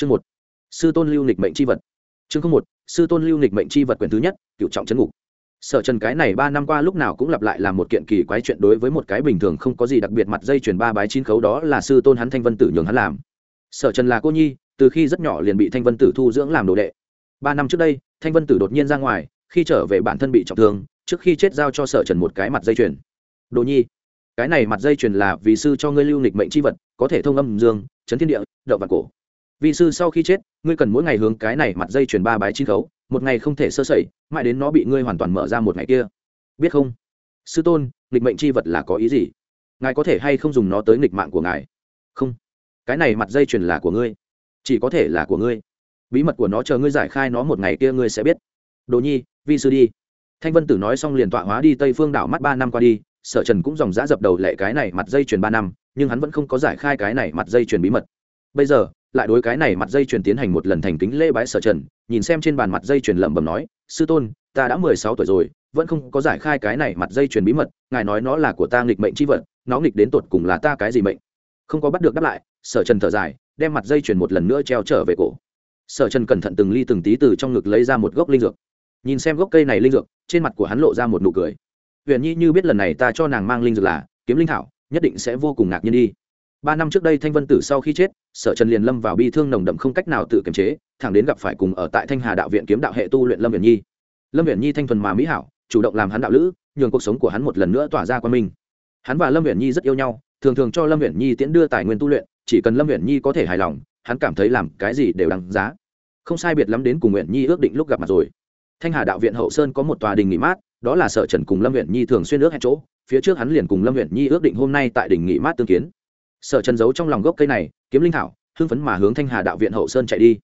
chương một. Sư tôn lưu nghịch mệnh c h i vật. Chương không một, sư tôn lưu nghịch mệnh c h i vật quyền thứ nhất, cựu trọng chấn ngục. Sở trần cái này ba năm qua lúc nào cũng lặp lại là một kiện kỳ quái chuyện đối với một cái bình thường không có gì đặc biệt mặt dây chuyền ba bái chín khấu đó là sư tôn hắn thanh vân tử nhường hắn làm. Sở trần là cô nhi, từ khi rất nhỏ liền bị thanh vân tử thu dưỡng làm đồ đệ. Ba năm trước đây, thanh vân tử đột nhiên ra ngoài, khi trở về bản thân bị trọng thương, trước khi chết giao cho sở trần một cái mặt dây chuyền. Đồ nhi, cái này mặt dây chuyền là vì sư cho ngươi lưu nghịch mệnh c h i vật, có thể thông âm dương, chấn thiên địa đậu vật cổ vị sư sau khi chết, ngươi cần mỗi ngày hướng cái này mặt dây chuyền ba bái chín khấu, một ngày không thể sơ sẩy, mãi đến nó bị ngươi hoàn toàn mở ra một ngày kia. Biết không? Sư tôn, nghịch mệnh c h i vật là có ý gì? Ngài có thể hay không dùng nó tới nghịch mạng của ngài? Không. Cái này mặt dây chuyền là của ngươi. Chỉ có thể là của ngươi. Bí mật của nó chờ ngươi giải khai nó một ngày kia ngươi sẽ biết. Đồ nhi, vi sư đi. Thanh vân tử nói xong liền tọa hóa đi tây phương đảo mắt ba năm qua đi, sở trần cũng dòng giã dập đầu lệ cái này mặt dây chuyền ba năm, nhưng hắn vẫn không có giải khai cái này mặt dây chuyền bí mật. Bây giờ lại đối cái này mặt dây chuyền tiến hành một lần thành kính lễ bái sở trần, nhìn xem trên bàn mặt dây chuyền lẩm bẩm nói, sư tôn, ta đã mười sáu tuổi rồi, vẫn không có giải khai cái này mặt dây chuyền bí mật, ngài nói nó là của ta nghịch mệnh c h i vật, nó nghịch đến tột cùng là ta cái gì mệnh? Không có bắt được đáp lại, sở trần thở dài, đem mặt dây chuyền một lần nữa treo trở về cổ. Sở trần cẩn thận từng ly từng tí từ trong ngực lấy ra một gốc linh dược. Nhìn xem gốc cây này linh dược, trên mặt của hắn lộ ra một nụ cười. Huyền nhi như biết lần này ta cho nàng mang linh dược là, kiếm linh thảo, nhất định sẽ vô cùng ngạc nhiên đi ba năm trước đây thanh vân tử sau khi chết, sở trần liền lâm vào bi thương nồng đậm không cách nào tự kiềm chế, thẳng đến gặp phải cùng ở tại thanh hà đạo viện kiếm đạo hệ tu luyện lâm viện nhi. Lâm viện nhi thanh thuần mà mỹ hảo, chủ động làm hắn đạo lữ, nhường cuộc sống của hắn một lần nữa tỏa ra qua mình. Hắn và lâm viện nhi rất yêu nhau, thường thường cho lâm viện nhi tiễn đưa tài nguyên tu luyện, chỉ cần lâm viện nhi có thể hài lòng, hắn cảm thấy làm cái gì đều đáng giá. Không sai biệt lắm đến cùng nguyện nhi ước định lúc gặp mặt rồi. Thanh hà đạo viện hậu sơn có một tòa đình nghỉ mát, đó là sở trần cùng lâm viện nhi thường xuyên ước hẹn chỗ, phía trước hắn liền cùng lâm viện nhi ước định hôm nay tại đình nghỉ mát tương kiến sở trần giấu trong lòng gốc cây này, kiếm linh thảo, hưng phấn mà hướng thanh hà đạo viện hậu sơn chạy đi.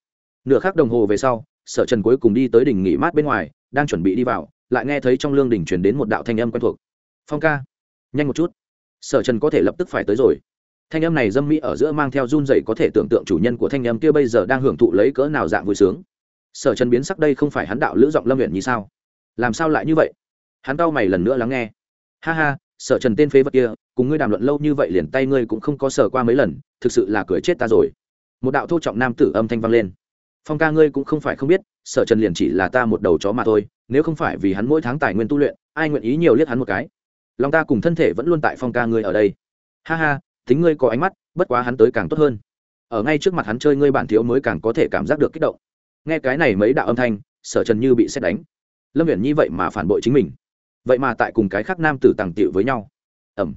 Nửa khắc đồng hồ về sau, sở trần cuối cùng đi tới đỉnh nghỉ mát bên ngoài, đang chuẩn bị đi vào, lại nghe thấy trong lương đỉnh chuyển đến một đạo thanh âm quen thuộc. Phong ca, nhanh một chút. Sở trần có thể lập tức phải tới rồi. Thanh âm này dâm mỹ ở giữa mang theo run dậy có thể tưởng tượng chủ nhân của thanh âm kia bây giờ đang hưởng thụ lấy cỡ nào dạng vui sướng. Sở trần biến sắc đây không phải hắn đạo lữ giọng lâm huyện như sao? Làm sao lại như vậy? Hắn đau mày lần nữa lắng nghe. Ha ha, sở trần tên phế vật kia cùng ngươi đàm luận lâu như vậy liền tay ngươi cũng không có sở qua mấy lần, thực sự là cười chết ta rồi. Một đạo thô trọng nam tử âm thanh vang lên. Phong ca ngươi cũng không phải không biết, sở trần liền chỉ là ta một đầu chó mà thôi, nếu không phải vì hắn mỗi tháng tài nguyên tu luyện, ai nguyện ý nhiều liếc hắn một cái? Lòng ta cùng thân thể vẫn luôn tại phong ca ngươi ở đây. Ha ha, tính ngươi có ánh mắt, bất quá hắn tới càng tốt hơn. Ở ngay trước mặt hắn chơi ngươi bản thiếu mới càng có thể cảm giác được kích động. Nghe cái này mấy đạo âm thanh, sở trần như bị xét đánh. Lâm viễn nhi vậy mà phản bội chính mình. Vậy mà tại cùng cái khác nam tử tàng tiệu với nhau. Ẩm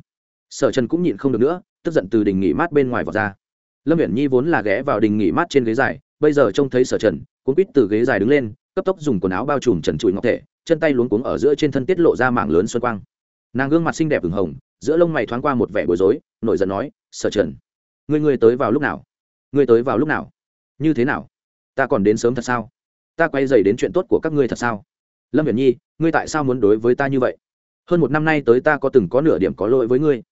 sở trần cũng nhịn không được nữa, tức giận từ đình nghỉ mát bên ngoài vào ra. Lâm viễn nhi vốn là ghé vào đình nghỉ mát trên ghế dài, bây giờ trông thấy sở trần, cuốn quýt từ ghế dài đứng lên, cấp tốc dùng quần áo bao trùm trần trụi ngọc thể, chân tay luống cuống ở giữa trên thân tiết lộ ra mảng lớn xuân quang. Nàng gương mặt xinh đẹp ửng hồng, giữa lông mày thoáng qua một vẻ bối rối, nổi giận nói, sở trần người người tới vào lúc nào? Người tới vào lúc nào? Như thế nào? Ta còn đến sớm thật sao? Ta quay dày đến chuyện tốt của các ngươi thật sao? Lâm viễn nhi, ngươi tại sao muốn đối với ta như vậy? Hơn một năm nay tới ta có từng có nửa điểm có lỗi với ngươi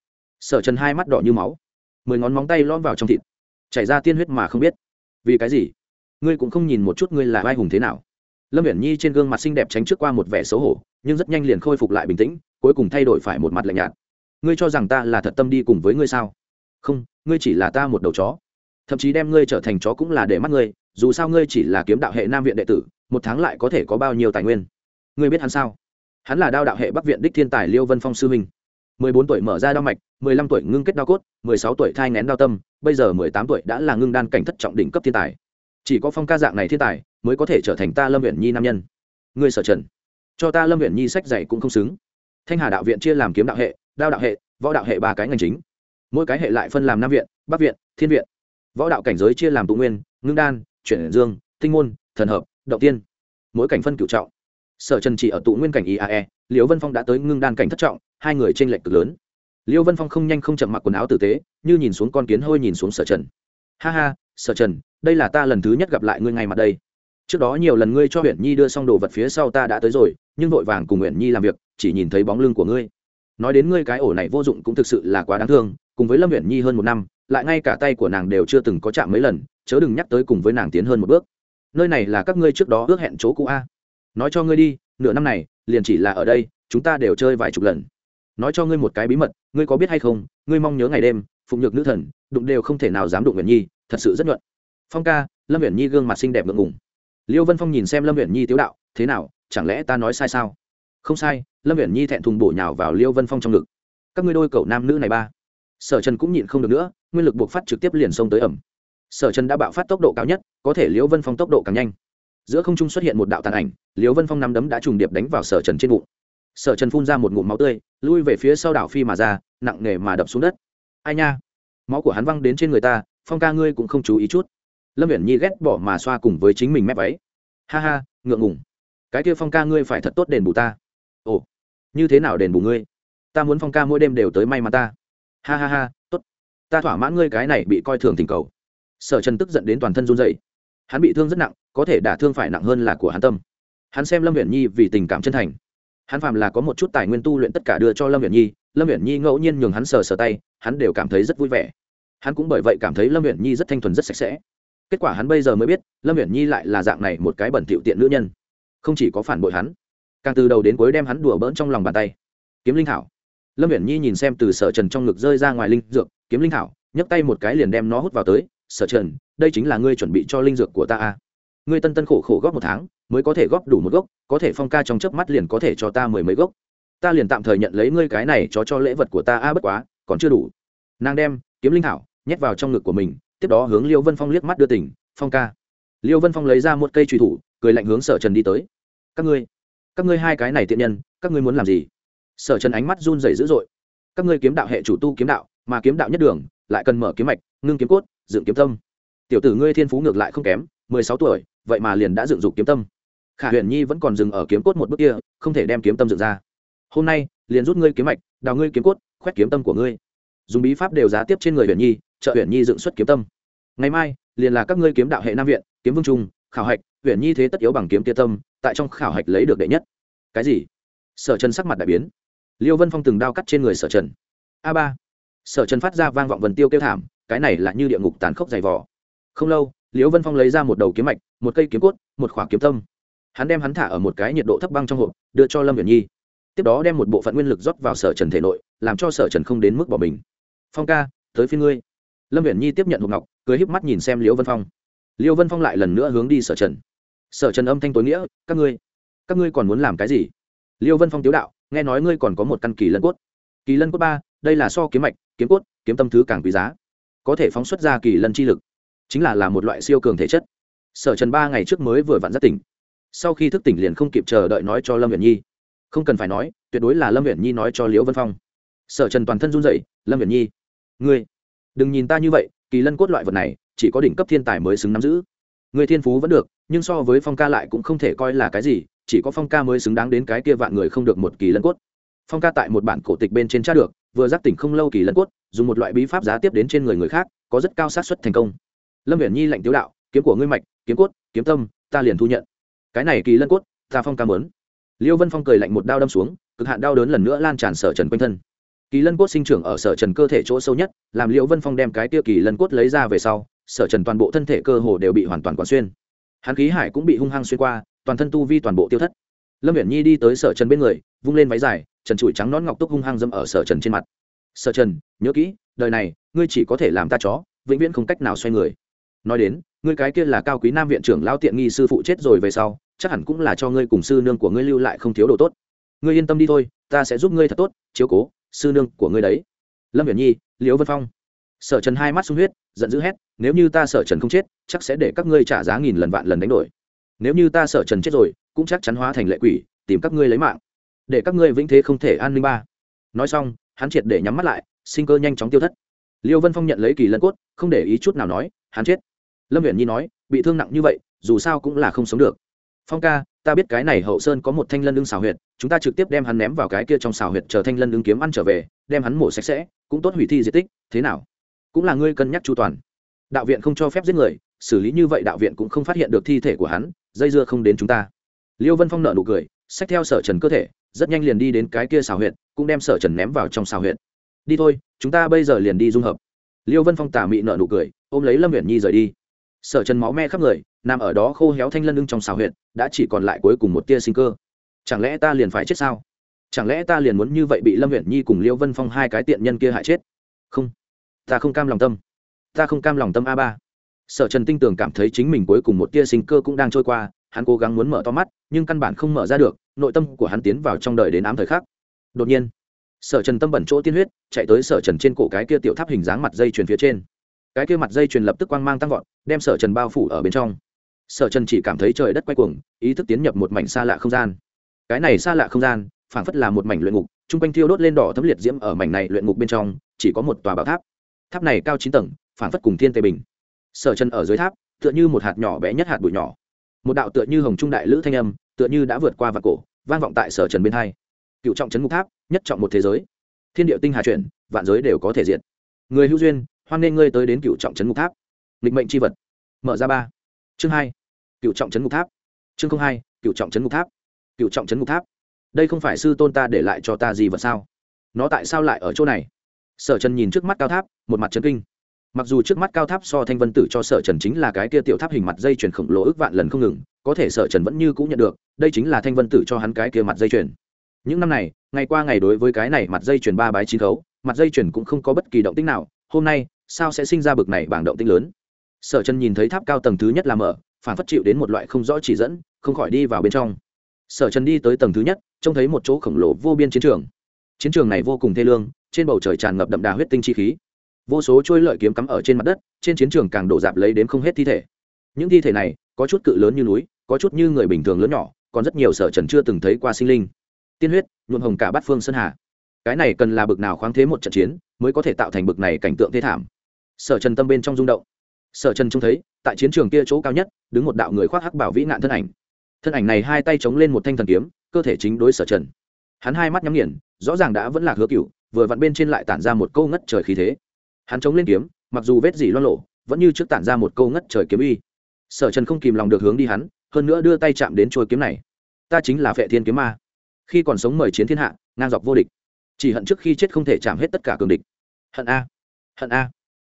sở trần hai mắt đỏ như máu. Mười ngón móng tay lom vào trong thịt. Chảy ra tiên huyết mà không biết. Vì cái gì? Ngươi cũng không nhìn một chút ngươi là ai hùng thế nào. Lâm viễn nhi trên gương mặt xinh đẹp tránh trước qua một vẻ xấu hổ, nhưng rất nhanh liền khôi phục lại bình tĩnh, cuối cùng thay đổi phải một mặt lạnh nhạt. Ngươi cho rằng ta là thật tâm đi cùng với ngươi sao? Không, ngươi chỉ là ta một đầu chó. Thậm chí đem ngươi trở thành chó cũng là để mắt ngươi, dù sao ngươi chỉ là kiếm đạo hệ nam viện đệ tử, một tháng lại có thể có bao nhiêu tài nguyên? Ngươi biết hắn sao? Hắn là đao đạo hệ bắc viện đích thiên tài liêu vân phong sư minh 14 tuổi mở ra đao mạch, 15 tuổi ngưng kết đao cốt, 16 tuổi thai nén đao tâm, bây giờ 18 tuổi đã là ngưng đan cảnh thất trọng đỉnh cấp thiên tài. Chỉ có phong ca dạng này thiên tài mới có thể trở thành ta Lâm Uyển Nhi nam nhân. Ngươi sở trần, cho ta Lâm Uyển Nhi sách dạy cũng không xứng. Thanh Hà đạo viện chia làm kiếm đạo hệ, đao đạo hệ, võ đạo hệ ba cái ngành chính. Mỗi cái hệ lại phân làm nam viện, bắc viện, thiên viện. Võ đạo cảnh giới chia làm tụ nguyên, ngưng đan, chuyển dương, tinh môn, thần hợp, động tiên. Mỗi cảnh phân cửu trọng sở trần chỉ ở tụ nguyên cảnh iae liễu vân phong đã tới ngưng đan cảnh thất trọng, hai người t r ê n lệch cực lớn. Liễu vân phong không nhanh không chậm mặc quần áo tử tế, như nhìn xuống con kiến hôi nhìn xuống sở trần. Ha ha, sở trần, đây là ta lần thứ nhất gặp lại ngươi ngay mặt đây. Trước đó nhiều lần ngươi cho huyện nhi đưa xong đồ vật phía sau ta đã tới rồi, nhưng vội vàng cùng huyện nhi làm việc, chỉ nhìn thấy bóng lưng của ngươi. Nói đến ngươi cái ổ này vô dụng cũng thực sự là quá đáng thương, cùng với lâm huyện nhi hơn một năm, lại ngay cả tay của nàng đều chưa từng có chạm mấy lần, chớ đừng nhắc tới cùng với nàng tiến hơn một bước. Nơi này là các ngươi trước đó ước hẹn chỗ cũ a nói cho ngươi đi, nửa năm này, liền chỉ là ở đây, chúng ta đều chơi vài chục lần. Nói cho ngươi một cái bí mật, ngươi có biết hay không, ngươi mong nhớ ngày đêm, phụng nhược nữ thần, đụng đều không thể nào dám đụng nguyện nhi, thật sự rất nhuận. Phong ca, lâm nguyện nhi gương mặt xinh đẹp ngượng ngùng. Liêu vân phong nhìn xem lâm nguyện nhi tiếu đạo, thế nào, chẳng lẽ ta nói sai sao? Không sai, lâm nguyện nhi thẹn thùng bổ nhào vào liêu vân phong trong ngực. Các ngươi đôi cậu nam nữ này ba. Sở trần cũng nhịn không được nữa, nguyên lực buộc phát trực tiếp liền xông tới ẩm. Sở trần đã bạo phát tốc độ cao nhất, có thể liêu vân phong tốc độ càng nhanh giữa không trung xuất hiện một đạo tàn ảnh liều vân phong nắm đấm đã trùng điệp đánh vào sở trần trên bụng. Sở trần phun ra một ngụm máu tươi, lui về phía sau đảo phi mà ra, nặng nề mà đập xuống đất. Ai nha? Máu của hắn văng đến trên người ta, phong ca ngươi cũng không chú ý chút. Lâm viễn nhi ghét bỏ mà xoa cùng với chính mình mép váy. Ha ha, ngượng ngùng. Cái kia phong ca ngươi phải thật tốt đền bù ta. Ồ, như thế nào đền bù ngươi? Ta muốn phong ca mỗi đêm đều tới may mà ta. Ha ha ha, tốt. Ta thỏa mãn ngươi cái này bị coi thường tình cầu. Sở trần tức giận đến toàn thân run dậy hắn bị thương rất nặng có thể đả thương phải nặng hơn là của hắn tâm. Hắn xem lâm viễn nhi vì tình cảm chân thành. Hắn phàm là có một chút tài nguyên tu luyện tất cả đưa cho lâm viễn nhi, lâm viễn nhi ngẫu nhiên nhường hắn sờ sờ tay, hắn đều cảm thấy rất vui vẻ. Hắn cũng bởi vậy cảm thấy lâm viễn nhi rất thanh thuần rất sạch sẽ. Kết quả hắn bây giờ mới biết, lâm viễn nhi lại là dạng này một cái bẩn thiệu tiện nữ nhân. Không chỉ có phản bội hắn, càng từ đầu đến cuối đem hắn đùa bỡn trong lòng bàn tay. Kiếm linh thảo. Lâm viễn nhi nhìn xem từ sở trần trong ngực rơi ra ngoài linh dược, kiếm linh thảo, nhấc tay một cái liền đem nó hút vào tới. Sở trần, đây chính là ngươi chuẩn bị cho linh dược của ta a ngươi tân tân khổ khổ góp một tháng, mới có thể góp đủ một gốc, có thể phong ca trong chớp mắt liền có thể cho ta mười mấy gốc. Ta liền tạm thời nhận lấy ngươi cái này cho cho lễ vật của ta a, bất quá, còn chưa đủ. Nàng đem kiếm linh thảo nhét vào trong ngực của mình, tiếp đó hướng liêu vân phong liếc mắt đưa tỉnh phong ca. Liêu vân phong lấy ra một cây truy thủ, cười lạnh hướng sở trần đi tới. Các ngươi các ngươi hai cái này tiện nhân, các ngươi muốn làm gì? Sở trần ánh mắt run rẩy dữ dội. Các ngươi kiếm đạo hệ chủ tu kiếm đạo, mà kiếm đạo nhất đường, lại cần mở kiếm mạch, ngưng kiếm cốt, dựng kiếm tâm. Tiểu tử ngươi thiên phú ngược lại không kém, mười sáu tuổi vậy mà liền đã dựng dục kiếm tâm. Khả huyền nhi vẫn còn dừng ở kiếm cốt một bước kia, không thể đem kiếm tâm dựng ra. Hôm nay, liền rút ngươi kiếm mạch, đào ngươi kiếm cốt, khoét kiếm tâm của ngươi. Dùng bí pháp đều giá tiếp trên người huyền nhi, trợ huyền nhi dựng xuất kiếm tâm. Ngày mai, liền là các ngươi kiếm đạo hệ nam viện, kiếm vương trung, khảo hạch, huyền nhi thế tất yếu bằng kiếm tia tâm, tại trong khảo hạch lấy được đệ nhất. Cái gì? Sở trần sắc mặt đại biến. Liêu vân phong từng đao cắt trên người sở trần. A ba. Sở trần phát ra vang vọng vần tiêu kêu thảm, cái này là như địa ngục tàn khốc dày vỏ không lâu liễu vân phong lấy ra một đầu kiếm mạch một cây kiếm cốt, một khỏa kiếm tâm. Hắn đem hắn thả ở một cái nhiệt độ thấp băng trong hộp, đưa cho lâm viễn nhi. Tiếp đó đem một bộ phận nguyên lực rót vào sở trần thể nội, làm cho sở trần không đến mức bỏ mình. Phong ca, tới phía ngươi. Lâm viễn nhi tiếp nhận hộp ngọc, cười híp mắt nhìn xem liễu vân phong. Liễu vân phong lại lần nữa hướng đi sở trần. Sở trần âm thanh tối nghĩa, các ngươi các ngươi còn muốn làm cái gì? Liễu vân phong tiếu đạo, nghe nói ngươi còn có một căn kỳ lân cốt. Kỳ lân cốt ba, đây là so kiếm mạch, kiếm cốt, kiếm tâm thứ càng quý giá, có thể phóng xuất ra kỳ lân chi lực, chính là là một loại siêu cường thể chất sở trần ba ngày trước mới vừa vặn giác tỉnh. Sau khi thức tỉnh liền không kịp chờ đợi nói cho lâm viện nhi. Không cần phải nói, tuyệt đối là lâm viện nhi nói cho liễu vân phong. Sở trần toàn thân run dậy lâm viện nhi, ngươi, đừng nhìn ta như vậy, kỳ lân cốt loại vật này, chỉ có đỉnh cấp thiên tài mới xứng nắm giữ. Người thiên phú vẫn được, nhưng so với phong ca lại cũng không thể coi là cái gì, chỉ có phong ca mới xứng đáng đến cái kia vạn người không được một kỳ lân cốt. Phong ca tại một bản cổ tịch bên trên tra được, vừa giác tỉnh không lâu kỳ lân cốt, dùng một loại bí pháp giá tiếp đến trên người người khác, có rất cao xác suất thành công. Lâm viễn nhi lạnh tiếu đạo kiếm của ngươi mạch, kiếm cốt, kiếm tâm, ta liền thu nhận. Cái này kỳ lân cốt, ta phong ca mớn liêu vân phong cười lạnh một đao đâm xuống, cực hạn đau đớn lần nữa lan tràn sở trần quanh thân. Kỳ lân cốt sinh trưởng ở sở trần cơ thể chỗ sâu nhất, làm liêu vân phong đem cái tia kỳ lân cốt lấy ra về sau, sở trần toàn bộ thân thể cơ hồ đều bị hoàn toàn quán xuyên. Hắn khí hải cũng bị hung hăng xuyên qua, toàn thân tu vi toàn bộ tiêu thất. Lâm viễn nhi đi tới sở trần bên người, vung lên váy dài, trần trụi trắng nón ngọc túc hung hăng dâm ở sở trần trên mặt. Sở trần, nhớ kỹ, đời này, ngươi chỉ có thể làm ta chó, vĩnh viễn không cách nào xoay người. Nói đến ngươi cái kia là cao quý nam viện trưởng lao tiện nghi sư phụ chết rồi về sau, chắc hẳn cũng là cho ngươi cùng sư nương của ngươi lưu lại không thiếu đồ tốt. Ngươi yên tâm đi thôi, ta sẽ giúp ngươi thật tốt, chiếu cố sư nương của ngươi đấy. Lâm viễn nhi, liễu vân phong. Sở trần hai mắt sung huyết, giận dữ hét, nếu như ta sở trần không chết, chắc sẽ để các ngươi trả giá nghìn lần vạn lần đánh đổi. Nếu như ta sở trần chết rồi, cũng chắc chắn hóa thành lệ quỷ, tìm các ngươi lấy mạng. Để các ngươi vĩnh thế không thể an ninh ba. Nói xong, hắn triệt để nhắm mắt lại, sinh cơ nhanh chóng tiêu thất. Liêu vân phong nhận lấy kỳ lân cốt, không để ý chút nào nói, hắn chết lâm viễn nhi nói, bị thương nặng như vậy, dù sao cũng là không sống được. Phong ca, ta biết cái này hậu sơn có một thanh lân lưng xào huyệt, chúng ta trực tiếp đem hắn ném vào cái kia trong xào huyệt chờ thanh lân lưng kiếm ăn trở về, đem hắn mổ sạch sẽ, cũng tốt hủy thi diện tích, thế nào? Cũng là ngươi cân nhắc chu toàn. Đạo viện không cho phép giết người, xử lý như vậy đạo viện cũng không phát hiện được thi thể của hắn, dây dưa không đến chúng ta. Liêu vân phong nợ nụ cười, xách theo sở trần cơ thể, rất nhanh liền đi đến cái kia xào huyệt, cũng đem sở trần ném vào trong xào huyệt. Đi thôi, chúng ta bây giờ liền đi dung hợp. Liêu vân phong tà mị nợ nụ cười, ôm lấy lâm huyện nhi rời đi sở trần máu me khắp người, nằm ở đó khô héo thanh lân lưng trong xào huyệt, đã chỉ còn lại cuối cùng một tia sinh cơ. Chẳng lẽ ta liền phải chết sao? Chẳng lẽ ta liền muốn như vậy bị lâm huyện nhi cùng liêu vân phong hai cái tiện nhân kia hại chết? Không, ta không cam lòng tâm. Ta không cam lòng tâm a ba. Sở trần tinh tường cảm thấy chính mình cuối cùng một tia sinh cơ cũng đang trôi qua, hắn cố gắng muốn mở to mắt, nhưng căn bản không mở ra được, nội tâm của hắn tiến vào trong đời đến ám thời khắc. Đột nhiên, sở trần tâm bẩn chỗ tiên huyết, chạy tới sở trần trên cổ cái kia tiểu tháp hình dáng mặt dây chuyền phía trên cái kia mặt dây chuyền lập tức quang mang tăng vọt, đem sở trần bao phủ ở bên trong. Sở trần chỉ cảm thấy trời đất quay cuồng, ý thức tiến nhập một mảnh xa lạ không gian. Cái này xa lạ không gian, phảng phất là một mảnh luyện ngục, chung quanh thiêu đốt lên đỏ thấm liệt diễm ở mảnh này luyện ngục bên trong, chỉ có một tòa bảo tháp. Tháp này cao chín tầng, phảng phất cùng thiên tây bình. Sở trần ở dưới tháp, tựa như một hạt nhỏ bé nhất hạt bụi nhỏ. Một đạo tựa như hồng trung đại lữ thanh âm, tựa như đã vượt qua vạt cổ, vang vọng tại sở trần bên hai. Cựu trọng trấn ngục tháp, nhất trọng một thế giới. Thiên địa tinh hà chuyển, vạn giới đều có thể diện người hữu duyên hoan nghênh ngươi tới đến cựu trọng trấn ngục tháp. Nghịch mệnh c h i vật. Mở ra ba. Chương hai. Cựu trọng trấn ngục tháp. Chương không hai, cựu trọng trấn ngục tháp. Cựu trọng trấn ngục tháp. Đây không phải sư tôn ta để lại cho ta gì vật sao? Nó tại sao lại ở chỗ này? Sở trần nhìn trước mắt cao tháp, một mặt trấn kinh. Mặc dù trước mắt cao tháp so thanh vân tử cho sở trần chính là cái kia tiểu tháp hình mặt dây chuyền khổng lồ ước vạn lần không ngừng, có thể sở trần vẫn như cũng nhận được, đây chính là thanh vân tử cho hắn cái kia mặt dây chuyền. Những năm này, ngày qua ngày đối với cái này mặt dây chuyền ba bái chín khấu, mặt dây chuyền cũng không có bất kỳ động tích nào, hôm nay sao sẽ sinh ra bực này bảng động tinh lớn? Sở chân nhìn thấy tháp cao tầng thứ nhất là mở, phản phất chịu đến một loại không rõ chỉ dẫn, không khỏi đi vào bên trong. Sở trần đi tới tầng thứ nhất, trông thấy một chỗ khổng lồ vô biên chiến trường. Chiến trường này vô cùng thê lương, trên bầu trời tràn ngập đậm đà huyết tinh chi khí. Vô số trôi lợi kiếm cắm ở trên mặt đất, trên chiến trường càng đổ dạp lấy đến không hết thi thể. Những thi thể này, có chút cự lớn như núi, có chút như người bình thường lớn nhỏ, còn rất nhiều sở trần chưa từng thấy qua sinh linh. Tiên huyết, nhuộm hồng cả bát phương sơn hà cái này cần là bực nào khoáng thế một trận chiến mới có thể tạo thành bực này cảnh tượng thế thảm. Sở trần tâm bên trong rung động. Sở trần trông thấy, tại chiến trường kia chỗ cao nhất, đứng một đạo người khoác hắc bảo vĩ nạn thân ảnh. Thân ảnh này hai tay chống lên một thanh thần kiếm, cơ thể chính đối sở trần. Hắn hai mắt nhắm nghiền, rõ ràng đã vẫn là hứa cựu vừa vặn bên trên lại tản ra một câu ngất trời khí thế. Hắn chống lên kiếm, mặc dù vết dỉ loan lộ vẫn như trước tản ra một câu ngất trời kiếm uy. Sở trần không kìm lòng được hướng đi hắn, hơn nữa đưa tay chạm đến trôi kiếm này. Ta chính là vệ thiên kiếm ma. Khi còn sống mời chiến thiên hạ, ngang dọc vô địch chỉ hận trước khi chết không thể chạm hết tất cả cường địch. Hận a. Hận a.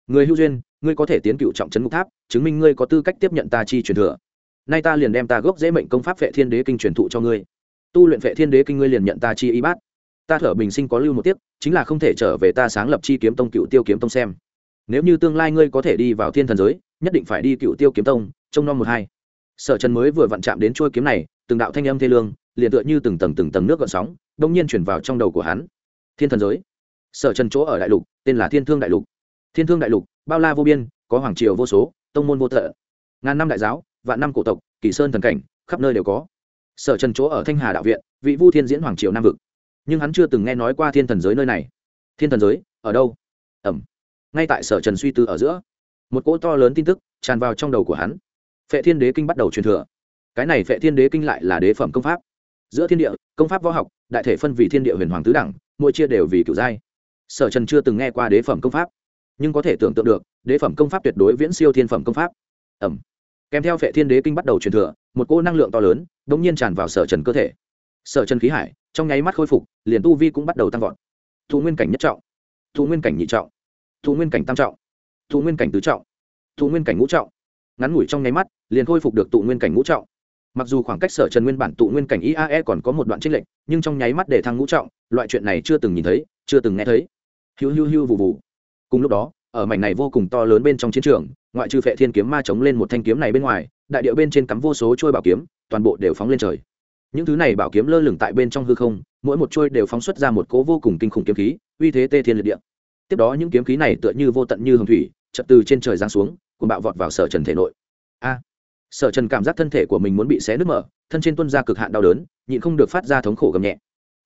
Người hữu duyên, ngươi có thể tiến cựu trọng trấn ngục tháp, chứng minh ngươi có tư cách tiếp nhận ta chi truyền thừa. Nay ta liền đem ta gốc dễ mệnh công pháp vệ thiên đế kinh truyền thụ cho ngươi. Tu luyện vệ thiên đế kinh ngươi liền nhận ta chi y bát. Ta thở bình sinh có lưu một tiếc, chính là không thể trở về ta sáng lập chi kiếm tông cựu tiêu kiếm tông xem. Nếu như tương lai ngươi có thể đi vào thiên thần giới, nhất định phải đi cựu tiêu kiếm tông, trông non một hai. Sở trần mới vừa vặn chạm đến trôi kiếm này, từng đạo thanh âm thê lương, liền tựa như từng tầng từng tầng nước gợn sóng, đông nhiên chuyển vào trong đầu của hắn thiên thần giới. Sở trần chỗ ở đại lục, tên là thiên thương đại lục. Thiên thương đại lục, bao la vô biên, có hoàng triều vô số, tông môn vô thợ ngàn năm đại giáo, vạn năm cổ tộc, kỳ sơn thần cảnh, khắp nơi đều có. Sở trần chỗ ở thanh hà đạo viện, vị vu thiên diễn hoàng triều nam vực. Nhưng hắn chưa từng nghe nói qua thiên thần giới nơi này. Thiên thần giới, ở đâu? Ẩm. Ngay tại sở trần suy tư ở giữa, một cỗ to lớn tin tức tràn vào trong đầu của hắn. Phệ thiên đế kinh bắt đầu truyền thừa. Cái này phệ thiên đế kinh lại là đế phẩm công pháp giữa thiên địa, công pháp võ học, đại thể phân vì thiên địa huyền hoàng tứ đẳng, mỗi chia đều vì cựu giai. Sở trần chưa từng nghe qua đế phẩm công pháp, nhưng có thể tưởng tượng được, đế phẩm công pháp tuyệt đối viễn siêu thiên phẩm công pháp. Ẩm. Kèm theo phệ thiên đế kinh bắt đầu truyền thừa, một cỗ năng lượng to lớn đ ỗ n g nhiên tràn vào sở trần cơ thể. Sở trần khí hải, trong nháy mắt khôi phục, liền tu vi cũng bắt đầu tăng vọt. Thụ nguyên cảnh nhất trọng thụ nguyên cảnh nhị trọng thụ nguyên cảnh tam trọng thụ nguyên cảnh tứ trọng thụ nguyên cảnh ngũ trọng. Ngắn ngủi trong nháy mắt, liền khôi phục được tụ nguyên cảnh ngũ trọng mặc dù khoảng cách sở trần nguyên bản tụ nguyên cảnh iae còn có một đoạn trích lệnh nhưng trong nháy mắt để thăng ngũ trọng, loại chuyện này chưa từng nhìn thấy, chưa từng nghe thấy. Hiu hiu hiu vụ vụ cùng lúc đó, ở mảnh này vô cùng to lớn bên trong chiến trường, ngoại trừ phệ thiên kiếm ma chống lên một thanh kiếm này bên ngoài, đại điệu bên trên cắm vô số trôi bảo kiếm, toàn bộ đều phóng lên trời. Những thứ này bảo kiếm lơ lửng tại bên trong hư không, mỗi một trôi đều phóng xuất ra một cố vô cùng kinh khủng kiếm khí, uy thế tê thiên liệt địa. Tiếp đó những kiếm khí này tựa như vô tận như hồng thủy chật từ trên trời giáng xuống cùng bạo vọt vào sở trần thể nội. A! Sở trần cảm giác thân thể của mình muốn bị xé nứt mở, thân trên tuân ra cực hạn đau đớn, nhịn không được phát ra thống khổ gầm nhẹ.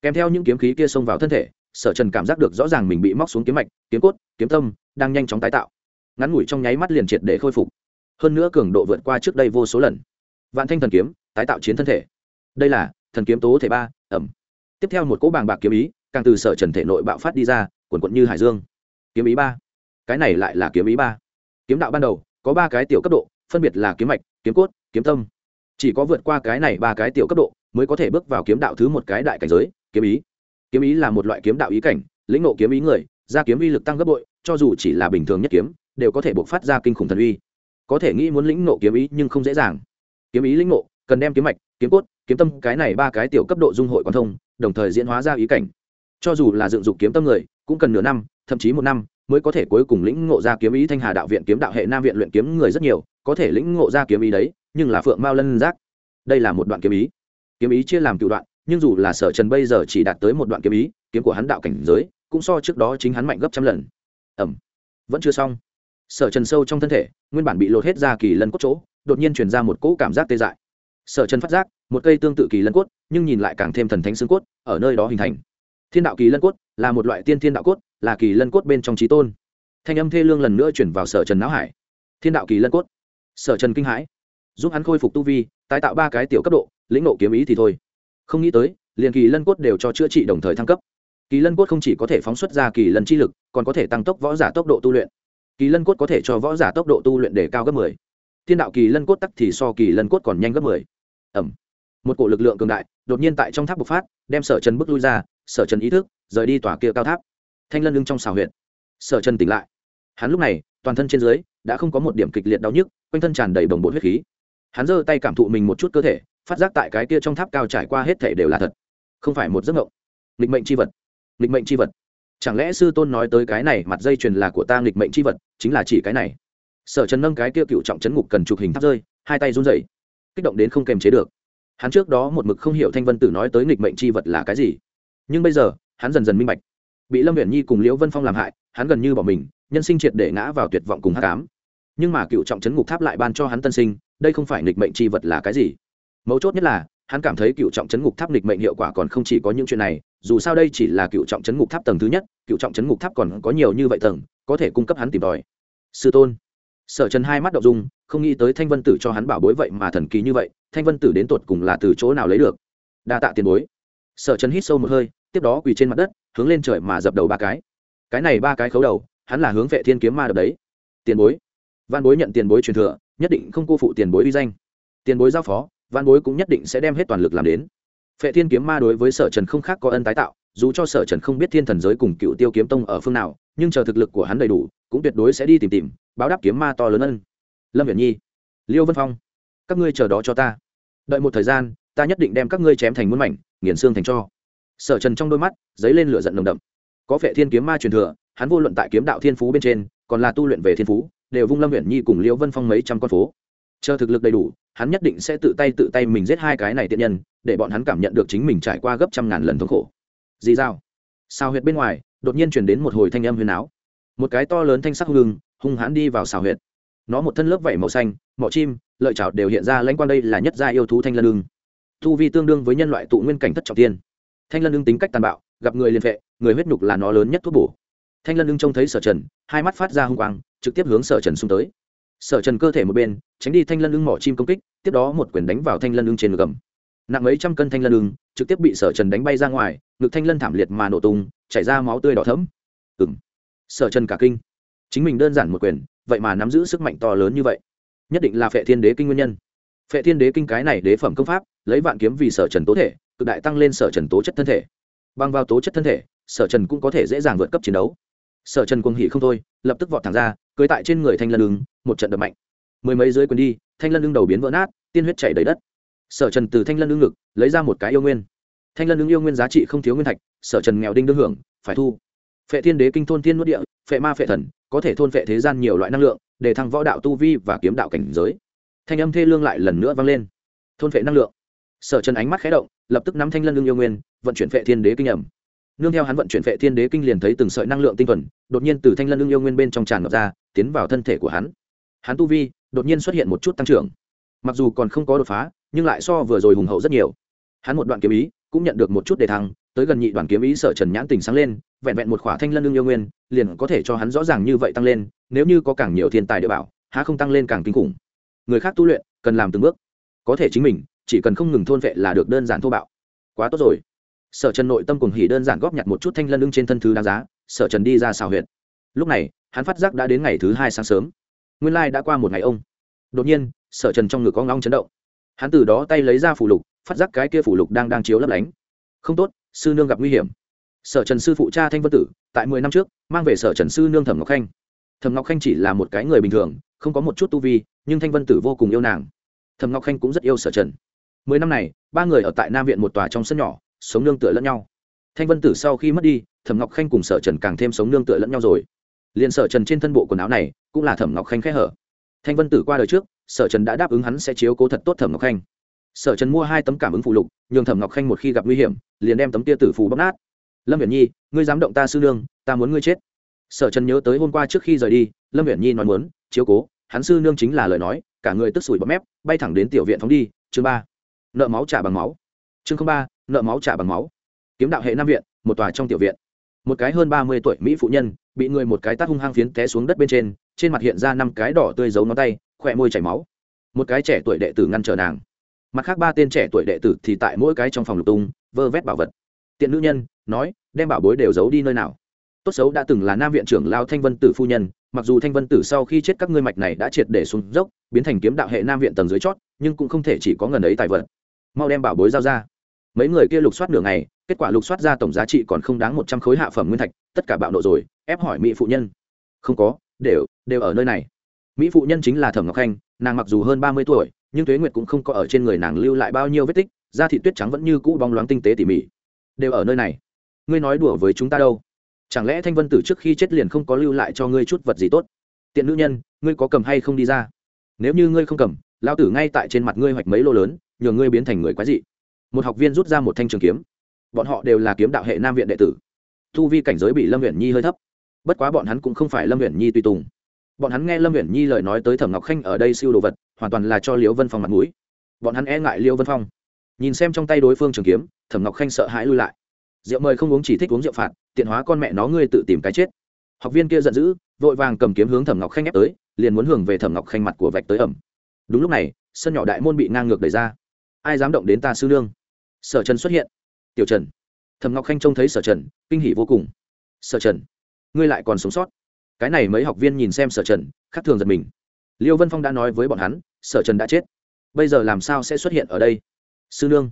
Kèm theo những kiếm khí kia xông vào thân thể, sở trần cảm giác được rõ ràng mình bị móc xuống kiếm mạch, kiếm cốt, kiếm tâm, đang nhanh chóng tái tạo. Ngắn ngủi trong nháy mắt liền triệt để khôi phục. Hơn nữa cường độ vượt qua trước đây vô số lần. Vạn thanh thần kiếm, tái tạo chiến thân thể. Đây là thần kiếm tố thể ba, ẩm. Tiếp theo một cỗ bàng bạc kiếm ý, càng từ sở trần thể nội bạo phát đi ra quần quận như hải dương. Kiếm ý ba. Cái này lại là kiếm ý ba. Kiếm đạo ban đầu, có ba cái tiểu cấp độ phân biệt là kiếm mạch, kiếm cốt, kiếm tâm. Chỉ có vượt qua cái này ba cái tiểu cấp độ mới có thể bước vào kiếm đạo thứ một cái đại cảnh giới, kiếm ý. Kiếm ý là một loại kiếm đạo ý cảnh, lĩnh nộ kiếm ý người, ra kiếm uy lực tăng gấp bội, cho dù chỉ là bình thường nhất kiếm, đều có thể buộc phát ra kinh khủng thần uy. Có thể nghĩ muốn lĩnh nộ kiếm ý nhưng không dễ dàng. Kiếm ý lĩnh nộ cần đem kiếm mạch, kiếm cốt, kiếm tâm cái này ba cái tiểu cấp độ dung hội quan thông, đồng thời diễn hóa ra ý cảnh. Cho dù là dựng dục kiếm tâm người, cũng cần nửa năm, thậm chí một năm mới có thể cuối cùng lĩnh ngộ ra kiếm ý thanh hà đạo viện kiếm đạo hệ nam viện luyện kiếm người rất nhiều có thể lĩnh ngộ ra kiếm ý đấy, nhưng là phượng mao lân giác. Đây là một đoạn kiếm ý. Kiếm ý chia làm cựu đoạn, nhưng dù là sở trần bây giờ chỉ đạt tới một đoạn kiếm ý, kiếm của hắn đạo cảnh giới, cũng so trước đó chính hắn mạnh gấp trăm lần. Ẩm vẫn chưa xong. Sở trần sâu trong thân thể, nguyên bản bị lột hết ra kỳ lân cốt chỗ, đột nhiên truyền ra một cỗ cảm giác tê dại. Sở trần phát giác, một cây tương tự kỳ lân cốt, nhưng nhìn lại càng thêm thần thánh xương cốt, ở nơi đó hình thành. Thiên đạo kỳ lân cốt, là một loại tiên thiên đạo cốt, là kỳ lân cốt bên trong trí tôn. Thanh âm thê lương lần nữa chuyển vào sở trần não hải. Thiên đạo kỳ lân cốt sở trần kinh hãi. Giúp hắn khôi phục tu vi, tái tạo ba cái tiểu cấp độ, lĩnh nộ kiếm ý thì thôi. Không nghĩ tới, liền kỳ lân cốt đều cho chữa trị đồng thời thăng cấp. Kỳ lân cốt không chỉ có thể phóng xuất ra kỳ lân chi lực, còn có thể tăng tốc võ giả tốc độ tu luyện. Kỳ lân cốt có thể cho võ giả tốc độ tu luyện để cao gấp mười. Thiên đạo kỳ lân cốt tắc thì so kỳ lân cốt còn nhanh gấp mười. Ẩm một cổ lực lượng cường đại, đột nhiên tại trong tháp bộc phát, đem sở trần bước lui ra, sở trần ý thức, rời đi tòa kia cao tháp. Thanh lân lưng trong xào huyện sở trần tỉnh lại. Hắn lúc này, toàn thân trên dưới, đã không có một điểm kịch liệt đau nhức quanh thân tràn đầy bồng bột huyết khí. Hắn giơ tay cảm thụ mình một chút cơ thể, phát giác tại cái kia trong tháp cao trải qua hết thể đều là thật. Không phải một giấc mộng. Nghịch mệnh c h i vật. Nghịch mệnh c h i vật. Chẳng lẽ sư tôn nói tới cái này mặt dây chuyền là của ta nghịch mệnh c h i vật, chính là chỉ cái này? Sở trần nâng cái kia cựu trọng chấn ngục cần chụp hình tháp rơi, hai tay run rẩy, kích động đến không kềm chế được. Hắn trước đó một mực không hiểu thanh vân tử nói tới nghịch mệnh c h i vật là cái gì. Nhưng bây giờ, hắn dần dần minh bạch. Bị lâm huyện nhi cùng liễu vân phong làm hại, hắn gần như bỏ mình, nhân sinh triệt để ngã vào tuyệt vọng cùng hát cám nhưng mà cựu trọng chấn ngục tháp lại ban cho hắn tân sinh, đây không phải nghịch mệnh c h i vật là cái gì? Mấu chốt nhất là, hắn cảm thấy cựu trọng chấn ngục tháp nghịch mệnh hiệu quả còn không chỉ có những chuyện này, dù sao đây chỉ là cựu trọng chấn ngục tháp tầng thứ nhất, cựu trọng chấn ngục tháp còn có nhiều như vậy tầng, có thể cung cấp hắn tìm tòi. Sư tôn. Sở trần hai mắt đậu dung, không nghĩ tới thanh vân tử cho hắn bảo bối vậy mà thần kỳ như vậy, thanh vân tử đến tột cùng là từ chỗ nào lấy được? Đa tạ tiền bối. Sở trần hít sâu một hơi, tiếp đó quỳ trên mặt đất, hướng lên trời mà dập đầu ba cái. Cái này ba cái khấu đầu, hắn là hướng vệ thiên kiếm ma đập đấy. Tiền bối văn bối nhận tiền bối truyền thừa, nhất định không cô phụ tiền bối uy danh. Tiền bối giao phó, văn bối cũng nhất định sẽ đem hết toàn lực làm đến. Phệ thiên kiếm ma đối với sở trần không khác có ân tái tạo, dù cho sở trần không biết thiên thần giới cùng cựu tiêu kiếm tông ở phương nào, nhưng chờ thực lực của hắn đầy đủ, cũng tuyệt đối sẽ đi tìm tìm, báo đáp kiếm ma to lớn ân. Lâm viễn nhi, liêu vân phong, các ngươi chờ đó cho ta. Đợi một thời gian, ta nhất định đem các ngươi chém thành muôn mảnh, nghiền xương thành cho. Sở trần trong đôi mắt dấy lên lửa giận nồng đậm. Có phệ thiên kiếm ma truyền thừa, hắn vô luận tại kiếm đạo thiên phú bên trên, còn là tu luyện về thiên phú đều vung lâm huyện nhi cùng liễu vân phong mấy trăm con phố. Chờ thực lực đầy đủ, hắn nhất định sẽ tự tay tự tay mình giết hai cái này tiện nhân, để bọn hắn cảm nhận được chính mình trải qua gấp trăm ngàn lần thống khổ. Dì dao sao huyệt bên ngoài, đột nhiên chuyển đến một hồi thanh âm huyền áo. Một cái to lớn thanh sắc hung hung hãn đi vào xào huyệt. Nó một thân lớp vảy màu xanh mỏ chim, lợi chảo đều hiện ra lãnh quan đây là nhất gia yêu thú thanh lân lưng thu vi tương đương với nhân loại tụ nguyên cảnh thất trọng tiên. Thanh lân lưng tính cách tàn bạo, gặp người liên vệ người huyết nhục là nó lớn nhất thuốc bổ thanh lân lưng trông thấy sở trần, hai mắt phát ra hung quang, trực tiếp hướng sở trần xung tới. Sở trần cơ thể một bên, tránh đi thanh lân lưng mỏ chim công kích, tiếp đó một quyền đánh vào thanh lân lưng trên ngực gầm. Nặng mấy trăm cân thanh lân lưng, trực tiếp bị sở trần đánh bay ra ngoài, ngực thanh lân thảm liệt mà nổ tung, chảy ra máu tươi đỏ thấm ừ m sở trần cả kinh. Chính mình đơn giản một quyền, vậy mà nắm giữ sức mạnh to lớn như vậy. Nhất định là phệ thiên đế kinh nguyên nhân. Phệ thiên đế kinh cái này đế phẩm công pháp, lấy vạn kiếm vì sở trần tố thể, cực đại tăng lên sở trần tố chất thân thể. Bằng vào tố chất thân thể, sở trần cũng có thể dễ dàng vượt cấp chiến đấu sở trần cuồng hỉ không thôi, lập tức vọt thẳng ra cưới tại trên người thanh lân ứng một trận đập mạnh. Mười mấy dưới quyền đi, thanh lân ứng đầu biến vỡ nát, tiên huyết chảy đầy đất. Sở trần từ thanh lân ứng ngực, lấy ra một cái yêu nguyên. Thanh lân ứng yêu nguyên giá trị không thiếu nguyên thạch, sở trần nghèo đinh đương hưởng, phải thu. Phệ thiên đế kinh thôn thiên nuốt địa, phệ ma phệ thần, có thể thôn phệ thế gian nhiều loại năng lượng, để thăng võ đạo tu vi và kiếm đạo cảnh giới. Thanh âm thê lương lại lần nữa vang lên. Thôn phệ năng lượng. Sở trần ánh mắt khé động, lập tức nắm thanh lân lương yêu nguyên, vận chuyển phệ thiên đế kinh ẩm nương theo hắn vận chuyển vệ thiên đế kinh liền thấy từng sợi năng lượng tinh thuần, đột nhiên từ thanh lân ưng yêu nguyên bên trong tràn ngập ra, tiến vào thân thể của hắn. Hắn tu vi đột nhiên xuất hiện một chút tăng trưởng. Mặc dù còn không có đột phá, nhưng lại so vừa rồi hùng hậu rất nhiều. Hắn một đoạn kiếm ý cũng nhận được một chút đề thăng, tới gần nhị đoàn kiếm ý sở trần nhãn tình sáng lên, vẹn vẹn một khỏa thanh lân ưng yêu nguyên liền có thể cho hắn rõ ràng như vậy tăng lên, nếu như có càng nhiều thiên tài địa bảo, há không tăng lên càng kinh khủng. Người khác tu luyện cần làm từng bước. Có thể chính mình, chỉ cần không ngừng thôn vệ là được đơn giản thô bạo. Quá tốt rồi sở trần nội tâm cùng hỉ đơn giản góp nhặt một chút thanh lân lưng trên thân thứ đáng giá, sở trần đi ra xào huyện lúc này, hắn phát giác đã đến ngày thứ hai sáng sớm. Nguyên lai đã qua một ngày ông. Đột nhiên, sở trần trong ngực có ngong chấn động. Hắn từ đó tay lấy ra phủ lục, phát giác cái kia phủ lục đang đang chiếu lấp lánh. Không tốt, sư nương gặp nguy hiểm. Sở trần sư phụ cha thanh vân tử, tại mười năm trước, mang về sở trần sư nương thẩm ngọc khanh. Thẩm ngọc khanh chỉ là một cái người bình thường, không có một chút tu vi, nhưng thanh vân tử vô cùng yêu nàng. Thẩm ngọc khanh cũng rất yêu sở trần. Mười năm này, ba người ở tại nam viện một tòa trong sân nhỏ sống nương tựa lẫn nhau. Thanh vân tử sau khi mất đi, thẩm ngọc khanh cùng sở trần càng thêm sống nương tựa lẫn nhau rồi. Liền sở trần trên thân bộ quần áo này, cũng là thẩm ngọc khanh khẽ hở. Thanh vân tử qua đời trước, sở trần đã đáp ứng hắn sẽ chiếu cố thật tốt thẩm ngọc khanh. Sở trần mua hai tấm cảm ứng phụ lục, nhường thẩm ngọc khanh một khi gặp nguy hiểm, liền đem tấm tia tử phù bóc nát. Lâm viễn nhi, ngươi dám động ta sư nương, ta muốn ngươi chết. Sở trần nhớ tới hôm qua trước khi rời đi, lâm viễn nhi nói muốn, chiếu cố, hắn sư nương chính là lời nói, cả người tức sủi bọt mép, bay thẳng đến tiểu viện phóng đi. Chương ba, nợ máu trả bằng máu. Chương ba nợ máu trả bằng máu. Kiếm đạo hệ nam viện, một tòa trong tiểu viện. Một cái hơn ba mươi tuổi mỹ phụ nhân, bị người một cái tát hung hăng phiến té xuống đất bên trên trên mặt hiện ra năm cái đỏ tươi giấu ngón tay, khỏe môi chảy máu. Một cái trẻ tuổi đệ tử ngăn trở nàng. Mặt khác ba tên trẻ tuổi đệ tử thì tại mỗi cái trong phòng lục tung, vơ vét bảo vật. Tiện nữ nhân, nói, đem bảo bối đều giấu đi nơi nào. Tốt xấu đã từng là nam viện trưởng lao thanh vân tử phu nhân, mặc dù thanh vân tử sau khi chết các ngươi mạch này đã triệt để xuống dốc, biến thành kiếm đạo hệ nam viện tầng dưới chót, nhưng cũng không thể chỉ có ngần ấy tài vật. Mau đem bảo bối giao ra mấy người kia lục soát nửa ngày, kết quả lục soát ra tổng giá trị còn không đáng một trăm khối hạ phẩm nguyên thạch, tất cả bạo nộ rồi, ép hỏi mỹ phụ nhân. Không có, đều đều ở nơi này. Mỹ phụ nhân chính là thẩm ngọc khanh, nàng mặc dù hơn ba mươi tuổi, nhưng thuế nguyệt cũng không có ở trên người nàng lưu lại bao nhiêu vết tích, da thị tuyết trắng vẫn như cũ bóng loáng tinh tế tỉ mỉ. Đều ở nơi này. Ngươi nói đùa với chúng ta đâu? Chẳng lẽ thanh vân tử trước khi chết liền không có lưu lại cho ngươi chút vật gì tốt? Tiện nữ nhân, ngươi có cầm hay không đi ra? Nếu như ngươi không cầm lao tử ngay tại trên mặt ngươi hoạch mấy lô lớn, nhờ ngươi biến thành người quái dị một học viên rút ra một thanh trường kiếm. Bọn họ đều là kiếm đạo hệ nam viện đệ tử. Thu vi cảnh giới bị lâm huyện nhi hơi thấp. Bất quá bọn hắn cũng không phải lâm huyện nhi tùy tùng. Bọn hắn nghe lâm huyện nhi lời nói tới thẩm ngọc khanh ở đây siêu đồ vật, hoàn toàn là cho liễu vân phong mặt mũi. Bọn hắn e ngại liễu vân phong. Nhìn xem trong tay đối phương trường kiếm, thẩm ngọc khanh sợ hãi lui lại. Rượu mời không uống chỉ thích uống rượu phạt, tiện hóa con mẹ nó ngươi tự tìm cái chết. Học viên kia giận dữ, vội vàng cầm kiếm hướng thẩm ngọc khanh ép tới, liền muốn hưởng về thẩm ngọc khanh mặt của vạch tới ẩm. Đúng lúc này, sân nhỏ đại môn bị ngang ngược đẩy ra. Ai dám động đến ta sư nương? Sở trần xuất hiện. Tiểu trần. Thẩm ngọc khanh trông thấy sở trần, kinh hỉ vô cùng. Sở trần, ngươi lại còn sống sót? Cái này mấy học viên nhìn xem sở trần, khác thường giật mình. Liêu vân phong đã nói với bọn hắn, sở trần đã chết. Bây giờ làm sao sẽ xuất hiện ở đây? Sư nương.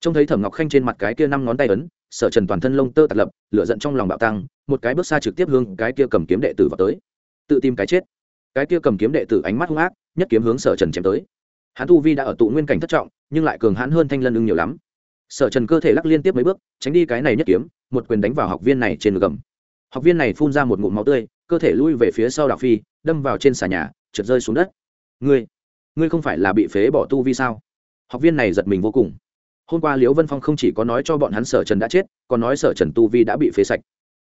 Trông thấy thẩm ngọc khanh trên mặt cái kia năm ngón tay ấn, sở trần toàn thân lông tơ tạt lập, lửa giận trong lòng bạo tăng, một cái bước xa trực tiếp hướng cái kia cầm kiếm đệ tử vào tới. Tự tìm cái chết. Cái kia cầm kiếm đệ tử ánh mắt hung ác, nhất kiếm hướng sở trần chém tới. Hắn tu vi đã ở tụ nguyên cảnh thất trọng, nhưng lại cường hãn hơn thanh lân ưng nhiều lắm sở trần cơ thể lắc liên tiếp mấy bước, tránh đi cái này nhất kiếm, một quyền đánh vào học viên này trên ngực gầm. Học viên này phun ra một ngụm máu tươi, cơ thể lui về phía sau đảo phi, đâm vào trên xà nhà, trượt rơi xuống đất. Ngươi ngươi không phải là bị phế bỏ tu vi sao? Học viên này giật mình vô cùng. Hôm qua liễu vân phong không chỉ có nói cho bọn hắn sở trần đã chết, còn nói sở trần tu vi đã bị phế sạch.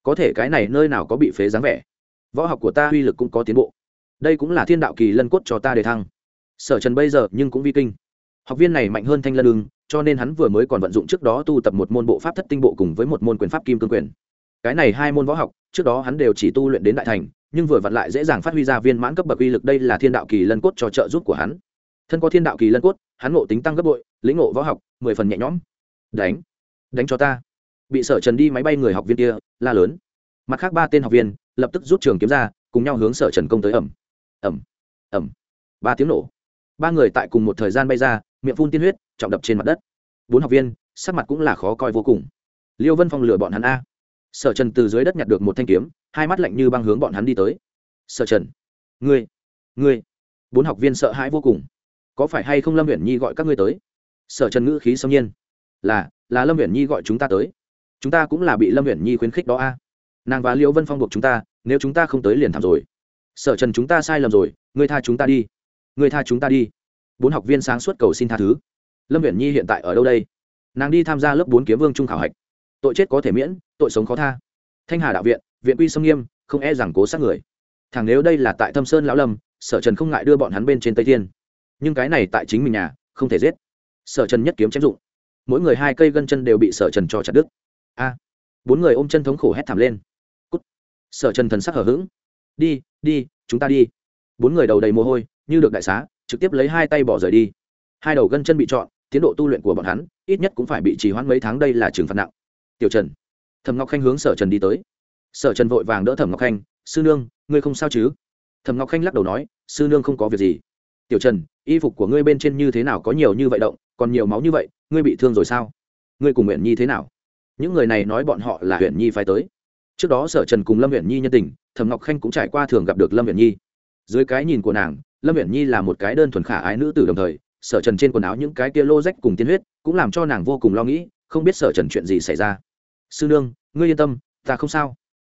Có thể cái này nơi nào có bị phế dáng vẻ? Võ học của ta uy lực cũng có tiến bộ. Đây cũng là thiên đạo kỳ lân cốt cho ta đề thăng. Sở trần bây giờ nhưng cũng vi kinh. Học viên này mạnh hơn thanh lân ưng cho nên hắn vừa mới còn vận dụng trước đó tu tập một môn bộ pháp thất tinh bộ cùng với một môn quyền pháp kim cương quyền. Cái này hai môn võ học, trước đó hắn đều chỉ tu luyện đến đại thành, nhưng vừa vặn lại dễ dàng phát huy ra viên mãn cấp bậc uy lực đây là thiên đạo kỳ lân cốt cho trợ giúp của hắn. Thân có thiên đạo kỳ lân cốt, hắn ngộ tính tăng gấp bội, lĩnh ngộ võ học, mười phần nhẹ nhõm. Đánh đánh cho ta. Bị sở trần đi máy bay người học viên kia, la lớn. Mặt khác ba tên học viên, lập tức rút trường kiếm ra, cùng nhau hướng sở trần công tới ẩm. Ẩm ẩm. Ba tiếng nổ. Ba người tại cùng một thời gian bay ra miệng phun tiên huyết, trọng đập trên mặt đất. Bốn học viên, sắc mặt cũng là khó coi vô cùng. Liêu vân phong lừa bọn hắn a. Sở trần từ dưới đất nhặt được một thanh kiếm, hai mắt lạnh như băng hướng bọn hắn đi tới. Sở trần, ngươi ngươi. Bốn học viên sợ hãi vô cùng. Có phải hay không lâm huyền nhi gọi các ngươi tới? Sở trần ngữ khí xâm nhiên. Là là lâm huyền nhi gọi chúng ta tới. Chúng ta cũng là bị lâm huyền nhi khuyến khích đó a. Nàng và liễu vân phong buộc chúng ta, nếu chúng ta không tới liền thảm rồi. Sở trần chúng ta sai lầm rồi, ngươi tha chúng ta đi. Ngươi tha chúng ta đi bốn học viên sáng suốt cầu xin tha thứ. Lâm huyện nhi hiện tại ở đâu đây? Nàng đi tham gia lớp bốn kiếm vương trung khảo hạch. Tội chết có thể miễn, tội sống khó tha. Thanh hà đạo viện viện quy sông nghiêm, không e rằng cố sát người. Thằng nếu đây là tại thâm sơn lão lâm, sở trần không ngại đưa bọn hắn bên trên tây thiên. Nhưng cái này tại chính mình nhà, không thể giết. Sở trần nhất kiếm chém dụng. Mỗi người hai cây gân chân đều bị sở trần cho chặt đứt. A. À, bốn người ôm chân thống khổ hét thảm lên. Cút. sở trần thần sắc hở h ữ g đi đi, chúng ta đi. Bốn người đầu đầy mồ hôi, như được đại xá trực tiếp lấy hai tay bỏ rời đi. Hai đầu gân chân bị chọn, tiến độ tu luyện của bọn hắn ít nhất cũng phải bị trì hoãn mấy tháng, đây là trường phạt nặng. Tiểu trần thầm ngọc khanh hướng sở trần đi tới. Sở trần vội vàng đỡ thẩm ngọc khanh, sư nương, ngươi không sao chứ? Thẩm ngọc khanh lắc đầu nói, sư nương không có việc gì. Tiểu trần, y phục của ngươi bên trên như thế nào có nhiều như vậy động, còn nhiều máu như vậy, ngươi bị thương rồi sao? Ngươi cùng nguyện nhi thế nào? Những người này nói bọn họ là huyện nhi phải tới. Trước đó sở trần cùng lâm huyện nhi nhân tình, thẩm ngọc khanh cũng trải qua thường gặp được lâm huyện nhi. Dưới cái nhìn của nàng lâm Viễn nhi là một cái đơn thuần khả ái nữ tử đồng thời, sở trần trên quần áo những cái kia lô rách cùng tiên huyết cũng làm cho nàng vô cùng lo nghĩ, không biết sở trần chuyện gì xảy ra. Sư nương, ngươi yên tâm, ta không sao.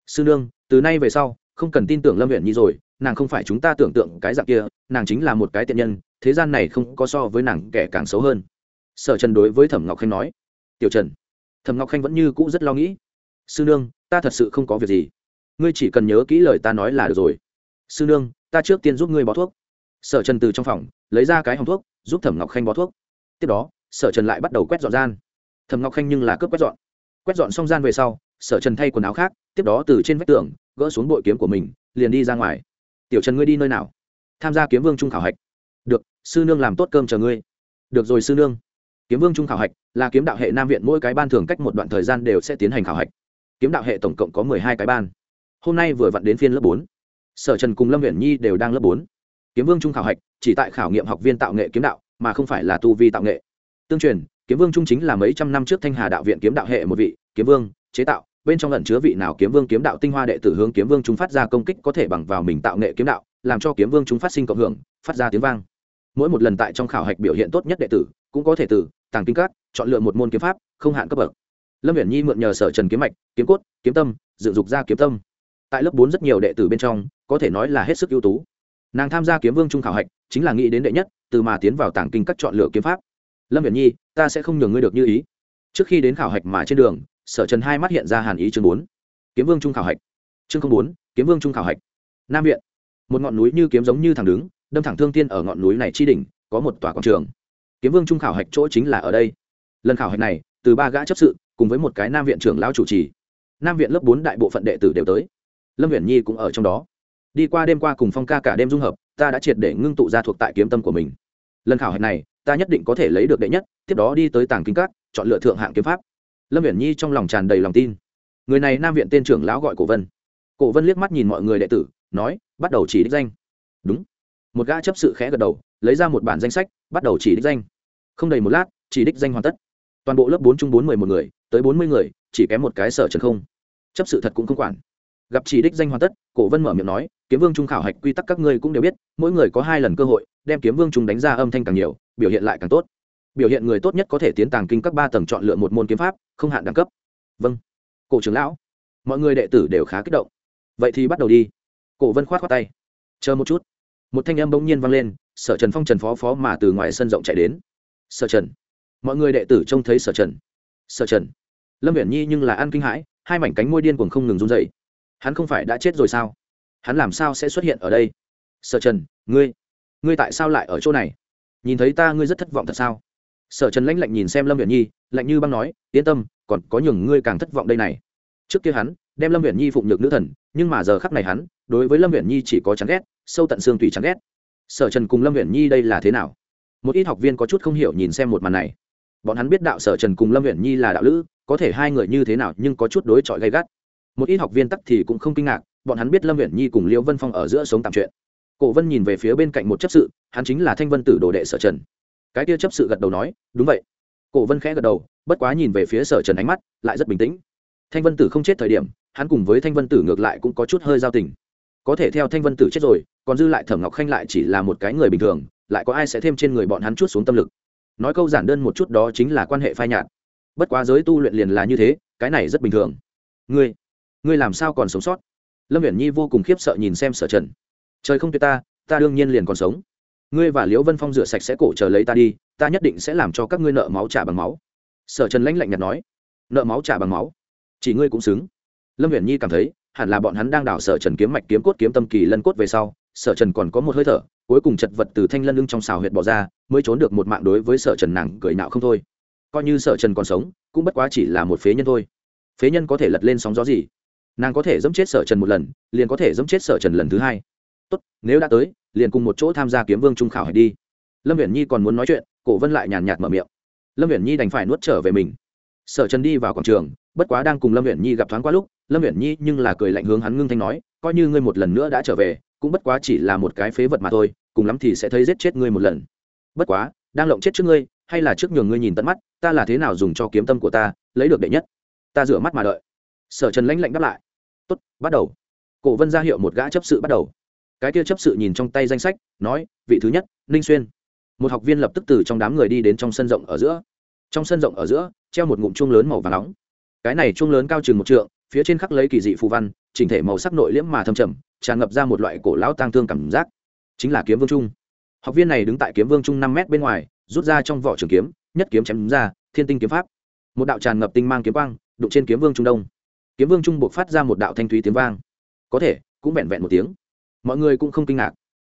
Sư nương, từ nay về sau, không cần tin tưởng lâm Viễn nhi rồi, nàng không phải chúng ta tưởng tượng cái dạng kia, nàng chính là một cái tiện nhân, thế gian này không có so với nàng kẻ càng xấu hơn. Sở trần đối với thẩm ngọc khanh nói. Tiểu trần, thẩm ngọc khanh vẫn như cũ rất lo nghĩ. Sư nương, ta thật sự không có việc gì. Ngươi chỉ cần nhớ kỹ lời ta nói là được rồi. Sư nương, ta trước tiên giúp ngươi bó thuốc sở trần từ trong phòng, lấy ra cái hòng thuốc, giúp thẩm ngọc khanh bó thuốc. Tiếp đó, sở trần lại bắt đầu quét dọn gian. Thẩm ngọc khanh nhưng là cướp quét dọn. Quét dọn xong gian về sau, sở trần thay quần áo khác, tiếp đó từ trên vách tường, gỡ xuống bội kiếm của mình, liền đi ra ngoài. Tiểu trần ngươi đi nơi nào? Tham gia kiếm vương trung khảo hạch. Được, sư nương làm tốt cơm chờ ngươi. Được rồi sư nương. Kiếm vương trung khảo hạch là kiếm đạo hệ nam viện, mỗi cái ban thường cách một đoạn thời gian đều sẽ tiến hành khảo hạch. Kiếm đạo hệ tổng cộng có mười hai cái ban. Hôm nay vừa vặn đến phiên lớp bốn. Sở trần cùng lâm huyện nhi đều đang lớp bốn kiếm vương trung khảo hạch, chỉ tại khảo nghiệm học viên tạo nghệ kiếm đạo, mà không phải là tu vi tạo nghệ. Tương truyền, kiếm vương trung chính là mấy trăm năm trước thanh hà đạo viện kiếm đạo hệ một vị, kiếm vương, chế tạo. Bên trong ẩn chứa vị nào kiếm vương kiếm đạo tinh hoa đệ tử hướng kiếm vương chúng phát ra công kích có thể bằng vào mình tạo nghệ kiếm đạo, làm cho kiếm vương chúng phát sinh cộng hưởng, phát ra tiếng vang. Mỗi một lần tại trong khảo hạch biểu hiện tốt nhất đệ tử, cũng có thể từ tàng kinh các, chọn lựa một môn kiếm pháp, không hạn cấp bậc. Lâm viễn nhi mượn nhờ sở trần kiếm mạch, kiếm cốt, kiếm tâm, dựng dục ra kiếm tâm. Tại lớp bốn rất nhiều đệ tử bên trong, có thể nói là hết sức ưu tú nàng tham gia kiếm vương trung khảo hạch, chính là nghĩ đến đệ nhất, từ mà tiến vào tảng kinh các chọn lựa kiếm pháp. Lâm viễn nhi, ta sẽ không nhường ngươi được như ý. Trước khi đến khảo hạch mà trên đường, sở trần hai mắt hiện ra hàn ý chương bốn. Kiếm vương trung khảo hạch. Chương bốn, kiếm vương trung khảo hạch. Nam viện. Một ngọn núi như kiếm giống như thẳng đứng, đâm thẳng thương tiên ở ngọn núi này chi đỉnh, có một tòa quảng trường. Kiếm vương trung khảo hạch chỗ chính là ở đây. Lần khảo hạch này, từ ba gã chấp sự, cùng với một cái nam viện trưởng lão chủ trì. Nam viện lớp bốn đại bộ phận đệ tử đều tới. Lâm viễn nhi cũng ở trong đó đi qua đêm qua cùng phong ca cả đêm dung hợp, ta đã triệt để ngưng tụ ra thuộc tại kiếm tâm của mình. Lần khảo hạch này, ta nhất định có thể lấy được đệ nhất, tiếp đó đi tới tàng kinh các, chọn lựa thượng hạng kiếm pháp. Lâm viễn nhi trong lòng tràn đầy lòng tin. Người này nam viện tên trưởng lão gọi cổ vân. Cổ vân liếc mắt nhìn mọi người đệ tử, nói, bắt đầu chỉ đích danh. Đúng. Một gã chấp sự khẽ gật đầu, lấy ra một bản danh sách, bắt đầu chỉ đích danh. Không đầy một lát, chỉ đích danh hoàn tất. Toàn bộ lớp bốn chung bốn mười một người, tới bốn mươi người, chỉ kém một cái sở trần không. Chấp sự thật cũng không quản. Gặp chỉ đích danh hoàn tất, cổ vân mở miệng nói kiếm vương trung khảo hạch quy tắc các ngươi cũng đều biết, mỗi người có hai lần cơ hội, đem kiếm vương trung đánh ra âm thanh càng nhiều, biểu hiện lại càng tốt. Biểu hiện người tốt nhất có thể tiến tàng kinh các ba tầng chọn lựa một môn kiếm pháp, không hạn đẳng cấp. Vâng. Cổ trưởng lão, mọi người đệ tử đều khá kích động. Vậy thì bắt đầu đi. Cổ vân khoát khoát tay. Chờ một chút. Một thanh âm bỗng nhiên vang lên, sở trần phong trần phó phó mà từ ngoài sân rộng chạy đến. Sở trần. Mọi người đệ tử trông thấy sở trần. Sở trần. Lâm viễn nhi nhưng là ăn kinh hãi, hai mảnh cánh môi điên cuồng không ngừng run dậy hắn không phải đã chết rồi sao? Hắn làm sao sẽ xuất hiện ở đây? Sở trần, ngươi ngươi tại sao lại ở chỗ này? Nhìn thấy ta, ngươi rất thất vọng thật sao? Sở trần lãnh lạnh nhìn xem lâm viễn nhi, lạnh như băng nói, yên tâm, còn có nhường ngươi càng thất vọng đây này. Trước kia hắn đem lâm viễn nhi phụng nhược nữ thần, nhưng mà giờ khắc này hắn đối với lâm viễn nhi chỉ có chán ghét, sâu tận xương tùy chán ghét. Sở trần cùng lâm viễn nhi đây là thế nào? Một ít học viên có chút không hiểu nhìn xem một màn này. Bọn hắn biết đạo sở trần cùng lâm viễn nhi là đạo lữ, có thể hai người như thế nào nhưng có chút đối chọi gay gắt. Một ít học viên tắc thì cũng không kinh ngạc bọn hắn biết lâm viễn nhi cùng liễu vân phong ở giữa sống tạm chuyện. Cổ vân nhìn về phía bên cạnh một chấp sự, hắn chính là thanh vân tử đồ đệ sở trần. Cái kia chấp sự gật đầu nói, đúng vậy. Cổ vân khẽ gật đầu, bất quá nhìn về phía sở trần ánh mắt lại rất bình tĩnh. Thanh vân tử không chết thời điểm, hắn cùng với thanh vân tử ngược lại cũng có chút hơi giao tình. Có thể theo thanh vân tử chết rồi, còn dư lại thẩm ngọc khanh lại chỉ là một cái người bình thường, lại có ai sẽ thêm trên người bọn hắn chút xuống tâm lực. Nói câu giản đơn một chút đó chính là quan hệ phai nhạt. Bất quá giới tu luyện liền là như thế, cái này rất bình thường. Ngươi ngươi làm sao còn sống sót? Lâm viễn nhi vô cùng khiếp sợ nhìn xem sở trần. Trời không tuyệt ta ta đương nhiên liền còn sống. Ngươi và liễu vân phong rửa sạch sẽ cổ chờ lấy ta đi, ta nhất định sẽ làm cho các ngươi nợ máu trả bằng máu. Sở trần lãnh lạnh nhạt nói. Nợ máu trả bằng máu? Chỉ ngươi cũng xứng. Lâm viễn nhi cảm thấy, hẳn là bọn hắn đang đảo sở trần kiếm mạch kiếm cốt kiếm tâm kỳ lân cốt về sau, sở trần còn có một hơi thở, cuối cùng chật vật từ thanh lân lưng trong xào huyệt bỏ ra, mới trốn được một mạng đối với sở trần nàng cười nạo không thôi. Coi như sở trần còn sống, cũng bất quá chỉ là một phế nhân thôi. Phế nhân có thể lật lên sóng gió gì? Nàng có thể dẫm chết sở trần một lần, liền có thể dẫm chết sở trần lần thứ hai. Tốt, nếu đã tới, liền cùng một chỗ tham gia kiếm vương trung khảo hãy đi. Lâm viễn nhi còn muốn nói chuyện, cổ vân lại nhàn nhạt mở miệng. Lâm viễn nhi đành phải nuốt trở về mình. Sở trần đi vào quảng trường, bất quá đang cùng lâm viễn nhi gặp thoáng qua lúc, lâm viễn nhi nhưng là cười lạnh hướng hắn ngưng thanh nói, coi như ngươi một lần nữa đã trở về, cũng bất quá chỉ là một cái phế vật mà thôi, cùng lắm thì sẽ thấy giết chết ngươi một lần. Bất quá, đang lộng chết trước ngươi, hay là trước nhường ngươi nhìn tận mắt, ta là thế nào dùng cho kiếm tâm của ta, lấy được đệ nhất. Ta rửa mắt mà đợi. Sở trần lãnh lạnh đáp lại tốt, bắt đầu. Cổ vân ra hiệu một gã chấp sự bắt đầu. Cái kia chấp sự nhìn trong tay danh sách, nói, vị thứ nhất, ninh xuyên. Một học viên lập tức từ trong đám người đi đến trong sân rộng ở giữa. Trong sân rộng ở giữa, treo một ngụm chuông lớn màu và nóng. Cái này chuông lớn cao chừng một trượng, phía trên khắc lấy kỳ dị phù văn, chỉnh thể màu sắc nội liễm mà thâm trầm, tràn ngập ra một loại cổ lão tang thương cảm giác. Chính là kiếm vương trung. Học viên này đứng tại kiếm vương trung năm mét bên ngoài, rút ra trong vỏ trường kiếm, nhất kiếm chém ra, thiên tinh kiếm pháp. Một đạo tràn ngập tinh mang kiếm quang, đụng trên kiếm vương trung đông kiếm vương trung buộc phát ra một đạo thanh thúy tiếng vang. Có thể, cũng vẹn vẹn một tiếng. Mọi người cũng không kinh ngạc.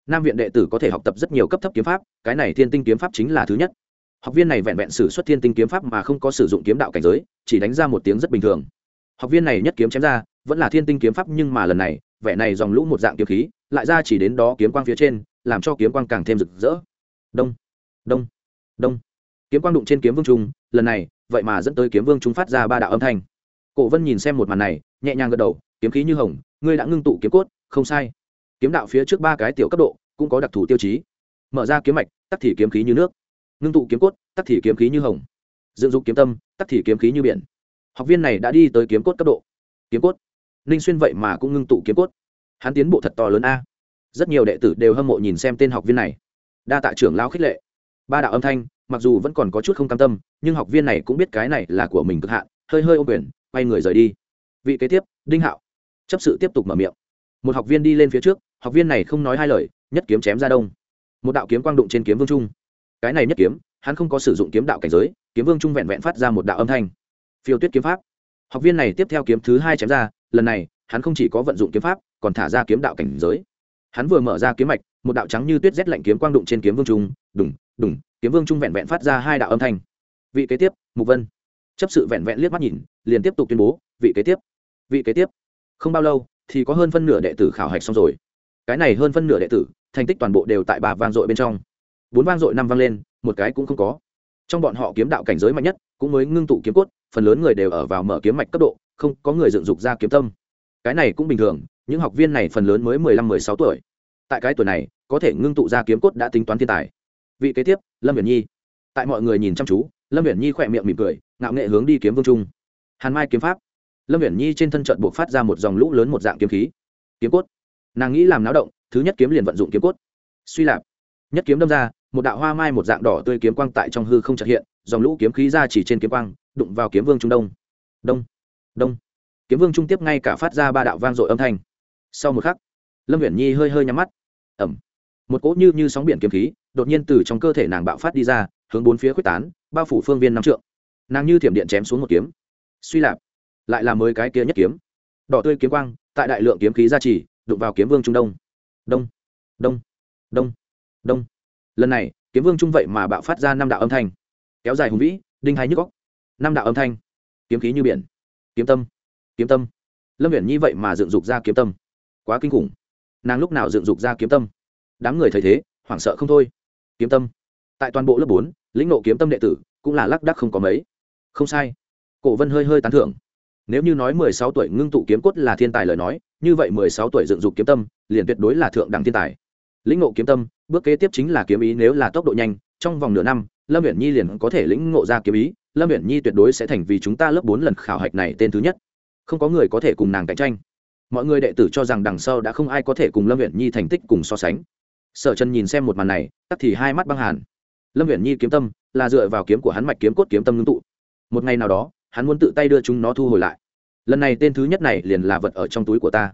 Nam viện đệ tử có thể học tập rất nhiều cấp thấp kiếm pháp, cái này thiên tinh kiếm pháp chính là thứ nhất. Học viên này vẹn vẹn sử xuất thiên tinh kiếm pháp mà không có sử dụng kiếm đạo cảnh giới, chỉ đánh ra một tiếng rất bình thường. Học viên này nhất kiếm chém ra, vẫn là thiên tinh kiếm pháp nhưng mà lần này, vẻ này dòng lũ một dạng kiếm khí, lại ra chỉ đến đó kiếm quang phía trên, làm cho kiếm quang càng thêm rực rỡ. Đông đông đông. Kiếm quang đụng trên kiếm vương trung, lần này, vậy mà dẫn tới kiếm vương trung phát ra ba đạo âm thanh cổ vân nhìn xem một màn này, nhẹ nhàng gật đầu, kiếm khí như hồng, ngươi đã ngưng tụ kiếm cốt, không sai. Kiếm đạo phía trước ba cái tiểu cấp độ, cũng có đặc thù tiêu chí. Mở ra kiếm mạch, tắc thì kiếm khí như nước. Ngưng tụ kiếm cốt, tắc thì kiếm khí như hồng. Dựng dục kiếm tâm, tắc thì kiếm khí như biển. Học viên này đã đi tới kiếm cốt cấp độ. Kiếm cốt. Ninh xuyên vậy mà cũng ngưng tụ kiếm cốt. Hắn tiến bộ thật to lớn a. Rất nhiều đệ tử đều hâm mộ nhìn xem tên học viên này. Đa tạ trưởng lao khích lệ. Ba đạo âm thanh, mặc dù vẫn còn có chút không cam tâm, nhưng học viên này cũng biết cái này là của mình cực hạn, hơi hơi ô quyền quay người rời đi. Vị kế tiếp, đinh hạo. Chấp sự tiếp tục mở miệng. Một học viên đi lên phía trước, học viên này không nói hai lời, nhất kiếm chém ra đông. Một đạo kiếm quang đụng trên kiếm vương trung. Cái này nhất kiếm, hắn không có sử dụng kiếm đạo cảnh giới, kiếm vương trung vẹn vẹn phát ra một đạo âm thanh. Phiêu tuyết kiếm pháp. Học viên này tiếp theo kiếm thứ hai chém ra, lần này, hắn không chỉ có vận dụng kiếm pháp, còn thả ra kiếm đạo cảnh giới. Hắn vừa mở ra kiếm mạch, một đạo trắng như tuyết rét lạnh kiếm quang đụng trên kiếm vương trung, đùng đùng, kiếm vương trung vẹn vẹn phát ra hai đạo âm thanh. Vị kế tiếp, mục vân. Chấp sự vẹn vẹn liếc mắt nhìn liền tiếp tục tuyên bố, vị kế tiếp. Vị kế tiếp. Không bao lâu, thì có hơn phân nửa đệ tử khảo hạch xong rồi. Cái này hơn phân nửa đệ tử, thành tích toàn bộ đều tại bà vang dội bên trong. Bốn vang dội năm vang lên, một cái cũng không có. Trong bọn họ kiếm đạo cảnh giới mạnh nhất, cũng mới ngưng tụ kiếm cốt, phần lớn người đều ở vào mở kiếm mạch cấp độ, không có người dựng dục ra kiếm tâm. Cái này cũng bình thường, những học viên này phần lớn mới mười lăm, mười sáu tuổi. Tại cái tuổi này, có thể ngưng tụ ra kiếm cốt đã tính toán thiên tài. Vị kế tiếp, lâm viễn nhi. Tại mọi người nhìn chăm chú, lâm viễn nhi khỏe miệng mỉm cười, ngạo nghệ hướng đi kiếm vương trung hàn mai kiếm pháp. Lâm viễn nhi trên thân trận buộc phát ra một dòng lũ lớn một dạng kiếm khí. Kiếm cốt. Nàng nghĩ làm náo động, thứ nhất kiếm liền vận dụng kiếm cốt. Suy lạp. Nhất kiếm đâm ra, một đạo hoa mai một dạng đỏ tươi kiếm quang tại trong hư không trật hiện, dòng lũ kiếm khí ra chỉ trên kiếm quang, đụng vào kiếm vương trung đông. Đông. Đông. Kiếm vương trung tiếp ngay cả phát ra ba đạo vang dội âm thanh. Sau một khắc, lâm viễn nhi hơi hơi nhắm mắt. Ẩm. Một cỗ như như sóng biển kiếm khí, đột nhiên từ trong cơ thể nàng bạo phát đi ra, hướng bốn phía quyết tán, bao phủ phương viên năm trượng. Nàng như thiểm điện chém xuống một kiếm suy lạp, lại là mới cái kia nhất kiếm. Đỏ tươi kiếm quang, tại đại lượng kiếm khí gia trì, đụng vào kiếm vương trung đông. Đông đông đông đông. Lần này, kiếm vương trung vậy mà bạo phát ra năm đạo âm thanh. Kéo dài hùng vĩ, đinh hay nhức góc năm đạo âm thanh. Kiếm khí như biển. Kiếm tâm kiếm tâm. Lâm viễn nhi vậy mà dựng dục ra kiếm tâm. Quá kinh khủng. Nàng lúc nào dựng dục ra kiếm tâm? Đám người thấy thế, hoảng sợ không thôi. Kiếm tâm. Tại toàn bộ lớp bốn, lĩnh nộ kiếm tâm đệ tử, cũng là lác đắc không có mấy. Không sai cổ vân hơi hơi tán thưởng. Nếu như nói mười sáu tuổi ngưng tụ kiếm cốt là thiên tài lời nói, như vậy mười sáu tuổi dựng dục kiếm tâm, liền tuyệt đối là thượng đẳng thiên tài. Lĩnh ngộ kiếm tâm, bước kế tiếp chính là kiếm ý nếu là tốc độ nhanh, trong vòng nửa năm, lâm viễn nhi liền có thể lĩnh ngộ ra kiếm ý, lâm viễn nhi tuyệt đối sẽ thành vì chúng ta lớp bốn lần khảo hạch này tên thứ nhất. Không có người có thể cùng nàng cạnh tranh. Mọi người đệ tử cho rằng đằng sau đã không ai có thể cùng lâm viễn nhi thành tích cùng so sánh. Sở trần nhìn xem một màn này tắt thì hai mắt băng hàn. Lâm viễn nhi kiếm tâm là dựa vào kiếm của hắn mạch kiếm cốt kiếm tâm ngưng tụ. Một ngày nào đó hắn muốn tự tay đưa chúng nó thu hồi lại. Lần này tên thứ nhất này liền là vật ở trong túi của ta.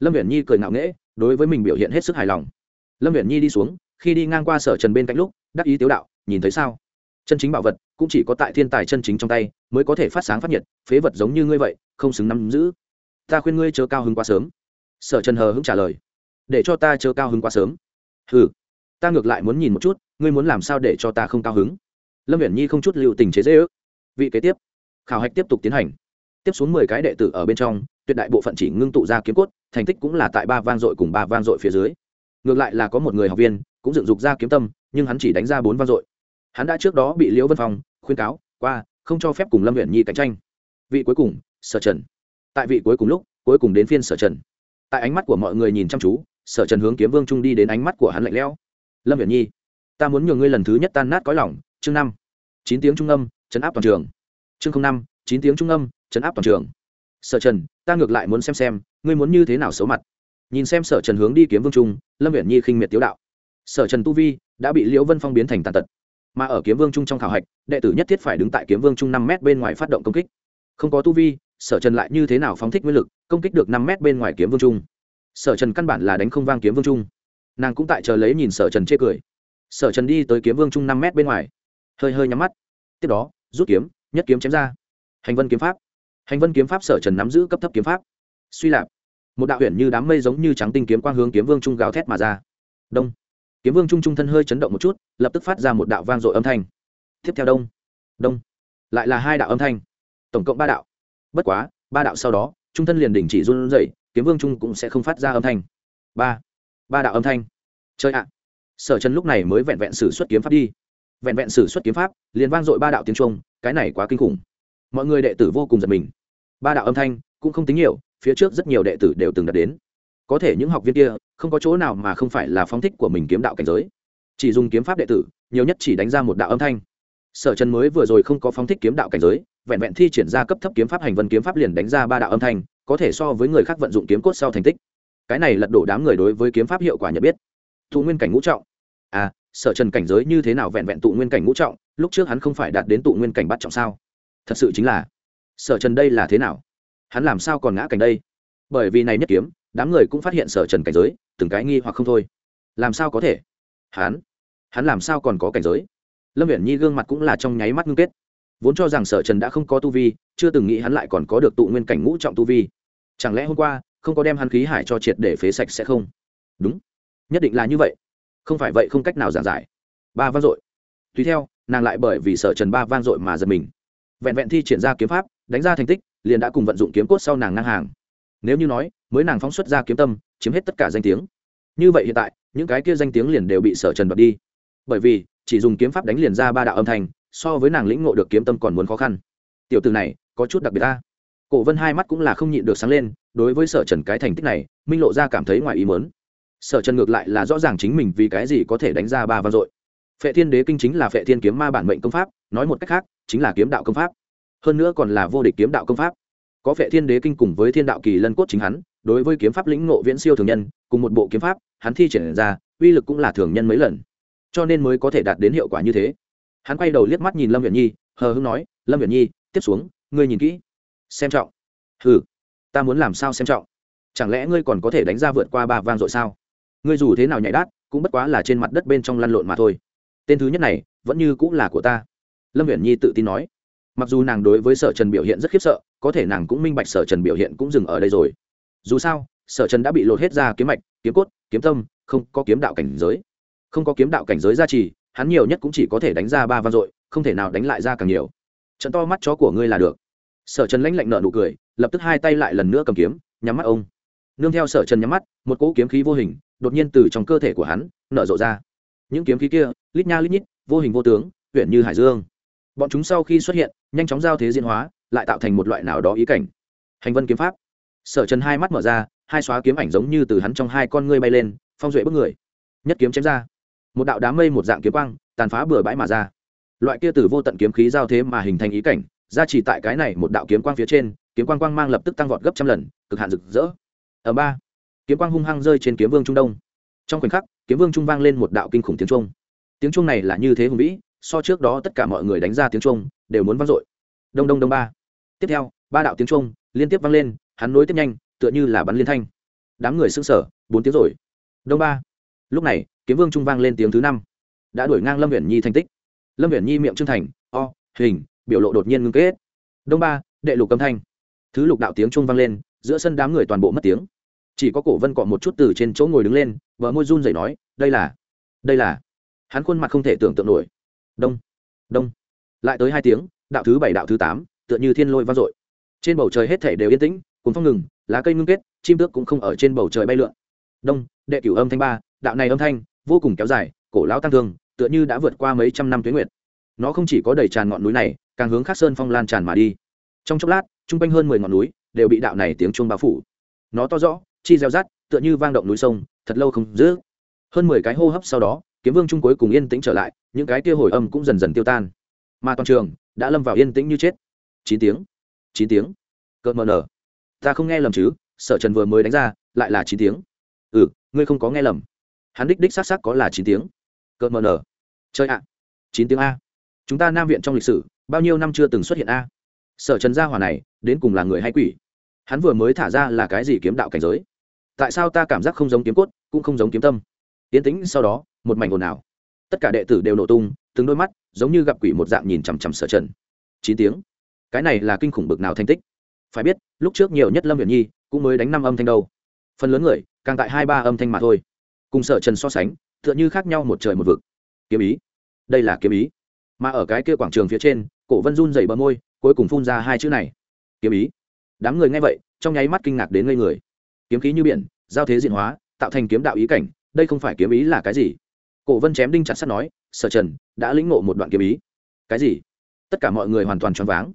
Lâm viễn nhi cười ngạo nghễ, đối với mình biểu hiện hết sức hài lòng. Lâm viễn nhi đi xuống, khi đi ngang qua sở trần bên cạnh lúc, đắc ý tiếu đạo, nhìn thấy sao? Chân chính bảo vật cũng chỉ có tại thiên tài chân chính trong tay, mới có thể phát sáng phát nhiệt, phế vật giống như ngươi vậy, không xứng nắm giữ. Ta khuyên ngươi chớ cao hứng quá sớm. Sở trần hờ hững trả lời. Để cho ta chớ cao hứng quá sớm. Ừ ta ngược lại muốn nhìn một chút, ngươi muốn làm sao để cho ta không cao hứng? Lâm viễn nhi không chút liệu tình chế dễ ước vị kế tiếp khảo hạch tiếp tục tiến hành. Tiếp xuống mười cái đệ tử ở bên trong, tuyệt đại bộ phận chỉ ngưng tụ ra kiếm cốt, thành tích cũng là tại ba vang dội cùng ba vang dội phía dưới. Ngược lại là có một người học viên, cũng dựng dục ra kiếm tâm, nhưng hắn chỉ đánh ra bốn vang dội. Hắn đã trước đó bị liễu vân phong khuyên cáo, qua, không cho phép cùng lâm huyện nhi cạnh tranh. Vị cuối cùng, sở trần. Tại vị cuối cùng lúc, cuối cùng đến phiên sở trần. Tại ánh mắt của mọi người nhìn chăm chú, sở trần hướng kiếm vương trung đi đến ánh mắt của hắn lạnh lẽo. Lâm huyện nhi, ta muốn nhường ngươi lần thứ nhất tan nát cõi lòng. chương năm. Chín tiếng trung âm, chấn áp toàn trường chương năm, chín tiếng trung âm, chấn áp toàn trường. Sở trần, ta ngược lại muốn xem xem, ngươi muốn như thế nào xấu mặt. Nhìn xem sở trần hướng đi kiếm vương trung, lâm Viễn nhi khinh miệt tiếu đạo. Sở trần tu vi đã bị liễu vân phong biến thành tàn tật. Mà ở kiếm vương trung trong khảo hạch, đệ tử nhất thiết phải đứng tại kiếm vương trung năm m bên ngoài phát động công kích. Không có tu vi, sở trần lại như thế nào phóng thích nguyên lực, công kích được năm mét bên ngoài kiếm vương trung? Sở trần căn bản là đánh không vang kiếm vương trung. Nàng cũng tại chờ lấy nhìn sở trần chê cười. Sở trần đi tới kiếm vương trung năm mét bên ngoài. Hơi hơi nhắm mắt. Tiếp đó, rút kiếm nhất kiếm chém ra. Hành vân kiếm pháp. Hành vân kiếm pháp sở trần nắm giữ cấp thấp kiếm pháp. Suy lạp. Một đạo huyền như đám mây giống như trắng tinh kiếm quang hướng kiếm vương trung gào thét mà ra. Đông. Kiếm vương trung trung thân hơi chấn động một chút, lập tức phát ra một đạo vang dội âm thanh. Tiếp theo đông. Đông. Lại là hai đạo âm thanh. Tổng cộng ba đạo. Bất quá, ba đạo sau đó, trung thân liền đình chỉ run rẩy, kiếm vương trung cũng sẽ không phát ra âm thanh. Ba. Ba đạo âm thanh. Chơi ạ. Sở trần lúc này mới vẹn vẹn xử xuất kiếm pháp đi vẹn vẹn sử xuất kiếm pháp, liền vang dội ba đạo tiếng trung cái này quá kinh khủng. Mọi người đệ tử vô cùng giật mình. Ba đạo âm thanh cũng không tính nhiều, phía trước rất nhiều đệ tử đều từng đạt đến. Có thể những học viên kia không có chỗ nào mà không phải là phóng thích của mình kiếm đạo cảnh giới. Chỉ dùng kiếm pháp đệ tử, nhiều nhất chỉ đánh ra một đạo âm thanh. Sở trần mới vừa rồi không có phóng thích kiếm đạo cảnh giới, vẹn vẹn thi triển ra cấp thấp kiếm pháp hành vân kiếm pháp liền đánh ra ba đạo âm thanh, có thể so với người khác vận dụng kiếm cốt sau thành tích. Cái này lật đổ đám người đối với kiếm pháp hiệu quả nhận biết. Thụ nguyên cảnh ngũ trọng. À sở trần cảnh giới như thế nào vẹn vẹn tụ nguyên cảnh ngũ trọng, lúc trước hắn không phải đạt đến tụ nguyên cảnh bắt trọng sao? Thật sự chính là, sở trần đây là thế nào? Hắn làm sao còn ngã cảnh đây? Bởi vì này nhất kiếm, đám người cũng phát hiện sở trần cảnh giới, từng cái nghi hoặc không thôi. Làm sao có thể? Hắn hắn làm sao còn có cảnh giới? Lâm viễn nhi gương mặt cũng là trong nháy mắt ngưng kết. Vốn cho rằng sở trần đã không có tu vi, chưa từng nghĩ hắn lại còn có được tụ nguyên cảnh ngũ trọng tu vi. Chẳng lẽ hôm qua, không có đem hắn khí hải cho triệt để phế sạch sẽ không? Đúng, nhất định là như vậy không phải vậy không cách nào giảng giải. Ba vang dội. Tùy theo, nàng lại bởi vì sở trần ba vang dội mà giật mình. Vẹn vẹn thi triển ra kiếm pháp, đánh ra thành tích, liền đã cùng vận dụng kiếm cốt sau nàng ngang hàng. Nếu như nói, mới nàng phóng xuất ra kiếm tâm, chiếm hết tất cả danh tiếng. Như vậy hiện tại, những cái kia danh tiếng liền đều bị sở trần bật đi. Bởi vì, chỉ dùng kiếm pháp đánh liền ra ba đạo âm thanh, so với nàng lĩnh ngộ được kiếm tâm còn muốn khó khăn. Tiểu từ này, có chút đặc biệt ta. Cổ vân hai mắt cũng là không nhịn được sáng lên, đối với sở trần cái thành tích này, minh lộ ra cảm thấy ngoài ý mớn sở trần ngược lại là rõ ràng chính mình vì cái gì có thể đánh ra ba vang dội. Phệ thiên đế kinh chính là phệ thiên kiếm ma bản mệnh công pháp, nói một cách khác, chính là kiếm đạo công pháp. Hơn nữa còn là vô địch kiếm đạo công pháp. Có phệ thiên đế kinh cùng với thiên đạo kỳ lân cốt chính hắn, đối với kiếm pháp lĩnh ngộ viễn siêu thường nhân, cùng một bộ kiếm pháp, hắn thi triển ra, uy lực cũng là thường nhân mấy lần. Cho nên mới có thể đạt đến hiệu quả như thế. Hắn quay đầu liếc mắt nhìn lâm viện nhi, hờ hưng nói, lâm viện nhi, tiếp xuống, ngươi nhìn kỹ, xem trọng. Ừ ta muốn làm sao xem trọng? Chẳng lẽ ngươi còn có thể đánh ra vượt qua ba vang dội sao? Ngươi dù thế nào nhảy đát, cũng bất quá là trên mặt đất bên trong lăn lộn mà thôi. Tên thứ nhất này, vẫn như cũng là của ta. Lâm viễn nhi tự tin nói. Mặc dù nàng đối với sở trần biểu hiện rất khiếp sợ, có thể nàng cũng minh bạch sở trần biểu hiện cũng dừng ở đây rồi. Dù sao, sở trần đã bị lột hết ra kiếm mạch, kiếm cốt, kiếm tâm, không có kiếm đạo cảnh giới. Không có kiếm đạo cảnh giới gia trì, hắn nhiều nhất cũng chỉ có thể đánh ra ba vang dội, không thể nào đánh lại ra càng nhiều. Trận to mắt chó của ngươi là được. Sở trần lãnh lạnh nợ nụ cười, lập tức hai tay lại lần nữa cầm kiếm, nhắm mắt ông nương theo sở trần nhắm mắt, một cỗ kiếm khí vô hình, đột nhiên từ trong cơ thể của hắn, nở rộ ra. Những kiếm khí kia, lít nha lít nhít, vô hình vô tướng huyện như hải dương. Bọn chúng sau khi xuất hiện, nhanh chóng giao thế diễn hóa, lại tạo thành một loại nào đó ý cảnh. Hành vân kiếm pháp. Sở trần hai mắt mở ra, hai xóa kiếm ảnh giống như từ hắn trong hai con ngươi bay lên, phong duệ bước người. Nhất kiếm chém ra. Một đạo đám mây một dạng kiếm quang, tàn phá bừa bãi mà ra. Loại kia từ vô tận kiếm khí giao thế mà hình thành ý cảnh, ra chỉ tại cái này một đạo kiếm quang phía trên, kiếm quang quang mang lập tức tăng vọt gấp trăm lần, cực hạn rực rỡ ở ba, kiếm quang hung hăng rơi trên kiếm vương trung đông. Trong khoảnh khắc, kiếm vương trung vang lên một đạo kinh khủng tiếng trung tiếng trung này là như thế hùng vĩ, so trước đó tất cả mọi người đánh ra tiếng trung đều muốn vang dội. Đông đông đông ba. Tiếp theo, ba đạo tiếng trung liên tiếp vang lên, hắn nối tiếp nhanh, tựa như là bắn liên thanh. Đám người sững sờ, bốn tiếng rồi. Đông ba. Lúc này, kiếm vương trung vang lên tiếng thứ năm. Đã đuổi ngang lâm viễn nhi thành tích. Lâm viễn nhi miệng trung thành, o, hình, biểu lộ đột nhiên ngưng kết. Đông ba, đệ lục âm thanh. Thứ lục đạo tiếng trung vang lên giữa sân đám người toàn bộ mất tiếng. Chỉ có cổ vân cọ một chút từ trên chỗ ngồi đứng lên vợ môi run rẩy nói, đây là đây là. Hắn khuôn mặt không thể tưởng tượng nổi. Đông đông. Lại tới hai tiếng, đạo thứ bảy, đạo thứ tám, tựa như thiên lôi vang dội. Trên bầu trời hết thể đều yên tĩnh, cuốn phong ngừng, lá cây ngưng kết, chim tước cũng không ở trên bầu trời bay lượn. Đông, đệ cửu âm thanh ba, đạo này âm thanh, vô cùng kéo dài, cổ lão tăng thương, tựa như đã vượt qua mấy trăm năm tuyến nguyệt. Nó không chỉ có đầy tràn ngọn núi này, càng hướng khắc sơn phong lan tràn mà đi. Trong chốc lát chung quanh hơn mười ngọn núi đều bị đạo này tiếng chuông bao phủ. Nó to rõ, chi reo rát tựa như vang động núi sông, thật lâu không giữ hơn mười cái hô hấp sau đó, kiếm vương trung cuối cùng yên tĩnh trở lại, những cái kia hồi âm cũng dần dần tiêu tan. Mà toàn trường đã lâm vào yên tĩnh như chết. Chín tiếng chín tiếng. Cợt mờ nở. Ta không nghe lầm chứ, sở trần vừa mới đánh ra, lại là chín tiếng. Ừ ngươi không có nghe lầm. Hắn đích đích s á c s á c có là chín tiếng. Cợt mờ nở. Chơi ạ. Chín tiếng a. Chúng ta nam viện trong lịch sử, bao nhiêu năm chưa từng xuất hiện a? Sở trần gia hỏa này, đến cùng là người hay quỷ? Hắn vừa mới thả ra là cái gì kiếm đạo cảnh giới? Tại sao ta cảm giác không giống kiếm cốt, cũng không giống kiếm tâm? Tiến tĩnh, sau đó, một mảnh ồn ào. Tất cả đệ tử đều nổ tung, từng đôi mắt, giống như gặp quỷ một dạng nhìn chằm chằm sở trần. Chín tiếng. Cái này là kinh khủng bực nào thành tích? Phải biết, lúc trước nhiều nhất lâm huyền nhi, cũng mới đánh năm âm thanh đâu. Phần lớn người, càng tại hai ba âm thanh mà thôi. Cùng sở trần so sánh, tựa như khác nhau một trời một vực. Kiếm ý. Đây là kiếm ý. Mà ở cái kia quảng trường phía trên, cổ vân run dày bờ môi cuối cùng phun ra hai chữ này. Kiếm ý. Đám người nghe vậy, trong nháy mắt kinh ngạc đến ngây người. Kiếm khí như biển, giao thế diện hóa, tạo thành kiếm đạo ý cảnh, đây không phải kiếm ý là cái gì? Cổ vân chém đinh chặt sắt nói, sở trần, đã lĩnh ngộ một đoạn kiếm ý. Cái gì? Tất cả mọi người hoàn toàn choáng váng.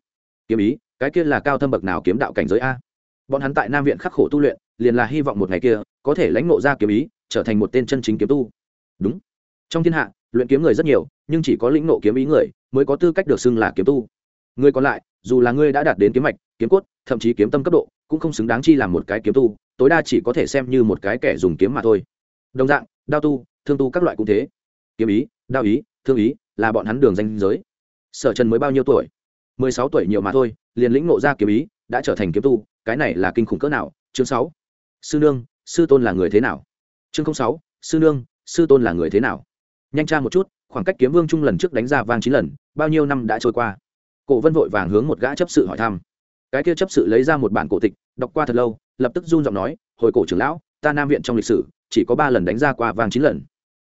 Kiếm ý? Cái kia là cao thâm bậc nào kiếm đạo cảnh giới a? Bọn hắn tại nam viện khắc khổ tu luyện, liền là hy vọng một ngày kia, có thể lãnh ngộ ra kiếm ý, trở thành một tên chân chính kiếm tu. Đúng. Trong thiên hạ, luyện kiếm người rất nhiều, nhưng chỉ có lĩnh ngộ kiếm ý người, mới có tư cách được xưng là kiếm tu người còn lại, dù là ngươi đã đạt đến kiếm mạch, kiếm cốt, thậm chí kiếm tâm cấp độ, cũng không xứng đáng chi làm một cái kiếm tu, tối đa chỉ có thể xem như một cái kẻ dùng kiếm mà thôi. Đồng dạng, đao tu, thương tu các loại cũng thế. Kiếm ý, đao ý, thương ý, là bọn hắn đường danh giới. Sở trần mới bao nhiêu tuổi? Mười sáu tuổi nhiều mà thôi, liền lĩnh ngộ ra kiếm ý, đã trở thành kiếm tu, cái này là kinh khủng cỡ nào? Chương sáu. Sư nương, sư tôn là người thế nào? Chương sáu. Sư nương, sư tôn là người thế nào? Nhanh tra một chút, khoảng cách kiếm vương trung lần trước đánh ra vang chín lần, bao nhiêu năm đã trôi qua? Cổ vân vội vàng hướng một gã chấp sự hỏi thăm. Cái kia chấp sự lấy ra một bản cổ tịch, đọc qua thật lâu, lập tức run giọng nói, hồi cổ trưởng lão, ta nam viện trong lịch sử, chỉ có ba lần đánh ra qua vàng chín lần.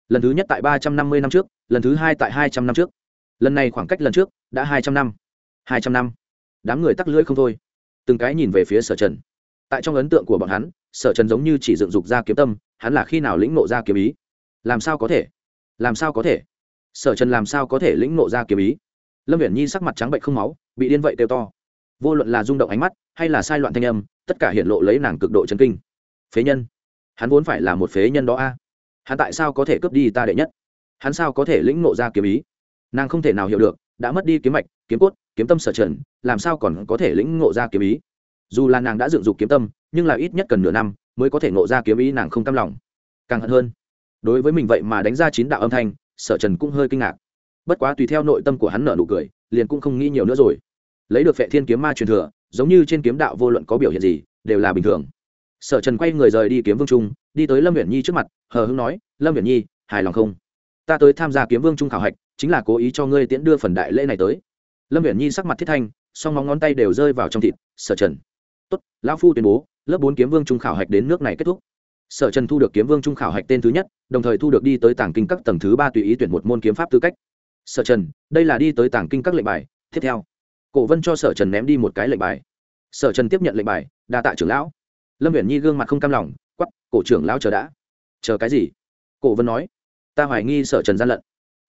Lần thứ nhất tại ba trăm năm mươi năm trước, lần thứ hai tại hai trăm năm trước. Lần này khoảng cách lần trước đã hai trăm năm. Hai trăm năm. Đám người tắc lưỡi không thôi. Từng cái nhìn về phía sở trần. Tại trong ấn tượng của bọn hắn, sở trần giống như chỉ dựng dục ra kiếm tâm, hắn là khi nào lĩnh nộ ra kiếm ý? Làm sao có thể? Làm sao có thể? Sở trần làm sao có thể lĩnh nộ ra kiếm ý? Lâm viễn nhi sắc mặt trắng bệnh không máu, bị điên vậy kêu to. Vô luận là rung động ánh mắt, hay là sai loạn thanh âm, tất cả hiện lộ lấy nàng cực độ chân kinh. Phế nhân. Hắn vốn phải là một phế nhân đó a. Hắn tại sao có thể cướp đi ta đệ nhất? Hắn sao có thể lĩnh nộ ra kiếm ý? Nàng không thể nào hiểu được, đã mất đi kiếm mạch, kiếm cốt, kiếm tâm sở trần, làm sao còn có thể lĩnh ngộ ra kiếm ý? Dù là nàng đã dựng dục kiếm tâm, nhưng là ít nhất cần nửa năm mới có thể ngộ ra kiếm ý nàng không cam lòng. Càng hận hơn, đối với mình vậy mà đánh ra chín đạo âm thanh, sở trần cũng hơi kinh ngạc bất quá tùy theo nội tâm của hắn nở nụ cười, liền cũng không nghĩ nhiều nữa rồi. Lấy được phệ thiên kiếm ma truyền thừa, giống như trên kiếm đạo vô luận có biểu hiện gì, đều là bình thường. Sở trần quay người rời đi kiếm vương trung, đi tới lâm viễn nhi trước mặt, hờ hưng nói, lâm viễn nhi, hài lòng không? Ta tới tham gia kiếm vương trung khảo hạch, chính là cố ý cho ngươi tiễn đưa phần đại lễ này tới. Lâm viễn nhi sắc mặt thiết thanh, song móng ngón tay đều rơi vào trong thịt, sở trần. Tốt, lão phu tuyên bố, lớp bốn kiếm vương trung khảo hạch đến nước này kết thúc. Sở trần thu được kiếm vương trung khảo hạch tên thứ nhất, đồng thời thu được đi tới tảng kinh các tầng thứ ba tùy ý tuyển một môn kiếm pháp tư cách sở trần, đây là đi tới tảng kinh các lệnh bài, tiếp theo. Cổ vân cho sở trần ném đi một cái lệnh bài. Sở trần tiếp nhận lệnh bài, đa tạ trưởng lão. Lâm viễn nhi gương mặt không cam lòng quắp cổ trưởng lão chờ đã. Chờ cái gì? Cổ vân nói. Ta hoài nghi sở trần gian lận.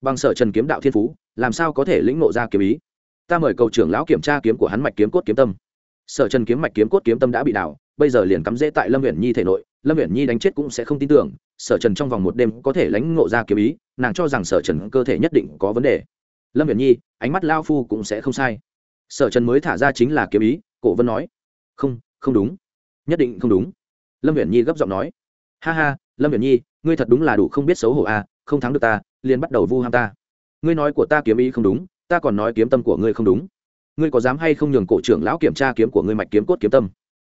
Bằng sở trần kiếm đạo thiên phú, làm sao có thể lĩnh nộ ra kiếm ý? Ta mời cầu trưởng lão kiểm tra kiếm của hắn mạch kiếm cốt kiếm tâm. Sở trần kiếm mạch kiếm cốt kiếm tâm đã bị đảo, bây giờ liền cắm rễ tại lâm Viễn nhi thể nội lâm Viễn nhi đánh chết cũng sẽ không tin tưởng, sở trần trong vòng một đêm có thể lãnh ngộ ra kiếm ý, nàng cho rằng sở trần cơ thể nhất định có vấn đề. Lâm Viễn nhi, ánh mắt lao phu cũng sẽ không sai. Sở trần mới thả ra chính là kiếm ý, cổ vân nói, không không đúng. Nhất định không đúng. Lâm Viễn nhi gấp giọng nói, ha ha, lâm Viễn nhi, ngươi thật đúng là đủ không biết xấu hổ à không thắng được ta, liền bắt đầu vu ham ta. Ngươi nói của ta kiếm ý không đúng, ta còn nói kiếm tâm của ngươi không đúng. Ngươi có dám hay không nhường cổ trưởng lão kiểm tra kiếm của ngươi mạch kiếm cốt kiếm tâm?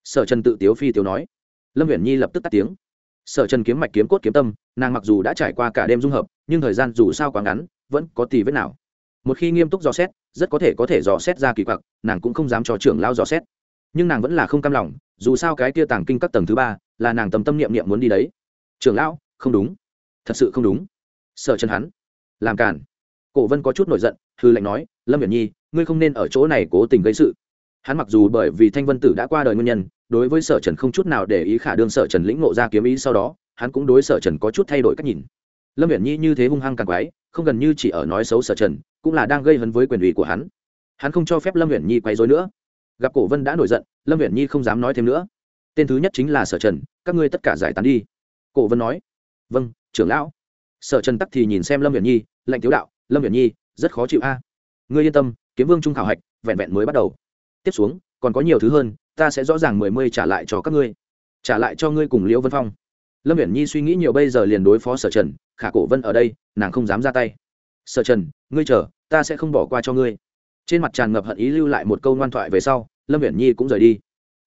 Sở trần tự tiếu phi tiếu nói lâm viễn nhi lập tức tắt tiếng. Sở trần kiếm mạch kiếm cốt kiếm tâm, nàng mặc dù đã trải qua cả đêm dung hợp, nhưng thời gian dù sao quá ngắn, vẫn có tì vết nào. Một khi nghiêm túc dò xét, rất có thể có thể dò xét ra kỳ quặc, nàng cũng không dám cho trưởng lão dò xét. Nhưng nàng vẫn là không cam lòng, dù sao cái kia tàng kinh các tầng thứ ba, là nàng tâm tâm niệm niệm muốn đi đấy. Trưởng lão, không đúng. Thật sự không đúng. Sở trần hắn, làm cản cổ vân có chút nổi giận hư lệnh nói, lâm viễn nhi, ngươi không nên ở chỗ này cố tình gây sự. Hắn mặc dù bởi vì thanh vân tử đã qua đời nguyên nhân đối với sở trần không chút nào để ý khả đương sở trần lĩnh ngộ ra kiếm ý sau đó, hắn cũng đối sở trần có chút thay đổi cách nhìn. Lâm viễn nhi như thế hung hăng càng quái, không gần như chỉ ở nói xấu sở trần, cũng là đang gây hấn với quyền ủy của hắn. Hắn không cho phép lâm viễn nhi quay dối nữa. Gặp cổ vân đã nổi giận, lâm viễn nhi không dám nói thêm nữa. Tên thứ nhất chính là sở trần, các ngươi tất cả giải tán đi. Cổ vân nói vâng trưởng lão. Sở trần tắc thì nhìn xem lâm viễn nhi lệnh thiếu đạo, lâm viễn nhi, rất khó chịu a. Ngươi yên tâm, kiếm vương trung khảo hạch, vẹn vẹn mới bắt đầu. Tiếp xuống, còn có nhiều thứ hơn ta sẽ rõ ràng mười mươi trả lại cho các ngươi. Trả lại cho ngươi cùng liễu vân phong. Lâm viễn nhi suy nghĩ nhiều bây giờ liền đối phó sở trần, khả cổ vân ở đây, nàng không dám ra tay. Sở trần, ngươi chờ, ta sẽ không bỏ qua cho ngươi. Trên mặt tràn ngập hận ý lưu lại một câu ngoan thoại về sau, lâm viễn nhi cũng rời đi.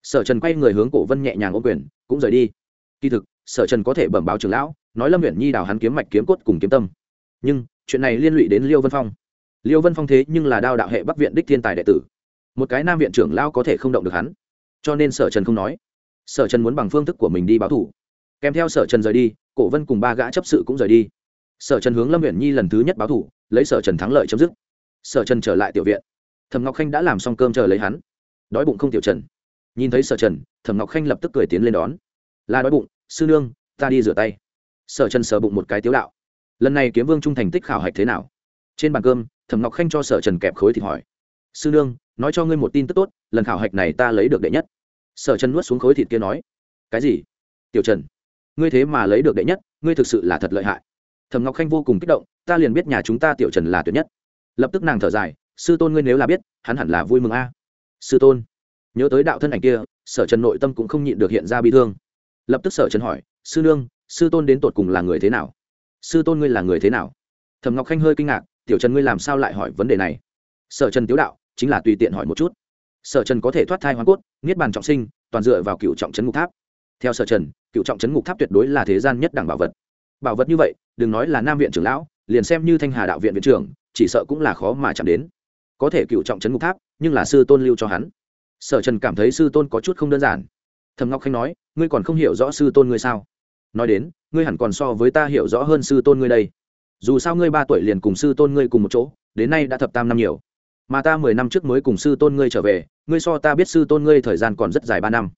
Sở trần quay người hướng cổ vân nhẹ nhàng ô quyền, cũng rời đi. Kỳ thực, sở trần có thể bẩm báo trưởng lão, nói lâm viễn nhi đào hắn kiếm mạch kiếm cốt cùng kiếm tâm. Nhưng, chuyện này liên lụy đến liêu vân phong. Liêu vân phong thế nhưng là đao đạo hệ bắc viện đích thiên tài đệ tử. Một cái nam viện trưởng lão có thể không động được hắn cho nên sở trần không nói. Sở trần muốn bằng phương thức của mình đi báo thủ. Kèm theo sở trần rời đi, cổ vân cùng ba gã chấp sự cũng rời đi. Sở trần hướng lâm huyện nhi lần thứ nhất báo thủ, lấy sở trần thắng lợi chấm dứt. Sở trần trở lại tiểu viện. Thẩm ngọc khanh đã làm xong cơm chờ lấy hắn. Đói bụng không tiểu trần. Nhìn thấy sở trần, thẩm ngọc khanh lập tức cười tiến lên đón. Là đói bụng, sư nương, ta đi rửa tay. Sở trần sờ bụng một cái tiếu đạo. Lần này kiếm vương trung thành tích khảo hạch thế nào? Trên bàn cơm, thẩm ngọc khanh cho sở trần kẹp khối thịt hỏi. Sư nương nói cho ngươi một tin tức tốt, lần khảo hạch này ta lấy được đệ nhất. Sở trần nuốt xuống khối thịt kia nói, cái gì? Tiểu trần, ngươi thế mà lấy được đệ nhất, ngươi thực sự là thật lợi hại. Thẩm ngọc khanh vô cùng kích động, ta liền biết nhà chúng ta tiểu trần là tuyệt nhất. Lập tức nàng thở dài, sư tôn ngươi nếu là biết, hắn hẳn là vui mừng a. Sư tôn, nhớ tới đạo thân ảnh kia, sở trần nội tâm cũng không nhịn được hiện ra bi thương. Lập tức sở trần hỏi, sư nương, sư tôn đến tột cùng là người thế nào? Sư tôn ngươi là người thế nào? Thẩm ngọc khanh hơi kinh ngạc, tiểu trần ngươi làm sao lại hỏi vấn đề này? Sở trần tiếu đạo chính là tùy tiện hỏi một chút. Sở trần có thể thoát thai hoàn cốt, niết bàn trọng sinh, toàn dựa vào cựu trọng trấn ngục tháp. Theo sở trần, cựu trọng trấn ngục tháp tuyệt đối là thế gian nhất đẳng bảo vật. Bảo vật như vậy, đừng nói là nam viện trưởng lão, liền xem như thanh hà đạo viện viện trưởng, chỉ sợ cũng là khó mà chạm đến. Có thể cựu trọng trấn ngục tháp, nhưng là sư tôn lưu cho hắn. Sở trần cảm thấy sư tôn có chút không đơn giản. Thầm ngọc khanh nói, ngươi còn không hiểu rõ sư tôn ngươi sao? Nói đến, ngươi hẳn còn so với ta hiểu rõ hơn sư tôn ngươi đây. Dù sao ngươi ba tuổi liền cùng sư tôn ngươi cùng một chỗ, đến nay đã thập tam năm nhiều mà ta mười năm trước mới cùng sư tôn ngươi trở về, ngươi so ta biết sư tôn ngươi thời gian còn rất dài ba năm.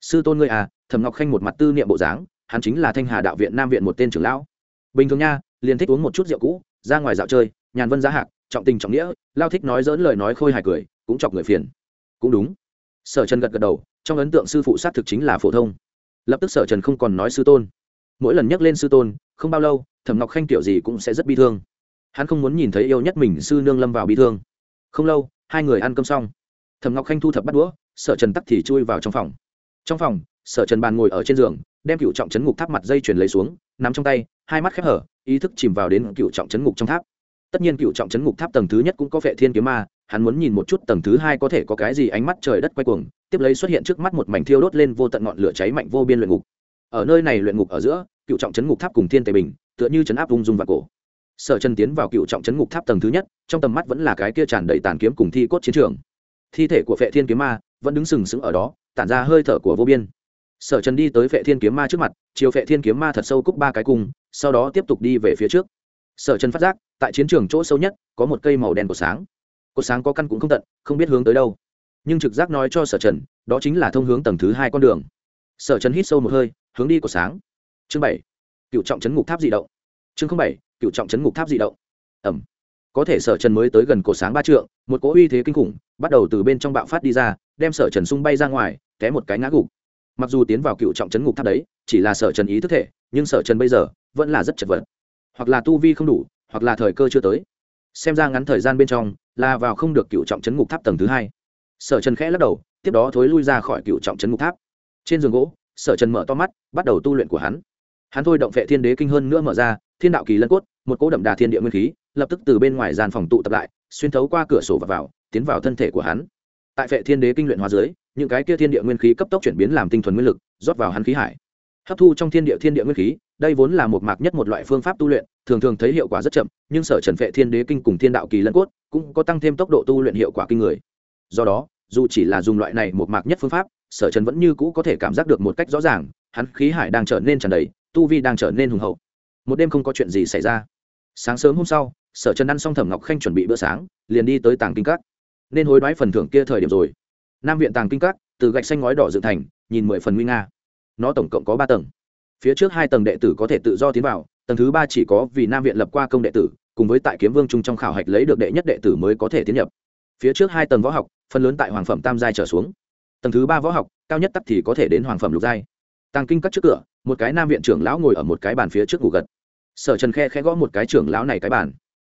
Sư tôn ngươi à thầm ngọc khanh một mặt tư niệm bộ dáng, hắn chính là thanh hà đạo viện nam viện một tên trưởng lão. Bình thường nha, liền thích uống một chút rượu cũ, ra ngoài dạo chơi, nhàn vân giá hạc, trọng tình trọng nghĩa, lao thích nói dỡn lời nói khôi hài cười, cũng chọc người phiền. Cũng đúng. Sở trần gật gật đầu, trong ấn tượng sư phụ sát thực chính là phổ thông. Lập tức sở trần không còn nói sư tôn. Mỗi lần nhắc lên sư tôn, không bao lâu, thẩm ngọc khanh kiểu gì cũng sẽ rất bi thương. Hắn không muốn nhìn thấy yêu nhất mình sư nương lâm vào bi thương không lâu, hai người ăn cơm xong. Thẩm ngọc khanh thu thập bắt đũa, sở trần tắc thì chui vào trong phòng. Trong phòng, sở trần bàn ngồi ở trên giường, đem cựu trọng chấn ngục tháp mặt dây chuyển lấy xuống, nắm trong tay, hai mắt khép hở, ý thức chìm vào đến cựu trọng chấn ngục trong tháp. Tất nhiên cựu trọng chấn ngục tháp tầng thứ nhất cũng có vệ thiên kiếm ma, hắn muốn nhìn một chút tầng thứ hai có thể có cái gì ánh mắt trời đất quay cuồng, tiếp lấy xuất hiện trước mắt một mảnh thiêu đốt lên vô tận ngọn lửa cháy mạnh vô biên luyện ngục. Ở nơi này luyện ngục ở giữa, cựu trọng chấn ngục tháp cùng thiên tề bình, tựa như chấn áp ung dung và cổ sở chân tiến vào cựu trọng chấn ngục tháp tầng thứ nhất, trong tầm mắt vẫn là cái kia tràn đầy tàn kiếm cùng thi cốt chiến trường. Thi thể của vệ thiên kiếm ma vẫn đứng sừng sững ở đó, tản ra hơi thở của vô biên. Sở trần đi tới vệ thiên kiếm ma trước mặt, chiều vệ thiên kiếm ma thật sâu cúc ba cái cung, sau đó tiếp tục đi về phía trước. Sở trần phát giác, tại chiến trường chỗ sâu nhất, có một cây màu đen của sáng. Cột sáng có căn cũng không tận, không biết hướng tới đâu. Nhưng trực giác nói cho sở trần, đó chính là thông hướng tầng thứ hai con đường. Sở trần hít sâu một hơi, hướng đi của sáng. Chương bảy. Cựu trọng chấn ngục tháp dị động. Chương bảy cựu trọng chấn ngục tháp di động. Ẩm. Có thể sở trần mới tới gần cột sáng ba trượng, một cỗ uy thế kinh khủng, bắt đầu từ bên trong bạo phát đi ra, đem sở trần sung bay ra ngoài, té một cái ngã gục. Mặc dù tiến vào cựu trọng chấn ngục tháp đấy, chỉ là sở trần ý thức thể, nhưng sở trần bây giờ vẫn là rất chật vật. Hoặc là tu vi không đủ, hoặc là thời cơ chưa tới. Xem ra ngắn thời gian bên trong, là vào không được cựu trọng chấn ngục tháp tầng thứ hai. Sở trần khẽ lắc đầu, tiếp đó thối lui ra khỏi cựu trọng chấn ngục tháp. Trên giường gỗ, sở trần mở to mắt, bắt đầu tu luyện của hắn. Hắn thôi động vệ thiên đế kinh hơn nữa mở ra, thiên đạo kỳ lân cốt một cỗ đậm đà thiên địa nguyên khí, lập tức từ bên ngoài gian phòng tụ tập lại, xuyên thấu qua cửa sổ và vào, tiến vào thân thể của hắn. Tại vệ thiên đế kinh luyện hóa dưới, những cái kia thiên địa nguyên khí cấp tốc chuyển biến làm tinh thuần nguyên lực, rót vào hắn khí hải. Hấp thu trong thiên địa thiên địa nguyên khí, đây vốn là một mạc nhất một loại phương pháp tu luyện, thường thường thấy hiệu quả rất chậm, nhưng sở trần vệ thiên đế kinh cùng thiên đạo kỳ lân cốt, cũng có tăng thêm tốc độ tu luyện hiệu quả kinh người. Do đó, dù chỉ là dùng loại này một mạc nhất phương pháp, sở trần vẫn như cũ có thể cảm giác được một cách rõ ràng, hắn khí hải đang trở nên tràn đầy, tu vi đang trở nên hùng hậu một đêm không có chuyện gì xảy ra. Sáng sớm hôm sau, sở trần ăn xong thẩm ngọc khanh chuẩn bị bữa sáng, liền đi tới tàng kinh các. Nên hối đoái phần thưởng kia thời điểm rồi. Nam viện tàng kinh các, từ gạch xanh ngói đỏ dựng thành, nhìn mười phần nguy nga. Nó tổng cộng có ba tầng. Phía trước hai tầng đệ tử có thể tự do tiến vào, tầng thứ ba chỉ có vì nam viện lập qua công đệ tử, cùng với tại kiếm vương trung trong khảo hạch lấy được đệ nhất đệ tử mới có thể tiến nhập. Phía trước hai tầng võ học, phần lớn tại hoàng phẩm tam giai trở xuống. Tầng thứ ba võ học, cao nhất tắc thì có thể đến hoàng phẩm lục giai. Tàng kinh các trước cửa một cái nam viện trưởng lão ngồi ở một cái bàn phía trước ngủ gật. Sở trần khe khe gõ một cái trưởng lão này cái bàn.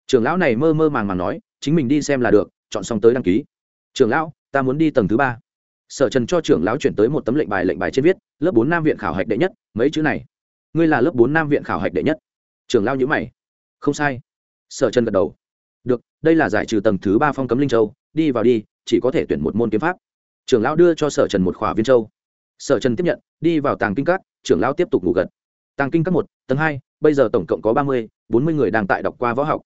Trưởng lão này mơ mơ màng màng nói, chính mình đi xem là được, chọn xong tới đăng ký. Trưởng lão, ta muốn đi tầng thứ ba. Sở trần cho trưởng lão chuyển tới một tấm lệnh bài lệnh bài trên viết, lớp bốn nam viện khảo hạch đệ nhất, mấy chữ này? Ngươi là lớp bốn nam viện khảo hạch đệ nhất. Trưởng lão nhữ mày. Không sai. Sở trần gật đầu. Được, đây là giải trừ tầng thứ ba phong cấm linh châu, đi vào đi, chỉ có thể tuyển một môn kiếm pháp. Trưởng lão đưa cho sở trần một khỏa viên châu sở trần tiếp nhận, đi vào tàng kinh các, trưởng lão tiếp tục ngủ gật. Tàng kinh các một, tầng hai, bây giờ tổng cộng có ba mươi, bốn mươi người đang tại đọc qua võ học.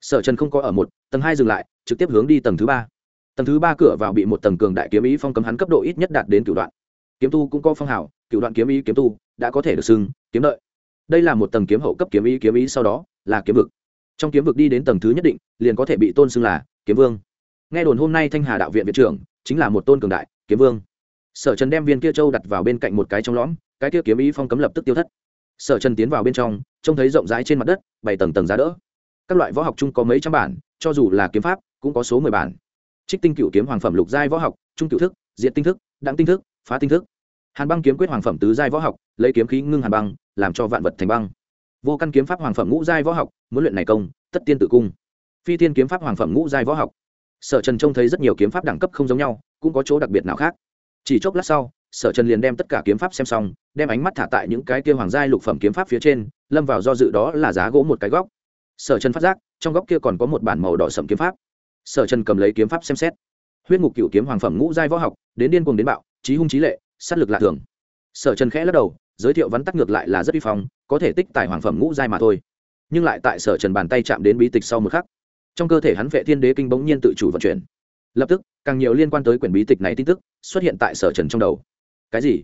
Sở trần không có ở một, tầng hai dừng lại, trực tiếp hướng đi tầng thứ ba. Tầng thứ ba cửa vào bị một tầng cường đại kiếm ý phong cấm hắn cấp độ ít nhất đạt đến cửu đoạn. Kiếm tu cũng có phong hào, cửu đoạn kiếm ý kiếm tu đã có thể được xưng kiếm đợi đây là một tầng kiếm hậu cấp kiếm ý kiếm ý sau đó là kiếm vực. Trong kiếm vực đi đến tầng thứ nhất định, liền có thể bị tôn xưng là kiếm vương. Nghe đồn hôm nay thanh hà đạo viện viện trưởng chính là một tôn cường đại kiếm vương sở trần đem viên kia châu đặt vào bên cạnh một cái trong lõm, cái kia kiếm ý phong cấm lập tức tiêu thất. Sở trần tiến vào bên trong, trông thấy rộng rãi trên mặt đất bảy tầng tầng giá đỡ. Các loại võ học chung có mấy trăm bản, cho dù là kiếm pháp, cũng có số mười bản. Trích tinh cựu kiếm hoàng phẩm lục giai võ học, trung cựu thức diện tinh thức, đặng tinh thức, phá tinh thức. Hàn băng kiếm quyết hoàng phẩm tứ giai võ học, lấy kiếm khí ngưng hàn băng, làm cho vạn vật thành băng. Vô căn kiếm pháp hoàng phẩm ngũ giai võ học, muốn luyện này công, tất tiên tự cung. Phi tiên kiếm pháp hoàng phẩm ngũ giai võ học. Sở trần trông thấy rất nhiều kiếm pháp đẳng cấp không giống nhau, cũng có chỗ đặc biệt nào khác chỉ chốc lát sau, sở trần liền đem tất cả kiếm pháp xem xong, đem ánh mắt thả tại những cái kia hoàng giai lục phẩm kiếm pháp phía trên, lâm vào do dự đó là giá gỗ một cái góc. Sở trần phát giác, trong góc kia còn có một bản màu đỏ sậm kiếm pháp. Sở trần cầm lấy kiếm pháp xem xét. Huyết ngục cựu kiếm hoàng phẩm ngũ giai võ học, đến điên cuồng đến bạo trí hung trí lệ, sát lực lạ thường. Sở trần khẽ lắc đầu, giới thiệu vắn tắc ngược lại là rất vi phong, có thể tích tài hoàng phẩm ngũ giai mà thôi. Nhưng lại tại sở trần bàn tay chạm đến bí tịch sau một khắc, trong cơ thể hắn vệ thiên đế kinh bỗng nhiên tự chủ vận chuyển lập tức, càng nhiều liên quan tới quyển bí tịch này tin tức xuất hiện tại sở trần trong đầu. Cái gì?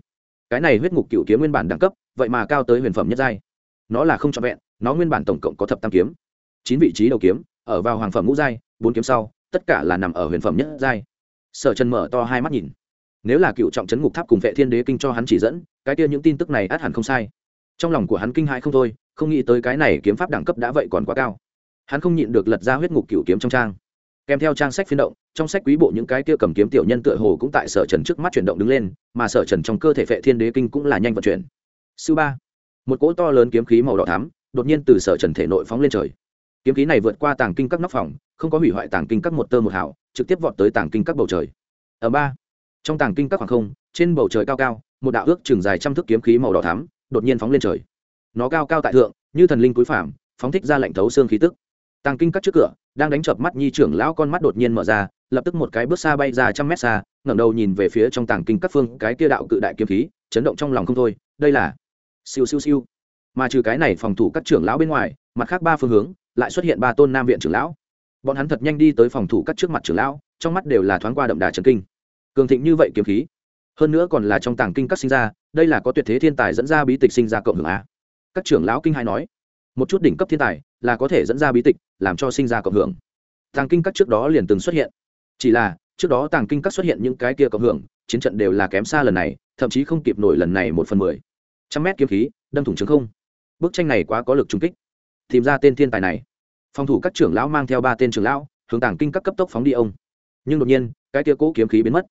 Cái này huyết ngục cựu kiếm nguyên bản đẳng cấp, vậy mà cao tới huyền phẩm nhất giai. Nó là không trọn vẹn, nó nguyên bản tổng cộng có thập tam kiếm. Chín vị trí đầu kiếm, ở vào hoàng phẩm ngũ giai, bốn kiếm sau, tất cả là nằm ở huyền phẩm nhất giai. Sở trần mở to hai mắt nhìn. Nếu là cựu trọng trấn ngục tháp cùng vệ thiên đế kinh cho hắn chỉ dẫn, cái kia những tin tức này át hẳn không sai. Trong lòng của hắn kinh hãi không thôi, không nghĩ tới cái này kiếm pháp đẳng cấp đã vậy còn quá cao. Hắn không nhịn được lật ra huyết ngục cựu kiếm trong trang kèm theo trang sách phiên động trong sách quý bộ những cái kia cầm kiếm tiểu nhân tựa hồ cũng tại sở trần trước mắt chuyển động đứng lên mà sở trần trong cơ thể vệ thiên đế kinh cũng là nhanh vận chuyển. Sư ba một cỗ to lớn kiếm khí màu đỏ thắm đột nhiên từ sở trần thể nội phóng lên trời. Kiếm khí này vượt qua tàng kinh các nóc phòng không có hủy hoại tàng kinh các một tơ một hảo trực tiếp vọt tới tàng kinh các bầu trời. Ở ba trong tàng kinh các khoảng không trên bầu trời cao cao một đạo ước chừng dài trăm thước kiếm khí màu đỏ thắm đột nhiên phóng lên trời. Nó cao cao tại thượng như thần linh cúi phàm, phóng thích ra lệnh thấu xương khí tức tàng kinh các trước cửa, đang đánh chợp mắt nhi trưởng lão con mắt đột nhiên mở ra, lập tức một cái bước xa bay ra trăm mét xa, ngẩng đầu nhìn về phía trong tàng kinh các phương, cái kia đạo cự đại kiếm khí, chấn động trong lòng không thôi, đây là siêu siêu siêu. Mà trừ cái này phòng thủ các trưởng lão bên ngoài, mặt khác ba phương hướng, lại xuất hiện ba tôn nam viện trưởng lão. Bọn hắn thật nhanh đi tới phòng thủ các trước mặt trưởng lão, trong mắt đều là thoáng qua đậm đà trần kinh. Cường thịnh như vậy kiếm khí, hơn nữa còn là trong tàng kinh các sinh ra, đây là có tuyệt thế thiên tài dẫn ra bí tịch sinh ra cộng hưởng a. Các trưởng lão kinh hai nói một chút đỉnh cấp thiên tài là có thể dẫn ra bí tịch, làm cho sinh ra cộng hưởng. Tàng kinh các trước đó liền từng xuất hiện. Chỉ là, trước đó tàng kinh các xuất hiện những cái kia cộng hưởng, chiến trận đều là kém xa lần này, thậm chí không kịp nổi lần này một phần mười. Trăm mét kiếm khí, đâm thủng trứng không. Bức tranh này quá có lực trung kích. Tìm ra tên thiên tài này. Phòng thủ các trưởng lão mang theo ba tên trưởng lão, hướng tàng kinh các cấp tốc phóng đi ông. Nhưng đột nhiên, cái tia cỗ kiếm khí biến mất.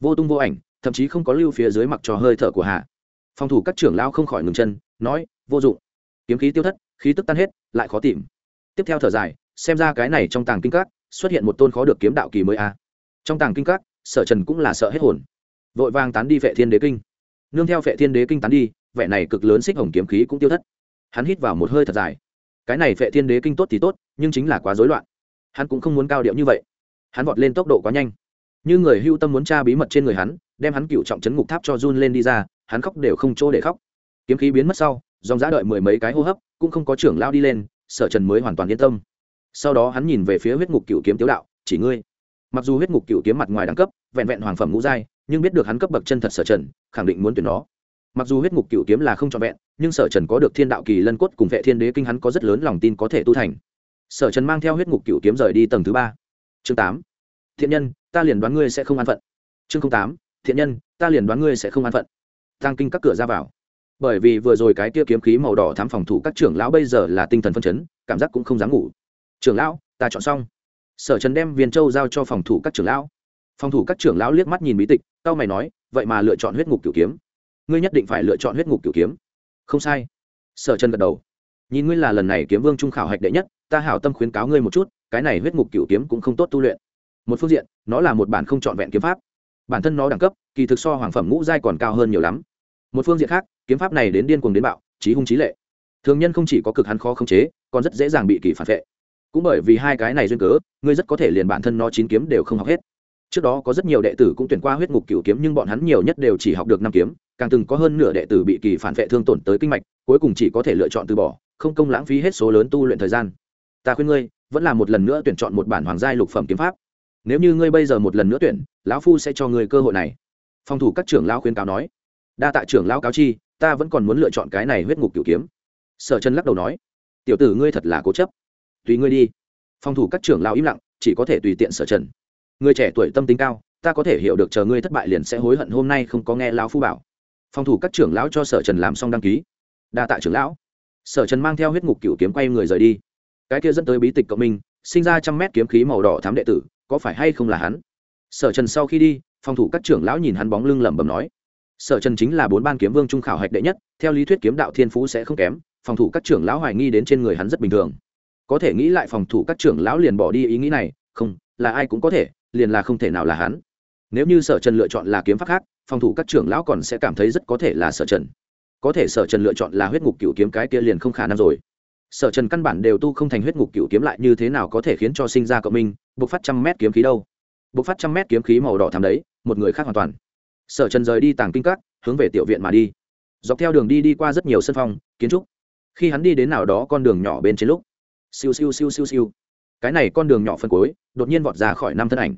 Vô tung vô ảnh, thậm chí không có lưu phía dưới mặc trò hơi thở của hạ. Phòng thủ các trưởng lão không khỏi ngừng chân, nói, vô dụng. Kiếm khí tiêu thất khí tức tan hết, lại khó tìm. Tiếp theo thở dài, xem ra cái này trong tàng kinh các, xuất hiện một tôn khó được kiếm đạo kỳ mới a. Trong tàng kinh các, sở trần cũng là sợ hết hồn. Vội vàng tán đi vệ thiên đế kinh. Nương theo vệ thiên đế kinh tán đi, vẻ này cực lớn xích hồng kiếm khí cũng tiêu thất. Hắn hít vào một hơi thật dài. Cái này vệ thiên đế kinh tốt thì tốt, nhưng chính là quá rối loạn. Hắn cũng không muốn cao điệu như vậy. Hắn vọt lên tốc độ quá nhanh. Như người hưu tâm muốn tra bí mật trên người hắn, đem hắn cựu trọng chấn ngục tháp cho run lên đi ra, hắn khóc đều không chỗ để khóc. Kiếm khí biến mất sau dòng giã đợi mười mấy cái hô hấp, cũng không có trưởng lao đi lên, sở trần mới hoàn toàn yên tâm. Sau đó hắn nhìn về phía huyết ngục cựu kiếm tiếu đạo, chỉ ngươi. Mặc dù huyết ngục cựu kiếm mặt ngoài đẳng cấp, vẹn vẹn hoàng phẩm ngũ giai, nhưng biết được hắn cấp bậc chân thật sở trần, khẳng định muốn tuyển nó. Mặc dù huyết ngục cựu kiếm là không trọn vẹn, nhưng sở trần có được thiên đạo kỳ lân cốt cùng vệ thiên đế kinh hắn có rất lớn lòng tin có thể tu thành. Sở trần mang theo huyết ngục cựu kiếm rời đi tầng thứ ba. Chương tám. Thiện nhân, ta liền đoán ngươi sẽ không an phận. Chương tám. Thiện nhân, ta liền đoán ngươi sẽ không an phận. Tăng kinh các cửa ra vào bởi vì vừa rồi cái kia kiếm khí màu đỏ thám phòng thủ các trưởng lão bây giờ là tinh thần phân chấn, cảm giác cũng không dám ngủ. Trưởng lão, ta chọn xong. Sở trần đem viên châu giao cho phòng thủ các trưởng lão. Phòng thủ các trưởng lão liếc mắt nhìn bí tịch tao mày nói, vậy mà lựa chọn huyết ngục kiểu kiếm. Ngươi nhất định phải lựa chọn huyết ngục kiểu kiếm. Không sai. Sở trần gật đầu. Nhìn ngươi là lần này kiếm vương trung khảo hạch đệ nhất, ta hảo tâm khuyến cáo ngươi một chút, cái này huyết ngục kiểu kiếm cũng không tốt tu luyện. Một phương diện, nó là một bản không trọn vẹn kiếm pháp. Bản thân nó đẳng cấp, kỳ thực so hoàng phẩm ngũ giai còn cao hơn nhiều lắm một phương diện khác, kiếm pháp này đến điên cuồng đến bạo trí hung trí lệ. Thường nhân không chỉ có cực hắn khó khống chế, còn rất dễ dàng bị kỳ phản vệ. Cũng bởi vì hai cái này duyên cớ, ngươi rất có thể liền bản thân nó chín kiếm đều không học hết. Trước đó có rất nhiều đệ tử cũng tuyển qua huyết ngục cựu kiếm, nhưng bọn hắn nhiều nhất đều chỉ học được năm kiếm, càng từng có hơn nửa đệ tử bị kỳ phản vệ thương tổn tới kinh mạch, cuối cùng chỉ có thể lựa chọn từ bỏ, không công lãng phí hết số lớn tu luyện thời gian. Ta khuyên ngươi, vẫn là một lần nữa tuyển chọn một bản hoàng giai lục phẩm kiếm pháp. Nếu như ngươi bây giờ một lần nữa tuyển, lão phu sẽ cho ngươi cơ hội này. Phòng thủ các trưởng lão khuyên cáo nói đa tạ trưởng lão cáo chi, ta vẫn còn muốn lựa chọn cái này huyết ngục cửu kiếm. Sở chân lắc đầu nói, tiểu tử ngươi thật là cố chấp. Tùy ngươi đi. Phòng thủ các trưởng lão im lặng, chỉ có thể tùy tiện sở trần. Người trẻ tuổi tâm tính cao, ta có thể hiểu được chờ ngươi thất bại liền sẽ hối hận hôm nay không có nghe lão phu bảo. Phòng thủ các trưởng lão cho sở trần làm xong đăng ký. Đa tạ trưởng lão. Sở trần mang theo huyết ngục cửu kiếm quay người rời đi. Cái kia dẫn tới bí tịch cộng minh, sinh ra trăm mét kiếm khí màu đỏ thám đệ tử, có phải hay không là hắn? Sở trần sau khi đi, phòng thủ các trưởng lão nhìn hắn bóng lưng lẩm bẩm nói sở trần chính là bốn ban kiếm vương trung khảo hạch đệ nhất, theo lý thuyết kiếm đạo thiên phú sẽ không kém, phòng thủ các trưởng lão hoài nghi đến trên người hắn rất bình thường. Có thể nghĩ lại phòng thủ các trưởng lão liền bỏ đi ý nghĩ này, không, là ai cũng có thể, liền là không thể nào là hắn. Nếu như sở trần lựa chọn là kiếm pháp khác, phòng thủ các trưởng lão còn sẽ cảm thấy rất có thể là sở trần. Có thể sở trần lựa chọn là huyết ngục cựu kiếm cái kia liền không khả năng rồi. Sở trần căn bản đều tu không thành huyết ngục cựu kiếm lại như thế nào có thể khiến cho sinh ra cộng minh buộc phát trăm mét kiếm khí đâu. Buộc phát trăm mét kiếm khí màu đỏ thắm đấy, một người khác hoàn toàn sở trần rời đi tàng kinh các, hướng về tiểu viện mà đi. Dọc theo đường đi đi qua rất nhiều sân phong, kiến trúc. Khi hắn đi đến nào đó con đường nhỏ bên trên lúc, siêu siêu siêu siêu siêu. Cái này con đường nhỏ phân cối đột nhiên vọt ra khỏi năm thân ảnh.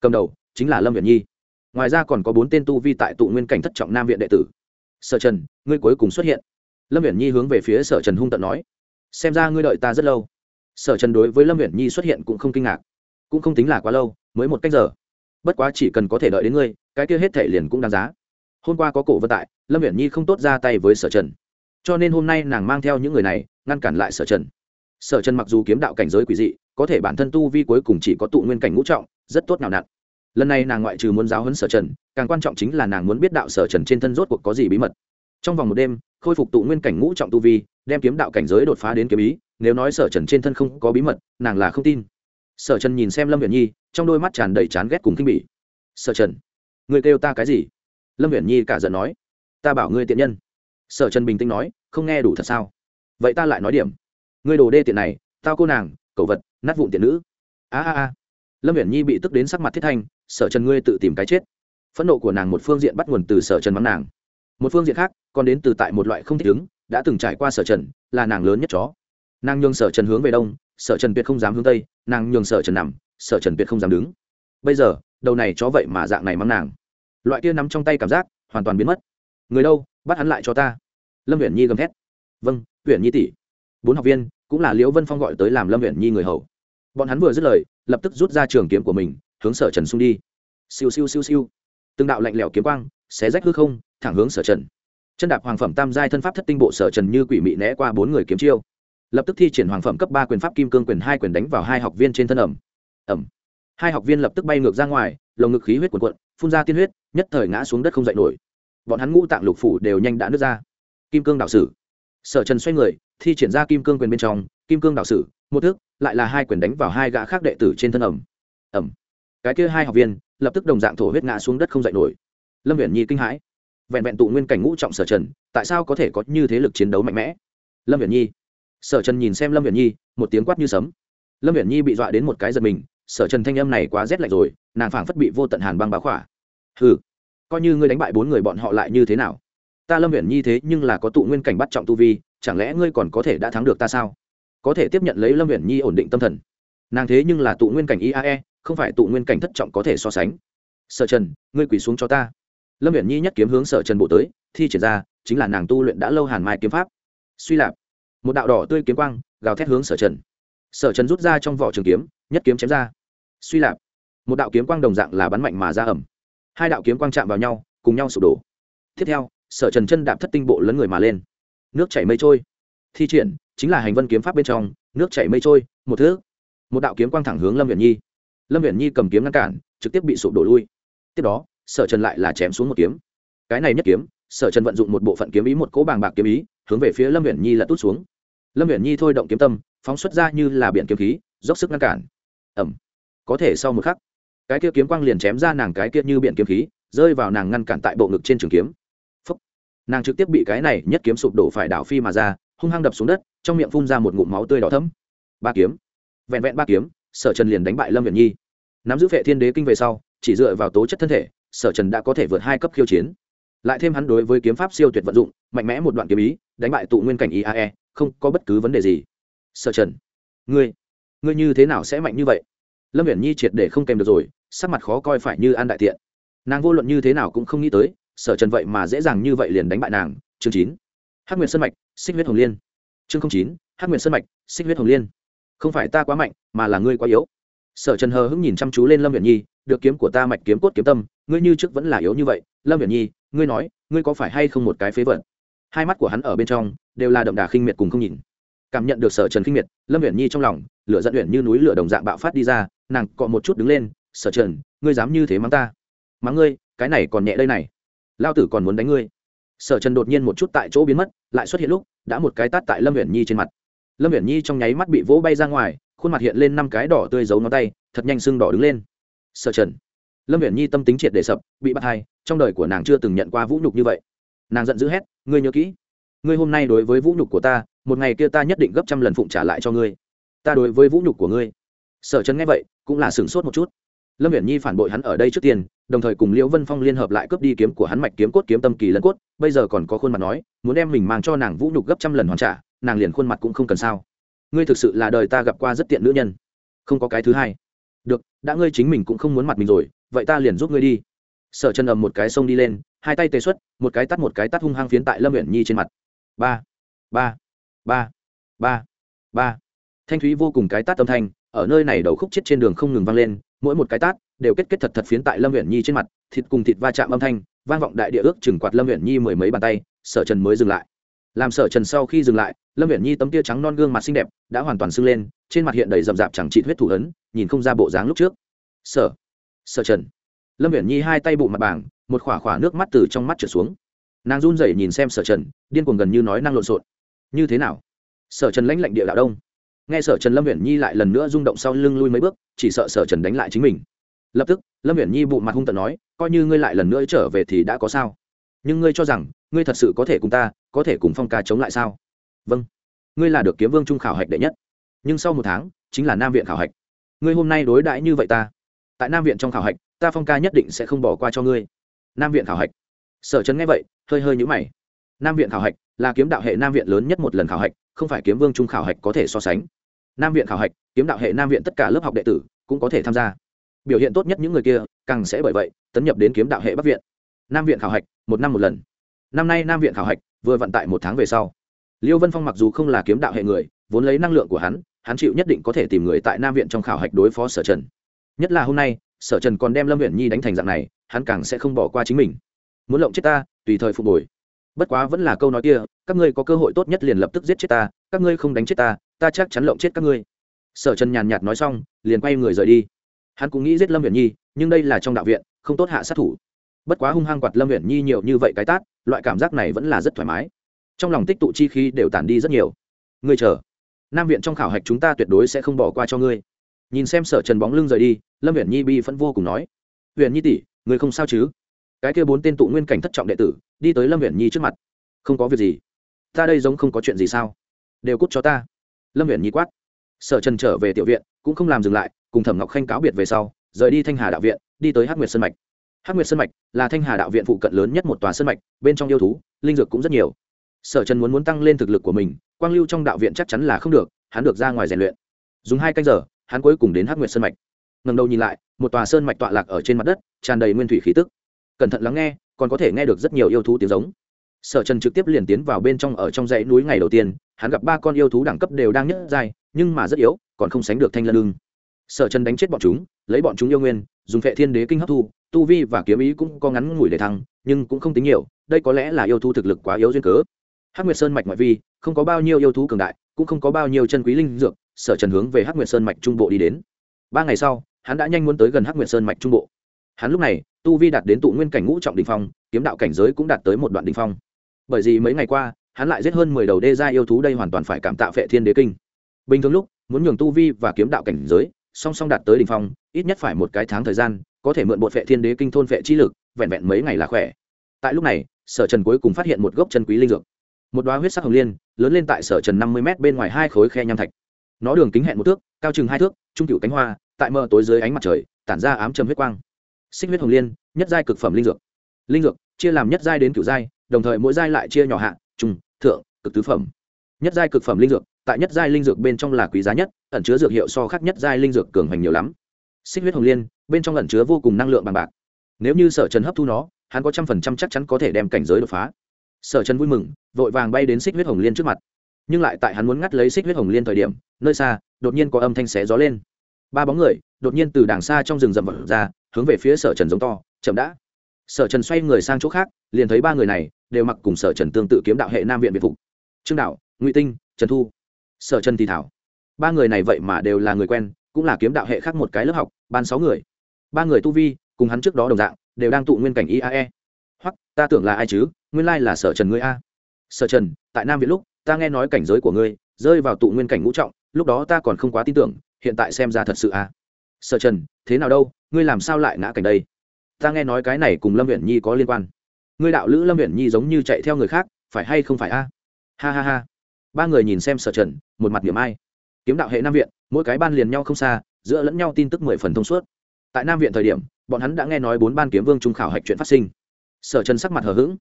Cầm đầu chính là lâm viện nhi. Ngoài ra còn có bốn tên tu vi tại tụ nguyên cảnh thất trọng nam viện đệ tử. Sở trần, ngươi cuối cùng xuất hiện. Lâm viện nhi hướng về phía sở trần hung tận nói, xem ra ngươi đợi ta rất lâu. Sở trần đối với lâm viện nhi xuất hiện cũng không kinh ngạc. Cũng không tính là quá lâu, mới một cách giờ bất quá chỉ cần có thể đợi đến ngươi, cái kia hết thể liền cũng đáng giá. Hôm qua có cổ vận tại, lâm Viễn nhi không tốt ra tay với sở trần. Cho nên hôm nay nàng mang theo những người này, ngăn cản lại sở trần. Sở trần mặc dù kiếm đạo cảnh giới quỷ dị, có thể bản thân tu vi cuối cùng chỉ có tụ nguyên cảnh ngũ trọng, rất tốt nào nặn lần này nàng ngoại trừ muốn giáo huấn sở trần, càng quan trọng chính là nàng muốn biết đạo sở trần trên thân rốt cuộc có gì bí mật. Trong vòng một đêm, khôi phục tụ nguyên cảnh ngũ trọng tu vi, đem kiếm đạo cảnh giới đột phá đến kiếm ý, nếu nói sở trần trên thân không có bí mật, nàng là không tin sở trần nhìn xem lâm viện nhi, trong đôi mắt tràn đầy chán ghét cùng kinh bỉ. Sở trần, người kêu ta cái gì? Lâm viện nhi cả giận nói. Ta bảo ngươi tiện nhân. Sở trần bình tĩnh nói, không nghe đủ thật sao? Vậy ta lại nói điểm. Ngươi đồ đê tiện này, tao cô nàng, cẩu vật, nát vụn tiện nữ. A a a. Lâm Viễn nhi bị tức đến sắc mặt thiết thanh, sở trần ngươi tự tìm cái chết. Phẫn nộ của nàng một phương diện bắt nguồn từ sở trần mắng nàng. Một phương diện khác, còn đến từ tại một loại không thích ứng, đã từng trải qua sở trần, là nàng lớn nhất chó. Nàng nhường sở trần hướng về đông sở trần tuyệt không dám hướng tây, nàng nhường sở trần nằm, sở trần tuyệt không dám đứng. Bây giờ, đầu này chó vậy mà dạng này mắng nàng. Loại kia nắm trong tay cảm giác, hoàn toàn biến mất. Người đâu, bắt hắn lại cho ta. Lâm huyện nhi gầm thét. Vâng huyện nhi tỷ. Bốn học viên, cũng là liễu vân phong gọi tới làm lâm huyện nhi người hầu. Bọn hắn vừa dứt lời, lập tức rút ra trường kiếm của mình, hướng sở trần xung đi. Siêu siêu siêu siêu. Từng đạo lạnh lẽo kiếm quang, xé rách hư không, thẳng hướng sở trần. Chân đạp hoàng phẩm tam giai thân pháp thất tinh bộ sở trần như quỷ mị né qua bốn người kiếm chiêu lập tức thi triển hoàng phẩm cấp ba quyền pháp kim cương quyền hai quyền đánh vào hai học viên trên thân ẩm. Ẩm. Hai học viên lập tức bay ngược ra ngoài, lồng ngực khí huyết cuồn cuộn, phun ra tiên huyết, nhất thời ngã xuống đất không dậy nổi. Bọn hắn ngũ tạng lục phủ đều nhanh đã nứt ra. Kim cương đạo sử. Sở trần xoay người, thi triển ra kim cương quyền bên trong, kim cương đạo sử, một thước lại là hai quyền đánh vào hai gã khác đệ tử trên thân ẩm. Ẩm. Cái kia hai học viên, lập tức đồng dạng thổ huyết ngã xuống đất không dậy nổi. Lâm viễn nhi kinh hãi. Vẹn vẹn tụ nguyên cảnh ngũ trọng sở trần, tại sao có thể có như thế lực chiến đấu mạnh mẽ? Lâm viễn nhi sở trần nhìn xem lâm viễn nhi, một tiếng quát như sấm. Lâm viễn nhi bị dọa đến một cái giật mình, sở trần thanh âm này quá rét lạnh rồi, nàng phảng phất bị vô tận hàn băng bá khỏa. Ừ coi như ngươi đánh bại bốn người bọn họ lại như thế nào? Ta lâm viễn nhi thế nhưng là có tụ nguyên cảnh bắt trọng tu vi, chẳng lẽ ngươi còn có thể đã thắng được ta sao? Có thể tiếp nhận lấy lâm viễn nhi ổn định tâm thần. Nàng thế nhưng là tụ nguyên cảnh iae không phải tụ nguyên cảnh thất trọng có thể so sánh. Sở trần, ngươi quỳ xuống cho ta. Lâm viễn nhi nhất kiếm hướng sở trần bộ tới, thi triển ra, chính là nàng tu luyện đã lâu hàn mai kiếm pháp. Suy lạp một đạo đỏ tươi kiếm quang, gào thét hướng sở trần. Sở trần rút ra trong vỏ trường kiếm, nhất kiếm chém ra. Suy lạp. Một đạo kiếm quang đồng dạng là bắn mạnh mà ra ẩm. Hai đạo kiếm quang chạm vào nhau, cùng nhau sụp đổ. Tiếp theo, sở trần chân đạp thất tinh bộ lấn người mà lên. Nước chảy mây trôi. Thi triển, chính là hành vân kiếm pháp bên trong, nước chảy mây trôi, một thứ một đạo kiếm quang thẳng hướng lâm viện nhi. Lâm viện nhi cầm kiếm ngăn cản, trực tiếp bị sụp đổ lui. Tiếp đó, sở trần lại là chém xuống một kiếm. Cái này nhất kiếm, sở trần vận dụng một bộ phận kiếm ý, một cỗ bàng bạc kiếm ý, hướng về phía lâm viện nhi là tút xuống lâm viện nhi thôi động kiếm tâm, phóng xuất ra như là biển kiếm khí, dốc sức ngăn cản. Ẩm có thể sau một khắc, cái kia kiếm quang liền chém ra nàng cái kia như biển kiếm khí, rơi vào nàng ngăn cản tại bộ ngực trên trường kiếm. Phúc. nàng trực tiếp bị cái này nhất kiếm sụp đổ phải đảo phi mà ra, hung hăng đập xuống đất, trong miệng phun ra một ngụm máu tươi đỏ thấm ba kiếm. Vẹn vẹn ba kiếm, sở trần liền đánh bại lâm viện nhi. Nắm giữ vệ thiên đế kinh về sau, chỉ dựa vào tố chất thân thể, sở trần đã có thể vượt hai cấp khiêu chiến. Lại thêm hắn đối với kiếm pháp siêu tuyệt vận dụng, mạnh mẽ một đoạn kiếm ý, đánh bại tụ nguyên cảnh iae không có bất cứ vấn đề gì. Sở trần, ngươi ngươi như thế nào sẽ mạnh như vậy? Lâm viễn nhi triệt để không kèm được rồi, sắc mặt khó coi phải như an đại tiện. Nàng vô luận như thế nào cũng không nghĩ tới, sở trần vậy mà dễ dàng như vậy liền đánh bại nàng. Chương chín, hắc nguyệt sơn mạch, xích huyết hồng liên. Chương chín, hắc nguyệt sơn mạch, xích huyết hồng liên. Không phải ta quá mạnh, mà là ngươi quá yếu. Sở trần hờ hững nhìn chăm chú lên lâm viễn nhi, được kiếm của ta mạch kiếm cốt kiếm tâm, ngươi như trước vẫn là yếu như vậy. Lâm viễn nhi, ngươi nói, ngươi có phải hay không một cái phế vật? Hai mắt của hắn ở bên trong đều là đậm đà khinh miệt cùng không nhìn. Cảm nhận được sở trần khinh miệt, lâm uyển nhi trong lòng, lửa dẫn uyển như núi lửa đồng dạng bạo phát đi ra, nàng cọ một chút đứng lên, sở trần, ngươi dám như thế mắng ta? Mắng ngươi, cái này còn nhẹ đây này. Lao tử còn muốn đánh ngươi. Sở trần đột nhiên một chút tại chỗ biến mất, lại xuất hiện lúc, đã một cái tát tại lâm uyển nhi trên mặt. Lâm uyển nhi trong nháy mắt bị vỗ bay ra ngoài, khuôn mặt hiện lên năm cái đỏ tươi giấu ngón tay, thật nhanh sưng đỏ đứng lên. Sở trần. Lâm uyển nhi tâm tính triệt để sập, bị bắt hai, trong đời của nàng chưa từng nhận qua vũ nhục như vậy nàng giận dữ hét, ngươi nhớ kỹ, ngươi hôm nay đối với vũ nhục của ta, một ngày kia ta nhất định gấp trăm lần phụng trả lại cho ngươi. Ta đối với vũ nhục của ngươi. Sở chân nghe vậy, cũng là sửng sốt một chút. Lâm viễn nhi phản bội hắn ở đây trước tiên, đồng thời cùng liễu vân phong liên hợp lại cướp đi kiếm của hắn mạch kiếm cốt kiếm tâm kỳ lân cốt, bây giờ còn có khuôn mặt nói, muốn đem mình mang cho nàng vũ nhục gấp trăm lần hoàn trả, nàng liền khuôn mặt cũng không cần sao. Ngươi thực sự là đời ta gặp qua rất tiện nữ nhân. Không có cái thứ hai. Được, đã ngươi chính mình cũng không muốn mặt mình rồi, vậy ta liền giúp ngươi đi. Sở chân ầm một cái sông đi lên hai tay tê xuất, một cái tắt một cái tắt hung hăng phiến tại lâm uyển nhi trên mặt. Ba ba ba ba ba. Thanh thúy vô cùng cái tát âm thanh, ở nơi này đầu khúc chết trên đường không ngừng vang lên, mỗi một cái tát đều kết kết thật thật phiến tại lâm uyển nhi trên mặt, thịt cùng thịt va chạm âm thanh, vang vọng đại địa ước chừng quạt lâm uyển nhi mười mấy bàn tay, sở trần mới dừng lại. Làm sở trần sau khi dừng lại, lâm uyển nhi tấm tia trắng non gương mặt xinh đẹp đã hoàn toàn sưng lên, trên mặt hiện đầy rậm rạp chẳng trị huyết thủ ấn, nhìn không ra bộ dáng lúc trước. Sở sở trần. Lâm uyển nhi hai tay bụ mặt bảng một khỏa khỏa nước mắt từ trong mắt trở xuống. Nàng run rẩy nhìn xem sở trần, điên cuồng gần như nói năng lộn xộn. Như thế nào? Sở trần lãnh lệnh địa đạo đông. Nghe sở trần lâm huyện nhi lại lần nữa rung động sau lưng lui mấy bước, chỉ sợ sở trần đánh lại chính mình. Lập tức, lâm huyện nhi bụng mặt hung tận nói, coi như ngươi lại lần nữa trở về thì đã có sao? Nhưng ngươi cho rằng, ngươi thật sự có thể cùng ta, có thể cùng phong ca chống lại sao? Vâng. Ngươi là được kiếm vương trung khảo hạch đệ nhất. Nhưng sau một tháng, chính là nam viện khảo hạch. Ngươi hôm nay đối đãi như vậy ta. Tại nam viện trong khảo hạch, ta phong ca nhất định sẽ không bỏ qua cho ngươi nam viện khảo hạch. Sở trấn nghe vậy, hơi hơi nhũ mày. Nam viện khảo hạch là kiếm đạo hệ nam viện lớn nhất một lần khảo hạch, không phải kiếm vương trung khảo hạch có thể so sánh. Nam viện khảo hạch, kiếm đạo hệ nam viện tất cả lớp học đệ tử cũng có thể tham gia. Biểu hiện tốt nhất những người kia, càng sẽ bởi vậy tấn nhập đến kiếm đạo hệ bắc viện. Nam viện khảo hạch, một năm một lần. Năm nay nam viện khảo hạch vừa vận tại một tháng về sau. Liêu vân phong mặc dù không là kiếm đạo hệ người, vốn lấy năng lượng của hắn hắn chịu nhất định có thể tìm người tại nam viện trong khảo hạch đối phó sở trần. Nhất là hôm nay sở trần còn đem lâm huyện nhi đánh thành dạng này, hắn càng sẽ không bỏ qua chính mình. Muốn lộng chết ta, tùy thời phục hồi. Bất quá vẫn là câu nói kia, các ngươi có cơ hội tốt nhất liền lập tức giết chết ta, các ngươi không đánh chết ta ta chắc chắn lộng chết các ngươi. Sở trần nhàn nhạt nói xong, liền quay người rời đi. Hắn cũng nghĩ giết lâm huyện nhi, nhưng đây là trong đạo viện, không tốt hạ sát thủ. Bất quá hung hăng quạt lâm huyện nhi nhiều như vậy cái tát, loại cảm giác này vẫn là rất thoải mái. Trong lòng tích tụ chi khí đều tản đi rất nhiều. Ngươi chờ. Nam viện trong khảo hạch chúng ta tuyệt đối sẽ không bỏ qua cho ngươi. Nhìn xem sở trần bóng lưng rời đi lâm huyện nhi bi vẫn vô cùng nói huyện nhi tỷ, người không sao chứ? Cái kia bốn tên tụ nguyên cảnh thất trọng đệ tử, đi tới lâm huyện nhi trước mặt. Không có việc gì. Ta đây giống không có chuyện gì sao? Đều cút cho ta. Lâm huyện nhi quát. Sở trần trở về tiểu viện, cũng không làm dừng lại, cùng thẩm ngọc khanh cáo biệt về sau, rời đi thanh hà đạo viện, đi tới hắc nguyệt sân mạch. Hắc nguyệt sân mạch là thanh hà đạo viện phụ cận lớn nhất một tòa sân mạch, bên trong yêu thú, linh dược cũng rất nhiều. Sở trần muốn muốn tăng lên thực lực của mình, quang lưu trong đạo viện chắc chắn là không được, hắn được ra ngoài rèn luyện. Dùng hai canh giờ, hắn cuối cùng đến hắc nguyệt sân mạch ngầm đầu nhìn lại, một tòa sơn mạch tọa lạc ở trên mặt đất, tràn đầy nguyên thủy khí tức. Cẩn thận lắng nghe, còn có thể nghe được rất nhiều yêu thú tiếng giống. Sở trần trực tiếp liền tiến vào bên trong ở trong dãy núi ngày đầu tiên, hắn gặp ba con yêu thú đẳng cấp đều đang nhất dài nhưng mà rất yếu, còn không sánh được thanh lân lưng sở trần đánh chết bọn chúng, lấy bọn chúng yêu nguyên, dùng phệ thiên đế kinh hấp thu, tu vi và kiếm ý cũng có ngắn ngủi để thăng, nhưng cũng không tính nhiều, đây có lẽ là yêu thú thực lực quá yếu duyên cớ. Hắc nguyệt sơn mạch ngoại vi, không có bao nhiêu yêu thú cường đại, cũng không có bao nhiêu chân quý linh dược, sở trần hướng về hắc nguyệt sơn mạch trung bộ đi đến. Ba ngày sau hắn đã nhanh muốn tới gần hắc nguyệt sơn mạch trung bộ. Hắn lúc này, tu vi đạt đến tụ nguyên cảnh ngũ trọng đình phong, kiếm đạo cảnh giới cũng đạt tới một đoạn đình phong. Bởi vì mấy ngày qua, hắn lại giết hơn mười đầu đê gia yêu thú đây hoàn toàn phải cảm tạ phệ thiên đế kinh. Bình thường lúc, muốn nhường tu vi và kiếm đạo cảnh giới, song song đạt tới đỉnh phong, ít nhất phải một cái tháng thời gian, có thể mượn bột phệ thiên đế kinh thôn phệ chi lực, vẹn vẹn mấy ngày là khỏe. Tại lúc này, sở trần cuối cùng phát hiện một gốc chân quý linh dược. Một đoá huyết sắc hồng liên, lớn lên tại sở trần năm mươi m bên ngoài hai khối khe nham thạch. Nó đường kính hẹn một thước, cao chừng hai thước, trung cựu cánh hoa tại mờ tối dưới ánh mặt trời, tản ra ám trầm huyết quang. Xích huyết hồng liên, nhất giai cực phẩm linh dược. Linh dược, chia làm nhất giai đến cửu giai, đồng thời mỗi giai lại chia nhỏ hạ trung thượng, cực tứ phẩm. Nhất giai cực phẩm linh dược, tại nhất giai linh dược bên trong là quý giá nhất, ẩn chứa dược hiệu so khác nhất giai linh dược cường hành nhiều lắm. Xích huyết hồng liên, bên trong ẩn chứa vô cùng năng lượng bằng bạc. Nếu như sở trần hấp thu nó, hắn có trăm phần trăm chắc chắn có thể đem cảnh giới đột phá. Sở trần vui mừng, vội vàng bay đến xích huyết hồng liên trước mặt. Nhưng lại tại hắn muốn ngắt lấy xích huyết hồng liên thời điểm, nơi xa, đột nhiên có âm thanh xé gió lên ba bóng người đột nhiên từ đàng xa trong rừng rậm vật ra, hướng về phía sở trần giống to, chậm đã. Sở trần xoay người sang chỗ khác, liền thấy ba người này đều mặc cùng sở trần tương tự kiếm đạo hệ nam viện biệt phục. Trương đạo, ngụy tinh, trần thu. Sở trần thì thảo, ba người này vậy mà đều là người quen, cũng là kiếm đạo hệ khác một cái lớp học, ban sáu người. Ba người tu vi, cùng hắn trước đó đồng dạng, đều đang tụ nguyên cảnh iae hoặc, ta tưởng là ai chứ, nguyên lai là sở trần ngươi a. Sở trần, tại nam viện lúc, ta nghe nói cảnh giới của ngươi rơi vào tụ nguyên cảnh ngũ trọng, lúc đó ta còn không quá tin tưởng hiện tại xem ra thật sự à, sở trần thế nào đâu ngươi làm sao lại ngã cảnh đây? Ta nghe nói cái này cùng lâm huyện nhi có liên quan. Ngươi đạo lữ lâm huyện nhi giống như chạy theo người khác phải hay không phải a? Ha ha ha. Ba người nhìn xem sở trần một mặt niệm ai. Kiếm đạo hệ nam viện mỗi cái ban liền nhau không xa giữa lẫn nhau tin tức mười phần thông suốt. Tại nam viện thời điểm bọn hắn đã nghe nói bốn ban kiếm vương trung khảo hạch chuyện phát sinh. Sở trần sắc mặt hờ hững.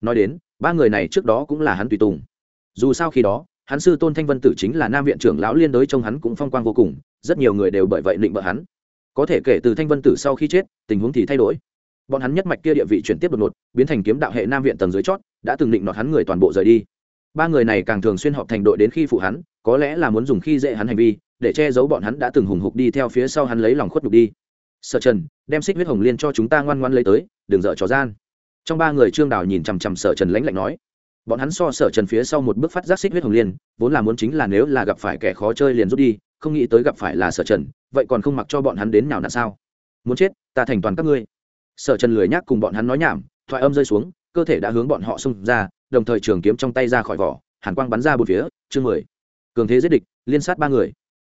Nói đến ba người này trước đó cũng là hắn tùy tùng. Dù sao khi đó hắn sư tôn thanh vân tử chính là nam viện trưởng lão liên đối trong hắn cũng phong quang vô cùng, rất nhiều người đều bởi vậy định vợ hắn. Có thể kể từ thanh vân tử sau khi chết, tình huống thì thay đổi. Bọn hắn nhất mạch kia địa vị chuyển tiếp đột ngột, biến thành kiếm đạo hệ nam viện tầng dưới chót, đã từng định nọt hắn người toàn bộ rời đi. Ba người này càng thường xuyên họp thành đội đến khi phụ hắn, có lẽ là muốn dùng khi dễ hắn hành vi, để che giấu bọn hắn đã từng hùng hục đi theo phía sau hắn lấy lòng khuất nhục đi. Sở trần, đem xích huyết hồng liên cho chúng ta ngoan ngoan lấy tới, đừng dở trò gian. Trong ba người trương đào nhìn chằm chằm sở trần lãnh lạnh nói bọn hắn so sở trần phía sau một bước phát giác xích huyết hồng liên, vốn là muốn chính là nếu là gặp phải kẻ khó chơi liền rút đi, không nghĩ tới gặp phải là sở trần, vậy còn không mặc cho bọn hắn đến nào nặn sao? Muốn chết, ta thành toàn các ngươi. Sở trần lười nhác cùng bọn hắn nói nhảm, thoại âm rơi xuống, cơ thể đã hướng bọn họ xông ra, đồng thời trường kiếm trong tay ra khỏi vỏ, hàn quang bắn ra bốn phía, chương mười. Cường thế giết địch, liên sát ba người.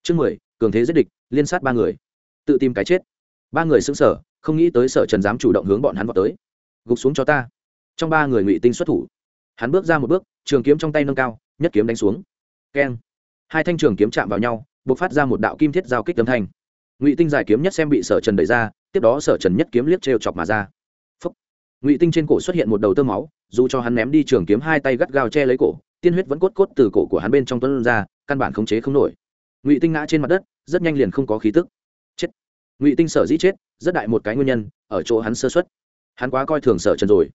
Chương mười, cường thế giết địch, liên sát ba người. Tự tìm cái chết. Ba người xứng sở không nghĩ tới sở trần dám chủ động hướng bọn hắn vào tới. Gục xuống cho ta. Trong ba người ngụy tinh xuất thủ hắn bước ra một bước, trường kiếm trong tay nâng cao, nhất kiếm đánh xuống. Keng. Hai thanh trường kiếm chạm vào nhau b ộ c phát ra một đạo kim thiết giao kích âm thanh. Ngụy tinh giải kiếm nhất xem bị sở trần đẩy ra, tiếp đó sở trần nhất kiếm liếc trêu chọc mà ra. Phấp ngụy tinh trên cổ xuất hiện một đầu tơ máu, dù cho hắn ném đi trường kiếm hai tay gắt gao che lấy cổ, tiên huyết vẫn cốt cốt từ cổ của hắn bên trong tuấn ra, căn bản khống chế không nổi. Ngụy tinh ngã trên mặt đất, rất nhanh liền không có khí tức. Chết. Ngụy tinh sở dĩ chết, rất đại một cái nguyên nhân, ở chỗ hắn sơ xuất hắn quá coi thường sở trần rồi.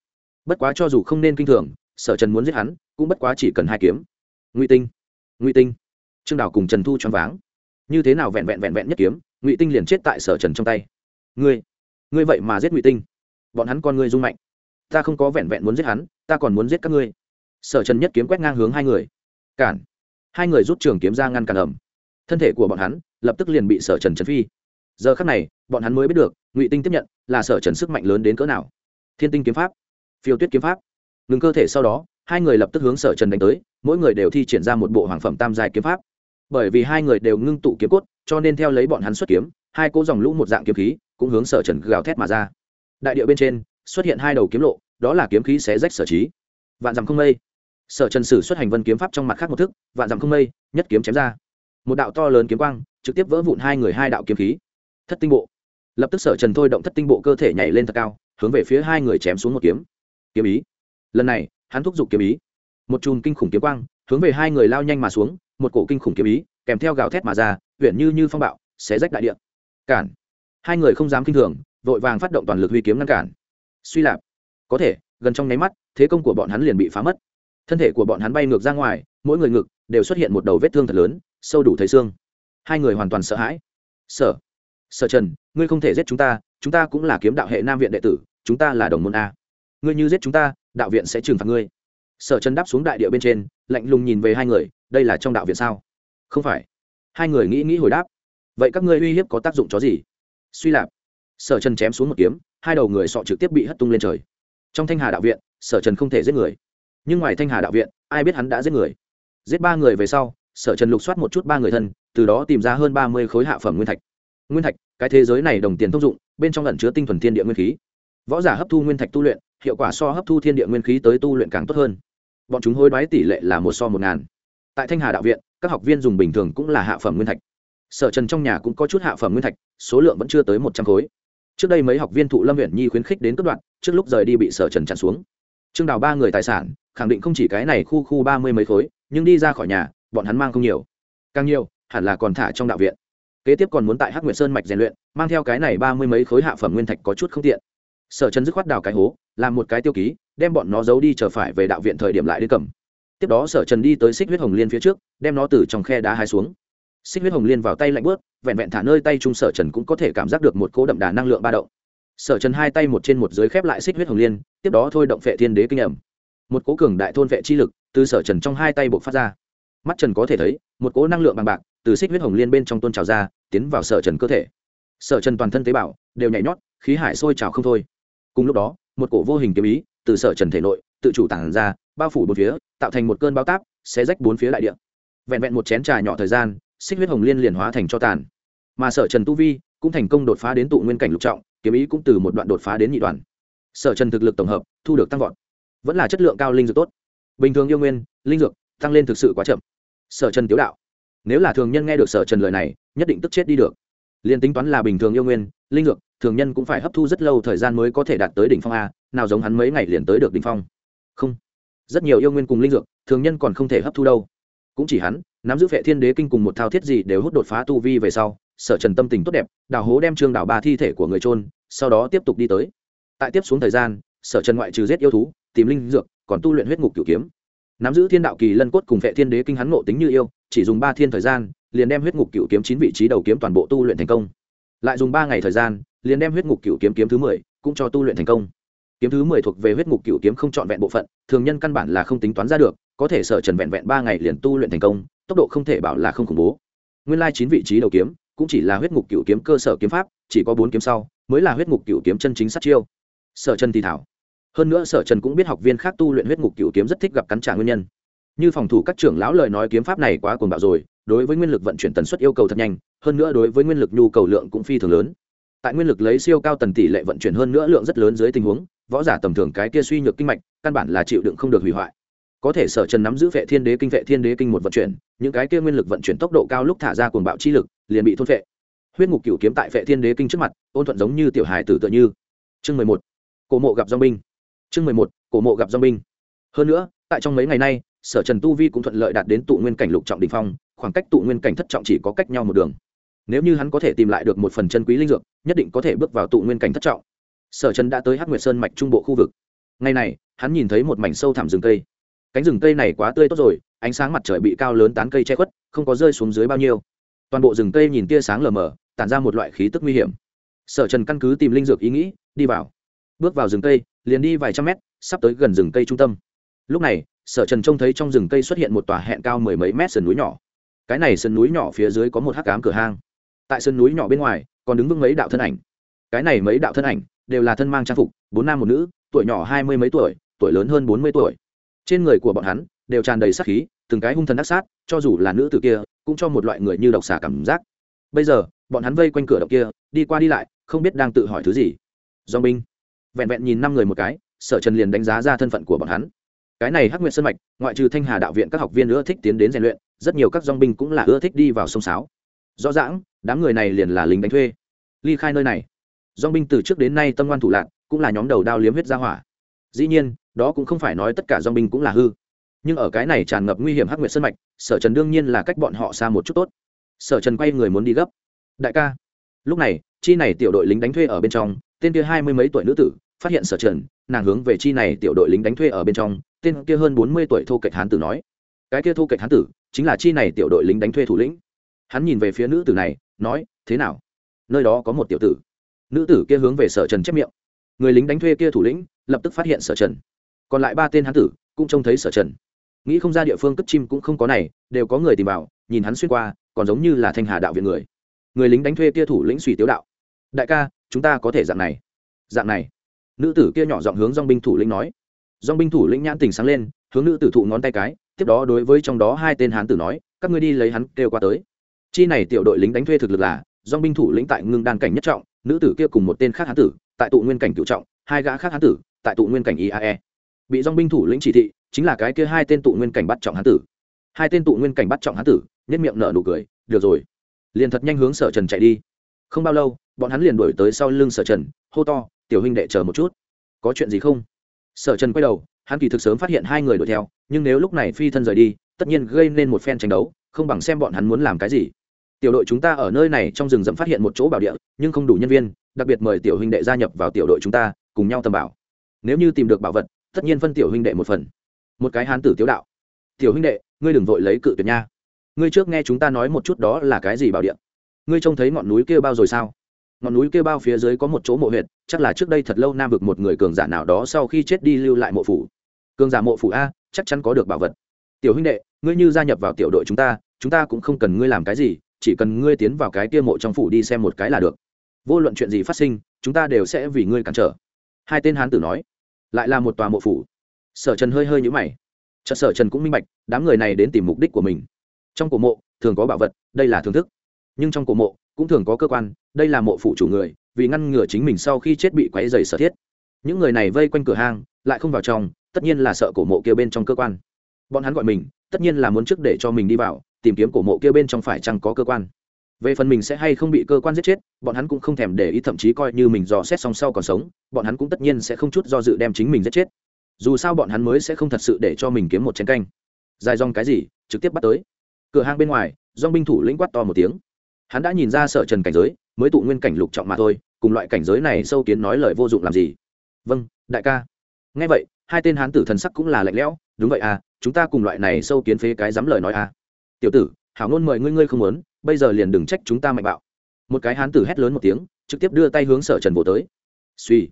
Bất quá cho dù không nên kinh thường sở trần muốn giết hắn, cũng bất quá chỉ cần hai kiếm. Ngụy tinh ngụy tinh. Trương đào cùng trần thu choáng váng. Như thế nào vẹn vẹn vẹn vẹn nhất kiếm, ngụy tinh liền chết tại sở trần trong tay. Ngươi ngươi vậy mà giết ngụy tinh. Bọn hắn con ngươi rung mạnh. Ta không có vẹn vẹn muốn giết hắn, ta còn muốn giết các ngươi. Sở trần nhất kiếm quét ngang hướng hai người. Cản. Hai người rút trường kiếm ra ngăn cản ẩm thân thể của bọn hắn lập tức liền bị sở trần trần phi. Giờ khắc này, bọn hắn mới biết được, ngụy tinh tiếp nhận là sở trần sức mạnh lớn đến cỡ nào. Thiên tinh kiếm pháp, phiêu tuyết kiếm pháp ngừng cơ thể sau đó, hai người lập tức hướng sở trần đánh tới, mỗi người đều thi triển ra một bộ hoàng phẩm tam giai kiếm pháp. Bởi vì hai người đều ngưng tụ kiếm cốt, cho nên theo lấy bọn hắn xuất kiếm, hai cỗ dòng lũ một dạng kiếm khí cũng hướng sở trần gào thét mà ra. Đại điệu bên trên, xuất hiện hai đầu kiếm lộ, đó là kiếm khí xé rách sở trí. Vạn dặm không mây. Sở trần sử xuất hành vân kiếm pháp trong mặt khác một thức, vạn dặm không mây, nhất kiếm chém ra. Một đạo to lớn kiếm quang, trực tiếp vỡ vụn hai người hai đạo kiếm khí. Thất tinh bộ. Lập tức sở trần thôi động thất tinh bộ cơ thể nhảy lên thật cao, hướng về phía hai người chém xuống một kiếm. Kiếm ý lần này, hắn thúc giục kiếm ý. Một chùm kinh khủng kiếm quang, hướng về hai người lao nhanh mà xuống, một cổ kinh khủng kiếm ý, kèm theo gào thét mà ra huyện như như phong bạo, xé rách đại địa. Cản. Hai người không dám kinh thường, vội vàng phát động toàn lực huy kiếm ngăn cản. Suy lạp. Có thể, gần trong nháy mắt, thế công của bọn hắn liền bị phá mất. Thân thể của bọn hắn bay ngược ra ngoài, mỗi người ngực đều xuất hiện một đầu vết thương thật lớn, sâu đủ thấy xương. Hai người hoàn toàn sợ hãi. Sở. Sở trần, ngươi không thể giết chúng ta chúng ta cũng là kiếm đạo hệ nam viện đệ tử, chúng ta là đồng môn a ngươi như giết chúng ta, đạo viện sẽ trừng phạt ngươi. Sở trần đáp xuống đại địa bên trên, lạnh lùng nhìn về hai người, đây là trong đạo viện sao? Không phải. Hai người nghĩ nghĩ hồi đáp. Vậy các ngươi uy hiếp có tác dụng chó gì? Suy lạp. Sở trần chém xuống một kiếm, hai đầu người sọ trực tiếp bị hất tung lên trời. Trong thanh hà đạo viện, sở trần không thể giết người. Nhưng ngoài thanh hà đạo viện, ai biết hắn đã giết người? Giết ba người về sau, sở trần lục soát một chút ba người thân, từ đó tìm ra hơn ba mươi khối hạ phẩm nguyên thạch. Nguyên thạch, cái thế giới này đồng tiền thông dụng, bên trong lẩn chứa tinh thuần thiên địa nguyên khí. Võ giả hấp thu nguyên thạch tu luyện hiệu quả so hấp thu thiên địa nguyên khí tới tu luyện càng tốt hơn. Bọn chúng hối đoái tỷ lệ là một so một ngàn. Tại thanh hà đạo viện, các học viên dùng bình thường cũng là hạ phẩm nguyên thạch. Sở trần trong nhà cũng có chút hạ phẩm nguyên thạch, số lượng vẫn chưa tới một trăm khối. Trước đây mấy học viên thụ lâm huyện nhi khuyến khích đến cất đoạn trước lúc rời đi bị sở trần chặn xuống. Trương đào ba người tài sản, khẳng định không chỉ cái này khu khu ba mươi mấy khối, nhưng đi ra khỏi nhà, bọn hắn mang không nhiều. Càng nhiều, hẳn là còn thả trong đạo viện. Kế tiếp còn muốn tại hắc nguyệt sơn mạch rèn luyện, mang theo cái này ba mươi mấy khối hạ phẩm nguyên thạch có chút không tiện. Sở trần dứt khoát đào cái hố làm một cái tiêu ký, đem bọn nó giấu đi chờ phải về đạo viện thời điểm lại đến cầm. Tiếp đó sở trần đi tới xích huyết hồng liên phía trước, đem nó từ trong khe đá hai xuống. Xích huyết hồng liên vào tay lạnh bớt vẹn vẹn thả nơi tay trung sở trần cũng có thể cảm giác được một cố đậm đà năng lượng ba động. Sở trần hai tay một trên một dưới khép lại xích huyết hồng liên, tiếp đó thôi động vệ thiên đế kinh ẩm. Một cố cường đại thôn vệ chi lực từ sở trần trong hai tay buộc phát ra. Mắt trần có thể thấy, một cố năng lượng bằng bạc từ xích huyết hồng liên bên trong tôn trào ra, tiến vào sở trần cơ thể. Sở trần toàn thân tế bào đều nhảy nhót, khí hải sôi trào không thôi. Cùng lúc đó một cổ vô hình kiếm ý, từ sở trần thể nội, tự chủ tản ra, bao phủ bốn phía, tạo thành một cơn bao táp, xé rách bốn phía đại địa. Vẹn vẹn một chén trà nhỏ thời gian, xích huyết hồng liên liền hóa thành cho tàn. Mà sở trần tu vi cũng thành công đột phá đến tụ nguyên cảnh lục trọng, kiếm ý cũng từ một đoạn đột phá đến nhị đoạn. Sở trần thực lực tổng hợp, thu được tăng vọt. Vẫn là chất lượng cao linh dược tốt. Bình thường yêu nguyên, linh dược, tăng lên thực sự quá chậm. Sở trần tiếu đạo. Nếu là thường nhân nghe được sở trần lời này, nhất định tức chết đi được. Liền tính toán là bình thường yêu nguyên linh dược, thường nhân cũng phải hấp thu rất lâu thời gian mới có thể đạt tới đỉnh phong a, nào giống hắn mấy ngày liền tới được đỉnh phong. Không. Rất nhiều yêu nguyên cùng linh dược, thường nhân còn không thể hấp thu đâu. Cũng chỉ hắn, nắm giữ vệ thiên đế kinh cùng một thao thiết gì đều hút đột phá tu vi về sau, sở trần tâm tình tốt đẹp, đào hố đem trương đảo ba thi thể của người trôn sau đó tiếp tục đi tới. Tại tiếp xuống thời gian, sở trần ngoại trừ giết yêu thú, tìm linh dược, còn tu luyện huyết ngục cửu kiếm. Nắm giữ thiên đạo kỳ lân cốt cùng vệ thiên đế kinh hắn ngộ tính như yêu, chỉ dùng ba thiên thời gian, liền đem huyết ngục cửu kiếm chín vị trí đầu kiếm toàn bộ tu luyện thành công lại dùng ba ngày thời gian, liền đem huyết ngục cửu kiếm kiếm thứ mười cũng cho tu luyện thành công. Kiếm thứ mười thuộc về huyết ngục cửu kiếm không trọn vẹn bộ phận, thường nhân căn bản là không tính toán ra được, có thể sở trần vẹn vẹn ba ngày liền tu luyện thành công, tốc độ không thể bảo là không khủng bố. Nguyên lai chín vị trí đầu kiếm cũng chỉ là huyết ngục cửu kiếm cơ sở kiếm pháp, chỉ có bốn kiếm sau mới là huyết ngục cửu kiếm chân chính sát chiêu. Sở trần thì thảo. Hơn nữa sở trần cũng biết học viên khác tu luyện huyết ngục cửu kiếm rất thích gặp cắn trả nguyên nhân. Như phòng thủ các trưởng lão lời nói kiếm pháp này quá cuồng bạo rồi đối với nguyên lực vận chuyển tần suất yêu cầu thật nhanh, hơn nữa đối với nguyên lực nhu cầu lượng cũng phi thường lớn. Tại nguyên lực lấy siêu cao tần tỷ lệ vận chuyển hơn nữa lượng rất lớn dưới tình huống, võ giả tầm thường cái kia suy nhược kinh mạch, căn bản là chịu đựng không được hủy hoại. Có thể sở trần nắm giữ vệ thiên đế kinh vệ thiên đế kinh một vận chuyển, những cái kia nguyên lực vận chuyển tốc độ cao lúc thả ra cuồng bạo chi lực, liền bị thôn vệ huyết ngục cửu kiếm tại vệ thiên đế kinh trước mặt, ôn thuận giống như tiểu hài tử tựa như. Chương mười một, cổ mộ gặp dong binh. Chương mười một, cổ mộ gặp dong binh. Hơn nữa, tại trong mấy ngày nay sở trần tu vi cũng thuận lợi đạt đến tụ nguyên cảnh lục trọng đ ỉ n h phong, khoảng cách tụ nguyên cảnh thất trọng chỉ có cách nhau một đường. Nếu như hắn có thể tìm lại được một phần chân quý linh dược, nhất định có thể bước vào tụ nguyên cảnh thất trọng. Sở trần đã tới hát nguyệt sơn mạch trung bộ khu vực. Ngày này, hắn nhìn thấy một mảnh sâu thẳm rừng cây. Cánh rừng cây này quá tươi tốt rồi, ánh sáng mặt trời bị cao lớn tán cây che khuất, không có rơi xuống dưới bao nhiêu. Toàn bộ rừng cây nhìn tia sáng lờ mờ, tản ra một loại khí tức nguy hiểm. Sở trần căn cứ tìm linh dược ý nghĩ, đi vào. Bước vào rừng cây, liền đi vài trăm mét, sắp tới gần rừng cây trung tâm. Lúc này sở trần trông thấy trong rừng cây xuất hiện một tòa hẹn cao mười mấy mét sườn núi nhỏ. Cái này sườn núi nhỏ phía dưới có một hắc cám cửa hang. Tại sườn núi nhỏ bên ngoài, còn đứng vững mấy đạo thân ảnh. Cái này mấy đạo thân ảnh đều là thân mang trang phục, bốn nam một nữ, tuổi nhỏ hai mươi mấy tuổi tuổi lớn hơn bốn mươi tuổi. Trên người của bọn hắn đều tràn đầy sát khí, từng cái hung thần đắc sát, cho dù là nữ tử kia, cũng cho một loại người như độc xà cảm giác. Bây giờ, bọn hắn vây quanh cửa động kia, đi qua đi lại, không biết đang tự hỏi thứ gì. Do binh. Vẹn vẹn nhìn năm người một cái, sở trần liền đánh giá ra thân phận của bọn hắn cái này hắc nguyện sơn mạch, ngoại trừ thanh hà đạo viện các học viên ưa thích tiến đến rèn luyện, rất nhiều các dong binh cũng là ưa thích đi vào sông sáo. Rõ ràng, đám người này liền là lính đánh thuê. Ly khai nơi này. Dong binh từ trước đến nay tâm ngoan thủ lạc, cũng là nhóm đầu đao liếm huyết ra hỏa. Dĩ nhiên, đó cũng không phải nói tất cả dong binh cũng là hư. Nhưng ở cái này tràn ngập nguy hiểm hắc nguyện sơn mạch, sở trần đương nhiên là cách bọn họ xa một chút tốt. Sở trần quay người muốn đi gấp. Đại ca. Lúc này, chi này tiểu đội lính đánh thuê ở bên trong, tên kia hai mươi mấy tuổi nữ tử, phát hiện sở trần, nàng hướng về chi này tiểu đội lính đánh thuê ở bên trong tên kia hơn bốn mươi tuổi thô kệch hán tử nói. Cái kia thô kệch hán tử chính là chi này tiểu đội lính đánh thuê thủ lĩnh. Hắn nhìn về phía nữ tử này, nói, thế nào? Nơi đó có một tiểu tử. Nữ tử kia hướng về sở trần chép miệng. Người lính đánh thuê kia thủ lĩnh lập tức phát hiện sở trần. Còn lại ba tên hán tử cũng trông thấy sở trần. Nghĩ không ra địa phương cất chim cũng không có này, đều có người tìm vào, nhìn hắn xuyên qua, còn giống như là thanh hà đạo viện người. Người lính đánh thuê kia thủ lĩnh suy tiếu đạo, đại ca, chúng ta có thể dạng này. Dạng này. Nữ tử kia nhỏ giọng hướng dong binh thủ lĩnh nói dong binh thủ lĩnh nhãn tình sáng lên, hướng nữ tử thụ ngón tay cái, tiếp đó đối với trong đó hai tên hán tử nói, các ngươi đi lấy hắn kêu qua tới. Chi này tiểu đội lính đánh thuê thực lực là dong binh thủ lĩnh tại ngưng đan cảnh nhất trọng, nữ tử kia cùng một tên khác hán tử, tại tụ nguyên cảnh cựu trọng, hai gã khác hán tử, tại tụ nguyên cảnh iae bị dong binh thủ lĩnh chỉ thị, chính là cái kia hai tên tụ nguyên cảnh bắt trọng hán tử. Hai tên tụ nguyên cảnh bắt trọng hán tử nhất miệng nở nụ cười, được rồi. Liền thật nhanh hướng sở trần chạy đi. Không bao lâu, bọn hắn liền đuổi tới sau lưng sở trần, hô to, tiểu huynh đệ chờ một chút. Có chuyện gì không? Sở trần quay đầu, hắn kỳ thực sớm phát hiện hai người đuổi theo, nhưng nếu lúc này phi thân rời đi, tất nhiên gây nên một phen tranh đấu, không bằng xem bọn hắn muốn làm cái gì. Tiểu đội chúng ta ở nơi này trong rừng rậm phát hiện một chỗ bảo địa, nhưng không đủ nhân viên, đặc biệt mời tiểu huynh đệ gia nhập vào tiểu đội chúng ta, cùng nhau tầm bảo. Nếu như tìm được bảo vật, tất nhiên phân tiểu huynh đệ một phần. Một cái hán tử tiếu đạo. Tiểu huynh đệ, ngươi đừng vội lấy cự tuyệt nha. Ngươi trước nghe chúng ta nói một chút đó là cái gì bảo địa? Ngươi trông thấy ngọn núi kia bao rồi sao? Ngọn núi kia bao phía dưới có một chỗ mộ huyệt, chắc là trước đây thật lâu nam vực một người cường giả nào đó sau khi chết đi lưu lại mộ phủ. Cường giả mộ phủ a, chắc chắn có được bảo vật. Tiểu huynh đệ, ngươi như gia nhập vào tiểu đội chúng ta chúng ta cũng không cần ngươi làm cái gì, chỉ cần ngươi tiến vào cái kia mộ trong phủ đi xem một cái là được. Vô luận chuyện gì phát sinh, chúng ta đều sẽ vì ngươi cản trở. Hai tên hán tử nói. Lại là một tòa mộ phủ. Sở trần hơi hơi nhũ mày. Chợt sở trần cũng minh bạch, đám người này đến tìm mục đích của mình. Trong cổ mộ, thường có bảo vật, đây là thưởng thức. Nhưng trong cổ mộ cũng thường có cơ quan, đây là mộ phụ chủ người, vì ngăn ngừa chính mình sau khi chết bị quáy dày sở thiết. Những người này vây quanh cửa hang, lại không vào trong, tất nhiên là sợ cổ mộ kia bên trong cơ quan. Bọn hắn gọi mình, tất nhiên là muốn trước để cho mình đi vào, tìm kiếm cổ mộ kia bên trong phải chăng có cơ quan. Về phần mình sẽ hay không bị cơ quan giết chết, bọn hắn cũng không thèm để ý, thậm chí coi như mình dò xét xong sau còn sống, bọn hắn cũng tất nhiên sẽ không chút do dự đem chính mình giết chết. Dù sao bọn hắn mới sẽ không thật sự để cho mình kiếm một chén canh. Dài dòng cái gì, trực tiếp bắt tới. Cửa hang bên ngoài dong binh thủ lĩnh quát to một tiếng hắn đã nhìn ra sở trần cảnh giới, mới tụ nguyên cảnh lục trọng mà thôi, cùng loại cảnh giới này sâu kiến nói lời vô dụng làm gì? Vâng đại ca. Nghe vậy, hai tên hán tử thần sắc cũng là lạnh lẽo, đúng vậy à chúng ta cùng loại này sâu kiến phế cái dám lời nói à. Tiểu tử, hảo ngôn mời ngươi ngươi không muốn, bây giờ liền đừng trách chúng ta mạnh bạo. Một cái hán tử hét lớn một tiếng, trực tiếp đưa tay hướng sở trần vỗ tới. Suy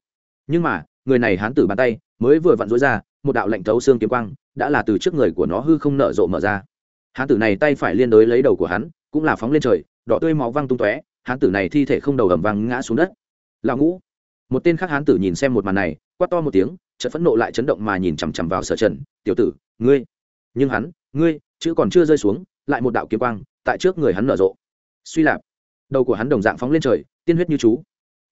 nhưng mà, người này hán tử bàn tay, mới vừa vặn rối ra, một đạo lệnh thấu xương kiếm quang, đã là từ trước người của nó hư không nở rộ mở ra. Hán tử này tay phải liên đối lấy đầu của hắn, cũng là phóng lên trời đỏ tươi máu văng tung tóe, hán tử này thi thể không đầu ẩm văng ngã xuống đất. Lão ngũ. Một tên khác hán tử nhìn xem một màn này, quát to một tiếng, chợt phẫn nộ lại chấn động mà nhìn chằm chằm vào sở trần. Tiểu tử, ngươi. Nhưng hắn, ngươi, chữ còn chưa rơi xuống, lại một đạo kiếm quang, tại trước người hắn nở rộ. Suy lạp. Đầu của hắn đồng dạng phóng lên trời, tiên huyết như chú.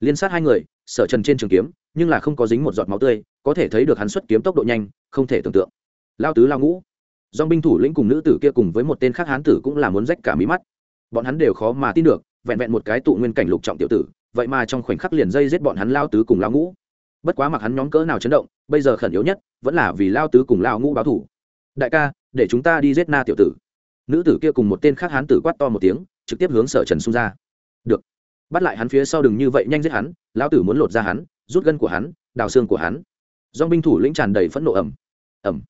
Liên sát hai người, sở trần trên trường kiếm, nhưng là không có dính một giọt máu tươi, có thể thấy được hắn xuất kiếm tốc độ nhanh, không thể tưởng tượng. Lao tứ lao ngũ. Dong binh thủ lĩnh cùng nữ tử kia cùng với một tên khác hán tử cũng là muốn rách cả mí mắt bọn hắn đều khó mà tin được, vẹn vẹn một cái tụ nguyên cảnh lục trọng tiểu tử, vậy mà trong khoảnh khắc liền dây giết bọn hắn lao tứ cùng lao ngũ. Bất quá mặc hắn nhóm cỡ nào chấn động, bây giờ khẩn yếu nhất vẫn là vì lao tứ cùng lao ngũ báo thủ đại ca, để chúng ta đi giết na tiểu tử. Nữ tử kia cùng một tên khác hán tử quát to một tiếng, trực tiếp hướng sở trần xung ra. Được. Bắt lại hắn phía sau đừng như vậy nhanh giết hắn lão tử muốn lột ra hắn, rút gân của hắn, đào xương của hắn. Do binh thủ lĩnh tràn đầy phẫn nộ ẩm ẩm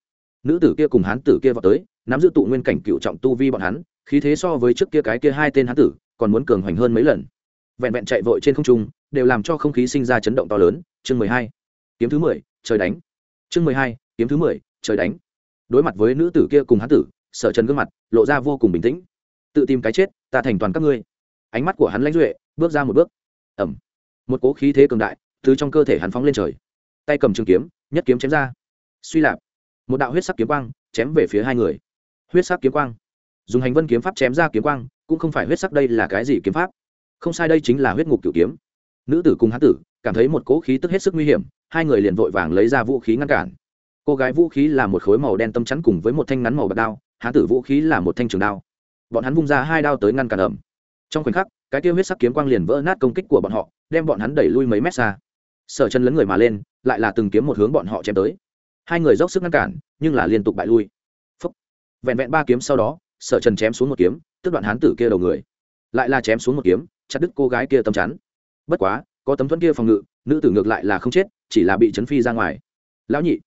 nữ tử kia cùng hắn tử kia vào tới, nắm giữ tụ nguyên cảnh cựu trọng tu vi bọn hắn khí thế so với trước kia cái kia hai tên hán tử, còn muốn cường hoành hơn mấy lần. Vẹn vẹn chạy vội trên không trung, đều làm cho không khí sinh ra chấn động to lớn. Chương mười hai, kiếm thứ mười, trời đánh. Chương mười hai, kiếm thứ mười, trời đánh. Đối mặt với nữ tử kia cùng hán tử, sở trần gương mặt lộ ra vô cùng bình tĩnh. Tự tìm cái chết, ta thành toàn các ngươi. Ánh mắt của hắn lãnh duệ, bước ra một bước. Ẩm. Một cố khí thế cường đại từ trong cơ thể hắn phóng lên trời. Tay cầm trường kiếm, nhất kiếm chém ra. Suy lạp. Một đạo huyết sắc kiếm quang chém về phía hai người. Huyết sắc kiếm quang dùng hành vân kiếm pháp chém ra kiếm quang, cũng không phải huyết sắc đây là cái gì kiếm pháp. Không sai đây chính là huyết ngục cửu kiếm. Nữ tử cùng hán tử, cảm thấy một cỗ khí tức hết sức nguy hiểm, hai người liền vội vàng lấy ra vũ khí ngăn cản. Cô gái vũ khí là một khối màu đen tâm chắn cùng với một thanh ngắn màu bạc đao, hán tử vũ khí là một thanh trường đao. Bọn hắn vung ra hai đao tới ngăn cản ẩm. Trong khoảnh khắc, cái tiêu huyết sắc kiếm quang liền vỡ nát công kích của bọn họ, đem bọn hắn đẩy lui mấy mét xa. Sở chân lấn người mà lên, lại là từng kiếm một hướng bọn họ chém tới. Hai người dốc sức ngăn cản, nhưng là liên tục bại lui. Phúc. vẹn vẹn ba kiếm sau đó sở trần chém xuống một kiếm tức đoạn hán tử kia đầu người. Lại là chém xuống một kiếm, chặt đứt cô gái kia tấm chắn. Bất quá, có tấm thuẫn kia phòng ngự, nữ tử ngược lại là không chết, chỉ là bị chấn phi ra ngoài. Lão nhị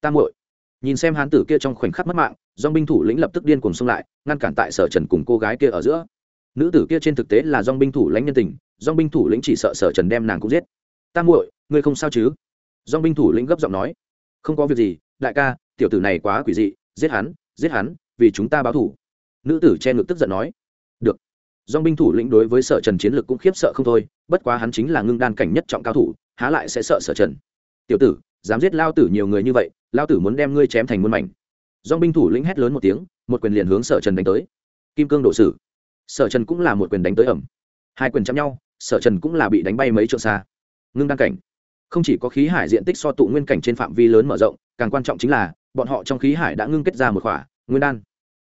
tam muội. Nhìn xem hán tử kia trong khoảnh khắc mất mạng dong binh thủ lĩnh lập tức điên cuồng xông lại, ngăn cản tại sở trần cùng cô gái kia ở giữa. Nữ tử kia trên thực tế là dong binh thủ lãnh nhân tình dong binh thủ lĩnh chỉ sợ sở trần đem nàng cũng giết. Tam muội, ngươi không sao chứ? Dong binh thủ lĩnh gấp giọng nói. Không có việc gì, đại ca, tiểu tử này quá quỷ dị, giết hắn giết hắn, vì chúng ta báo thủ nữ tử che ngực tức giận nói, được. Dong binh thủ lĩnh đối với sở trần chiến lược cũng khiếp sợ không thôi, bất quá hắn chính là ngưng đan cảnh nhất trọng cao thủ, há lại sẽ sợ sở trần. Tiểu tử, dám giết lao tử nhiều người như vậy, lao tử muốn đem ngươi chém thành muôn mảnh. Dong binh thủ lĩnh hét lớn một tiếng, một quyền liền hướng sở trần đánh tới. Kim cương độ sử. Sở trần cũng là một quyền đánh tới ẩm. Hai quyền chạm nhau, sở trần cũng là bị đánh bay mấy trượng xa. Ngưng đan cảnh. Không chỉ có khí hải diện tích so tụ nguyên cảnh trên phạm vi lớn mở rộng, càng quan trọng chính là, bọn họ trong khí hải đã ngưng kết ra một khỏa, nguyên đan.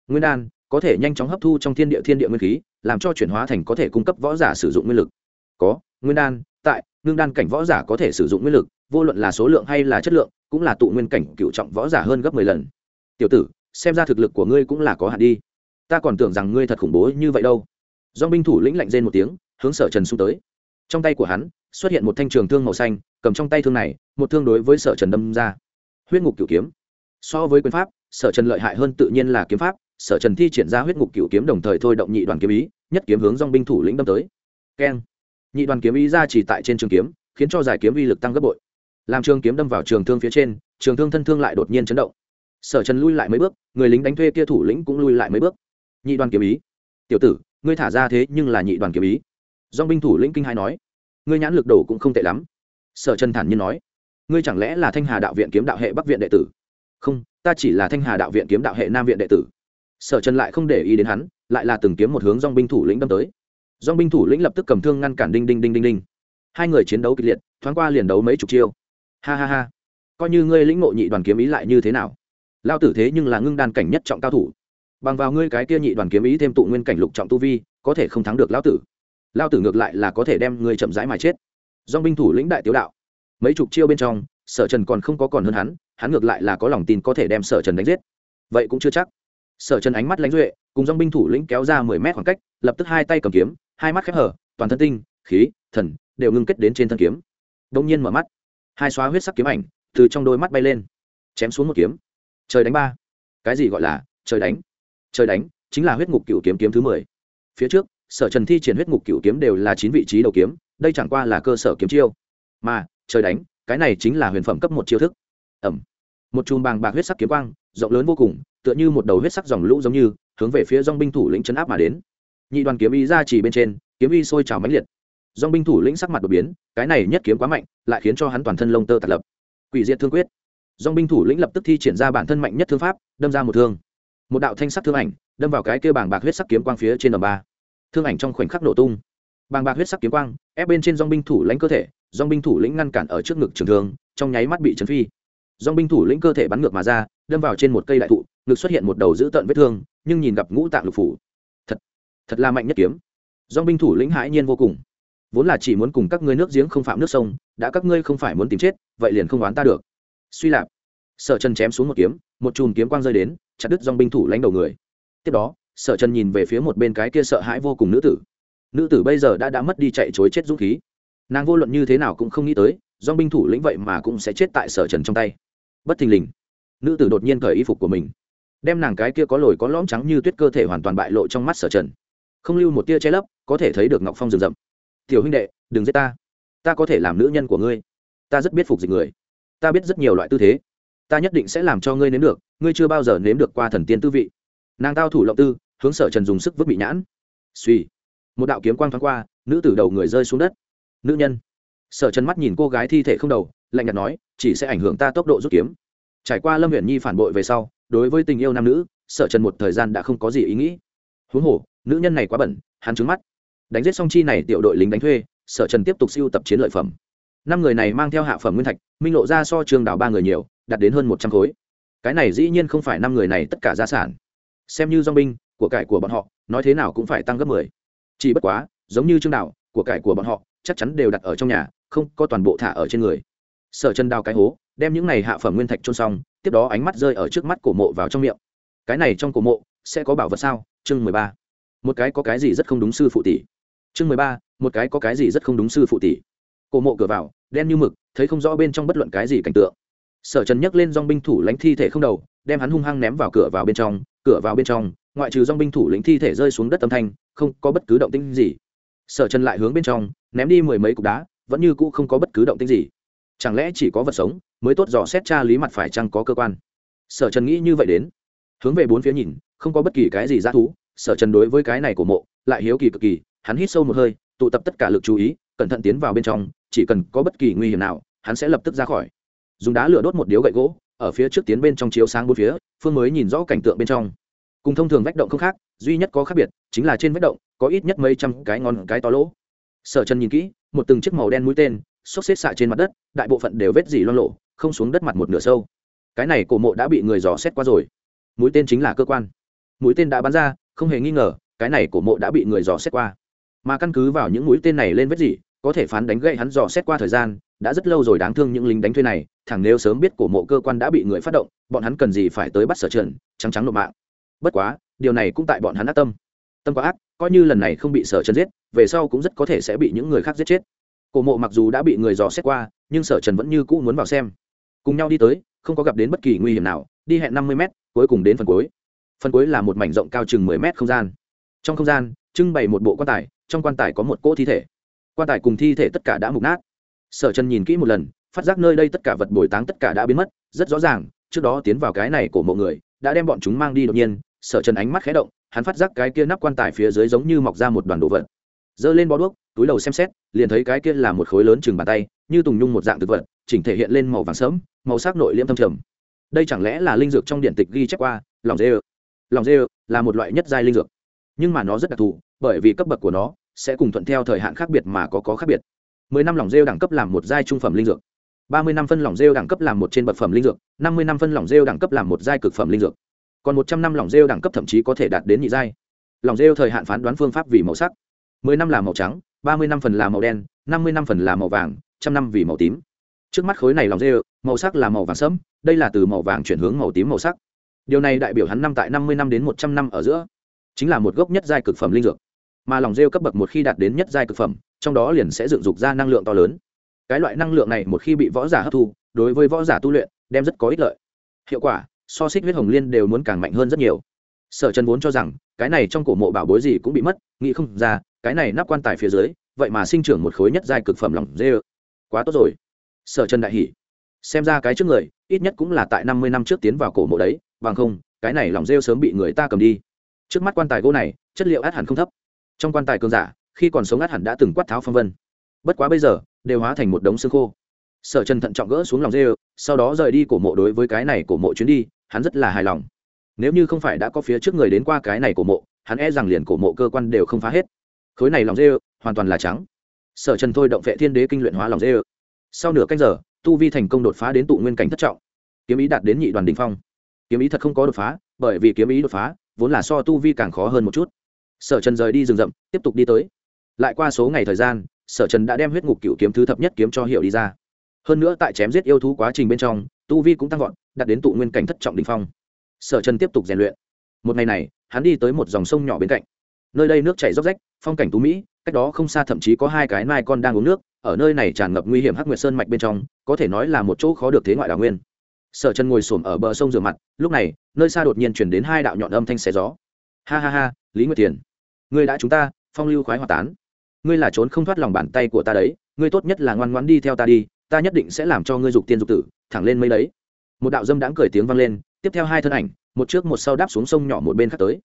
Nguyên đan có thể nhanh chóng hấp thu trong thiên địa thiên địa nguyên khí, làm cho chuyển hóa thành có thể cung cấp võ giả sử dụng nguyên lực. Có, nguyên đan, tại, ngưng đan cảnh võ giả có thể sử dụng nguyên lực, vô luận là số lượng hay là chất lượng, cũng là tụ nguyên cảnh cựu trọng võ giả hơn gấp mười lần. Tiểu tử, xem ra thực lực của ngươi cũng là có hạn đi. Ta còn tưởng rằng ngươi thật khủng bố như vậy đâu. Do binh thủ lĩnh lạnh rên một tiếng, hướng sở trần xung tới. Trong tay của hắn, xuất hiện một thanh trường thương màu xanh, cầm trong tay thương này, một thương đối với sở trần đâm ra. Huyết ngục cửu kiếm. So với quyền pháp, sở trần lợi hại hơn tự nhiên là kiếm pháp sở trần thi triển ra huyết ngục cựu kiếm đồng thời thôi động nhị đoàn kiếm ý, nhất kiếm hướng dong binh thủ lĩnh đâm tới. Keng. Nhị đoàn kiếm ý ra chỉ tại trên trường kiếm, khiến cho giải kiếm uy lực tăng gấp bội. Làm trường kiếm đâm vào trường thương phía trên, trường thương thân thương lại đột nhiên chấn động. Sở trần lui lại mấy bước, người lính đánh thuê kia thủ lĩnh cũng lui lại mấy bước. Nhị đoàn kiếm ý. Tiểu tử, ngươi thả ra thế nhưng là nhị đoàn kiếm ý. Dong binh thủ lĩnh kinh hai nói. Ngươi nhãn lực đổ cũng không tệ lắm. Sở trần thản nhiên nói. Ngươi chẳng lẽ là thanh hà đạo viện kiếm đạo hệ bắc viện đệ tử? Không, ta chỉ là thanh hà đạo viện kiếm đạo hệ nam viện đệ tử sở trần lại không để ý đến hắn, lại là từng kiếm một hướng dong binh thủ lĩnh đâm tới. Dong binh thủ lĩnh lập tức cầm thương ngăn cản đinh đinh đinh đinh đinh. Hai người chiến đấu kịch liệt, thoáng qua liền đấu mấy chục chiêu. Ha ha ha. Coi như ngươi lĩnh ngộ nhị đoàn kiếm ý lại như thế nào? Lao tử thế nhưng là ngưng đan cảnh nhất trọng cao thủ. Bằng vào ngươi cái kia nhị đoàn kiếm ý thêm tụ nguyên cảnh lục trọng tu vi, có thể không thắng được lao tử. Lao tử ngược lại là có thể đem ngươi chậm rãi mà chết. Dong binh thủ lĩnh đại tiếu đạo. Mấy chục chiêu bên trong, sở trần còn không có còn hơn hắn hắn ngược lại là có lòng tin có thể đem sở trần đánh giết. Vậy cũng chưa chắc sở trần ánh mắt lãnh duệ, cùng dong binh thủ lĩnh kéo ra mười mét khoảng cách, lập tức hai tay cầm kiếm, hai mắt khép hở, toàn thân tinh, khí, thần, đều ngưng kết đến trên thân kiếm. Đông nhiên mở mắt, hai xóa huyết sắc kiếm ảnh từ trong đôi mắt bay lên, chém xuống một kiếm. Trời đánh ba. Cái gì gọi là trời đánh? Trời đánh chính là huyết ngục cựu kiếm kiếm thứ mười. Phía trước, sở trần thi triển huyết ngục cựu kiếm đều là chín vị trí đầu kiếm, đây chẳng qua là cơ sở kiếm chiêu. Mà, trời đánh, cái này chính là huyền phẩm cấp một chiêu thức. Ẩm. Một chùm bàng bạc huyết sắc kiếm quang, rộng lớn vô cùng tựa như một đầu huyết sắc dòng lũ giống như, hướng về phía dong binh thủ lĩnh chấn áp mà đến. Nhị đoàn kiếm ý ra chỉ bên trên, kiếm ý sôi trào mãnh liệt. Dong binh thủ lĩnh sắc mặt đột biến, cái này nhất kiếm quá mạnh, lại khiến cho hắn toàn thân lông tơ tạt lập. Quỷ diệt thương quyết. Dong binh thủ lĩnh lập tức thi triển ra bản thân mạnh nhất thương pháp, đâm ra một thương. Một đạo thanh sắc thương ảnh, đâm vào cái kêu bảng bạc huyết sắc kiếm quang phía trên đầm ba. Thương ảnh trong khoảnh khắc nổ tung. Bàng bạc huyết sắc kiếm quang, ép bên trên dong binh thủ lãnh cơ thể dong binh thủ lĩnh ngăn cản ở trước ngực trường thương, trong nháy mắt bị chấn phi. Dong binh thủ lĩnh cơ thể bắn ngược mà ra, đâm vào trên một cây đại thụ ngực xuất hiện một đầu dữ tợn vết thương, nhưng nhìn gặp ngũ tạng lục phủ. Thật thật là mạnh nhất kiếm. Dong binh thủ lĩnh hãi nhiên vô cùng. Vốn là chỉ muốn cùng các ngươi nước giếng không phạm nước sông, đã các ngươi không phải muốn tìm chết, vậy liền không oán ta được. Suy lạp. Sở trần chém xuống một kiếm, một chùm kiếm quang rơi đến, chặt đứt dong binh thủ lãnh đầu người. Tiếp đó, sở trần nhìn về phía một bên cái kia sợ hãi vô cùng nữ tử. Nữ tử bây giờ đã đã mất đi chạy chối chết dũng khí. Nàng vô luận như thế nào cũng không nghĩ tới do binh thủ lĩnh vậy mà cũng sẽ chết tại sở trần trong tay. Bất thình lình, nữ tử đột nhiên cởi y phục của mình đem nàng cái kia có lồi có lõm trắng như tuyết cơ thể hoàn toàn bại lộ trong mắt sở trần. Không lưu một tia che lấp, có thể thấy được ngọc phong rừng rậm. Tiểu huynh đệ, đừng giết ta. Ta có thể làm nữ nhân của ngươi. Ta rất biết phục dịch người. Ta biết rất nhiều loại tư thế. Ta nhất định sẽ làm cho ngươi nếm được. Ngươi chưa bao giờ nếm được qua thần tiên tư vị. Nàng tao thủ lộng tư, hướng sở trần dùng sức vứt bị nhãn. Suy một đạo kiếm quang thoáng qua, nữ tử đầu người rơi xuống đất. Nữ nhân. Sở trần mắt nhìn cô gái thi thể không đầu, lạnh nhạt nói, chỉ sẽ ảnh hưởng ta tốc độ rút kiếm. Trải qua lâm huyện nhi phản bội về sau đối với tình yêu nam nữ, sở trần một thời gian đã không có gì ý nghĩ. Huống hồ, nữ nhân này quá bẩn, hắn trứng mắt. Đánh giết song chi này tiểu đội lính đánh thuê, sở trần tiếp tục siêu tập chiến lợi phẩm. Năm người này mang theo hạ phẩm nguyên thạch, minh lộ ra so trường đào ba người nhiều, đạt đến hơn một trăm khối. Cái này dĩ nhiên không phải năm người này tất cả gia sản. Xem như dong binh, của cải của bọn họ, nói thế nào cũng phải tăng gấp mười. Chỉ bất quá, giống như trương đạo của cải của bọn họ, chắc chắn đều đặt ở trong nhà, không có toàn bộ thả ở trên người. Sở chân đào cái hố, đem những này hạ phẩm nguyên thạch trôn xong tiếp đó ánh mắt rơi ở trước mắt cổ mộ vào trong miệng. Cái này trong cổ mộ sẽ có bảo vật sao? Chương mười ba. Một cái có cái gì rất không đúng sư phụ tỷ. Chương mười ba, một cái có cái gì rất không đúng sư phụ tỷ. Cổ mộ cửa vào, đen như mực, thấy không rõ bên trong bất luận cái gì cảnh tượng. Sở trần nhấc lên dong binh thủ lãnh thi thể không đầu, đem hắn hung hăng ném vào cửa vào bên trong, cửa vào bên trong, ngoại trừ dong binh thủ lĩnh thi thể rơi xuống đất âm thanh, không có bất cứ động tĩnh gì. Sở trần lại hướng bên trong, ném đi mười mấy cục đá, vẫn như cũ không có bất cứ động tĩnh gì chẳng lẽ chỉ có vật sống mới tốt dò xét tra lý mặt phải chăng có cơ quan? Sở trần nghĩ như vậy đến. Hướng về bốn phía nhìn, không có bất kỳ cái gì ra thú. Sở trần đối với cái này của mộ lại hiếu kỳ cực kỳ, hắn hít sâu một hơi, tụ tập tất cả lực chú ý, cẩn thận tiến vào bên trong, chỉ cần có bất kỳ nguy hiểm nào, hắn sẽ lập tức ra khỏi. Dùng đá lửa đốt một điếu gậy gỗ, ở phía trước tiến bên trong chiếu sáng bốn phía, phương mới nhìn rõ cảnh tượng bên trong. Cùng thông thường vách động không khác, duy nhất có khác biệt chính là trên vách động có ít nhất mấy trăm cái ngón cái to lỗ. Sở trần nhìn kỹ, một từng chiếc màu đen mũi tên xốc xếp xạ trên mặt đất, đại bộ phận đều vết dỉ loan lộ, không xuống đất mặt một nửa sâu. Cái này cổ mộ đã bị người dò xét qua rồi. Mũi tên chính là cơ quan. Mũi tên đã bắn ra, không hề nghi ngờ, cái này cổ mộ đã bị người dò xét qua. Mà căn cứ vào những mũi tên này lên vết dỉ, có thể phán đánh gậy hắn dò xét qua thời gian, đã rất lâu rồi đáng thương những lính đánh thuê này, thẳng nếu sớm biết cổ mộ cơ quan đã bị người phát động, bọn hắn cần gì phải tới bắt sở trần, trắng trắng nộp mạng. Bất quá, điều này cũng tại bọn hắn ác tâm. Tâm quá ác, coi như lần này không bị sở trần giết, về sau cũng rất có thể sẽ bị những người khác giết chết cổ mộ mặc dù đã bị người dò xét qua, nhưng sở trần vẫn như cũ muốn vào xem. Cùng nhau đi tới, không có gặp đến bất kỳ nguy hiểm nào, đi hẹn năm mươi m cuối cùng đến phần cuối. Phần cuối là một mảnh rộng cao chừng mười m không gian. Trong không gian, trưng bày một bộ quan tài, trong quan tài có một cỗ thi thể. Quan tài cùng thi thể tất cả đã mục nát. Sở trần nhìn kỹ một lần, phát giác nơi đây tất cả vật bồi táng tất cả đã biến mất, rất rõ ràng, trước đó tiến vào cái này của mộ người, đã đem bọn chúng mang đi đột nhiên. Sở trần ánh mắt khé động, hắn phát giác cái kia nắp quan tài phía dưới giống như mọc ra một đoàn đồ vật. Giơ lên bó đuốc túi đầu xem xét, liền thấy cái kia là một khối lớn chừng bàn tay, như tùng nhung một dạng thực vật, chỉnh thể hiện lên màu vàng sớm màu sắc nội liễm thâm trầm. Đây chẳng lẽ là linh dược trong điện tịch ghi chép qua, lòng dê ơ. Lòng dê ơ là một loại nhất giai linh dược. Nhưng mà nó rất đặc thù, bởi vì cấp bậc của nó sẽ cùng thuận theo thời hạn khác biệt mà có có khác biệt. Mười năm lòng rêu đẳng cấp làm một giai trung phẩm linh dược. Ba mươi năm phân lòng rêu đẳng cấp làm một trên bậc phẩm linh dược. Năm mươi năm phân lòng rêu đẳng cấp làm một giai cực phẩm linh dược. Còn một trăm năm lòng rêu đẳng cấp thậm chí có thể đạt đến nhị giai. Lòng rêu thời hạn phán đoán phương pháp vì màu sắc. Mười năm là màu trắng ba mươi năm phần là màu đen, năm mươi năm phần là màu vàng, trăm năm vì màu tím. Trước mắt khối này lòng rêu, màu sắc là màu vàng sẫm, đây là từ màu vàng chuyển hướng màu tím màu sắc. Điều này đại biểu hắn năm tại năm mươi năm đến một trăm năm ở giữa, chính là một gốc nhất giai cực phẩm linh dược. Mà lòng rêu cấp bậc một khi đạt đến nhất giai cực phẩm, trong đó liền sẽ dựng dục ra năng lượng to lớn. Cái loại năng lượng này một khi bị võ giả hấp thu, đối với võ giả tu luyện, đem rất có ích lợi. Hiệu quả, so xích huyết hồng liên đều muốn càng mạnh hơn rất nhiều. Sở trần vốn cho rằng, cái này trong cổ mộ bảo bối gì cũng bị mất, nghĩ không ra cái này nắp quan tài phía dưới, vậy mà sinh trưởng một khối nhất giai cực phẩm lòng dê quá tốt rồi. Sở trần đại hỉ. Xem ra cái trước người, ít nhất cũng là tại năm mươi năm trước tiến vào cổ mộ đấy, bằng không, cái này lòng rêu sớm bị người ta cầm đi. Trước mắt quan tài gỗ này, chất liệu át hẳn không thấp. Trong quan tài cường giả, khi còn sống át hẳn đã từng quát tháo phong vân. Bất quá bây giờ, đều hóa thành một đống xương khô. Sở trần thận trọng gỡ xuống lòng dê sau đó rời đi cổ mộ đối với cái này cổ mộ chuyến đi, hắn rất là hài lòng. Nếu như không phải đã có phía trước người đến qua cái này cổ mộ, hắn e rằng liền cổ mộ cơ quan đều không phá hết khối này lòng dê ơ hoàn toàn là trắng. Sở trần thôi động vệ thiên đế kinh luyện hóa lòng dê ơ sau nửa canh giờ, tu vi thành công đột phá đến tụ nguyên cảnh thất trọng. Kiếm ý đạt đến nhị đoàn đình phong. Kiếm ý thật không có đột phá, bởi vì kiếm ý đột phá, vốn là so tu vi càng khó hơn một chút. Sở trần rời đi rừng rậm, tiếp tục đi tới. Lại qua số ngày thời gian, sở trần đã đem huyết ngục cựu kiếm thứ thập nhất kiếm cho hiệu đi ra. Hơn nữa tại chém giết yêu thú quá trình bên trong, tu vi cũng tăng vọt, đạt đến tụ nguyên cảnh thất trọng đình phong. Sở trần tiếp tục rèn luyện. Một ngày này, hắn đi tới một dòng sông nhỏ bên cạnh nơi đây nước chảy róc rách, phong cảnh tú mỹ, cách đó không xa thậm chí có hai cái nai con đang uống nước, ở nơi này tràn ngập nguy hiểm hắc nguyệt sơn mạch bên trong, có thể nói là một chỗ khó được thế ngoại đào nguyên. Sở chân ngồi xổm ở bờ sông rửa mặt, lúc này, nơi xa đột nhiên chuyển đến hai đạo nhọn âm thanh xé gió. Ha ha ha, lý nguyệt tiền ngươi đã chúng ta, phong lưu khoái hòa tán. Ngươi là trốn không thoát lòng bàn tay của ta đấy, ngươi tốt nhất là ngoan ngoãn đi theo ta đi, ta nhất định sẽ làm cho ngươi dục tiên dục tử, thẳng lên mấy đấy. Một đạo dâm đãng cười tiếng vang lên, tiếp theo hai thân ảnh, một trước một sau đáp xuống sông nhỏ một bên khác tới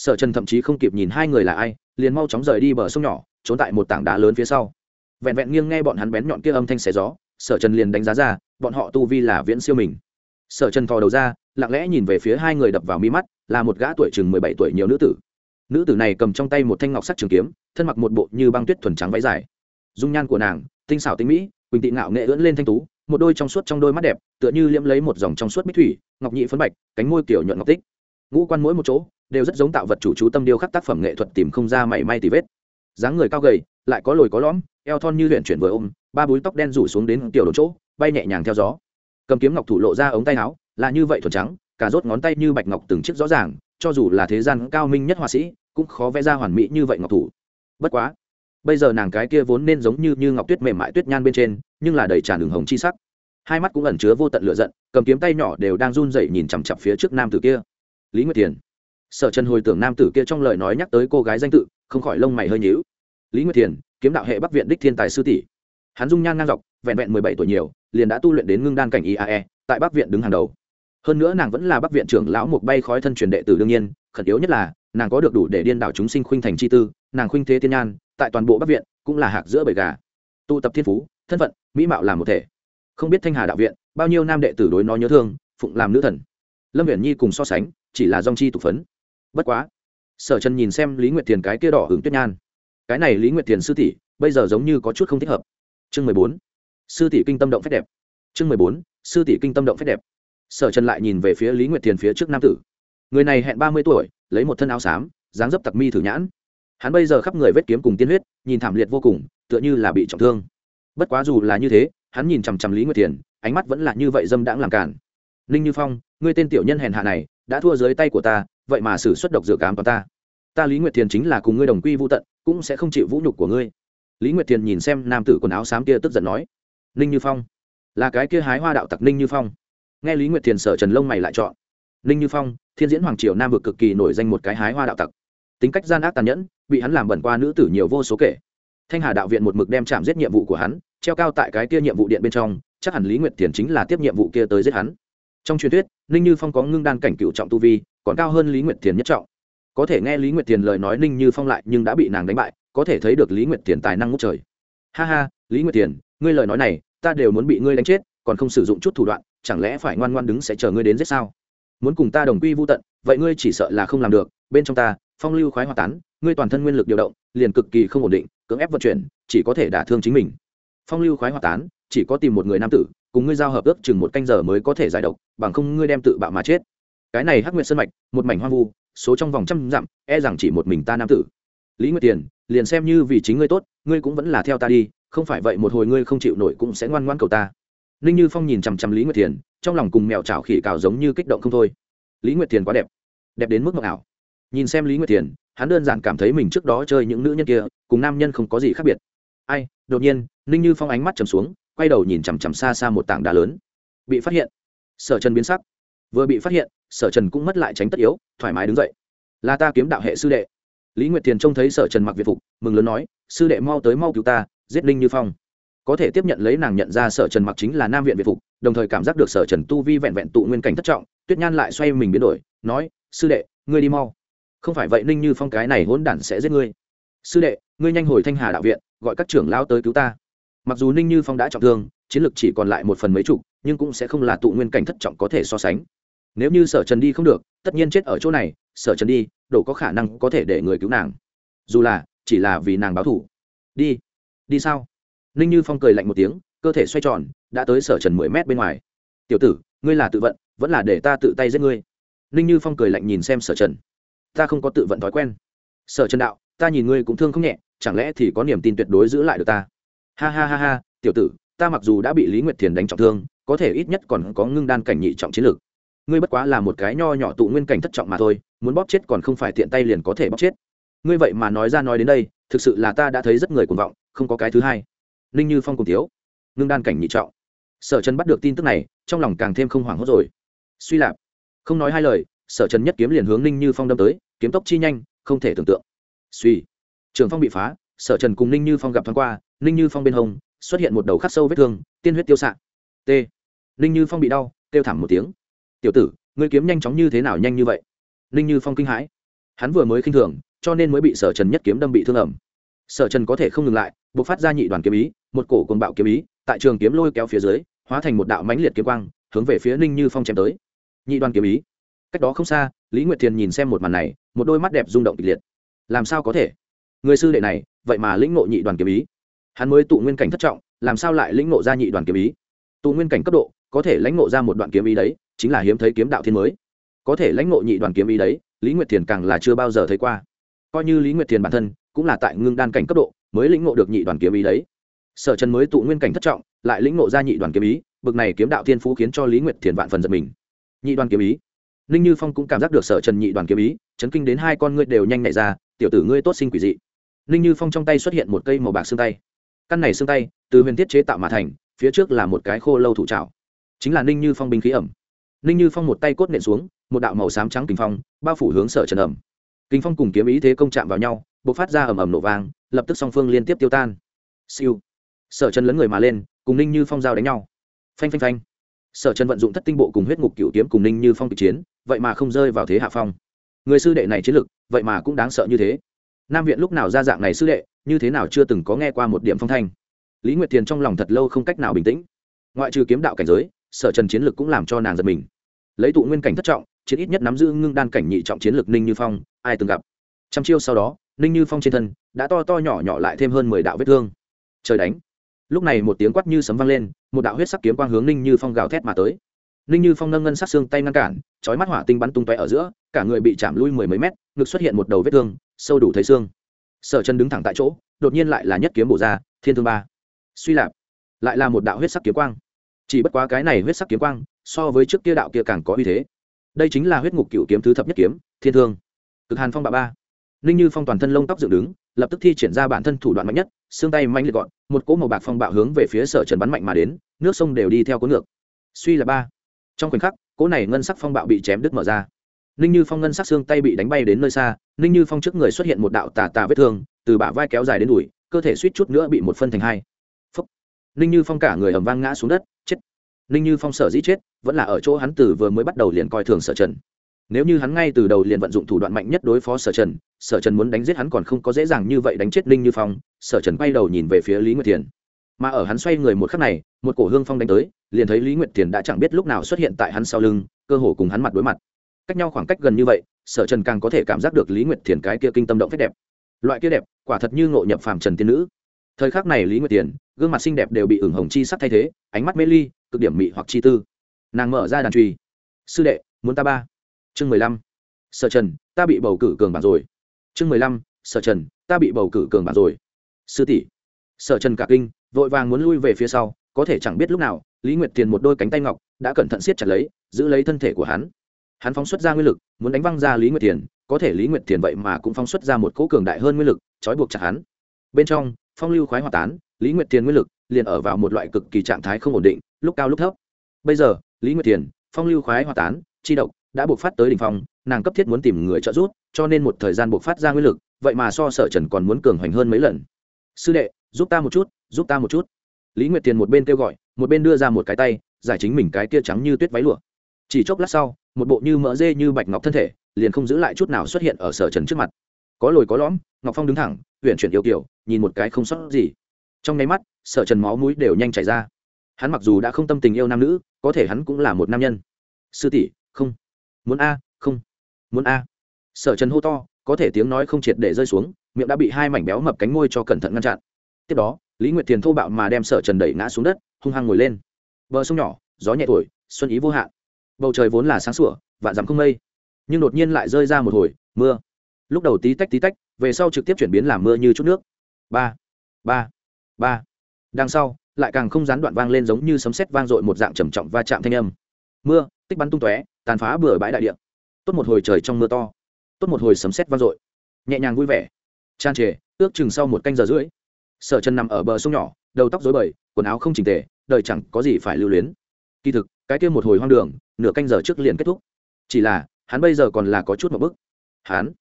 sở trần thậm chí không kịp nhìn hai người là ai, liền mau chóng rời đi bờ sông nhỏ, trốn tại một tảng đá lớn phía sau. Vẹn vẹn nghiêng nghe bọn hắn bén nhọn kia âm thanh xé gió, sở trần liền đánh giá ra, bọn họ tu vi là viễn siêu mình. Sở trần thò đầu ra, lặng lẽ nhìn về phía hai người đập vào mi mắt, là một gã tuổi chừng mười bảy tuổi nhiều nữ tử. Nữ tử này cầm trong tay một thanh ngọc sắc trường kiếm, thân mặc một bộ như băng tuyết thuần trắng váy dài. Dung nhan của nàng, tinh xảo tinh mỹ, quỳnh tị ngạo nghệ ưỡn lên thanh tú, một đôi trong suốt trong đôi mắt đẹp, tựa như liễm lấy một dòng trong suốt bích thủy, ngọc nhị phấn bạch, cánh môi kiểu nhuận ngọc tích. Ngũ quan mỗi một chỗ đều rất giống tạo vật chủ chú tâm điêu khắc tác phẩm nghệ thuật tìm không ra mảy may tì vết. Dáng người cao gầy, lại có lồi có lõm, eo thon như luyện chuyển vừa ôm, ba búi tóc đen rủ xuống đến tiểu đồ chỗ, bay nhẹ nhàng theo gió. Cầm kiếm ngọc thủ lộ ra ống tay áo, là như vậy thuần trắng, cả rốt ngón tay như bạch ngọc từng chiếc rõ ràng, cho dù là thế gian cao minh nhất họa sĩ, cũng khó vẽ ra hoàn mỹ như vậy ngọc thủ. Bất quá, bây giờ nàng cái kia vốn nên giống như như ngọc tuyết mềm mại tuyết nhan bên trên, nhưng là đầy tràn đường hồng chi sắc. Hai mắt cũng ẩn chứa vô tận lửa giận, cầm kiếm tay nhỏ đều đang run rẩy nhìn chằm chặp phía trước nam tử kia. Lý nguyệt thiền sở trần hồi tưởng nam tử kia trong lời nói nhắc tới cô gái danh tự, không khỏi lông mày hơi nhíu. Lý nguyệt thiền, kiếm đạo hệ bắc viện đích thiên tài sư tỷ. Hắn dung nhan ngang dọc, vẹn vẹn mười bảy tuổi nhiều, liền đã tu luyện đến ngưng đan cảnh iae tại bắc viện đứng hàng đầu. Hơn nữa nàng vẫn là bắc viện trưởng lão một bay khói thân truyền đệ tử đương nhiên, khẩn yếu nhất là, nàng có được đủ để điên đảo chúng sinh khuynh thành chi tư, nàng khuynh thế tiên nhan, tại toàn bộ bắc viện cũng là hạc giữa bầy gà. Tụ tập thiên phú, thân phận, mỹ mạo làm một thể. Không biết thanh hà đạo viện, bao nhiêu nam đệ tử đối nó nhớ thương, phụng làm nữ thần. Lâm viễn nhi cùng so sánh, chỉ là dòng chi tục phấn bất quá, sở trần nhìn xem lý nguyệt thiền cái kia đỏ hứng tuyết nhan. Cái này lý nguyệt thiền sư tỷ, bây giờ giống như có chút không thích hợp. Chương mười bốn, sư tỷ kinh tâm động phép đẹp. Chương mười bốn, sư tỷ kinh tâm động phép đẹp. Sở trần lại nhìn về phía lý nguyệt thiền phía trước nam tử. Người này hẹn ba mươi tuổi, lấy một thân áo xám, dáng dấp tặc mi thử nhãn. Hắn bây giờ khắp người vết kiếm cùng tiên huyết, nhìn thảm liệt vô cùng, tựa như là bị trọng thương. Bất quá dù là như thế, hắn nhìn chằm chằm lý nguyệt thiền, ánh mắt vẫn là như vậy dâm đãng làm cản ninh như phong, ngươi tên tiểu nhân hèn hạ này, đã thua dưới tay của ta vậy mà xử xuất độc dược cám toàn ta. Ta lý nguyệt thiền chính là cùng ngươi đồng quy vô tận, cũng sẽ không chịu vũ nhục của ngươi. Lý nguyệt thiền nhìn xem nam tử quần áo xám kia tức giận nói, ninh như phong, là cái kia hái hoa đạo tặc ninh như phong. Nghe lý nguyệt thiền sở trần lông mày lại chọn, ninh như phong, thiên diễn hoàng triều nam vực cực kỳ nổi danh một cái hái hoa đạo tặc. Tính cách gian ác tàn nhẫn, bị hắn làm bẩn qua nữ tử nhiều vô số kể. Thanh hà đạo viện một mực đem chạm giết nhiệm vụ của hắn, treo cao tại cái kia nhiệm vụ điện bên trong, chắc hẳn lý nguyệt thiền chính là tiếp nhiệm vụ kia tới giết hắn trong truyền thuyết, ninh như phong có ngưng đan cảnh cựu trọng tu vi, còn cao hơn lý nguyệt thiền nhất trọng. Có thể nghe lý nguyệt thiền lời nói ninh như phong lại nhưng đã bị nàng đánh bại, có thể thấy được lý nguyệt thiền tài năng ngốc trời. Ha ha, lý nguyệt thiền, ngươi lời nói này, ta đều muốn bị ngươi đánh chết, còn không sử dụng chút thủ đoạn, chẳng lẽ phải ngoan ngoan đứng sẽ chờ ngươi đến giết sao? Muốn cùng ta đồng quy vô tận, vậy ngươi chỉ sợ là không làm được, bên trong ta, phong lưu khoái hoa tán, ngươi toàn thân nguyên lực điều động, liền cực kỳ không ổn định, cưỡng ép vận chuyển, chỉ có thể đả thương chính mình. Phong lưu khoái hoa tán chỉ có tìm một người nam tử, cùng ngươi giao hợp ước chừng một canh giờ mới có thể giải độc, bằng không ngươi đem tự bạo mà chết. Cái này hắc nguyệt sơn mạch, một mảnh hoang vu, số trong vòng trăm dặm e rằng chỉ một mình ta nam tử. Lý nguyệt tiền, liền xem như vì chính ngươi tốt, ngươi cũng vẫn là theo ta đi, không phải vậy một hồi ngươi không chịu nổi cũng sẽ ngoan ngoan cầu ta. Ninh như phong nhìn chằm chằm lý nguyệt thiền trong lòng cùng mèo chảo khỉ cào giống như kích động không thôi. Lý nguyệt thiền quá đẹp đẹp đến mức ngọc ảo. Nhìn xem lý nguyệt thiền hắn đơn giản cảm thấy mình trước đó chơi những nữ nhân kia, cùng nam nhân không có gì khác biệt. Ai, đột nhiên, ninh như phong ánh mắt trầm xuống quay đầu nhìn chằm chằm xa xa một tảng đá lớn. Bị phát hiện. Sở trần biến sắc. Vừa bị phát hiện, sở trần cũng mất lại tránh tất yếu, thoải mái đứng dậy. Là ta kiếm đạo hệ sư đệ. Lý nguyệt thiền trông thấy sở trần mặc việt phục, mừng lớn nói, sư đệ mau tới mau cứu ta, giết linh như phong. Có thể tiếp nhận lấy nàng nhận ra sở trần mặc chính là nam viện việt phục, đồng thời cảm giác được sở trần tu vi vẹn vẹn tụ nguyên cảnh thất trọng, tuyết nhan lại xoay mình biến đổi, nói, sư đệ, ngươi đi mau. Không phải vậy ninh như phong cái này hỗn đản sẽ giết ngươi. Sư đệ, ngươi nhanh hồi thanh hà đạo viện, gọi các trưởng lao tới cứu ta mặc dù ninh như phong đã trọng thương, chiến lược chỉ còn lại một phần mấy chục, nhưng cũng sẽ không là tụ nguyên cảnh thất trọng có thể so sánh. Nếu như sở trần đi không được, tất nhiên chết ở chỗ này, sở trần đi đổ có khả năng có thể để người cứu nàng. Dù là, chỉ là vì nàng báo thủ. Đi. Đi sao? Ninh như phong cười lạnh một tiếng, cơ thể xoay tròn, đã tới sở trần mười mét bên ngoài. Tiểu tử, ngươi là tự vận, vẫn là để ta tự tay giết ngươi. Ninh như phong cười lạnh nhìn xem sở trần. Ta không có tự vận thói quen. Sở trần đạo, ta nhìn ngươi cũng thương không nhẹ, chẳng lẽ thì có niềm tin tuyệt đối giữ lại được ta? Ha ha ha ha, tiểu tử, ta mặc dù đã bị lý nguyệt thiền đánh trọng thương, có thể ít nhất còn có ngưng đan cảnh nhị trọng chiến lược. Ngươi bất quá là một cái nho nhỏ tụ nguyên cảnh thất trọng mà thôi, muốn bóp chết còn không phải tiện tay liền có thể bóp chết. Ngươi vậy mà nói ra nói đến đây, thực sự là ta đã thấy rất người cuồng vọng, không có cái thứ hai. Ninh như phong cùng thiếu ngưng đan cảnh nhị trọng. Sở trần bắt được tin tức này, trong lòng càng thêm không hoảng hốt rồi. Suy lạp, không nói hai lời, sở trần nhất kiếm liền hướng ninh như phong đâm tới, kiếm tốc chi nhanh, không thể tưởng tượng. Suy, trường phong bị phá, sở trần cùng ninh như phong gặp thoáng qua ninh như phong bên hông xuất hiện một đầu khắc sâu vết thương, tiên huyết tiêu s ạ t. Ninh như phong bị đau, kêu thảm một tiếng. Tiểu tử, ngươi kiếm nhanh chóng như thế nào nhanh như vậy? Ninh như phong kinh hãi. Hắn vừa mới khinh thường, cho nên mới bị sở trần nhất kiếm đâm bị thương ẩm. Sở trần có thể không ngừng lại b ộ c phát ra nhị đoàn kiếm ý, một cổ cồn bạo kiếm ý, tại trường kiếm lôi kéo phía dưới, hóa thành một đạo mãnh liệt kiếm quang, hướng về phía ninh như phong chém tới. Nhị đoàn kiếm ý. Cách đó không xa, lý nguyệt thiền nhìn xem một màn này, một đôi mắt đẹp rung động kịch liệt. Làm sao có thể? Người sư đệ này, vậy mà lĩnh ngộ nhị đoàn kiếm ý hắn mới tụ nguyên cảnh thất trọng, làm sao lại lĩnh ngộ ra nhị đoàn kiếm ý? Tụ nguyên cảnh cấp độ, có thể lãnh ngộ ra một đoạn kiếm ý đấy, chính là hiếm thấy kiếm đạo thiên mới. Có thể lãnh ngộ nhị đoàn kiếm ý đấy, lý nguyệt thiền càng là chưa bao giờ thấy qua. Coi như lý nguyệt thiền bản thân, cũng là tại ngưng đan cảnh cấp độ, mới lĩnh ngộ được nhị đoàn kiếm ý đấy. Sở trần mới tụ nguyên cảnh thất trọng, lại lĩnh ngộ ra nhị đoàn kiếm ý, bực này kiếm đạo thiên phú khiến cho lý nguyệt thiền vạn phần giật mình. Nhị đoàn kiếm ý. Ninh như phong cũng cảm giác được sở trần nhị đoàn kiếm ý, chấn kinh đến hai con ngươi đều nhanh nhảy ra, tiểu tử ngươi tốt sinh quỷ dị. Ninh như phong trong tay xuất hiện một cây màu bạc xương tay căn này xương tay, từ huyền thiết chế tạo mà thành, phía trước là một cái khô lâu thủ trào chính là ninh như phong binh khí ẩm. Ninh như phong một tay cốt nện xuống, một đạo màu xám trắng kinh phong, bao phủ hướng sở trần ẩm. Kinh phong cùng kiếm ý thế công chạm vào nhau b ộ c phát ra ầm ầm nổ vang, lập tức song phương liên tiếp tiêu tan. Siêu. Sở trần lấn người mà lên, cùng ninh như phong giao đánh nhau. Phanh phanh phanh. Sở trần vận dụng thất tinh bộ cùng huyết ngục cựu kiếm cùng ninh như phong kịch chiến, vậy mà không rơi vào thế hạ phong. Người sư đệ này chiến lực, vậy mà cũng đáng sợ như thế. Nam viện lúc nào ra dạng này sư đệ như thế nào chưa từng có nghe qua một điểm phong thanh. Lý nguyệt thiền trong lòng thật lâu không cách nào bình tĩnh. Ngoại trừ kiếm đạo cảnh giới, sở trần chiến lực cũng làm cho nàng giật mình. Lấy tụ nguyên cảnh thất trọng, chiến ít nhất nắm giữ ngưng đan cảnh nhị trọng chiến lực ninh như phong, ai từng gặp? Trăm chiêu sau đó, ninh như phong trên thân đã to to nhỏ nhỏ lại thêm hơn mười đạo vết thương. Trời đánh. Lúc này một tiếng quát như sấm vang lên, một đạo huyết sắc kiếm quang hướng ninh như phong gào thét mà tới. Ninh như phong nâng ngân sát xương tay ngăn cản, chói mắt hỏa tinh bắn tung tóe ở giữa, cả người bị chạm lui mười mấy mét, ngực xuất hiện một đầu vết thương, sâu đủ thấy xương sở chân đứng thẳng tại chỗ, đột nhiên lại là nhất kiếm bổ ra, thiên thương ba. Suy lạp, lại là một đạo huyết sắc kiếm quang. Chỉ bất quá cái này huyết sắc kiếm quang, so với trước kia đạo kia càng có uy thế. Đây chính là huyết ngục cựu kiếm thứ thập nhất kiếm, thiên thương. Cực hàn phong bạ ba. Ninh như phong toàn thân lông tóc dựng đứng, lập tức thi triển ra bản thân thủ đoạn mạnh nhất, xương tay manh liệt gọn, một cỗ màu bạc phong bạo hướng về phía sở trần bắn mạnh mà đến, nước sông đều đi theo cuốn ngược. Suy là ba. Trong khoảnh khắc, cỗ này ngân sắc phong bạo bị chém đứt mở ra ninh như phong ngân sắc xương tay bị đánh bay đến nơi xa, ninh như phong trước người xuất hiện một đạo tà tà vết thương, từ bả vai kéo dài đến đùi, cơ thể suýt chút nữa bị một phân thành hai. Phấp ninh như phong cả người ầm vang ngã xuống đất, chết. Ninh như phong sở dĩ chết, vẫn là ở chỗ hắn từ vừa mới bắt đầu liền coi thường sở trần. Nếu như hắn ngay từ đầu liền vận dụng thủ đoạn mạnh nhất đối phó sở trần sở trần muốn đánh giết hắn còn không có dễ dàng như vậy đánh chết ninh như phong, sở trần quay đầu nhìn về phía lý nguyệt thiền. Mà ở hắn xoay người một khắc này, một cổ hương phong đánh tới, liền thấy lý nguyệt thiền đã chẳng biết lúc nào xuất hiện tại hắn sau lưng, cơ hồ cùng hắn mặt đối mặt cách nhau khoảng cách gần như vậy, sở trần càng có thể cảm giác được lý nguyệt thiền cái kia kinh tâm động phép đẹp. Loại kia đẹp, quả thật như ngộ nhập phàm trần tiên nữ. Thời khắc này lý nguyệt thiền, gương mặt xinh đẹp đều bị ửng hồng chi sắc thay thế, ánh mắt mê ly, cực điểm mị hoặc chi tư. Nàng mở ra đàn truy sư đệ, muốn ta ba? Chương mười lăm. Sở trần, ta bị bầu cử cường bản rồi. Chương mười lăm. Sở trần, ta bị bầu cử cường bản rồi. Sư tỷ. Sở trần cả kinh, vội vàng muốn lui về phía sau, có thể chẳng biết lúc nào, lý nguyệt thiền một đôi cánh tay ngọc, đã cẩn thận siết chặt lấy, giữ lấy thân thể của hắn hắn phóng xuất ra nguyên lực, muốn đánh văng ra lý nguyệt tiền có thể lý nguyệt tiền vậy mà cũng phóng xuất ra một cỗ cường đại hơn nguyên lực, trói buộc chặt hắn. Bên trong, phong lưu khoái hòa tán, lý nguyệt tiền nguyên lực liền ở vào một loại cực kỳ trạng thái không ổn định, lúc cao lúc thấp. Bây giờ, lý nguyệt tiền phong lưu khoái hòa tán, chi độc, đã buộc phát tới đ ỉ n h phong, nàng cấp thiết muốn tìm người trợ giúp, cho nên một thời gian buộc phát ra nguyên lực, vậy mà so sở trần còn muốn cường hoành hơn mấy lần. Sư đệ, giúp ta một chút, giúp ta một chút. Lý nguyệt tiền một bên kêu gọi, một bên đưa ra một cái tay, giải chính mình cái kia trắng như tuyết váy lụa. Chỉ chốc lát sau một bộ như mỡ dê như bạch ngọc thân thể, liền không giữ lại chút nào xuất hiện ở sở trần trước mặt. Có lồi có lõm, ngọc phong đứng thẳng huyện chuyển yêu kiểu nhìn một cái không sót gì. Trong nháy mắt, sở trần máu mũi đều nhanh chảy ra. Hắn mặc dù đã không tâm tình yêu nam nữ, có thể hắn cũng là một nam nhân. Sư tỷ, không. Muốn a, không. Muốn a. Sở trần hô to, có thể tiếng nói không triệt để rơi xuống, miệng đã bị hai mảnh béo mập cánh môi cho cẩn thận ngăn chặn. Tiếp đó, lý nguyệt thiền thô bạo mà đem sở trần đẩy ngã xuống đất, hung hăng ngồi lên. Bờ sông nhỏ, gió nhẹ thổi, xuân ý vô hạn bầu trời vốn là sáng sủa, vạn dặm không mây. Nhưng đột nhiên lại rơi ra một hồi, mưa. Lúc đầu tí tách tí tách, về sau trực tiếp chuyển biến làm mưa như chút nước. Ba ba ba. Đằng sau, lại càng không gián đoạn vang lên giống như sấm sét vang dội một dạng trầm trọng va chạm thanh âm. Mưa, tích bắn tung tóe, tàn phá bừa bãi đại địa. Tốt một hồi trời trong mưa to. Tốt một hồi sấm sét vang dội. Nhẹ nhàng vui vẻ. Tràn trề, ước chừng sau một canh giờ rưỡi. Sở chân nằm ở bờ sông nhỏ, đầu tóc rối bời, quần áo không chỉnh tề, đời chẳng có gì phải lưu luyến. Kỳ thực cái kia một hồi hoang đường, nửa canh giờ trước liền kết thúc. Chỉ là, hắn bây giờ còn là có chút một bức hắn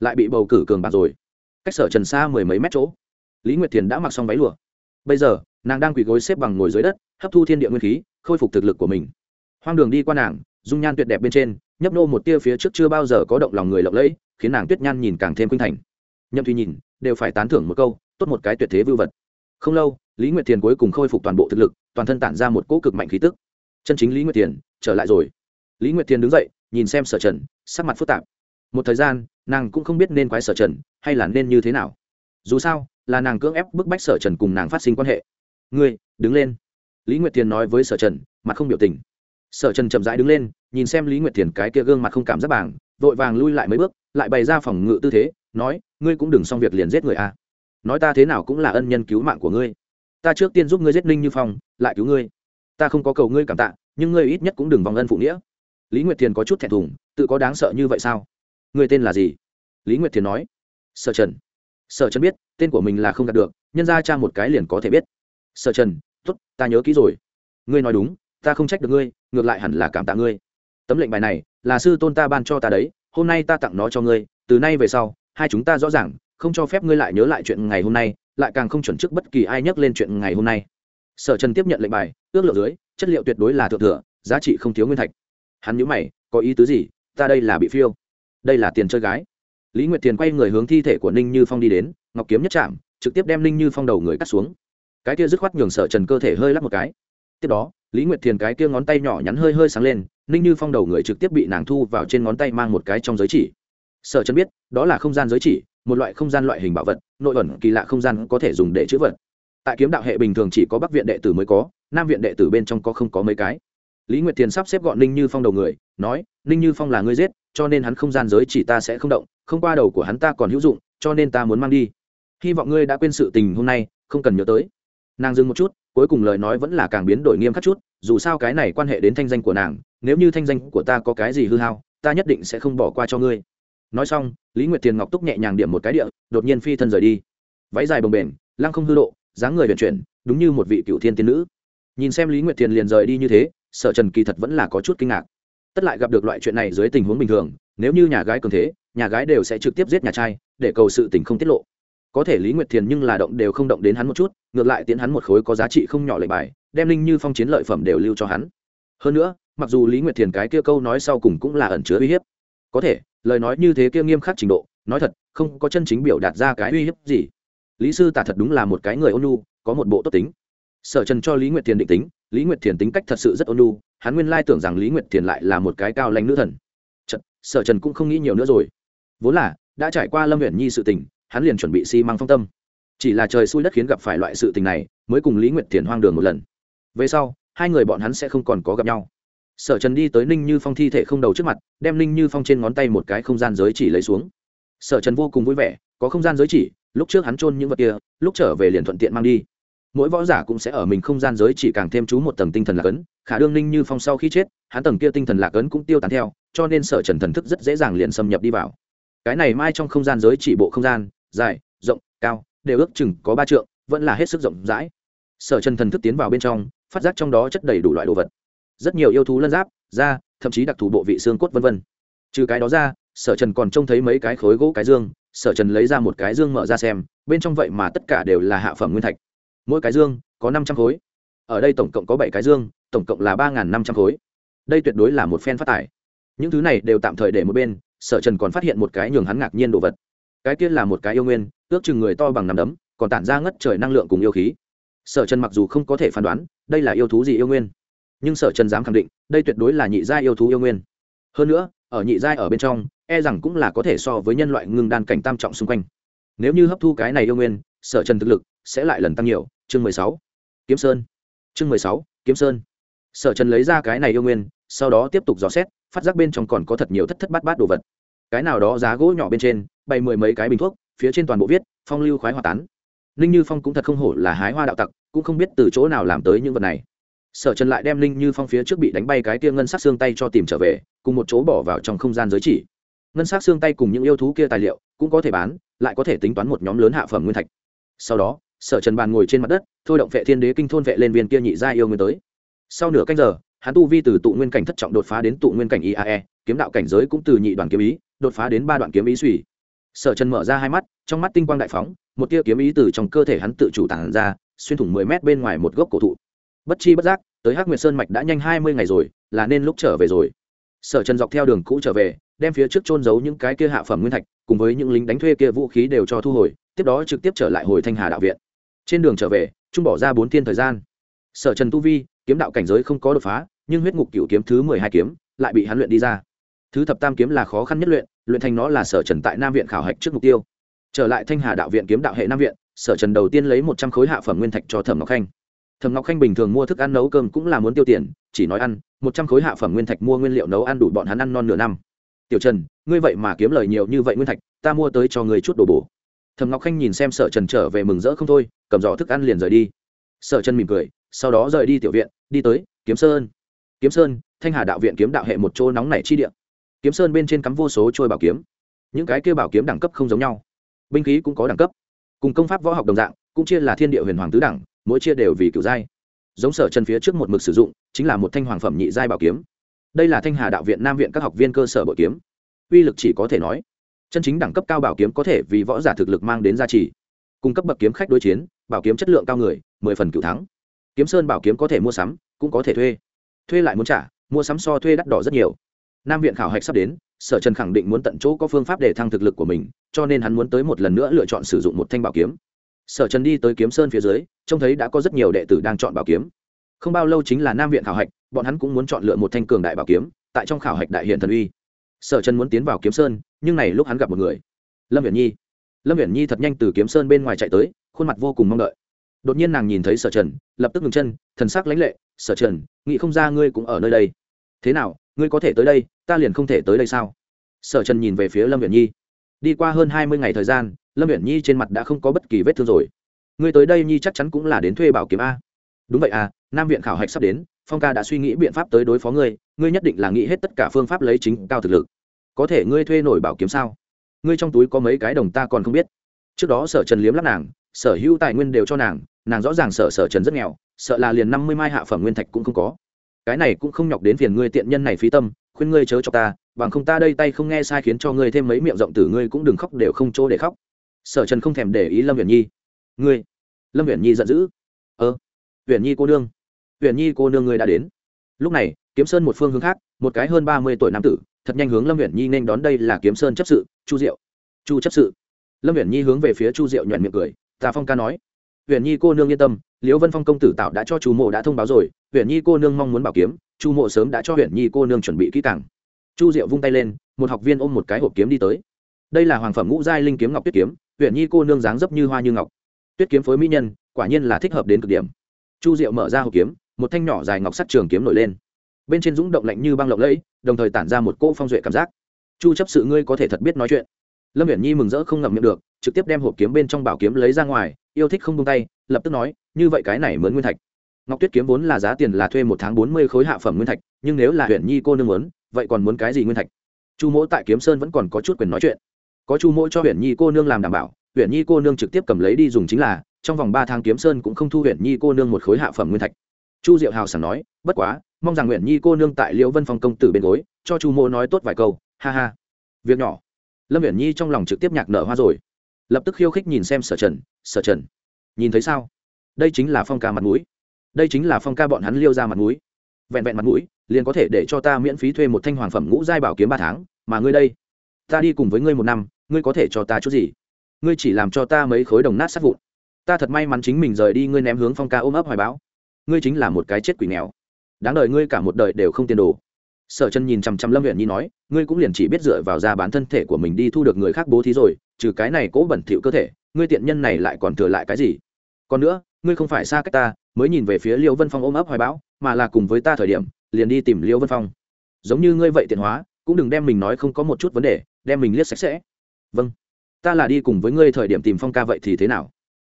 lại bị bầu cử cường bạc rồi. Cách sở trần xa mười mấy mét chỗ, lý nguyệt thiền đã mặc xong váy lụa. Bây giờ, nàng đang quỳ gối xếp bằng ngồi dưới đất, hấp thu thiên địa nguyên khí, khôi phục thực lực của mình. Hoang đường đi qua nàng, dung nhan tuyệt đẹp bên trên, nhấp nô một tia phía trước chưa bao giờ có động lòng người lộng lẫy, khiến nàng tuyết nhan nhìn càng thêm khuynh thành. Nhậm thùy nhìn, đều phải tán thưởng một câu, tốt một cái tuyệt thế vưu vật. Không lâu, lý nguyệt thiền cuối cùng khôi phục toàn bộ thực lực, toàn thân tản ra một cỗ cực mạnh khí tức chân chính lý nguyệt Tiền, trở lại rồi. Lý nguyệt Tiền đứng dậy, nhìn xem sở trần, sắc mặt phức tạp. Một thời gian, nàng cũng không biết nên quái sở trần, hay là nên như thế nào. Dù sao, là nàng cưỡng ép bức bách sở trần cùng nàng phát sinh quan hệ. Ngươi, đứng lên. Lý nguyệt Tiền nói với sở trần, mặt không biểu tình. Sở trần chậm rãi đứng lên, nhìn xem lý nguyệt Tiền cái kia gương mặt không cảm giác bảng vội vàng lui lại mấy bước, lại bày ra phòng ngự tư thế, nói, ngươi cũng đừng xong việc liền giết người a à. nói ta thế nào cũng là ân nhân cứu mạng của ngươi. Ta trước tiên giúp ngươi giết ninh như phong, lại cứu ngươi ta không có cầu ngươi cảm tạ, nhưng ngươi ít nhất cũng đừng vòng ân phụ nghĩa. Lý nguyệt thiền có chút thẹn thùng, tự có đáng sợ như vậy sao? Ngươi tên là gì? Lý nguyệt thiền nói. Sở trần. Sở trần biết, tên của mình là không đạt được, nhân ra cha một cái liền có thể biết. Sở trần t ố t ta nhớ kỹ rồi. Ngươi nói đúng, ta không trách được ngươi, ngược lại hẳn là cảm tạ ngươi. Tấm lệnh bài này, là sư tôn ta ban cho ta đấy, hôm nay ta tặng nó cho ngươi, từ nay về sau, hai chúng ta rõ ràng, không cho phép ngươi lại nhớ lại chuyện ngày hôm nay, lại càng không chuẩn trước bất kỳ ai nhắc lên chuyện ngày hôm nay. Sở trần tiếp nhận lệnh bài ước lượng dưới, chất liệu tuyệt đối là thượng thừa, giá trị không thiếu nguyên thạch. Hắn nhữ mày, có ý tứ gì? Ta đây là bị phiêu. Đây là tiền chơi gái. Lý nguyệt tiền quay người hướng thi thể của ninh như phong đi đến, ngọc kiếm nhất chạm, trực tiếp đem ninh như phong đầu người cắt xuống. Cái kia dứt khoát nhường sở trần cơ thể hơi lắc một cái. Tiếp đó, lý nguyệt thiền cái kia ngón tay nhỏ nhắn hơi hơi sáng lên, ninh như phong đầu người trực tiếp bị nàng thu vào trên ngón tay mang một cái trong giới chỉ. Sở trần biết, đó là không gian giới chỉ, một loại không gian loại hình bảo vật, nội ẩn kỳ lạ không gian có thể dùng để chữ vật. Tại kiếm đạo hệ bình thường chỉ có bắc viện đệ tử mới có nam viện đệ tử bên trong có không có mấy cái. Lý nguyệt thiền sắp xếp gọn ninh như phong đầu người, nói, ninh như phong là ngươi giết, cho nên hắn không gian giới chỉ ta sẽ không động, không qua đầu của hắn ta còn hữu dụng, cho nên ta muốn mang đi. Hy vọng ngươi đã quên sự tình hôm nay, không cần nhớ tới. Nàng dừng một chút, cuối cùng lời nói vẫn là càng biến đổi nghiêm khắc chút, dù sao cái này quan hệ đến thanh danh của nàng, nếu như thanh danh của ta có cái gì hư hao, ta nhất định sẽ không bỏ qua cho ngươi. Nói xong, lý nguyệt thiền ngọc túc nhẹ nhàng điểm một cái địa, đột nhiên phi thân rời đi. Váy dài bồng bềnh, lăng không hư độ, dáng người vận chuyển, đúng như một vị cựu thiên tiên nữ nhìn xem lý nguyệt thiền liền rời đi như thế sợ trần kỳ thật vẫn là có chút kinh ngạc. Tất lại gặp được loại chuyện này dưới tình huống bình thường, nếu như nhà gái cường thế, nhà gái đều sẽ trực tiếp giết nhà trai, để cầu sự tình không tiết lộ. Có thể lý nguyệt thiền nhưng là động đều không động đến hắn một chút, ngược lại tiến hắn một khối có giá trị không nhỏ lệnh bài, đem linh như phong chiến lợi phẩm đều lưu cho hắn. Hơn nữa, mặc dù lý nguyệt thiền cái kia câu nói sau cùng cũng là ẩn chứa uy hiếp. Có thể, lời nói như thế kia nghiêm khắc trình độ, nói thật, không có chân chính biểu đạt ra cái uy hiếp gì. Lý sư tả thật đúng là một cái người ôn nhu, có một bộ tốt tính sở trần cho lý nguyệt thiền định tính lý nguyệt thiền tính cách thật sự rất ôn nhu hắn nguyên lai tưởng rằng lý nguyệt thiền lại là một cái cao lãnh nữ thần. Chật, sở trần cũng không nghĩ nhiều nữa rồi. Vốn là đã trải qua lâm huyện nhi sự tình hắn liền chuẩn bị xi、si、măng phong tâm. Chỉ là trời xui đất khiến gặp phải loại sự tình này mới cùng lý nguyệt thiền hoang đường một lần. Về sau hai người bọn hắn sẽ không còn có gặp nhau. Sở trần đi tới ninh như phong thi thể không đầu trước mặt đem ninh như phong trên ngón tay một cái không gian giới chỉ lấy xuống. Sở trần vô cùng vui vẻ có không gian giới chỉ lúc trước hắn trôn những vật kia lúc trở về liền thuận tiện mang đi mỗi võ giả cũng sẽ ở mình không gian giới chỉ càng thêm chú một tầng tinh thần lạc ấn, khả đương ninh như phong sau khi chết, hắn tầng kia tinh thần lạc ấn cũng tiêu tán theo, cho nên sở trần thần thức rất dễ dàng liền xâm nhập đi vào. Cái này mai trong không gian giới chỉ bộ không gian, dài, rộng, cao, đều ước chừng có ba trượng, vẫn là hết sức rộng rãi. Sở trần thần thức tiến vào bên trong, phát giác trong đó chất đầy đủ loại đồ vật. Rất nhiều yêu thú lân giáp, da, thậm chí đặc thù bộ vị xương cốt v v trừ cái đó ra, sở trần còn trông thấy mấy cái khối gỗ cái dương, sở trần lấy ra một cái dương mở ra xem, bên trong vậy mà tất cả đều là hạ phẩm nguyên thạch mỗi cái dương có năm trăm khối. Ở đây tổng cộng có bảy cái dương, tổng cộng là ba năm trăm khối. Đây tuyệt đối là một phen phát tải. Những thứ này đều tạm thời để một bên, sở trần còn phát hiện một cái nhường hắn ngạc nhiên đồ vật. Cái kia là một cái yêu nguyên, ước chừng người to bằng nằm đấm, còn tản ra ngất trời năng lượng cùng yêu khí. Sở trần mặc dù không có thể phán đoán, đây là yêu thú gì yêu nguyên. Nhưng sở trần dám khẳng định, đây tuyệt đối là nhị gia yêu thú yêu nguyên. Hơn nữa, ở nhị giai ở bên trong e rằng cũng là có thể so với nhân loại ngưng đan cảnh tam trọng xung quanh. Nếu như hấp thu cái này yêu nguyên, sở trần thực lực sẽ lại lần tăng nhiều chương mười sáu, kiếm sơn. Chương mười sáu, kiếm sơn. Sở trần lấy ra cái này yêu nguyên, sau đó tiếp tục dò xét, phát giác bên trong còn có thật nhiều thất thất bát bát đồ vật. Cái nào đó giá gỗ nhỏ bên trên, bày mười mấy cái bình thuốc, phía trên toàn bộ viết, phong lưu khoái hoa tán. Ninh như phong cũng thật không hổ là hái hoa đạo tặc, cũng không biết từ chỗ nào làm tới những vật này. Sở trần lại đem ninh như phong phía trước bị đánh bay cái kia ngân sắc xương tay cho tìm trở về, cùng một chỗ bỏ vào trong không gian giới chỉ. Ngân sắc xương tay cùng những yêu thú kia tài liệu, cũng có thể bán, lại có thể tính toán một nhóm lớn hạ phẩm nguyên thạch. Sau đó sở trần bàn ngồi trên mặt đất, thôi động vệ thiên đế kinh thôn vệ lên viên kia nhị gia yêu nguyên tới. Sau nửa canh giờ, hắn tu vi từ tụ nguyên cảnh thất trọng đột phá đến tụ nguyên cảnh iae kiếm đạo cảnh giới cũng từ nhị đoàn kiếm ý, đột phá đến ba đoạn kiếm ý suy. Sở trần mở ra hai mắt, trong mắt tinh quang đại phóng, một tia kiếm ý từ trong cơ thể hắn tự chủ tản ra, xuyên thủng mười mét bên ngoài một gốc cổ thụ. Bất chi bất giác, tới hắc nguyệt sơn mạch đã nhanh hai mươi ngày rồi, là nên lúc trở về rồi. Sở trần dọc theo đường cũ trở về, đem phía trước trôn giấu những cái kia hạ phẩm nguyên thạch, cùng với những lính đánh thuê kia vũ khí đều cho thu hồi, tiếp đó trực tiếp trở lại hồi thanh hà đạo viện trên đường trở về, trung bỏ ra bốn thiên thời gian. Sở trần tu vi, kiếm đạo cảnh giới không có đột phá, nhưng huyết ngục cựu kiếm thứ mười hai kiếm lại bị hắn luyện đi ra. Thứ thập tam kiếm là khó khăn nhất luyện luyện thành nó là sở trần tại nam viện khảo hạch trước mục tiêu. Trở lại thanh hà đạo viện kiếm đạo hệ nam viện, sở trần đầu tiên lấy một trăm khối hạ phẩm nguyên thạch cho thẩm ngọc khanh. Thẩm ngọc khanh bình thường mua thức ăn nấu cơm cũng là muốn tiêu tiền, chỉ nói ăn, một trăm khối hạ phẩm nguyên thạch mua nguyên liệu nấu ăn đủ bọn hắn ăn non nửa năm. Tiểu trần, ngươi vậy mà kiếm lời nhiều như vậy nguyên thạch, ta mua tới cho ngươi chút đồ bổ. Thầm ngọc khanh nhìn xem sở trần trở về mừng rỡ không thôi cầm giỏ thức ăn liền rời đi sở trần mỉm cười sau đó rời đi tiểu viện đi tới kiếm sơn kiếm sơn thanh hà đạo viện kiếm đạo hệ một chỗ nóng nảy chi địa kiếm sơn bên trên cắm vô số trôi bảo kiếm những cái kêu bảo kiếm đẳng cấp không giống nhau binh khí cũng có đẳng cấp cùng công pháp võ học đồng dạng cũng chia là thiên địa huyền hoàng tứ đẳng mỗi chia đều vì cựu giai giống sở trần phía trước một mực sử dụng chính là một thanh hoàng phẩm nhị giai bảo kiếm đây là thanh hà đạo viện nam viện các học viên cơ sở bội kiếm uy lực chỉ có thể nói chân chính đẳng cấp cao bảo kiếm có thể vì võ giả thực lực mang đến giá trị. Cung cấp bậc kiếm khách đối chiến, bảo kiếm chất lượng cao người, mười phần cựu thắng. Kiếm sơn bảo kiếm có thể mua sắm, cũng có thể thuê. Thuê lại muốn trả, mua sắm so thuê đắt đỏ rất nhiều. Nam viện khảo hạch sắp đến, sở trần khẳng định muốn tận chỗ có phương pháp để thăng thực lực của mình, cho nên hắn muốn tới một lần nữa lựa chọn sử dụng một thanh bảo kiếm. Sở trần đi tới kiếm sơn phía dưới, trông thấy đã có rất nhiều đệ tử đang chọn bảo kiếm. Không bao lâu chính là nam viện khảo hạch, bọn hắn cũng muốn chọn lựa một thanh cường đại bảo kiếm, tại trong khảo hạch đại hiện thần uy sở trần muốn tiến vào kiếm sơn, nhưng này lúc hắn gặp một người. Lâm viễn nhi. Lâm viễn nhi thật nhanh từ kiếm sơn bên ngoài chạy tới, khuôn mặt vô cùng mong đợi. Đột nhiên nàng nhìn thấy sở trần, lập tức ngừng chân, thần sắc lãnh lệ, sở trần, nghĩ không ra ngươi cũng ở nơi đây. Thế nào, ngươi có thể tới đây, ta liền không thể tới đây sao? Sở trần nhìn về phía lâm viễn nhi. Đi qua hơn hai mươi ngày thời gian, lâm viễn nhi trên mặt đã không có bất kỳ vết thương rồi. Ngươi tới đây nhi chắc chắn cũng là đến thuê bảo kiếm a. Đúng vậy à nam viện khảo hạch sắp đến phong ca đã suy nghĩ biện pháp tới đối phó ngươi ngươi nhất định là nghĩ hết tất cả phương pháp lấy chính cao thực lực. Có thể ngươi thuê nổi bảo kiếm sao? Ngươi trong túi có mấy cái đồng ta còn không biết. Trước đó sở trần liếm lắp nàng sở hữu tài nguyên đều cho nàng nàng rõ ràng sở sở trần rất nghèo sợ là liền năm mươi mai hạ phẩm nguyên thạch cũng không có. Cái này cũng không nhọc đến phiền ngươi tiện nhân này phí tâm khuyên ngươi chớ cho ta bằng không ta đây tay không nghe sai khiến cho ngươi thêm mấy miệng rộng tử ngươi cũng đừng khóc đều không chỗ để khóc. Sở trần không thèm để ý lâm huyền nhi. Ngươi? Lâm huyền nhi giận dữ. Ơ? Ờ, huyền nhi cô đương huyền nhi cô nương ngươi đã đến. Lúc này, kiếm sơn một phương hướng khác, một cái hơn ba mươi tuổi nam tử, thật nhanh hướng lâm huyền nhi nên đón đây là kiếm sơn chấp sự, chu diệu. Chu chấp sự. Lâm huyền nhi hướng về phía chu diệu nhuận miệng cười, tà phong ca nói huyền nhi cô nương yên tâm, liễu vân phong công tử tạo đã cho chu mộ đã thông báo rồi huyền nhi cô nương mong muốn bảo kiếm, chu mộ sớm đã cho huyền nhi cô nương chuẩn bị kỹ càng. Chu diệu vung tay lên, một học viên ôm một cái hộp kiếm đi tới. Đây là hoàng phẩm ngũ giai linh kiếm ngọc tuyết kiếm huyền nhi cô nương dáng dấp như hoa như ngọc. Tuyết kiếm phối mỹ nhân, quả nhiên là thích hợp đến cực điểm. Chu diệu mở ra hộp kiếm một thanh nhỏ dài ngọc sắt trường kiếm nổi lên. Bên trên dũng động lạnh như băng lộng lẫy, đồng thời tản ra một cỗ phong duệ cảm giác. Chu chấp sự ngươi có thể thật biết nói chuyện. Lâm viễn nhi mừng rỡ không ngậm miệng được, trực tiếp đem hộp kiếm bên trong bảo kiếm lấy ra ngoài, yêu thích không buông tay, lập tức nói, như vậy cái này mướn nguyên thạch. Ngọc tuyết kiếm vốn là giá tiền là thuê một tháng bốn mươi khối hạ phẩm nguyên thạch, nhưng nếu là Huyền nhi cô nương muốn, vậy còn muốn cái gì nguyên thạch? Chu mỗ tại kiếm sơn vẫn còn có chút quyền nói chuyện. Có chu mỗ cho Huyền nhi cô nương làm đảm bảo Huyền nhi cô nương trực tiếp cầm lấy đi dùng chính là, trong vòng ba tháng kiếm sơn cũng không thu Huyền nhi cô nương một khối hạ phẩm nguyên thạch chu diệu hào sảng nói, bất quá, mong rằng nguyện nhi cô nương tại liễu vân phong công tử bên gối, cho chu mô nói tốt vài câu. Ha ha. Việc nhỏ. Lâm nguyện nhi trong lòng trực tiếp nhạc nở hoa rồi. Lập tức khiêu khích nhìn xem sở trần sở trần, nhìn thấy sao? Đây chính là phong ca mặt mũi. Đây chính là phong ca bọn hắn liêu ra mặt mũi. Vẹn vẹn mặt mũi, liền có thể để cho ta miễn phí thuê một thanh hoàng phẩm ngũ giai bảo kiếm ba tháng, mà ngươi đây, ta đi cùng với ngươi một năm, ngươi có thể cho ta chút gì? Ngươi chỉ làm cho ta mấy khối đồng nát sát vụn. Ta thật may mắn chính mình rời đi, ngươi ném hướng phong ca ôm ấp hoài báo ngươi chính là một cái chết quỷ nghèo. Đáng đời ngươi cả một đời đều không tiền đồ. Sở chân nhìn chằm chằm lâm huyện nhi nói, ngươi cũng liền chỉ biết dựa vào ra bán thân thể của mình đi thu được người khác bố thí rồi, trừ cái này cố bẩn thỉu cơ thể, ngươi tiện nhân này lại còn thừa lại cái gì? Còn nữa, ngươi không phải xa cách ta, mới nhìn về phía liêu vân phong ôm ấp hoài bão, mà là cùng với ta thời điểm, liền đi tìm liêu vân phong. Giống như ngươi vậy tiện hóa, cũng đừng đem mình nói không có một chút vấn đề, đem mình liếc sạch sẽ. Vâng. Ta là đi cùng với ngươi thời điểm tìm phong ca vậy thì thế nào?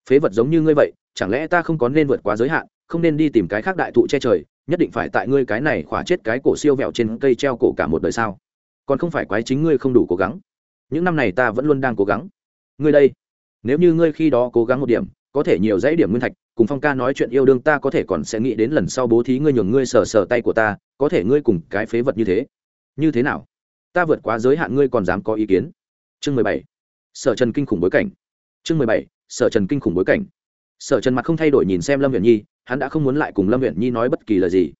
Phế vật giống như ngươi vậy chẳng lẽ ta không có nên vượt quá giới hạn, không nên đi tìm cái khác đại thụ che trời, nhất định phải tại ngươi cái này khỏa chết cái cổ siêu vẹo trên cây treo cổ cả một đời sao? Còn không phải quái chính ngươi không đủ cố gắng. Những năm này ta vẫn luôn đang cố gắng. Ngươi đây, nếu như ngươi khi đó cố gắng một điểm, có thể nhiều dãy điểm nguyên thạch, cùng phong ca nói chuyện yêu đương ta có thể còn sẽ nghĩ đến lần sau bố thí ngươi nhường ngươi sờ sờ tay của ta, có thể ngươi cùng cái phế vật như thế. Như thế nào? Ta vượt quá giới hạn ngươi còn dám có ý kiến. Chương mười bảy. Sở trần kinh khủng bối cảnh. Chương mười bảy. Sở trần kinh khủng bối cảnh sở trần mặt không thay đổi nhìn xem lâm Viễn nhi, hắn đã không muốn lại cùng lâm Viễn nhi nói bất kỳ lời gì.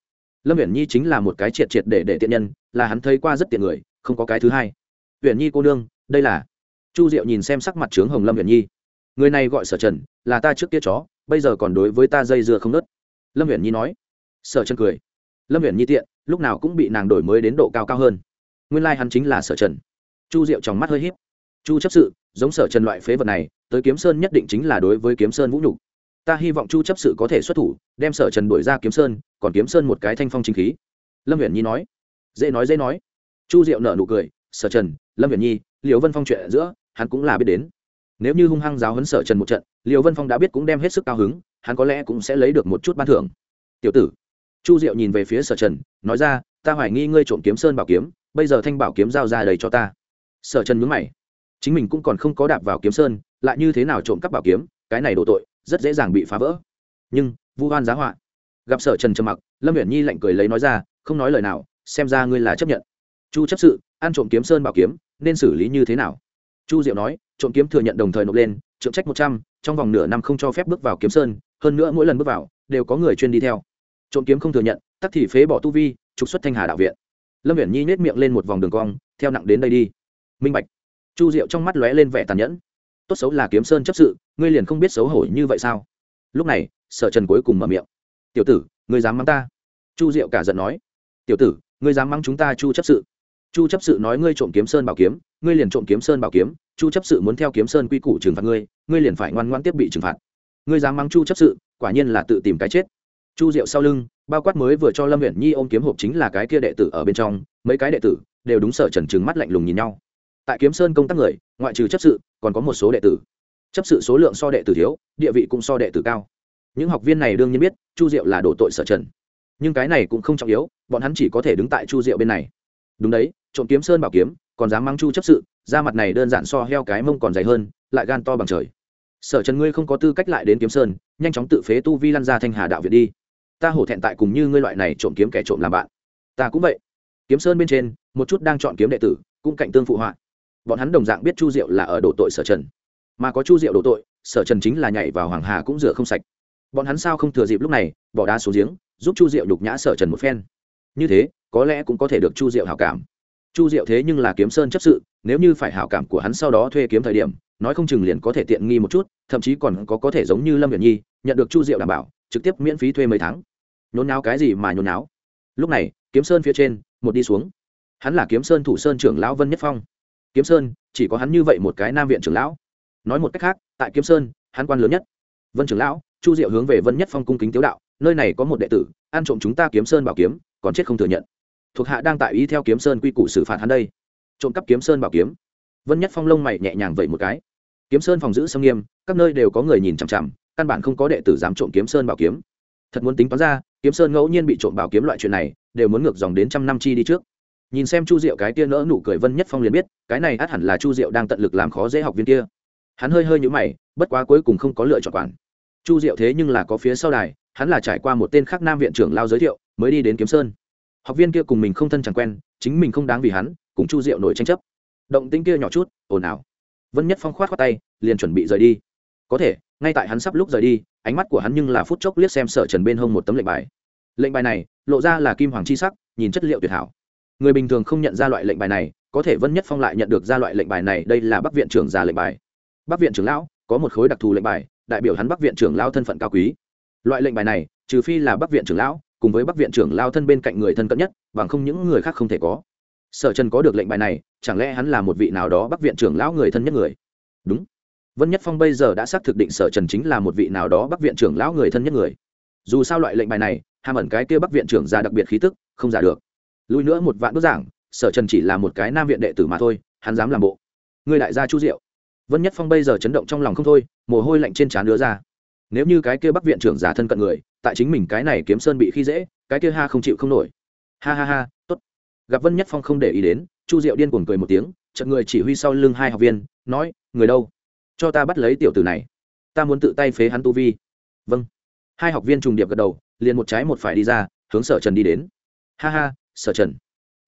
Lâm Viễn nhi chính là một cái triệt triệt để để tiện nhân, là hắn thấy qua rất tiện người, không có cái thứ hai. Viễn nhi cô nương, đây là. Chu diệu nhìn xem sắc mặt trướng hồng lâm Viễn nhi. Người này gọi sở trần, là ta trước kia chó, bây giờ còn đối với ta dây dưa không nớt. Lâm Viễn nhi nói. Sở trần cười. Lâm Viễn nhi tiện, lúc nào cũng bị nàng đổi mới đến độ cao cao hơn. Nguyên lai、like、hắn chính là sở trần. Chu diệu trong mắt hơi h chu chấp sự, giống sở trần loại phế vật này, tới kiếm sơn nhất định chính là đối với kiếm sơn vũ nhục ta hy vọng chu chấp sự có thể xuất thủ, đem sở trần đuổi ra kiếm sơn, còn kiếm sơn một cái thanh phong chính khí. Lâm Huyền nhi nói. Dễ nói dễ nói. Chu diệu nở nụ cười. Sở trần, lâm Huyền nhi liều vân phong chuyện giữa, hắn cũng là biết đến. Nếu như hung hăng giáo huấn sở trần một trận liều vân phong đã biết cũng đem hết sức cao hứng, hắn có lẽ cũng sẽ lấy được một chút ban thưởng. Tiểu tử. Chu diệu nhìn về phía sở trần, nói ra, ta hoài nghi ngươi trộm kiếm sơn bảo kiếm, bây giờ thanh bảo kiếm giao ra đầy cho ta. Sở trần nhướng mày. Chính mình cũng còn không có đạp vào kiếm sơn, lại như thế nào trộm cắp bảo kiếm, cái này đổ tội rất dễ dàng bị phá vỡ. Nhưng, vu hoan giá họa. Gặp sở trần trầm mặc, lâm viễn nhi lạnh cười lấy nói ra, không nói lời nào, xem ra ngươi là chấp nhận. Chu chấp sự, ăn trộm kiếm sơn bảo kiếm, nên xử lý như thế nào? Chu diệu nói, trộm kiếm thừa nhận đồng thời nộp lên, trượng trách một trăm, trong vòng nửa năm không cho phép bước vào kiếm sơn, hơn nữa mỗi lần bước vào, đều có người chuyên đi theo. Trộm kiếm không thừa nhận, tắc thì phế bỏ tu vi, trục xuất thanh hà đạo viện. Lâm viễn nhi nhét miệng lên một vòng đường cong, theo nặng đến đây đi. Minh bạch. Chu diệu trong mắt lóe lên vẻ tàn nhẫn tốt xấu là kiếm sơn chấp sự, ngươi liền không biết xấu hổ như vậy sao? Lúc này, sở trần cuối cùng mở miệng. Tiểu tử, ngươi dám mắng ta? Chu diệu cả giận nói. Tiểu tử, ngươi dám mắng chúng ta chu chấp sự? Chu chấp sự nói ngươi trộm kiếm sơn bảo kiếm, ngươi liền trộm kiếm sơn bảo kiếm, chu chấp sự muốn theo kiếm sơn quy củ trừng phạt ngươi ngươi liền phải ngoan ngoãn tiếp bị trừng phạt. Ngươi dám mắng chu chấp sự, quả nhiên là tự tìm cái chết. Chu diệu sau lưng, bao quát mới vừa cho lâm huyện nhi ôm kiếm hộp chính là cái kia đệ tử ở bên trong, mấy cái đệ tử đều đúng sở trần trừng mắt lạnh lùng nhìn nhau tại kiếm sơn công tác người, ngoại trừ chấp sự, còn có một số đệ tử. Chấp sự số lượng so đệ tử thiếu, địa vị cũng so đệ tử cao. Những học viên này đương nhiên biết, chu diệu là đổ tội sở trần. Nhưng cái này cũng không trọng yếu, bọn hắn chỉ có thể đứng tại chu diệu bên này. Đúng đấy, trộm kiếm sơn bảo kiếm, còn dám mang chu chấp sự, da mặt này đơn giản so heo cái mông còn dày hơn, lại gan to bằng trời. Sở trần ngươi không có tư cách lại đến kiếm sơn, nhanh chóng tự phế tu vi lăn ra thanh hà đạo viện đi. Ta hổ thẹn tại cùng như ngươi loại này trộm kiếm kẻ trộm làm bạn. Ta cũng vậy. Kiếm sơn bên trên, một chút đang chọn kiếm đệ tử, cũng cạnh tương phụ họa bọn hắn đồng dạng biết chu diệu là ở đổ tội sở trần. Mà có chu diệu đổ tội, sở trần chính là nhảy vào hoàng hà cũng rửa không sạch. Bọn hắn sao không thừa dịp lúc này, bỏ đá xuống giếng, giúp chu diệu đục nhã sở trần một phen. Như thế, có lẽ cũng có thể được chu diệu hảo cảm. Chu diệu thế nhưng là kiếm sơn chấp sự, nếu như phải hảo cảm của hắn sau đó thuê kiếm thời điểm, nói không chừng liền có thể tiện nghi một chút, thậm chí còn có có thể giống như lâm việt nhi, nhận được chu diệu đảm bảo, trực tiếp miễn phí thuê mấy tháng. Nhốn náo cái gì mà nhốn náo lúc này, kiếm sơn phía trên, một đi xuống. Hắn là kiếm sơn thủ sơn trưởng lão vân nhất phong kiếm sơn, chỉ có hắn như vậy một cái nam viện trưởng lão. Nói một cách khác, tại kiếm sơn, hắn quan lớn nhất. Vân trưởng lão, chu diệu hướng về vân nhất phong cung kính tiếu đạo, nơi này có một đệ tử, ăn trộm chúng ta kiếm sơn bảo kiếm, còn chết không thừa nhận. Thuộc hạ đang tại ý theo kiếm sơn quy củ xử phạt hắn đây. Trộm cắp kiếm sơn bảo kiếm. Vân nhất phong lông mày nhẹ nhàng vậy một cái. Kiếm sơn phòng giữ sâm nghiêm, các nơi đều có người nhìn chằm chằm, căn bản không có đệ tử dám trộm kiếm sơn bảo kiếm. Thật muốn tính toán ra, kiếm sơn ngẫu nhiên bị trộm bảo kiếm loại chuyện này, đều muốn ngược dòng đến trăm năm chi đi trước nhìn xem chu diệu cái tia nỡ nụ cười vân nhất phong liền biết, cái này át hẳn là chu diệu đang tận lực làm khó dễ học viên kia. Hắn hơi hơi nhũ mày, bất quá cuối cùng không có lựa chọn quản. Chu diệu thế nhưng là có phía sau đài, hắn là trải qua một tên khác nam viện trưởng lao giới thiệu, mới đi đến kiếm sơn. Học viên kia cùng mình không thân chẳng quen, chính mình không đáng vì hắn, cùng chu diệu nổi tranh chấp. Động tính kia nhỏ chút, ồn ào. Vân nhất phong khoát khoát tay, liền chuẩn bị rời đi. Có thể, ngay tại hắn sắp lúc rời đi, ánh mắt của hắn nhưng là phút chốc liếc xem sở trần bên hông một tấm lệnh bài. Lệnh bài này, lộ ra là kim hoàng chi sắc, nhìn chất liệu tuyệt hảo người bình thường không nhận ra loại lệnh bài này, có thể vân nhất phong lại nhận được ra loại lệnh bài này, đây là bắc viện trưởng già lệnh bài. Bắc viện trưởng lão, có một khối đặc thù lệnh bài, đại biểu hắn bắc viện trưởng lão thân phận cao quý. Loại lệnh bài này, trừ phi là bắc viện trưởng lão, cùng với bắc viện trưởng lao thân bên cạnh người thân cận nhất, bằng không những người khác không thể có. Sở trần có được lệnh bài này, chẳng lẽ hắn là một vị nào đó bắc viện trưởng lão người thân nhất người? Đúng. Vân nhất phong bây giờ đã xác thực định sở trần chính là một vị nào đó bắc viện trưởng lão người thân nhất người. Dù sao loại lệnh bài này, hàm ẩn cái kia bắc viện trưởng ra đặc biệt khí tức, không giả được lui nữa một vạn bức giảng, sở trần chỉ là một cái nam viện đệ tử mà thôi, hắn dám làm bộ. Người đại gia chu diệu. Vân nhất phong bây giờ chấn động trong lòng không thôi, mồ hôi lạnh trên trán đứa ra. Nếu như cái kia bắc viện trưởng giả thân cận người, tại chính mình cái này kiếm sơn bị khi dễ, cái kia ha không chịu không nổi. Ha ha ha, tốt. Gặp vân nhất phong không để ý đến, chu diệu điên cuồng cười một tiếng, chợt người chỉ huy sau lưng hai học viên, nói, người đâu? Cho ta bắt lấy tiểu tử này. Ta muốn tự tay phế hắn tu vi. Vâng. Hai học viên trùng điệp gật đầu, liền một trái một phải đi ra, hướng sở trần đi đến. Ha ha sở trần,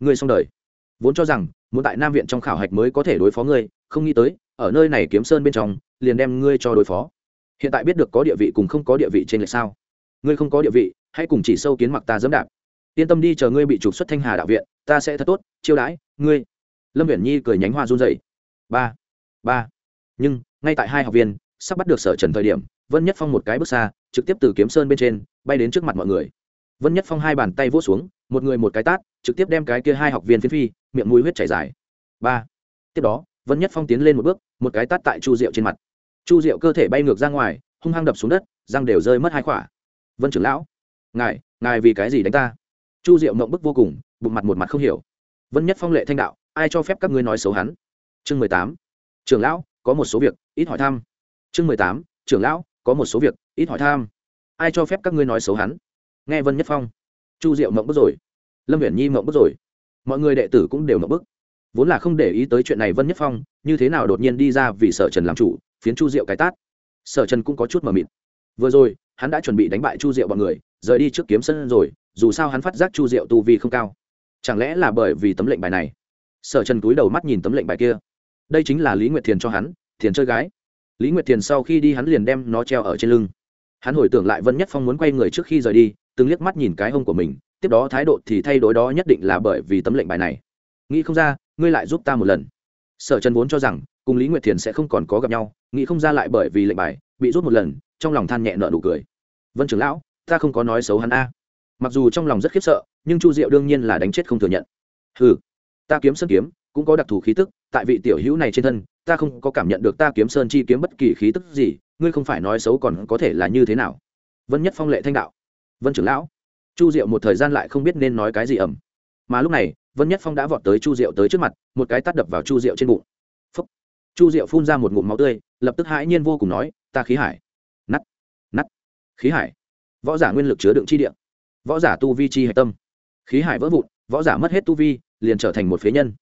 ngươi xong đời. Vốn cho rằng, muốn tại nam viện trong khảo hạch mới có thể đối phó ngươi, không nghĩ tới, ở nơi này kiếm sơn bên trong, liền đem ngươi cho đối phó. Hiện tại biết được có địa vị cùng không có địa vị trên lệch sao? Ngươi không có địa vị, hãy cùng chỉ sâu kiến mặc ta dẫm đạp. Yên tâm đi, chờ ngươi bị trục xuất thanh hà đạo viện, ta sẽ thật tốt, chiêu đãi, ngươi. Lâm viễn nhi cười nhánh hoa run dậy ba ba. Nhưng, ngay tại hai học viên, sắp bắt được sở trần thời điểm, vân nhất phong một cái bước xa, trực tiếp từ kiếm sơn bên trên, bay đến trước mặt mọi người vân nhất phong hai bàn tay vỗ xuống, một người một cái tát, trực tiếp đem cái kia hai học viên phiến phi, miệng mũi huyết chảy dài. Ba. Tiếp đó, vân nhất phong tiến lên một bước, một cái tát tại chu diệu trên mặt. Chu diệu cơ thể bay ngược ra ngoài, hung hăng đập xuống đất, răng đều rơi mất hai khỏa. Vân trưởng lão, ngài ngài vì cái gì đánh ta? Chu diệu mộng bức vô cùng, bụng mặt một mặt không hiểu. Vân nhất phong lệ thanh đạo, ai cho phép các ngươi nói xấu hắn? Chương mười tám. Trưởng lão, có một số việc, ít hỏi thăm chương mười tám. Trưởng lão, có một số việc, ít hỏi thăm ai cho phép các ngươi nói xấu hắn? Nghe vân nhất phong. Chu diệu mộng bức rồi. Lâm viễn nhi mộng bức rồi. Mọi người đệ tử cũng đều mộng bức. Vốn là không để ý tới chuyện này vân nhất phong, như thế nào đột nhiên đi ra vì sở trần làm chủ, phiến chu diệu cái tát. Sở trần cũng có chút mờ mịt. Vừa rồi, hắn đã chuẩn bị đánh bại chu diệu bọn người, rời đi trước kiếm sân rồi, dù sao hắn phát giác chu diệu tu vi không cao. Chẳng lẽ là bởi vì tấm lệnh bài này? Sở trần túi đầu mắt nhìn tấm lệnh bài kia. Đây chính là lý nguyệt thiền cho hắn, thiền chơi gái. Lý nguyệt thiền sau khi đi hắn liền đem nó treo ở trên lưng. Hắn hồi tưởng lại vân nhất phong muốn quay người trước khi rời đi từng liếc mắt nhìn cái hông của mình, tiếp đó thái độ thì thay đổi đó nhất định là bởi vì tấm lệnh bài này. Nghĩ không ra, ngươi lại giúp ta một lần. Sở trần vốn cho rằng, cùng lý nguyệt thiền sẽ không còn có gặp nhau, nghĩ không ra lại bởi vì lệnh bài, bị rút một lần, trong lòng than nhẹ nợ nụ cười. Vân trưởng lão, ta không có nói xấu hắn a. Mặc dù trong lòng rất khiếp sợ, nhưng chu diệu đương nhiên là đánh chết không thừa nhận. Ừ ta kiếm sơn kiếm, cũng có đặc thù khí tức, tại vị tiểu hữu này trên thân, ta không có cảm nhận được ta kiếm sơn chi kiếm bất kỳ khí tức gì, ngươi không phải nói xấu còn có thể là như thế nào? Vân nhất phong lệ thanh đạo vân trưởng lão chu diệu một thời gian lại không biết nên nói cái gì ẩm mà lúc này vân nhất phong đã vọt tới chu diệu tới trước mặt một cái tắt đập vào chu diệu trên bụng Phúc. chu diệu phun ra một ngụm máu tươi lập tức hãi nhiên vô cùng nói ta khí hải nắt nắt khí hải võ giả nguyên lực chứa đựng chi địa võ giả tu vi chi hạch tâm khí hải vỡ vụn võ giả mất hết tu vi liền trở thành một phế nhân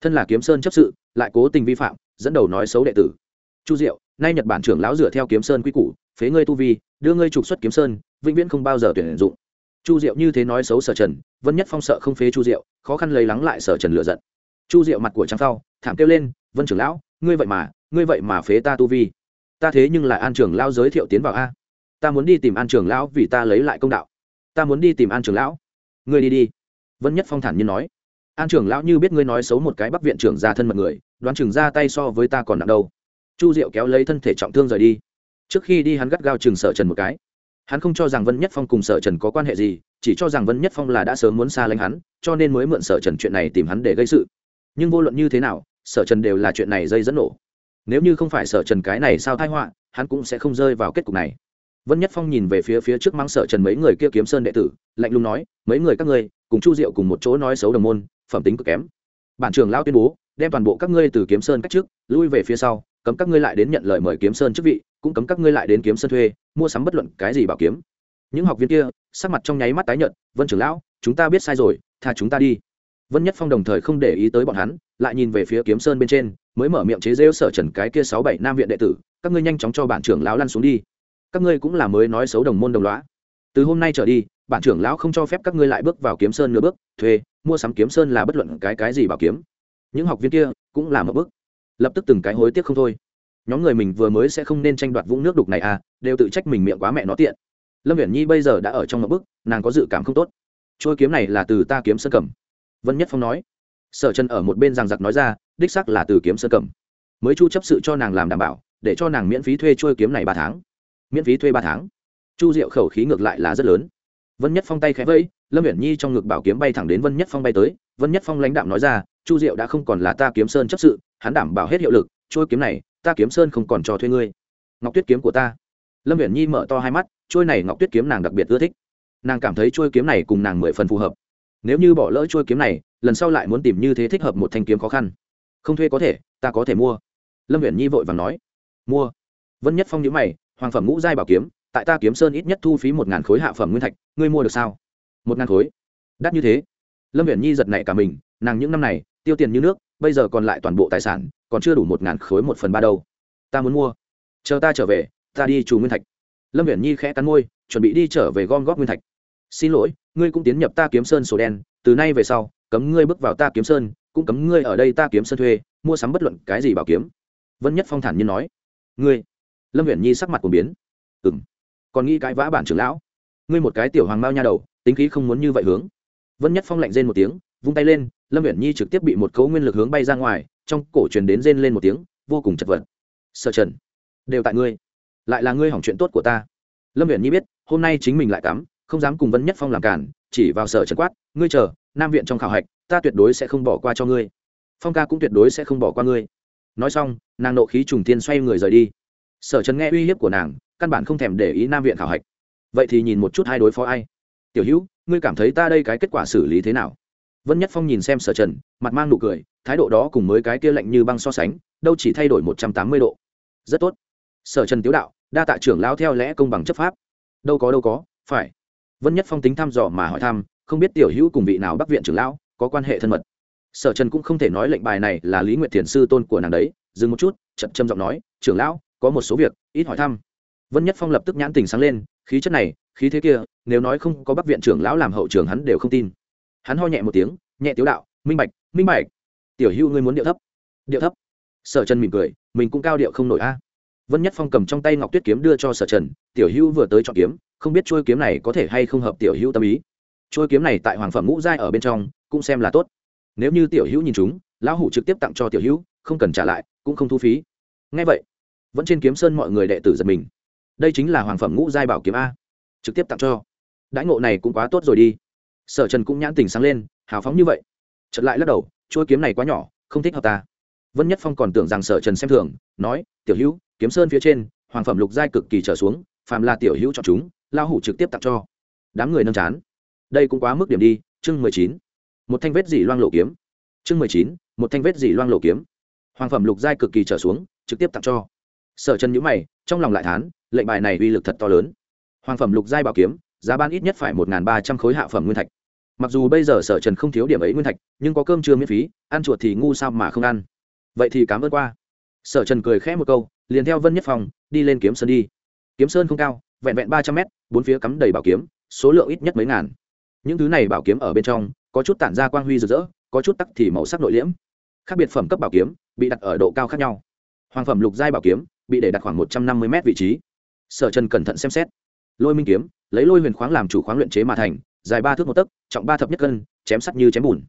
thân là kiếm sơn chấp sự lại cố tình vi phạm dẫn đầu nói xấu đệ tử chu diệu nay nhật bản trưởng lão dựa theo kiếm sơn quy củ phế ngươi tu vi đưa ngươi trục xuất kiếm sơn vĩnh viễn không bao giờ tuyển dụng. Chu diệu như thế nói xấu sở trần, vân nhất phong sợ không phế chu diệu, khó khăn lấy lắng lại sở trần lựa giận. Chu diệu mặt của trắng phao, thảm kêu lên, vân trưởng lão, ngươi vậy mà, ngươi vậy mà phế ta tu vi. Ta thế nhưng lại an trưởng lão giới thiệu tiến vào a. Ta muốn đi tìm an trưởng lão vì ta lấy lại công đạo. Ta muốn đi tìm an trưởng lão. Ngươi đi đi. Vân nhất phong thản nhiên nói. An trưởng lão như biết ngươi nói xấu một cái bắc viện trưởng ra thân mật người, đoán chừng ra tay so với ta còn nặng đâu. Chu diệu kéo lấy thân thể trọng thương rời đi. Trước khi đi hắn gắt gao chừng sở trần một cái hắn không cho rằng vân nhất phong cùng sở trần có quan hệ gì, chỉ cho rằng vân nhất phong là đã sớm muốn xa lánh hắn, cho nên mới mượn sở trần chuyện này tìm hắn để gây sự. Nhưng vô luận như thế nào, sở trần đều là chuyện này dây dẫn nổ. Nếu như không phải sở trần cái này sao thai họa, hắn cũng sẽ không rơi vào kết cục này. Vân nhất phong nhìn về phía phía trước mang sở trần mấy người kia kiếm sơn đệ tử, lạnh lùng nói, mấy người các ngươi, cùng chu diệu cùng một chỗ nói xấu đồng môn, phẩm tính cực kém. Bản trường lao tuyên bố, đem toàn bộ các ngươi từ kiếm sơn cách trước, lui về phía sau, cấm các ngươi lại đến nhận lời mời kiếm sơn chức vị, cũng cấm các ngươi lại đến kiếm sơn thuê mua sắm bất luận cái gì bảo kiếm. Những học viên kia, sắc mặt trong nháy mắt tái nhợt, vân trưởng lão, chúng ta biết sai rồi, tha chúng ta đi. Vân nhất phong đồng thời không để ý tới bọn hắn, lại nhìn về phía kiếm sơn bên trên, mới mở miệng chế rêu sở trần cái kia sáu bảy nam viện đệ tử, các ngươi nhanh chóng cho bản trưởng lão lăn xuống đi. Các ngươi cũng là mới nói xấu đồng môn đồng lõa. Từ hôm nay trở đi, bản trưởng lão không cho phép các ngươi lại bước vào kiếm sơn nửa bước, thuê, mua sắm kiếm sơn là bất luận cái cái gì bảo kiếm. Những học viên kia cũng là một bước. Lập tức từng cái hối tiếc không thôi nhóm người mình vừa mới sẽ không nên tranh đoạt vũng nước đục này à đều tự trách mình miệng quá mẹ nó tiện. Lâm viễn nhi bây giờ đã ở trong một bức, nàng có dự cảm không tốt. Trôi kiếm này là từ ta kiếm sơn cầm. Vân nhất phong nói. Sở trần ở một bên rằng giặc nói ra, đích sắc là từ kiếm sơn cầm. Mới chu chấp sự cho nàng làm đảm bảo, để cho nàng miễn phí thuê trôi kiếm này ba tháng. Miễn phí thuê ba tháng. Chu diệu khẩu khí ngược lại là rất lớn. Vân nhất phong tay khẽ vẫy, lâm viễn nhi trong ngực bảo kiếm bay thẳng đến vân nhất phong bay tới. Vân nhất phong lãnh đạm nói ra, chu diệu đã không còn là ta kiếm sơn chấp sự, hắn đảm bảo hết hiệu lực trôi kiếm này ta kiếm sơn không còn cho thuê ngươi. Ngọc tuyết kiếm của ta. Lâm viễn nhi mở to hai mắt, trôi này ngọc tuyết kiếm nàng đặc biệt ưa thích. Nàng cảm thấy trôi kiếm này cùng nàng mười phần phù hợp. Nếu như bỏ lỡ trôi kiếm này, lần sau lại muốn tìm như thế thích hợp một thanh kiếm khó khăn. Không thuê có thể, ta có thể mua. Lâm viễn nhi vội vàng nói. Mua. Vân nhất phong nhữ mày, hoàng phẩm ngũ giai bảo kiếm, tại ta kiếm sơn ít nhất thu phí một ngàn khối hạ phẩm nguyên thạch, ngươi mua được sao? Một ngàn khối. Đắt như thế. Lâm viễn nhi giật nảy cả mình, nàng những năm này, tiêu tiền như nước, bây giờ còn lại toàn bộ tài sản còn chưa đủ một ngàn khối một phần ba đâu. Ta muốn mua. Chờ ta trở về, ta đi trù nguyên thạch. Lâm viễn nhi khẽ cắn môi, chuẩn bị đi trở về gom góp nguyên thạch. Xin lỗi, ngươi cũng tiến nhập ta kiếm sơn sổ đen, từ nay về sau, cấm ngươi bước vào ta kiếm sơn, cũng cấm ngươi ở đây ta kiếm sơn thuê, mua sắm bất luận cái gì bảo kiếm. Vân nhất phong thản nhiên nói. Ngươi? Lâm viễn nhi sắc mặt của biến. Ừ m còn nghĩ cãi vã bản trưởng lão? Ngươi một cái tiểu hoàng mao nha đầu, tính khí không muốn như vậy hướng. Vân nhất phong lạnh rên một tiếng, vung tay lên, lâm viễn nhi trực tiếp bị một cấu nguyên lực hướng bay ra ngoài trong cổ truyền đến rên lên một tiếng, vô cùng chật vật. Sợ trần, đều tại ngươi. Lại là ngươi hỏng chuyện tốt của ta. Lâm viện nhi biết, hôm nay chính mình lại cắm, không dám cùng vân nhất phong làm cản, chỉ vào sở trần quát, ngươi chờ, nam viện trong khảo hạch, ta tuyệt đối sẽ không bỏ qua cho ngươi. Phong ca cũng tuyệt đối sẽ không bỏ qua ngươi. Nói xong, nàng nộ khí trùng tiên xoay người rời đi. Sở trần nghe uy hiếp của nàng, căn bản không thèm để ý nam viện khảo hạch. Vậy thì nhìn một chút hai đối phó ai. Tiểu hữu, ngươi cảm thấy ta đây cái kết quả xử lý thế nào? Vân nhất phong nhìn xem sở trần, mặt mang nụ cười, thái độ đó cùng mới cái kia lạnh như băng so sánh, đâu chỉ thay đổi một trăm tám mươi độ. Rất tốt. Sở trần tiếu đạo, đa tạ trưởng lao theo lẽ công bằng chấp pháp. Đâu có đâu có, phải. Vân nhất phong tính thăm dò mà hỏi thăm, không biết tiểu hữu cùng vị nào bắc viện trưởng lão có quan hệ thân mật. Sở trần cũng không thể nói lệnh bài này là lý nguyệt thiền sư tôn của nàng đấy, dừng một chút, chậm châm giọng nói, trưởng lão, có một số việc, ít hỏi thăm. Vân nhất phong lập tức nhãn tình sáng lên, khí chất này, khí thế kia, nếu nói không có bắc viện trưởng lão làm hậu trường hắn đều không tin hắn ho nhẹ một tiếng, nhẹ tiếu đạo, minh bạch minh bạch, tiểu hữu ngươi muốn điệu thấp. Điệu thấp? Sở trần mỉm cười, mình cũng cao điệu không nổi a. Vân nhất phong cầm trong tay ngọc tuyết kiếm đưa cho sở trần, tiểu hữu vừa tới chọn kiếm, không biết trôi kiếm này có thể hay không hợp tiểu hữu tâm ý. Trôi kiếm này tại hoàng phẩm ngũ giai ở bên trong, cũng xem là tốt. Nếu như tiểu hữu nhìn chúng, lão hủ trực tiếp tặng cho tiểu hữu, không cần trả lại, cũng không thu phí. Ngay vậy, vẫn trên kiếm sơn mọi người đệ tử giật mình. Đây chính là hoàng phẩm ngũ giai bảo kiếm a. Trực tiếp tặng cho. Đãi ngộ này cũng quá tốt rồi đi sở trần cũng nhãn tình sáng lên, hào phóng như vậy. Chật lại lắc đầu, chuôi kiếm này quá nhỏ, không thích hợp ta. Vân nhất phong còn tưởng rằng sở trần xem thường, nói, tiểu hữu, kiếm sơn phía trên, hoàng phẩm lục giai cực kỳ trở xuống, phàm là tiểu hữu cho chúng lao hủ trực tiếp tặng cho. Đám người nâng chán. Đây cũng quá mức điểm đi, chương mười chín. Một thanh vết dỉ loang lộ kiếm. Chương mười chín, một thanh vết dỉ loang lộ kiếm. Hoàng phẩm lục giai cực kỳ trở xuống, trực tiếp tặng cho. Sở Trần nhữ mày, trong lòng lại thán, lệnh bài này uy lực thật to lớn. Hoàng phẩm lục giai bảo kiếm, giá bán ít nhất phải một ba trăm khối hạ phẩm nguyên thạch mặc dù bây giờ sở trần không thiếu điểm ấy nguyên thạch, nhưng có cơm chưa miễn phí, ăn chuột thì ngu sao mà không ăn. Vậy thì cảm ơn qua. Sở trần cười khẽ một câu, liền theo vân nhất phòng đi lên kiếm sơn đi. Kiếm sơn không cao, vẹn vẹn ba trăm mét, bốn phía cắm đầy bảo kiếm, số lượng ít nhất mấy ngàn. Những thứ này bảo kiếm ở bên trong, có chút tản ra quang huy rực rỡ, có chút tắc thì màu sắc nội liễm. Khác biệt phẩm cấp bảo kiếm, bị đặt ở độ cao khác nhau. Hoàng phẩm lục giai bảo kiếm, bị để đặt khoảng một trăm năm mươi m vị trí. Sở trần cẩn thận xem xét. Lôi minh kiếm, lấy lôi huyền khoáng làm chủ khoáng luyện chế mà thành dài ba thước một tấc, trọng ba thập nhất cân, chém sắt như chém bùn.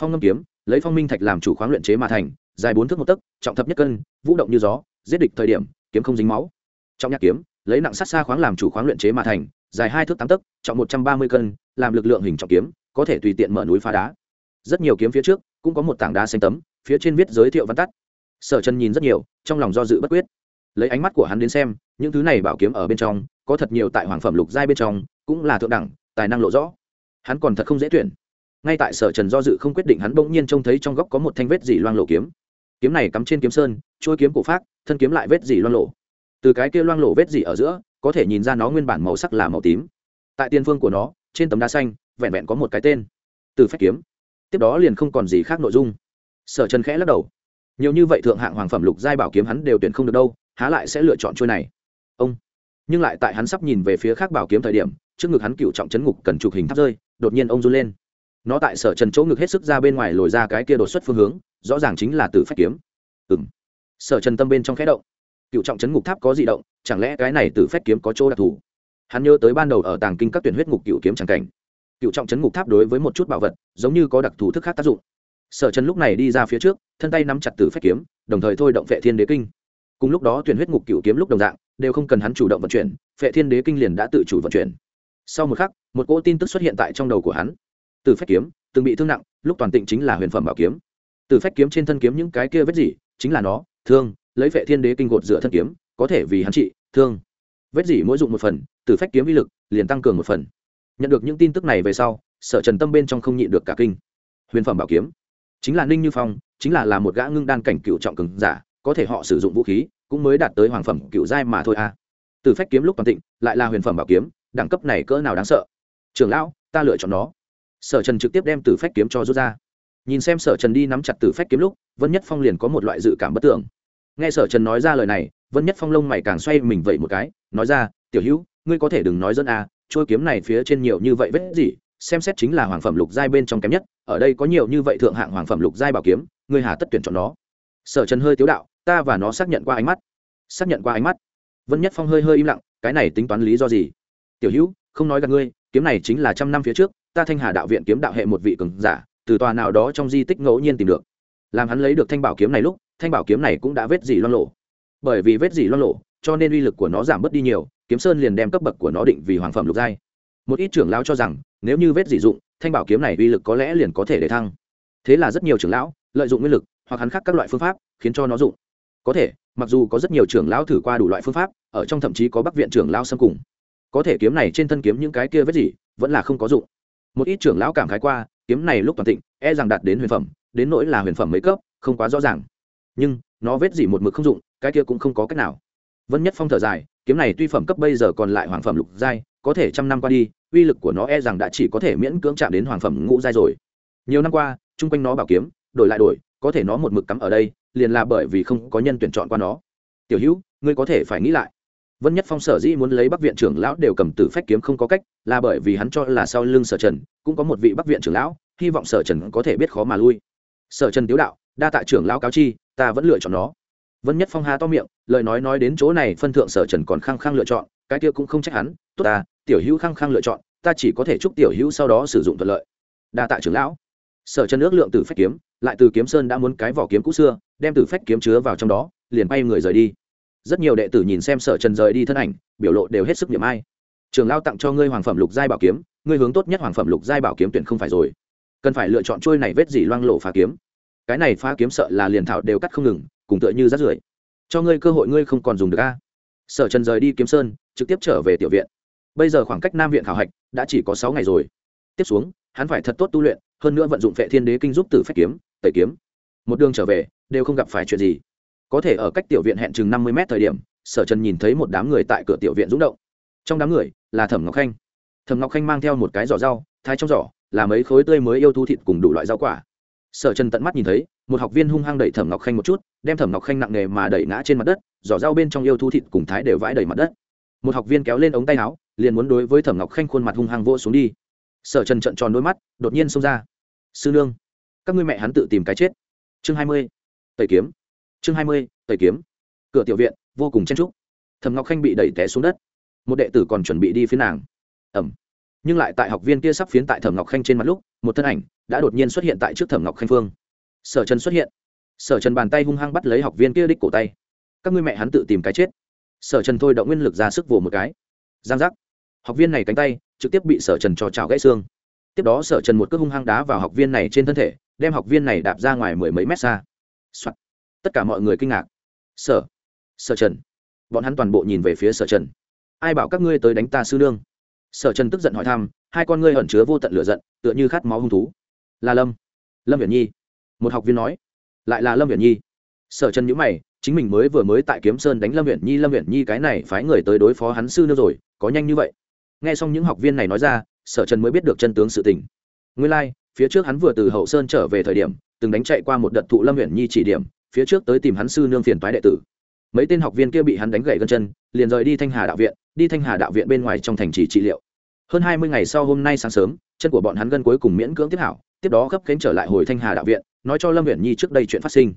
Phong ngâm kiếm, lấy phong minh thạch làm chủ khoáng luyện chế mà thành, dài bốn thước một tấc, trọng thập nhất cân, vũ động như gió, giết địch thời điểm, kiếm không dính máu. Trong nhạc kiếm, lấy nặng sát xa khoáng làm chủ khoáng luyện chế mà thành, dài hai thước tám tấc, trọng một trăm ba mươi cân, làm lực lượng hình trọng kiếm, có thể tùy tiện mở núi phá đá. Rất nhiều kiếm phía trước, cũng có một tảng đá xanh tấm, phía trên viết giới thiệu văn tắt. Sở chân nhìn rất nhiều, trong lòng do dự bất quyết. Lấy ánh mắt của hắn đến xem, những thứ này bảo kiếm ở bên trong, có thật nhiều tại hoàng phẩm lục giai bên trong, cũng là thượng đẳng tài năng lộ rõ. Hắn còn thật không dễ tuyển. Ngay tại sở trần do dự không quyết định, hắn bỗng nhiên trông thấy trong góc có một thanh vết dỉ loang lộ kiếm. Kiếm này cắm trên kiếm sơn trôi kiếm cổ phát thân kiếm lại vết dỉ loang lộ. Từ cái kia loang lộ vết dỉ ở giữa, có thể nhìn ra nó nguyên bản màu sắc là màu tím. Tại tiên phương của nó, trên tấm đá xanh, vẹn vẹn có một cái tên, từ phép kiếm. Tiếp đó liền không còn gì khác nội dung. Sở trần khẽ lắc đầu. Nhiều như vậy thượng hạng hoàng phẩm lục giai bảo kiếm hắn đều tuyển không được đâu, há lại sẽ lựa chọn trôi này. Ông. Nhưng lại tại hắn sắp nhìn về phía khác bảo kiếm thời điểm trước ngực hắn cựu trọng chấn ngục cần chụp hình tháp rơi, đột nhiên ông run lên. Nó tại sở trần chỗ ngực hết sức ra bên ngoài lồi ra cái kia đột xuất phương hướng, rõ ràng chính là từ phách kiếm. Ừ m sở trần tâm bên trong khẽ động. Cựu trọng chấn ngục tháp có di động, chẳng lẽ cái này từ phách kiếm có chỗ đặc thù? Hắn nhớ tới ban đầu ở tàng kinh các tuyển huyết ngục cựu kiếm c cảnh. Cựu trọng chấn ngục tháp đối với một chút bảo vật, giống như có đặc thù thức khác tác dụng. Sở trần lúc này đi ra phía trước, thân tay nắm chặt từ phách kiếm, đồng thời thôi động vệ thiên đế kinh. Cùng lúc đó tuyển huyết ngục cựu kiếm lúc đồng dạng, đều không cần hắn chủ động vận chuyển vệ thiên đế kinh liền đã tự chủ vận chuyển sau một khắc, một cỗ tin tức xuất hiện tại trong đầu của hắn. Từ phép kiếm, từng bị thương nặng, lúc toàn tịnh chính là huyền phẩm bảo kiếm. Từ phép kiếm trên thân kiếm những cái kia vết gì, chính là nó, thương, lấy vệ thiên đế kinh gột dựa thân kiếm, có thể vì hắn trị, thương. Vết gì mỗi dụng một phần, từ Phách kiếm uy lực, liền tăng cường một phần. Nhận được những tin tức này về sau, sở trần tâm bên trong không nhịn được cả kinh. Huyền phẩm bảo kiếm, chính là ninh như phong, chính là là một gã ngưng đan cảnh cựu trọng cường giả, có thể họ sử dụng vũ khí, cũng mới đạt tới hoàng phẩm cựu giai mà thôi a từ phách kiếm lúc toàn tịnh, lại là huyền phẩm bảo kiếm đẳng cấp này cỡ nào đáng sợ? Trưởng lão, ta lựa chọn nó. Sở trần trực tiếp đem từ phách kiếm cho rút ra. Nhìn xem sở trần đi nắm chặt từ phách kiếm lúc, vân nhất phong liền có một loại dự cảm bất tưởng. Nghe sở trần nói ra lời này, vân nhất phong lông mày càng xoay mình vậy một cái, nói ra, tiểu hữu, ngươi có thể đừng nói dân a trôi kiếm này phía trên nhiều như vậy vết gì, xem xét chính là hoàng phẩm lục giai bên trong kém nhất, ở đây có nhiều như vậy thượng hạng hoàng phẩm lục giai bảo kiếm, ngươi hà tất tuyển chọn nó. Sở trần hơi tiếu đạo, ta và nó xác nhận qua ánh mắt. Xác nhận qua ánh mắt. Vân nhất phong hơi hơi im lặng, cái này tính toán lý do gì? Tiểu hữu, không nói gặp ngươi, kiếm này chính là trăm năm phía trước, ta thanh hà đạo viện kiếm đạo hệ một vị cường giả, từ tòa nào đó trong di tích ngẫu nhiên tìm được. Làm hắn lấy được thanh bảo kiếm này lúc, thanh bảo kiếm này cũng đã vết dỉ loan lộ bởi vì vết dỉ loan lộ cho nên uy lực của nó giảm bớt đi nhiều, kiếm sơn liền đem cấp bậc của nó định vì hoàng phẩm lục giai. Một ít trưởng lão cho rằng, nếu như vết dị dụng, thanh bảo kiếm này uy lực có lẽ liền có thể để thăng. Thế là rất nhiều trưởng lão, lợi dụng nguyên lực, hoặc hắn khác các loại phương pháp, khiến cho nó dụng. Có thể, mặc dù có rất nhiều trưởng lão thử qua đủ loại phương pháp, ở trong thậm chí có bắc viện trưởng lão xâm cùng có thể kiếm này trên thân kiếm những cái kia vết gì, vẫn là không có dụng. Một ít trưởng lão cảm khái qua, kiếm này lúc toàn thịnh e rằng đạt đến huyền phẩm, đến nỗi là huyền phẩm mấy cấp, không quá rõ ràng. Nhưng, nó vết gì một mực không dụng, cái kia cũng không có cách nào. Vân nhất phong thở dài, kiếm này tuy phẩm cấp bây giờ còn lại hoàng phẩm lục giai, có thể trăm năm qua đi, uy lực của nó e rằng đã chỉ có thể miễn cưỡng chạm đến hoàng phẩm ngũ giai rồi. Nhiều năm qua, chung quanh nó bảo kiếm, đổi lại đổi, có thể nó một mực cắm ở đây, liền là bởi vì không có nhân tuyển chọn qua nó. Tiểu hữu, ngươi có thể phải nghĩ lại vân nhất phong sở dĩ muốn lấy bắc viện trưởng lão đều cầm tử phách kiếm không có cách, là bởi vì hắn cho là sau lưng sở trần, cũng có một vị bắc viện trưởng lão, hy vọng sở trần có thể biết khó mà lui. Sở trần tiếu đạo, đa tạ trưởng lão cáo chi, ta vẫn lựa chọn nó. Vân nhất phong há to miệng, lời nói nói đến chỗ này phân thượng sở trần còn khăng khăng lựa chọn, cái kia cũng không trách hắn, tốt ta, tiểu hữu khăng khăng lựa chọn, ta chỉ có thể chúc tiểu hữu sau đó sử dụng thuận lợi. Đa tạ trưởng lão. Sở trần ước lượng từ phách kiếm, lại từ kiếm sơn đã muốn cái vỏ kiếm cũ xưa, đem từ phách kiếm chứa vào trong đó, liền bay người rời đi rất nhiều đệ tử nhìn xem sở trần rời đi thân ảnh, biểu lộ đều hết sức niệm ai. Trường lao tặng cho ngươi hoàng phẩm lục giai bảo kiếm, ngươi hướng tốt nhất hoàng phẩm lục giai bảo kiếm tuyển không phải rồi. Cần phải lựa chọn trôi này vết gì loang lộ phá kiếm. Cái này phá kiếm sợ là liền thảo đều cắt không ngừng, cùng tựa như rát rưởi. Cho ngươi cơ hội ngươi không còn dùng được a. Sở trần rời đi kiếm sơn, trực tiếp trở về tiểu viện. Bây giờ khoảng cách nam viện khảo hạch đã chỉ có sáu ngày rồi. Tiếp xuống, hắn phải thật tốt tu luyện, hơn nữa vận dụng vệ thiên đế kinh giúp tử phách kiếm, tẩy kiếm. Một đường trở về, đều không gặp phải chuyện gì có thể ở cách tiểu viện hẹn chừng năm mươi mét thời điểm, sở trần nhìn thấy một đám người tại cửa tiểu viện rúng động. Trong đám người là thẩm ngọc khanh. Thẩm ngọc khanh mang theo một cái giỏ rau, thái trong giỏ, là mấy khối tươi mới yêu thu thịt cùng đủ loại rau quả. Sở trần tận mắt nhìn thấy, một học viên hung hăng đẩy thẩm ngọc khanh một chút, đem thẩm ngọc khanh nặng nề mà đẩy ngã trên mặt đất, giỏ rau bên trong yêu thu thịt cùng thái đều vãi đầy mặt đất. Một học viên kéo lên ống tay áo, liền muốn đối với thẩm ngọc khanh khuôn mặt hung hăng vỗ xuống đi. Sở trần trận tròn đôi mắt, đột nhiên xông ra. Sư nương, các ngươi mẹ hắn tự tìm cái chết. Chương hai mươi. Tẩy kiếm chương hai mươi, tẩy kiếm. Cửa tiểu viện, vô cùng chen trúc thẩm ngọc khanh bị đẩy té xuống đất. Một đệ tử còn chuẩn bị đi phía nàng. Ẩm nhưng lại tại học viên kia sắp phiến tại thẩm ngọc khanh trên mặt lúc, một thân ảnh đã đột nhiên xuất hiện tại trước thẩm ngọc khanh phương. Sở trần xuất hiện. Sở trần bàn tay hung hăng bắt lấy học viên kia đích cổ tay. Các ngươi mẹ hắn tự tìm cái chết. Sở trần thôi động nguyên lực ra sức vồ một cái. Giang giác. Học viên này cánh tay trực tiếp bị sở trần cho trào gãy xương. Tiếp đó sở trần một cước hung hăng đá vào học viên này trên thân thể, đem học viên này đạp ra ngoài mười mấy mét xa、Soạn tất cả mọi người kinh ngạc. Sở sở trần. Bọn hắn toàn bộ nhìn về phía sở trần. Ai bảo các ngươi tới đánh ta sư nương? Sở trần tức giận hỏi thăm hai con ngươi ẩn chứa vô tận lửa giận tựa như khát máu hung thú. Là lâm. Lâm viễn nhi. Một học viên nói. Lại là lâm viễn nhi. Sở trần nhữ mày chính mình mới vừa mới tại kiếm sơn đánh lâm viễn nhi lâm viễn nhi cái này phái người tới đối phó hắn sư nương rồi có nhanh như vậy. Nghe xong những học viên này nói ra sở trần mới biết được chân tướng sự tình. Nguyên lai、like, phía trước hắn vừa từ hậu sơn trở về thời điểm từng đánh chạy qua một đợt thụ lâm viễn nhi chỉ điểm phía trước tới tìm hắn sư nương phiền toái đệ tử. Mấy tên học viên kia bị hắn đánh gãy gân chân, liền rời đi thanh hà đạo viện, đi thanh hà đạo viện bên ngoài trong thành trì trị liệu. Hơn hai mươi ngày sau hôm nay sáng sớm, chân của bọn hắn gân cuối cùng miễn cưỡng tiếp hảo, tiếp đó gấp kén trở lại hồi thanh hà đạo viện, nói cho lâm viễn nhi trước đây chuyện phát sinh.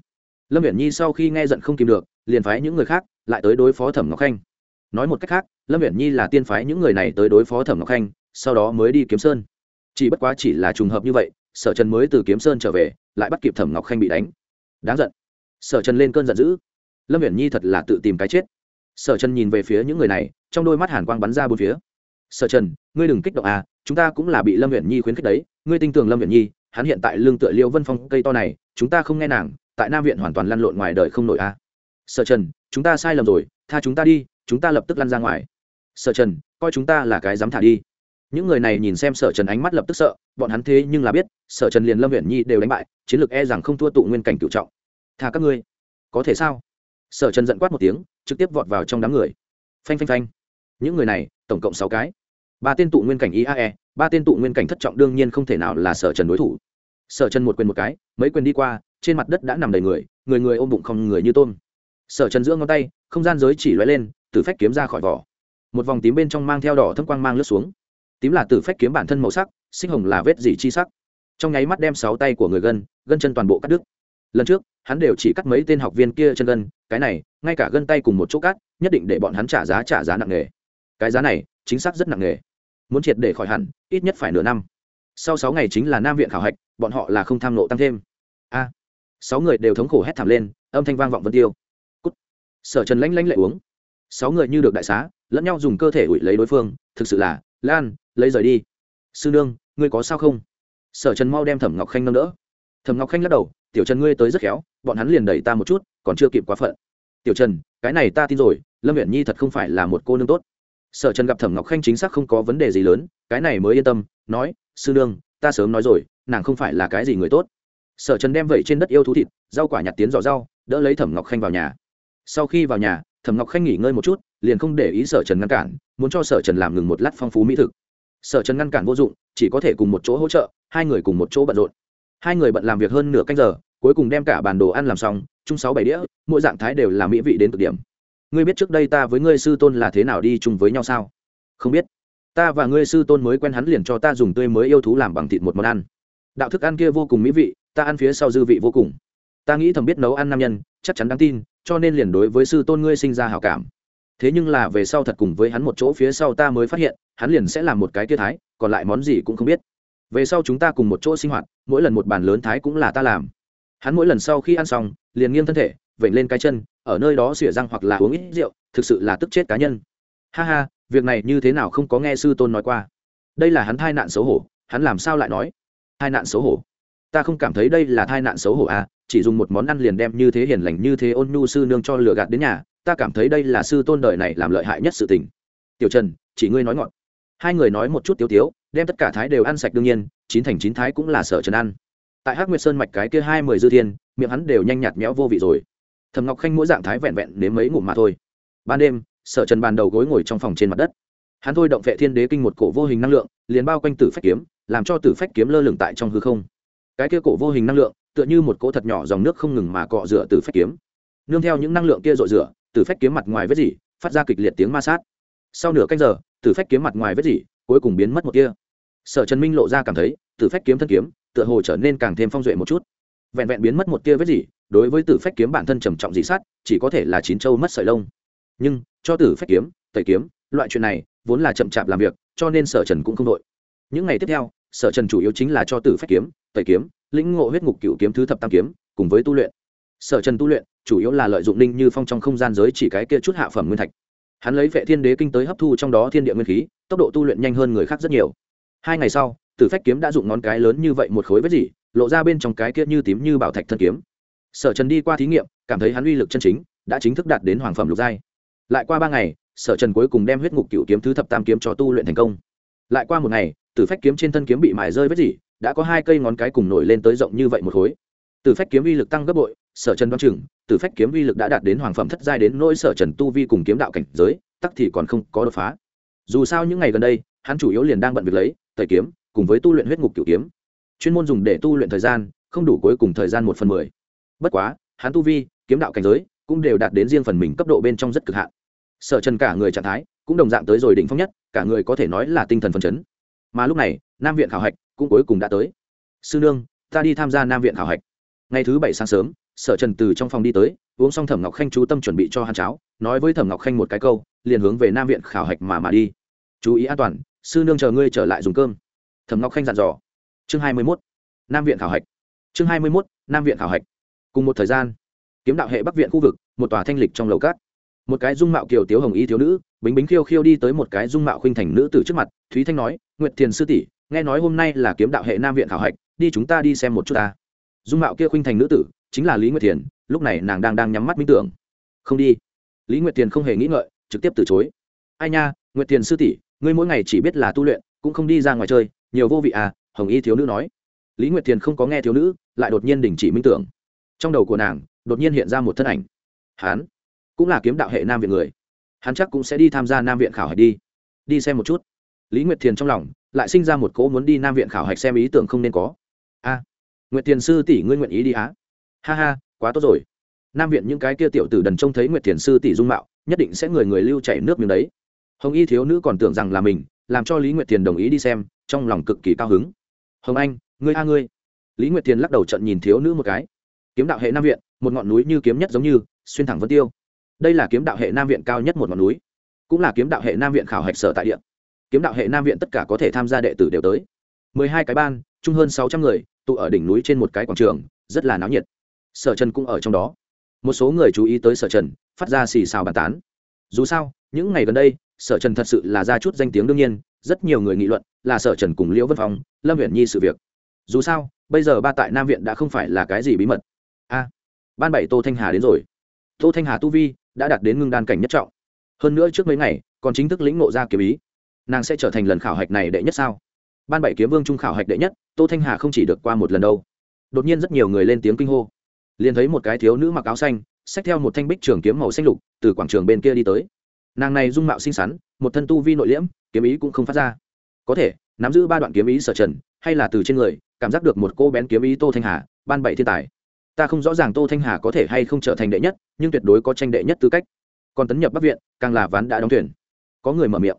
Lâm viễn nhi sau khi nghe giận không kìm được, liền phái những người khác lại tới đối phó thẩm ngọc khanh. Nói một cách khác, lâm viễn nhi là tiên phái những người này tới đối phó thẩm ngọc khanh, sau đó mới đi kiếm sơn. Chỉ bất quá chỉ là trùng hợp như vậy, sở trần mới từ kiếm sơn trở về, lại bắt kịp thẩm ngọc khanh bị đánh. Đáng giận sở trần lên cơn giận dữ. Lâm viễn nhi thật là tự tìm cái chết. Sở trần nhìn về phía những người này, trong đôi mắt hàn quang bắn ra bốn phía. Sở trần, ngươi đừng kích động à chúng ta cũng là bị lâm viễn nhi khuyến khích đấy, ngươi tin tưởng lâm viễn nhi, hắn hiện tại lương tựa liêu vân phong cây to này, chúng ta không nghe nàng, tại nam viện hoàn toàn lăn lộn ngoài đời không nổi à. Sở trần, chúng ta sai lầm rồi, tha chúng ta đi, chúng ta lập tức lăn ra ngoài. Sở trần, coi chúng ta là cái dám thả đi. Những người này nhìn xem sở trần ánh mắt lập tức sợ, bọn hắn thế nhưng là biết, sở trần liền lâm viễn nhi đều đánh bại, chiến lược e rằng không thua tụ nguyên cảnh cựu trọng thà các ngươi. Có thể sao? Sở trần giận quát một tiếng, trực tiếp vọt vào trong đám người. Phanh phanh phanh. Những người này, tổng cộng sáu cái. Ba tên tụ nguyên cảnh iae ba tên tụ nguyên cảnh thất trọng đương nhiên không thể nào là sở trần đối thủ. Sở trần một quyền một cái, mấy quyền đi qua, trên mặt đất đã nằm đầy người người người ôm bụng không người như tôm. Sở trần giữa ngón tay, không gian giới chỉ lóe lên, tử phách kiếm ra khỏi vỏ. Một vòng tím bên trong mang theo đỏ thâm quang mang lướt xuống. Tím là tử phách kiếm bản thân màu sắc sinh hồng là vết dỉ chi sắc. Trong nháy mắt đem sáu tay của người gân gân chân toàn bộ cắt đứt. Lần trước hắn đều chỉ cắt mấy tên học viên kia chân gân, cái này, ngay cả gân tay cùng một chỗ cắt, nhất định để bọn hắn trả giá trả giá nặng nề. Cái giá này, chính xác rất nặng nề. Muốn triệt để khỏi hẳn, ít nhất phải nửa năm. Sau sáu ngày chính là nam viện khảo hạch, bọn họ là không tham nộ tăng thêm. A. Sáu người đều thống khổ hét thảm lên, âm thanh vang vọng vân tiêu. Cút. sở trần lanh lanh lệ uống. Sáu người như được đại xá, lẫn nhau dùng cơ thể ủi lấy đối phương, thực sự là, lan, lấy rời đi. Sư nương, ngươi có sao không? Sở trần mau đem thẩm ngọc khanh nâng đỡ. Thẩm ngọc khanh lắc đầu, tiểu trần ngươi tới rất khéo bọn hắn liền đẩy ta một chút, còn chưa kịp quá phận. Tiểu trần, cái này ta tin rồi, lâm viện nhi thật không phải là một cô nương tốt. Sở trần gặp thẩm ngọc khanh chính xác không có vấn đề gì lớn, cái này mới yên tâm, nói, sư nương, ta sớm nói rồi, nàng không phải là cái gì người tốt. Sở trần đem vẩy trên đất yêu thú thịt, rau quả nhặt tiến giỏ rau, đỡ lấy thẩm ngọc khanh vào nhà. Sau khi vào nhà, thẩm ngọc khanh nghỉ ngơi một chút, liền không để ý sở trần ngăn cản, muốn cho sở trần làm ngừng một lát phong phú mỹ thực. Sở trần ngăn cản vô dụng, chỉ có thể cùng một chỗ hỗ trợ, hai người cùng một chỗ bận rộn. Hai người bận làm việc hơn nửa canh giờ cuối cùng đem cả bàn đồ ăn làm xong, chung sáu bảy đĩa, mỗi dạng thái đều là mỹ vị đến cực điểm. Ngươi biết trước đây ta với ngươi sư tôn là thế nào đi chung với nhau sao? Không biết. Ta và ngươi sư tôn mới quen hắn liền cho ta dùng tươi mới yêu thú làm bằng thịt một món ăn. Đạo thức ăn kia vô cùng mỹ vị, ta ăn phía sau dư vị vô cùng. Ta nghĩ thầm biết nấu ăn nam nhân, chắc chắn đáng tin, cho nên liền đối với sư tôn ngươi sinh ra hảo cảm. Thế nhưng là về sau thật cùng với hắn một chỗ phía sau ta mới phát hiện, hắn liền sẽ làm một cái kia thái, còn lại món gì cũng không biết. Về sau chúng ta cùng một chỗ sinh hoạt, mỗi lần một bàn lớn thái cũng là ta làm hắn mỗi lần sau khi ăn xong, liền nghiêng thân thể, vểnh lên cái chân, ở nơi đó xỉa răng hoặc là uống ít rượu, thực sự là tức chết cá nhân. Ha ha, việc này như thế nào không có nghe sư tôn nói qua. Đây là hắn thai nạn xấu hổ, hắn làm sao lại nói? Thai nạn xấu hổ? Ta không cảm thấy đây là thai nạn xấu hổ à chỉ dùng một món ăn liền đem như thế hiền lành như thế ôn nhu sư nương cho lừa gạt đến nhà, ta cảm thấy đây là sư tôn đời này làm lợi hại nhất sự tình. Tiểu trần, chỉ ngươi nói ngọn. Hai người nói một chút tiếu tiếu, đem tất cả thái đều ăn sạch đương nhiên, chín thành chín thái cũng là sở trần ăn tại hắc nguyệt sơn mạch cái kia hai mươi dư thiên, miệng hắn đều nhanh nhạt méo vô vị rồi. Thầm ngọc khanh mỗi dạng thái vẹn vẹn đến mấy ngụm mà thôi. Ban đêm, sở trần bàn đầu gối ngồi trong phòng trên mặt đất. Hắn thôi động vệ thiên đế kinh một cổ vô hình năng lượng, liền bao quanh tử phách kiếm, làm cho tử phách kiếm lơ lửng tại trong hư không. Cái kia cổ vô hình năng lượng, tựa như một cỗ thật nhỏ dòng nước không ngừng mà cọ rửa tử phách kiếm. Nương theo những năng lượng kia rội rửa, tử phách kiếm mặt ngoài vết dỉ phát ra kịch liệt tiếng ma sát. Sau nửa canh giờ, tử phách kiếm mặt ngoài vết dỉ cuối cùng biến mất một kia sở trần minh lộ ra cảm thấy tử phách kiếm thân kiếm tựa hồ trở nên càng thêm phong duệ một chút. Vẹn vẹn biến mất một tia vết gì, đối với tử phách kiếm bản thân trầm trọng dị sát chỉ có thể là chín châu mất sợi lông. Nhưng cho tử phách kiếm tẩy kiếm loại chuyện này vốn là chậm chạp làm việc cho nên sở trần cũng không đội. Những ngày tiếp theo sở trần chủ yếu chính là cho tử phách kiếm tẩy kiếm lĩnh ngộ huyết ngục cựu kiếm thứ thập tam kiếm cùng với tu luyện. Sở trần tu luyện chủ yếu là lợi dụng ninh như phong trong không gian giới chỉ cái kia chút hạ phẩm nguyên thạch. Hắn lấy vệ thiên đế kinh tới hấp thu trong đó thiên địa nguyên khí tốc độ tu luyện nhanh hơn người khác rất nhiều. Hai ngày sau tử phách kiếm đã dụng ngón cái lớn như vậy một khối vết dỉ lộ ra bên trong cái kia như tím như bảo thạch thân kiếm. Sở trần đi qua thí nghiệm, cảm thấy hắn uy lực chân chính, đã chính thức đạt đến hoàng phẩm lục giai. Lại qua ba ngày, sở trần cuối cùng đem huyết ngục cựu kiếm thứ thập tam kiếm cho tu luyện thành công. Lại qua một ngày, tử phách kiếm trên thân kiếm bị mài rơi vết dỉ đã có hai cây ngón cái cùng nổi lên tới rộng như vậy một khối. Tử phách kiếm uy lực tăng gấp bội, sở trần đoan chừng, tử phách kiếm uy lực đã đạt đến hoàng phẩm thất giai đến nỗi sở trần tu vi cùng kiếm đạo cảnh giới, tắc thì còn không có đột phá. Dù sao những ngày gần đây, hắn chủ yếu liền đang bận việc lấy, tẩy kiếm cùng với tu luyện huyết ngục cửu kiếm. Chuyên môn dùng để tu luyện thời gian, không đủ cuối cùng thời gian một phần mười. Bất quá, hắn tu vi, kiếm đạo cảnh giới cũng đều đạt đến riêng phần mình cấp độ bên trong rất cực hạn. Sở trần cả người trạng thái cũng đồng dạng tới rồi đỉnh phong nhất, cả người có thể nói là tinh thần phấn chấn. Mà lúc này, nam viện khảo hạch cũng cuối cùng đã tới. Sư nương, ta đi tham gia nam viện khảo hạch. Ngày thứ bảy sáng sớm, sở trần từ trong phòng đi tới, uống xong thẩm ngọc khanh chú tâm chuẩn bị cho hắn cháo, nói với thẩm ngọc khanh một cái câu, liền hướng về nam viện khảo hạch mà mà đi. Chú ý an toàn, sư nương chờ ngươi trở lại dùng cơm thẩm ngọc khanh dặn dò. Chương hai mươi mốt, nam viện khảo hạch. Chương hai mươi mốt, nam viện khảo hạch. Cùng một thời gian, kiếm đạo hệ bắc viện khu vực, một tòa thanh lịch trong lầu cát. Một cái dung mạo kiều tiếu hồng y thiếu nữ, bính bính khiêu khiêu đi tới một cái dung mạo khuynh thành nữ tử trước mặt, thúy thanh nói, nguyệt thiền sư tỷ, nghe nói hôm nay là kiếm đạo hệ nam viện khảo hạch, đi chúng ta đi xem một chút ta. Dung mạo kia khuynh thành nữ tử, chính là lý nguyệt thiền, lúc này nàng đang đang nhắm mắt minh tưởng. Không đi. Lý nguyệt thiền không hề nghĩ ngợi, trực tiếp từ chối. Ai nha, nguyệt thiền sư tỷ, ngươi mỗi ngày chỉ biết là tu luyện, cũng không đi ra ngoài chơi nhiều vô vị à hồng y thiếu nữ nói. Lý nguyệt thiền không có nghe thiếu nữ, lại đột nhiên đình chỉ minh tưởng. Trong đầu của nàng, đột nhiên hiện ra một thân ảnh. Hán cũng là kiếm đạo hệ nam viện người. Hắn chắc cũng sẽ đi tham gia nam viện khảo hạch đi. Đi xem một chút. Lý nguyệt thiền trong lòng lại sinh ra một cỗ muốn đi nam viện khảo hạch xem ý tưởng không nên có. A nguyệt thiền sư tỷ ngươi nguyện ý đi á? Ha ha, quá tốt rồi. Nam viện những cái kia tiểu tử đần trông thấy nguyệt thiền sư tỷ dung mạo, nhất định sẽ người người lưu chảy nước miếng đấy. Hồng y thiếu nữ còn tưởng rằng là mình, làm cho lý nguyệt thiền đồng ý đi xem trong lòng cực kỳ cao hứng. Hồng anh, ngươi a ngươi. Lý nguyệt thiền lắc đầu trận nhìn thiếu nữ một cái. Kiếm đạo hệ nam viện, một ngọn núi như kiếm nhất giống như, xuyên thẳng vân tiêu. Đây là kiếm đạo hệ nam viện cao nhất một ngọn núi, cũng là kiếm đạo hệ nam viện khảo hạch sở tại địa. Kiếm đạo hệ nam viện tất cả có thể tham gia đệ tử đều tới. Mười hai cái ban, chung hơn sáu trăm người, tụ ở đỉnh núi trên một cái quảng trường, rất là náo nhiệt. Sở trần cũng ở trong đó. Một số người chú ý tới sở trần, phát ra xì xào bàn tán. Dù sao, những ngày gần đây, sở trần thật sự là ra chút danh tiếng đương nhiên rất nhiều người nghị luận là sở trần cùng liễu vân phong, lâm huyện nhi sự việc. Dù sao, bây giờ ba tại nam viện đã không phải là cái gì bí mật. A, ban bảy tô thanh hà đến rồi. Tô thanh hà tu vi đã đạt đến ngưng đan cảnh nhất trọng. Hơn nữa trước mấy ngày, còn chính thức lĩnh ngộ ra kiếm ý. Nàng sẽ trở thành lần khảo hạch này đệ nhất sao? Ban bảy kiếm vương trung khảo hạch đệ nhất, tô thanh hà không chỉ được qua một lần đâu. Đột nhiên rất nhiều người lên tiếng kinh hô. Liền thấy một cái thiếu nữ mặc áo xanh, xách theo một thanh bích trường kiếm màu xanh lục, từ quảng trường bên kia đi tới nàng này dung mạo xinh xắn, một thân tu vi nội liễm, kiếm ý cũng không phát ra. Có thể, nắm giữ ba đoạn kiếm ý sở trần, hay là từ trên người, cảm giác được một cô bén kiếm ý tô thanh hà, ban bảy thiên tài. Ta không rõ ràng tô thanh hà có thể hay không trở thành đệ nhất, nhưng tuyệt đối có tranh đệ nhất tư cách. Còn tấn nhập bắc viện, càng là ván đã đóng thuyền. Có người mở miệng.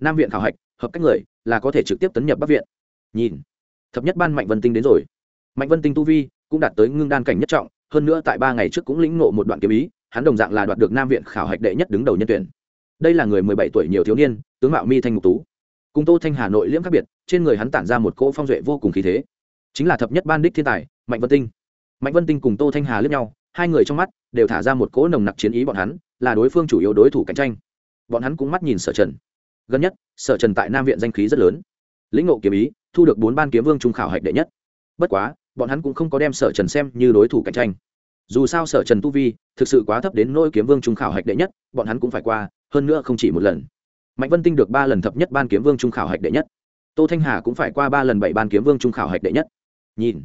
Nam viện khảo hạch, hợp cách người, là có thể trực tiếp tấn nhập bắc viện. Nhìn. Thập nhất ban mạnh vân tinh đến rồi. Mạnh vân tinh tu vi cũng đạt tới ngưng đan cảnh nhất trọng, hơn nữa tại ba ngày trước cũng lĩnh ngộ một đoạn kiếm ý, hắn đồng dạng là đoạt được nam viện khảo hạch đệ nhất đứng đầu nhân tuyển đây là người mười bảy tuổi nhiều thiếu niên, tướng mạo mi thanh ngục tú. Cùng tô thanh hà nội liễm khác biệt, trên người hắn tản ra một cỗ phong duệ vô cùng khí thế. Chính là thập nhất ban đích thiên tài, mạnh vân tinh. Mạnh vân tinh cùng tô thanh hà lướt nhau, hai người trong mắt đều thả ra một cỗ nồng nặc chiến ý bọn hắn, là đối phương chủ yếu đối thủ cạnh tranh. Bọn hắn cũng mắt nhìn sở trần. Gần nhất, sở trần tại nam viện danh khí rất lớn. Lĩnh ngộ kiếm ý, thu được bốn ban kiếm vương trung khảo hạch đệ nhất. Bất quá, bọn hắn cũng không có đem sở trần xem như đối thủ cạnh tranh. Dù sao sở trần tu vi thực sự quá thấp đến nỗi kiếm vương trung khảo hạch đệ nhất, bọn hắn cũng phải qua hơn nữa không chỉ một lần. Mạnh vân tinh được ba lần thập nhất ban kiếm vương trung khảo hạch đệ nhất. Tô thanh hà cũng phải qua ba lần bảy ban kiếm vương trung khảo hạch đệ nhất. Nhìn.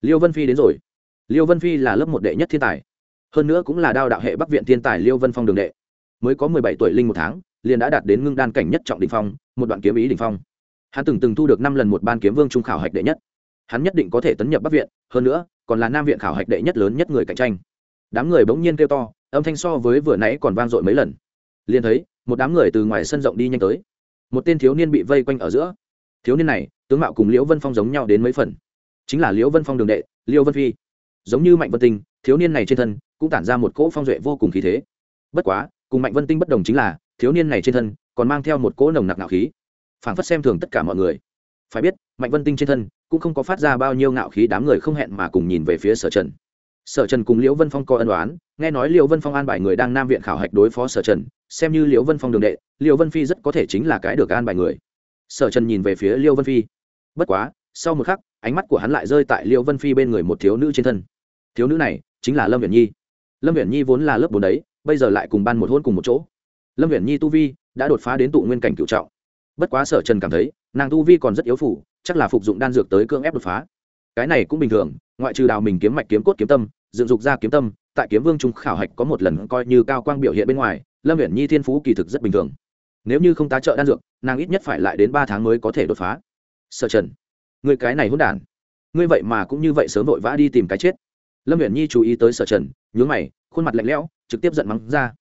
Liêu vân phi đến rồi. Liêu vân phi là lớp một đệ nhất thiên tài. Hơn nữa cũng là đao đạo hệ bắc viện thiên tài liêu vân phong đường đệ. Mới có mười bảy tuổi linh một tháng, liền đã đạt đến ngưng đan cảnh nhất trọng đ ỉ n h phong, một đoạn kiếm ý đ ỉ n h phong. Hắn từng từng thu được năm lần một ban kiếm vương trung khảo hạch đệ nhất. Hắn nhất định có thể tấn nhập bắc viện, hơn nữa, còn là nam viện khảo hạch đệ nhất lớn nhất người cạnh tranh. Đám người bỗng nhiên kêu to, âm thanh so với vừa nãy còn vang dội mấy lần liền thấy một đám người từ ngoài sân rộng đi nhanh tới. Một tên thiếu niên bị vây quanh ở giữa. Thiếu niên này, tướng mạo cùng liễu vân phong giống nhau đến mấy phần. Chính là liễu vân phong đường đệ liễu vân phi. Giống như mạnh vân tinh, thiếu niên này trên thân cũng tản ra một cỗ phong duệ vô cùng khí thế. Bất quá, cùng mạnh vân tinh bất đồng chính là, thiếu niên này trên thân còn mang theo một cỗ nồng nặc ngạo khí. Phảng phất xem thường tất cả mọi người. Phải biết, mạnh vân tinh trên thân cũng không có phát ra bao nhiêu ngạo khí đám người không hẹn mà cùng nhìn về phía sở trần sở trần cùng liễu vân phong có ân đoán nghe nói liễu vân phong an bài người đang nam viện khảo hạch đối phó sở trần, xem như liễu vân phong đường đệ, liễu vân phi rất có thể chính là cái được an bài người. Sở trần nhìn về phía liễu vân phi. Bất quá, sau một khắc, ánh mắt của hắn lại rơi tại liễu vân phi bên người một thiếu nữ trên thân. Thiếu nữ này chính là lâm viễn nhi. Lâm viễn nhi vốn là lớp bốn đấy, bây giờ lại cùng ban một hôn cùng một chỗ. Lâm viễn nhi tu vi đã đột phá đến tụ nguyên cảnh cựu trọng. Bất quá sở trần cảm thấy, nàng tu vi còn rất yếu phủ, chắc là phục dụng đan dược tới cưỡng ép đột phá. Cái này cũng bình thường ngoại trừ đào mình kiếm mạch kiếm cốt kiếm tâm, dựng dục ra kiếm tâm, tại kiếm vương trung khảo hạch có một lần coi như cao quang biểu hiện bên ngoài, lâm viễn nhi thiên phú kỳ thực rất bình thường. Nếu như không tá trợ đan dược, nàng ít nhất phải lại đến ba tháng mới có thể đột phá. Sở trần, người cái này hôn đản. Ngươi vậy mà cũng như vậy sớm vội vã đi tìm cái chết. Lâm viễn nhi chú ý tới sở trần, nhướng mày, khuôn mặt lạnh lẽo, trực tiếp giận mắng ra.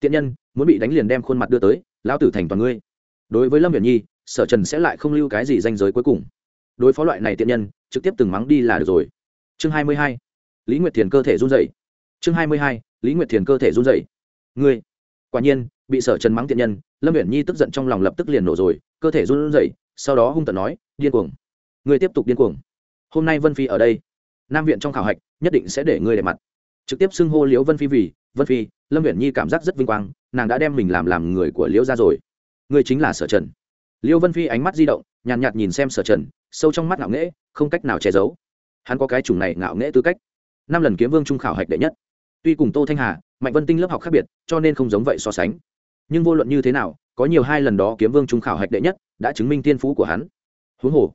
Tiện nhân, muốn bị đánh liền đem khuôn mặt đưa tới, lão tử thành toàn ngươi. Đối với lâm viễn nhi, sở trần sẽ lại không lưu cái gì danh giới cuối cùng. Đối phó loại này tiện nhân, trực tiếp từng mắng đi là được rồi chương hai mươi hai lý nguyệt thiền cơ thể run dậy chương hai mươi hai lý nguyệt thiền cơ thể run dậy ngươi quả nhiên bị sở trần mắng tiện nhân lâm Uyển nhi tức giận trong lòng lập tức liền nổ rồi cơ thể run rẩy. sau đó hung tận nói điên cuồng. Ngươi tiếp tục điên cuồng. Hôm nay vân phi ở đây. Nam viện trong khảo hạch nhất định sẽ để ngươi để mặt. Trực tiếp xưng hô liễu vân phi vì vân phi lâm Uyển nhi cảm giác rất vinh quang nàng đã đem mình làm làm người của liễu ra rồi. Ngươi chính là sở trần. Liễu vân phi ánh mắt di động nhàn nhạt, nhạt nhìn xem sở trần sâu trong mắt ngạo nghễ không cách nào che giấu hắn có cái chủng này ngạo nghễ tư cách. Năm lần kiếm vương trung khảo hạch đệ nhất. Tuy cùng tô thanh hà, mạnh vân tinh lớp học khác biệt, cho nên không giống vậy so sánh. Nhưng vô luận như thế nào, có nhiều hai lần đó kiếm vương trung khảo hạch đệ nhất đã chứng minh tiên phú của hắn. Huống hồ,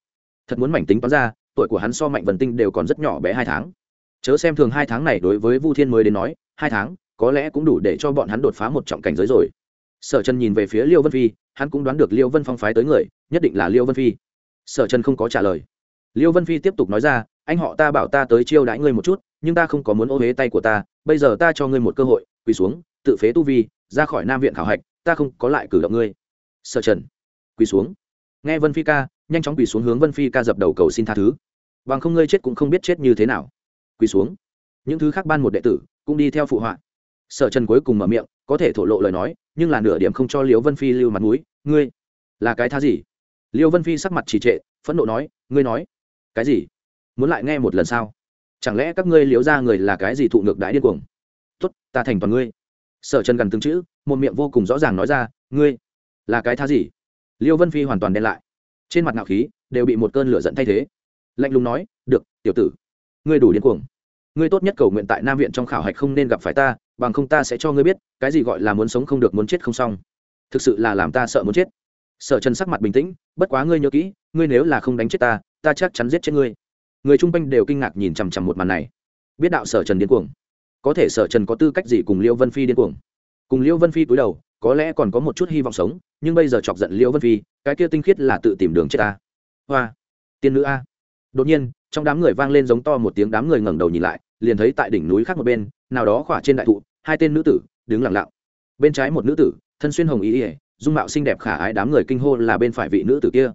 thật muốn mảnh tính toán ra, tuổi của hắn so mạnh vân tinh đều còn rất nhỏ bé hai tháng. Chớ xem thường hai tháng này đối với vu thiên mới đến nói, hai tháng có lẽ cũng đủ để cho bọn hắn đột phá một trọng cảnh giới rồi. Sở trần nhìn về phía liêu vân phi, hắn cũng đoán được liêu vân phong phái tới người, nhất định là liêu vân phi. Sở trần không có trả lời. Liêu vân phi tiếp tục nói ra anh họ ta bảo ta tới chiêu đãi ngươi một chút, nhưng ta không có muốn ô huế tay của ta, bây giờ ta cho ngươi một cơ hội, quỳ xuống, tự phế tu vi, ra khỏi nam viện khảo hạch, ta không có lại cử động ngươi. Sợ trần, quỳ xuống. Nghe vân phi ca, nhanh chóng quỳ xuống hướng vân phi ca dập đầu cầu xin tha thứ. Bằng không ngươi chết cũng không biết chết như thế nào. Quỳ xuống. Những thứ khác ban một đệ tử cũng đi theo phụ họa. Sở trần cuối cùng mở miệng, có thể thổ lộ lời nói, nhưng là nửa điểm không cho liễu vân phi lưu mặt mũi. Ngươi, là cái tha gì? Liễu vân phi sắc mặt trì trệ, phẫn nộ nói, ngươi nói, cái gì? Muốn lại nghe một lần sao? Chẳng lẽ các ngươi liễu ra người là cái gì thụ ngược đãi điên cuồng? Tốt, ta thành toàn ngươi. Sở trần gần từng chữ, một miệng vô cùng rõ ràng nói ra, ngươi là cái tha gì? Liêu vân phi hoàn toàn đen lại. Trên mặt ngạo khí đều bị một cơn lửa giận thay thế. Lạnh lùng nói, được, tiểu tử, ngươi đủ điên cuồng. Ngươi tốt nhất cầu nguyện tại nam viện trong khảo hạch không nên gặp phải ta, bằng không ta sẽ cho ngươi biết, cái gì gọi là muốn sống không được muốn chết không xong. Thực sự là làm ta sợ muốn chết. Sở trần sắc mặt bình tĩnh, bất quá ngươi nhớ kỹ, ngươi nếu là không đánh chết ta ta chắc chắn giết chết ngươi người chung quanh đều kinh ngạc nhìn chằm chằm một màn này. Biết đạo sở trần điên cuồng. Có thể sở trần có tư cách gì cùng liêu vân phi điên cuồng? Cùng liêu vân phi cúi đầu, có lẽ còn có một chút hy vọng sống, nhưng bây giờ chọc giận liêu vân phi, cái kia tinh khiết là tự tìm đường chết ta. Hoa. Tiên nữ a. Đột nhiên, trong đám người vang lên giống to một tiếng đám người ngẩng đầu nhìn lại, liền thấy tại đỉnh núi khác một bên, nào đó khỏa trên đại thụ, hai tên nữ tử, đứng lặng lặng. Bên trái một nữ tử, thân xuyên hồng ý ỉa dung mạo xinh đẹp khả ái đám người kinh hô là bên phải vị nữ tử kia.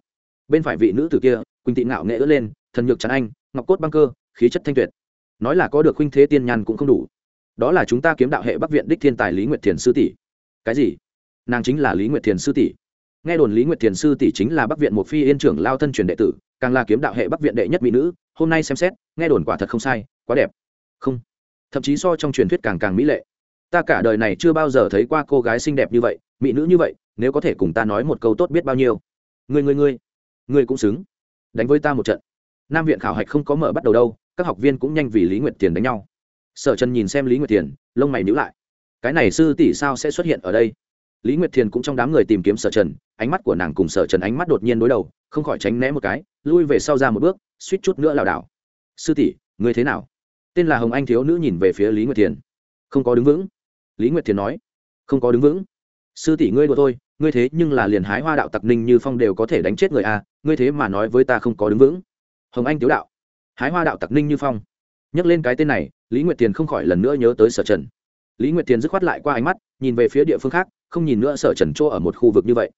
Bên phải vị nữ tử kia, quỳnh tị ngạo nghệ ớt lên, thần nhược trắng anh ngọc cốt băng cơ, khí chất thanh tuyệt. Nói là có được khuynh thế tiên nhàn cũng không đủ. Đó là chúng ta kiếm đạo hệ bắc viện đích thiên tài lý nguyệt thiền sư tỷ. Cái gì? Nàng chính là lý nguyệt thiền sư tỷ. Nghe đồn lý nguyệt thiền sư tỷ chính là bắc viện một phi yên trưởng lao thân truyền đệ tử, càng là kiếm đạo hệ bắc viện đệ nhất mỹ nữ, hôm nay xem xét, nghe đồn quả thật không sai, quá đẹp. Không. Thậm chí so trong truyền thuyết càng càng mỹ lệ. Ta cả đời này chưa bao giờ thấy qua cô gái xinh đẹp như vậy, mỹ nữ như vậy, nếu có thể cùng ta nói một câu tốt biết bao nhiêu. Người người người người cũng xứng. Đánh với ta một trận nam viện khảo hạch không có mở bắt đầu đâu các học viên cũng nhanh vì lý nguyệt tiền đánh nhau. Sở trần nhìn xem lý nguyệt tiền lông mày nhữ lại. Cái này sư tỷ sao sẽ xuất hiện ở đây? Lý nguyệt thiền cũng trong đám người tìm kiếm sở trần ánh mắt của nàng cùng sở trần ánh mắt đột nhiên đối đầu không khỏi tránh né một cái lui về sau ra một bước suýt chút nữa lảo đảo. Sư tỷ người thế nào? Tên là hồng anh thiếu nữ nhìn về phía lý nguyệt thiền không có đứng vững. Lý nguyệt thiền nói. Không có đứng vững. Sư tỷ ngươi đùa thôi ngươi thế nhưng là liền hái hoa đạo tặc ninh như phong đều có thể đánh chết người a à, ngươi thế mà nói với ta không có đứng vững hồng anh tiếu đạo hái hoa đạo tặc ninh như phong. Nhắc lên cái tên này lý nguyệt tiền không khỏi lần nữa nhớ tới sở trần. Lý nguyệt tiền dứt khoát lại qua ánh mắt nhìn về phía địa phương khác không nhìn nữa sở trần chỗ ở một khu vực như vậy.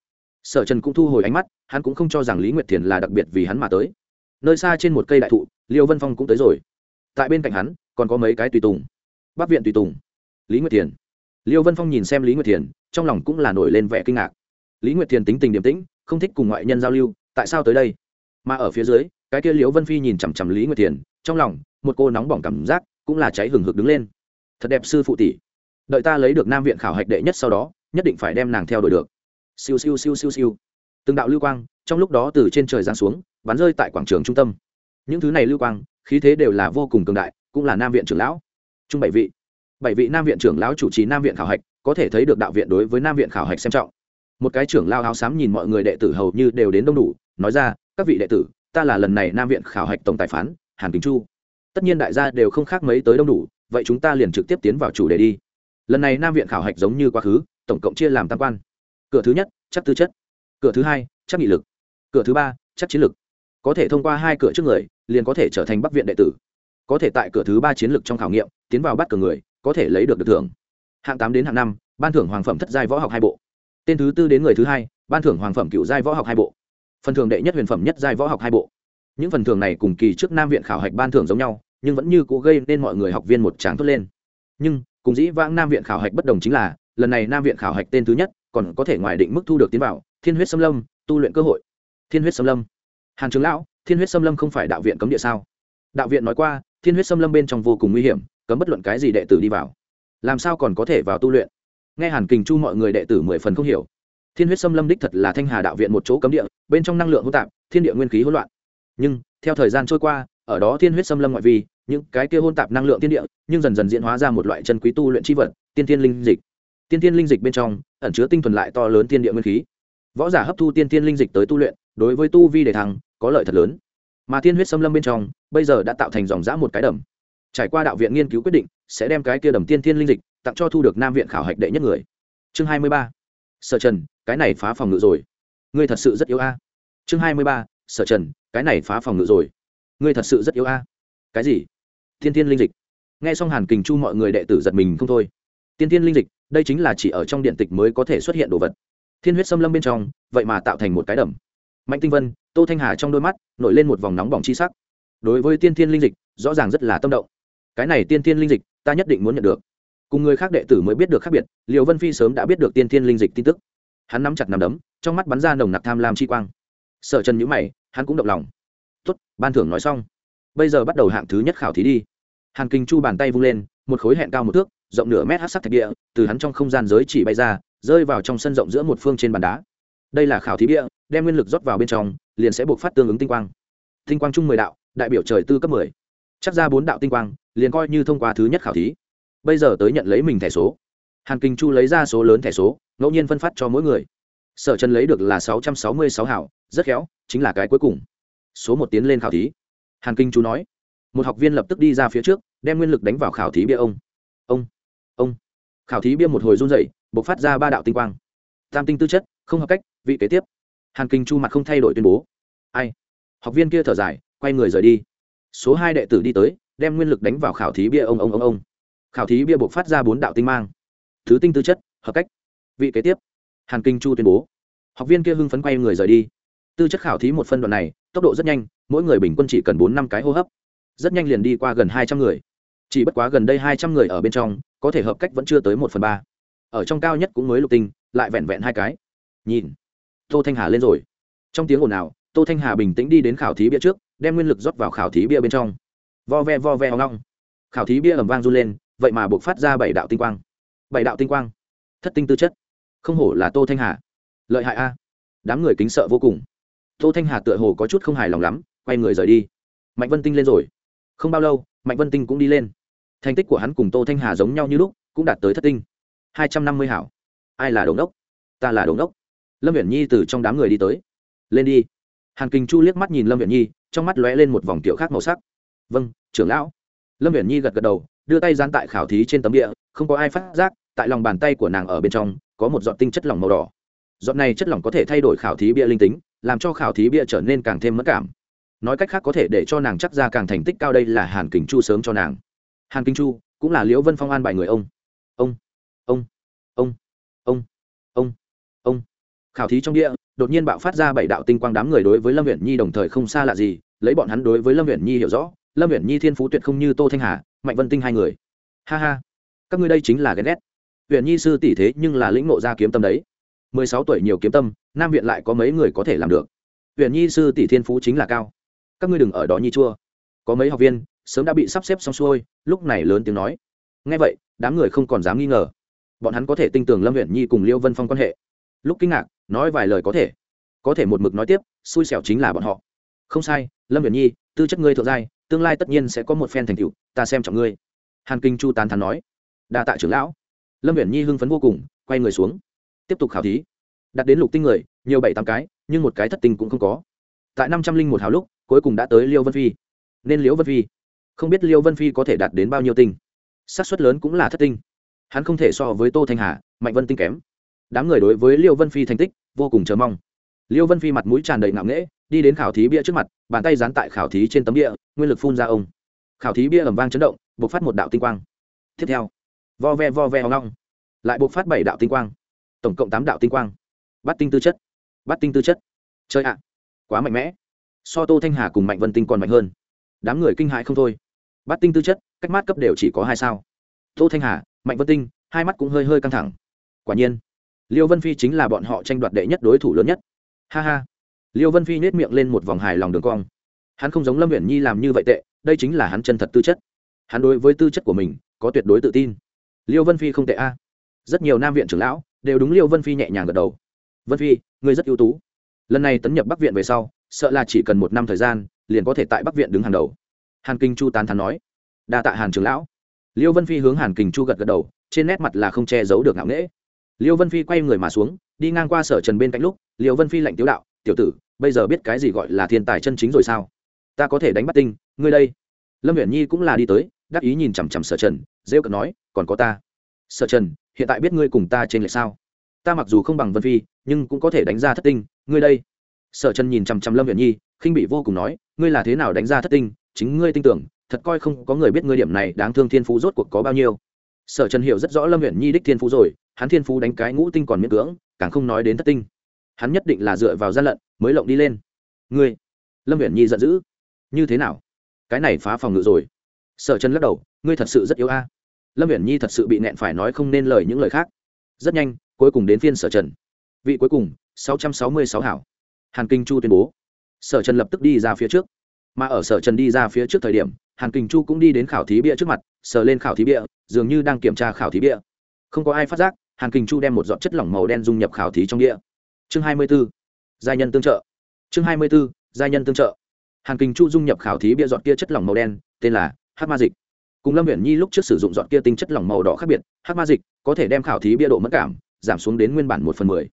Sở trần cũng thu hồi ánh mắt hắn cũng không cho rằng lý nguyệt tiền là đặc biệt vì hắn mà tới. Nơi xa trên một cây đại thụ liêu vân phong cũng tới rồi. Tại bên cạnh hắn còn có mấy cái tùy tùng. Bắc viện tùy tùng. Lý nguyệt tiền. Liêu vân phong nhìn xem lý nguyệt tiền, trong lòng cũng là nổi lên vẻ kinh ngạc. Lý nguyệt tiền tính tình điềm tĩnh không thích cùng ngoại nhân giao lưu tại sao tới đây? Mà ở phía dưới cái kia liễu vân phi nhìn chằm chằm lý nguyệt thiền, trong lòng, một cô nóng bỏng cảm giác cũng là cháy hừng hực đứng lên. Thật đẹp sư phụ tỷ. Đợi ta lấy được nam viện khảo hạch đệ nhất sau đó, nhất định phải đem nàng theo đuổi được. Siêu siêu siêu siêu siêu. Từng đạo lưu quang, trong lúc đó từ trên trời giáng xuống, bắn rơi tại quảng trường trung tâm. Những thứ này lưu quang, khí thế đều là vô cùng cường đại, cũng là nam viện trưởng lão. Trung bảy vị. Bảy vị nam viện trưởng lão chủ trì nam viện khảo hạch, có thể thấy được đạo viện đối với nam viện khảo hạch xem trọng. Một cái trưởng lao áo xám nhìn mọi người đệ tử hầu như đều đến đông đủ, nói ra, các vị đệ tử ta là lần này nam viện khảo hạch tổng tài phán, hàn kính chu. Tất nhiên đại gia đều không khác mấy tới đông đủ, vậy chúng ta liền trực tiếp tiến vào chủ đề đi. Lần này nam viện khảo hạch giống như quá khứ, tổng cộng chia làm tam quan. Cửa thứ nhất, chắc tư chất. Cửa thứ hai, chắc nghị lực. Cửa thứ ba, chắc chiến lực. Có thể thông qua hai cửa trước người, liền có thể trở thành bắc viện đệ tử. Có thể tại cửa thứ ba chiến lược trong khảo nghiệm, tiến vào bắt cửa người, có thể lấy được được thưởng. Hạng tám đến hạng năm, ban thưởng hoàng phẩm thất giai võ học hai bộ. Tên thứ tư đến người thứ hai, ban thưởng hoàng phẩm cựu giai võ học hai bộ phần thưởng đệ nhất huyền phẩm nhất giai võ học hai bộ. Những phần thưởng này cùng kỳ trước nam viện khảo hạch ban thưởng giống nhau, nhưng vẫn như cố gây nên mọi người học viên một tràng thốt lên. Nhưng, cùng dĩ vãng nam viện khảo hạch bất đồng chính là, lần này nam viện khảo hạch tên thứ nhất, còn có thể ngoài định mức thu được tiến vào, thiên huyết xâm lâm, tu luyện cơ hội. Thiên huyết xâm lâm. Hàn trường lão, thiên huyết xâm lâm không phải đạo viện cấm địa sao? Đạo viện nói qua, thiên huyết xâm lâm bên trong vô cùng nguy hiểm, cấm bất luận cái gì đệ tử đi vào. Làm sao còn có thể vào tu luyện? Nghe hàn kình chu mọi người đệ tử mười phần không hiểu thiên huyết xâm lâm đích thật là thanh hà đạo viện một chỗ cấm địa, bên trong năng lượng hỗn tạp, thiên địa nguyên khí hỗn loạn. Nhưng, theo thời gian trôi qua, ở đó thiên huyết xâm lâm ngoại vi, những cái kia hỗn tạp năng lượng thiên địa, nhưng dần dần diễn hóa ra một loại chân quý tu luyện chi vật, tiên thiên linh dịch. Tiên thiên linh dịch bên trong, ẩn chứa tinh thuần lại to lớn thiên địa nguyên khí. Võ giả hấp thu tiên thiên linh dịch tới tu luyện, đối với tu vi đề thăng, có lợi thật lớn. Mà thiên huyết xâm lâm bên trong, bây giờ đã tạo thành dòng dã một cái đầm. Trải qua đạo viện nghiên cứu quyết định, sẽ đem cái kia đầm tiên thiên linh dịch tặng cho thu được nam viện khảo hạch đệ nhất người. Chương hai mươi ba sở trần, cái này phá phòng ngự rồi. Ngươi thật sự rất yếu a. Chương hai mươi ba, sở trần, cái này phá phòng ngự rồi. Ngươi thật sự rất yếu a. Cái gì? Thiên thiên linh dịch. Nghe xong hàn kình chu mọi người đệ tử giật mình không thôi. Tiên thiên linh dịch, đây chính là chỉ ở trong điện tịch mới có thể xuất hiện đồ vật. Thiên huyết xâm lâm bên trong, vậy mà tạo thành một cái đầm. Mạnh tinh vân, tô thanh hà trong đôi mắt, nổi lên một vòng nóng bỏng chi sắc. Đối với tiên thiên linh dịch, rõ ràng rất là tâm động. Cái này tiên thiên linh dịch, ta nhất định muốn nhận được cùng người khác đệ tử mới biết được khác biệt liệu vân phi sớm đã biết được tiên thiên linh dịch tin tức. Hắn nắm chặt nằm đấm, trong mắt bắn ra nồng nặc tham lam chi quang. Sợ chân nhữ mày, hắn cũng động lòng. Tốt, ban thưởng nói xong. Bây giờ bắt đầu hạng thứ nhất khảo thí đi. Hàn kinh chu bàn tay vung lên, một khối hẹn cao một thước, rộng nửa mét hát sắc thạch địa, từ hắn trong không gian giới chỉ bay ra, rơi vào trong sân rộng giữa một phương trên bàn đá. Đây là khảo thí địa, đem nguyên lực rót vào bên trong, liền sẽ buộc phát tương ứng tinh quang. Tinh quang chung mười đạo, đại biểu trời tư cấp mười. Chắc ra bốn đạo tinh quang, liền coi như thông qua thứ nhất khảo thí bây giờ tới nhận lấy mình thẻ số. Hàn kinh chu lấy ra số lớn thẻ số, ngẫu nhiên phân phát cho mỗi người. Sở trần lấy được là sáu trăm sáu mươi sáu hảo, rất khéo, chính là cái cuối cùng. Số một tiến lên khảo thí. Hàn kinh chu nói, một học viên lập tức đi ra phía trước, đem nguyên lực đánh vào khảo thí bia ông. Ông ông. Khảo thí bia một hồi run dậy b ộ c phát ra ba đạo tinh quang. Tam tinh tư chất, không hợp cách, vị kế tiếp. Hàn kinh chu mặt không thay đổi tuyên bố. Ai? Học viên kia thở dài, quay người rời đi. Số hai đệ tử đi tới, đem nguyên lực đánh vào khảo thí bia ông ông ông ông khảo thí bia buộc phát ra bốn đạo tinh mang. Thứ tinh tư chất, hợp cách. Vị kế tiếp. Hàn kinh chu tuyên bố. Học viên kia hưng phấn quay người rời đi. Tư chất khảo thí một phân đoạn này, tốc độ rất nhanh, mỗi người bình quân chỉ cần bốn năm cái hô hấp. Rất nhanh liền đi qua gần hai trăm người. Chỉ bất quá gần đây hai trăm người ở bên trong, có thể hợp cách vẫn chưa tới một phần ba. Ở trong cao nhất cũng mới lục tinh, lại vẹn vẹn hai cái. Nhìn. Tô thanh hà lên rồi. Trong tiếng ồn ào, tô thanh hà bình tĩnh đi đến khảo thí bia trước, đem nguyên lực rót vào khảo thí bia bên trong. Vo ve vo ve hoang long khảo thí bia ẩm vang run lên vậy mà buộc phát ra bảy đạo tinh quang. Bảy đạo tinh quang. Thất tinh tư chất. Không hổ là tô thanh hà. Lợi hại a. Đám người kính sợ vô cùng. Tô thanh hà tựa hồ có chút không hài lòng lắm, quay người rời đi. Mạnh vân tinh lên rồi. Không bao lâu, mạnh vân tinh cũng đi lên. Thành tích của hắn cùng tô thanh hà giống nhau như lúc, cũng đạt tới thất tinh. Hai trăm năm mươi hảo. Ai là đống đốc? Ta là đống đốc. Lâm viễn nhi từ trong đám người đi tới. Lên đi. Hàn kinh chu liếc mắt nhìn lâm viễn nhi, trong mắt lóe lên một vòng kiểu khác màu sắc. Vâng trưởng lão. Lâm viễn nhi gật gật đầu đưa tay dán tại khảo thí trên tấm địa không có ai phát giác, tại lòng bàn tay của nàng ở bên trong, có một giọt tinh chất lỏng màu đỏ. Giọt này chất lỏng có thể thay đổi khảo thí bia linh tính, làm cho khảo thí bia trở nên càng thêm mất cảm. Nói cách khác có thể để cho nàng chắc ra càng thành tích cao đây là hàn kính chu sớm cho nàng. Hàn kính chu cũng là liễu vân phong an bài người ông. Ông ông ông ông ông ông. Khảo thí trong địa đột nhiên bạo phát ra bảy đạo tinh quang đám người đối với lâm huyện nhi đồng thời không xa lạ gì, lấy bọn hắn đối với lâm huyện nhi hiểu rõ lâm Viễn nhi thiên phú tuyệt không như tô thanh hà, mạnh vân tinh hai người. Ha ha, các ngươi đây chính là ghen ghét. Huyện nhi sư tỷ thế nhưng là lĩnh ngộ ra kiếm tâm đấy. Mười sáu tuổi nhiều kiếm tâm, nam viện lại có mấy người có thể làm được. Huyện nhi sư tỷ thiên phú chính là cao. Các ngươi đừng ở đó nhi chua. Có mấy học viên, sớm đã bị sắp xếp xong xuôi, lúc này lớn tiếng nói. Ngay vậy, đám người không còn dám nghi ngờ. Bọn hắn có thể tin tưởng lâm huyện nhi cùng liêu vân phong quan hệ. Lúc kinh ngạc, nói vài lời có thể. Có thể một mực nói tiếp, xui xẻo chính là bọn họ. Không sai, lâm huyện nhi, tư chất ngươi thượng giai tương lai tất nhiên sẽ có một phen thành tựu, ta xem trọng ngươi. Hàn kinh chu tán thắn nói. Đa tạ trưởng lão. Lâm Viễn nhi hưng phấn vô cùng, quay người xuống. Tiếp tục khảo thí. Đặt đến lục tinh người, nhiều bảy tám cái, nhưng một cái thất tinh cũng không có. Tại năm trăm linh một hào lúc, cuối cùng đã tới liêu vân phi. Nên liễu vân phi. Không biết liêu vân phi có thể đạt đến bao nhiêu tinh. Xác suất lớn cũng là thất tinh. Hắn không thể so với tô thanh hà, mạnh vân tinh kém. Đám người đối với liêu vân phi thành tích vô cùng chờ mong liêu vân phi mặt mũi tràn đầy ngạo nghễ, đi đến khảo thí bia trước mặt, bàn tay dán tại khảo thí trên tấm địa nguyên lực phun ra ông. Khảo thí bia ẩm vang chấn động b ộ c phát một đạo tinh quang. Tiếp theo, vo ve vo ve hoang long lại b ộ c phát bảy đạo tinh quang. Tổng cộng tám đạo tinh quang. Bắt tinh tư chất. Bắt tinh tư chất. Chơi ạ, quá mạnh mẽ. So tô thanh hà cùng mạnh vân tinh còn mạnh hơn. Đám người kinh hãi không thôi. Bắt tinh tư chất, cách mát cấp đều chỉ có hai sao. Tô thanh hà, mạnh vân tinh, hai mắt cũng hơi hơi căng thẳng. Quả nhiên, liêu vân phi chính là bọn họ tranh đoạt đệ nhất đối thủ lớn nhất ha ha. Liêu vân phi nết miệng lên một vòng hài lòng đường cong. Hắn không giống lâm uyển nhi làm như vậy tệ, đây chính là hắn chân thật tư chất. Hắn đối với tư chất của mình, có tuyệt đối tự tin. Liêu vân phi không tệ a. Rất nhiều nam viện trưởng lão đều đúng liêu vân phi nhẹ nhàng gật đầu. Vân phi, ngươi rất ưu tú. Lần này tấn nhập bắc viện về sau, sợ là chỉ cần một năm thời gian, liền có thể tại bắc viện đứng hàng đầu. Hàn kinh chu tán thắn nói. Đa tạ hàn trưởng lão. Liêu vân phi hướng hàn kinh chu gật gật đầu, trên nét mặt là không che giấu được ngạo nghễ liêu vân phi quay người mà xuống, đi ngang qua sở trần bên cạnh lúc, liêu vân phi lạnh tiếu đạo, tiểu tử, bây giờ biết cái gì gọi là thiên tài chân chính rồi sao? Ta có thể đánh bắt tinh, ngươi đây. Lâm viễn nhi cũng là đi tới, đắc ý nhìn chằm chằm sở trần, rêu cợt nói, còn có ta. Sở trần, hiện tại biết ngươi cùng ta trên lệch sao? Ta mặc dù không bằng vân phi, nhưng cũng có thể đánh ra thất tinh, ngươi đây. Sở trần nhìn chằm chằm lâm viễn nhi, khinh bị vô cùng nói, ngươi là thế nào đánh ra thất tinh? Chính ngươi tin tưởng, thật coi không có người biết ngươi điểm này đáng thương thiên phú rốt cuộc có bao nhiêu. Sở trần hiểu rất rõ lâm viễn nhi đích thiên phú rồi hắn thiên phú đánh cái ngũ tinh còn miễn cưỡng, càng không nói đến thất tinh. Hắn nhất định là dựa vào gian lận mới lộng đi lên. Ngươi, lâm viễn nhi giận dữ. Như thế nào? Cái này phá phòng ngự rồi. Sở chân lắc đầu, ngươi thật sự rất yếu a. Lâm viễn nhi thật sự bị nẹn phải nói không nên lời những lời khác. Rất nhanh, cuối cùng đến phiên sở trần. Vị cuối cùng, sáu trăm sáu mươi sáu hảo. Hàn kinh chu tuyên bố. Sở trần lập tức đi ra phía trước. Mà ở sở trần đi ra phía trước thời điểm, hàn kinh chu cũng đi đến khảo thí bia trước mặt, sờ lên khảo thí bia, dường như đang kiểm tra khảo thí bia không có ai phát giác, hàn kinh chu đem một giọt chất lỏng màu đen dung nhập khảo thí trong đĩa. chương hai mươi b ố giai nhân tương trợ. Chương hai mươi b ố giai nhân tương trợ. Hàn kinh chu dung nhập khảo thí bia giọt kia chất lỏng màu đen, tên là hát ma dịch. Cùng lâm huyện nhi lúc trước sử dụng giọt kia tinh chất lỏng màu đỏ khác biệt hát ma dịch có thể đem khảo thí bia độ mất cảm giảm xuống đến nguyên bản một phần mười.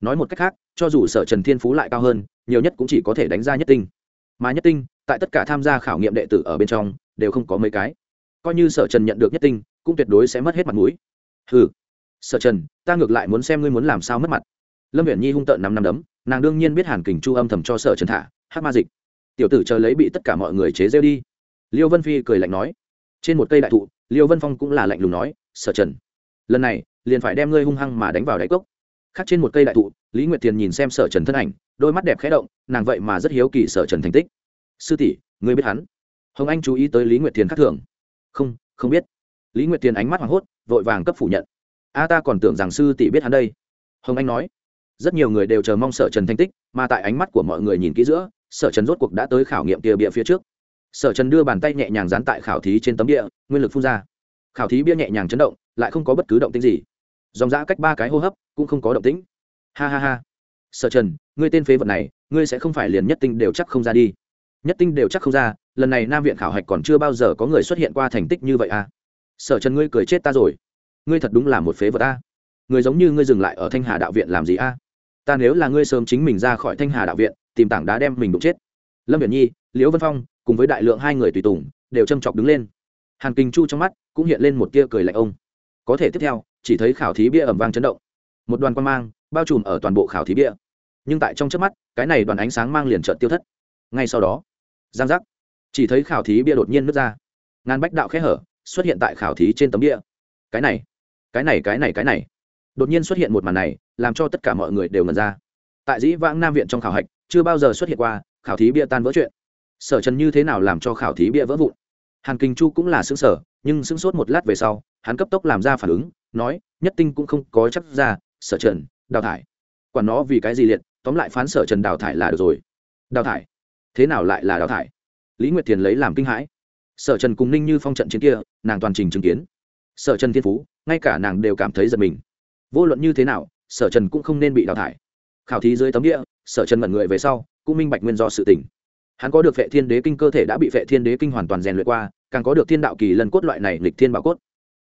Nói một cách khác, cho dù sở trần thiên phú lại cao hơn, nhiều nhất cũng chỉ có thể đánh ra nhất tinh. Mà nhất tinh, tại tất cả tham gia khảo nghiệm đệ tử ở bên trong, đều không có mấy cái. Coi như sở trần nhận được nhất tinh, cũng tuyệt đối sẽ mất hết mặt mũi ừ sở trần, ta ngược lại muốn xem ngươi muốn làm sao mất mặt. Lâm viễn nhi hung tợn năm năm đấm, nàng đương nhiên biết hàn kình chu âm thầm cho sở trần thả, hát ma dịch. Tiểu tử chờ lấy bị tất cả mọi người chế rêu đi. Liêu vân phi cười lạnh nói, trên một cây đại thụ, liêu vân phong cũng là lạnh lùng nói, sở trần, lần này liền phải đem ngươi hung hăng mà đánh vào đáy cốc. Khác trên một cây đại thụ, lý nguyệt thiền nhìn xem sở trần thân ảnh, đôi mắt đẹp khẽ động, nàng vậy mà rất hiếu kỳ sở trần thành tích. Sư tỷ, ngươi biết hắn? Hồng anh chú ý tới lý nguyệt thiền khác thường. Không không biết lý nguyệt tiền ánh mắt hoảng hốt, vội vàng cấp phủ nhận. A, ta còn tưởng rằng sư tỷ biết hắn đây. Hồng anh nói. Rất nhiều người đều chờ mong sở trần thành tích, mà tại ánh mắt của mọi người nhìn kỹ giữa, sở trần rốt cuộc đã tới khảo nghiệm kia bịa phía trước. Sở trần đưa bàn tay nhẹ nhàng dán tại khảo thí trên tấm địa nguyên lực phun ra. Khảo thí bia nhẹ nhàng chấn động, lại không có bất cứ động tĩnh gì. Dòng giã cách ba cái hô hấp, cũng không có động tĩnh. Ha ha ha. Sở trần, ngươi tên phế vật này, ngươi sẽ không phải liền nhất tinh đều chắc không ra đi. Nhất tinh đều chắc không ra, lần này nam viện khảo hạch còn chưa bao giờ có người xuất hiện qua thành tích như vậy à? Sở trần ngươi cười chết ta rồi. Ngươi thật đúng là một phế vật a. Người giống như ngươi dừng lại ở thanh hà đạo viện làm gì a? Ta nếu là ngươi sớm chính mình ra khỏi thanh hà đạo viện, tìm tảng đá đem mình đụng chết. Lâm viễn nhi, liễu vân phong, cùng với đại lượng hai người tùy tùng, đều châm chọc đứng lên. Hàn kinh chu trong mắt cũng hiện lên một tia cười lạnh ông. Có thể tiếp theo, chỉ thấy khảo thí bia ẩm vang chấn động. Một đoàn quan mang bao trùm ở toàn bộ khảo thí bia. Nhưng tại trong trước mắt, cái này đoàn ánh sáng mang liền trợn tiêu thất. Ngay sau đó, giang giác, chỉ thấy khảo thí bia đột nhiên nứt ra. Ngàn bách đạo khẽ hở xuất hiện tại khảo thí trên tấm địa. Cái này cái này cái này cái này. Đột nhiên xuất hiện một màn này, làm cho tất cả mọi người đều ngần ra. Tại dĩ vãng nam viện trong khảo hạch, chưa bao giờ xuất hiện qua, khảo thí bia tan vỡ chuyện. Sở trần như thế nào làm cho khảo thí bia vỡ vụn? Hàn kinh chu cũng là xứng sở nhưng sững sốt một lát về sau, hắn cấp tốc làm ra phản ứng, nói, nhất tinh cũng không có chắc ra, sở trần, đào thải. Quản nó vì cái gì liệt, tóm lại phán sở trần đào thải là được rồi. Đào thải? Thế nào lại là đào thải? Lý nguyệt thiền lấy làm kinh hãi sở trần cùng ninh như phong trận chiến kia, nàng toàn trình chứng kiến. Sở trần thiên phú, ngay cả nàng đều cảm thấy giật mình. Vô luận như thế nào, sở trần cũng không nên bị đào thải. Khảo thí dưới tấm địa, sở trần mật người về sau, cũng minh bạch nguyên do sự tỉnh hắn có được vệ thiên đế kinh cơ thể đã bị vệ thiên đế kinh hoàn toàn rèn luyện qua, càng có được thiên đạo kỳ lần cốt loại này lịch thiên bảo cốt.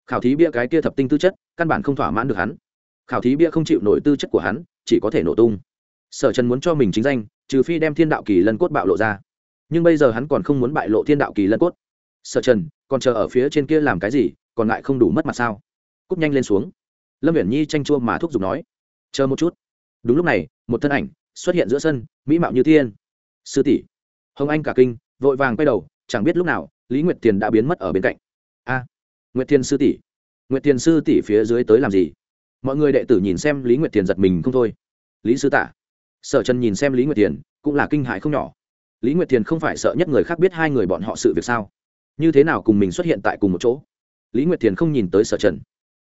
Khảo thí bia cái kia thập tinh tư chất, căn bản không thỏa mãn được hắn. Khảo thí bia không chịu nổi tư chất của hắn, chỉ có thể nổ tung. Sở trần muốn cho mình chính danh, trừ phi đem thiên đạo kỳ lân cốt bạo lộ ra. Nhưng bây giờ hắn còn không muốn bại lộ thiên đạo kỳ lân cốt sở trần, còn chờ ở phía trên kia làm cái gì, còn lại không đủ mất mặt sao? Cúp nhanh lên xuống. Lâm viễn nhi tranh chua mà thúc giục nói. Chờ một chút. Đúng lúc này, một thân ảnh xuất hiện giữa sân, mỹ mạo như thiên. Sư tỷ. Hồng anh cả kinh, vội vàng quay đầu, chẳng biết lúc nào, lý nguyệt tiền đã biến mất ở bên cạnh. A. Nguyệt thiên sư tỷ. Nguyệt Thiên sư tỷ phía dưới tới làm gì? Mọi người đệ tử nhìn xem lý nguyệt tiền giật mình không thôi. Lý sư tả. Sở trần nhìn xem lý nguyệt tiền, cũng là kinh hại không nhỏ. Lý nguyệt tiền không phải sợ nhất người khác biết hai người bọn họ sự việc sao? Như thế nào cùng mình xuất hiện tại cùng một chỗ? Lý nguyệt Thiền không nhìn tới sở trần.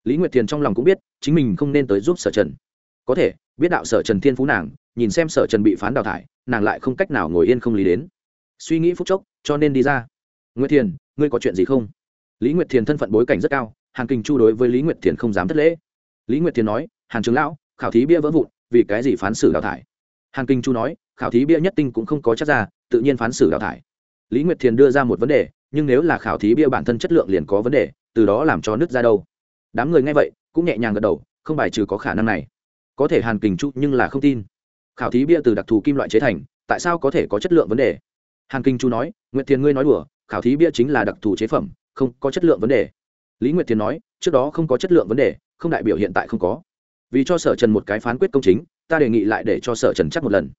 Lý nguyệt Thiền trong lòng cũng biết, chính mình không nên tới giúp sở trần. Có thể, biết đạo sở trần thiên phú nàng, nhìn xem sở trần bị phán đào thải, nàng lại không cách nào ngồi yên không lý đến. Suy nghĩ phút chốc, cho nên đi ra. Nguyệt thiền, ngươi có chuyện gì không? Lý nguyệt thiền thân phận bối cảnh rất cao, hàn kinh chu đối với lý nguyệt thiền không dám thất lễ. Lý nguyệt thiền nói, hàn trường lão, khảo thí bia vỡ vụn, vì cái gì phán xử đào thải? Hàn kinh chu nói, khảo thí bia nhất tinh cũng không có chắc ra, tự nhiên phán xử đào thải. Lý nguyệt thiền đưa ra một vấn đề nhưng nếu là khảo thí bia bản thân chất lượng liền có vấn đề, từ đó làm cho nứt ra đâu. Đám người nghe vậy, cũng nhẹ nhàng gật đầu, không bài trừ có khả năng này. Có thể hàn kình chu nhưng là không tin. Khảo thí bia từ đặc thù kim loại chế thành, tại sao có thể có chất lượng vấn đề? Hàn kinh chu nói, nguyệt thiền ngươi nói đùa, khảo thí bia chính là đặc thù chế phẩm, không có chất lượng vấn đề. Lý nguyệt thiền nói, trước đó không có chất lượng vấn đề, không đại biểu hiện tại không có. Vì cho sở trần một cái phán quyết công chính, ta đề nghị lại để cho sở trần chắc một lần.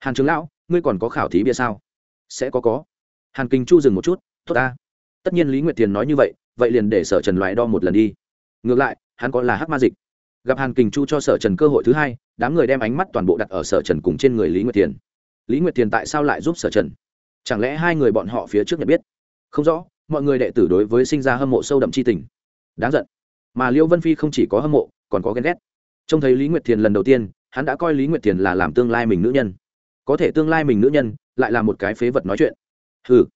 Hàn trường lão, ngươi còn có khảo thí bia sao? Sẽ có có. Hàn kinh chu dừng một chút tốt ta. Tất nhiên lý nguyệt thiền nói như vậy vậy liền để sở trần loại đo một lần đi. Ngược lại, hắn có là hắc ma dịch. Gặp hàn kình chu cho sở trần cơ hội thứ hai, đám người đem ánh mắt toàn bộ đặt ở sở trần cùng trên người lý nguyệt thiền. Lý nguyệt thiền tại sao lại giúp sở trần? Chẳng lẽ hai người bọn họ phía trước nhận biết? Không rõ, mọi người đệ tử đối với sinh ra hâm mộ sâu đậm c h i tình. Đáng giận. Mà liễu vân phi không chỉ có hâm mộ, còn có ghen ghét. Trông thấy lý nguyệt thiền lần đầu tiên, hắn đã coi lý nguyệt thiền là làm tương lai mình nữ nhân. Có thể tương lai mình nữ nhân, lại là một cái phế vật nói chuyện. Ừ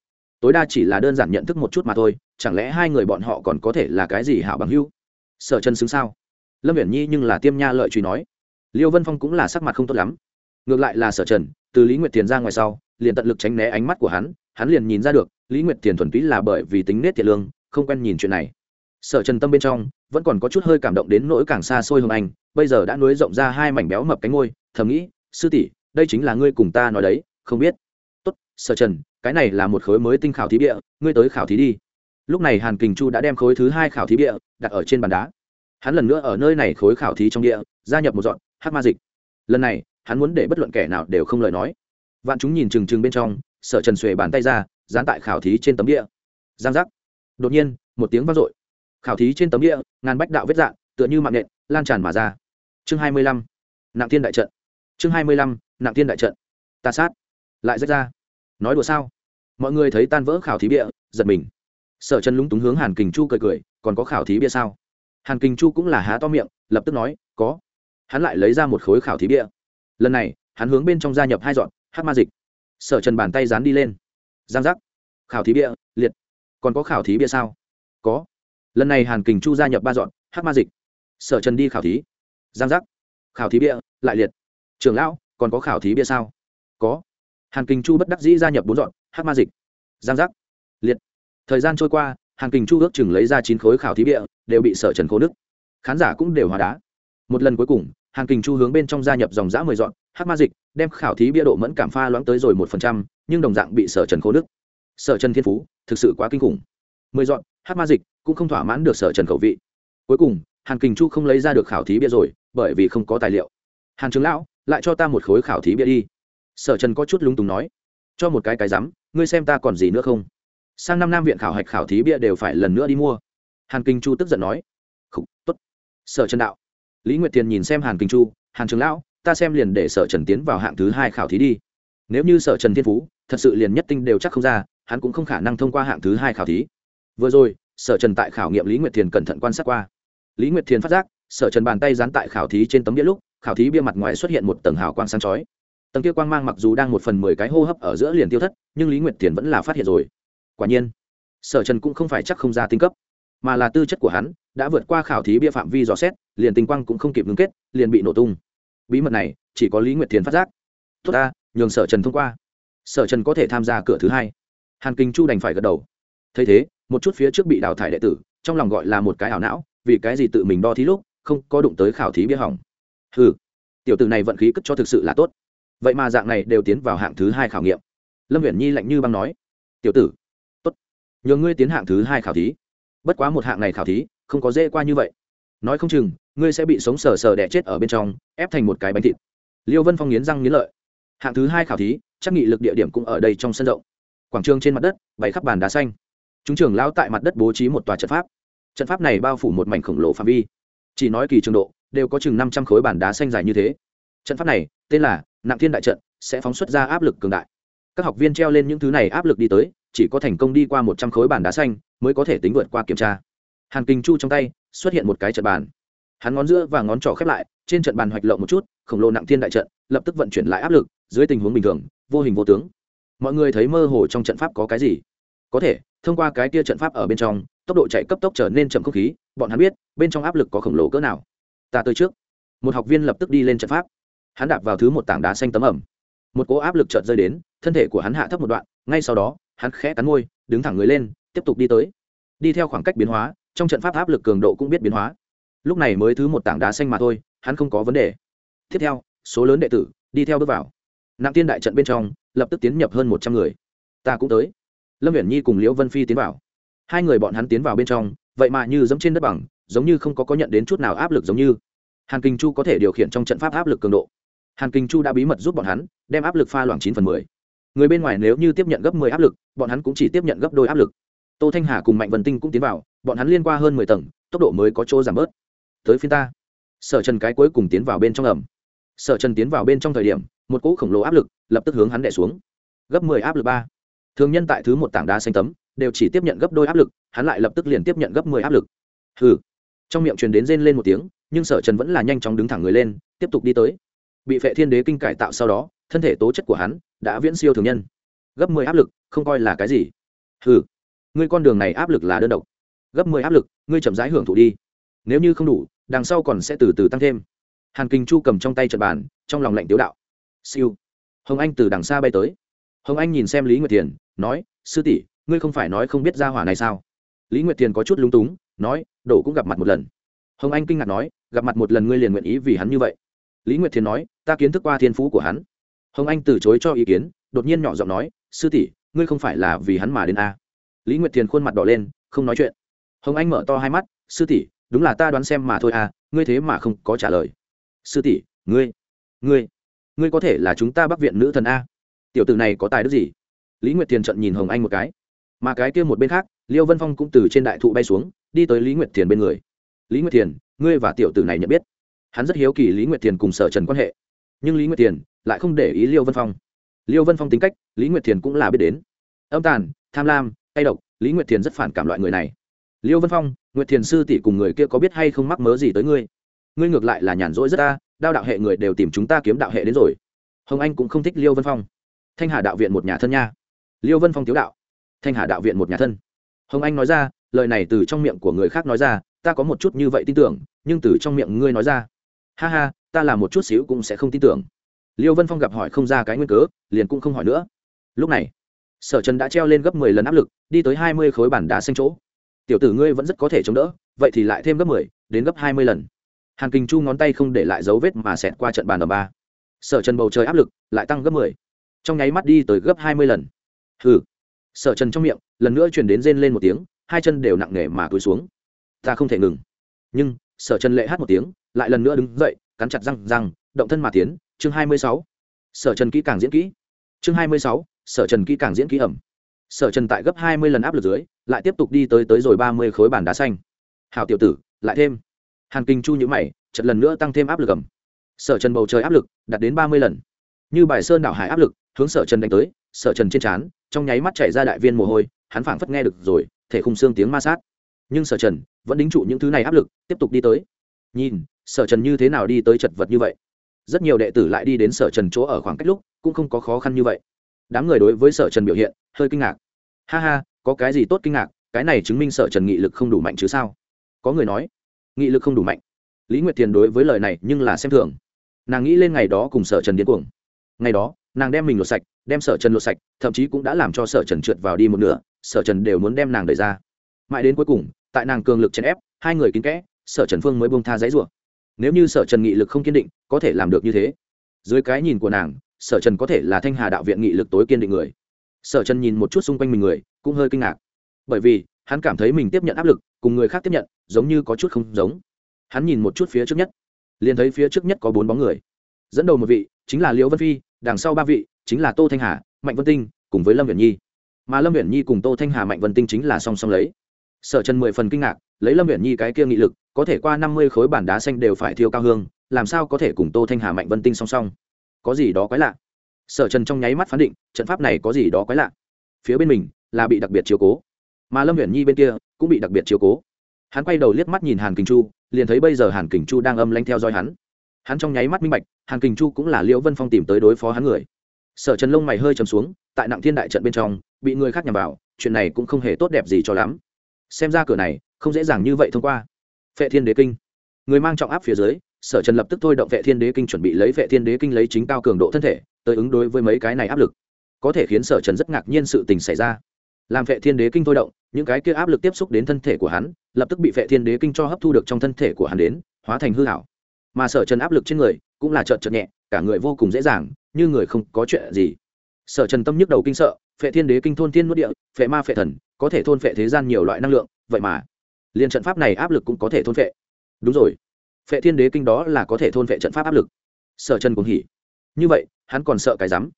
tối đa chỉ là đơn giản nhận thức một chút mà thôi, chẳng lẽ hai người bọn họ còn có thể là cái gì hảo bằng hữu? Sở chân xứng sao? Lâm viễn nhi nhưng là tiêm nha lợi truy nói. Liêu vân phong cũng là sắc mặt không tốt lắm. Ngược lại là sở trần, từ lý nguyệt tiền ra ngoài sau, liền tận lực tránh né ánh mắt của hắn hắn liền nhìn ra được, lý nguyệt tiền thuần túy là bởi vì tính nết thiệt lương, không quen nhìn chuyện này. Sở trần tâm bên trong, vẫn còn có chút hơi cảm động đến nỗi càng xa xôi hơn anh, bây giờ đã nối rộng ra hai mảnh béo mập cánh ngôi, thầm nghĩ, sư tỷ, đây chính là ngươi cùng ta nói đấy, không biết. Tốt, sở trần cái này là một khối mới tinh khảo thí địa ngươi tới khảo thí đi. Lúc này hàn kình chu đã đem khối thứ hai khảo thí địa đặt ở trên bàn đá. Hắn lần nữa ở nơi này khối khảo thí trong địa, gia nhập một dọn, hát ma dịch. Lần này, hắn muốn để bất luận kẻ nào đều không lời nói. Vạn chúng nhìn trừng trừng bên trong sợ trần xuề bàn tay ra, dán tại khảo thí trên tấm địa giang giác. Đột nhiên, một tiếng vang dội. Khảo thí trên tấm địa ngàn bách đạo vết dạng, tựa như mạng nện lan tràn mà ra. Chương hai mươi lăm. Nặng thiên đại trận. Chương hai mươi lăm. Nặng thiên đại trận. Ta sát. Lại rách ra. Nói đùa sao? Mọi người thấy tan vỡ khảo thí bia, giật mình. Sở trần lúng túng hướng hàn kình chu cười cười, còn có khảo thí bia sao? Hàn kình chu cũng là há to miệng, lập tức nói, có. Hắn lại lấy ra một khối khảo thí bia. Lần này, hắn hướng bên trong gia nhập hai dọn hát ma dịch. Sở trần bàn tay dán đi lên. Giang giác. Khảo thí bia, liệt. Còn có khảo thí bia sao? Có. Lần này hàn kình chu gia nhập ba dọn hát ma dịch. Sở trần đi khảo thí. Giang giác. Khảo thí bia, lại liệt. Trưởng lão, còn có khảo thí bia sao? Có hàn kình chu bất đắc dĩ gia nhập bốn dọn hát ma dịch. Giang giác. Liệt. Thời gian trôi qua, hàn kình chu ước chừng lấy ra chín khối khảo thí bia đều bị sở trần khô nước khán giả cũng đều hóa đá. Một lần cuối cùng, hàn kình chu hướng bên trong gia nhập dòng giã mười dọn hát ma dịch, đem khảo thí bia độ mẫn cảm pha loãng tới rồi một phần trăm, nhưng đồng dạng bị sở trần khô đức sở trần thiên phú, thực sự quá kinh khủng. Mười dọn hát ma dịch cũng không thỏa mãn được sở trần khẩu vị. Cuối cùng, hàn kình chu không lấy ra được khảo thí bia rồi, bởi vì không có tài liệu. Hàn trường lão, lại cho ta một khối khảo thí bia đi sở trần có chút lúng túng nói, cho một cái cái rắm, ngươi xem ta còn gì nữa không? Sang năm nam viện khảo hạch khảo thí bia đều phải lần nữa đi mua. Hàn kinh chu tức giận nói khúc tốt. Sở trần đạo, lý nguyệt thiền nhìn xem hàn kinh chu, hàn trường lão, ta xem liền để sở trần tiến vào hạng thứ hai khảo thí đi. Nếu như sở trần thiên phú, thật sự liền nhất tinh đều chắc không ra, hắn cũng không khả năng thông qua hạng thứ hai khảo thí. Vừa rồi, sở trần tại khảo nghiệm lý nguyệt thiền cẩn thận quan sát qua. Lý nguyệt thiền phát giác, sở trần bàn tay dán tại khảo thí trên tấm đĩa lúc, khảo thí bia mặt ngoài xuất hiện một tầng hào quang sáng chói tầng kia quang mang mặc dù đang một phần mười cái hô hấp ở giữa liền tiêu thất, nhưng lý nguyệt thiền vẫn là phát hiện rồi. Quả nhiên, sở trần cũng không phải chắc không ra tinh cấp, mà là tư chất của hắn, đã vượt qua khảo thí bia phạm vi dò xét, liền tinh quang cũng không kịp ngưng kết, liền bị nổ tung. Bí mật này, chỉ có lý nguyệt thiền phát giác. Tốt ta, nhường sở trần thông qua. Sở trần có thể tham gia cửa thứ hai. Hàn kinh chu đành phải gật đầu. Thấy thế, một chút phía trước bị đào thải đệ tử, trong lòng gọi là một cái ảo não, vì cái gì tự mình đo thí lúc, không có đụng tới khảo thí bia hỏng. Ừ tiểu tử này vận khí cất cho thực sự là tốt vậy mà dạng này đều tiến vào hạng thứ hai khảo nghiệm. Lâm viễn nhi lạnh như băng nói, tiểu tử, tốt nhường ngươi tiến hạng thứ hai khảo thí. Bất quá một hạng này khảo thí, không có dễ qua như vậy. Nói không chừng, ngươi sẽ bị sống sờ sờ đẻ chết ở bên trong, ép thành một cái bánh thịt. Liêu vân phong nghiến răng nghiến lợi. Hạng thứ hai khảo thí, chắc nghị lực địa điểm cũng ở đây trong sân rộng. Quảng trường trên mặt đất, bày khắp bàn đá xanh. Chúng trưởng lao tại mặt đất bố trí một tòa trận pháp. Trận pháp này bao phủ một mảnh khổng lồ phạm vi. Chỉ nói kỳ trường độ, đều có chừng năm trăm khối bàn đá xanh dài như thế. Trận pháp này, tên là nặng thiên đại trận, sẽ phóng xuất ra áp lực cường đại. Các học viên treo lên những thứ này áp lực đi tới, chỉ có thành công đi qua một trăm khối bàn đá xanh mới có thể tính vượt qua kiểm tra. Hàn kinh chu trong tay xuất hiện một cái trận bàn. Hắn ngón giữa và ngón trỏ khép lại, trên trận bàn hoạch lộng một chút, khổng lồ nặng thiên đại trận, lập tức vận chuyển lại áp lực, dưới tình huống bình thường, vô hình vô tướng. Mọi người thấy mơ hồ trong trận pháp có cái gì? Có thể, thông qua cái kia trận pháp ở bên trong, tốc độ chạy cấp tốc trở nên chậm không khí, bọn hắn biết, bên trong áp lực có khổng lồ cỡ nào. Ta tới trước. Một học viên lập tức đi lên trận pháp hắn đạp vào thứ một tảng đá xanh tấm ẩm. Một cỗ áp lực chợt rơi đến, thân thể của hắn hạ thấp một đoạn, ngay sau đó, hắn khẽ cắn môi, đứng thẳng người lên, tiếp tục đi tới. Đi theo khoảng cách biến hóa, trong trận pháp áp lực cường độ cũng biết biến hóa. Lúc này mới thứ một tảng đá xanh mà thôi, hắn không có vấn đề. Tiếp theo, số lớn đệ tử đi theo bước vào. Nặng tiên đại trận bên trong, lập tức tiến nhập hơn một trăm người. Ta cũng tới. Lâm viễn nhi cùng liễu vân phi tiến vào. Hai người bọn hắn tiến vào bên trong, vậy mà như dẫm trên đất bằng, giống như không có có nhận đến chút nào áp lực giống như. Hàn kinh chu có thể điều khiển trong trận pháp áp lực cường độ hàn kinh chu đã bí mật giúp bọn hắn, đem áp lực pha loảng chín phần mười. Người bên ngoài nếu như tiếp nhận gấp mười áp lực, bọn hắn cũng chỉ tiếp nhận gấp đôi áp lực. Tô thanh hà cùng mạnh vần tinh cũng tiến vào, bọn hắn liên qua hơn mười tầng, tốc độ mới có chỗ giảm bớt. Tới phiên ta. Sở trần cái cuối cùng tiến vào bên trong ẩm. Sở trần tiến vào bên trong thời điểm, một cỗ khổng lồ áp lực lập tức hướng hắn đẻ xuống. Gấp mười áp lực ba. Thường nhân tại thứ một tảng đá xanh tấm, đều chỉ tiếp nhận gấp đôi áp lực, hắn lại lập tức liền tiếp nhận gấp mười áp lực. Hừ. Trong miệng truyền đến rên lên một tiếng, nhưng sở trần vẫn là nhanh chóng đứng thẳng người lên, tiếp tục đi tới bị phệ thiên đế kinh cải tạo sau đó, thân thể tố chất của hắn đã viễn siêu thường nhân. Gấp mười áp lực, không coi là cái gì. Ừ ngươi con đường này áp lực là đơn độc. Gấp mười áp lực, ngươi chậm rãi hưởng thụ đi. Nếu như không đủ, đằng sau còn sẽ từ từ tăng thêm. Hàn kinh chu cầm trong tay trận bàn, trong lòng lạnh tiếu đạo. Siêu. Hồng anh từ đằng xa bay tới. Hồng anh nhìn xem lý nguyệt thiền, nói, sư tỷ, ngươi không phải nói không biết ra hỏa này sao? Lý nguyệt thiền có chút lung túng, nói, đổ cũng gặp mặt một lần. Hồng anh kinh ngạc nói, gặp mặt một lần ngươi liền nguyện ý vì hắn như vậy? Lý nguyệt thiền nói, ta kiến thức qua thiên phú của hắn. Hồng anh từ chối cho ý kiến, đột nhiên nhỏ giọng nói, sư tỷ, ngươi không phải là vì hắn mà đến a lý nguyệt thiền khuôn mặt đỏ lên, không nói chuyện. Hồng anh mở to hai mắt, sư tỷ, đúng là ta đoán xem mà thôi à ngươi thế mà không có trả lời. Sư tỷ, ngươi ngươi ngươi có thể là chúng ta bắc viện nữ thần a? Tiểu tử này có tài đức gì? Lý nguyệt thiền trận nhìn hồng anh một cái. Mà cái kia một bên khác, liêu vân phong cũng từ trên đại thụ bay xuống, đi tới lý nguyệt thiền bên người. Lý nguyệt thiền, ngươi và tiểu tử này nhận biết hắn rất hiếu kỳ lý nguyệt thiền cùng sở trần quan hệ. Nhưng lý nguyệt thiền lại không để ý liêu vân phong. Liêu vân phong tính cách, lý nguyệt thiền cũng là biết đến. Âm tàn, tham lam tay độc, lý nguyệt thiền rất phản cảm loại người này. Liêu vân phong, nguyệt thiền sư tỷ cùng người kia có biết hay không mắc mớ gì tới ngươi? Ngươi ngược lại là nhàn rỗi rất ta, đao đạo hệ người đều tìm chúng ta kiếm đạo hệ đến rồi. Hồng anh cũng không thích liêu vân phong. Thanh hà đạo viện một nhà thân nha. Liêu vân phong tiếu đạo. Thanh hà đạo viện một nhà thân. Hồng anh nói ra, lời này từ trong miệng của người khác nói ra, ta có một chút như vậy tin tưởng, nhưng từ trong miệng ngươi nói ra ha ha, ta là một chút xíu cũng sẽ không tin tưởng. Liêu vân phong gặp hỏi không ra cái nguyên cớ, liền cũng không hỏi nữa. Lúc này, sở trần đã treo lên gấp mười lần áp lực, đi tới hai mươi khối bản đá xanh chỗ. Tiểu tử ngươi vẫn rất có thể chống đỡ, vậy thì lại thêm gấp mười, đến gấp hai mươi lần. Hàn kinh chu ngón tay không để lại dấu vết mà xẹt qua trận bàn ở ba. Sở trần bầu trời áp lực lại tăng gấp mười. Trong nháy mắt đi tới gấp hai mươi lần. Hừ. Sở trần trong miệng lần nữa chuyển đến rên lên một tiếng, hai chân đều nặng nề mà cúi xuống. Ta không thể ngừng. Nhưng, sở trần lệ hát một tiếng lại lần nữa đứng dậy, cắn chặt răng răng, động thân mà tiến. Chương hai mươi sáu. Sở trần kỹ càng diễn kỹ. Chương hai mươi sáu. Sở trần kỹ càng diễn kỹ ẩm. Sở trần tại gấp hai mươi lần áp lực dưới, lại tiếp tục đi tới tới rồi ba mươi khối bàn đá xanh. Hào tiểu tử, lại thêm. Hàn kinh chu nhữ mày chật lần nữa tăng thêm áp lực ẩm. Sở trần bầu trời áp lực đạt đến ba mươi lần. Như bài sơn đảo hải áp lực, hướng sở trần đánh tới, sở trần trên trán, trong nháy mắt chạy ra đại viên mồ hôi, hắn phảng phất nghe được rồi, thể khung xương tiếng ma sát. Nhưng sở trần vẫn đính trụ những thứ này áp lực, tiếp tục đi tới. Nhìn sở trần như thế nào đi tới chật vật như vậy? Rất nhiều đệ tử lại đi đến sở trần chỗ ở khoảng cách lúc, cũng không có khó khăn như vậy. Đám người đối với sở trần biểu hiện, hơi kinh ngạc. Ha ha, có cái gì tốt kinh ngạc? Cái này chứng minh sở trần nghị lực không đủ mạnh chứ sao? Có người nói, nghị lực không đủ mạnh. Lý nguyệt thiền đối với lời này nhưng là xem thường. Nàng nghĩ lên ngày đó cùng sở trần điên cuồng. Ngày đó, nàng đem mình lột sạch, đem sở trần lột sạch, thậm chí cũng đã làm cho sở trần trượt vào đi một nửa, sở trần đều muốn đem nàng đẩy ra. Mãi đến cuối cùng, tại nàng cường lực chèn ép, hai người kín kẽ, sở trần phương mới bông tha giấy rủa nếu như sở trần nghị lực không kiên định, có thể làm được như thế. Dưới cái nhìn của nàng, sở trần có thể là thanh hà đạo viện nghị lực tối kiên định người. Sở trần nhìn một chút xung quanh mình người, cũng hơi kinh ngạc. Bởi vì, hắn cảm thấy mình tiếp nhận áp lực, cùng người khác tiếp nhận, giống như có chút không giống. Hắn nhìn một chút phía trước nhất, liền thấy phía trước nhất có bốn bóng người. Dẫn đầu một vị, chính là liễu vân phi, đằng sau ba vị, chính là tô thanh hà, mạnh vân tinh, cùng với lâm viễn nhi. Mà lâm viễn nhi cùng tô thanh hà, mạnh vân tinh chính là song song lấy. Sở trần mười phần kinh ngạc lấy lâm viễn nhi cái kia nghị lực, có thể qua năm mươi khối bản đá xanh đều phải thiêu cao hương, làm sao có thể cùng tô thanh hà, mạnh vân tinh song song? Có gì đó quái lạ? Sở trần trong nháy mắt phán định, trận pháp này có gì đó quái lạ? Phía bên mình là bị đặc biệt chiếu cố, mà lâm viễn nhi bên kia cũng bị đặc biệt chiếu cố. Hắn quay đầu liếc mắt nhìn hàn kình chu, liền thấy bây giờ hàn kình chu đang âm lanh theo dõi hắn. Hắn trong nháy mắt minh bạch, hàn kình chu cũng là liễu vân phong tìm tới đối phó hắn người. Sở trần lông mày hơi chầm xuống, tại nặng thiên đại trận bên trong, bị người khác nhằm vào, chuyện này cũng không hề tốt đẹp gì cho lắm. Xem ra cửa này không dễ dàng như vậy thông qua. Phệ thiên đế kinh. Người mang trọng áp phía dưới, sở trần lập tức thôi động vệ thiên đế kinh chuẩn bị lấy vệ thiên đế kinh lấy chính cao cường độ thân thể, tới ứng đối với mấy cái này áp lực. Có thể khiến sở trần rất ngạc nhiên sự tình xảy ra. Làm vệ thiên đế kinh thôi động, những cái kia áp lực tiếp xúc đến thân thể của hắn, lập tức bị vệ thiên đế kinh cho hấp thu được trong thân thể của hắn đến, hóa thành hư hảo mà sở trần áp lực trên người, cũng là chợt chợt nhẹ, cả người vô cùng dễ dàng, như người không có chuyện gì. Sở trần tâm nhức đầu kinh sợ phệ thiên đế kinh thôn thiên nuốt địa phệ ma phệ thần, có thể thôn phệ thế gian nhiều loại năng lượng, vậy mà liền trận pháp này áp lực cũng có thể thôn phệ. Đúng rồi. Phệ thiên đế kinh đó là có thể thôn phệ trận pháp áp lực. Sở trần cũng hỉ. Như vậy, hắn còn sợ cái rắm.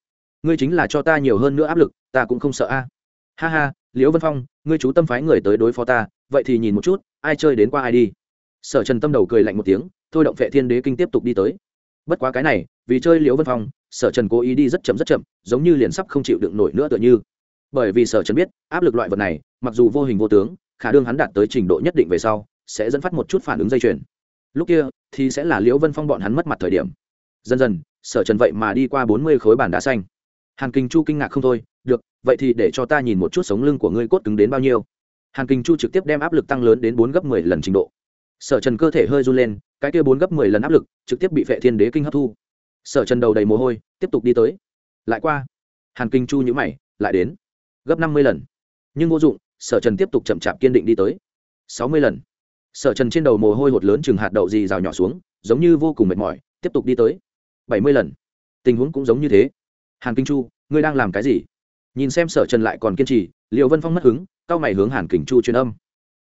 Ngươi chính là cho ta nhiều hơn nữa áp lực, ta cũng không sợ a. Ha ha, liễu vân phong, ngươi chú tâm phái người tới đối phó ta, vậy thì nhìn một chút, ai chơi đến qua ai đi. Sở trần tâm đầu cười lạnh một tiếng, thôi động phệ thiên đế kinh tiếp tục đi tới. Bất quá cái này, vì chơi liễu vân phong, sở trần cố ý đi rất chậm rất chậm, giống như liền sắp không chịu đựng nổi nữa tựa như. Bởi vì sở trần biết, áp lực loại vật này, mặc dù vô hình vô tướng khả đương hắn đạt tới trình độ nhất định về sau, sẽ dẫn phát một chút phản ứng dây chuyền. Lúc kia, thì sẽ là liễu vân phong bọn hắn mất mặt thời điểm. Dần dần, sở trần vậy mà đi qua bốn mươi khối bàn đá xanh. Hàn kinh chu kinh ngạc không thôi, được, vậy thì để cho ta nhìn một chút sống lưng của ngươi cốt cứng đến bao nhiêu. Hàn kinh chu trực tiếp đem áp lực tăng lớn đến bốn gấp mười lần trình độ. Sở trần cơ thể hơi run lên, cái kia bốn gấp mười lần áp lực trực tiếp bị vệ thiên đế kinh hấp thu. Sở trần đầu đầy mồ hôi, tiếp tục đi tới. Lại qua. Hàn kinh chu nhữ mày, lại đến. Gấp năm mươi lần. Nhưng vô dụng sở trần tiếp tục chậm chạp kiên định đi tới. Sáu mươi lần. Sở trần trên đầu mồ hôi hột lớn chừng hạt đậu dì rào nhỏ xuống, giống như vô cùng mệt mỏi, tiếp tục đi tới. Bảy mươi lần. Tình huống cũng giống như thế. Hàn kinh chu, ngươi đang làm cái gì? Nhìn xem sở trần lại còn kiên trì liệu vân phong mất hứng cao mày hướng hàn kinh chu truyền âm.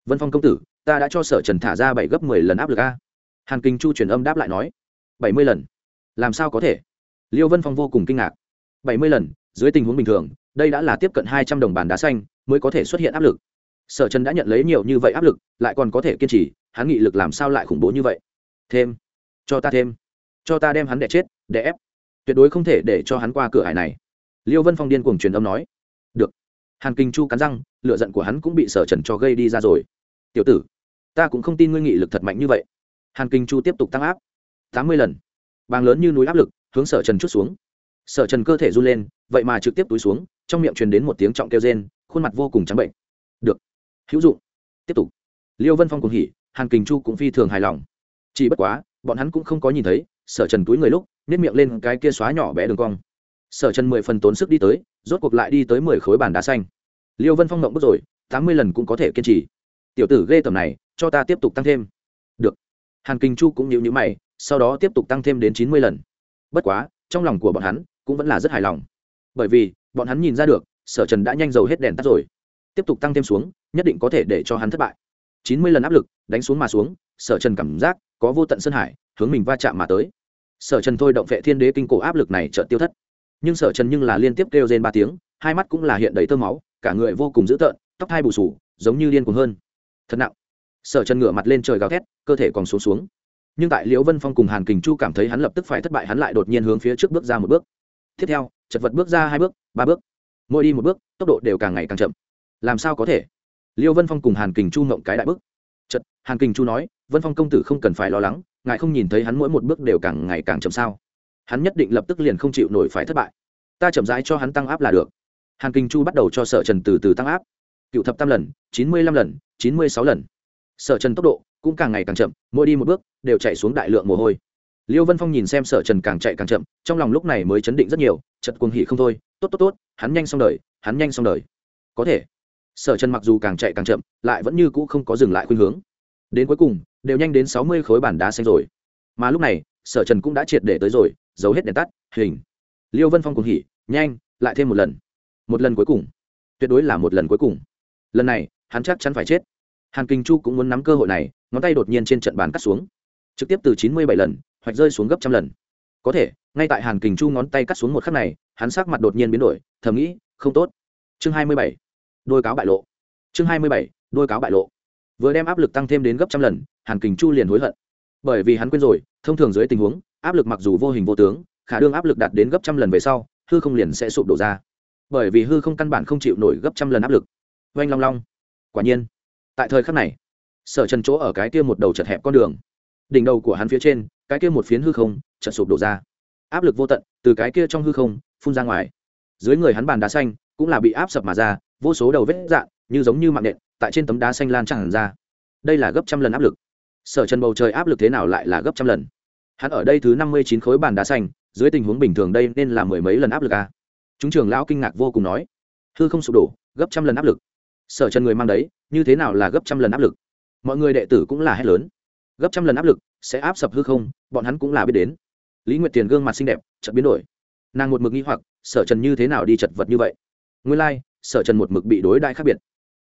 Vân phong công tử, ta đã cho sở trần thả ra bảy gấp mười lần áp lực a. Hàn kinh chu truyền âm đáp lại nói. Bảy mươi lần. Làm sao có thể? Liêu vân phong vô cùng kinh ngạc. Bảy mươi lần, dưới tình huống bình thường, đây đã là tiếp cận hai trăm đồng bàn đá xanh mới có thể xuất hiện áp lực. Sở trần đã nhận lấy nhiều như vậy áp lực, lại còn có thể kiên trì, hắn nghị lực làm sao lại khủng bố như vậy? Thêm. Cho ta thêm. Cho ta đem hắn đẻ chết đẻ ép. Tuyệt đối không thể để cho hắn qua cửa hải này. Liêu vân phong điên cuồng truyền âm nói. Được. Hàn kinh chu cắn răng, lửa giận của hắn cũng bị sở trần cho gây đi ra rồi. Tiểu tử, ta cũng không tin ngươi nghị lực thật mạnh như vậy. Hàn kinh chu tiếp tục tăng áp. Tám mươi lần. Bàng lớn như núi áp lực, hướng sở trần chút xuống. Sở trần cơ thể run lên, vậy mà trực tiếp túi xuống, trong miệng truyền đến một tiếng trọng kêu rên khuôn mặt vô cùng trắng bệnh. Được. Hữu dụng. Tiếp tục. Liêu vân phong cùng hỉ hàn kình chu cũng phi thường hài lòng. Chỉ bất quá, bọn hắn cũng không có nhìn thấy, sở trần túi người lúc nếp miệng lên cái kia xóa nhỏ bé đường cong. Sở trần mười phần tốn sức đi tới, rốt cuộc lại đi tới mười khối bàn đá xanh. Liêu vân phong động bước rồi, tám mươi lần cũng có thể kiên trì. Tiểu tử ghê tầm này, cho ta tiếp tục tăng thêm. Được. Hàn kinh chu cũng nhịu nhữ mày, sau đó tiếp tục tăng thêm đến chín mươi lần. Bất quá, trong lòng của bọn hắn cũng vẫn là rất hài lòng. Bởi vì, bọn hắn nhìn ra được sở trần đã nhanh dầu hết đèn tắt rồi. Tiếp tục tăng thêm xuống, nhất định có thể để cho hắn thất bại. Chín mươi lần áp lực, đánh xuống mà xuống, sở trần cảm giác có vô tận sơn hải, hướng mình va chạm mà tới. Sở trần thôi động vệ thiên đế kinh cổ áp lực này chợt tiêu thất. Nhưng sở trần nhưng là liên tiếp kêu trên ba tiếng, hai mắt cũng là hiện đầy tơ máu, cả người vô cùng dữ tợn, tóc hai bù sù, giống như điên cuồng hơn. Thật nặng. Sở trần ngửa mặt lên trời gào thét, cơ thể còn xuống xuống. Nhưng tại liễu vân phong cùng hàn kình chu cảm thấy hắn lập tức phải thất bại, hắn lại đột nhiên hướng phía trước bước ra một bước. Tiếp theo, chật vật bước ra hai bước, ba bước mỗi đi một bước, tốc độ đều càng ngày càng chậm. Làm sao có thể? Liêu vân phong cùng hàn kình chu mộng cái đại bước chật hàn kình chu nói, vân phong công tử không cần phải lo lắng, ngài không nhìn thấy hắn mỗi một bước đều càng ngày càng chậm sao? Hắn nhất định lập tức liền không chịu nổi phải thất bại. Ta chậm rãi cho hắn tăng áp là được. Hàn kinh chu bắt đầu cho sở trần từ từ tăng áp. Cựu thập tam lần, chín mươi lăm lần, chín mươi sáu lần. Sở trần tốc độ cũng càng ngày càng chậm, mỗi đi một bước đều chạy xuống đại lượng mồ hôi liêu vân phong nhìn xem sở trần càng chạy càng chậm, trong lòng lúc này mới chấn định rất nhiều chật cuồng hỉ không thôi, tốt tốt tốt, hắn nhanh xong đời, hắn nhanh xong đời. Có thể. Sở trần mặc dù càng chạy càng chậm, lại vẫn như cũ không có dừng lại khuynh hướng. Đến cuối cùng, đều nhanh đến sáu mươi khối bản đá xanh rồi. Mà lúc này, sở trần cũng đã triệt để tới rồi, giấu hết đèn tắt, hình. Liêu vân phong cùng hỉ, nhanh, lại thêm một lần. Một lần cuối cùng. Tuyệt đối là một lần cuối cùng. Lần này, hắn chắc chắn phải chết. Hàn kinh chu cũng muốn nắm cơ hội này, ngón tay đột nhiên trên trận bàn cắt xuống. Trực tiếp từ chín mươi bảy lần hoạch rơi xuống gấp trăm lần. Có thể, ngay tại hàn kình chu ngón tay cắt xuống một khắc này, hắn sắc mặt đột nhiên biến đổi, thầm nghĩ, không tốt. Chương hai mươi bảy, đôi cáo bại lộ. Chương hai mươi bảy, đôi cáo bại lộ. Vừa đem áp lực tăng thêm đến gấp trăm lần, hàn kình chu liền hối hận. Bởi vì hắn quên rồi, thông thường dưới tình huống, áp lực mặc dù vô hình vô tướng, khả đương áp lực đạt đến gấp trăm lần về sau, hư không liền sẽ sụp đổ ra. Bởi vì hư không căn bản không chịu nổi gấp trăm lần áp lực. Oanh long long. Quả nhiên, tại thời khắc này, sở trần chỗ ở cái kia một đầu chật hẹp con đường. Đỉnh đầu của hắn phía trên cái kia một phiến hư không, chợt sụp đổ ra. Áp lực vô tận, từ cái kia trong hư không, phun ra ngoài. Dưới người hắn bàn đá xanh, cũng là bị áp sập mà ra, vô số đầu vết dạn, như giống như mạng nện, tại trên tấm đá xanh lan tràn ra. Đây là gấp trăm lần áp lực. Sở trần bầu trời áp lực thế nào lại là gấp trăm lần? Hắn ở đây thứ năm mươi chín khối bàn đá xanh, dưới tình huống bình thường đây nên là mười mấy lần áp lực a à? chúng trường lão kinh ngạc vô cùng nói. Hư không sụp đổ, gấp trăm lần áp lực. Sở trần người mang đấy, như thế nào là gấp trăm lần áp lực? Mọi người đệ tử cũng là hét lớn gấp trăm lần áp lực sẽ áp sập hư không bọn hắn cũng là biết đến. Lý nguyệt tiền gương mặt xinh đẹp chợt biến đổi. Nàng một mực nghi hoặc sở trần như thế nào đi chật vật như vậy? Nguyên lai、like, sở trần một mực bị đối đại khác biệt.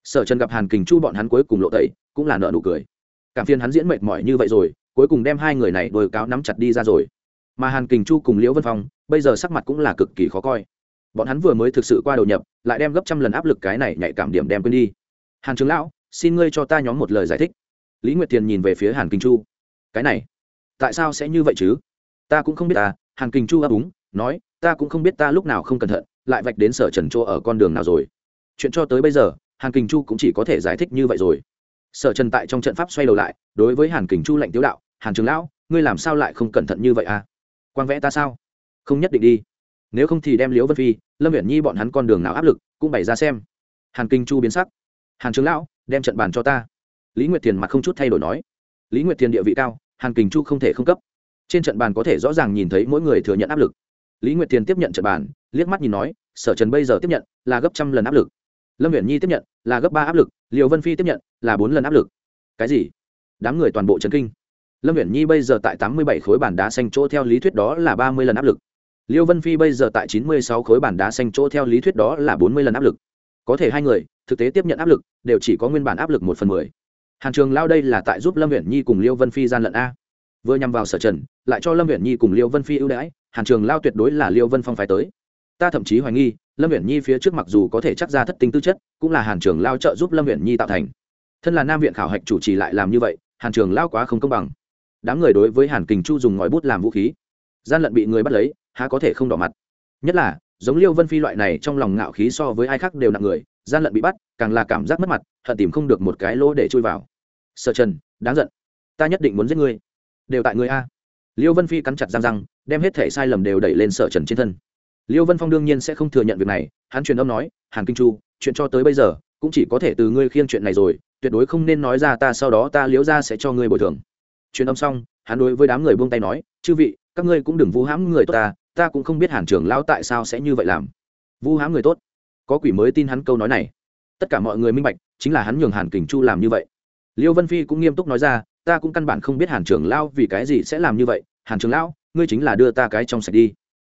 Sở trần gặp hàn kình chu bọn hắn cuối cùng lộ tẩy cũng là nợ nụ cười. Cảm phiền hắn diễn mệt mỏi như vậy rồi cuối cùng đem hai người này đôi cáo nắm chặt đi ra rồi. Mà hàn kình chu cùng liễu vân phong bây giờ sắc mặt cũng là cực kỳ khó coi. Bọn hắn vừa mới thực sự qua đầu nhập lại đem gấp trăm lần áp lực cái này nhạy cảm điểm đem quên đi. Hàn trưởng lão xin ngươi cho ta nhóm một lời giải thích lý nguyệt tiền nhìn về phía hàn kinh chu cái này tại sao sẽ như vậy chứ ta cũng không biết ta hàn kinh chu ấp úng nói ta cũng không biết ta lúc nào không cẩn thận lại vạch đến sở trần chỗ ở con đường nào rồi chuyện cho tới bây giờ hàn kinh chu cũng chỉ có thể giải thích như vậy rồi sở trần tại trong trận pháp xoay đầu lại đối với hàn kinh chu lệnh tiếu đạo hàn trường lão ngươi làm sao lại không cẩn thận như vậy à quang vẽ ta sao không nhất định đi nếu không thì đem liễu vân phi lâm viễn nhi bọn hắn con đường nào áp lực cũng bày ra xem hàn kinh chu biến sắc hàn trường lão đem trận bàn cho ta lý nguyệt thiền mặt không chút thay đổi nói, lý nguyệt thiền địa vị cao, hàn kình chu không thể không cấp. Trên trận bàn có thể rõ ràng nhìn thấy mỗi người thừa nhận áp lực. Lý nguyệt thiền tiếp nhận trận bàn, liếc mắt nhìn nói, sở trần bây giờ tiếp nhận là gấp trăm lần áp lực. Lâm nguyện nhi tiếp nhận là gấp ba áp lực. Liều vân phi tiếp nhận là bốn lần áp lực. Cái gì? Đám người toàn bộ trấn kinh. Lâm nguyện nhi bây giờ tại tám mươi bảy khối bản đá xanh chỗ theo lý thuyết đó là ba mươi lần áp lực. Liêu vân phi bây giờ tại chín mươi sáu khối bản đá xanh chỗ theo lý thuyết đó là bốn mươi lần áp lực. Có thể hai người thực tế tiếp nhận áp lực đều chỉ có nguyên bản áp lực một phần mười hàn trường lao đây là tại giúp lâm huyện nhi cùng liêu vân phi gian lận a. Vừa nhằm vào sở trần, lại cho lâm huyện nhi cùng liêu vân phi ưu đãi, hàn trường lao tuyệt đối là liêu vân phong phải tới. Ta thậm chí hoài nghi, lâm huyện nhi phía trước mặc dù có thể chắc ra thất tinh tư chất, cũng là hàn trường lao trợ giúp lâm huyện nhi tạo thành. Thân là nam viện khảo hạch chủ trì lại làm như vậy, hàn trường lao quá không công bằng. Đám người đối với hàn kình chu dùng ngòi bút làm vũ khí. Gian lận bị người bắt lấy, há có thể không đỏ mặt. Nhất là, giống liêu vân phi loại này trong lòng ngạo khí so với ai khác đều nặng người, gian lận bị bắt, càng là cảm giác mất mặt, hận tìm không được một cái lỗ để chui vào. Sở trần, đáng giận. Ta nhất định muốn giết ngươi. Đều tại ngươi a. Liêu vân phi cắn chặt răng răng, đem hết thể sai lầm đều đẩy lên Sở trần trên thân. Liêu vân phong đương nhiên sẽ không thừa nhận việc này, hắn truyền âm nói, hàn kinh chu, chuyện cho tới bây giờ cũng chỉ có thể từ ngươi khiêng chuyện này rồi, tuyệt đối không nên nói ra ta sau đó ta liễu ra sẽ cho ngươi bồi thường. Truyền âm xong, hắn đối với đám người buông tay nói, chư vị, các ngươi cũng đừng vu hãm người tốt ta ta cũng không biết hàn trưởng lão tại sao sẽ như vậy làm. Vu hãm người tốt? Có quỷ mới tin hắn câu nói này. Tất cả mọi người minh bạch, chính là hắn nhường hàn kình chu làm như vậy liêu vân phi cũng nghiêm túc nói ra, ta cũng căn bản không biết hàn trưởng lão vì cái gì sẽ làm như vậy. Hàn trưởng lão, ngươi chính là đưa ta cái trong sạch đi.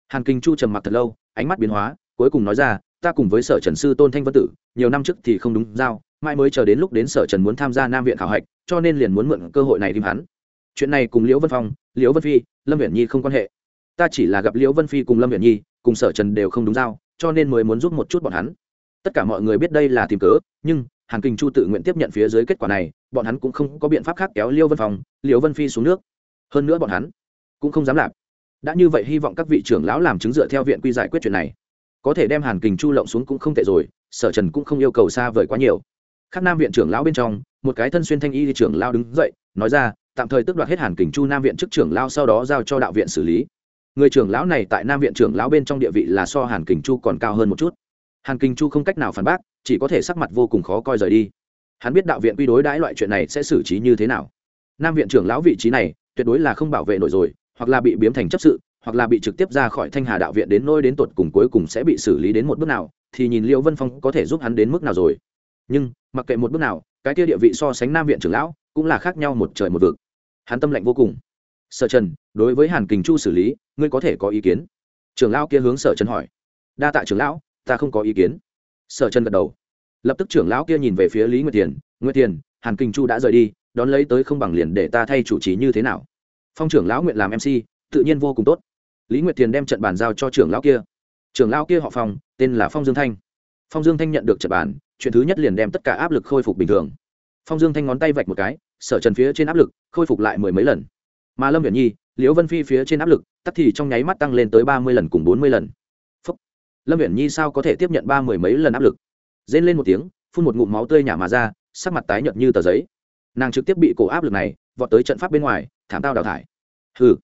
Hàn kinh chu trầm mặc thật lâu, ánh mắt biến hóa, cuối cùng nói ra, ta cùng với sở trần sư tôn thanh vân tử, nhiều năm trước thì không đúng giao mai mới chờ đến lúc đến sở trần muốn tham gia nam viện khảo hạch, cho nên liền muốn mượn cơ hội này tìm hắn. Chuyện này cùng liễu vân phong, liễu vân phi, lâm Viễn nhi không quan hệ. Ta chỉ là gặp liễu vân phi cùng lâm Viễn nhi, cùng sở trần đều không đúng giao, cho nên mới muốn giúp một chút bọn hắn. Tất cả mọi người biết đây là tìm cớ, nhưng hàn kinh chu tự nguyện tiếp nhận phía dưới kết quả này, bọn hắn cũng không có biện pháp khác kéo liêu vân phong, Liêu vân phi xuống nước. Hơn nữa bọn hắn cũng không dám làm. Đã như vậy hy vọng các vị trưởng lão làm chứng dựa theo viện quy giải quyết chuyện này. Có thể đem hàn kình chu lộng xuống cũng không tệ rồi, sở trần cũng không yêu cầu xa vời quá nhiều. Khác nam viện trưởng lão bên trong, một cái thân xuyên thanh y trưởng lao đứng dậy, nói ra, tạm thời tước đoạt hết hàn kình chu nam viện chức trưởng lao sau đó giao cho đạo viện xử lý. Người trưởng lão này tại nam viện trưởng lão bên trong địa vị là so hàn kình chu còn cao hơn một chút hàn kình chu không cách nào phản bác, chỉ có thể sắc mặt vô cùng khó coi rời đi. Hắn biết đạo viện quy đối đãi loại chuyện này sẽ xử trí như thế nào. Nam viện trưởng lão vị trí này, tuyệt đối là không bảo vệ nổi rồi, hoặc là bị biếm thành chấp sự, hoặc là bị trực tiếp ra khỏi thanh hà đạo viện đến nôi đến tột cùng cuối cùng sẽ bị xử lý đến một bước nào, thì nhìn liệu vân phong có thể giúp hắn đến mức nào rồi. Nhưng, mặc kệ một bước nào, cái kia địa vị so sánh nam viện trưởng lão cũng là khác nhau một trời một vực. Hắn tâm lạnh vô cùng. Sở trần, đối với hàn kình chu xử lý, ngươi có thể có ý kiến? Trưởng lão kia hướng sở trần hỏi. Đa tạ trưởng lão ta không có ý kiến. Sở trần gật đầu. Lập tức trưởng lão kia nhìn về phía lý nguyệt tiền nguyệt tiền hàn Kinh chu đã rời đi, đón lấy tới không bằng liền để ta thay chủ trì như thế nào? Phong trưởng lão nguyện làm mc tự nhiên vô cùng tốt. Lý nguyệt tiền đem trận bàn giao cho trưởng lão kia. Trưởng lão kia họ phong, tên là phong dương thanh. Phong dương thanh nhận được trận bàn, chuyện thứ nhất liền đem tất cả áp lực khôi phục bình thường. Phong dương thanh ngón tay vạch một cái, sở trần phía trên áp lực khôi phục lại mười mấy lần. Mà lâm viễn nhi, liễu vân phi phía trên áp lực tắt thì trong nháy mắt tăng lên tới ba mươi lần cùng bốn mươi lần lâm viễn nhi sao có thể tiếp nhận ba mười mấy lần áp lực? Rên lên một tiếng, phun một ngụm máu tươi nhả mà ra, sắc mặt tái nhợt như tờ giấy. Nàng trực tiếp bị cổ áp lực này vọt tới trận pháp bên ngoài, thảm tao đào thải. Hừ.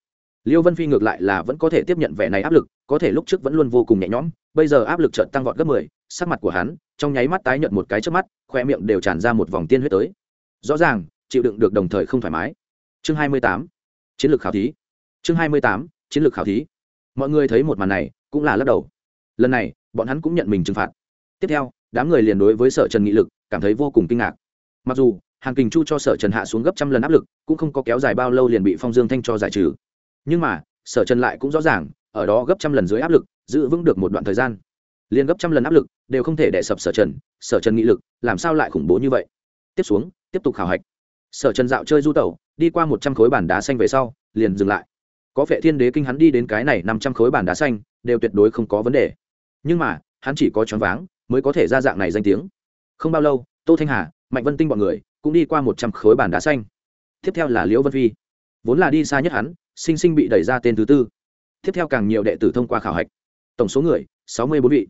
Liêu vân phi ngược lại là vẫn có thể tiếp nhận vẻ này áp lực, có thể lúc trước vẫn luôn vô cùng nhẹ nhõm, bây giờ áp lực trận tăng vọt gấp mười, sắc mặt của hắn trong nháy mắt tái nhợt một cái trước mắt, khoe miệng đều tràn ra một vòng tiên huyết tới. Rõ ràng, chịu đựng được đồng thời không thoải mái. Chương hai mươi tám. Chiến lược khảo thí. Chương hai mươi tám. Chiến lược khảo thí. Mọi người thấy một màn này, cũng là lắc đầu lần này, bọn hắn cũng nhận mình trừng phạt. Tiếp theo, đám người liền đối với sở trần nghị lực cảm thấy vô cùng kinh ngạc. Mặc dù, hàn kình chu cho sở trần hạ xuống gấp trăm lần áp lực, cũng không có kéo dài bao lâu liền bị phong dương thanh cho giải trừ. Nhưng mà, sở trần lại cũng rõ ràng, ở đó gấp trăm lần dưới áp lực, giữ vững được một đoạn thời gian. Liền gấp trăm lần áp lực, đều không thể đẻ sập sở trần sở trần nghị lực, làm sao lại khủng bố như vậy? Tiếp xuống, tiếp tục khảo hạch. Sở trần dạo chơi du tẩu, đi qua một trăm khối bản đá xanh về sau, liền dừng lại. Có vẻ thiên đế kinh hắn đi đến cái này năm trăm khối bản đá xanh, đều tuyệt đối không có vấn đề nhưng mà, hắn chỉ có choáng váng mới có thể ra dạng này danh tiếng. Không bao lâu, tô thanh hà, mạnh vân tinh b ọ n người cũng đi qua một trăm khối bàn đá xanh. Tiếp theo là liễu vân phi. Vốn là đi xa nhất hắn, sinh sinh bị đẩy ra tên thứ tư. Tiếp theo càng nhiều đệ tử thông qua khảo hạch. Tổng số người, sáu mươi bốn vị.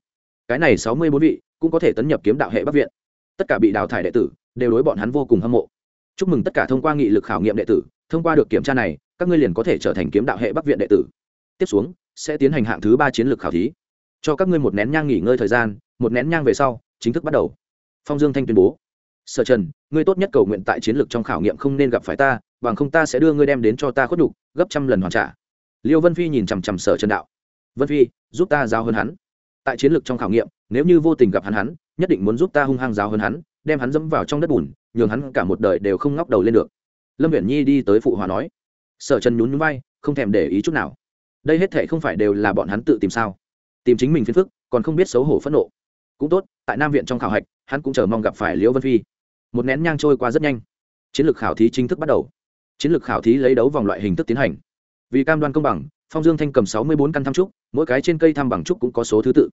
Cái này sáu mươi bốn vị cũng có thể tấn nhập kiếm đạo hệ bắc viện. Tất cả bị đào thải đệ tử đều đối bọn hắn vô cùng hâm mộ. Chúc mừng tất cả thông qua nghị lực khảo nghiệm đệ tử, thông qua được kiểm tra này, các ngươi liền có thể trở thành kiếm đạo hệ bắc viện đệ tử. Tiếp xuống, sẽ tiến hành hạng thứ ba chiến lược khảo thí cho các ngươi một nén nhang nghỉ ngơi thời gian, một nén nhang về sau, chính thức bắt đầu. Phong dương thanh tuyên bố, sở trần, ngươi tốt nhất cầu nguyện tại chiến lược trong khảo nghiệm không nên gặp phải ta, bằng không ta sẽ đưa ngươi đem đến cho ta khuất đục gấp trăm lần hoàn trả. Liêu vân phi nhìn chằm chằm sở trần đạo, vân phi, giúp ta giao hơn hắn. Tại chiến lược trong khảo nghiệm, nếu như vô tình gặp hắn hắn, nhất định muốn giúp ta hung hăng giao hơn hắn, đem hắn dẫm vào trong đất bùn, nhường hắn cả một đời đều không ngóc đầu lên được. Lâm viễn nhi đi tới phụ hòa nói, sở trần nhún nhún bay không thèm để ý chút nào. Đây hết thệ không phải đều là bọn hắn tự tìm sao? Tìm chính mình phiền phức, còn không biết xấu hổ phẫn nộ. Cũng tốt, tại nam viện trong khảo hạch, hắn cũng chờ mong gặp phải liễu vân phi. Một nén nhang trôi qua rất nhanh. Chiến lược khảo thí chính thức bắt đầu. Chiến lược khảo thí lấy đấu vòng loại hình thức tiến hành. Vì cam đoan công bằng, phong dương thanh cầm sáu mươi bốn căn thăm trúc, mỗi cái trên cây thăm bằng trúc cũng có số thứ tự.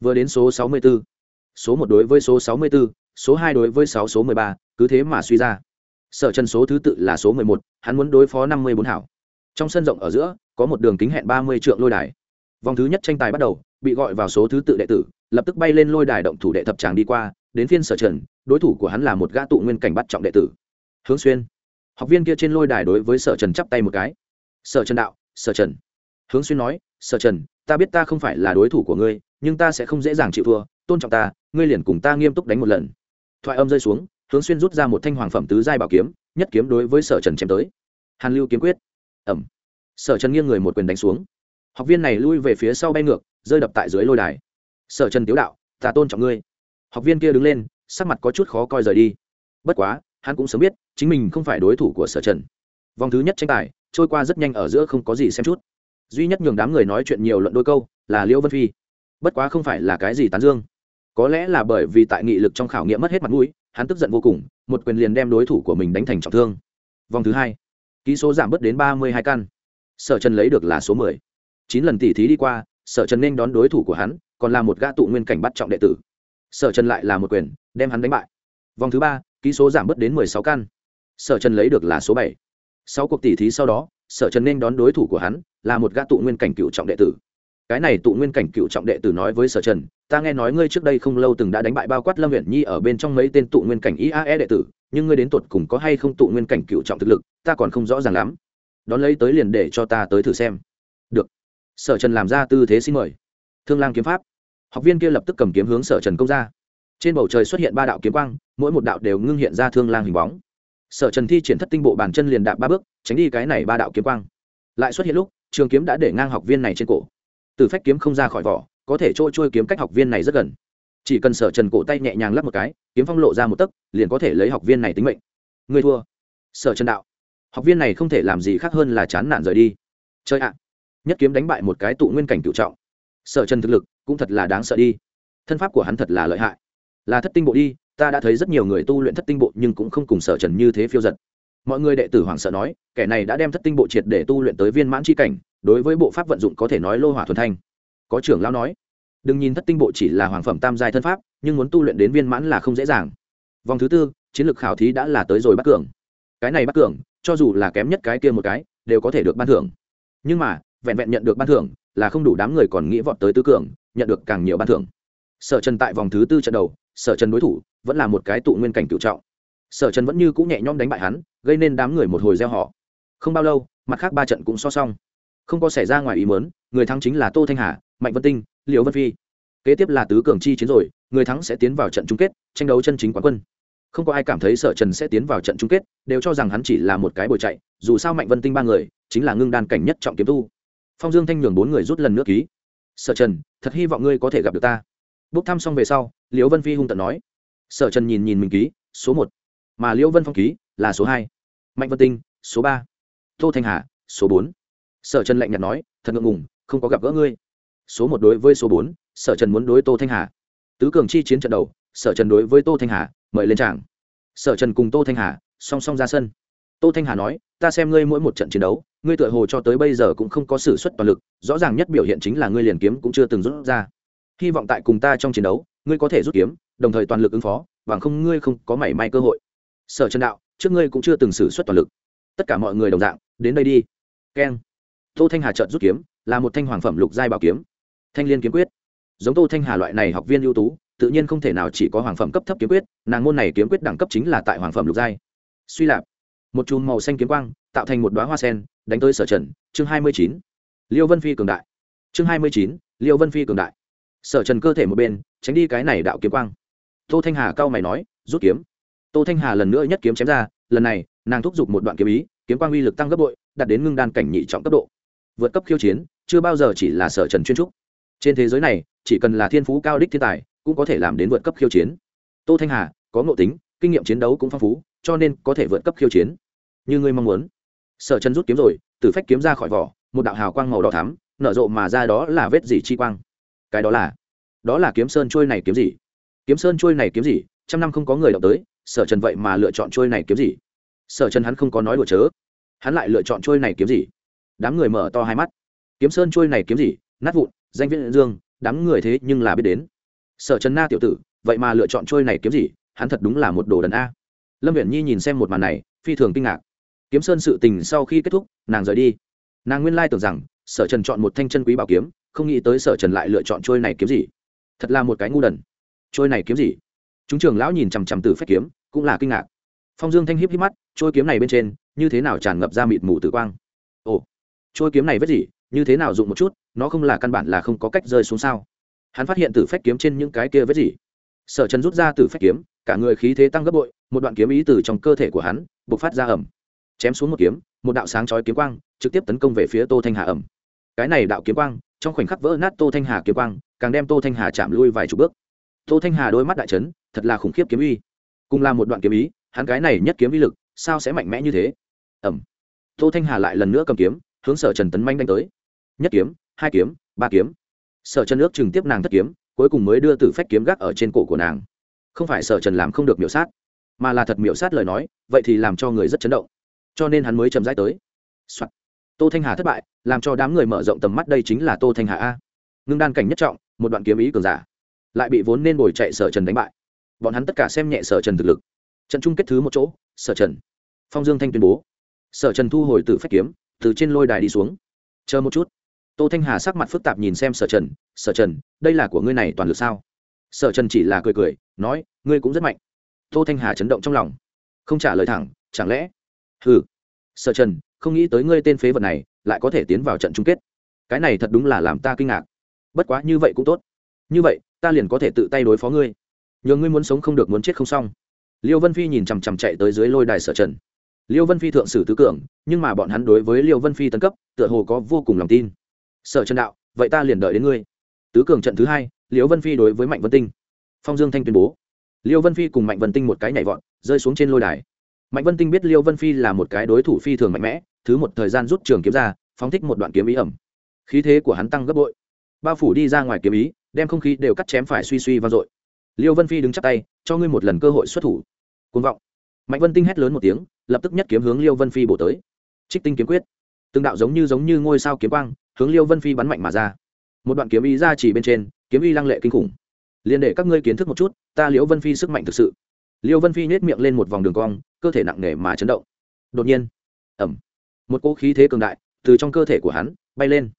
Vừa đến số sáu mươi b ố số một đối với số sáu mươi b ố số hai đối với sáu số mười ba, cứ thế mà suy ra. Sở chân số thứ tự là số mười một, hắn muốn đối phó năm mươi bốn hảo. Trong sân rộng ở giữa, có một đường kính hẹn ba mươi trượng lôi đài vòng thứ nhất tranh tài bắt đầu, bị gọi vào số thứ tự đệ tử, lập tức bay lên lôi đài động thủ đệ thập tràng đi qua, đến phiên sở trần đối thủ của hắn là một gã tụ nguyên cảnh bắt trọng đệ tử. Hướng xuyên. Học viên kia trên lôi đài đối với sở trần chắp tay một cái. Sở trần đạo, sở trần hướng xuyên nói, sở trần ta biết ta không phải là đối thủ của ngươi, nhưng ta sẽ không dễ dàng chịu thua, tôn trọng ta, ngươi liền cùng ta nghiêm túc đánh một lần. Thoại âm rơi xuống, hướng xuyên rút ra một thanh hoàng phẩm tứ giai bảo kiếm, nhất kiếm đối với sở trần chém tới. Hàn lưu kiếm quyết. Ẩm. Sở trần nghiêng người một quyền đánh xuống học viên này lui về phía sau bay ngược, rơi đập tại dưới lôi đài. Sở trần tiếu đạo, ta tôn trọng ngươi. Học viên kia đứng lên, sắc mặt có chút khó coi rời đi. Bất quá, hắn cũng sớm biết, chính mình không phải đối thủ của sở trần. Vòng thứ nhất tranh tài, trôi qua rất nhanh ở giữa không có gì xem chút. Duy nhất nhường đám người nói chuyện nhiều luận đôi câu, là liễu vân phi. Bất quá không phải là cái gì tán dương. Có lẽ là bởi vì tại nghị lực trong khảo nghiệm mất hết mặt mũi, hắn tức giận vô cùng, một quyền liền đem đối thủ của mình đánh thành trọng thương. Vòng thứ hai ký số giảm bớt đến ba mươi hai căn. Sở trần lấy được là số mười chín lần tỉ thí đi qua, sở trần nên đón đối thủ của hắn, còn là một gã tụ nguyên cảnh bắt trọng đệ tử. Sở trần lại là một quyền, đem hắn đánh bại. Vòng thứ ba, ký số giảm bớt đến mười sáu căn. Sở trần lấy được là số bảy. Sau cuộc tỉ thí sau đó, sở trần nên đón đối thủ của hắn, là một gã tụ nguyên cảnh cựu trọng đệ tử. Cái này tụ nguyên cảnh cựu trọng đệ tử nói với sở trần, ta nghe nói ngươi trước đây không lâu từng đã đánh bại bao quát lâm huyện nhi ở bên trong mấy tên tụ nguyên cảnh iae đệ tử, nhưng ngươi đến tột cùng có hay không tụ nguyên cảnh cựu trọng thực lực, ta còn không rõ ràng lắm. Đón lấy tới liền để cho ta tới thử xem. Được sở trần làm ra tư thế xin mời. Thương lang kiếm pháp. Học viên kia lập tức cầm kiếm hướng sở trần công ra. Trên bầu trời xuất hiện ba đạo kiếm quang, mỗi một đạo đều ngưng hiện ra thương lang hình bóng. Sở trần thi triển thất tinh bộ bàn chân liền đạp ba bước, tránh đi cái này ba đạo kiếm quang. Lại xuất hiện lúc, trường kiếm đã để ngang học viên này trên cổ. Từ phách kiếm không ra khỏi vỏ, có thể trôi trôi kiếm cách học viên này rất gần. Chỉ cần sở trần cổ tay nhẹ nhàng lắp một cái, kiếm phong lộ ra một tấc, liền có thể lấy học viên này tính mệnh. Người thua. Sở trần đạo. Học viên này không thể làm gì khác hơn là chán nản rời đi. Chơi ạ nhất kiếm đánh bại một cái tụ nguyên cảnh cựu trọng. Sở trần thực lực cũng thật là đáng sợ đi. Thân pháp của hắn thật là lợi hại. Là thất tinh bộ đi, ta đã thấy rất nhiều người tu luyện thất tinh bộ nhưng cũng không cùng sở trần như thế phiêu giật. Mọi người đệ tử hoàng sợ nói, kẻ này đã đem thất tinh bộ triệt để tu luyện tới viên mãn c h i cảnh, đối với bộ pháp vận dụng có thể nói lô hỏa thuần thanh. Có trưởng lão nói, đừng nhìn thất tinh bộ chỉ là hoàng phẩm tam giai thân pháp, nhưng muốn tu luyện đến viên mãn là không dễ dàng. Vòng thứ tư, chiến lược khảo thí đã là tới rồi bắt cường. Cái này bắt cường, cho dù là kém nhất cái kia một cái, đều có thể được ban thưởng. Nhưng mà vẹn vẹn nhận được ban thưởng là không đủ đám người còn nghĩ vọt tới tứ cường, nhận được càng nhiều ban thưởng. Sở trần tại vòng thứ tư trận đầu, sở trần đối thủ vẫn là một cái tụ nguyên cảnh cựu trọng. Sở trần vẫn như cũng nhẹ nhõm đánh bại hắn, gây nên đám người một hồi gieo họ. Không bao lâu, mặt khác ba trận cũng so xong. Không có xảy ra ngoài ý mớn người thắng chính là tô thanh hà, mạnh vân tinh, liễu vân phi. Kế tiếp là tứ cường chi chiến rồi, người thắng sẽ tiến vào trận chung kết, tranh đấu chân chính quán quân. Không có ai cảm thấy sở trần sẽ tiến vào trận chung kết, đều cho rằng hắn chỉ là một cái bồi chạy, dù sao mạnh vân tinh ba người, chính là ngưng đan cảnh nhất trọng kiếm tu phong dương thanh nhường bốn người rút lần nước ký. Sở trần, thật hy vọng ngươi có thể gặp được ta. Bốc thăm xong về sau, liễu vân phi hung tận nói. Sở trần nhìn nhìn mình ký, số một. Mà liễu vân phong ký là số hai. Mạnh vân tinh, số ba. Tô thanh hà, số bốn. Sở trần lạnh nhạt nói, thật ngượng ngùng, không có gặp gỡ ngươi. Số một đối với số bốn, sở trần muốn đối tô thanh hà. Tứ cường chi chiến trận đầu, sở trần đối với tô thanh hà, mời lên tràng. Sở trần cùng tô thanh hà, song song ra sân tô thanh hà nói, ta xem ngươi mỗi một trận chiến đấu, ngươi tựa hồ cho tới bây giờ cũng không có s ử suất toàn lực, rõ ràng nhất biểu hiện chính là ngươi liền kiếm cũng chưa từng rút ra. Hy vọng tại cùng ta trong chiến đấu, ngươi có thể rút kiếm, đồng thời toàn lực ứng phó, bằng không ngươi không có mảy may cơ hội. Sở trần đạo, trước ngươi cũng chưa từng sử suất toàn lực. Tất cả mọi người đồng dạng, đến đây đi. Keng. Tô thanh hà trợt rút kiếm, là một thanh hoàng phẩm lục giai bảo kiếm. Thanh liên kiếm quyết. Giống tô thanh hà loại này học viên ưu tú, tự nhiên không thể nào chỉ có hoàng phẩm cấp thấp kiếm quyết, nàng môn này kiếm quyết đẳng cấp chính là tại hoàng phẩm lục giai. Suy lạp một chùm màu xanh kiếm quang, tạo thành một đoá hoa sen, đánh tới sở trần, chương hai mươi chín. Liêu vân phi cường đại. Chương hai mươi chín, liêu vân phi cường đại. Sở trần cơ thể một bên, tránh đi cái này đạo kiếm quang. Tô thanh hà cao mày nói, rút kiếm. Tô thanh hà lần nữa nhất kiếm chém ra, lần này, nàng thúc giục một đoạn kiếm ý, kiếm quang uy lực tăng gấp bội, đạt đến ngưng đan cảnh nhị trọng cấp độ. Vượt cấp khiêu chiến, chưa bao giờ chỉ là sở trần chuyên trúc. Trên thế giới này, chỉ cần là thiên phú cao đích thiên tài, cũng có thể làm đến vượt cấp khiêu chiến. Tô thanh hà, có ngộ tính, kinh nghiệm chiến đấu cũng phong phú, cho nên có thể vượt cấp khiêu chiến như ngươi mong muốn. Sở chân rút kiếm rồi, từ phách kiếm ra khỏi vỏ, một đạo hào quang màu đỏ thắm, nở rộ mà ra đó là vết gì chi quang. Cái đó là đó là kiếm sơn trôi này kiếm gì? Kiếm sơn trôi này kiếm gì? Trăm năm không có người động tới, sở trần vậy mà lựa chọn trôi này kiếm gì? Sở trần hắn không có nói đùa chớ, hắn lại lựa chọn trôi này kiếm gì? Đám người mở to hai mắt. Kiếm sơn trôi này kiếm gì? Nát vụn, danh viễn dương, đám người thế nhưng là biết đến. Sở trần na tiểu tử, vậy mà lựa chọn trôi này kiếm gì? Hắn thật đúng là một đồ đần a. Lâm viễn nhi nhìn xem một màn này, phi thường kinh ngạc kiếm sơn sự tình sau khi kết thúc, nàng rời đi. Nàng nguyên lai tưởng rằng, sở trần chọn một thanh chân quý bảo kiếm, không nghĩ tới sở trần lại lựa chọn trôi này kiếm gì. Thật là một cái ngu đần. Trôi này kiếm gì? Chúng trường lão nhìn chằm chằm từ phép kiếm, cũng là kinh ngạc. Phong dương thanh híp híp mắt, trôi kiếm này bên trên, như thế nào tràn ngập ra mịt mù tử quang? Ồ, trôi kiếm này vết gì? Như thế nào dụng một chút, nó không là căn bản là không có cách rơi xuống sao? Hắn phát hiện tử phách kiếm trên những cái kia vết gì? Sở trần rút ra tử phách kiếm, cả người khí thế tăng gấp bội, một đoạn kiếm ý từ trong cơ thể của hắn b ộ c phát ra ẩm chém xuống một kiếm, một đạo sáng chói kiếm quang trực tiếp tấn công về phía tô thanh hà ẩm. Cái này đạo kiếm quang, trong khoảnh khắc vỡ nát tô thanh hà kiếm quang, càng đem tô thanh hà chạm lui vài chục bước. Tô thanh hà đôi mắt đại trấn thật là khủng khiếp kiếm uy. Cùng là một đoạn kiếm ý, hắn cái này nhất kiếm vi lực, sao sẽ mạnh mẽ như thế? Ẩm. Tô thanh hà lại lần nữa cầm kiếm, hướng sở trần tấn manh đánh tới. Nhất kiếm, hai kiếm, ba kiếm. Sở trần ước chừng tiếp nàng thất kiếm, cuối cùng mới đưa từ phách kiếm gác ở trên cổ của nàng. Không phải sở trần làm không được miểu sát, mà là thật miểu sát lời nói, vậy thì làm cho người rất chấn động cho nên hắn mới chậm rãi tới、Soạn. tô thanh hà thất bại, làm cho đám người mở rộng tầm mắt đây chính là tô thanh hà a. Ngưng đan cảnh nhất trọng, một đoạn kiếm ý cường giả. Lại bị vốn nên bồi chạy sở trần đánh bại. Bọn hắn tất cả xem nhẹ sở trần thực lực. Trận chung kết thứ một chỗ, sở trần. Phong dương thanh tuyên bố. Sở trần thu hồi từ phách kiếm, từ trên lôi đài đi xuống. Chờ một chút. Tô thanh hà sắc mặt phức tạp nhìn xem sở trần. Sở trần, đây là của ngươi này toàn lực sao? Sở trần chỉ là cười cười, nói, ngươi cũng rất mạnh. Tô thanh hà chấn động trong lòng. Không trả lời thẳng, chẳng lẽ hừ. Sở trần, không nghĩ tới ngươi tên phế vật này lại có thể tiến vào trận chung kết. Cái này thật đúng là làm ta kinh ngạc. Bất quá như vậy cũng tốt. Như vậy, ta liền có thể tự tay đối phó ngươi. Nhờ ngươi muốn sống không được muốn chết không xong. Liêu vân phi nhìn chằm chằm chạy tới dưới lôi đài sở trần. Liêu vân phi thượng sử tứ cường, nhưng mà bọn hắn đối với liêu vân phi tấn cấp, tựa hồ có vô cùng lòng tin. Sở trần đạo, vậy ta liền đợi đến ngươi. Tứ cường trận thứ hai, liêu vân phi đối với mạnh vân tinh. Phong dương thanh tuyên bố. Liêu vân phi cùng mạnh vân tinh một cái nhảy vọt, rơi xuống trên lôi đài mạnh vân tinh biết liêu vân phi là một cái đối thủ phi thường mạnh mẽ, thứ một thời gian rút trường kiếm ra, phóng thích một đoạn kiếm ý ẩm. Khí thế của hắn tăng gấp bội. Bao phủ đi ra ngoài kiếm ý, đem không khí đều cắt chém phải suy suy vang dội. Liêu vân phi đứng chắp tay, cho ngươi một lần cơ hội xuất thủ. Côn vọng. Mạnh vân tinh hét lớn một tiếng, lập tức nhất kiếm hướng liêu vân phi bổ tới. Trích tinh kiếm quyết. Từng đạo giống như giống như ngôi sao kiếm quang, hướng liêu vân phi bắn mạnh mà ra. Một đoạn kiếm ý ra chỉ bên trên, kiếm ý lăng lệ kinh khủng. Liền để các ngươi kiến thức một chút, ta liễu vân phi sức mạnh thực sự liêu vân phi nhét miệng lên một vòng đường cong, cơ thể nặng nề mà chấn động. Đột nhiên ẩm một cỗ khí thế cường đại từ trong cơ thể của hắn bay lên.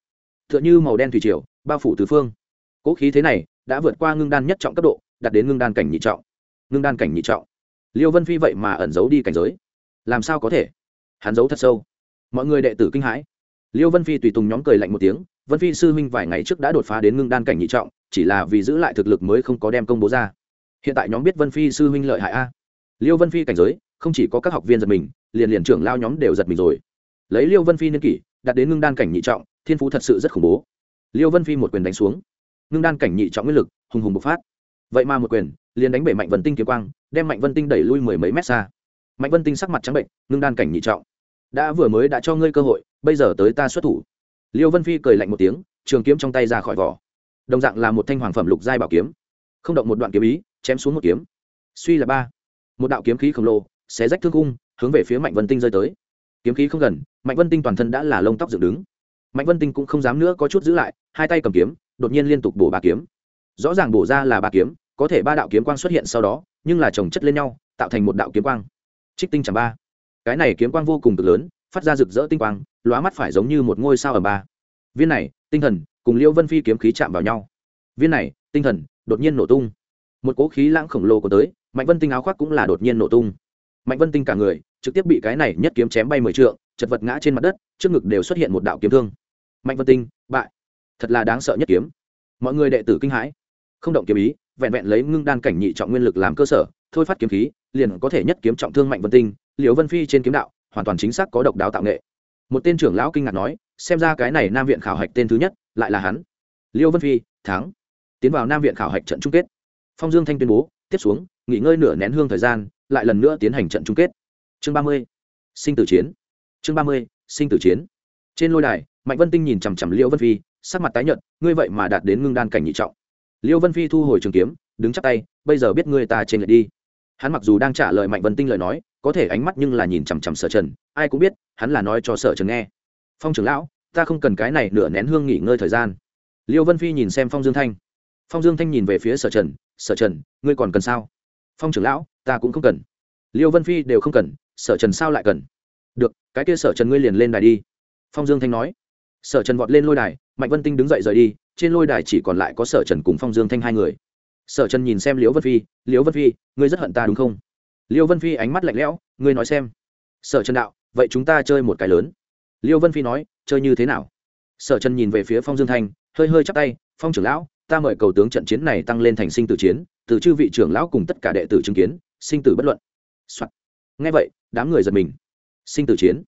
T h ư ợ n h ư màu đen thủy triều, bao phủ tứ phương. Cỗ khí thế này đã vượt qua ngưng đan nhất trọng cấp độ, đạt đến ngưng đan cảnh nhị trọng. Ngưng đan cảnh nhị trọng. Liêu vân phi vậy mà ẩn giấu đi cảnh giới. Làm sao có thể? Hắn giấu thật sâu. Mọi người đệ tử kinh hãi. Liêu vân phi tùy tùng nhóm cười lạnh một tiếng, vân phi sư huynh vài ngày trước đã đột phá đến ngưng đan cảnh nhị trọng, chỉ là vì giữ lại thực lực mới không có đem công bố ra hiện tại nhóm biết vân phi sư huynh lợi hại a. Liêu vân phi cảnh giới, không chỉ có các học viên giật mình, liền liền trưởng lao nhóm đều giật mình rồi. Lấy liêu vân phi niên kỷ, đạt đến ngưng đan cảnh nhị trọng, thiên phú thật sự rất khủng bố. Liêu vân phi một quyền đánh xuống. Ngưng đan cảnh nhị trọng nguyên lực, hùng hùng bộc phát. Vậy mà một quyền, liền đánh bể mạnh vân tinh kiếm quang, đem mạnh vân tinh đẩy lui mười mấy mét xa. Mạnh vân tinh sắc mặt trắng bệnh, ngưng đan cảnh nhị trọng. Đã vừa mới đã cho ngươi cơ hội, bây giờ tới ta xuất thủ. Liêu vân phi cười lạnh một tiếng, trường kiếm trong tay ra khỏi vỏ. Đồng dạng là một thanh hoàng phẩm lục giai bảo kiếm. Không động một đoạn kiếm ý chém xuống một kiếm. Suy là ba. Một đạo kiếm khí khổng lồ xé rách thương cung, hướng về phía mạnh vân tinh rơi tới. Kiếm khí không gần, mạnh vân tinh toàn thân đã là lông tóc dựng đứng. Mạnh vân tinh cũng không dám nữa có chút giữ lại, hai tay cầm kiếm, đột nhiên liên tục bổ ba kiếm. Rõ ràng bổ ra là ba kiếm, có thể ba đạo kiếm quang xuất hiện sau đó, nhưng là chồng chất lên nhau, tạo thành một đạo kiếm quang. Trích tinh chẳng ba. Cái này kiếm quang vô cùng cực lớn, phát ra rực rỡ tinh quang, lóa mắt phải giống như một ngôi sao ở ba. Viên này, tinh thần, cùng liêu vân phi kiếm khí chạm vào nhau. Viên này, tinh thần, đột nhiên nổ tung một cỗ khí lãng khổng lồ có tới, mạnh vân tinh áo khoác cũng là đột nhiên nổ tung. Mạnh vân tinh cả người, trực tiếp bị cái này nhất kiếm chém bay mười trượng, chật vật ngã trên mặt đất, trước ngực đều xuất hiện một đạo kiếm thương. Mạnh vân tinh, bại. Thật là đáng sợ nhất kiếm. Mọi người đệ tử kinh hãi. Không động kiếm ý, vẹn vẹn lấy ngưng đan cảnh nhị trọng nguyên lực làm cơ sở, thôi phát kiếm khí, liền có thể nhất kiếm trọng thương mạnh vân tinh liều vân phi trên kiếm đạo, hoàn toàn chính xác có độc đáo tạo nghệ. Một tên trưởng lão kinh ngạc nói, xem ra cái này nam viện khảo hạch tên thứ nhất, lại là hắn. Liêu vân phi, thắng. Tiến vào nam viện khảo hạch trận chung kết phong dương thanh tuyên bố, tiếp xuống, nghỉ ngơi nửa nén hương thời gian, lại lần nữa tiến hành trận chung kết. Chương ba mươi, sinh tử chiến. Chương ba mươi, sinh tử chiến. Trên lôi đài, mạnh vân tinh nhìn chằm chằm liễu vân phi, sắc mặt tái nhợt, ngươi vậy mà đạt đến ngưng đan cảnh nhị trọng. Liễu vân phi thu hồi trường kiếm, đứng chắc tay, bây giờ biết ngươi ta trên lệ đi. Hắn mặc dù đang trả lời mạnh vân tinh lời nói, có thể ánh mắt nhưng là nhìn chằm chằm sở trần, ai cũng biết, hắn là nói cho sở trần nghe. Phong trưởng lão, ta không cần cái này nửa nén hương nghỉ ngơi thời gian. Liêu vân phi nhìn xem phong dương thanh. Phong dương thanh nhìn về phía sở trần sở trần, ngươi còn cần sao? Phong trưởng lão, ta cũng không cần. Liêu vân phi đều không cần, sở trần sao lại cần? Được, cái kia sở trần ngươi liền lên đài đi. Phong dương thanh nói. Sở trần vọt lên lôi đài, mạnh vân tinh đứng dậy rời đi, trên lôi đài chỉ còn lại có sở trần cùng phong dương thanh hai người. Sở trần nhìn xem liễu vân phi liễu vân phi, ngươi rất hận ta đúng không? Liễu vân phi ánh mắt lạnh lẽo, ngươi nói xem. Sở trần đạo, vậy chúng ta chơi một cái lớn. Liễu vân phi nói, chơi như thế nào? Sở trần nhìn về phía phong dương thanh, hơi hơi chắp tay, phong trưởng lão ta mời cầu tướng trận chiến này tăng lên thành sinh tử chiến, từ chư vị trưởng lão cùng tất cả đệ tử chứng kiến, sinh tử bất luận、Soạn. Nghe vậy, đám người giật mình. Sinh tử chiến.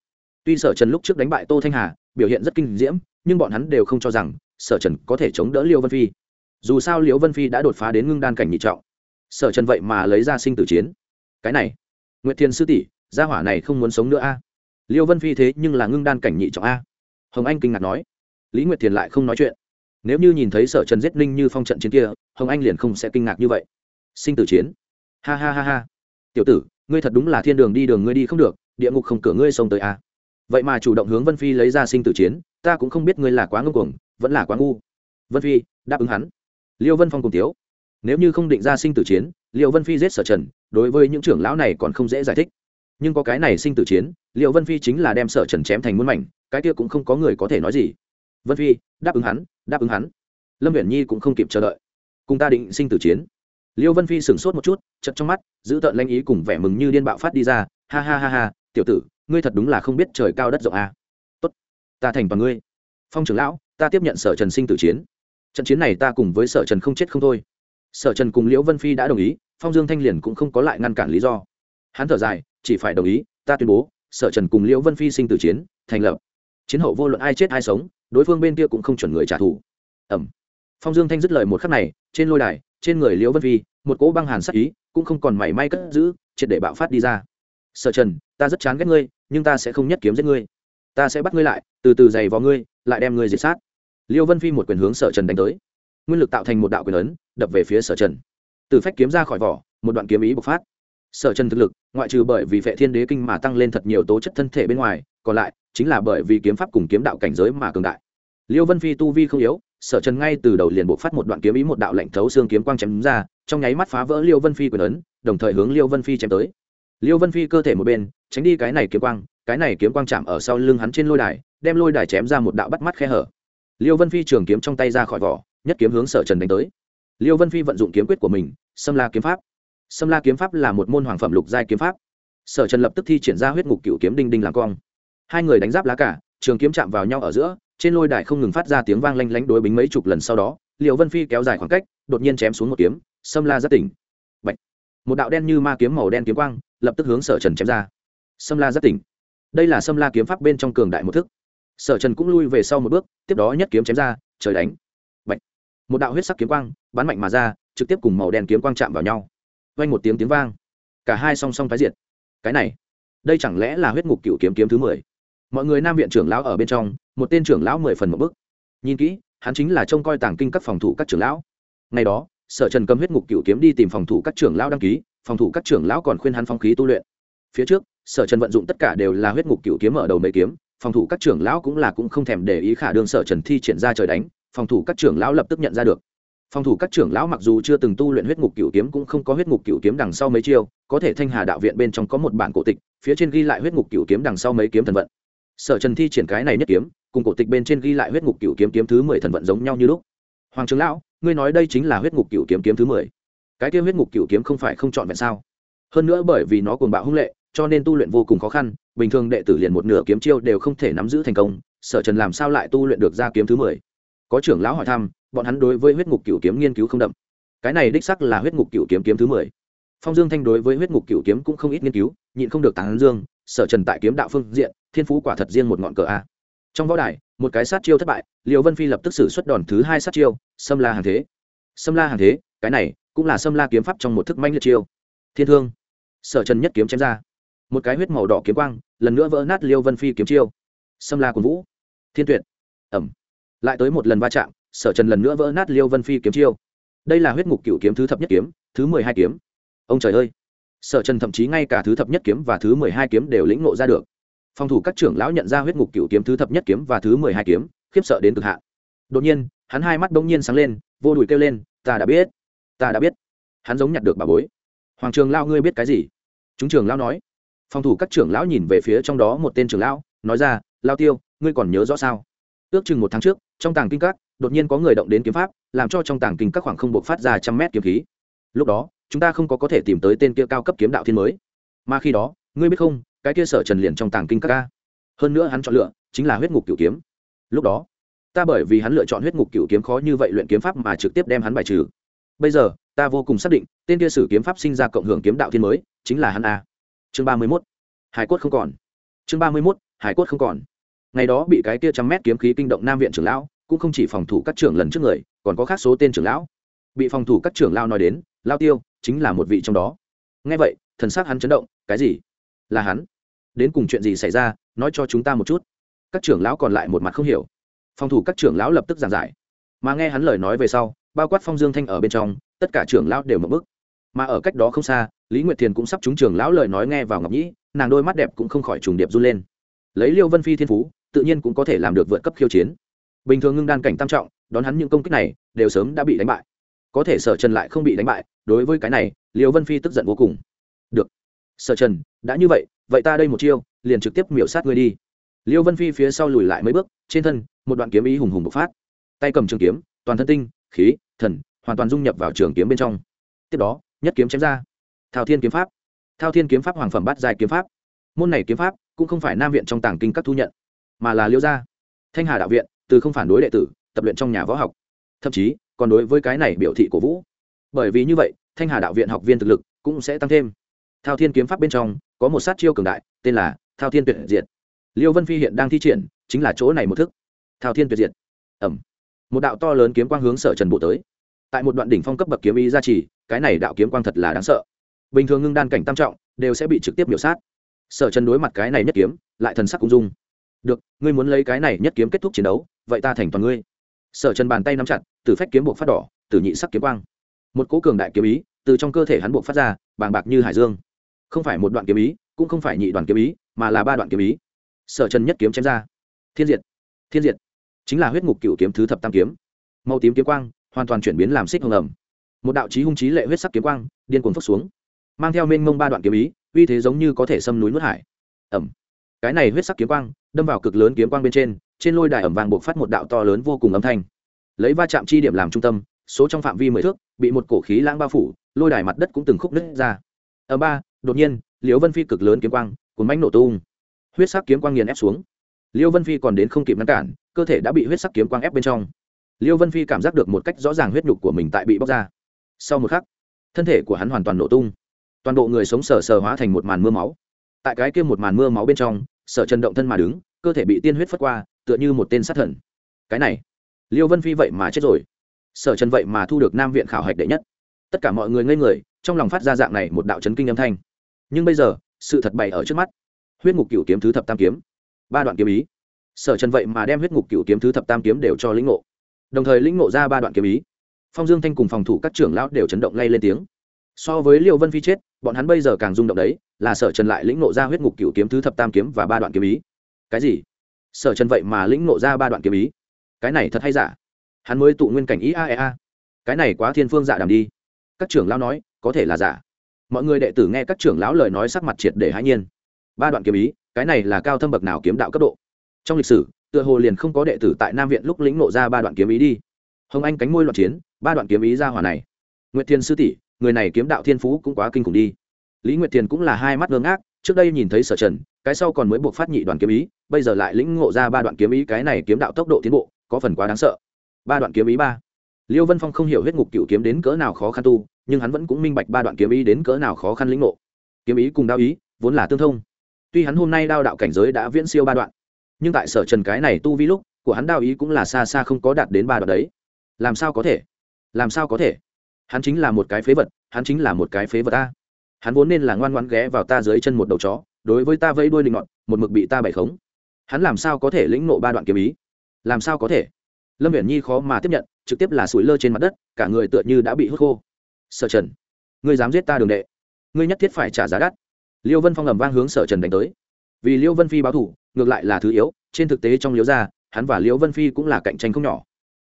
Tuy sở trần lúc trước đánh bại tô thanh hà, biểu hiện rất kinh diễm, nhưng bọn hắn đều không cho rằng sở trần có thể chống đỡ liêu vân phi. Dù sao liêu vân phi đã đột phá đến ngưng đan cảnh nhị trọng. Sở trần vậy mà lấy ra sinh tử chiến. Cái này, nguyệt thiên sư tỷ, gia hỏa này không muốn sống nữa a. Liêu vân phi thế nhưng là ngưng đan cảnh nhị trọng a. Hồng anh kinh ngạc nói. Lý nguyệt thiền lại không nói chuyện nếu như nhìn thấy sở trần giết ninh như phong trận chiến kia, hồng anh liền không sẽ kinh ngạc như vậy. Sinh tử chiến. Ha ha ha ha. Tiểu tử, ngươi thật đúng là thiên đường đi đường ngươi đi không được, địa ngục không cửa ngươi xông tới a vậy mà chủ động hướng vân phi lấy ra sinh tử chiến, ta cũng không biết ngươi là quá ngưng cuồng, vẫn là quá ngu. Vân phi, đáp ứng hắn. Liêu vân phong cùng tiếu. Nếu như không định ra sinh tử chiến liệu vân phi giết sở trần, đối với những trưởng lão này còn không dễ giải thích. Nhưng có cái này sinh tử chiến liệu vân phi chính là đem sở trần chém thành muôn mảnh, cái kia cũng không có người có thể nói gì. Vân phi, đáp ứng hắn đáp ứng hắn. Lâm viễn nhi cũng không kịp chờ đợi. Cùng ta định sinh tử chiến. Liêu vân phi sửng sốt một chút chật trong mắt, giữ tợn lanh ý cùng vẻ mừng như điên bạo phát đi ra. Ha ha ha ha, tiểu tử, ngươi thật đúng là không biết trời cao đất rộng à. tốt, ta thành toàn ngươi. Phong trưởng lão, ta tiếp nhận sở trần sinh tử chiến. Trận chiến này ta cùng với sở trần không chết không thôi. Sở trần cùng liễu vân phi đã đồng ý, phong dương thanh liền cũng không có lại ngăn cản lý do. Hắn thở dài, chỉ phải đồng ý, ta tuyên bố, sở trần cùng liễu vân phi sinh tử chiến, thành lập chiến hậu vô luận ai chết ai sống, đối phương bên kia cũng không chuẩn người trả thù. Ẩm phong dương thanh dứt lời một khắc này, trên lôi đài, trên người liễu vân vi một cỗ băng hàn sắc ý, cũng không còn mảy may cất giữ, triệt để bạo phát đi ra. Sở trần, ta rất chán ghét ngươi, nhưng ta sẽ không nhất kiếm giết ngươi. Ta sẽ bắt ngươi lại, từ từ giày vào ngươi, lại đem ngươi diệt sát. Liêu vân phi một quyền hướng sở trần đánh tới. Nguyên lực tạo thành một đạo quyền ấn, đập về phía sở trần. Từ phách kiếm ra khỏi vỏ, một đoạn kiếm ý bộc phát. Sở trần thực lực, ngoại trừ bởi vì vệ thiên đế kinh mà tăng lên thật nhiều tố chất thân thể bên ngoài còn lại chính là bởi vì kiếm pháp cùng kiếm đạo cảnh giới mà cường đại. Liêu vân phi tu vi không yếu, sở trần ngay từ đầu liền bộc phát một đoạn kiếm ý một đạo lệnh thấu xương kiếm quang chém ra, trong nháy mắt phá vỡ liêu vân phi quyền ấn, đồng thời hướng liêu vân phi chém tới. Liêu vân phi cơ thể một bên, tránh đi cái này kiếm quang, cái này kiếm quang chạm ở sau lưng hắn trên lôi đài, đem lôi đài chém ra một đạo bắt mắt khe hở. Liêu vân phi trường kiếm trong tay ra khỏi vỏ, nhất kiếm hướng sở trần đánh tới. Liêu vân phi vận dụng kiếm quyết của mình xâm la kiếm pháp. Xâm la kiếm pháp là một môn hoàng phẩm lục giai kiếm pháp. Sở trần lập tức thi triển ra huyết ngục cựu kiếm đinh đinh làm cong hai người đánh giáp lá cả, trường kiếm chạm vào nhau ở giữa, trên lôi đài không ngừng phát ra tiếng vang lanh lánh đối bính mấy chục lần sau đó liệu vân phi kéo dài khoảng cách, đột nhiên chém xuống một kiếm, xâm la rất tỉnh. Bạch. một đạo đen như ma kiếm màu đen kiếm quang, lập tức hướng sở trần chém ra. Xâm la rất tỉnh. Đây là xâm la kiếm pháp bên trong cường đại một thức. Sở trần cũng lui về sau một bước, tiếp đó nhất kiếm chém ra, trời đánh. Bạch. một đạo huyết sắc kiếm quang, bắn mạnh mà ra, trực tiếp cùng màu đen kiếm quang chạm vào nhau. Vang một tiếng tiếng vang. Cả hai song song tái diệt. Cái này, đây chẳng lẽ là huyết ngục cựu kiếm kiếm thứ mười? Mọi người nam viện trưởng lão ở bên trong, một tên trưởng lão mười phần một bức. Nhìn kỹ, hắn chính là trông coi tàng kinh các phòng thủ các trưởng lão. Ngày đó, sở trần cầm huyết ngục cựu kiếm đi tìm phòng thủ các trưởng lão đăng ký, phòng thủ các trưởng lão còn khuyên hắn phong khí tu luyện. Phía trước, sở trần vận dụng tất cả đều là huyết ngục cựu kiếm ở đầu mấy kiếm, phòng thủ các trưởng lão cũng là cũng không thèm để ý khả đương sở trần thi triển ra trời đánh, phòng thủ các trưởng lão lập tức nhận ra được. Phòng thủ các trưởng lão mặc dù chưa từng tu luyện huyết ngục cựu kiếm cũng không có huyết ngục cựu kiếm đằng sau mấy chiêu, có thể thanh hà đạo viện bên trong có một bản cổ tịch, phía trên ghi lại huyết ngục cựu kiếm đằng sau mấy kiếm thần vận sở trần thi triển cái này nhất kiếm, cùng cổ tịch bên trên ghi lại huyết ngục cựu kiếm kiếm thứ mười thần vận giống nhau như lúc. Hoàng trường lão, ngươi nói đây chính là huyết ngục cựu kiếm kiếm thứ mười. Cái kia huyết ngục cựu kiếm không phải không chọn vẹn sao? Hơn nữa bởi vì nó cuồng bạo hung lệ, cho nên tu luyện vô cùng khó khăn, bình thường đệ tử liền một nửa kiếm chiêu đều không thể nắm giữ thành công, sở trần làm sao lại tu luyện được ra kiếm thứ mười? Có trưởng lão hỏi thăm, bọn hắn đối với huyết ngục cựu kiếm nghiên cứu không đậm. Cái này đích sắc là huyết ngục cựu kiếm kiếm thứ mười. Phong dương thanh đối với huyết ngục cựu kiếm cũng không ít nghiên cứu, nhịn không được tán dương, sở trần tại kiếm đạo phương diện thiên phú quả thật riêng một ngọn cờ a. Trong võ đài, một cái sát chiêu thất bại liệu vân phi lập tức xử suất đòn thứ hai sát chiêu xâm la hàng thế. Xâm la hàng thế, cái này cũng là xâm la kiếm pháp trong một thức manh liệt chiêu. Thiên thương. Sở trần nhất kiếm chém ra. Một cái huyết màu đỏ kiếm quang, lần nữa vỡ nát liêu vân phi kiếm chiêu. Xâm la quần vũ. Thiên tuyệt. Ẩm. Lại tới một lần va chạm, sở trần lần nữa vỡ nát liêu vân phi kiếm chiêu. Đây là huyết ngục cựu kiếm thứ thập nhất kiếm, thứ mười hai kiếm. Ông trời ơi. Sở trần thậm chí ngay cả thứ thập nhất kiếm và thứ mười hai kiếm đều lĩnh ngộ ra được phòng thủ các trưởng lão nhận ra huyết ngục cựu kiếm thứ thập nhất kiếm và thứ mười hai kiếm, khiếp sợ đến cực hạn. Đột nhiên, hắn hai mắt bỗng nhiên sáng lên, vô đùi kêu lên, ta đã biết, ta đã biết. Hắn giống nhặt được bà bối. Hoàng trường lao ngươi biết cái gì? Chúng trường lao nói. Phòng thủ các trưởng lão nhìn về phía trong đó một tên trưởng lão, nói ra, lao tiêu, ngươi còn nhớ rõ sao? Ước chừng một tháng trước, trong tàng kinh các, đột nhiên có người động đến kiếm pháp, làm cho trong tàng kinh các khoảng không buộc phát ra trăm mét kiếm khí. Lúc đó, chúng ta không có có thể tìm tới tên kia cao cấp kiếm đạo thiên mới. Mà khi đó, ngươi biết không cái kia sở trần liền trong tàng kinh các ca. Hơn nữa hắn chọn lựa, chính là huyết ngục cửu kiếm. Lúc đó, ta bởi vì hắn lựa chọn huyết ngục cửu kiếm khó như vậy luyện kiếm pháp mà trực tiếp đem hắn bài trừ. Bây giờ, ta vô cùng xác định, tên kia sử kiếm pháp sinh ra cộng hưởng kiếm đạo thiên mới, chính là hắn a. Chương ba mươi mốt. Hải cốt không còn. Chương ba mươi mốt, hải cốt không còn. Ngày đó bị cái kia trăm mét kiếm khí kinh động nam viện trưởng lão, cũng không chỉ phòng thủ các trưởng lần trước người, còn có khác số tên trưởng lão. Bị phòng thủ các trưởng lao nói đến, lao tiêu, chính là một vị trong đó. Ngay vậy, thần s á c hắn chấn động, cái gì? Là hắn. Đến cùng chuyện gì xảy ra, nói cho chúng ta một chút. Các trưởng lão còn lại một mặt không hiểu. Phòng thủ các trưởng lão lập tức giảng giải. Mà nghe hắn lời nói về sau, bao quát phong dương thanh ở bên trong, tất cả trưởng lão đều mập bức mà ở cách đó không xa, lý nguyệt thiền cũng sắp trúng trưởng lão lời nói nghe vào ngọc nhĩ, nàng đôi mắt đẹp cũng không khỏi trùng điệp run lên. Lấy liêu vân phi thiên phú, tự nhiên cũng có thể làm được vượt cấp khiêu chiến. Bình thường ngưng đan cảnh tam trọng, đón hắn những công kích này, đều sớm đã bị đánh bại. Có thể sở trần lại không bị đánh bại, đối với cái này, liêu vân phi tức giận vô cùng. Được sở trần, đã như vậy vậy ta đây một chiêu, liền trực tiếp miểu sát ngươi đi. Liêu vân phi phía sau lùi lại mấy bước, trên thân, một đoạn kiếm ý hùng hùng bộc phát. Tay cầm trường kiếm, toàn thân tinh, khí, thần, hoàn toàn dung nhập vào trường kiếm bên trong. Tiếp đó, nhất kiếm chém ra. Thao thiên kiếm pháp. Thao thiên kiếm pháp hoàng phẩm bát dài kiếm pháp. Môn này kiếm pháp cũng không phải nam viện trong tàng kinh các thu nhận, mà là liêu gia. Thanh hà đạo viện, từ không phản đối đệ tử, tập luyện trong nhà võ học. Thậm chí, còn đối với cái này biểu thị cổ vũ. Bởi vì như vậy, thanh hà đạo viện học viên thực lực cũng sẽ tăng thêm thao thiên kiếm pháp bên trong, có một sát chiêu cường đại, tên là thao thiên tuyệt diệt. Liêu vân phi hiện đang thi triển, chính là chỗ này một thức. Thao thiên tuyệt diệt. Ẩm một đạo to lớn kiếm quang hướng sở trần bộ tới. Tại một đoạn đỉnh phong cấp bậc kiếm ý gia trì, cái này đạo kiếm quang thật là đáng sợ. Bình thường ngưng đan cảnh tam trọng, đều sẽ bị trực tiếp miểu sát. Sở trần đối mặt cái này nhất kiếm, lại thần sắc cũng dung được, ngươi muốn lấy cái này nhất kiếm kết thúc chiến đấu, vậy ta thành toàn ngươi. Sở trần bàn tay nắm chặt, từ phách kiếm buộc phát đỏ, từ nhị sắc kiếm quang. Một cỗ cường đại kiếm ý, từ trong cơ thể hắn buộc phát ra, bàng bạc như hải dương không phải một đoạn kiếm ý, cũng không phải nhị đoàn kiếm ý, mà là ba đoạn kiếm ý. Sở trần nhất kiếm chém ra. Thiên diệt thiên diệt. Chính là huyết ngục cựu kiếm thứ thập tam kiếm. Màu tím kiếm quang, hoàn toàn chuyển biến làm xích hồng ẩm. Một đạo chí hung chí lệ huyết sắc kiếm quang, điên cuồng phất xuống. Mang theo mênh mông ba đoạn kiếm ý, uy thế giống như có thể xâm núi nuốt hải. Ẩm. Cái này huyết sắc kiếm quang, đâm vào cực lớn kiếm quang bên trên trên lôi đài ẩm vàng buộc phát một đạo to lớn vô cùng âm thanh. Lấy va chạm chi điểm làm trung tâm, số trong phạm vi mười thước, bị một cổ khí lãng bao phủ, lôi đài mặt đất cũng từng khúc nứt ra. Ở ba đột nhiên, liễu vân phi cực lớn kiếm quang, cuốn mánh nổ tung. Huyết sắc kiếm quang nghiền ép xuống. Liễu vân phi còn đến không kịp ngăn cản, cơ thể đã bị huyết sắc kiếm quang ép bên trong. Liễu vân phi cảm giác được một cách rõ ràng huyết nhục của mình tại bị bóc ra. Sau một khắc, thân thể của hắn hoàn toàn nổ tung. Toàn bộ người sống sờ sờ hóa thành một màn mưa máu. Tại cái kia một màn mưa máu bên trong, sở trần động thân mà đứng, cơ thể bị tiên huyết phất qua, tựa như một tên sát thần. Cái này liêu vân phi vậy mà chết rồi. Sở trần vậy mà thu được nam viện khảo hạch đệ nhất. Tất cả mọi người ngây người, trong lòng phát ra dạng này một đạo chấn kinh âm thanh nhưng bây giờ, sự thật bày ở trước mắt. Huyết ngục cựu kiếm thứ thập tam kiếm. Ba đoạn kiếm ý. Sở trần vậy mà đem huyết ngục cựu kiếm thứ thập tam kiếm đều cho lĩnh ngộ. Đồng thời lĩnh ngộ ra ba đoạn kiếm ý. Phong dương thanh cùng phòng thủ các trưởng lão đều chấn động lay lên tiếng. So với liệu vân phi chết, bọn hắn bây giờ càng rung động đấy, là sở trần lại lĩnh ngộ ra huyết ngục cựu kiếm thứ thập tam kiếm và ba đoạn kiếm ý. Cái gì? Sở trần vậy mà lĩnh ngộ ra ba đoạn kiếm ý? Cái này thật hay giả? Hắn mới tụ nguyên cảnh ý a e a. Cái này quá thiên phương dạ đàm đi. Các trưởng lão nói, có thể là giả mọi người đệ tử nghe các trưởng lão lời nói sắc mặt triệt để hãi nhiên. Ba đoạn kiếm ý, cái này là cao thâm bậc nào kiếm đạo cấp độ? Trong lịch sử, tựa hồ liền không có đệ tử tại nam viện lúc lĩnh nộ ra ba đoạn kiếm ý đi. Hồng anh cánh môi loạn chiến, ba đoạn kiếm ý ra hỏa này. Nguyệt thiên sư tỷ, người này kiếm đạo thiên phú cũng quá kinh khủng đi. Lý nguyệt thiền cũng là hai mắt ngơ ngác, trước đây nhìn thấy sở trần, cái sau còn mới buộc phát nhị đoàn kiếm ý, bây giờ lại lĩnh ngộ ra ba đoạn kiếm ý, cái này kiếm đạo tốc độ tiến bộ, có phần quá đáng sợ. Ba đoạn kiếm ý ba liêu vân phong không hiểu huyết ngục cựu kiếm đến cỡ nào khó khăn tu, nhưng hắn vẫn cũng minh bạch ba đoạn kiếm ý đến cỡ nào khó khăn lĩnh ngộ. Kiếm ý cùng đao ý, vốn là tương thông. Tuy hắn hôm nay đao đạo cảnh giới đã viễn siêu ba đoạn, nhưng tại sở trần cái này tu vi lúc, của hắn đao ý cũng là xa xa không có đạt đến ba đoạn đấy. Làm sao có thể? Làm sao có thể? Hắn chính là một cái phế vật, hắn chính là một cái phế vật ta. Hắn vốn nên là ngoan ngoãn ghé vào ta dưới chân một đầu chó, đối với ta vẫy đuôi định ngọn một mực bị ta bày khống. Hắn làm sao có thể lĩnh nộ ba đoạn kiếm ý? Làm sao có thể? Lâm viễn nhi khó mà tiếp nhận, trực tiếp là sủi lơ trên mặt đất, cả người tựa như đã bị hút khô. Sở trần, ngươi dám giết ta đường đệ? Ngươi nhất thiết phải trả giá đắt. Liêu vân phong ầm vang hướng sở trần đánh tới. Vì liêu vân phi báo thủ ngược lại là thứ yếu, trên thực tế trong liêu gia, hắn và liêu vân phi cũng là cạnh tranh không nhỏ.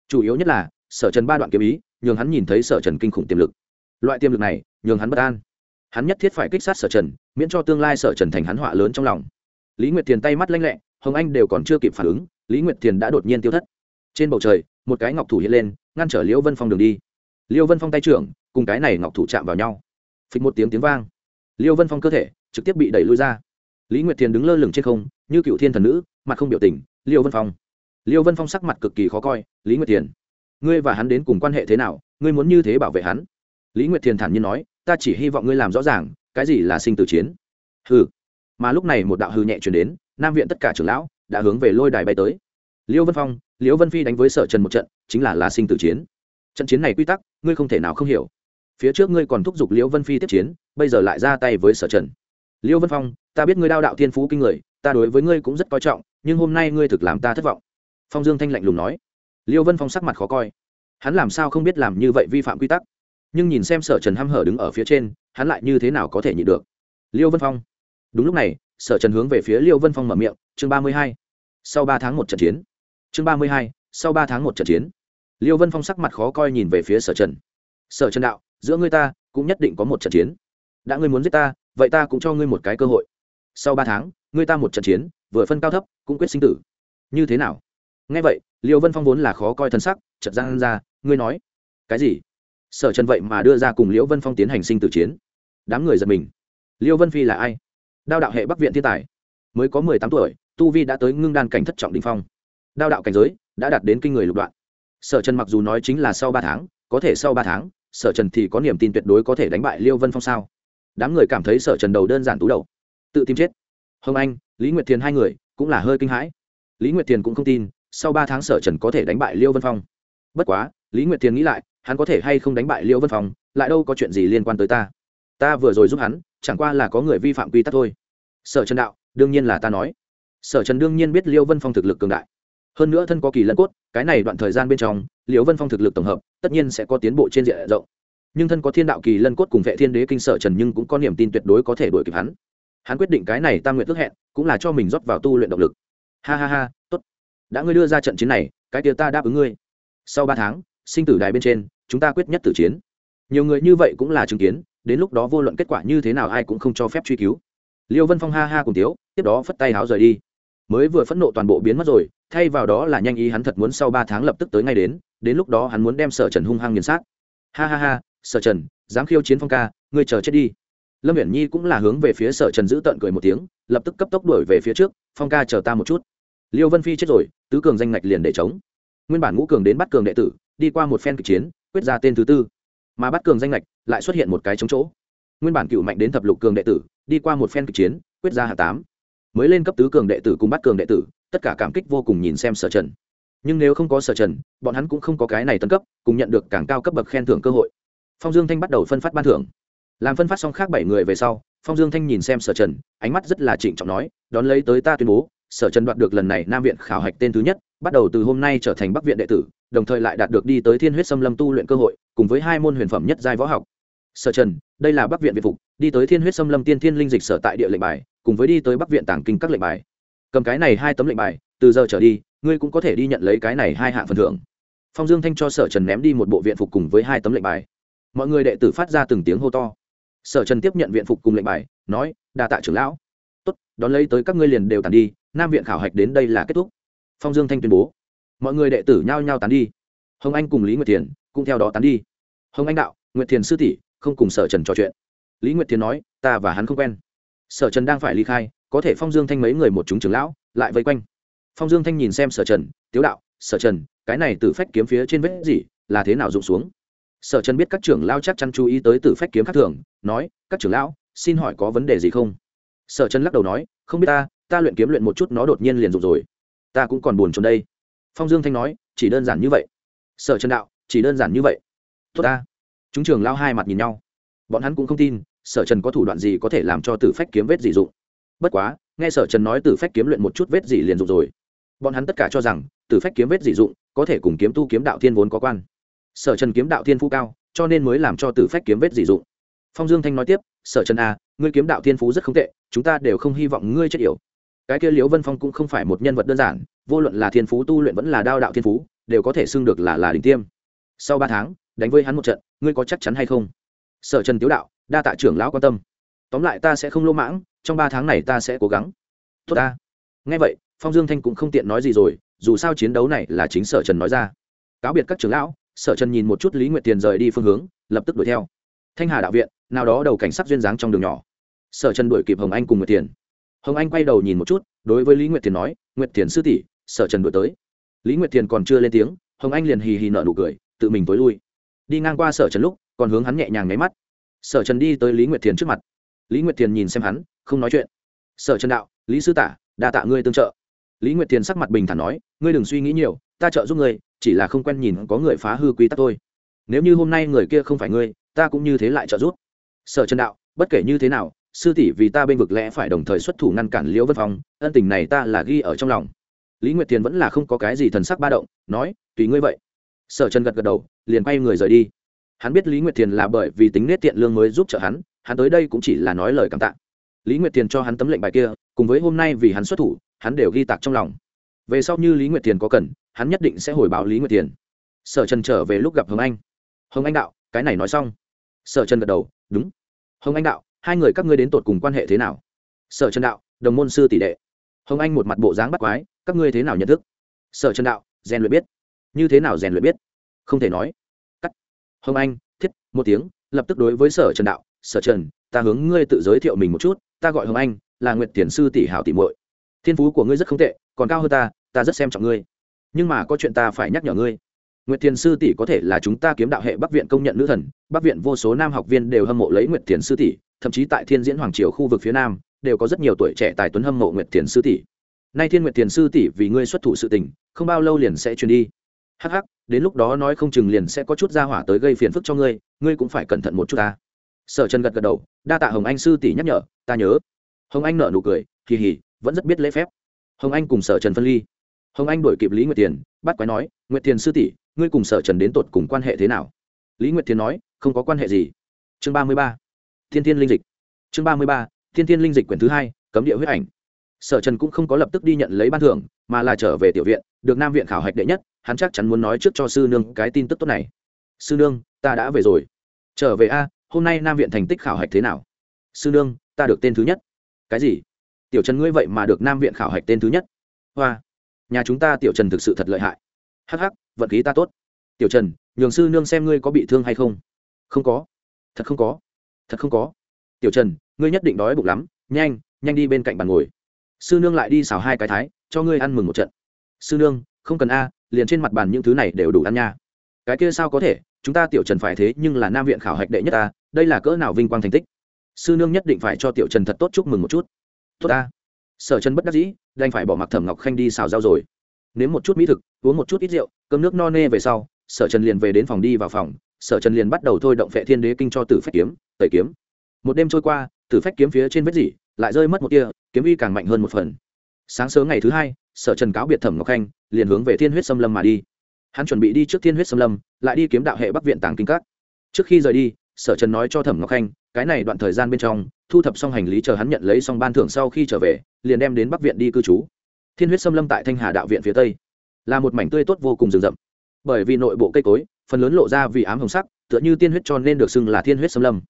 Chủ yếu nhất là, sở trần ba đoạn kiếm ý, nhường hắn nhìn thấy sở trần kinh khủng tiềm lực. Loại tiềm lực này, nhường hắn bất an. Hắn nhất thiết phải kích sát sở trần, miễn cho tương lai sở trần thành hắn họa lớn trong lòng. Lý nguyệt thiền tay mắt lanh lẹ, hồng anh đều còn chưa kịp phản ứng, lý nguyệt thiền đã đột nhiên tiêu thất trên bầu trời, một cái ngọc thủ hiện lên, ngăn trở liễu vân phong đường đi. Liêu vân phong tay trưởng, cùng cái này ngọc thủ chạm vào nhau. Phịch một tiếng tiếng vang. Liêu vân phong cơ thể trực tiếp bị đẩy lui ra. Lý nguyệt thiền đứng lơ lửng trên không, như cựu thiên thần nữ, mặt không biểu tình liêu vân phong. Liêu vân phong sắc mặt cực kỳ khó coi, lý nguyệt thiền, ngươi và hắn đến cùng quan hệ thế nào? Ngươi muốn như thế bảo vệ hắn? Lý nguyệt thiền thản nhiên nói, ta chỉ hy vọng ngươi làm rõ ràng, cái gì là sinh tử chiến. Hừ. Mà lúc này một đạo hư nhẹ chuyển đến, nam viện tất cả trưởng lão đã hướng về lôi đài bay tới. Liêu vân phong liễu vân phi đánh với sở trần một trận, chính là là sinh tử chiến. Trận chiến này quy tắc, ngươi không thể nào không hiểu. Phía trước ngươi còn thúc giục liễu vân phi tiếp chiến, bây giờ lại ra tay với sở trần. Liễu vân phong, ta biết ngươi đao đạo thiên phú kinh người, ta đối với ngươi cũng rất coi trọng, nhưng hôm nay ngươi thực làm ta thất vọng. Phong dương thanh lạnh lùng nói. Liễu vân phong sắc mặt khó coi. Hắn làm sao không biết làm như vậy vi phạm quy tắc? Nhưng nhìn xem sở trần h hở đứng ở phía trên, hắn lại như thế nào có thể nhịn được? Liêu vân phong. Đúng lúc này, sở trần hướng về phía liêu vân phong mở miệng, chương ba mươi hai. Sau ba tháng một trận chiến chương ba mươi hai, sau ba tháng một trận chiến, liêu vân phong sắc mặt khó coi nhìn về phía sở trần. Sở trần đạo, giữa ngươi ta, cũng nhất định có một trận chiến. Đã ngươi muốn giết ta, vậy ta cũng cho ngươi một cái cơ hội. Sau ba tháng, ngươi ta một trận chiến, vừa phân cao thấp, cũng quyết sinh tử. Như thế nào? Nghe vậy, liêu vân phong vốn là khó coi thân sắc chật giang ra, ngươi nói, cái gì? Sở trần vậy mà đưa ra cùng liễu vân phong tiến hành sinh tử chiến. Đám người giật mình. Liêu vân phi là ai? Đao đạo hệ bắc viện thiên tài. Mới có mười tám tuổi, tu vi đã tới ngưng đan cảnh thất trọng đình phong đao đạo cảnh giới đã đạt đến kinh người lục đoạn. Sở trần mặc dù nói chính là sau ba tháng, có thể sau ba tháng, sở trần thì có niềm tin tuyệt đối có thể đánh bại liêu vân phong sao? Đám người cảm thấy sở trần đầu đơn giản tú đầu. Tự tìm chết. Hồng anh, lý nguyệt thiền hai người cũng là hơi kinh hãi. Lý nguyệt thiền cũng không tin, sau ba tháng sở trần có thể đánh bại liêu vân phong. Bất quá, lý nguyệt thiền nghĩ lại, hắn có thể hay không đánh bại liêu vân phong, lại đâu có chuyện gì liên quan tới ta. Ta vừa rồi giúp hắn, chẳng qua là có người vi phạm quy tắc thôi. Sở trần đạo, đương nhiên là ta nói. Sở trần đương nhiên biết liêu vân phong thực lực cường đại hơn nữa thân có kỳ lân cốt, cái này đoạn thời gian bên trong liêu vân phong thực lực tổng hợp, tất nhiên sẽ có tiến bộ trên diện rộng. Nhưng thân có thiên đạo kỳ lân cốt cùng vệ thiên đế kinh sở trần nhưng cũng có niềm tin tuyệt đối có thể đuổi kịp hắn. Hắn quyết định cái này tam nguyện ước hẹn, cũng là cho mình rót vào tu luyện động lực. Ha ha ha, tốt. Đã ngươi đưa ra trận chiến này, cái kia ta đáp ứng ngươi. Sau ba tháng, sinh tử đài bên trên, chúng ta quyết nhất tử chiến. Nhiều người như vậy cũng là chứng kiến, đến lúc đó vô luận kết quả như thế nào ai cũng không cho phép truy cứu. Liêu vân phong ha ha cùng tiếu, tiếp đó phất tay háo rời đi mới vừa phẫn nộ toàn bộ biến mất rồi, thay vào đó là nhanh ý hắn thật muốn sau ba tháng lập tức tới ngay đến đến lúc đó hắn muốn đem sở trần hung hăng nghiền sát. Ha ha ha, sở trần, dám khiêu chiến phong ca, ngươi chờ chết đi. Lâm viễn nhi cũng là hướng về phía sở trần giữ tận cười một tiếng, lập tức cấp tốc đuổi về phía trước, phong ca chờ ta một chút. Liêu vân phi chết rồi, tứ cường danh ngạch liền để chống nguyên bản ngũ cường đến bắt cường đệ tử, đi qua một phen kịch chiến, quyết ra tên thứ tư. Mà bắt cường danh ngạch lại xuất hiện một cái chống chỗ. Nguyên bản cựu mạnh đến thập lục cường đệ tử, đi qua một phen kịch chiến, quyết ra hạ tám mới lên cấp tứ cường đệ tử cùng bắt cường đệ tử, tất cả cảm kích vô cùng nhìn xem sở trần. Nhưng nếu không có sở trần, bọn hắn cũng không có cái này tân cấp, cùng nhận được càng cao cấp bậc khen thưởng cơ hội. Phong dương thanh bắt đầu phân phát ban thưởng. Làm phân phát xong khác bảy người về sau, phong dương thanh nhìn xem sở trần, ánh mắt rất là trịnh trọng nói, đón lấy tới ta tuyên bố, sở trần đoạt được lần này nam viện khảo hạch tên thứ nhất, bắt đầu từ hôm nay trở thành bắc viện đệ tử, đồng thời lại đạt được đi tới thiên huyết xâm lâm tu luyện cơ hội, cùng với hai môn huyền phẩm nhất giai võ học. Sở trần, đây là bắc viện việt phục, đi tới thiên huyết xâm lâm tiên thiên linh dịch sở tại địa lệnh bài cùng với đi tới bắc viện tàng kinh các lệnh bài. Cầm cái này hai tấm lệnh bài, từ giờ trở đi, ngươi cũng có thể đi nhận lấy cái này hai hạng phần thưởng. Phong dương thanh cho sở trần ném đi một bộ viện phục cùng với hai tấm lệnh bài. Mọi người đệ tử phát ra từng tiếng hô to. Sở trần tiếp nhận viện phục cùng lệnh bài, nói, đa tạ trưởng lão. Tốt, đón lấy tới các ngươi liền đều tàn đi, nam viện khảo hạch đến đây là kết thúc. Phong dương thanh tuyên bố. Mọi người đệ tử nhao nhao tán đi. Hồng anh cùng lý nguyệt thiền cũng theo đó tán đi. Hồng anh đạo, nguyệt thiền sư tỷ, không cùng sở trần trò chuyện. Lý nguyệt thiền nói, ta và hắn không quen sở trần đang phải ly khai, có thể phong dương thanh mấy người một chúng trưởng lão lại vây quanh. Phong dương thanh nhìn xem sở trần, tiếu đạo, sở trần, cái này từ phách kiếm phía trên vết gì, là thế nào rụng xuống? Sở trần biết các trưởng lão chắc chắn chú ý tới từ phách kiếm khác thường, nói, các trưởng lão, xin hỏi có vấn đề gì không? Sở trần lắc đầu nói, không biết ta ta luyện kiếm luyện một chút nó đột nhiên liền rụng rồi. Ta cũng còn buồn trong đây. Phong dương thanh nói, chỉ đơn giản như vậy. Sở trần đạo, chỉ đơn giản như vậy. Tốt ta. Chúng trưởng lao hai mặt nhìn nhau. Bọn hắn cũng không tin sở trần có thủ đoạn gì có thể làm cho tử phách kiếm vết dị dụng? Bất quá nghe sở trần nói tử phách kiếm luyện một chút vết dị liền dụng rồi. Bọn hắn tất cả cho rằng tử phách kiếm vết dị dụng có thể cùng kiếm tu kiếm đạo thiên vốn có quan. Sở trần kiếm đạo thiên phú cao cho nên mới làm cho tử phách kiếm vết dị dụng. Phong dương thanh nói tiếp sở trần a à, ngươi kiếm đạo thiên phú rất không tệ chúng ta đều không hy vọng ngươi chết yểu. Cái kia liễu vân phong cũng không phải một nhân vật đơn giản vô luận là thiên phú tu luyện vẫn là đao đạo thiên phú đều có thể xưng được là là đỉnh tiêm. Sau ba tháng đánh với hắn một trận ngươi có chắc chắn hay không? Sở trần tiếu đạo đa tạ trưởng lão quan tâm. Tóm lại ta sẽ không lỗ mãng, trong ba tháng này ta sẽ cố gắng. Tốt ta. Nghe vậy, phong dương thanh cũng không tiện nói gì rồi, dù sao chiến đấu này là chính sở trần nói ra. Cáo biệt các trưởng lão, sở trần nhìn một chút lý nguyệt tiền rời đi phương hướng, lập tức đuổi theo. Thanh hà đạo viện, nào đó đầu cảnh sát duyên dáng trong đường nhỏ. Sở trần đuổi kịp hồng anh cùng nguyệt tiền. Hồng anh quay đầu nhìn một chút, đối với lý nguyệt tiền nói, nguyệt tiền sư tỷ, sở trần đuổi tới. Lý nguyệt tiền còn chưa lên tiếng, hồng anh liền hì hì nợ nụ cười, tự mình tối lui. Đi ngang qua sở trần lúc, còn hướng hắn nhẹ nhàng nháy mắt sở trần đi tới lý nguyệt thiền trước mặt. Lý nguyệt thiền nhìn xem hắn, không nói chuyện. Sở trần đạo, lý sư tả, đa tạ ngươi tương trợ. Lý nguyệt thiền sắc mặt bình thản nói, ngươi đừng suy nghĩ nhiều, ta trợ giúp ngươi, chỉ là không quen nhìn có người phá hư quy tắc thôi. Nếu như hôm nay người kia không phải ngươi, ta cũng như thế lại trợ giúp. Sở trần đạo, bất kể như thế nào, sư tỷ vì ta bên vực lẽ phải đồng thời xuất thủ ngăn cản liễu vân phong, ân tình này ta là ghi ở trong lòng. Lý nguyệt thiền vẫn là không có cái gì thần sắc ba động, nói, tùy ngươi vậy. Sở trần gật gật đầu, liền quay người rời đi hắn biết lý nguyệt thiền là bởi vì tính nết tiện lương mới giúp trợ hắn hắn tới đây cũng chỉ là nói lời cảm tạ. Lý nguyệt thiền cho hắn tấm lệnh bài kia, cùng với hôm nay vì hắn xuất thủ, hắn đều ghi tạc trong lòng. Về sau như lý nguyệt thiền có cần, hắn nhất định sẽ hồi báo lý nguyệt thiền. Sở trần trở về lúc gặp hồng anh. Hồng anh đạo, cái này nói xong. Sở trần gật đầu, đúng. Hồng anh đạo, hai người các ngươi đến tột cùng quan hệ thế nào? Sở trần đạo, đồng môn sư tỷ đệ. Hồng anh một mặt bộ dáng bắt quái, các ngươi thế nào nhận thức? Sở trần đạo, rèn luyện biết. Như thế nào rèn luyện biết? Không thể nói hồng anh thiết một tiếng lập tức đối với sở trần đạo sở trần ta hướng ngươi tự giới thiệu mình một chút ta gọi hồng anh là nguyệt tiền sư tỷ hảo tỷ muội thiên phú của ngươi rất không tệ còn cao hơn ta ta rất xem trọng ngươi nhưng mà có chuyện ta phải nhắc nhở ngươi Nguyệt Tiền sư tỷ có thể là chúng ta kiếm đạo hệ Bắc viện công nhận nữ thần, Bắc viện vô số nam học viên đều hâm mộ lấy Nguyệt Tiền sư tỷ, thậm chí tại Thiên Diễn Hoàng triều khu vực phía nam, đều có rất nhiều tuổi trẻ tài tuấn hâm mộ Nguyệt Tiền sư tỷ. Nay Thiên Nguyệt Tiền sư tỷ vì ngươi xuất thủ sự tình, không bao lâu liền sẽ truyền đi. Hắc hắc, đến lúc đó nói không chừng liền sẽ có chút gia hỏa tới gây phiền phức cho ngươi, ngươi cũng phải cẩn thận một chút ta. Sở Trần gật gật đầu, đa tạ Hồng Anh sư tỷ nhắc nhở, ta nhớ. Hồng Anh nở nụ cười, kỳ hỉ, vẫn rất biết lễ phép. Hồng Anh cùng Sở Trần phân ly. Hồng Anh đuổi kịp Lý Nguyệt Tiền, bắt quái nói, Nguyệt Tiền sư tỷ, ngươi cùng sở trần đến tột cùng quan hệ thế nào lý nguyệt tiền nói không có quan hệ gì chương ba mươi ba thiên thiên linh dịch chương ba mươi ba thiên thiên linh dịch quyển thứ hai cấm địa huyết ảnh sở trần cũng không có lập tức đi nhận lấy ban thưởng mà là trở về tiểu viện được nam viện khảo hạch đệ nhất hắn chắc chắn muốn nói trước cho sư nương cái tin tức tốt này. Sư nương, ta đã về rồi. Trở về a, hôm nay nam viện thành tích khảo hạch thế nào? Sư nương, ta được tên thứ nhất. Cái gì? Tiểu trần ngươi vậy mà được nam viện khảo hạch tên thứ nhất? Hoa. Nhà chúng ta tiểu trần thực sự thật lợi hại. Hắc hắc, vận khí ta tốt. Tiểu trần, nhường sư nương xem ngươi có bị thương hay không. Không có. Thật không có. Thật không có. Tiểu trần, ngươi nhất định đói bụng lắm. Nhanh nhanh đi bên cạnh bàn ngồi. Sư nương lại đi xào hai cái thái, cho ngươi ăn mừng một trận. Sư nương, không cần a liền trên mặt bàn những thứ này đều đủ ăn nha. Cái kia sao có thể? Chúng ta tiểu trần phải thế, nhưng là nam viện khảo hạch đệ nhất ta, đây là cỡ nào vinh quang thành tích? Sư nương nhất định phải cho tiểu trần thật tốt chúc mừng một chút. Tốt ta. Sở trần bất đắc dĩ, đành phải bỏ mặc thẩm ngọc khanh đi xào rau rồi. Nếm một chút mỹ thực, uống một chút ít rượu, cơm nước no nê về sau, sở trần liền về đến phòng đi vào phòng. Sở trần liền bắt đầu thôi động phệ thiên đế kinh cho tử phách kiếm, tẩy kiếm. Một đêm trôi qua, tử phách kiếm phía trên vết dỉ lại rơi mất một tia, kiếm uy càng mạnh hơn một phần. Sáng sớm ngày thứ hai sở trần cáo biệt thẩm ngọc khanh, liền hướng về thiên huyết xâm lâm mà đi. Hắn chuẩn bị đi trước thiên huyết xâm lâm, lại đi kiếm đạo hệ bắc viện tàng kinh các. Trước khi rời đi, sở trần nói cho thẩm ngọc khanh, cái này đoạn thời gian bên trong, thu thập xong hành lý chờ hắn nhận lấy xong ban thưởng sau khi trở về, liền đem đến bắc viện đi cư trú. Thiên huyết xâm lâm tại thanh hà đạo viện phía tây, là một mảnh tươi tốt vô cùng rừng rậm. Bởi vì nội bộ cây cối, phần lớn lộ ra vì ám hồng sắc, tựa như tiên huyết cho nên được xưng là thiên huyết xâm lâm.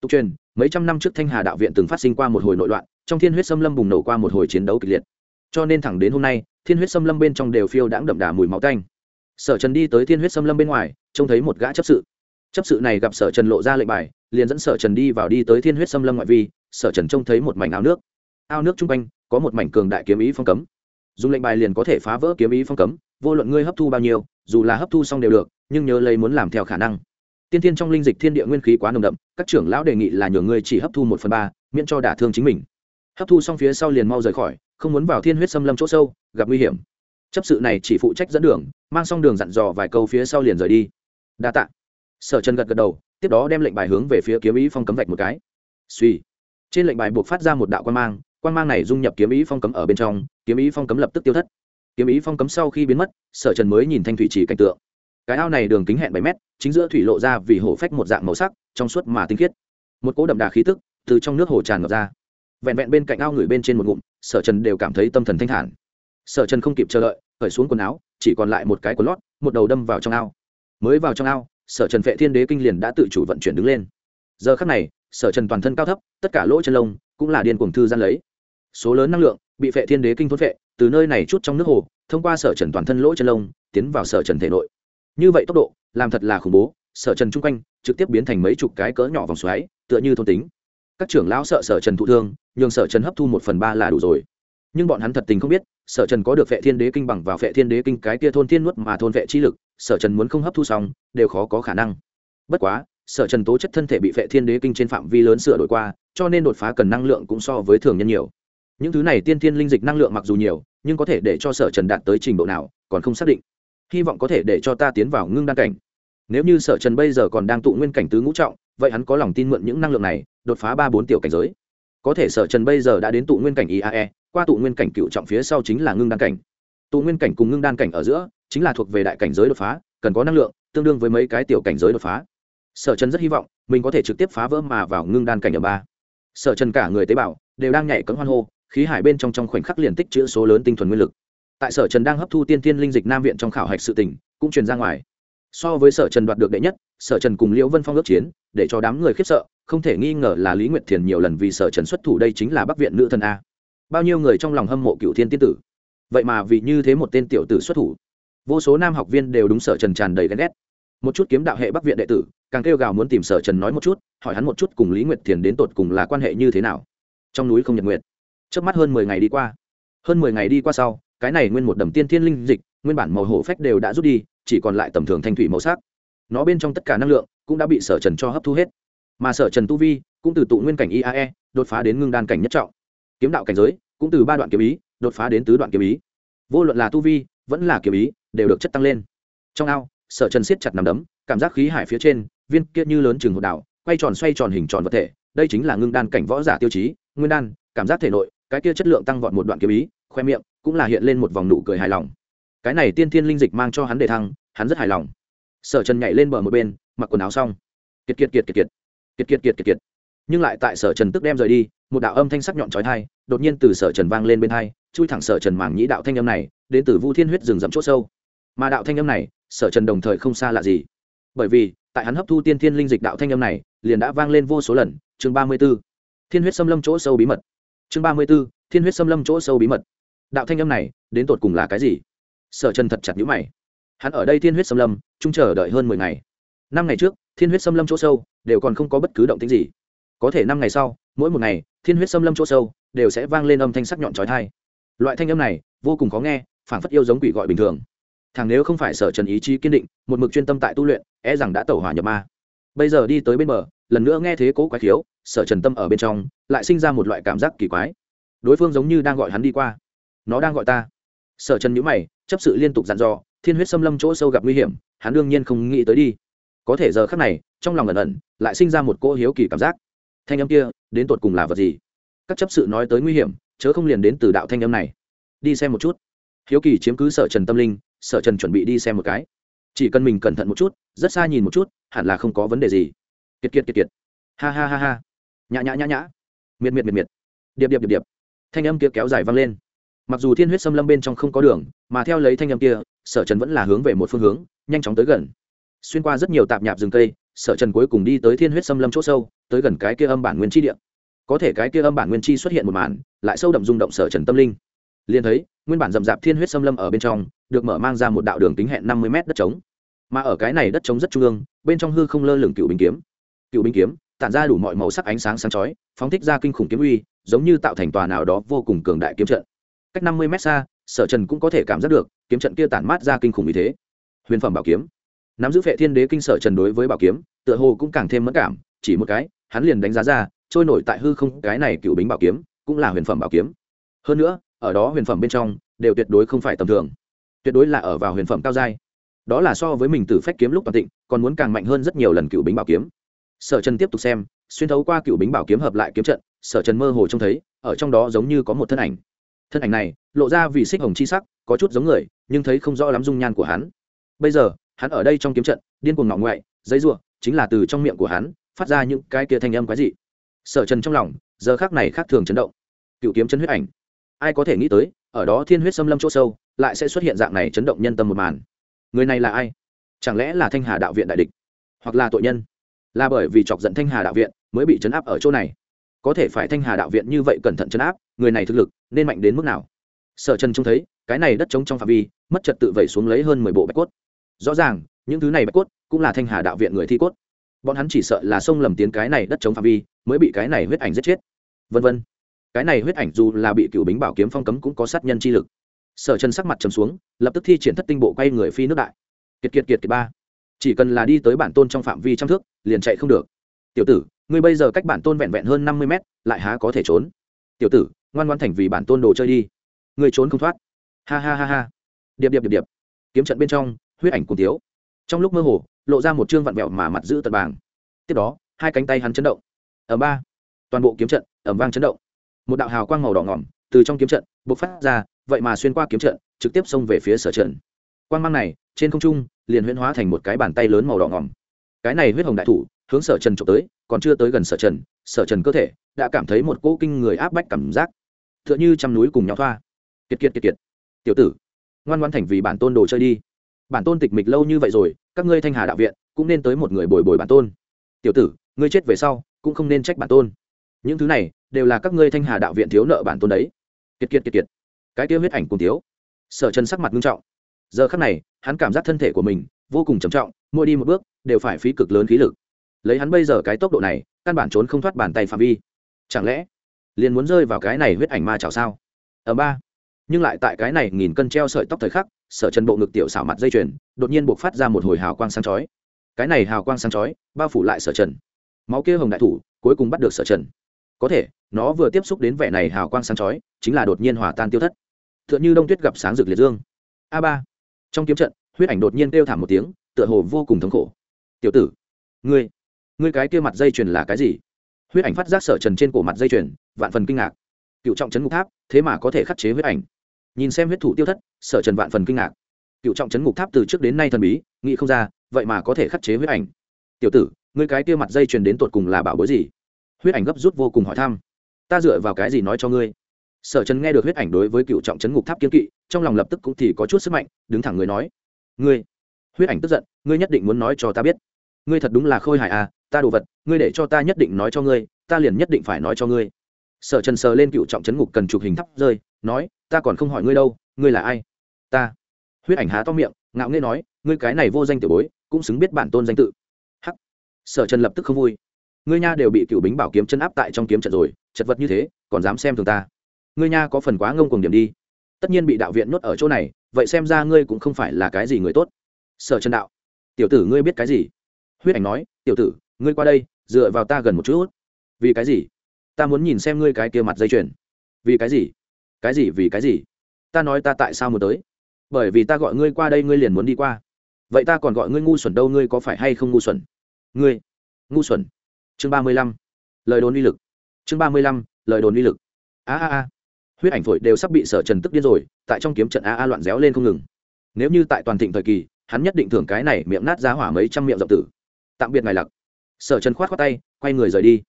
Tục truyền, mấy trăm năm trước thanh hà đạo viện từng phát sinh qua một hồi nội loạn, trong thiên huyết xâm lâm bùng nổ qua một hồi chiến đấu kịch liệt cho nên thẳng đến hôm nay, thiên huyết xâm lâm bên trong đều phiêu đãng đậm đà mùi máu tanh. Sở trần đi tới thiên huyết xâm lâm bên ngoài, trông thấy một gã chấp sự. Chấp sự này gặp sở trần lộ ra lệnh bài, liền dẫn sở trần đi vào đi tới thiên huyết xâm lâm ngoại vi, sở trần trông thấy một mảnh ao nước. Ao nước chung quanh, có một mảnh cường đại kiếm ý phong cấm. Dùng lệnh bài liền có thể phá vỡ kiếm ý phong cấm, vô luận ngươi hấp thu bao nhiêu, dù là hấp thu xong đều được, nhưng nhớ lấy muốn làm theo khả năng. Tiên tiên trong linh dịch thiên địa nguyên khí quá nồng đậm, các trưởng lão đề nghị là nhường ngươi chỉ hấp thu một phần ba, miễn cho đả thương chính mình hấp thu xong phía sau liền mau rời khỏi, không muốn vào thiên huyết xâm lâm chỗ sâu, gặp nguy hiểm. Chấp sự này chỉ phụ trách dẫn đường, mang xong đường dặn dò vài câu phía sau liền rời đi. Đa tạ. Sở trần gật gật đầu, tiếp đó đem lệnh bài hướng về phía kiếm ý phong cấm vạch một cái. Suy. Trên lệnh bài buộc phát ra một đạo quan mang quan mang này dung nhập kiếm ý phong cấm ở bên trong, kiếm ý phong cấm lập tức tiêu thất. Kiếm ý phong cấm sau khi biến mất, sở trần mới nhìn thanh thủy chỉ cảnh tượng. Cái ao này đường kính hẹn bảy mét, chính giữa thủy lộ ra vì hổ phách một dạng màu sắc, trong suốt mà tinh khiết. Một cỗ đậm đà khí tức từ trong nước hồ tràn ngập ra vẹn vẹn bên cạnh ao người bên trên một ngụm, sở trần đều cảm thấy tâm thần thanh thản. Sở trần không kịp chờ đợi khởi xuống quần áo, chỉ còn lại một cái quần lót, một đầu đâm vào trong ao. Mới vào trong ao, sở trần vệ thiên đế kinh liền đã tự chủ vận chuyển đứng lên. Giờ khắc này, sở trần toàn thân cao thấp, tất cả lỗ chân lông cũng là điên cuồng thư gian lấy. Số lớn năng lượng bị phệ thiên đế kinh thốt phệ từ nơi này chút trong nước hồ, thông qua sở trần toàn thân lỗ chân lông, tiến vào sở trần thể nội. Như vậy tốc độ, làm thật là khủng bố, sở trần chung quanh trực tiếp biến thành mấy chục cái cỡ nhỏ vòng xoáy, tựa như thôn tính các trưởng lão sợ sở trần thụ thương, nhường sở trần hấp thu một phần ba là đủ rồi. Nhưng bọn hắn thật tình không biết, sở trần có được phệ thiên đế kinh bằng vào phệ thiên đế kinh cái tia thôn thiên nuốt mà thôn vệ chi lực, sở trần muốn không hấp thu xong, đều khó có khả năng. Bất quá, sở trần tố chất thân thể bị phệ thiên đế kinh trên phạm vi lớn sửa đổi qua, cho nên đột phá cần năng lượng cũng so với thường nhân nhiều. Những thứ này tiên thiên linh dịch năng lượng mặc dù nhiều, nhưng có thể để cho sở trần đạt tới trình độ nào, còn không xác định. Hy vọng có thể để cho ta tiến vào ngưng đan cảnh. Nếu như sở trần bây giờ còn đang tụ nguyên cảnh tứ ngũ trọng vậy hắn có lòng tin mượn những năng lượng này, đột phá ba bốn tiểu cảnh giới. Có thể sở trần bây giờ đã đến tụ nguyên cảnh iae qua tụ nguyên cảnh cựu trọng phía sau chính là ngưng đan cảnh. Tụ nguyên cảnh cùng ngưng đan cảnh ở giữa, chính là thuộc về đại cảnh giới đột phá, cần có năng lượng, tương đương với mấy cái tiểu cảnh giới đột phá. Sở trần rất hy vọng, mình có thể trực tiếp phá vỡ mà vào ngưng đan cảnh ở ba. Sở trần cả người tế bào, đều đang nhảy cấm hoan hô, khí hải bên trong trong khoảnh khắc liền tích chữ số lớn tinh thuần nguyên lực. Tại sở trần đang hấp thu tiên tiên linh dịch nam viện trong khảo hạch sự tỉnh cũng truyền ra ngoài so với sở trần đoạt được đệ nhất, sở trần cùng liễu vân phong ước chiến, để cho đám người khiếp sợ, không thể nghi ngờ là lý nguyệt thiền nhiều lần vì sở trần xuất thủ đây chính là bắc viện nữ thần a. Bao nhiêu người trong lòng hâm mộ cựu thiên tiên tử. Vậy mà vì như thế một tên tiểu tử xuất thủ, vô số nam học viên đều đúng sở trần tràn đầy ghen ghét. Một chút kiếm đạo hệ bắc viện đệ tử, càng kêu gào muốn tìm sở trần nói một chút, hỏi hắn một chút cùng lý nguyệt thiền đến tột cùng là quan hệ như thế nào. Trong núi không nhật nguyệt. Trước mắt hơn mười ngày đi qua. Hơn mười ngày đi qua sau, cái này nguyên một đầm tiên thiên linh dịch, nguyên bản màu hổ phách đều đã rút đi chỉ còn lại tầm thường thanh thủy màu sắc. Nó bên trong tất cả năng lượng cũng đã bị sở trần cho hấp thu hết. Mà sở trần tu vi cũng từ tụ nguyên cảnh iae đột phá đến ngưng đan cảnh nhất trọng. Kiếm đạo cảnh giới cũng từ ba đoạn kiếm ý đột phá đến tứ đoạn kiếm ý. Vô luận là tu vi vẫn là kiếm ý đều được chất tăng lên. Trong ao, sở trần siết chặt nằm đấm, cảm giác khí hải phía trên, viên kia như lớn chừng hột đảo quay tròn xoay tròn hình tròn vật thể, đây chính là ngưng đan cảnh võ giả tiêu chí, nguyên đan, cảm giác thể nội, cái kia chất lượng tăng vọt một đoạn kiếm ý, khoe miệng cũng là hiện lên một vòng nụ cười hài lòng cái này tiên thiên linh dịch mang cho hắn đề thăng, hắn rất hài lòng. Sở trần nhảy lên bờ một bên, mặc quần áo xong. Kiệt kiệt kiệt kiệt kiệt. Kiệt kiệt kiệt kiệt kiệt. Nhưng lại tại sở trần tức đem rời đi, một đạo âm thanh sắc nhọn trói thai đột nhiên từ sở trần vang lên bên thai chui thẳng sở trần mảng nhĩ đạo thanh âm này, đến từ vu thiên huyết rừng rậm c h ỗ sâu. Mà đạo thanh âm này, sở trần đồng thời không xa lạ gì. Bởi vì, tại hắn hấp thu tiên thiên linh dịch đạo thanh âm này, liền đã vang lên vô số lần. Chương ba mươi b ố thiên huyết xâm lâm chỗ sâu bí mật. Chương ba mươi b ố thiên huyết xâm lâm chỗ sâu bí mật. Đạo thanh âm này, đến tột cùng là cái gì? Sở trần thật chặt nhũ mày. Hắn ở đây thiên huyết xâm lâm, chung chờ đợi hơn mười ngày. Năm ngày trước, thiên huyết xâm lâm chỗ sâu đều còn không có bất cứ động tính gì. Có thể năm ngày sau, mỗi một ngày, thiên huyết xâm lâm chỗ sâu đều sẽ vang lên âm thanh sắc nhọn trói thai loại thanh âm này vô cùng khó nghe phản phất yêu giống quỷ gọi bình thường. Thằng nếu không phải sở trần ý chí kiên định, một mực chuyên tâm tại tu luyện e rằng đã tẩu hỏa nhập ma. Bây giờ đi tới bên bờ, lần nữa nghe thế cố quái khiếu, sở trần tâm ở bên trong, lại sinh ra một loại cảm giác kỳ quái. Đối phương giống như đang gọi hắn đi qua. Nó đang gọi ta sở trần nhữ mày, chấp sự liên tục dặn dò, thiên huyết xâm lâm chỗ sâu gặp nguy hiểm, hắn đương nhiên không nghĩ tới đi. Có thể giờ khác này, trong lòng ẩn ẩn, lại sinh ra một cỗ hiếu kỳ cảm giác. Thanh âm kia, đến tột cùng là vật gì? Các chấp sự nói tới nguy hiểm, chớ không liền đến từ đạo thanh âm này. Đi xem một chút. Hiếu kỳ chiếm cứ sở trần tâm linh, sở trần chuẩn bị đi xem một cái. Chỉ cần mình cẩn thận một chút, rất xa nhìn một chút, hẳn là không có vấn đề gì. Kiệt kiệt kiệt kiệt. Ha ha ha ha. Nhã nhã nhã nhã. Miệt miệt miệt miệt. Điệp điệp điệp điệp. Thanh âm kia kéo dài vang lên mặc dù thiên huyết xâm lâm bên trong không có đường, mà theo lấy thanh âm kia, sở trần vẫn là hướng về một phương hướng, nhanh chóng tới gần. Xuyên qua rất nhiều tạp nhạp rừng cây, sở trần cuối cùng đi tới thiên huyết xâm lâm c h ỗ sâu, tới gần cái kia âm bản nguyên chi điện có thể cái kia âm bản nguyên chi xuất hiện một màn, lại sâu đậm rung động sở trần tâm linh. Liền thấy, nguyên bản rậm rạp thiên huyết xâm lâm ở bên trong, được mở mang ra một đạo đường tính hẹn năm mươi m đất trống. Mà ở cái này đất trống rất trung ương, bên trong hư không lơ lửng cựu bình kiếm. Cựu bình kiếm, tản ra đủ mọi màu sắc ánh sáng sáng chói, phóng thích ra kinh khủng kiếm uy, giống như tạo thành tòa nào đó vô cùng cường đại kiếm trận cách năm mươi mét xa, sở trần cũng có thể cảm giác được, kiếm trận kia tản mát ra kinh khủng như thế. Huyền phẩm bảo kiếm. Nắm giữ phệ thiên đế kinh sở trần đối với bảo kiếm, tựa hồ cũng càng thêm mất cảm, chỉ một cái, hắn liền đánh giá ra, trôi nổi tại hư không, cái này cựu bính bảo kiếm, cũng là huyền phẩm bảo kiếm. Hơn nữa, ở đó huyền phẩm bên trong, đều tuyệt đối không phải tầm thường. Tuyệt đối là ở vào huyền phẩm cao giai. Đó là so với mình tử phách kiếm lúc toàn tịnh, còn muốn càng mạnh hơn rất nhiều lần cựu bính bảo kiếm. Sở trần tiếp tục xem, xuyên thấu qua cựu bính bảo kiếm hợp lại kiếm trận, sở trần mơ hồ trông thấy, ở trong đó giống như có một thân ảnh thân ảnh này lộ ra vì xích hồng chi sắc, có chút giống người, nhưng thấy không rõ lắm dung nhan của hắn. Bây giờ, hắn ở đây trong kiếm trận, điên cuồng ngọ ngoại, giấy ruộng chính là từ trong miệng của hắn, phát ra những cái kia thanh âm quái dị. Sở trần trong lòng, giờ khác này khác thường chấn động. Cựu kiếm chân huyết ảnh. Ai có thể nghĩ tới, ở đó thiên huyết xâm lâm chỗ sâu, lại sẽ xuất hiện dạng này chấn động nhân tâm một màn. Người này là ai? Chẳng lẽ là thanh hà đạo viện đại địch, hoặc là tội nhân? Là bởi vì chọc giận thanh hà đạo viện mới bị chấn áp ở chỗ này có thể phải thanh hà đạo viện như vậy cẩn thận chấn áp, người này thực lực nên mạnh đến mức nào? Sở trần trông thấy, cái này đất trống trong phạm vi, mất trật tự vẩy xuống lấy hơn mười bộ bạch cốt. Rõ ràng, những thứ này bạch cốt cũng là thanh hà đạo viện người thi cốt. Bọn hắn chỉ sợ là sông lầm tiến cái này đất chống phạm vi, mới bị cái này huyết ảnh giết chết. Vân vân. Cái này huyết ảnh dù là bị cựu bính bảo kiếm phong cấm cũng có sát nhân chi lực. Sở chân sắc mặt trầm xuống, lập tức thi triển thất tinh bộ quay người phi nước đại. Kiệt kiệt kiệt kiệt ba. Chỉ cần là đi tới bản tôn trong phạm vi trăm thước, liền chạy không được. Tiểu tử ngươi bây giờ cách bản tôn vẹn vẹn hơn năm mươi mét, lại há có thể trốn? Tiểu tử, ngoan ngoan thành vì bản tôn đồ chơi đi. Ngươi trốn không thoát. Ha ha ha ha. Điệp điệp điệp điệp. Kiếm trận bên trong, huyết ảnh cùng thiếu. Trong lúc mơ hồ, lộ ra một chương vặn vẹo mà mặt giữ tật bàng tiếp đó, hai cánh tay hắn chấn động. Ở ba. Toàn bộ kiếm trận ẩm vang chấn động. Một đạo hào quang màu đỏ ngỏm từ trong kiếm trận bộc phát ra, vậy mà xuyên qua kiếm trận, trực tiếp xông về phía sở trận. Quang mang này, trên không trung, liền huyễn hóa thành một cái bàn tay lớn màu đỏ ngỏm. Cái này huyết hồng đại thủ, hướng sở trần trộm tới còn chưa tới gần sở trần sở trần cơ thể đã cảm thấy một cỗ kinh người áp bách cảm giác t h ư ợ n h ư trăm núi cùng nhau thoa. Kiệt kiệt kiệt kiệt. Tiểu tử, ngoan ngoan thành vì bản tôn đồ chơi đi. Bản tôn tịch mịch lâu như vậy rồi, các ngươi thanh hà đạo viện cũng nên tới một người bồi bồi bản tôn. Tiểu tử, ngươi chết về sau cũng không nên trách bản tôn. Những thứ này đều là các ngươi thanh hà đạo viện thiếu nợ bản tôn đấy. Kiệt kiệt kiệt kiệt. Cái tiêu huyết ảnh cùng thiếu. Sở trần sắc mặt nghiêm trọng. Giờ khắc này, hắn cảm giác thân thể của mình vô cùng trầm trọng, mỗi đi một bước đều phải phí cực lớn khí lực lấy hắn bây giờ cái tốc độ này, căn bản trốn không thoát bàn tay phạm vi. Chẳng lẽ, liền muốn rơi vào cái này huyết ảnh ma chảo sao? Ở ba. Nhưng lại tại cái này nghìn cân treo sợi tóc thời khắc, sở chân bộ ngực tiểu xảo mặt dây chuyền, đột nhiên buộc phát ra một hồi hào quang sáng chói. Cái này hào quang sáng chói, bao phủ lại sở trần. Máu kia hồng đại thủ, cuối cùng bắt được sở trần. Có thể, nó vừa tiếp xúc đến vẻ này hào quang sáng chói, chính là đột nhiên hòa tan tiêu thất. T h ư ợ n h ư đông tuyết gặp sáng rực liệt dương. A ba. Trong kiếm trận, huyết ảnh đột nhiên kêu thảm một tiếng, tựa hồ vô cùng thống khổ. Tiểu tử, ngươi ngươi cái kia mặt dây chuyền là cái gì? Huyết ảnh phát giác sở trần trên cổ mặt dây chuyền, vạn phần kinh ngạc. Cựu trọng trấn ngục tháp, thế mà có thể khắc chế huyết ảnh. Nhìn xem huyết thủ tiêu thất, sở trần vạn phần kinh ngạc. Cựu trọng trấn ngục tháp từ trước đến nay thần bí, nghĩ không ra, vậy mà có thể khắc chế huyết ảnh. Tiểu tử, ngươi cái kia mặt dây chuyền đến tột cùng là bảo bối gì? Huyết ảnh gấp rút vô cùng hỏi thăm. Ta dựa vào cái gì nói cho ngươi? Sở trần nghe được huyết ảnh đối với cựu trọng trấn ngục tháp kiên kỵ, trong lòng lập tức cũng thì có chút sức mạnh, đứng thẳng người nói. Ngươi, huyết ảnh tức giận, ngươi nhất định muốn nói cho ta biết. Ngươi thật đúng là khôi hài à ta đồ vật, ngươi để cho ta nhất định nói cho ngươi, ta liền nhất định phải nói cho ngươi. Sở trần sờ lên cựu trọng chấn ngục cần chụp hình thắp rơi, nói, ta còn không hỏi ngươi đâu, ngươi là ai? Ta. Huyết ảnh há to miệng, ngạo nghê nói, ngươi cái này vô danh tiểu bối, cũng xứng biết bản tôn danh tự. Hắc. Sở trần lập tức không vui. Ngươi nha đều bị cựu bính bảo kiếm chân áp tại trong kiếm trận rồi, chật vật như thế, còn dám xem thường ta. Ngươi nha có phần quá ngông cuồng điểm đi. Tất nhiên bị đạo viện nhốt ở chỗ này, vậy xem ra ngươi cũng không phải là cái gì người tốt. Sở trần đạo. Tiểu tử ngươi biết cái gì? Huyết ảnh nói, tiểu tử ngươi qua đây, dựa vào ta gần một chút. Vì cái gì? Ta muốn nhìn xem ngươi cái kia mặt dây chuyền. Vì cái gì? Cái gì vì cái gì? Ta nói ta tại sao muốn tới? Bởi vì ta gọi ngươi qua đây ngươi liền muốn đi qua. Vậy ta còn gọi ngươi ngu xuẩn đâu, ngươi có phải hay không ngu xuẩn? Ngươi. Ngu xuẩn. Chương ba mươi lăm. Lời đồn uy lực. Chương ba mươi lăm. Lời đồn uy lực. A a a. Huyết ảnh phổi đều sắp bị sở trần tức điên rồi, tại trong kiếm trận a a loạn réo lên không ngừng. Nếu như tại toàn thịnh thời kỳ, hắn nhất định thưởng cái này miệng nát giá hỏa mấy trăm miệng rộng tử. Tạm biệt ngài lặc sở trần khoát khoát tay, quay người rời đi.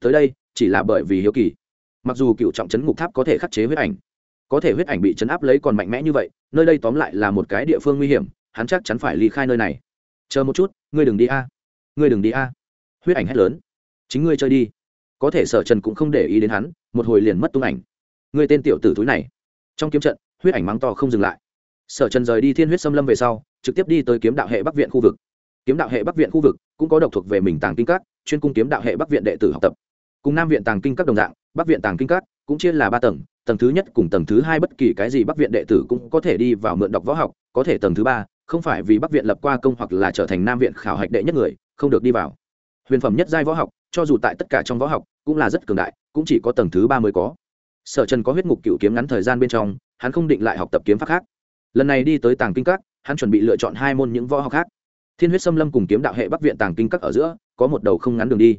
Tới đây, chỉ là bởi vì hiếu kỳ. Mặc dù cựu trọng trấn ngục tháp có thể khắc chế huyết ảnh, có thể huyết ảnh bị chấn áp lấy còn mạnh mẽ như vậy, nơi đây tóm lại là một cái địa phương nguy hiểm, hắn chắc chắn phải ly khai nơi này. Chờ một chút, ngươi đừng đi a. Ngươi đừng đi a. Huyết ảnh hét lớn. Chính ngươi chơi đi. Có thể sở trần cũng không để ý đến hắn, một hồi liền mất tung ảnh. Ngươi tên tiểu tử túi này. Trong kiếm trận, huyết ảnh mắng to không dừng lại. Sở trần rời đi thiên huyết xâm lâm về sau, trực tiếp đi tới kiếm đạo hệ bắc viện khu vực kiếm đạo hệ bắc viện khu vực, cũng có độc thuộc về mình tàng kinh các, chuyên cung kiếm đạo hệ bắc viện đệ tử học tập. Cùng nam viện tàng kinh các đồng dạng, bắc viện tàng kinh các cũng chia là ba tầng tầng thứ nhất cùng tầng thứ hai bất kỳ cái gì bắc viện đệ tử cũng có thể đi vào mượn đọc võ học, có thể tầng thứ ba, không phải vì bắc viện lập qua công hoặc là trở thành nam viện khảo hạch đệ nhất người, không được đi vào. Huyền phẩm nhất giai võ học, cho dù tại tất cả trong võ học, cũng là rất cường đại, cũng chỉ có tầng thứ ba mới có. Sở trần có huyết ngục cựu kiếm ngắn thời gian bên trong, hắn không định lại học tập kiếm pháp khác. Lần này đi tới tàng kinh các, hắn chuẩn bị lựa chọn hai môn những võ học khác thiên huyết xâm lâm cùng kiếm đạo hệ bắc viện tàng kinh các ở giữa, có một đầu không ngắn đường đi.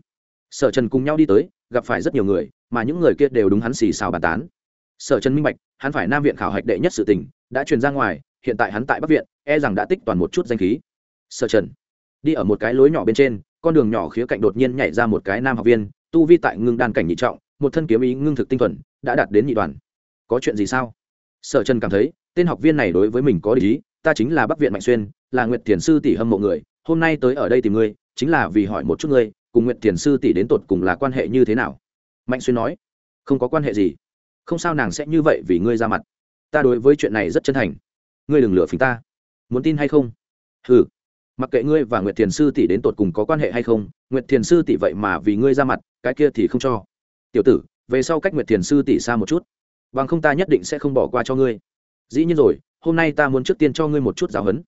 Sở trần cùng nhau đi tới, gặp phải rất nhiều người, mà những người kia đều đúng hắn xì xào bàn tán. Sở trần minh bạch, hắn phải nam viện khảo hạch đệ nhất sự tình, đã truyền ra ngoài, hiện tại hắn tại bắc viện e rằng đã tích toàn một chút danh khí. Sở trần, đi ở một cái lối nhỏ bên trên, con đường nhỏ khía cạnh đột nhiên nhảy ra một cái nam học viên, tu vi tại ngưng đan cảnh nhị trọng, một thân kiếm ý ngưng thực tinh thuần, đã đạt đến nhị đoàn. Có chuyện gì sao? Sở trần cảm thấy, tên học viên này đối với mình có lý ta chính là bắc viện mạnh xuyên, là nguyệt thiền sư tỷ hâm mộ người, hôm nay tới ở đây tìm ngươi, chính là vì hỏi một chút ngươi, cùng nguyệt thiền sư tỷ đến tột cùng là quan hệ như thế nào? Mạnh xuyên nói, không có quan hệ gì. Không sao nàng sẽ như vậy vì ngươi ra mặt. Ta đối với chuyện này rất chân thành. Ngươi đừng lừa phình ta. Muốn tin hay không? Ừ mặc kệ ngươi và nguyệt thiền sư tỷ đến tột cùng có quan hệ hay không, nguyệt thiền sư tỷ vậy mà vì ngươi ra mặt, cái kia thì không cho. Tiểu tử, về sau cách nguyệt thiền sư tỷ xa một chút. Bằng không ta nhất định sẽ không bỏ qua cho ngươi. Dĩ nhiên rồi hôm nay ta muốn trước tiên cho ngươi một chút giáo huấn.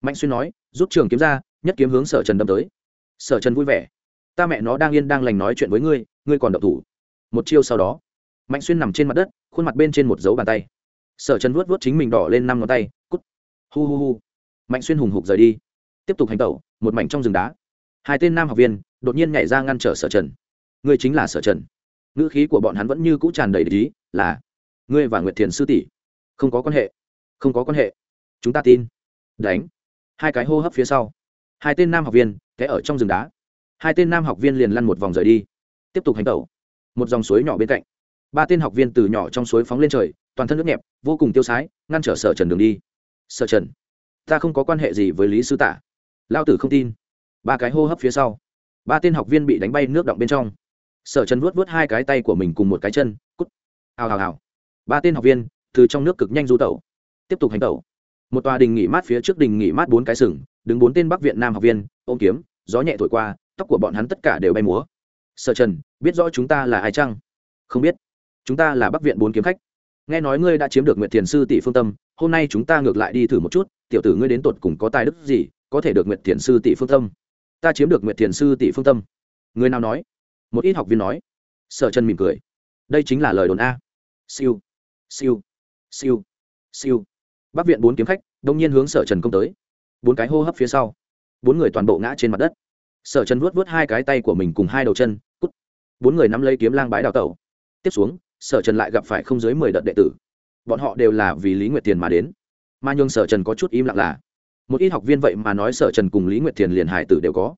Mạnh xuyên nói, rút trường kiếm ra, nhất kiếm hướng sở trần đâm tới. Sở trần vui vẻ. Ta mẹ nó đang yên đang lành nói chuyện với ngươi ngươi còn động thủ. Một chiêu sau đó, mạnh xuyên nằm trên mặt đất, khuôn mặt bên trên một dấu bàn tay. Sở trần vuốt vuốt chính mình đỏ lên năm ngón tay, cút. Hu hu hu. Mạnh xuyên hùng hục rời đi. Tiếp tục hành tẩu, một mảnh trong rừng đá. Hai tên nam học viên đột nhiên nhảy ra ngăn trở sở trần. Ngươi chính là sở trần. Ngữ khí của bọn hắn vẫn như cũ tràn đầy lý là, ngươi và nguyệt thiền sư tỷ không có quan hệ không có quan hệ. Chúng ta tin. Đánh. Hai cái hô hấp phía sau. Hai tên nam học viên, té ở trong rừng đá. Hai tên nam học viên liền lăn một vòng rời đi. Tiếp tục hành tẩu. Một dòng suối nhỏ bên cạnh. Ba tên học viên từ nhỏ trong suối phóng lên trời, toàn thân nước nhẹp, vô cùng tiêu sái, ngăn trở sở trần đường đi. Sở trần, ta không có quan hệ gì với lý sư tả. Lao tử không tin. Ba cái hô hấp phía sau. Ba tên học viên bị đánh bay nước động bên trong. Sở trần vuốt vuốt hai cái tay của mình cùng một cái chân, cút. Hào hào hào. Ba tên học viên, từ trong nước cực nhanh du tẩu tiếp tục hành tẩu. Một tòa đình nghỉ mát phía trước đình nghỉ mát bốn cái sừng, đứng bốn tên bắc viện nam học viên, ôm kiếm, gió nhẹ thổi qua, tóc của bọn hắn tất cả đều bay múa. Sở trần, biết rõ chúng ta là ai chăng? Không biết. Chúng ta là bắc viện bốn kiếm khách. Nghe nói ngươi đã chiếm được nguyệt thiền sư tỷ phương tâm, hôm nay chúng ta ngược lại đi thử một chút, tiểu tử ngươi đến tột cùng có tài đức gì, có thể được nguyệt thiền sư tỷ phương tâm? Ta chiếm được nguyệt thiền sư tỷ phương tâm. Người nào nói? Một ít học viên nói. Sở trần mỉm cười. Đây chính là lời đồn a. Siêu. Siêu. Siêu. Siêu bắc viện bốn kiếm khách, đông nhiên hướng sở trần công tới. Bốn cái hô hấp phía sau, bốn người toàn bộ ngã trên mặt đất. Sở trần vuốt vuốt hai cái tay của mình cùng hai đầu chân, cút. Bốn người nắm lấy kiếm lang bái đào tẩu. Tiếp xuống, sở trần lại gặp phải không dưới mười đợt đệ tử. Bọn họ đều là vì lý nguyệt tiền mà đến. Mà nhường sở trần có chút im lặng là, một ít học viên vậy mà nói sở trần cùng lý nguyệt tiền liền hải tử đều có.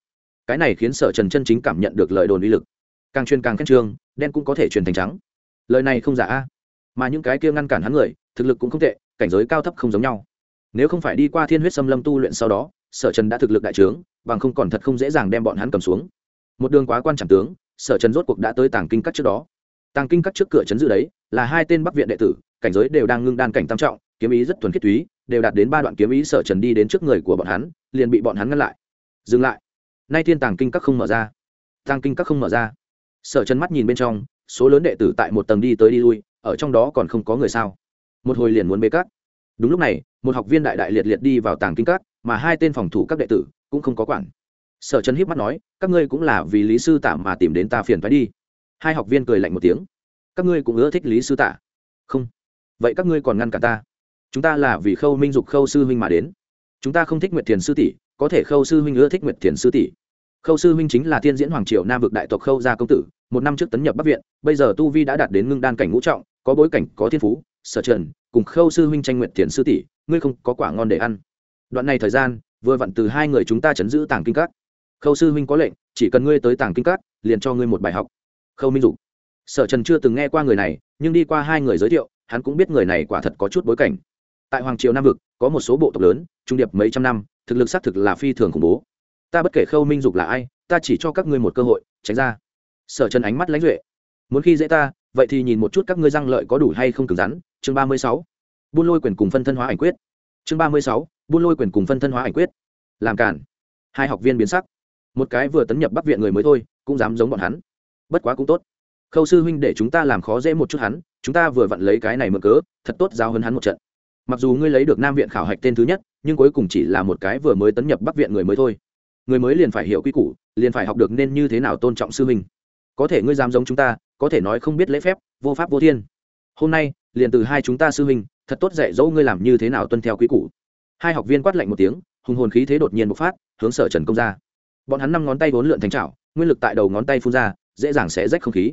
Cái này khiến sở trần chân chính cảm nhận được lời đồn uy lực. Càng chuyên càng khen trương, đen cũng có thể truyền thành trắng. Lời này không giả a. Mà những cái kia ngăn cản hắn người, thực lực cũng không tệ cảnh giới cao thấp không giống nhau. Nếu không phải đi qua thiên huyết xâm lâm tu luyện sau đó, sở trần đã thực lực đại trướng, bằng không còn thật không dễ dàng đem bọn hắn cầm xuống. Một đường quá quan trọng tướng, sở trần rốt cuộc đã tới tàng kinh các trước đó. Tàng kinh các trước cửa trấn dự đấy, là hai tên bắc viện đệ tử, cảnh giới đều đang ngưng đan cảnh tam trọng, kiếm ý rất thuần khiết túy, đều đạt đến ba đoạn kiếm ý sở trần đi đến trước người của bọn hắn, liền bị bọn hắn ngăn lại. Dừng lại. Nay thiên tàng kinh các không mở ra. Tàng kinh các không mở ra. Sở trần mắt nhìn bên trong, số lớn đệ tử tại một tầng đi tới đi lui, ở trong đó còn không có người sao? Một hồi liền muốn bế cát. đúng lúc này một học viên đại đại liệt liệt đi vào tàng kinh cát, mà hai tên phòng thủ các đệ tử cũng không có quản. Sở trần hiếp mắt nói các ngươi cũng là vì lý sư tả mà tìm đến ta phiền phải đi. Hai học viên cười lạnh một tiếng các ngươi cũng ưa thích lý sư tả không. Vậy các ngươi còn ngăn cả ta? Chúng ta là vì khâu minh dục khâu sư huynh mà đến. Chúng ta không thích nguyệt thiền sư tỷ có thể khâu sư huynh ưa thích nguyệt thiền sư tỷ. Khâu sư huynh chính là thiên diễn hoàng triều nam vực đại tộc khâu gia công tử một năm trước tấn nhập bắc viện bây giờ tu vi đã đạt đến ngưng đan cảnh ngũ trọng có bối cảnh có thiên phú sở trần, cùng khâu sư huynh tranh nguyện thiền sư tỷ, ngươi không có quả ngon để ăn. Đoạn này thời gian, vừa vặn từ hai người chúng ta chấn giữ tàng kinh các. Khâu sư huynh có lệnh, chỉ cần ngươi tới tàng kinh các, liền cho ngươi một bài học. Khâu minh dục. Sở trần chưa từng nghe qua người này, nhưng đi qua hai người giới thiệu, hắn cũng biết người này quả thật có chút bối cảnh. Tại hoàng triều nam vực, có một số bộ tộc lớn, trung điệp mấy trăm năm, thực lực xác thực là phi thường khủng bố. Ta bất kể khâu minh dục là ai, ta chỉ cho các ngươi một cơ hội, tránh ra. Sở trần ánh mắt lãnh duệ. Muốn khi dễ ta, vậy thì nhìn một chút các ngươi răng lợi có đủ hay không cứng rắn chương ba mươi sáu, buôn lôi quyền cùng phân thân hóa ảnh quyết. chương ba mươi sáu, buôn lôi quyền cùng phân thân hóa ảnh quyết. làm cản hai học viên biến sắc. một cái vừa tấn nhập bắc viện người mới thôi, cũng dám giống bọn hắn. bất quá cũng tốt. khâu sư huynh để chúng ta làm khó dễ một chút hắn, chúng ta vừa vặn lấy cái này mượn cớ, thật tốt giao hơn hắn một trận. mặc dù ngươi lấy được nam viện khảo hạch tên thứ nhất, nhưng cuối cùng chỉ là một cái vừa mới tấn nhập bắc viện người mới thôi. người mới liền phải hiểu quy củ, liền phải học được nên như thế nào tôn trọng sư huynh. có thể ngươi dám giống chúng ta, có thể nói không biết lễ phép, vô pháp vô thiên hôm nay, liền từ hai chúng ta sư huynh, thật tốt dạy dỗ ngươi làm như thế nào tuân theo quý củ. Hai học viên quát lạnh một tiếng, hùng hồn khí thế đột nhiên bộc phát, hướng sở trần công ra. Bọn hắn năm ngón tay vốn lượn thành trào nguyên lực tại đầu ngón tay phun ra, dễ dàng sẽ rách không khí.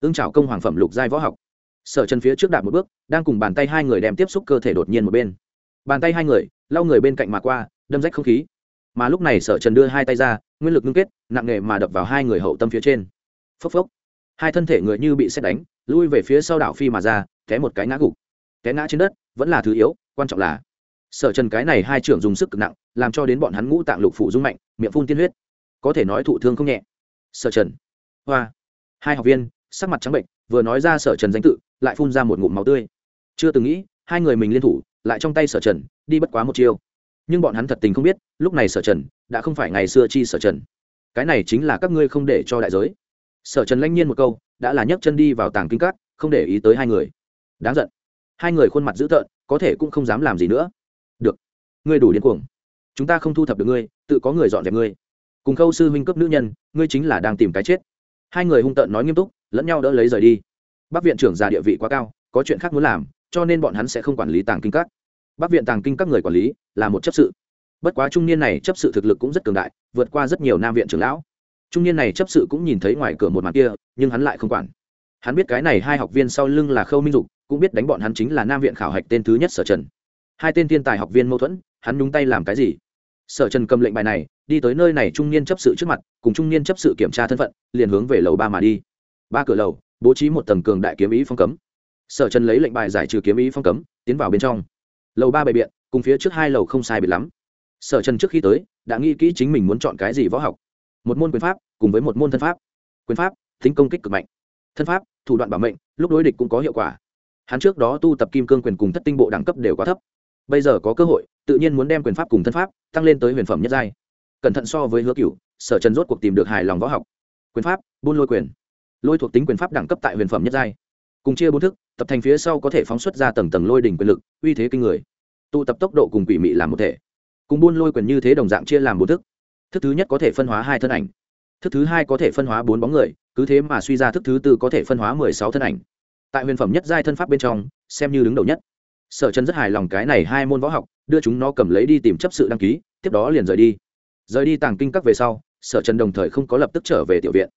Ương trào công hoàng phẩm lục giai võ học. Sở trần phía trước đạp một bước, đang cùng bàn tay hai người đem tiếp xúc cơ thể đột nhiên một bên. Bàn tay hai người, lau người bên cạnh mà qua, đâm rách không khí. Mà lúc này sở trần đưa hai tay ra, nguyên lực ngưng kết, nặng nề mà đập vào hai người hậu tâm phía trên. Phốc phốc. Hai thân thể người như bị xét đánh lui về phía sau đảo phi mà ra, té một cái ngã gục. Té ngã trên đất, vẫn là thứ yếu, quan trọng là, sở trần cái này hai trưởng dùng sức cực nặng, làm cho đến bọn hắn ngũ tạng lục phủ rung mạnh, miệng phun tiên huyết. Có thể nói thụ thương không nhẹ. Sở trần. Hoa. Hai học viên, sắc mặt trắng bệnh, vừa nói ra sở trần danh tự, lại phun ra một ngụm máu tươi. Chưa từng nghĩ, hai người mình liên thủ, lại trong tay sở trần, đi bất quá một chiêu. Nhưng bọn hắn thật tình không biết, lúc này sở trần, đã không phải ngày xưa chi sở trần. Cái này chính là các ngươi không để cho đại giới sở trần lanh nhiên một câu, đã là nhấc chân đi vào tàng kinh cắt không để ý tới hai người. Đáng giận. Hai người khuôn mặt dữ tợn, có thể cũng không dám làm gì nữa. Được. Ngươi đủ điên cuồng. Chúng ta không thu thập được ngươi, tự có người dọn dẹp ngươi. Cùng khâu sư huynh cấp nữ nhân, ngươi chính là đang tìm cái chết. Hai người hung tợn nói nghiêm túc, lẫn nhau đỡ lấy rời đi. Bác viện trưởng già địa vị quá cao, có chuyện khác muốn làm, cho nên bọn hắn sẽ không quản lý tàng kinh các. Bác viện tàng kinh các người quản lý, là một chấp sự. Bất quá trung niên này chấp sự thực lực cũng rất cường đại, vượt qua rất nhiều nam viện trưởng lão trung niên này chấp sự cũng nhìn thấy ngoài cửa một mặt kia, nhưng hắn lại không quản. Hắn biết cái này hai học viên sau lưng là khâu minh dục, cũng biết đánh bọn hắn chính là nam viện khảo hạch tên thứ nhất sở trần. Hai tên thiên tài học viên mâu thuẫn, hắn nhúng tay làm cái gì? Sở trần cầm lệnh bài này, đi tới nơi này trung niên chấp sự trước mặt, cùng trung niên chấp sự kiểm tra thân phận, liền hướng về lầu ba mà đi. Ba cửa lầu, bố trí một tầng cường đại kiếm ý phong cấm. Sở trần lấy lệnh bài giải trừ kiếm ý phong cấm, tiến vào bên trong. Lầu ba bày biện, cùng phía trước hai lầu không sai biệt lắm. Sở trần trước khi tới, đã nghĩ kỹ chính mình muốn chọn cái gì võ học một môn quyền pháp cùng với một môn thân pháp. Quyền pháp, tính công kích cực mạnh. Thân pháp, thủ đoạn bảo mệnh, lúc đối địch cũng có hiệu quả. Hắn trước đó tu tập kim cương quyền cùng thất tinh bộ đẳng cấp đều quá thấp. Bây giờ có cơ hội, tự nhiên muốn đem quyền pháp cùng thân pháp tăng lên tới huyền phẩm nhất giai. Cẩn thận so với hứa cửu, sở trần rốt cuộc tìm được hài lòng võ học. Quyền pháp, buôn lôi quyền. Lôi thuộc tính quyền pháp đẳng cấp tại huyền phẩm nhất giai. Cùng chia bốn thức, tập thành phía sau có thể phóng xuất ra tầng tầng lôi đỉnh quyền lực, uy thế kinh người. Tụ tập tốc độ cùng quỷ mị làm một thể. Cùng buôn lôi quyền như thế đồng dạng chia làm bốn thức thức thứ nhất có thể phân hóa hai thân ảnh. Thức thứ hai có thể phân hóa bốn bóng người, cứ thế mà suy ra thức thứ tư có thể phân hóa mười sáu thân ảnh. Tại huyền phẩm nhất giai thân pháp bên trong, xem như đứng đầu nhất. Sở trần rất hài lòng cái này hai môn võ học, đưa chúng nó cầm lấy đi tìm chấp sự đăng ký, tiếp đó liền rời đi. Rời đi tàng kinh các về sau, sở trần đồng thời không có lập tức trở về tiểu viện.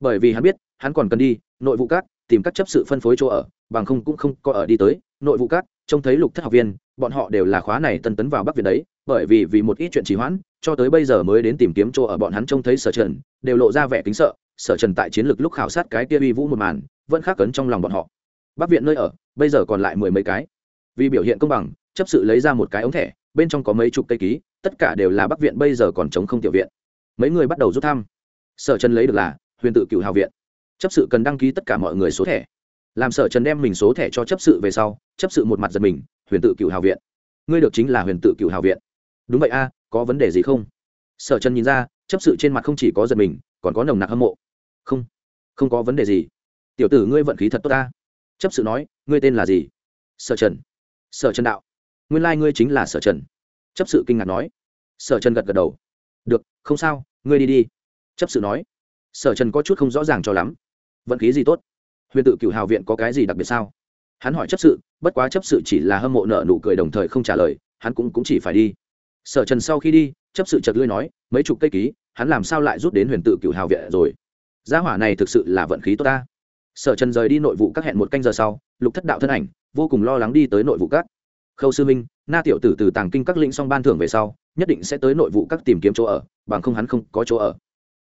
Bởi vì hắn biết, hắn còn cần đi, nội vụ các, tìm các chấp sự phân phối chỗ ở, bằng không cũng không có ở đi tới, nội vụ các, trông thấy lục thất học viên bọn họ đều là khóa này tân tấn vào bắc việt đấy, bởi vì vì một ít chuyện trì hoãn, cho tới bây giờ mới đến tìm kiếm chỗ ở bọn hắn trông thấy sở trần, đều lộ ra vẻ kính sợ. Sở trần tại chiến lược lúc khảo sát cái kia uy vũ một màn, vẫn khắc cấn trong lòng bọn họ. Bắc viện nơi ở, bây giờ còn lại mười mấy cái. Vì biểu hiện công bằng, chấp sự lấy ra một cái ống thẻ, bên trong có mấy chục cây ký, tất cả đều là bắc viện bây giờ còn chống không tiểu viện. Mấy người bắt đầu rút thăm. Sở trần lấy được là huyền tự cựu hào viện. Chấp sự cần đăng ký tất cả mọi người số thẻ. Làm sở trần đem mình số thẻ cho chấp sự về sau, chấp sự một mặt giật mình huyền tự cựu hào viện. Ngươi được chính là huyền tự cựu hào viện. Đúng vậy a, có vấn đề gì không? Sở trần nhìn ra, chấp sự trên mặt không chỉ có giật mình, còn có nồng nặc hâm mộ. Không không có vấn đề gì. Tiểu tử ngươi vận khí thật tốt ta. Chấp sự nói, ngươi tên là gì? Sở trần. Sở trần đạo. Nguyên lai、like、ngươi chính là sở trần. Chấp sự kinh ngạc nói. Sở trần gật gật đầu. Được, không sao, ngươi đi đi. Chấp sự nói. Sở trần có chút không rõ ràng cho lắm. Vận khí gì tốt? Huyền tự cựu hào viện có cái gì đặc biệt sao? Hắn hỏi chấp sự bất quá chấp sự chỉ là hâm mộ nợ nụ cười đồng thời không trả lời hắn cũng, cũng chỉ phải đi. Sở trần sau khi đi chấp sự chật lưới nói mấy chục cây ký hắn làm sao lại rút đến huyền tự cựu hào viện rồi? Gia hỏa này thực sự là vận khí tốt ta. Sở trần rời đi nội vụ các hẹn một canh giờ sau lục thất đạo thân ảnh vô cùng lo lắng đi tới nội vụ các. Khâu sư minh na tiểu tử từ tàng kinh các lĩnh xong ban thưởng về sau nhất định sẽ tới nội vụ các tìm kiếm chỗ ở bằng không hắn không có chỗ ở.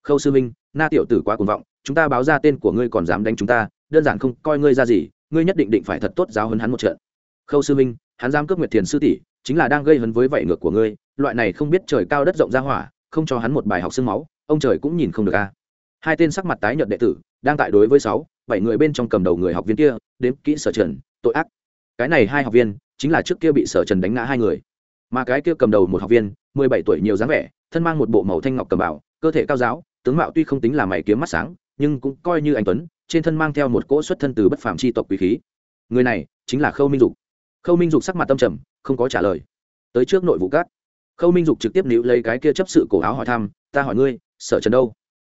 Khâu sư minh na tiểu tử quá cuồng vọng chúng ta báo ra tên của ngươi còn dám đánh chúng ta đơn giản không coi ngươi ra gì ngươi nhất định định phải thật tốt giáo hấn hắn một trận. Khâu sư minh hắn giam cướp nguyệt thiền sư tỷ, chính là đang gây hấn với vảy ngược của ngươi, loại này không biết trời cao đất rộng ra hỏa, không cho hắn một bài học xương máu, ông trời cũng nhìn không được a. Hai tên sắc mặt tái nhợt đệ tử, đang tại đối với sáu, bảy người bên trong cầm đầu người học viên kia đến kỹ sở trần, tội ác. Cái này hai học viên, chính là trước kia bị sở trần đánh ngã hai người. Mà cái kia cầm đầu một học viên, mười bảy tuổi nhiều dáng vẻ, thân mang một bộ màu thanh ngọc cầm bảo cơ thể cao giáo, tướng mạo tuy không tính là mày kiếm mắt sáng, nhưng cũng coi như anh tuấn trên thân mang theo một cỗ xuất thân từ bất phàm tri tộc quý khí. Người này chính là khâu minh dục. Khâu minh dục sắc mặt tâm trầm, không có trả lời. Tới trước nội vụ cát khâu minh dục trực tiếp níu lấy cái kia chấp sự cổ áo hỏi thăm, ta hỏi ngươi, sở trần đâu?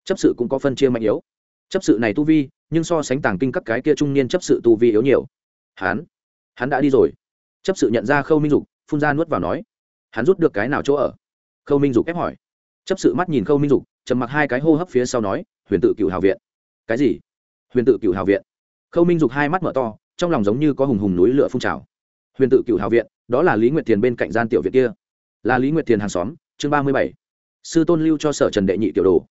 Chấp sự cũng có phân chia mạnh yếu. Chấp sự này tu vi, nhưng so sánh tàng kinh các cái kia trung niên chấp sự tu vi yếu nhiều. Hắn hắn đã đi rồi. Chấp sự nhận ra khâu minh dục, phun ra nuốt vào nói, hắn rút được cái nào chỗ ở? Khâu minh dục ép hỏi. Chấp sự mắt nhìn khâu minh dục, trầm mặc hai cái hô hấp phía sau nói, huyền tự cựu hào viện. Cái gì? Huyền tự cựu hào viện. Khâu minh dục hai mắt mở to, trong lòng giống như có hùng hùng núi lửa phun trào. Huyền tự cựu hào viện, đó là lý nguyệt thiền bên cạnh gian tiểu viện kia. Là lý nguyệt thiền hàng xóm, chương ba mươi bảy. Sư tôn lưu cho sở trần đệ nhị tiểu đồ.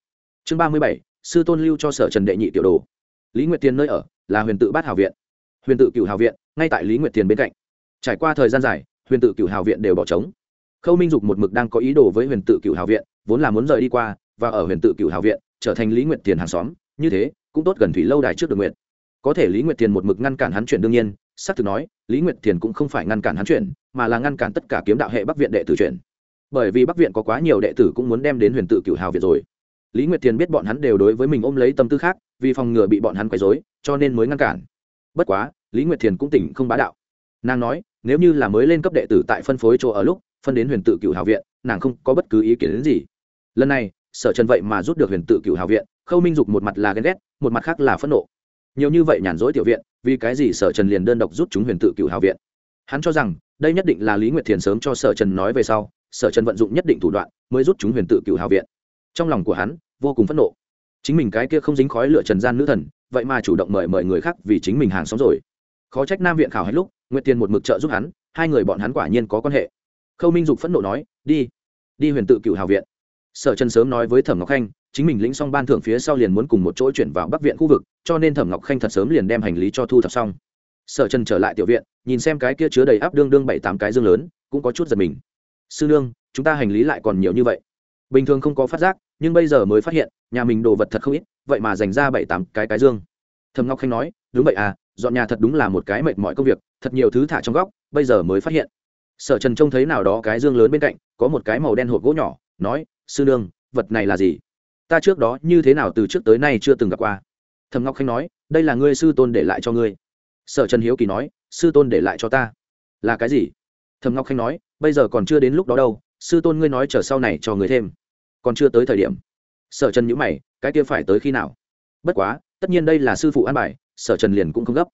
Chương ba mươi bảy, sư tôn lưu cho sở trần đệ nhị tiểu đồ. Lý nguyệt thiền nơi ở, là huyền tự bát hào viện. Huyền tự cựu hào viện, ngay tại lý nguyệt thiền bên cạnh. Trải qua thời gian dài, huyền tự cựu hào viện đều bỏ trống. Khâu minh dục một mực đang có ý đồ với huyền tự cựu hào viện, vốn là muốn rời đi qua, và ở huyền tự cựu hào viện, trở thành lý nguyệt thiền hàng xóm. Như thế cũng tốt gần thủy lâu đài trước được nguyện có thể lý nguyệt thiền một mực ngăn cản hắn chuyển đương nhiên, xác thực nói, lý nguyệt thiền cũng không phải ngăn cản hắn chuyển, mà là ngăn cản tất cả kiếm đạo hệ bắc viện đệ tử chuyển. Bởi vì bắc viện có quá nhiều đệ tử cũng muốn đem đến huyền tự cựu hào viện rồi. Lý nguyệt thiền biết bọn hắn đều đối với mình ôm lấy tâm tư khác, vì phòng ngừa bị bọn hắn quấy dối cho nên mới ngăn cản. Bất quá, lý nguyệt thiền cũng tỉnh không bá đạo. Nàng nói, nếu như là mới lên cấp đệ tử tại phân phối chỗ ở lúc, phân đến huyền tự cựu hào viện, nàng không có bất cứ ý kiến đến gì. Lần này, sở trần vậy mà rút được huyền tự cựu hào viện, khâu minh dục một mặt là ghen ghét một mặt khác là phẫn nộ. Nhiều như vậy nhàn rỗi tiểu viện, vì cái gì sở trần liền đơn độc rút chúng huyền tự cựu hào viện? Hắn cho rằng, đây nhất định là lý nguyệt thiền sớm cho sở trần nói về sau, sở trần vận dụng nhất định thủ đoạn mới rút chúng huyền tự cựu hào viện. Trong lòng của hắn, vô cùng phẫn nộ. Chính mình cái kia không dính khói lửa trần gian nữ thần, vậy mà chủ động mời mời người khác vì chính mình hàng xóm rồi. Khó trách nam viện khảo hết lúc, nguyệt tiền một mực trợ giúp hắn, hai người bọn hắn quả nhiên có quan hệ. Khâu minh dục phẫn nộ nói, đi đi huyền tự cựu hào viện. Sở trần sớm nói với thẩm ngọc khanh chính mình lĩnh xong ban thưởng phía sau liền muốn cùng một chỗ chuyển vào bắc viện khu vực, cho nên thẩm ngọc khanh thật sớm liền đem hành lý cho thu thập xong. Sở trần trở lại tiểu viện, nhìn xem cái kia chứa đầy áp đương đương bảy tám cái dương lớn, cũng có chút giật mình. Sư nương, chúng ta hành lý lại còn nhiều như vậy. Bình thường không có phát giác, nhưng bây giờ mới phát hiện, nhà mình đồ vật thật không ít, vậy mà dành ra bảy tám cái cái dương. Thầm ngọc khanh nói, đúng vậy à dọn nhà thật đúng là một cái mệt mỏi công việc, thật nhiều thứ thả trong góc, bây giờ mới phát hiện. Sở trần trông thấy nào đó cái dương lớn bên cạnh, có một cái màu đen hộp gỗ nhỏ, nói, sư nương, vật này là gì? Ta trước đó như thế nào từ trước tới nay chưa từng gặp qua. Thầm ngọc khanh nói, đây là ngươi sư tôn để lại cho ngươi. Sở trần hiếu kỳ nói, sư tôn để lại cho ta. Là cái gì? Thầm ngọc khanh nói, bây giờ còn chưa đến lúc đó đâu, sư tôn ngươi nói chờ sau này cho người thêm. Còn chưa tới thời điểm. Sở trần nhữ mày, cái kia phải tới khi nào? Bất quá, tất nhiên đây là sư phụ an bài, sở trần liền cũng không gấp.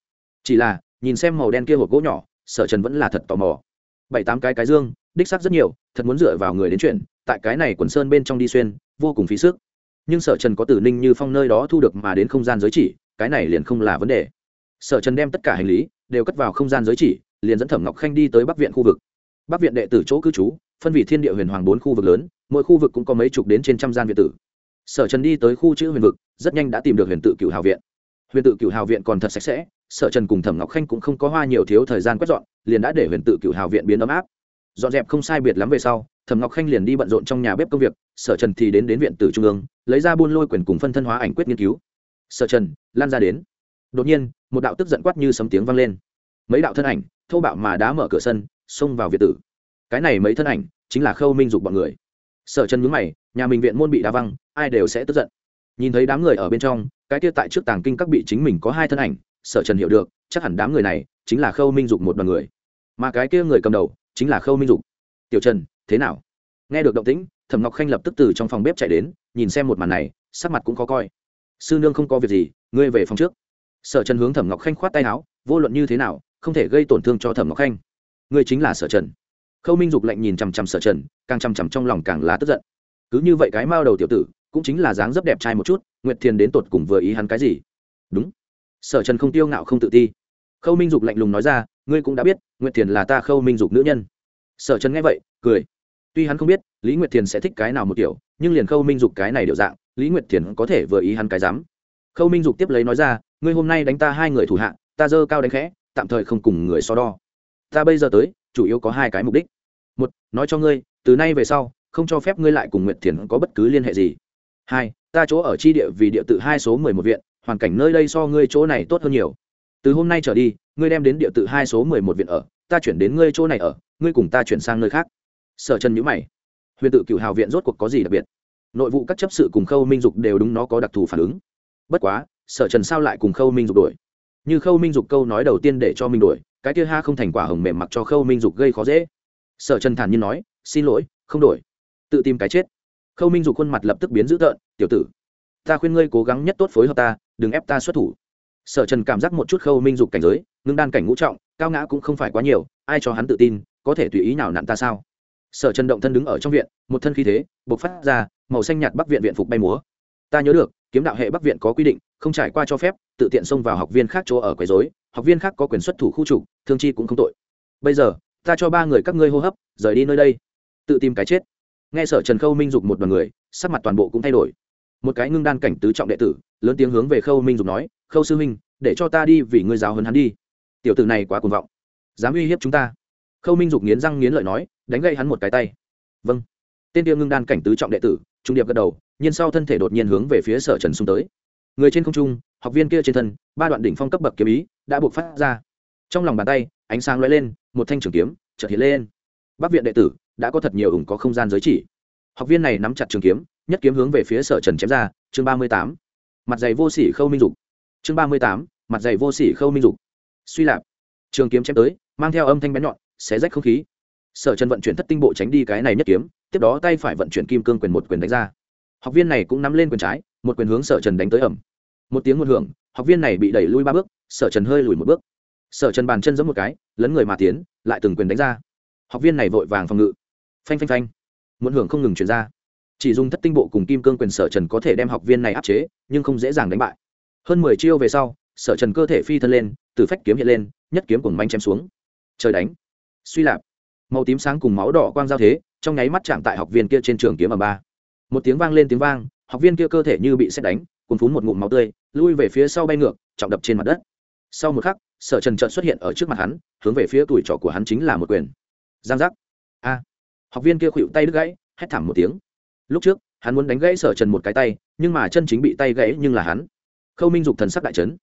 Chỉ là, nhìn xem màu đen kia hộp gỗ nhỏ, sở trần vẫn là thật tò mò. Bảy tám cái cái dương, đích xác rất nhiều, thật muốn dựa vào người đến chuyện tại cái này quần sơn bên trong đi xuyên, vô cùng phí sức nhưng sở trần có tử ninh như phong nơi đó thu được mà đến không gian giới chỉ, cái này liền không là vấn đề. sở trần đem tất cả hành lý đều cất vào không gian giới chỉ, liền dẫn thẩm ngọc khanh đi tới bắc viện khu vực. bắc viện đệ tử chỗ cư trú, phân vị thiên địa huyền hoàng bốn khu vực lớn, mỗi khu vực cũng có mấy chục đến trên trăm gian viện tử. sở trần đi tới khu chữ huyền vực, rất nhanh đã tìm được huyền tự cựu hào viện. huyền tự cựu hào viện còn thật sạch sẽ, sở trần cùng thẩm ngọc khanh cũng không có hoa nhiều thiếu thời gian quét dọn, liền đã để huyền tự cựu hào viện biến ấm áp. dọn dẹp không sai biệt lắm về sau thẩm ngọc khanh liền đi bận rộn trong nhà bếp công việc, sở trần thì đến đến viện tử trung ương, lấy ra buôn lôi quyền cùng phân thân hóa ảnh quyết nghiên cứu. Sở trần, lan ra đến. Đột nhiên, một đạo tức giận quát như sấm tiếng vang lên. Mấy đạo thân ảnh, thô bạo mà đá mở cửa sân, xông vào viện tử. Cái này mấy thân ảnh, chính là khâu minh dục bọn người. Sở trần nhướng mày, nhà mình viện môn bị đá văng, ai đều sẽ tức giận. Nhìn thấy đám người ở bên trong, cái kia tại trước tàng kinh các bị chính mình có hai thân ảnh, sở trần hiểu được, chắc hẳn đám người này, chính là khâu minh dục một đoàn người. Mà cái kia người cầm đầu, chính là khâu minh dục. Tiểu trần thế nào? Nghe được động tĩnh, thẩm ngọc khanh lập tức từ trong phòng bếp chạy đến, nhìn xem một màn này, sắc mặt cũng khó coi. Sư nương không có việc gì, ngươi về phòng trước. Sở trần hướng thẩm ngọc khanh khoát tay áo, vô luận như thế nào, không thể gây tổn thương cho thẩm ngọc khanh. Ngươi chính là sở trần. Khâu minh dục lạnh nhìn chằm chằm sở trần, càng chằm chằm trong lòng càng là tức giận. Cứ như vậy cái mao đầu tiểu tử, cũng chính là dáng dấp đẹp trai một chút, nguyệt thiền đến tột cùng vừa ý hắn cái gì? Đúng. Sở trần không tiêu ngạo không tự ti. Khâu minh dục lạnh lùng nói ra, ngươi cũng đã biết, nguyệt thiền là ta khâu minh dục nữ nhân sở trần nghe vậy, cười. Tuy hắn không biết lý nguyệt thiền sẽ thích cái nào một kiểu, nhưng liền khâu minh dục cái này điệu dạng, lý nguyệt thiền có thể vừa ý hắn cái dám. Khâu minh dục tiếp lấy nói ra, ngươi hôm nay đánh ta hai người thủ hạ, ta dơ cao đánh khẽ, tạm thời không cùng người so đo. Ta bây giờ tới, chủ yếu có hai cái mục đích. Một, nói cho ngươi, từ nay về sau, không cho phép ngươi lại cùng nguyệt thiền có bất cứ liên hệ gì. Hai, ta chỗ ở chi địa vì địa tự hai số mười một viện, hoàn cảnh nơi đây so ngươi chỗ này tốt hơn nhiều. Từ hôm nay trở đi, ngươi đem đến địa tự hai số mười một viện ở ta chuyển đến ngươi chỗ này ở, ngươi cùng ta chuyển sang nơi khác. Sở trần nhữ mày. Huyền tự cựu hào viện rốt cuộc có gì đặc biệt? Nội vụ các chấp sự cùng khâu minh dục đều đúng nó có đặc thù phản ứng. Bất quá, sở trần sao lại cùng khâu minh dục đổi như khâu minh dục câu nói đầu tiên để cho mình đổi cái kia ha không thành quả hồng mềm mặc cho khâu minh dục gây khó dễ. Sở trần thản nhiên nói, xin lỗi, không đổi tự tìm cái chết. Khâu minh dục khuôn mặt lập tức biến dữ tợn, tiểu tử, ta khuyên ngươi cố gắng nhất tốt phối hợp ta, đừng ép ta xuất thủ sở trần cảm giác một chút khâu minh dục cảnh giới, ngưng đan cảnh ngũ trọng, cao ngã cũng không phải quá nhiều, ai cho hắn tự tin, có thể tùy ý nào nặn ta sao? Sở trần động thân đứng ở trong viện, một thân khí thế b ộ c phát ra, màu xanh nhạt bắc viện viện phục bay múa. Ta nhớ được, kiếm đạo hệ bắc viện có quy định, không trải qua cho phép, tự tiện xông vào học viên khác chỗ ở quấy dối học viên khác có quyền xuất thủ khu trục, thương chi cũng không tội. Bây giờ, ta cho ba người các ngươi hô hấp, rời đi nơi đây. Tự tìm cái chết. Nghe sở trần khâu minh dục một đ o à n người, sắc mặt toàn bộ cũng thay đổi một cái ngưng đan cảnh tứ trọng đệ tử, lớn tiếng hướng về khâu minh dục nói, khâu sư minh để cho ta đi vì ngươi giáo hấn hắn đi. Tiểu tử này quá cuồng vọng. Dám uy hiếp chúng ta. Khâu minh dục nghiến răng nghiến lợi nói, đánh gậy hắn một cái tay. Vâng. Tên tiêu ngưng đan cảnh tứ trọng đệ tử, trung điệp gật đầu, nhiên sau thân thể đột nhiên hướng về phía sở trần xung tới. Người trên không trung, học viên kia trên thân, ba đoạn đỉnh phong cấp bậc kiếm ý, đã buộc phát ra. Trong lòng bàn tay, ánh sáng lóe lên, một thanh trường kiếm chợt hiện lên. Bắc viện đệ tử, đã có thật nhiều ủng có không gian giới chỉ. Học viên này nắm chặt trường kiếm nhất kiếm hướng về phía sở trần chém ra, chương ba mươi tám, mặt giày vô sỉ khâu minh dục. chương ba mươi tám, mặt giày vô sỉ khâu minh dục. suy lạp. trường kiếm chém tới, mang theo âm thanh bén nhọn, xé rách không khí. sở trần vận chuyển thất tinh bộ tránh đi cái này nhất kiếm, tiếp đó tay phải vận chuyển kim cương quyền một quyền đánh ra. học viên này cũng nắm lên quyền trái, một quyền hướng sở trần đánh tới ẩm. một tiếng một hưởng, học viên này bị đẩy lui ba bước, sở trần hơi lùi một bước. sở trần bàn chân giẫm một cái, lấn người mà tiến, lại từng quyền đánh ra. học viên này vội vàng phòng ngự. phanh phanh phanh. muốn hưởng không ngừng chuyển ra chỉ dùng thất tinh bộ cùng kim cương quyền sở trần có thể đem học viên này áp chế, nhưng không dễ dàng đánh bại. Hơn mười chiêu về sau, sở trần cơ thể phi thân lên, từ phách kiếm hiện lên, nhất kiếm cùng manh chém xuống. Trời đánh. Suy lạp. Màu tím sáng cùng máu đỏ quang giao thế, trong nháy mắt chạm tại học viên kia trên trường kiếm ở ba. Một tiếng vang lên tiếng vang, học viên kia cơ thể như bị xét đánh cùng phún một ngụm máu tươi, lui về phía sau bay ngược, trọng đập trên mặt đất. Sau một khắc, sở trần trợn xuất hiện ở trước mặt hắn, hướng về phía tuổi trọ của hắn chính là một quyền. Giang giác. A. Học viên kia khuỵu tay đứt gãy, hét thảm một tiếng lúc trước, hắn muốn đánh gãy sở trần một cái tay, nhưng mà chân chính bị tay gãy nhưng là hắn. Khâu minh dục thần sắc đại trấn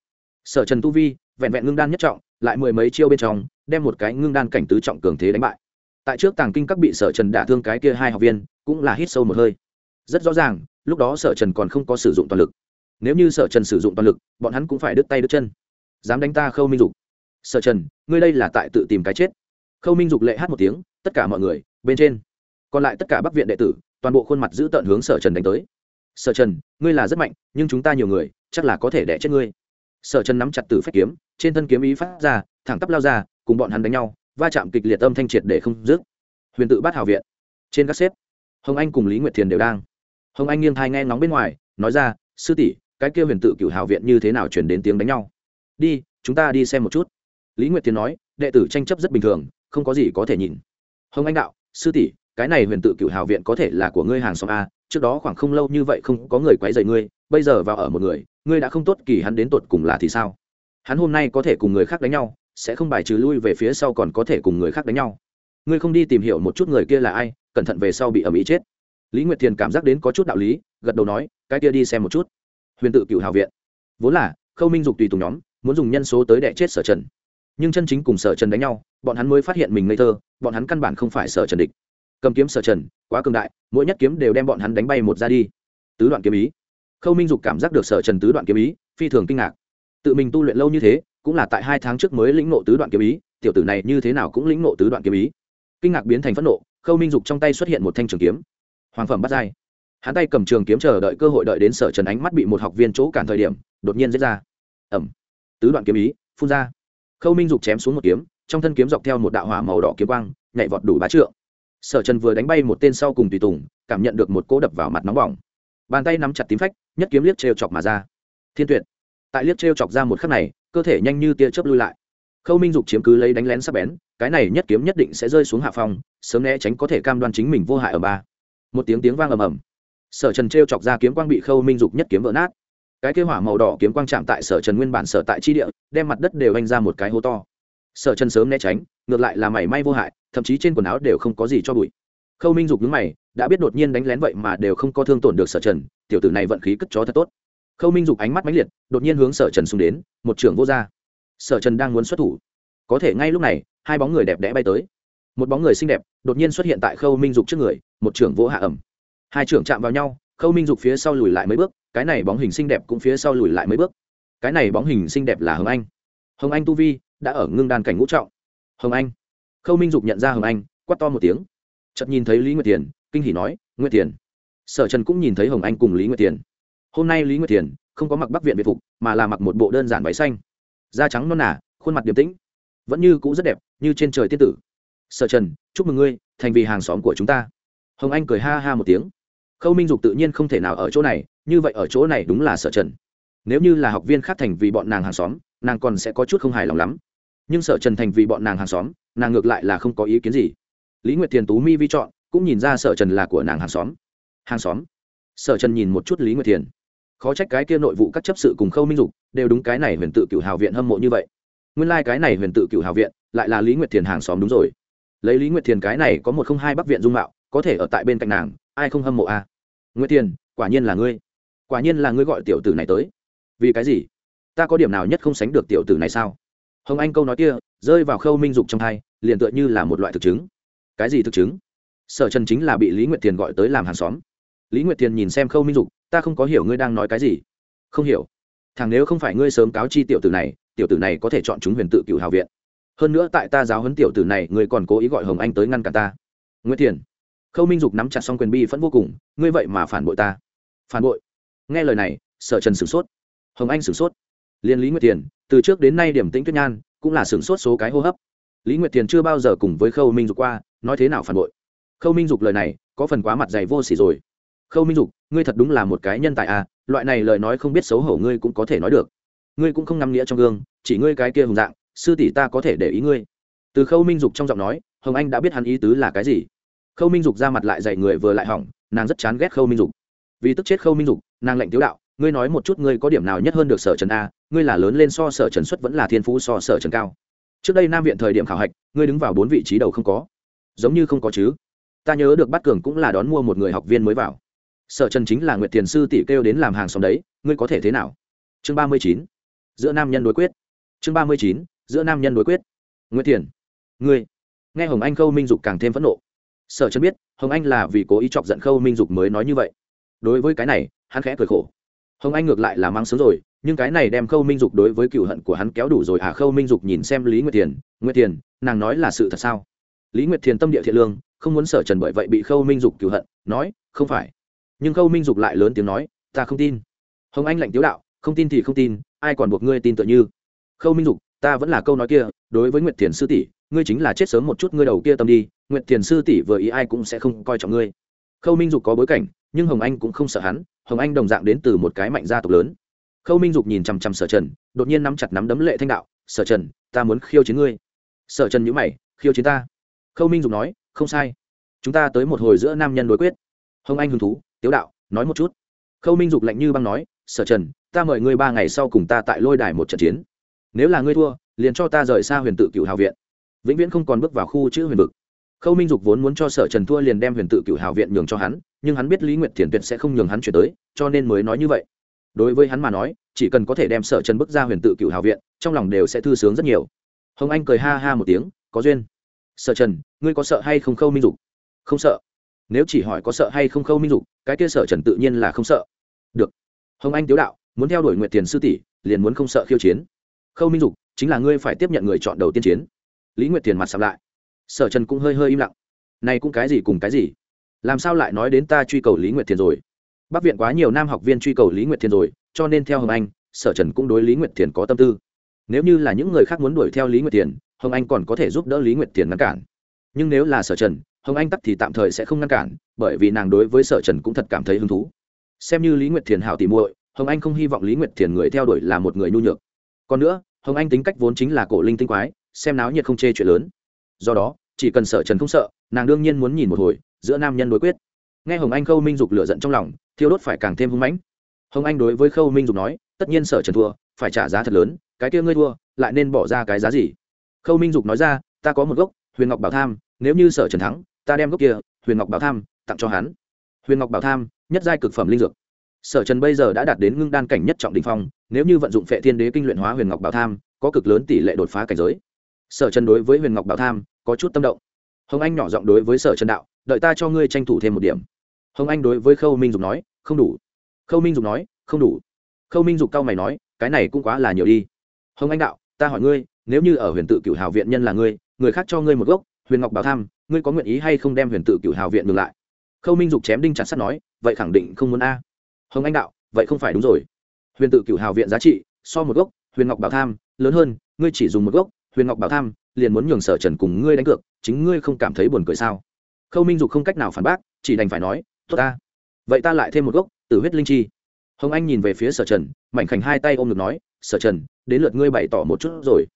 sở trần tu vi, vẹn vẹn ngưng đan nhất trọng, lại mười mấy chiêu bên trong, đem một cái ngưng đan cảnh tứ trọng cường thế đánh bại. Tại trước tàng kinh các bị sở trần đả thương cái kia hai học viên, cũng là hít sâu một hơi. Rất rõ ràng, lúc đó sở trần còn không có sử dụng toàn lực. Nếu như sở trần sử dụng toàn lực, bọn hắn cũng phải đứt tay đứt chân. Dám đánh ta khâu minh dục. Sở trần, ngươi đây là tại tự tìm cái chết. Khâu minh dục lệ hát một tiếng, tất cả mọi người, bên trên. Còn lại tất cả bắc viện đệ tử toàn bộ khuôn mặt giữ tận hướng sở trần đánh tới. Sở trần, ngươi là rất mạnh, nhưng chúng ta nhiều người, chắc là có thể đẻ chết ngươi. Sở trần nắm chặt từ phép kiếm, trên thân kiếm ý phát ra, thẳng tắp lao ra, cùng bọn hắn đánh nhau, va chạm kịch liệt âm thanh triệt để không dứt. Huyền tự bắt hào viện. Trên các xếp, hồng anh cùng lý nguyệt thiền đều đang. Hồng anh nghiêng thai nghe ngóng bên ngoài, nói ra, sư tỷ, cái kia huyền tự cựu hào viện như thế nào chuyển đến tiếng đánh nhau? Đi, chúng ta đi xem một chút. Lý nguyệt thiền nói, đệ tử tranh chấp rất bình thường, không có gì có thể nhìn. Hồng anh đạo, sư tỷ cái này huyền tự cựu hào viện có thể là của ngươi hàng xóm a, trước đó khoảng không lâu như vậy không có người quấy rầy ngươi, bây giờ vào ở một người, ngươi đã không tốt kỳ hắn đến tột cùng là thì sao? Hắn hôm nay có thể cùng người khác đánh nhau, sẽ không bài trừ lui về phía sau còn có thể cùng người khác đánh nhau. Ngươi không đi tìm hiểu một chút người kia là ai, cẩn thận về sau bị ầm ĩ chết. Lý nguyệt thiền cảm giác đến có chút đạo lý, gật đầu nói, cái kia đi xem một chút. Huyền tự cựu hào viện. Vốn là, khâu minh dục tùy tùng nhóm, muốn dùng nhân số tới đẻ chết sở trần. Nhưng chân chính cùng sở trần đánh nhau, bọn hắn mới phát hiện mình ngây thơ, bọn hắn căn bản không phải sở trần địch cầm kiếm sở trần, quá cường đại, mỗi nhất kiếm đều đem bọn hắn đánh bay một ra đi. Tứ đoạn kiếm ý. Khâu minh dục cảm giác được sở trần tứ đoạn kiếm ý, phi thường kinh ngạc. Tự mình tu luyện lâu như thế, cũng là tại hai tháng trước mới lĩnh nộ tứ đoạn kiếm ý, tiểu tử này như thế nào cũng lĩnh nộ tứ đoạn kiếm ý. Kinh ngạc biến thành phẫn nộ, khâu minh dục trong tay xuất hiện một thanh trường kiếm. Hoàng phẩm bắt dai hắn tay cầm trường kiếm chờ đợi cơ hội đợi đến sở trần ánh mắt bị một học viên chỗ cản thời điểm, đột nhiên giết ra. Ẩm. Tứ đoạn kiếm ý, phun ra. Khâu minh dục chém xuống một kiếm, trong thân kiếm dọc theo một đạo hỏa màu đỏ kiếm quang, nhảy vọt đủ bá trượng sở trần vừa đánh bay một tên sau cùng tùy tùng, cảm nhận được một cỗ đập vào mặt nóng bỏng. Bàn tay nắm chặt tím phách, nhất kiếm liếc trêu chọc mà ra. Thiên tuyệt. Tại liếc trêu chọc ra một khắc này, cơ thể nhanh như tia chớp lui lại. Khâu minh dục chiếm cứ lấy đánh lén sắp bén, cái này nhất kiếm nhất định sẽ rơi xuống hạ phong, sớm né tránh có thể cam đoan chính mình vô hại ở ba. Một tiếng tiếng vang ầm ầm. Sở trần t chọc ra kiếm quang bị khâu minh dục nhất kiếm vỡ nát. Cái kế hỏa màu đỏ kiếm quang chạm tại sở trần nguyên bản sở tại chi địa, đem mặt đất đều anh ra một cái hố to. Sở trần sớm né tránh, ngược lại là mảy may vô hại thậm chí trên quần áo đều không có gì cho bụi. Khâu minh dục nhướng mày, đã biết đột nhiên đánh lén vậy mà đều không có thương tổn được sở trần, tiểu tử này vận khí cất chó thật tốt. Khâu minh dục ánh mắt mãnh liệt, đột nhiên hướng sở trần xung đến, một trưởng vô r sở trần đang muốn xuất thủ. Có thể ngay lúc này, hai bóng người đẹp đẽ bay tới. Một bóng người xinh đẹp, đột nhiên xuất hiện tại khâu minh dục trước người, một trưởng vỗ hạ ẩm. Hai trưởng chạm vào nhau, khâu minh dục phía sau lùi lại mấy bước, cái này bóng hình xinh đẹp cũng phía sau lùi lại mấy bước. Cái này bóng hình xinh đẹp là hồng anh. Hồng anh tu vi, đã ở ngưng đan cảnh ngũ trọng. Hồng anh khâu minh dục nhận ra hồng anh quắt to một tiếng. Chợt nhìn thấy lý nguyệt tiền, kinh hỉ nói, nguyệt tiền. Sở trần cũng nhìn thấy hồng anh cùng lý nguyệt tiền. Hôm nay lý nguyệt tiền không có mặc bắc viện việt phục, mà là mặc một bộ đơn giản váy xanh. Da trắng non nả khuôn mặt điềm tĩnh, vẫn như cũ rất đẹp, như trên trời tiên tử. Sở trần, chúc mừng ngươi, thành vì hàng xóm của chúng ta. Hồng anh cười ha ha một tiếng. Khâu minh dục tự nhiên không thể nào ở chỗ này, như vậy ở chỗ này đúng là sở trần. Nếu như là học viên khác thành vì bọn nàng hàng xóm, nàng còn sẽ có chút không hài lòng lắm. Nhưng sở trần thành vì bọn nàng hàng xóm nàng ngược lại là không có ý kiến gì. Lý nguyệt thiền tú mi vi chọn, cũng nhìn ra sở trần là của nàng hàng xóm. Hàng xóm? Sở trần nhìn một chút lý nguyệt thiền. Khó trách cái kia nội vụ các chấp sự cùng khâu minh dục đều đúng cái này huyền tự cựu hào viện hâm mộ như vậy. Nguyên lai、like、cái này huyền tự cựu hào viện lại là lý nguyệt thiền hàng xóm đúng rồi. Lấy lý nguyệt thiền cái này có một không hai bắc viện dung mạo, có thể ở tại bên cạnh nàng, ai không hâm mộ à? nguyệt thiền, quả nhiên là ngươi. Quả nhiên là ngươi gọi tiểu tử này tới. Vì cái gì? Ta có điểm nào nhất không sánh được tiểu tử này sao? Hồng anh câu nói kia rơi vào khâu minh dục trong thai, liền tựa như là một loại thực chứng. Cái gì thực chứng? Sở trần chính là bị lý nguyệt thiền gọi tới làm hàng xóm. Lý nguyệt thiền nhìn xem khâu minh dục, ta không có hiểu ngươi đang nói cái gì. Không hiểu. Thằng nếu không phải ngươi sớm cáo chi tiểu tử này, tiểu tử này có thể chọn chúng huyền tự cựu hào viện. Hơn nữa tại ta giáo huấn tiểu tử này, ngươi còn cố ý gọi hồng anh tới ngăn cản ta. Nguyễn thiền. Khâu minh dục nắm chặt xong quyền bi phẫn vô cùng, ngươi vậy mà phản bội ta. Phản bội? Nghe lời này, sở trần sửng sốt. Hồng anh sửng sốt. Liên lý nguyệt thiền từ trước đến nay điểm tĩnh tuyết nhan cũng là sửng sốt số cái hô hấp. Lý nguyệt thiền chưa bao giờ cùng với khâu minh dục qua, nói thế nào phản bội? Khâu minh dục lời này có phần quá mặt dày vô s ỉ rồi. Khâu minh dục, ngươi thật đúng là một cái nhân tài à loại này lời nói không biết xấu hổ ngươi cũng có thể nói được. Ngươi cũng không ngắm nghĩa trong gương, chỉ ngươi cái kia hùng dạng, sư tỷ ta có thể để ý ngươi. Từ khâu minh dục trong giọng nói, hồng anh đã biết hắn ý tứ là cái gì. Khâu minh dục ra mặt lại dạy người vừa lại hỏng, nàng rất chán ghét khâu minh dục. Vì tức chết khâu minh dục, nàng lệnh tiếu đạo ngươi nói một chút ngươi có điểm nào nhất hơn được sở trần a, ngươi là lớn lên so sở trần xuất vẫn là thiên phú so sở trần cao. Trước đây nam viện thời điểm khảo hạch, ngươi đứng vào bốn vị trí đầu không có. Giống như không có chứ. Ta nhớ được bắt cường cũng là đón mua một người học viên mới vào. Sở trần chính là nguyệt tiền sư tỷ kêu đến làm hàng xóm đấy, ngươi có thể thế nào? Chương ba mươi chín. Giữa nam nhân đối quyết. Chương ba mươi chín, giữa nam nhân đối quyết. Nguyệt tiền. Ngươi. Nghe hồng anh khâu minh dục càng thêm phẫn nộ. Sở trần biết, hồng anh là vì cố ý chọc giận khâu minh dục mới nói như vậy. Đối với cái này, hắn khẽ cười khổ hồng anh ngược lại là mang sướng rồi, nhưng cái này đem khâu minh dục đối với cựu hận của hắn kéo đủ rồi. À khâu minh dục nhìn xem lý nguyệt tiền nguyệt tiền nàng nói là sự thật sao? Lý nguyệt thiền tâm địa thiện lương, không muốn sở trần bởi vậy bị khâu minh dục cựu hận, nói, không phải. Nhưng khâu minh dục lại lớn tiếng nói, ta không tin. Hồng anh lạnh tiếu đạo, không tin thì không tin, ai còn buộc ngươi tin tựa như? Khâu minh dục, ta vẫn là câu nói kia, đối với nguyệt thiền sư tỷ, ngươi chính là chết sớm một chút ngươi đầu kia tâm đi, nguyệt thiền sư tỷ vừa ý ai cũng sẽ không coi trọng ngươi. Khâu minh dục có bối cảnh, nhưng hồng anh cũng không sợ hắn hồng anh đồng dạng đến từ một cái mạnh gia tộc lớn. Khâu minh dục nhìn chằm chằm sở trần, đột nhiên nắm chặt nắm đấm lệ thanh đạo, sở trần, ta muốn khiêu chiến ngươi. Sở trần nhữ mày, khiêu chiến ta? Khâu minh dục nói, không sai. Chúng ta tới một hồi giữa nam nhân đối quyết. Hồng anh hứng thú, tiếu đạo, nói một chút. Khâu minh dục lạnh như băng nói, sở trần, ta mời ngươi ba ngày sau cùng ta tại lôi đài một trận chiến. Nếu là ngươi thua, liền cho ta rời xa huyền tự cựu hào viện. Vĩnh viễn không còn bước vào khu chữ huyền vực khâu minh dục vốn muốn cho sở trần thua liền đem huyền tự cựu hào viện nhường cho hắn, nhưng hắn biết lý nguyệt thiền tuyệt sẽ không nhường hắn chuyển tới, cho nên mới nói như vậy. Đối với hắn mà nói, chỉ cần có thể đem sở trần bước ra huyền tự cựu hào viện, trong lòng đều sẽ thư sướng rất nhiều. Hồng anh cười ha ha một tiếng, có duyên. Sở trần, ngươi có sợ hay không khâu minh dục? Không sợ. Nếu chỉ hỏi có sợ hay không khâu minh dục, cái kia sở trần tự nhiên là không sợ. Được. Hồng anh tiếu đạo, muốn theo đuổi Nguyệt tiền sư tỷ, liền muốn không sợ khiêu chiến. Khâu minh dục, chính là ngươi phải tiếp nhận người chọn đầu tiên chiến. Lý nguyệt tiền mặt sắm lại sở trần cũng hơi hơi im lặng. Này cũng cái gì cùng cái gì? Làm sao lại nói đến ta truy cầu lý nguyệt thiền rồi? Bắc viện quá nhiều nam học viên truy cầu lý nguyệt thiền rồi cho nên theo hồng anh sở trần cũng đối lý nguyệt thiền có tâm tư. Nếu như là những người khác muốn đuổi theo lý nguyệt thiền, hồng anh còn có thể giúp đỡ lý nguyệt thiền ngăn cản. Nhưng nếu là sở trần hồng anh tắt thì tạm thời sẽ không ngăn cản bởi vì nàng đối với sở trần cũng thật cảm thấy hứng thú. Xem như lý nguyệt thiền hảo tìm muội hồng anh không hy vọng lý nguyệt thiền người theo đuổi là một người nhu nhược. Còn nữa hồng anh tính cách vốn chính là cổ linh tinh quái xem náo nhiệt không chê chuyện lớn. Do đó chỉ cần sở trần không sợ, nàng đương nhiên muốn nhìn một hồi, giữa nam nhân đối quyết. Nghe hồng anh khâu minh dục lửa giận trong lòng, thiêu đốt phải càng thêm hưng mãnh. Hồng anh đối với khâu minh dục nói, tất nhiên sở trần thua, phải trả giá thật lớn, cái kia ngươi thua, lại nên bỏ ra cái giá gì? Khâu minh dục nói ra, ta có một gốc, huyền ngọc bảo tham, nếu như sở trần thắng, ta đem gốc kia, huyền ngọc bảo tham, tặng cho hắn. Huyền ngọc bảo tham, nhất giai cực phẩm linh dược. Sở trần bây giờ đã đạt đến ngưng đan cảnh nhất trọng đình phong, nếu như vận dụng phệ thiên đế kinh luyện hóa huyền ngọc bảo tham, có cực lớn tỷ lệ đột phá cảnh giới. Sở trần đối với huyền ngọc bảo tham có chút tâm động. Hồng anh nhỏ giọng đối với sở trần đạo, đợi ta cho ngươi tranh thủ thêm một điểm. Hồng anh đối với khâu minh dục nói, không đủ. Khâu minh dục nói, không đủ. Khâu minh dục cao mày nói, cái này cũng quá là nhiều đi. Hồng anh đạo, ta hỏi ngươi, nếu như ở huyền tự cửu hào viện nhân là ngươi, người khác cho ngươi một gốc, huyền ngọc bảo tham, ngươi có nguyện ý hay không đem huyền tự cửu hào viện ngược lại? Khâu minh dục chém đinh chặt sắt nói, vậy khẳng định không muốn a. Hồng anh đạo, vậy không phải đúng rồi. Huyền tự cửu hào viện giá trị, so một gốc, huyền ngọc bảo tham lớn hơn, ngươi chỉ dùng một gốc, huyền ngọc bảo tham liền muốn nhường sở trần cùng ngươi đánh cược, chính ngươi không cảm thấy buồn cười sao? Khâu minh dục không cách nào phản bác, chỉ đành phải nói, tốt ta. Vậy ta lại thêm một gốc, tử huyết linh chi. Hồng anh nhìn về phía sở trần, mảnh khảnh hai tay ôm ngực nói, sở trần, đến lượt ngươi bày tỏ một chút rồi.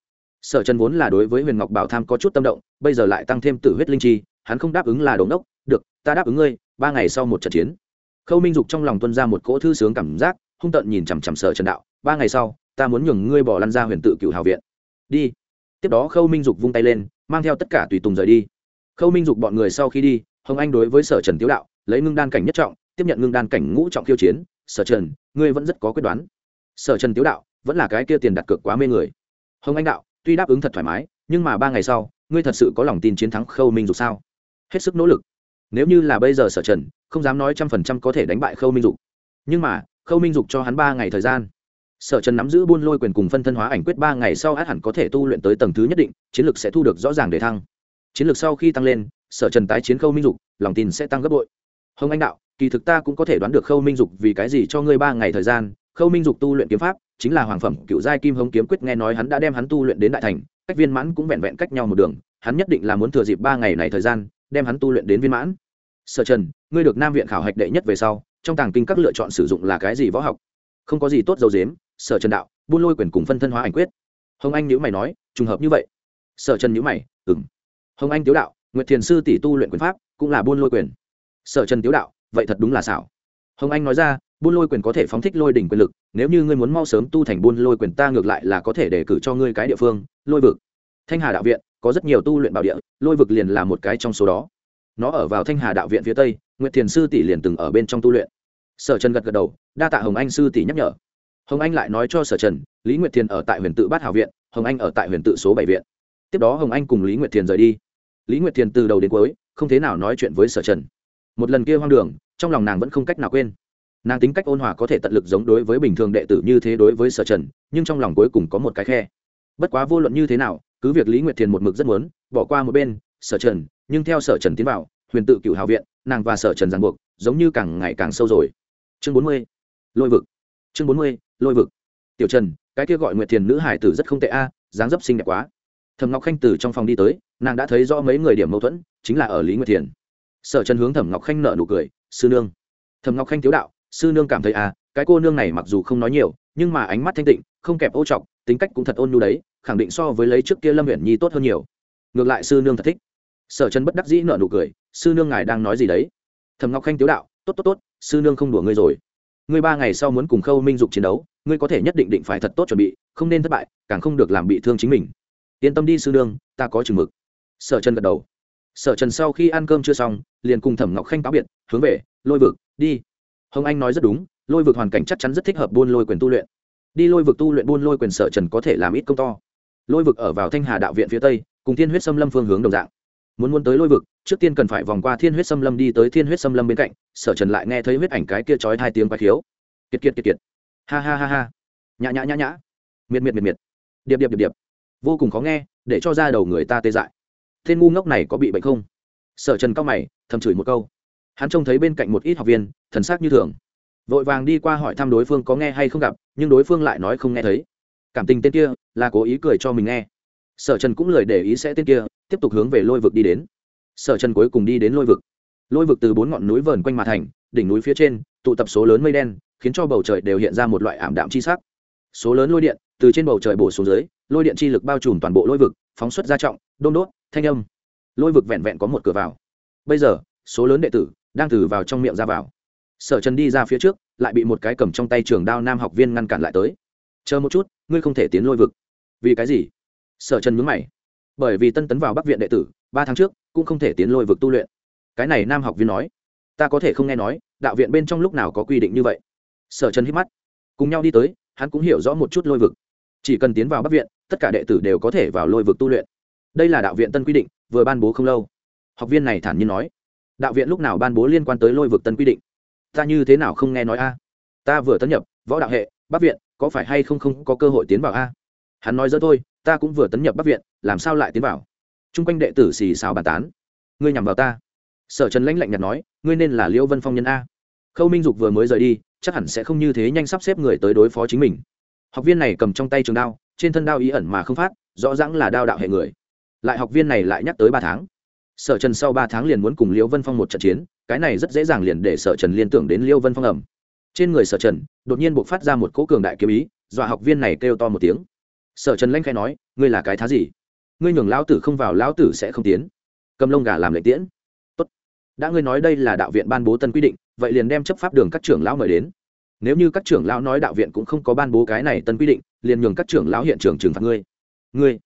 Sở trần vốn là đối với huyền ngọc bảo tham có chút tâm động, bây giờ lại tăng thêm tử huyết linh chi, hắn không đáp ứng là đống đốc được, ta đáp ứng ngươi, ba ngày sau một trận chiến. Khâu minh dục trong lòng tuân ra một cỗ thư sướng cảm giác, hung tợn nhìn chằm chằm sở trần đạo, ba ngày sau, ta muốn nhường ngươi bỏ lăn ra huyền tự cựu hào viện. Đi tiếp đó khâu minh dục vung tay lên, mang theo tất cả tùy tùng rời đi. Khâu minh dục bọn người sau khi đi, hồng anh đối với sở trần tiếu đạo, lấy ngưng đan cảnh nhất trọng, tiếp nhận ngưng đan cảnh ngũ trọng khiêu chiến, sở trần, ngươi vẫn rất có quyết đoán. Sở trần tiếu đạo, vẫn là cái kia tiền đặt cược quá mê người. Hồng anh đạo, tuy đáp ứng thật thoải mái, nhưng mà ba ngày sau, ngươi thật sự có lòng tin chiến thắng khâu minh dục sao? Hết sức nỗ lực. Nếu như là bây giờ sở trần, không dám nói trăm phần trăm có thể đánh bại khâu minh dục. Nhưng mà, khâu minh dục cho hắn ba ngày thời gian sở trần nắm giữ buôn lôi quyền cùng phân thân hóa ảnh quyết ba ngày sau át hẳn có thể tu luyện tới tầng thứ nhất định, chiến lược sẽ thu được rõ ràng để thăng. Chiến lược sau khi tăng lên, sở trần tái chiến khâu minh dục, lòng tin sẽ tăng gấp bội. Hồng anh đạo, kỳ thực ta cũng có thể đoán được khâu minh dục vì cái gì cho ngươi ba ngày thời gian, khâu minh dục tu luyện kiếm pháp, chính là hoàng phẩm cựu giai kim hống kiếm quyết nghe nói hắn đã đem hắn tu luyện đến đại thành, cách viên mãn cũng vẹn vẹn cách nhau một đường, hắn nhất định là muốn thừa dịp ba ngày này thời gian, đem hắn tu luyện đến viên mãn. Sở trần, ngươi được nam viện khảo hạch đệ nhất về sau, trong tàng kinh các lựa chọn sử dụng là cái gì võ học? Không có gì tốt dầu dếm sở trần đạo buôn lôi quyền cùng phân thân hóa ảnh quyết hồng anh nhữ mày nói trùng hợp như vậy sở trần nhữ mày ừng hồng anh tiếu đạo nguyệt thiền sư tỷ tu luyện quyền pháp cũng là buôn lôi quyền sở trần tiếu đạo vậy thật đúng là xảo hồng anh nói ra buôn lôi quyền có thể phóng thích lôi đỉnh quyền lực nếu như ngươi muốn mau sớm tu thành buôn lôi quyền ta ngược lại là có thể đề cử cho ngươi cái địa phương lôi vực thanh hà đạo viện có rất nhiều tu luyện bảo địa lôi vực liền là một cái trong số đó nó ở vào thanh hà đạo viện phía tây nguyệt thiền sư tỷ liền từng ở bên trong tu luyện sở trần gật gật đầu đa tạ hồng anh sư tỷ nhắc nhở hồng anh lại nói cho sở trần, lý nguyệt thiền ở tại huyền tự bát hào viện, hồng anh ở tại huyền tự số bảy viện. Tiếp đó hồng anh cùng lý nguyệt thiền rời đi. Lý nguyệt thiền từ đầu đến cuối, không thế nào nói chuyện với sở trần. Một lần kia hoang đường, trong lòng nàng vẫn không cách nào quên. Nàng tính cách ôn hòa có thể tận lực giống đối với bình thường đệ tử như thế đối với sở trần, nhưng trong lòng cuối cùng có một cái khe. Bất quá vô luận như thế nào, cứ việc lý nguyệt thiền một mực rất muốn, bỏ qua một bên, sở trần, nhưng theo sở trần tiến vào, huyền tự cựu hào viện, nàng và sở trần ràng buộc, giống như càng ngày càng sâu rồi. Chương bốn mươi. Lôi vực. Chương bốn mươi lôi vực. Tiểu trần, cái kia gọi nguyệt thiền nữ hải tử rất không tệ a, dáng dấp xinh đẹp quá. Thầm ngọc khanh từ trong phòng đi tới, nàng đã thấy rõ mấy người điểm mâu thuẫn, chính là ở lý nguyệt thiền. Sở trần hướng thẩm ngọc khanh nợ nụ cười, sư nương. Thẩm ngọc khanh thiếu đạo, sư nương cảm thấy à cái cô nương này mặc dù không nói nhiều, nhưng mà ánh mắt thanh tịnh, không kẹp ô trọc tính cách cũng thật ôn nhu đấy, khẳng định so với lấy trước kia lâm huyện nhi tốt hơn nhiều. Ngược lại sư nương thật thích. Sở trần bất đắc dĩ nợ nụ cười, sư nương ngài đang nói gì đấy? Thầm ngọc khanh tiếu đạo, tốt tốt tốt, sư nương không đùa ngươi rồi ngươi ba ngày sau muốn cùng khâu minh dục chiến đấu, ngươi có thể nhất định định phải thật tốt chuẩn bị, không nên thất bại, càng không được làm bị thương chính mình. Yên tâm đi sư nương, ta có chừng mực. Sở trần gật đầu. Sở trần sau khi ăn cơm chưa xong, liền cùng thẩm ngọc khanh cáo biệt, hướng về, lôi vực, đi. Hồng anh nói rất đúng, lôi vực hoàn cảnh chắc chắn rất thích hợp buôn lôi quyền tu luyện. Đi lôi vực tu luyện buôn lôi quyền sở trần có thể làm ít công to. Lôi vực ở vào thanh hà đạo viện phía tây, cùng thiên huyết xâm lâm phương hướng đồng dạng muốn muốn tới lôi vực, trước tiên cần phải vòng qua thiên huyết xâm lâm đi tới thiên huyết xâm lâm bên cạnh, sở trần lại nghe thấy huyết ảnh cái kia trói hai tiếng quái khiếu. Kiệt kiệt kiệt kiệt. Ha ha ha ha. Nhã nhã nhã nhã. Miệt miệt miệt miệt. Điệp điệp điệp điệp. Vô cùng khó nghe, để cho ra đầu người ta tê dại. Tên ngu ngốc này có bị bệnh không? Sở trần cao mày, thầm chửi một câu. Hắn trông thấy bên cạnh một ít học viên, thần sắc như thường. Vội vàng đi qua hỏi thăm đối phương có nghe hay không gặp, nhưng đối phương lại nói không nghe thấy. Cảm tình tên kia là cố ý cười cho mình nghe. Sở trần cũng lời để ý sẽ tên kia tiếp tục hướng về lôi vực đi đến. Sở trần cuối cùng đi đến lôi vực. Lôi vực từ bốn ngọn núi vờn quanh mà thành, đỉnh núi phía trên, tụ tập số lớn mây đen, khiến cho bầu trời đều hiện ra một loại ảm đạm chi sắc. Số lớn lôi điện từ trên bầu trời bổ xuống dưới, lôi điện chi lực bao trùm toàn bộ lôi vực, phóng xuất ra trọng, đôn đốt, thanh âm. Lôi vực vẹn vẹn có một cửa vào. Bây giờ, số lớn đệ tử đang từ vào trong miệng ra vào. Sở trần đi ra phía trước, lại bị một cái cầm trong tay trường đao nam học viên ngăn cản lại tới. Chờ một chút, ngươi không thể tiến lôi vực. Vì cái gì? Sở trần mướn mày bởi vì tân tấn vào bắc viện đệ tử, ba tháng trước, cũng không thể tiến lôi vực tu luyện. Cái này nam học viên nói, ta có thể không nghe nói, đạo viện bên trong lúc nào có quy định như vậy. Sở trần hít mắt. Cùng nhau đi tới, hắn cũng hiểu rõ một chút lôi vực. Chỉ cần tiến vào bắc viện, tất cả đệ tử đều có thể vào lôi vực tu luyện. Đây là đạo viện tân quy định, vừa ban bố không lâu. Học viên này thản nhiên nói, đạo viện lúc nào ban bố liên quan tới lôi vực tân quy định? Ta như thế nào không nghe nói a? Ta vừa tấn nhập, võ đạo hệ, bắc viện, có phải hay không không có cơ hội tiến vào a? Hắn nói dỡ thôi ta cũng vừa tấn nhập bắc viện, làm sao lại tiến vào? T r u n g quanh đệ tử xì xào bàn tán. Ngươi nhằm vào ta. Sở trần lãnh lạnh nhạt nói, ngươi nên là liễu vân phong nhân a. Khâu minh dục vừa mới rời đi, chắc hẳn sẽ không như thế nhanh sắp xếp người tới đối phó chính mình. Học viên này cầm trong tay trường đao, trên thân đao ý ẩn mà không phát, rõ ràng là đao đạo hệ người. Lại học viên này lại nhắc tới ba tháng. Sở trần sau ba tháng liền muốn cùng liễu vân phong một trận chiến, cái này rất dễ dàng liền để sở trần liên tưởng đến liễu vân phong ẩm trên người sở trần, đột nhiên buộc phát ra một cỗ cường đại kiếm ý, dọa học viên này kêu to một tiếng sở trần lanh khai nói, ngươi là cái thá gì? Ngươi nhường lão tử không vào, lão tử sẽ không tiến. Cầm lông gà làm lệ tiễn. Tốt. đã ngươi nói đây là đạo viện ban bố tân quy định, vậy liền đem chấp pháp đường các trưởng lão mời đến. Nếu như các trưởng lão nói đạo viện cũng không có ban bố cái này tân quy định, liền nhường các trưởng lão hiện trường trừng phạt ngươi. Ngươi?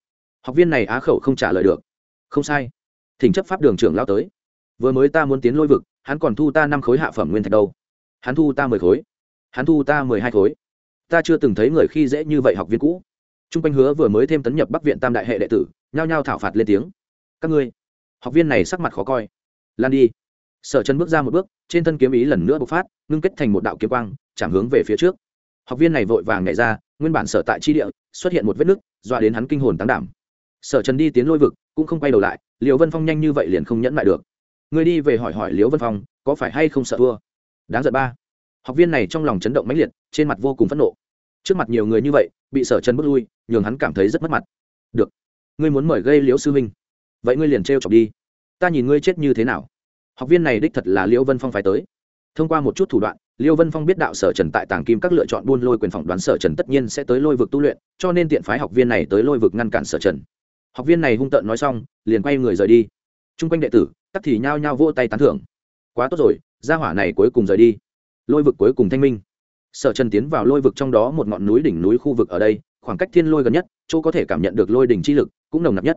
Học viên này á khẩu không trả lời được. Không sai. Thỉnh chấp pháp đường trưởng lão tới. Vừa mới ta muốn tiến lôi vực, hắn còn thu ta năm khối hạ phẩm nguyên thạch đâu. Hắn thu ta mười khối. Hắn thu ta mười hai khối. Ta chưa từng thấy người khi dễ như vậy học viên cũ t r u n g quanh hứa vừa mới thêm tấn nhập bắc viện tam đại hệ đệ tử, nhao nhao thảo phạt lên tiếng. Các ngươi, học viên này sắc mặt khó coi. Lan đi. Sở chân bước ra một bước, trên thân kiếm ý lần nữa bộc phát, ngưng kết thành một đạo kiếm quang, chạm hướng về phía trước. Học viên này vội vàng nhảy ra, nguyên bản sở tại chi địa, xuất hiện một vết nứt, dọa đến hắn kinh hồn tán đảm. Sở trần đi tiến lôi vực, cũng không quay đầu lại, liễu vân phong nhanh như vậy liền không nhẫn lại được. Người đi về hỏi hỏi liễu vân phong, có phải hay không sợ thua? Đáng giận ba. Học viên này trong lòng chấn động mãnh liệt, trên mặt vô cùng phẫn nộ trước mặt nhiều người như vậy, bị sở trần bước lui, nhường hắn cảm thấy rất mất mặt. Được, ngươi muốn mời gây liễu sư huynh vậy ngươi liền trêu chọc đi. Ta nhìn ngươi chết như thế nào. Học viên này đích thật là liễu vân phong phải tới. Thông qua một chút thủ đoạn liêu vân phong biết đạo sở trần tại tàng kim các lựa chọn buôn lôi quyền phỏng đoán sở trần tất nhiên sẽ tới lôi vực tu luyện, cho nên tiện phái học viên này tới lôi vực ngăn cản sở trần. Học viên này hung tợn nói xong, liền quay người rời đi. T r u n g quanh đệ tử, tắc thì nhao nhao vỗ tay tán thưởng. Quá tốt rồi, gia hỏa này cuối cùng rời đi. Lôi vực cuối cùng thanh minh sở trần tiến vào lôi vực trong đó một ngọn núi đỉnh núi khu vực ở đây, khoảng cách thiên lôi gần nhất, chỗ có thể cảm nhận được lôi đỉnh chi lực, cũng nồng nặc nhất.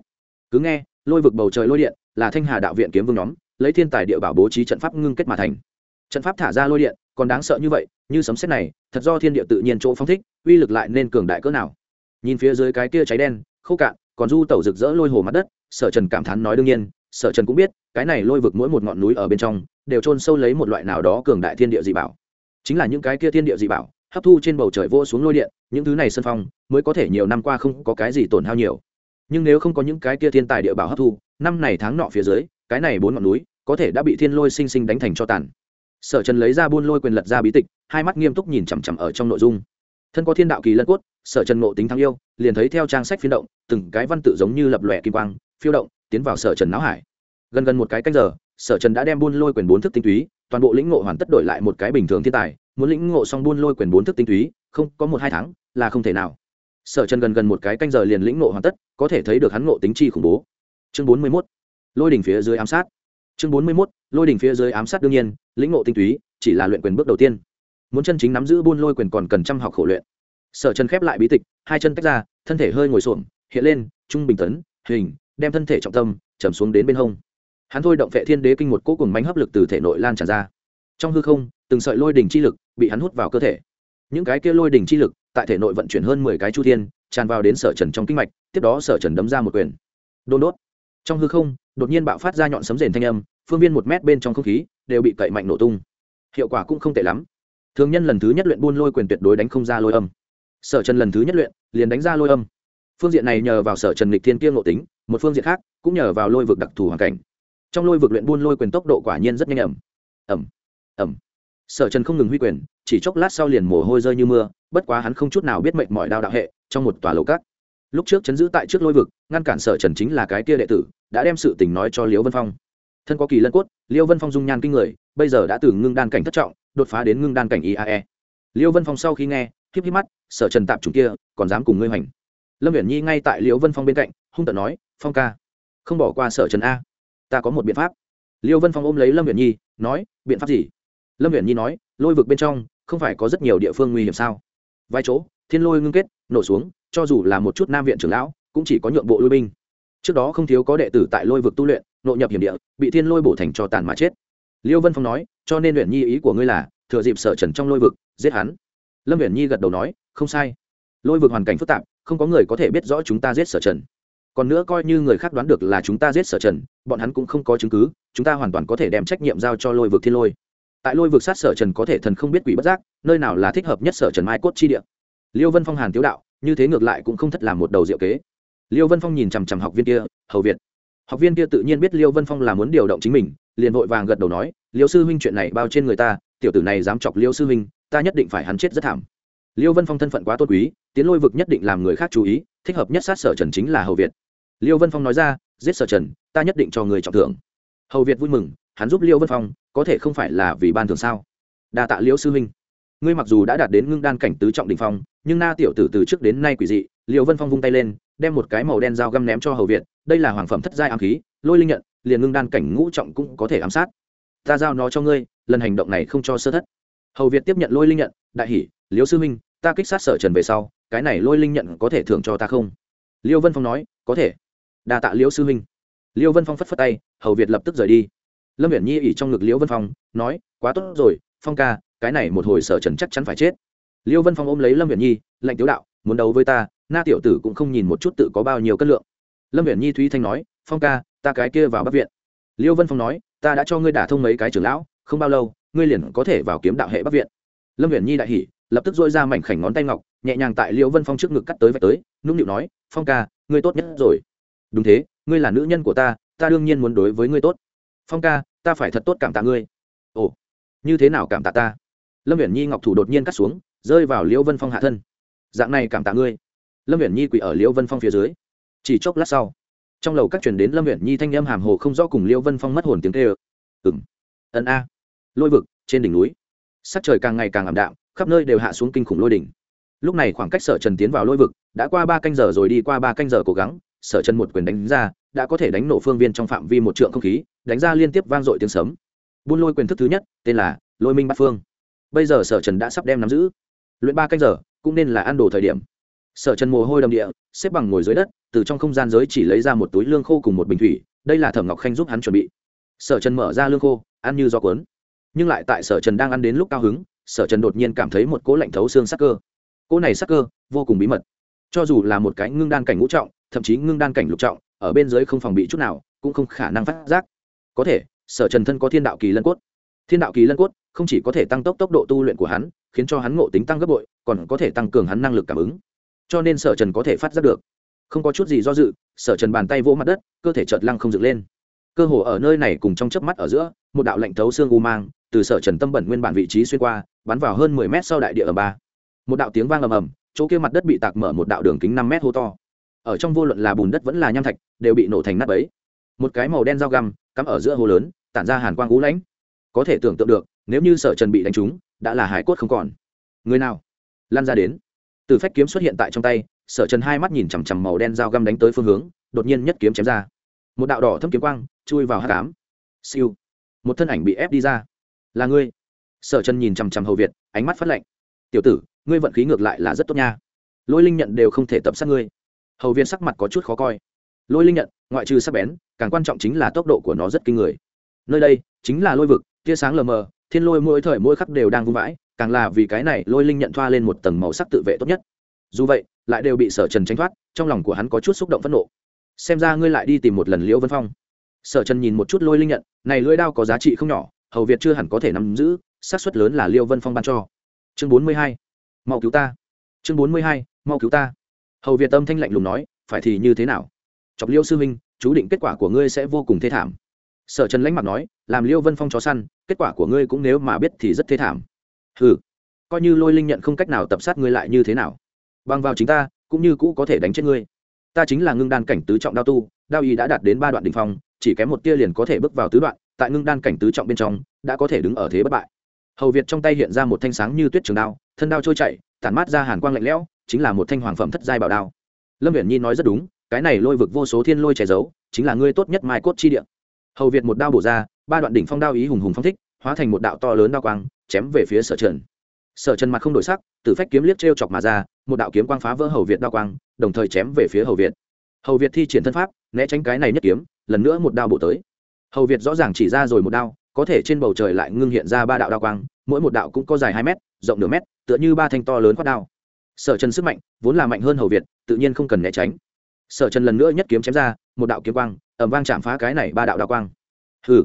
Cứ nghe, lôi vực bầu trời lôi điện, là thanh hà đạo viện kiếm vương nhóm, lấy thiên tài địa bảo bố trí trận pháp ngưng kết mà thành. Trận pháp thả ra lôi điện, còn đáng sợ như vậy, như sấm xét này, thật do thiên địa tự nhiên chỗ phong thích, uy lực lại nên cường đại cỡ nào. Nhìn phía dưới cái kia cháy đen, khô cạn, còn du tẩu rực rỡ lôi hồ mặt đất, sở trần cảm thán nói đương nhiên, sở trần cũng biết, cái này lôi vực mỗi một ngọn núi ở bên trong, đều trôn sâu lấy một loại nào đó cường đại thiên địa dị bảo chính là những cái kia thiên địa dị bảo, hấp thu trên bầu trời vô xuống lôi điện, những thứ này sân phong mới có thể nhiều năm qua không có cái gì tổn hao nhiều. Nhưng nếu không có những cái kia thiên tài địa bảo hấp thu, năm này tháng nọ phía dưới, cái này bốn ngọn núi có thể đã bị thiên lôi sinh sinh đánh thành cho tàn. Sở trần lấy ra buôn lôi quyền lật ra bí tịch, hai mắt nghiêm túc nhìn chằm chằm ở trong nội dung. Thân có thiên đạo kỳ lân cốt, sở trần ngộ tính thắng yêu, liền thấy theo trang sách phiên động, từng cái văn tự giống như lập lòe kim quang, phiêu động, tiến vào sở trần não hải. Gần gần một cái canh giờ sở trần đã đem buôn lôi quyền bốn thức tinh túy, toàn bộ lĩnh ngộ hoàn tất đổi lại một cái bình thường thiên tài. Muốn lĩnh ngộ xong buôn lôi quyền bốn thức tinh túy, không, có một hai tháng là không thể nào. Sở trần gần gần một cái canh giờ liền lĩnh ngộ hoàn tất, có thể thấy được hắn ngộ tính chi khủng bố. Chương bốn mươi mốt, lôi đỉnh phía dưới ám sát. Chương bốn mươi mốt, lôi đỉnh phía dưới ám sát đương nhiên, lĩnh ngộ tinh túy chỉ là luyện quyền bước đầu tiên. Muốn chân chính nắm giữ buôn lôi quyền còn cần chăm học khổ luyện. Sở Trần khép lại bí tịch, hai chân tách ra, thân thể hơi ngồi xuồng hiện lên, trung bình tấn, hình, đem thân thể trọng tâm trầm xuống đến bên hông hắn thôi động vệ thiên đế kinh một cỗ cùng mánh hấp lực từ thể nội lan tràn ra. Trong hư không, từng sợi lôi đỉnh chi lực bị hắn hút vào cơ thể. Những cái kia lôi đỉnh chi lực tại thể nội vận chuyển hơn mười cái chu thiên, tràn vào đến sở trần trong kinh mạch, tiếp đó sở trần đấm ra một quyền. Đôn đốt. Trong hư không, đột nhiên bạo phát ra nhọn sấm rền thanh âm, phương viên một mét bên trong không khí đều bị cậy mạnh nổ tung. Hiệu quả cũng không tệ lắm. Thường nhân lần thứ nhất luyện buôn lôi quyền tuyệt đối đánh không ra lôi âm. Sở trần lần thứ nhất luyện, liền đánh ra lôi âm. Phương diện này nhờ vào sở trần lịch thiên kia ngộ tính, một phương diện khác cũng nhờ vào lôi vực đặc thù hoàn cảnh trong lôi vực luyện buôn lôi quyền tốc độ quả nhiên rất nhanh ẩm. Ẩm ẩm. Sở trần không ngừng huy quyền, chỉ chốc lát sau liền mồ hôi rơi như mưa, bất quá hắn không chút nào biết mệnh mọi đao đạo hệ trong một tòa lầu cát lúc trước chấn giữ tại trước lôi vực, ngăn cản sở trần chính là cái kia đệ tử, đã đem sự tình nói cho liễu vân phong. Thân có kỳ lân cốt, liêu vân phong dung nhan kinh người, bây giờ đã từ ngưng đan cảnh thất trọng, đột phá đến ngưng đan cảnh iae liêu vân phong sau khi nghe, híp híp mắt, sở trần tạp chủng kia, còn dám cùng ngươi hoành. Lâm viễn nhi ngay tại liêu vân phong bên cạnh, hung tận nói, phong ca, không bỏ qua sở trần a ta có một biện pháp. Liêu vân phong ôm lấy lâm nguyện nhi, nói, biện pháp gì? Lâm nguyện nhi nói, lôi vực bên trong, không phải có rất nhiều địa phương nguy hiểm sao? Vài chỗ, thiên lôi ngưng kết, nổ xuống, cho dù là một chút nam viện trưởng lão, cũng chỉ có nhượng bộ lui binh. Trước đó không thiếu có đệ tử tại lôi vực tu luyện, nội nhập hiểm địa, bị thiên lôi bổ thành cho tàn mà chết. Liêu vân phong nói, cho nên luyện nhi ý của ngươi là, thừa dịp sở trần trong lôi vực, giết hắn. Lâm luyện nhi gật đầu nói, không sai. Lôi vực hoàn cảnh phức tạp, không có người có thể biết rõ chúng ta giết sở trần còn nữa coi như người khác đoán được là chúng ta giết sở trần, bọn hắn cũng không có chứng cứ, chúng ta hoàn toàn có thể đem trách nhiệm giao cho lôi vực thiên lôi. Tại lôi vực sát sở trần có thể thần không biết quỷ bất giác, nơi nào là thích hợp nhất sở trần mai cốt chi địa. Liêu vân phong hàn tiếu đạo, như thế ngược lại cũng không thất làm một đầu diệu kế. Liêu vân phong nhìn chằm chằm học viên kia, hầu việt. Học viên kia tự nhiên biết liêu vân phong là muốn điều động chính mình, liền vội vàng gật đầu nói, liêu sư huynh chuyện này bao trên người ta, tiểu tử này dám chọc liêu sư huynh, ta nhất định phải hắn chết rất thảm liêu vân phong thân phận quá tốt quý, tiến lôi vực nhất định làm người khác chú ý, thích hợp nhất sát sở trần chính là hầu việt. Liêu vân phong nói ra, giết sở trần, ta nhất định cho người trọng thưởng. Hầu việt vui mừng, hắn giúp liêu vân phong, có thể không phải là vì ban thường sao? Đa tạ Liễu sư huynh. Ngươi mặc dù đã đạt đến ngưng đan cảnh tứ trọng đình phong, nhưng na tiểu tử từ trước đến nay quỷ dị, liêu vân phong vung tay lên, đem một cái màu đen dao găm ném cho hầu việt, đây là hoàng phẩm thất giai ám khí, lôi linh nhận, liền ngưng đan cảnh ngũ trọng cũng có thể ám sát. Ta giao nó cho ngươi, lần hành động này không cho sơ thất. Hầu việt tiếp nhận lôi linh nhận, đại hỷ liêu sư minh ta kích sát sở trần về sau, cái này lôi linh nhận có thể thưởng cho ta không? Liêu vân phong nói, có thể. Đa tạ liêu sư minh liêu vân phong phất phất tay, hầu việt lập tức rời đi. Lâm viễn nhi ỉ trong ngực liêu vân phong, nói, quá tốt rồi, phong ca, cái này một hồi sở trần chắc chắn phải chết. Liêu vân phong ôm lấy lâm viễn nhi lệnh tiếu đạo, muốn đấu với ta, na tiểu tử cũng không nhìn một chút tự có bao nhiêu cân lượng. Lâm viễn nhi thúy thanh nói, phong ca, ta cái kia vào bắc viện. Liêu vân phong nói, ta đã cho ngươi đả thông mấy cái trưởng lão, không bao lâu, ngươi liền có thể vào kiếm đạo hệ bắc viện. Lâm viễn nhi đại hỉ lập tức dôi ra mảnh khảnh ngón tay ngọc, nhẹ nhàng tại liễu vân phong trước ngực cắt tới vạch tới, nũng nịu nói, phong ca, ngươi tốt nhất rồi. Đúng thế, ngươi là nữ nhân của ta ta đương nhiên muốn đối với ngươi tốt. Phong ca, ta phải thật tốt cảm tạ ngươi. Ồ, như thế nào cảm tạ ta? Lâm viễn nhi ngọc thủ đột nhiên cắt xuống, rơi vào liễu vân phong hạ thân. Dạng này cảm tạ ngươi. Lâm viễn nhi quỳ ở liễu vân phong phía dưới. Chỉ chốc lát sau, trong lầu các chuyển đến lâm viễn nhi thanh âm hàm hồ không rõ cùng liễu vân phong mất hồn tiếng kêu. Ừng ẩn a, lôi vực, trên đỉnh núi. Sắc trời càng ngày càng ảm đạm khắp nơi đều hạ xuống kinh khủng lôi đỉnh. Lúc này khoảng cách sở trần tiến vào lôi vực, đã qua ba canh giờ rồi đi qua ba canh giờ cố gắng, sở trần một quyền đánh ra, đã có thể đánh nổ phương viên trong phạm vi một trượng không khí, đánh ra liên tiếp vang dội tiếng sấm. Buôn lôi quyền thức thứ nhất, tên là lôi minh bát phương. Bây giờ sở trần đã sắp đem nắm giữ. Luyện ba canh giờ, cũng nên là ăn đồ thời điểm. Sở trần mồ hôi đầm địa, xếp bằng ngồi dưới đất, từ trong không gian giới chỉ lấy ra một túi lương khô cùng một bình thủy, đây là thẩm ngọc khanh giúp hắn chuẩn bị. Sở trần mở ra lương khô, ăn như do cuốn. Nhưng lại tại sở trần đang ăn đến lúc cao hứng sở trần đột nhiên cảm thấy một cỗ lạnh thấu xương sắc cơ. Cỗ này sắc cơ vô cùng bí mật. Cho dù là một cái ngưng đan cảnh ngũ trọng, thậm chí ngưng đan cảnh lục trọng, ở bên dưới không phòng bị chút nào, cũng không khả năng phát giác. Có thể, sở trần thân có thiên đạo kỳ lân cốt. Thiên đạo kỳ lân cốt không chỉ có thể tăng tốc tốc độ tu luyện của hắn, khiến cho hắn ngộ tính tăng gấp bội, còn có thể tăng cường hắn năng lực cảm ứng. Cho nên sở trần có thể phát giác được. Không có chút gì do dự, sở trần bàn tay vỗ mặt đất, cơ thể chợt lăng không dựng lên. Cơ hồ ở nơi này cùng trong chớp mắt ở giữa, một đạo lạnh thấu xương u mang từ sở trần tâm bẩn nguyên bản vị trí xuyên qua, bắn vào hơn mười mét sau đại địa ở ba. Một đạo tiếng vang ầm ầm, chỗ kia mặt đất bị tạc mở một đạo đường kính năm mét hô to. Ở trong vô luận là bùn đất vẫn là nham thạch, đều bị nổ thành nát ấy một cái màu đen dao găm, cắm ở giữa hồ lớn, tản ra hàn quang cú lãnh. Có thể tưởng tượng được, nếu như sở trần bị đánh trúng, đã là hải cốt không còn. Người nào? Lan ra đến. Từ phách kiếm xuất hiện tại trong tay, sở trần hai mắt nhìn chằm chằm màu đen dao găm đánh tới phương hướng, đột nhiên nhất kiếm chém ra. Một đạo đỏ thâm kiếm quang, chui vào hát cám siêu. Một thân ảnh bị ép đi ra là ngươi. Sở trần nhìn chằm chằm hầu việt, ánh mắt phát lạnh. Tiểu tử, ngươi vận khí ngược lại là rất tốt nha. Lôi linh nhận đều không thể tập sát ngươi. Hầu viên sắc mặt có chút khó coi. Lôi linh nhận, ngoại trừ sắc bén, càng quan trọng chính là tốc độ của nó rất kinh người. Nơi đây chính là lôi vực, tia sáng lờ mờ, thiên lôi mỗi thời mỗi khắc đều đang vung vãi, càng là vì cái này lôi linh nhận thoa lên một tầng màu sắc tự vệ tốt nhất. Dù vậy, lại đều bị sở trần tránh thoát, trong lòng của hắn có chút xúc động phẫn nộ. Xem ra ngươi lại đi tìm một lần liễu vân phong. Sở trần nhìn một chút lôi linh nhận, này lưỡi đao có giá trị không nhỏ hầu việt chưa hẳn có thể nắm giữ, xác suất lớn là liêu vân phong ban cho. Chương bốn mươi hai, mau cứu ta. Chương bốn mươi hai, mau cứu ta. Hầu việt tâm thanh lạnh lùng nói, phải thì như thế nào? Chọc liêu sư huynh, chú định kết quả của ngươi sẽ vô cùng thê thảm. Sở trần lãnh mặt nói, làm liêu vân phong chó săn, kết quả của ngươi cũng nếu mà biết thì rất thê thảm. Ừ coi như lôi linh nhận không cách nào tập sát ngươi lại như thế nào? Bằng vào chính ta, cũng như cũ có thể đánh chết ngươi. Ta chính là ngưng đan cảnh tứ trọng đao tu, đao y đã đạt đến ba đoạn đ ỉ n h phong, chỉ kém một tia liền có thể bước vào tứ đoạn tại ngưng đan cảnh tứ trọng bên trong đã có thể đứng ở thế bất bại. Hầu việt trong tay hiện ra một thanh sáng như tuyết trường đao thân đao trôi chảy, tản mát ra hàn quang lạnh lẽo chính là một thanh hoàng phẩm thất giai bảo đao. Lâm viễn nhi nói rất đúng cái này lôi vực vô số thiên lôi che giấu chính là ngươi tốt nhất mai cốt chi điện hầu việt một đao bổ ra ba đoạn đỉnh phong đao ý hùng hùng phong thích hóa thành một đạo to lớn đao quang chém về phía sở trần. Sở trần mặt không đổi sắc tử phách kiếm liếc t r e o chọc mà ra một đạo kiếm quang phá vỡ hầu việt đao quang đồng thời chém về phía hầu việt. Hầu việt thi triển thân pháp né tránh cái này nhất kiếm lần nữa một đao bổ tới hầu việt rõ ràng chỉ ra rồi một đao, có thể trên bầu trời lại ngưng hiện ra ba đạo đao quang, mỗi một đạo cũng có dài hai mét, rộng nửa mét, tựa như ba thanh to lớn khoát đao. Sở trần sức mạnh vốn là mạnh hơn hầu việt, tự nhiên không cần né tránh. Sở trần lần nữa nhất kiếm chém ra, một đạo kiếm quang ẩm vang chạm phá cái này ba đạo đao quang. Hừ.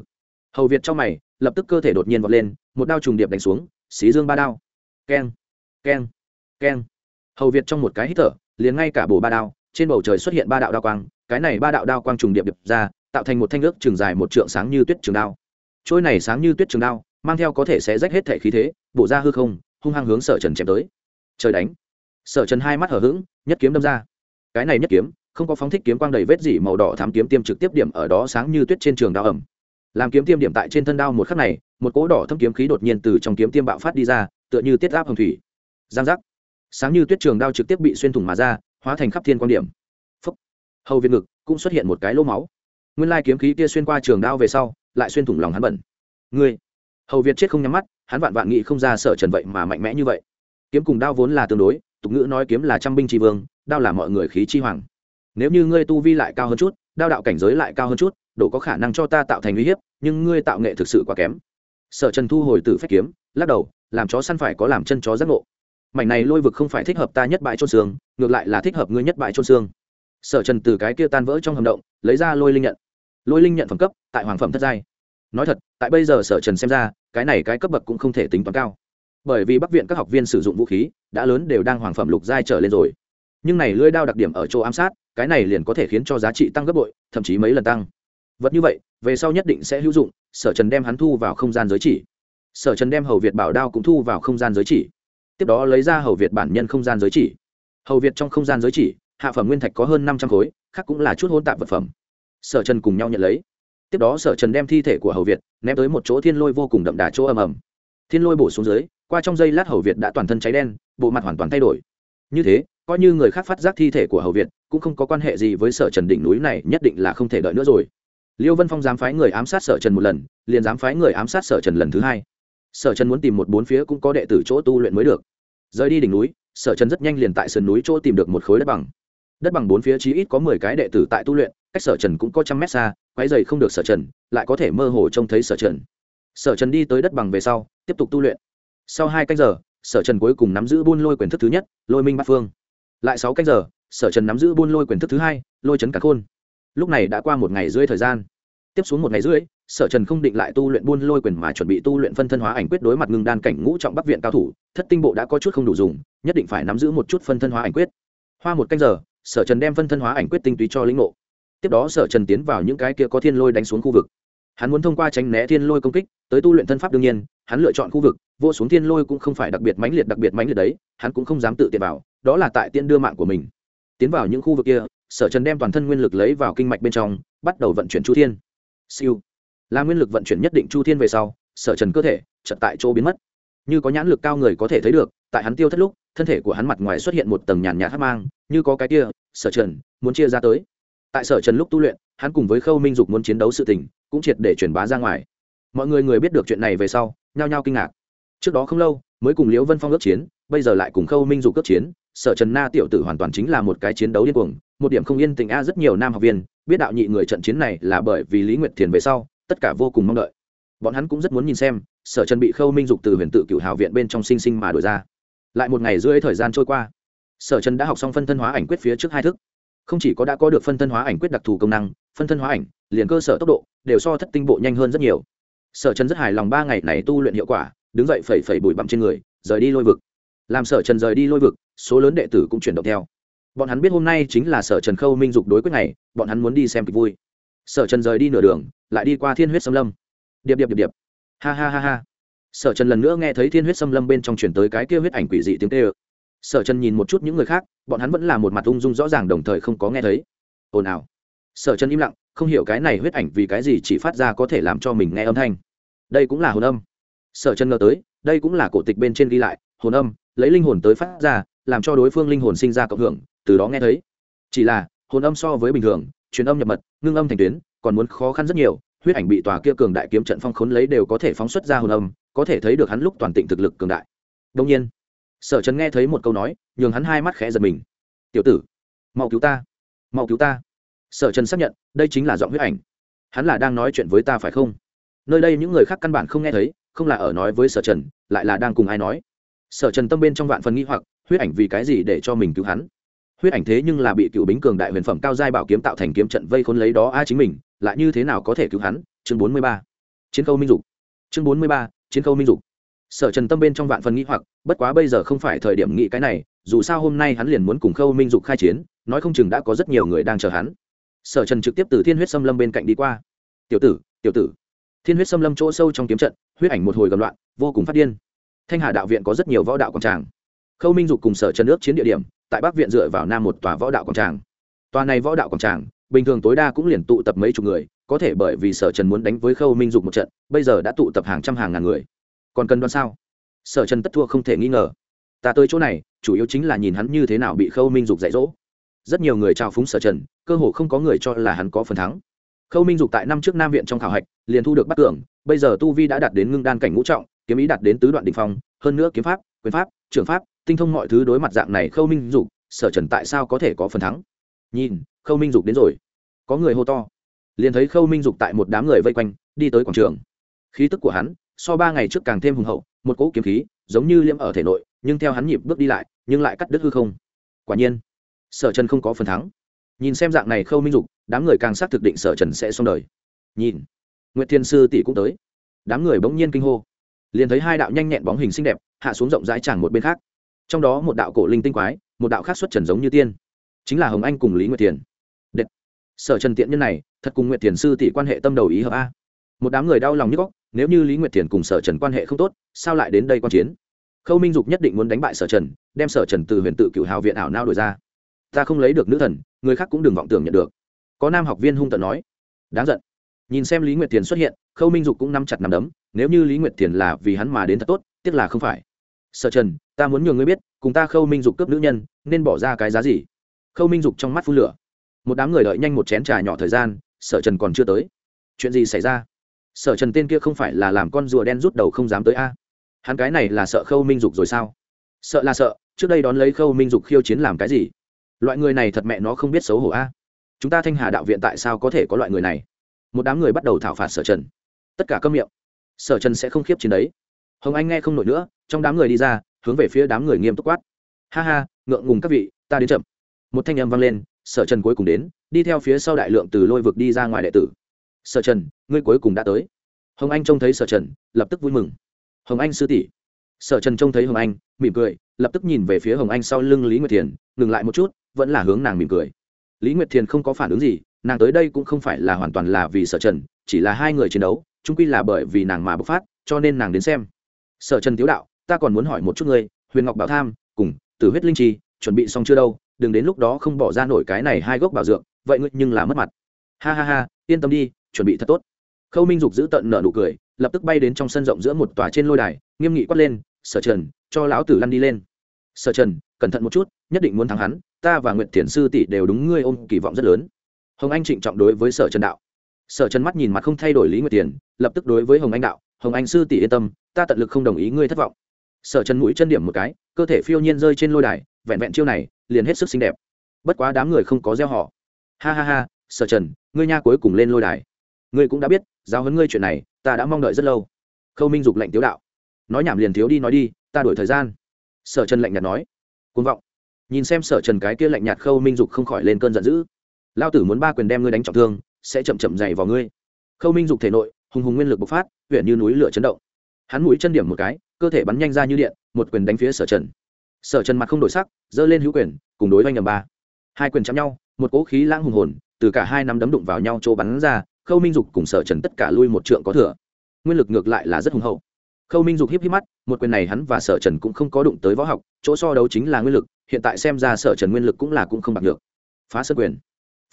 Hầu việt trong mày, lập tức cơ thể đột nhiên vọt lên, một đao trùng điệp đánh xuống, xí dương ba đao. Keng keng keng. Hầu việt trong một cái hít thở, liền ngay cả bổ ba đao, trên bầu trời xuất hiện ba đạo đao quang, cái này ba đạo đao quang trùng điệp điệp ra tạo thành một thanh ước trường dài một trượng sáng như tuyết trường đao. Trôi này sáng như tuyết trường đao, mang theo có thể sẽ rách hết thể khí thế, bổ ra hư không, hung hăng hướng sở trần chém tới. Trời đánh. Sở trần hai mắt hở h ữ g nhất kiếm đâm ra. Cái này nhất kiếm, không có phóng thích kiếm quang đầy vết dỉ màu đỏ thám kiếm tiêm trực tiếp điểm ở đó sáng như tuyết trên trường đao ẩm. Làm kiếm tiêm điểm tại trên thân đao một khắc này, một cỗ đỏ thâm kiếm khí đột nhiên từ trong kiếm tiêm bạo phát đi ra, tựa như tiết áp hồng thủy. Giang giác. Sáng như tuyết trường đao trực tiếp bị xuyên thủng mà ra, hóa thành khắp thiên quan điểm. Phúc. hầu viên ngực cũng xuất hiện một cái lỗ máu nguyên lai kiếm khí kia xuyên qua trường đao về sau, lại xuyên thủng lòng hắn bẩn. Ngươi, hầu việt chết không nhắm mắt, hắn vạn vạn nghị không ra sợ trần vậy mà mạnh mẽ như vậy. Kiếm cùng đao vốn là tương đối, tục ngữ nói kiếm là trăm binh tri vương, đao là mọi người khí chi hoàng. Nếu như ngươi tu vi lại cao hơn chút, đao đạo cảnh giới lại cao hơn chút độ có khả năng cho ta tạo thành uy hiếp, nhưng ngươi tạo nghệ thực sự quá kém. Sở trần thu hồi từ phép kiếm, lắc đầu, làm chó săn phải có làm chân chó giác ngộ. Mảnh này lôi vực không phải thích hợp ta nhất bại trôn xương, ngược lại là thích hợp ngươi nhất bại trôn xương. Sở trần từ cái kia tan vỡ trong hầm động, lấy ra lôi linh nhận lôi linh nhận phẩm cấp, tại hoàng phẩm thất giai. Nói thật, tại bây giờ sở trần xem ra, cái này cái cấp bậc cũng không thể tính toán cao. Bởi vì bắc viện các học viên sử dụng vũ khí, đã lớn đều đang hoàng phẩm lục giai trở lên rồi. Nhưng này lưỡi đao đặc điểm ở chỗ ám sát, cái này liền có thể khiến cho giá trị tăng gấp bội, thậm chí mấy lần tăng. Vật như vậy, về sau nhất định sẽ hữu dụng, sở trần đem hắn thu vào không gian giới chỉ. Sở trần đem hầu việt bảo đao cũng thu vào không gian giới chỉ. Tiếp đó lấy ra hầu việt bản nhân không gian giới chỉ. Hầu việt trong không gian giới chỉ, hạ phẩm nguyên thạch có hơn năm trăm khối, khác cũng là chút hôn tạp vật phẩm sở trần cùng nhau nhận lấy. Tiếp đó sở trần đem thi thể của hầu việt ném tới một chỗ thiên lôi vô cùng đậm đà chỗ ầm ầm. Thiên lôi bổ xuống dưới, qua trong giây lát hầu việt đã toàn thân cháy đen, bộ mặt hoàn toàn thay đổi. Như thế, coi như người khác phát giác thi thể của hầu việt, cũng không có quan hệ gì với sở trần đỉnh núi này, nhất định là không thể đợi nữa rồi. Liêu vân phong dám phái người ám sát sở trần một lần, liền dám phái người ám sát sở trần lần thứ hai. Sở trần muốn tìm một bốn phía cũng có đệ tử chỗ tu luyện mới được. Rời đi đỉnh núi, sở trần rất nhanh liền tại sườn núi chỗ tìm được một khối đất bằng. Đất bằng bốn phía chí ít có mười cái đệ tử tại tu luyện cách sở trần cũng có trăm mét xa, quái dày không được sở trần, lại có thể mơ hồ trông thấy sở trần. Sở trần đi tới đất bằng về sau, tiếp tục tu luyện. Sau hai canh giờ, sở trần cuối cùng nắm giữ buôn lôi quyền thức thứ nhất, lôi minh bát phương. Lại sáu canh giờ, sở trần nắm giữ buôn lôi quyền thức thứ hai, lôi trấn cả khôn. Lúc này đã qua một ngày rưỡi thời gian. Tiếp xuống một ngày rưỡi, sở trần không định lại tu luyện buôn lôi quyền mà chuẩn bị tu luyện phân thân hóa ảnh quyết đối mặt ngưng đan cảnh ngũ trọng bắc viện cao thủ, thất tinh bộ đã có chút không đủ dùng, nhất định phải nắm giữ một chút phân thân hóa ảnh quyết. Hoa một canh giờ, sở trần đem phân thân hóa ảnh quyết tinh túy cho lĩnh ngộ tiếp đó sở trần tiến vào những cái kia có thiên lôi đánh xuống khu vực. Hắn muốn thông qua tránh né thiên lôi công kích, tới tu luyện thân pháp đương nhiên, hắn lựa chọn khu vực, vô xuống thiên lôi cũng không phải đặc biệt mãnh liệt, đặc biệt mãnh liệt đấy, hắn cũng không dám tự tiện vào, đó là tại tiên đưa mạng của mình. Tiến vào những khu vực kia, sở trần đem toàn thân nguyên lực lấy vào kinh mạch bên trong, bắt đầu vận chuyển chu thiên. Siêu. Là nguyên lực vận chuyển nhất định chu thiên về sau, sở trần cơ thể chật tại chỗ biến mất. Như có nhãn lực cao người có thể thấy được, tại hắn tiêu thất lúc, thân thể của hắn mặt ngoài xuất hiện một tầng nhàn nhạt hát mang, như có cái kia, sở trần, muốn chia ra tới tại sở trần lúc tu luyện, hắn cùng với khâu minh dục muốn chiến đấu sự tình, cũng triệt để truyền bá ra ngoài. Mọi người người biết được chuyện này về sau, nhao nhao kinh ngạc. Trước đó không lâu, mới cùng liễu vân phong ước chiến, bây giờ lại cùng khâu minh dục ước chiến, sở trần na tiểu tử hoàn toàn chính là một cái chiến đấu điên cuồng, một điểm không yên tình a rất nhiều nam học viên, biết đạo nhị người trận chiến này là bởi vì lý nguyệt thiền về sau, tất cả vô cùng mong đợi. Bọn hắn cũng rất muốn nhìn xem, sở trần bị khâu minh dục từ huyền tự cựu hào viện bên trong sinh sinh mà đổi ra. Lại một ngày rưỡi thời gian trôi qua, sở trần đã học xong phân thân hóa ảnh quyết phía trước hai thức không chỉ có đã có được phân thân hóa ảnh quyết đặc thù công năng, phân thân hóa ảnh, liền cơ sở tốc độ đều so thất tinh bộ nhanh hơn rất nhiều. Sở trần rất hài lòng ba ngày này tu luyện hiệu quả, đứng dậy phẩy phẩy bụi bặm trên người, rời đi lôi vực. Làm sở trần rời đi lôi vực, số lớn đệ tử cũng chuyển động theo. Bọn hắn biết hôm nay chính là sở trần khâu minh dục đối quyết này, bọn hắn muốn đi xem kịch vui. Sở trần rời đi nửa đường, lại đi qua thiên huyết xâm lâm. Điệp điệp điệp điệp. Ha ha ha ha. Sở trần lần nữa nghe thấy thiên huyết xâm lâm bên trong chuyển tới cái kia huyết ảnh quỷ dị tiếng tê ơ sở trần nhìn một chút những người khác, bọn hắn vẫn là một mặt ung dung rõ ràng đồng thời không có nghe thấy. Ồn ào. Sở trần im lặng, không hiểu cái này huyết ảnh vì cái gì chỉ phát ra có thể làm cho mình nghe âm thanh. Đây cũng là hồn âm. Sở trần ngờ tới, đây cũng là cổ tịch bên trên ghi lại, hồn âm, lấy linh hồn tới phát ra, làm cho đối phương linh hồn sinh ra cộng hưởng, từ đó nghe thấy. Chỉ là, hồn âm so với bình thường, truyền âm nhập mật, ngưng âm thành tuyến, còn muốn khó khăn rất nhiều, huyết ảnh bị tòa kia cường đại kiếm trận phong khốn lấy đều có thể phóng xuất ra hồn âm, có thể thấy được hắn lúc toàn tịnh thực lực cường đại. Đông nhiên sở trần nghe thấy một câu nói, nhường hắn hai mắt khẽ giật mình. Tiểu tử, mau cứu ta, mau cứu ta. Sở trần xác nhận, đây chính là giọng huyết ảnh. Hắn là đang nói chuyện với ta phải không? Nơi đây những người khác căn bản không nghe thấy, không là ở nói với sở trần, lại là đang cùng ai nói. Sở trần tâm bên trong vạn phần nghi hoặc, huyết ảnh vì cái gì để cho mình cứu hắn? Huyết ảnh thế nhưng là bị cựu bính cường đại huyền phẩm cao giai bảo kiếm tạo thành kiếm trận vây khốn lấy đó a chính mình, lại như thế nào có thể cứu hắn? Chương bốn mươi ba, chiến câu minh dục. Chương bốn mươi ba, chiến câu minh dục sở trần tâm bên trong vạn phần nghĩ hoặc, bất quá bây giờ không phải thời điểm nghĩ cái này, dù sao hôm nay hắn liền muốn cùng khâu minh dục khai chiến, nói không chừng đã có rất nhiều người đang chờ hắn. Sở trần trực tiếp từ thiên huyết xâm lâm bên cạnh đi qua. Tiểu tử tiểu tử. Thiên huyết xâm lâm chỗ sâu trong kiếm trận, huyết ảnh một hồi gầm loạn, vô cùng phát điên. Thanh hà đạo viện có rất nhiều võ đạo quảng tràng. Khâu minh dục cùng sở trần ước chiến địa điểm, tại bắc viện dựa vào nam một tòa võ đạo quảng tràng. Tòa này võ đạo quảng tràng, bình thường tối đa cũng liền tụ tập mấy chục người, có thể bởi vì sở trần muốn đánh với khâu minh dục một trận, bây giờ đã tụ tập hàng trăm hàng ngàn người còn cần đoán sao? Sở trần tất thua không thể nghi ngờ. Ta tới chỗ này, chủ yếu chính là nhìn hắn như thế nào bị khâu minh dục dạy dỗ. Rất nhiều người trao phúng sở trần, cơ hồ không có người cho là hắn có phần thắng. Khâu minh dục tại năm trước nam viện trong khảo hạch, liền thu được bắt tưởng, bây giờ tu vi đã đạt đến ngưng đan cảnh ngũ trọng, kiếm ý đạt đến tứ đoạn đ ỉ n h phong, hơn nữa kiếm pháp, quyền pháp trường pháp, tinh thông mọi thứ đối mặt dạng này khâu minh dục, sở trần tại sao có thể có phần thắng? Nhìn, khâu minh dục đến rồi. Có người hô to. Liền thấy khâu minh dục tại một đám người vây quanh, đi tới quảng trường. Khí tức của hắn so ba ngày trước càng thêm hùng hậu, một cỗ kiếm khí, giống như liễm ở thể nội, nhưng theo hắn nhịp bước đi lại, nhưng lại cắt đứt hư không. Quả nhiên, sở trần không có phần thắng. Nhìn xem dạng này khâu minh dục, đám người càng xác thực định sở trần sẽ xong đời. Nhìn nguyễn thiên sư tỷ cũng tới. Đám người bỗng nhiên kinh hô. Liền thấy hai đạo nhanh nhẹn bóng hình xinh đẹp, hạ xuống rộng rãi chẳng một bên khác. Trong đó một đạo cổ linh tinh quái, một đạo khác xuất trần giống như tiên. Chính là hồng anh cùng lý nguyệt thiền. Đệt. sở trần tiện nhân này, thật cùng nguyệt thiền sư tỷ quan hệ tâm đầu ý hợp a. Một đám người đau lòng như góc nếu như lý nguyệt thiền cùng sở trần quan hệ không tốt, sao lại đến đây quan chiến? Khâu minh dục nhất định muốn đánh bại sở trần, đem sở trần từ huyền tự cựu hào viện ảo nao đổi ra. Ta không lấy được nữ thần, người khác cũng đừng vọng tưởng nhận được. Có nam học viên hung tận nói. Đáng giận. Nhìn xem lý nguyệt thiền xuất hiện, khâu minh dục cũng nắm chặt nắm đấm, nếu như lý nguyệt thiền là vì hắn mà đến thật tốt, tiếc là không phải. Sở trần, ta muốn nhường ngươi biết, cùng ta khâu minh dục cướp nữ nhân, nên bỏ ra cái giá gì? Khâu minh dục trong mắt phun lửa. Một đám người đợi nhanh một chén trà nhỏ thời gian, sở trần còn chưa tới. Chuyện gì xảy ra? Sở trần tên kia không phải là làm con rùa đen rút đầu không dám tới a? Hắn cái này là sợ khâu minh dục rồi sao? Sợ là sợ, trước đây đón lấy khâu minh dục khiêu chiến làm cái gì? Loại người này thật mẹ nó không biết xấu hổ a. Chúng ta thanh hà đạo viện tại sao có thể có loại người này? Một đám người bắt đầu thảo phạt sở trần. Tất cả câm miệng. Sở trần sẽ không khiếp chiến đấy. Hồng anh nghe không nổi nữa, trong đám người đi ra, hướng về phía đám người nghiêm túc quát. Ha ha, ngượng ngùng các vị, ta đến chậm. Một thanh âm vang lên, sở trần cuối cùng đến, đi theo phía sau đại lượng từ lôi vực đi ra ngoài đệ tử sở trần, ngươi cuối cùng đã tới. Hồng anh trông thấy sở trần, lập tức vui mừng. Hồng anh sư tỷ. Sở trần trông thấy hồng anh, mỉm cười, lập tức nhìn về phía hồng anh sau lưng lý nguyệt thiền, ngừng lại một chút, vẫn là hướng nàng mỉm cười. Lý nguyệt thiền không có phản ứng gì, nàng tới đây cũng không phải là hoàn toàn là vì sở trần, chỉ là hai người chiến đấu trung quy là bởi vì nàng mà bộc phát, cho nên nàng đến xem. Sở trần tiếu đạo, ta còn muốn hỏi một chút ngươi, huyền ngọc bảo tham, cùng tử huyết linh trì chuẩn bị xong chưa đâu, đừng đến lúc đó không bỏ ra nổi cái này hai gốc bảo dược, vậy ngươi nhưng là mất mặt. Ha ha ha, yên tâm đi chuẩn bị thật tốt. Khâu minh dục giữ tận nở nụ cười, lập tức bay đến trong sân rộng giữa một tòa trên lôi đài, nghiêm nghị quát lên, sở trần, cho lão tử lăn đi lên. Sở trần, cẩn thận một chút, nhất định muốn thắng hắn, ta và nguyện thiền sư tỷ đều đúng ngươi ôm kỳ vọng rất lớn. Hồng anh trịnh trọng đối với sở trần đạo. Sở trần mắt nhìn mặt không thay đổi lý nguyệt tiền lập tức đối với hồng anh đạo, hồng anh sư tỷ yên tâm, ta tận lực không đồng ý ngươi thất vọng. Sở trần mũi chân điểm một cái, cơ thể phiêu nhiên rơi trên lôi đài, vẹn vẹn chiêu này, liền hết sức xinh đẹp. Bất quá đám người không có gieo họ. Ha ha ha, sở trần, ngươi nha cuối cùng lên lôi đài ngươi cũng đã biết, giáo huấn ngươi chuyện này, ta đã mong đợi rất lâu. Khâu minh dục lệnh tiếu đạo. Nói nhảm liền thiếu đi nói đi, ta đổi thời gian. Sở trần lạnh nhạt nói. Côn vọng. Nhìn xem sở trần cái kia lạnh nhạt khâu minh dục không khỏi lên cơn giận dữ. Lao tử muốn ba quyền đem ngươi đánh trọng thương, sẽ chậm chậm dày vào ngươi. Khâu minh dục thể nội, hùng hùng nguyên lực bộc phát huyện như núi lửa chấn động. Hắn mũi chân điểm một cái, cơ thể bắn nhanh ra như điện, một quyền đánh phía sở trần. Sở trần mặt không đổi sắc, giơ lên hữu quyền, cùng đối oanh nhầm ba. Hai quyền chạm nhau, một cỗ khí lãng hùng hồn, từ cả hai nắm đấm đụng vào nhau chỗ bắn ra khâu minh dục cùng sở trần tất cả lui một trượng có thừa nguyên lực ngược lại là rất hùng hậu khâu minh dục híp híp mắt một quyền này hắn và sở trần cũng không có đụng tới võ học chỗ so đấu chính là nguyên lực hiện tại xem ra sở trần nguyên lực cũng là cũng không bằng được phá sơn quyền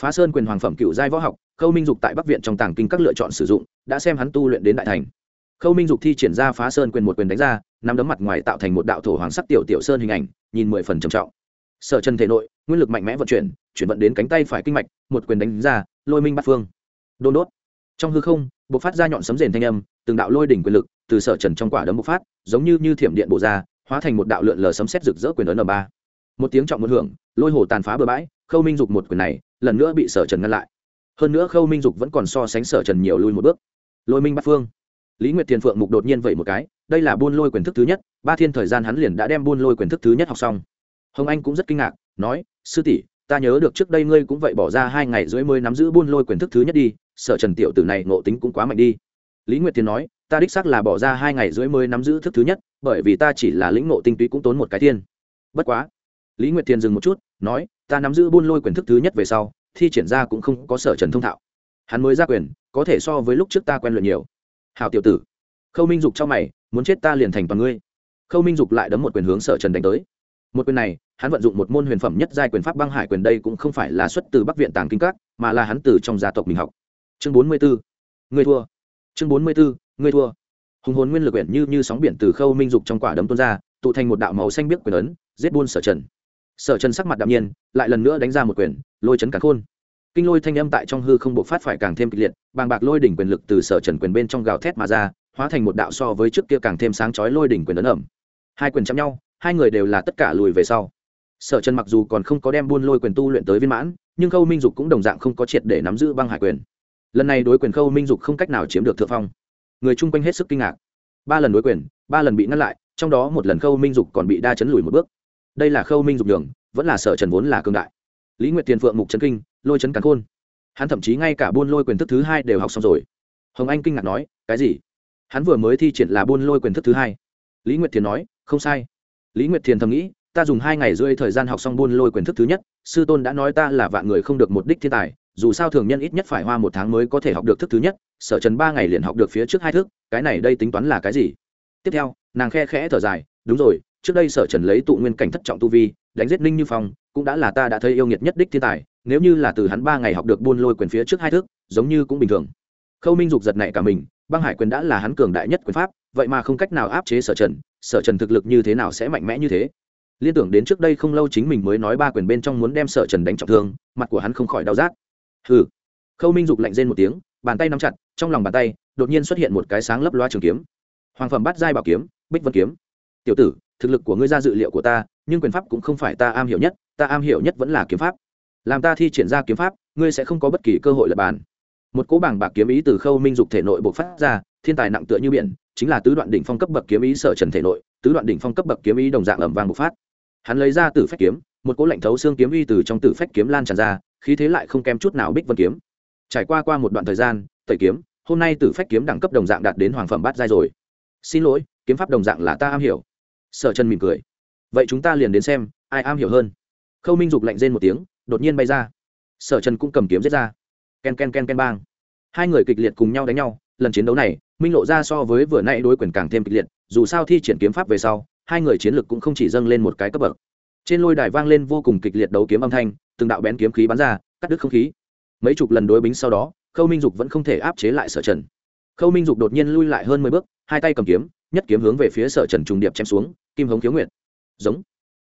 phá sơn quyền hoàng phẩm cựu giai võ học khâu minh dục tại bắc viện trong tàng kinh các lựa chọn sử dụng đã xem hắn tu luyện đến đại thành khâu minh dục thi triển ra phá sơn quyền một quyền đánh ra nắm đấm mặt ngoài tạo thành một đạo thổ hoàng sắc tiểu tiểu sơn hình ảnh nhìn mười phần trầm trọng sở trần thể nội nguyên lực mạnh mẽ vận chuyển chuyển vận đến cánh tay phải kinh mạch một quyền đánh ra lôi minh bắt phương đôn đốt. Trong hư không b ộ c phát ra nhọn sấm rền thanh âm, từng đạo lôi đỉnh quyền lực từ sở trần trong quả đấm bộc phát, giống như như thiểm điện bổ ra, hóa thành một đạo lượn lờ sấm xét rực rỡ quyền ấn ở ba. Một tiếng trọng một hưởng, lôi hồ tàn phá bừa bãi, khâu minh dục một quyền này, lần nữa bị sở trần ngăn lại. Hơn nữa khâu minh dục vẫn còn so sánh sở trần nhiều lui một bước. Lôi minh bắt phương. Lý nguyệt thiền phượng mục đột nhiên vậy một cái, đây là buôn lôi quyền thức thứ nhất, ba thiên thời gian hắn liền đã đem buôn lôi quyền thức thứ nhất học xong. Hồng anh cũng rất kinh ngạc, nói, sư tỷ ta nhớ được trước đây ngươi cũng vậy bỏ ra hai ngày rưỡi mới nắm giữ buôn lôi quyền thức thứ nhất đi, sở trần tiểu tử này ngộ tính cũng quá mạnh đi. Lý nguyệt Thiên nói, ta đích xác là bỏ ra hai ngày rưỡi mới nắm giữ thức thứ nhất, bởi vì ta chỉ là lĩnh ngộ tinh túy cũng tốn một cái thiên. Bất quá, lý nguyệt Thiên dừng một chút, nói, ta nắm giữ buôn lôi quyền thức thứ nhất về sau, thi triển ra cũng không có sở trần thông thạo. Hắn mới ra quyền, có thể so với lúc trước ta quen luyện nhiều. Hào tiểu tử, khâu minh dục cho mày, muốn chết ta liền thành toàn ngươi. Khâu minh dục lại đấm một quyền hướng sở trần đánh tới. Một quyền này hắn vận dụng một môn huyền phẩm nhất giai quyền pháp băng hải quyền đây cũng không phải là xuất từ bắc viện tàng kinh các, mà là hắn từ trong gia tộc mình học. Chương bốn mươi bốn người thua. Chương bốn mươi bốn người thua. Hùng hồn nguyên lực quyển như như sóng biển từ khâu minh dục trong quả đấm tuôn ra, tụ thành một đạo màu xanh biếc quyền ấn, giết buôn sở trần. Sở trần sắc mặt đạm nhiên, lại lần nữa đánh ra một quyền, lôi chấn cả khôn. Kinh lôi thanh âm tại trong hư không buộc phát phải càng thêm kịch liệt, bàng bạc lôi đỉnh quyền lực từ sở trần quyền bên trong gào thét mà ra, hóa thành một đạo so với trước kia càng thêm sáng chói lôi đỉnh quyền ấn ẩm. Hai quyền chạm nhau, hai người đều là tất cả lùi về sau sở trần mặc dù còn không có đem buôn lôi quyền tu luyện tới viên mãn, nhưng khâu minh dục cũng đồng dạng không có triệt để nắm giữ băng hải quyền. Lần này đối quyền khâu minh dục không cách nào chiếm được thượng phong. Người chung quanh hết sức kinh ngạc. Ba lần đối quyền, ba lần bị ngăn lại, trong đó một lần khâu minh dục còn bị đa chấn lùi một bước. Đây là khâu minh dục đường vẫn là sở trần vốn là cương đại. Lý nguyệt tiền phượng mục trấn kinh, lôi chấn cắn khôn. Hắn thậm chí ngay cả buôn lôi quyền thức thứ hai đều học xong rồi. Hồng anh kinh ngạc nói, cái gì? Hắn vừa mới thi triển là buôn lôi quyền thức thứ hai. Lý nguyệt thiền nói, không sai. Lý nguyệt thiền thầm nghĩ ta dùng hai ngày rưỡi thời gian học xong buôn lôi quyền thức thứ nhất sư tôn đã nói ta là vạn người không được một đích thiên tài dù sao thường nhân ít nhất phải hoa một tháng mới có thể học được thức thứ nhất sở trần ba ngày liền học được phía trước hai thức cái này đây tính toán là cái gì? Tiếp theo nàng khe khẽ thở dài đúng rồi trước đây sở trần lấy tụ nguyên cảnh thất trọng tu vi đánh giết ninh như phong cũng đã là ta đã thấy yêu nghiệt nhất đích thiên tài nếu như là từ hắn ba ngày học được buôn lôi quyền phía trước hai thức, giống như cũng bình thường. Khâu minh dục giật này cả mình băng hải quyền đã là hắn cường đại nhất quyền pháp vậy mà không cách nào áp chế sở trần sở trần thực lực như thế nào sẽ mạnh mẽ như thế? Liên tưởng đến trước đây không lâu chính mình mới nói ba quyền bên trong muốn đem sở trần đánh trọng thương, mặt của hắn không khỏi đau rát. Hừ. Khâu minh dục lạnh rên một tiếng, bàn tay nắm chặt, trong lòng bàn tay, đột nhiên xuất hiện một cái sáng lấp loa trường kiếm. Hoàng phẩm bắt giai bảo kiếm, bích vân kiếm. Tiểu tử, thực lực của ngươi ra dự liệu của ta, nhưng quyền pháp cũng không phải ta am hiểu nhất, ta am hiểu nhất vẫn là kiếm pháp. Làm ta thi triển ra kiếm pháp, ngươi sẽ không có bất kỳ cơ hội lập bàn. Một cỗ bảng bạc kiếm ý từ khâu minh dục thể nội bộc phát ra, thiên tài nặng tựa như biển, chính là tứ đoạn đỉnh phong cấp bậc kiếm ý sở trần thể nội, tứ đoạn đỉnh phong cấp bậc kiếm ý đồng dạng ẩm vàng bộc phát hắn lấy ra tử phách kiếm, một cỗ lạnh thấu xương kiếm uy từ trong tử phách kiếm lan tràn ra, khí thế lại không kém chút nào bích vân kiếm. Trải qua qua một đoạn thời gian, tẩy kiếm, hôm nay tử phách kiếm đẳng cấp đồng dạng đạt đến hoàng phẩm bát giai rồi. Xin lỗi, kiếm pháp đồng dạng là ta am hiểu. Sở chân mỉm cười. Vậy chúng ta liền đến xem, ai am hiểu hơn. Khâu minh dục lạnh rên một tiếng, đột nhiên bay ra. Sở trần cũng cầm kiếm giết ra. Ken ken ken ken, bang. Hai người kịch liệt cùng nhau đánh nhau, lần chiến đấu này, minh lộ ra so với vừa nãy đối quyền càng thêm kịch liệt, dù sao thi triển kiếm pháp về sau hai người chiến lực cũng không chỉ dâng lên một cái cấp bậc. Trên lôi đài vang lên vô cùng kịch liệt đấu kiếm âm thanh, từng đạo bén kiếm khí bắn ra, cắt đứt không khí. Mấy chục lần đối bính sau đó, khâu minh dục vẫn không thể áp chế lại sở trần. Khâu minh dục đột nhiên lui lại hơn mười bước, hai tay cầm kiếm, nhất kiếm hướng về phía sở trần trùng điệp chém xuống, kim hống khiếu nguyện giống.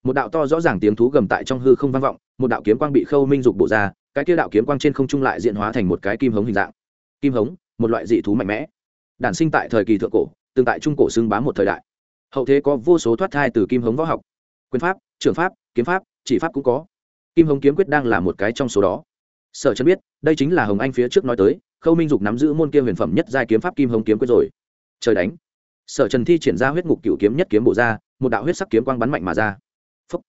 Một đạo to rõ ràng tiếng thú gầm tại trong hư không vang vọng, một đạo kiếm quang bị khâu minh dục bổ ra, cái kia đạo kiếm quang trên không trung lại diện hóa thành một cái kim hống hình dạng. Kim hống, một loại dị thú mạnh mẽ. Đản sinh tại thời kỳ thượng cổ, tương tại trung cổ xưng bám một thời đại hậu thế có vô số thoát thai từ kim hống võ học. Quyền pháp trường pháp, kiếm pháp, chỉ pháp cũng có. Kim hống kiếm quyết đang là một cái trong số đó. Sở chân biết, đây chính là hồng anh phía trước nói tới, khâu minh dục nắm giữ môn kia huyền phẩm nhất giai kiếm pháp kim hống kiếm quyết rồi. Trời đánh. Sở trần thi triển ra huyết ngục cựu kiếm nhất kiếm bổ ra, một đạo huyết sắc kiếm quang bắn mạnh mà ra. Phúc.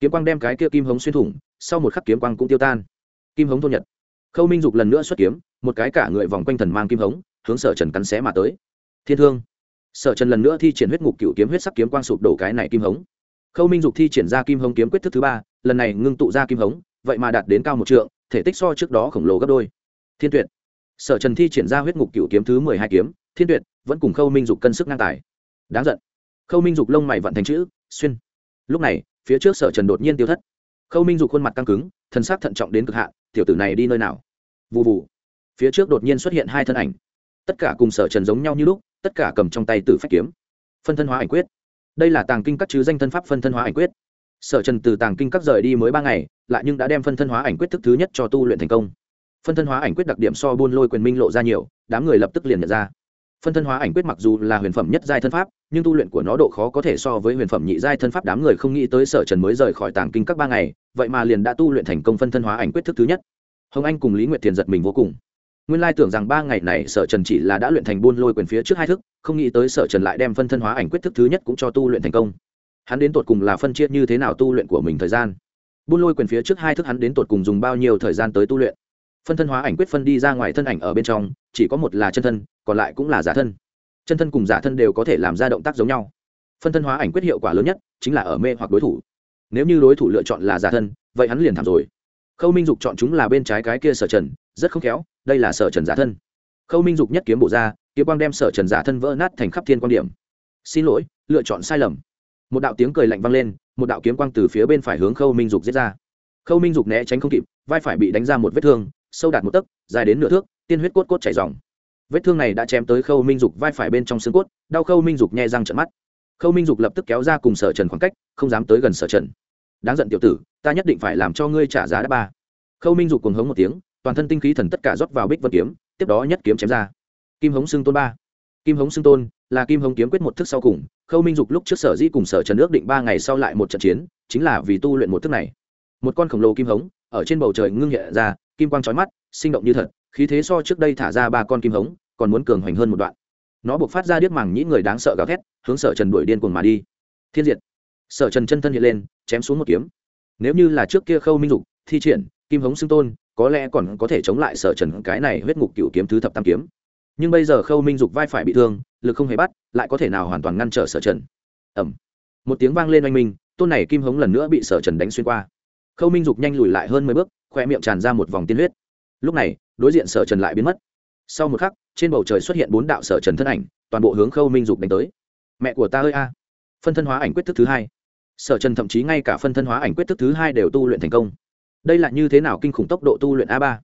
kiếm quang đem cái kia kim hống xuyên thủng, sau một khắc kiếm quang cũng tiêu tan. Kim hống thôn nhật. Khâu minh dục lần nữa xuất kiếm, một cái cả người vòng quanh thần mang kim hống, hướng sở trần cắn xé mà tới. Thiên thương sở trần lần nữa thi triển huyết ngục cựu kiếm huyết sắc kiếm quang sụp đổ cái này kim hống. Khâu minh dục thi triển ra kim hống kiếm quyết thức thứ ba, lần này ngưng tụ ra kim hống, vậy mà đạt đến cao một trượng, thể tích so trước đó khổng lồ gấp đôi. Thiên tuyệt. Sở trần thi triển ra huyết ngục cựu kiếm thứ mười hai kiếm, thiên tuyệt, vẫn cùng khâu minh dục cân sức ngang tài. Đáng giận. Khâu minh dục lông mày vận thành chữ, xuyên. Lúc này, phía trước sở trần đột nhiên tiêu thất. Khâu minh dục khuôn mặt căng cứng thân xác thận trọng đến cực hạn, tiểu tử này đi nơi nào? Vụ vụ phía trước đột nhiên xuất hiện hai thân ảnh. Tất cả cùng sở trần giống nhau như lúc tất cả cầm trong tay tử phách kiếm. Phân thân hóa ảnh quyết. Đây là tàng kinh các chứ danh thân pháp phân thân hóa ảnh quyết. Sở trần từ tàng kinh các rời đi mới ba ngày, lại nhưng đã đem phân thân hóa ảnh quyết thức thứ nhất cho tu luyện thành công. Phân thân hóa ảnh quyết đặc điểm so buôn lôi quyền minh lộ ra nhiều, đám người lập tức liền nhận ra. Phân thân hóa ảnh quyết mặc dù là huyền phẩm nhất giai thân pháp, nhưng tu luyện của nó độ khó có thể so với huyền phẩm nhị giai thân pháp đám người không nghĩ tới sở trần mới rời khỏi tàng kinh các ba ngày, vậy mà liền đã tu luyện thành công phân thân hóa ảnh quyết thức thứ nhất. Hồng anh cùng lý nguyệt thiền giật mình vô cùng nguyên lai tưởng rằng ba ngày này sở trần chỉ là đã luyện thành buôn lôi quyền phía trước hai thức, không nghĩ tới sở trần lại đem phân thân hóa ảnh quyết thức thứ nhất cũng cho tu luyện thành công. Hắn đến tột cùng là phân chia như thế nào tu luyện của mình thời gian? Buôn lôi quyền phía trước hai thức hắn đến tột cùng dùng bao nhiêu thời gian tới tu luyện? Phân thân hóa ảnh quyết phân đi ra ngoài thân ảnh ở bên trong, chỉ có một là chân thân, còn lại cũng là giả thân. Chân thân cùng giả thân đều có thể làm ra động tác giống nhau. Phân thân hóa ảnh quyết hiệu quả lớn nhất chính là ở mê hoặc đối thủ. Nếu như đối thủ lựa chọn là giả thân, vậy hắn liền thảm rồi. Khâu minh dục chọn chúng là bên trái cái kia sở trần rất không khéo, đây là sở trần giả thân. Khâu minh dục nhất kiếm bộ ra, kiếm quang đem sở trần giả thân vỡ nát thành khắp thiên quan điểm. Xin lỗi, lựa chọn sai lầm. Một đạo tiếng cười lạnh vang lên, một đạo kiếm quang từ phía bên phải hướng khâu minh dục giết ra. Khâu minh dục né tránh không kịp, vai phải bị đánh ra một vết thương, sâu đạt một tấc, dài đến nửa thước, tiên huyết cốt cốt chảy dòng vết thương này đã chém tới khâu minh dục vai phải bên trong xương cốt, đau khâu minh dục nhẹ răng trận mắt. Khâu minh dục lập tức kéo ra cùng sở trần khoảng cách, không dám tới gần sở trần. Đáng giận tiểu tử, ta nhất định phải làm cho ngươi trả giá đắt ba. Khâu minh dục cùng hống một tiếng toàn thân tinh khí thần tất cả rót vào bích vân kiếm, tiếp đó nhất kiếm chém ra. Kim hống xương tôn ba. Kim hống xương tôn là kim hống kiếm quyết một thức sau cùng, khâu minh dục lúc trước sở dĩ cùng sở trần ước định ba ngày sau lại một trận chiến, chính là vì tu luyện một thức này. Một con khổng lồ kim hống, ở trên bầu trời ngưng hiện ra, kim quang trói mắt, sinh động như thật, khí thế so trước đây thả ra ba con kim hống, còn muốn cường hoành hơn một đoạn. Nó buộc phát ra điếc màng nhĩ người đáng sợ gào thét, hướng sở trần đuổi điên cuồng mà đi. Thiên diệt. Sở trần chân thân hiện lên, chém xuống một kiếm. Nếu như là trước kia khâu minh dục thi triển, kim hống xưng tôn có lẽ còn có thể chống lại sở trần cái này huyết ngục cựu kiếm thứ thập tam kiếm. Nhưng bây giờ khâu minh dục vai phải bị thương, lực không hề bắt, lại có thể nào hoàn toàn ngăn trở sở trần? Ẩm một tiếng vang lên oanh minh, tôn này kim hống lần nữa bị sở trần đánh xuyên qua. Khâu minh dục nhanh lùi lại hơn mười bước khoe miệng tràn ra một vòng tiên huyết. Lúc này, đối diện sở trần lại biến mất. Sau một khắc, trên bầu trời xuất hiện bốn đạo sở trần thân ảnh, toàn bộ hướng khâu minh dục đánh tới. Mẹ của ta ơi a! Phân thân hóa ảnh quyết thức thứ hai. Sở trần thậm chí ngay cả phân thân hóa ảnh quyết thức thứ hai đều tu luyện thành công đây là như thế nào kinh khủng tốc độ tu luyện a ba?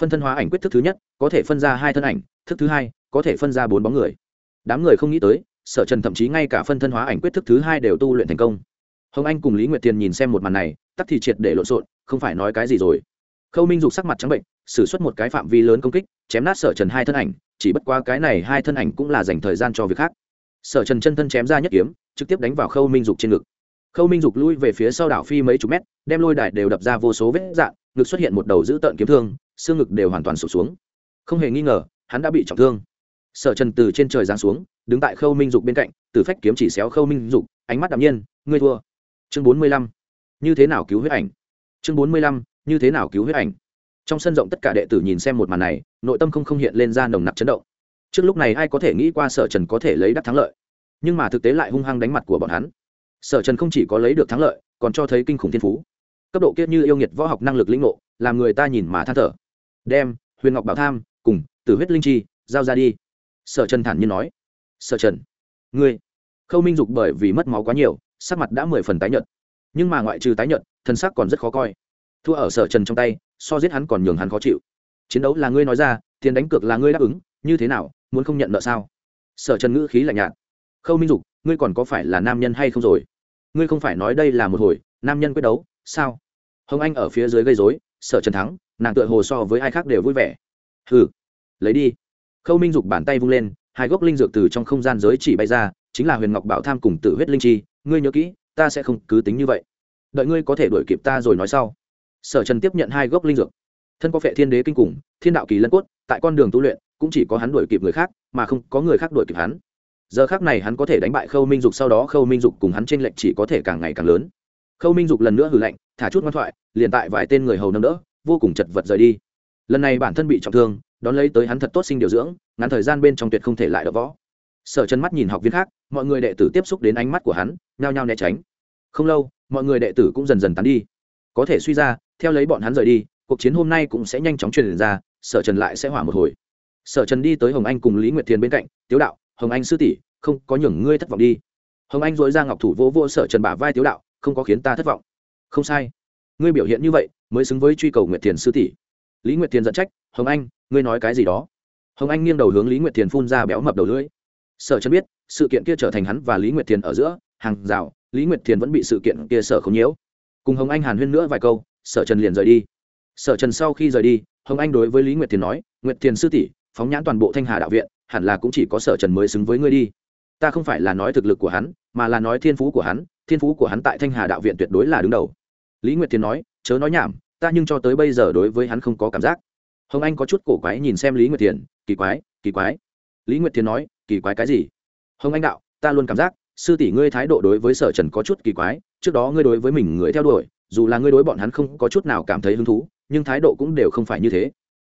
Phân thân hóa ảnh quyết thức thứ nhất, có thể phân ra hai thân ảnh, thức thứ hai, có thể phân ra bốn bóng người. Đám người không nghĩ tới, sở trần thậm chí ngay cả phân thân hóa ảnh quyết thức thứ hai đều tu luyện thành công. Hồng anh cùng lý nguyệt tiền nhìn xem một màn này, tắc thì triệt để lộn xộn, không phải nói cái gì rồi. Khâu minh dục sắc mặt trắng bệnh xử suất một cái phạm vi lớn công kích, chém nát sở trần hai thân ảnh, chỉ bất qua cái này hai thân ảnh cũng là dành thời gian cho việc khác. Sở trần chân thân chém ra nhất kiếm, trực tiếp đánh vào khâu minh dục trên ngực khâu minh dục lui về phía sau đảo phi mấy chục mét, đem lôi đài đều đập ra vô số vết dạn ngực xuất hiện một đầu dữ tợn kiếm thương, xương ngực đều hoàn toàn sụp xuống. Không hề nghi ngờ, hắn đã bị trọng thương. Sở trần từ trên trời giáng xuống, đứng tại khâu minh dục bên cạnh, từ phách kiếm chỉ xéo khâu minh dục, ánh mắt đạm nhiên, ngươi thua. Chương bốn mươi lăm. Như thế nào cứu huyết ảnh? Chương bốn mươi lăm, như thế nào cứu huyết ảnh? Trong sân rộng tất cả đệ tử nhìn xem một màn này, nội tâm không không hiện lên ra nồng nặc chấn động. Trước lúc này ai có thể nghĩ qua sở trần có thể lấy đắc thắng lợi? Nhưng mà thực tế lại hung hăng đánh mặt của bọn hắn sở trần không chỉ có lấy được thắng lợi, còn cho thấy kinh khủng thiên phú. Cấp độ kiết như yêu nghiệt võ học năng lực lĩnh ngộ, làm người ta nhìn mà than thở. Đem, huyền ngọc bảo tham, cùng tử huyết linh chi, giao ra đi. Sở trần thản nhiên nói. Sở trần, ngươi, khâu minh dục bởi vì mất máu quá nhiều, sắc mặt đã mười phần tái nhợt. Nhưng mà ngoại trừ tái nhợt, thân sắc còn rất khó coi. Thua ở sở trần trong tay, so giết hắn còn nhường hắn khó chịu. Chiến đấu là ngươi nói ra, tiền đánh cược là ngươi đáp ứng, như thế nào, muốn không nhận nợ sao? Sở trần ngữ khí lạnh nhạt. Khâu minh dục, ngươi còn có phải là nam nhân hay không rồi? Ngươi không phải nói đây là một hồi, nam nhân quyết đấu, sao? Hồng anh ở phía dưới gây dối sở trần thắng, nàng tựa hồ so với ai khác đều vui vẻ. Hừ, lấy đi. Khâu minh dục bàn tay vung lên, hai gốc linh dược từ trong không gian giới chỉ bay ra, chính là huyền ngọc bảo tham cùng tự huyết linh chi, ngươi nhớ kỹ, ta sẽ không cứ tính như vậy. Đợi ngươi có thể đuổi kịp ta rồi nói sau. Sở trần tiếp nhận hai gốc linh dược. Thân có phệ thiên đế kinh cùng, thiên đạo kỳ lân cốt, tại con đường tu luyện, cũng chỉ có hắn đuổi kịp người khác, mà không có người khác đuổi kịp hắn giờ khác này hắn có thể đánh bại khâu minh dục, sau đó khâu minh dục cùng hắn t r ê n lệch chỉ có thể càng ngày càng lớn. Khâu minh dục lần nữa hử lạnh, thả chút ngoan thoại, liền tại vài tên người hầu nâng đỡ, vô cùng chật vật rời đi. Lần này bản thân bị trọng thương, đón lấy tới hắn thật tốt sinh điều dưỡng, ngắn thời gian bên trong tuyệt không thể lại đỡ võ. Sở chân mắt nhìn học viên khác, mọi người đệ tử tiếp xúc đến ánh mắt của hắn, nhao nhao né tránh. Không lâu, mọi người đệ tử cũng dần dần tán đi. Có thể suy ra, theo lấy bọn hắn rời đi, cuộc chiến hôm nay cũng sẽ nhanh chóng truyền ra, sở trần lại sẽ hỏa một hồi. Sở trần đi tới hồng anh cùng lý nguyệt thiền bên cạnh, tiếu đạo hồng anh sư tỷ, không, có nhường ngươi thất vọng đi. Hồng anh dối ra ngọc thủ vô vô sở trần bả vai tiếu đạo, không có khiến ta thất vọng. Không sai. Ngươi biểu hiện như vậy, mới xứng với truy cầu nguyệt thiền sư tỷ. Lý nguyệt thiền dẫn trách, hồng anh, ngươi nói cái gì đó? Hồng anh nghiêng đầu hướng lý nguyệt thiền phun ra béo mập đầu lưỡi. Sở trần biết, sự kiện kia trở thành hắn và lý nguyệt thiền ở giữa, hàng rào, lý nguyệt thiền vẫn bị sự kiện kia sở không nhiễu. Cùng hồng anh hàn huyên nữa vài câu, sở trần liền rời đi. Sở trần sau khi rời đi, hồng anh đối với lý nguyệt thiền nói, nguyệt thiền sư tỷ, phóng nhãn toàn bộ thanh hà đạo viện hẳn là cũng chỉ có sở trần mới xứng với ngươi đi. Ta không phải là nói thực lực của hắn, mà là nói thiên phú của hắn, thiên phú của hắn tại thanh hà đạo viện tuyệt đối là đứng đầu. Lý nguyệt thiền nói, chớ nói nhảm, ta nhưng cho tới bây giờ đối với hắn không có cảm giác. Hồng anh có chút cổ quái nhìn xem lý nguyệt thiền kỳ quái kỳ quái. Lý nguyệt thiền nói, kỳ quái cái gì? Hồng anh đạo, ta luôn cảm giác, sư tỷ ngươi thái độ đối với sở trần có chút kỳ quái, trước đó ngươi đối với mình người theo đuổi, dù là ngươi đối bọn hắn không có chút nào cảm thấy hứng thú, nhưng thái độ cũng đều không phải như thế.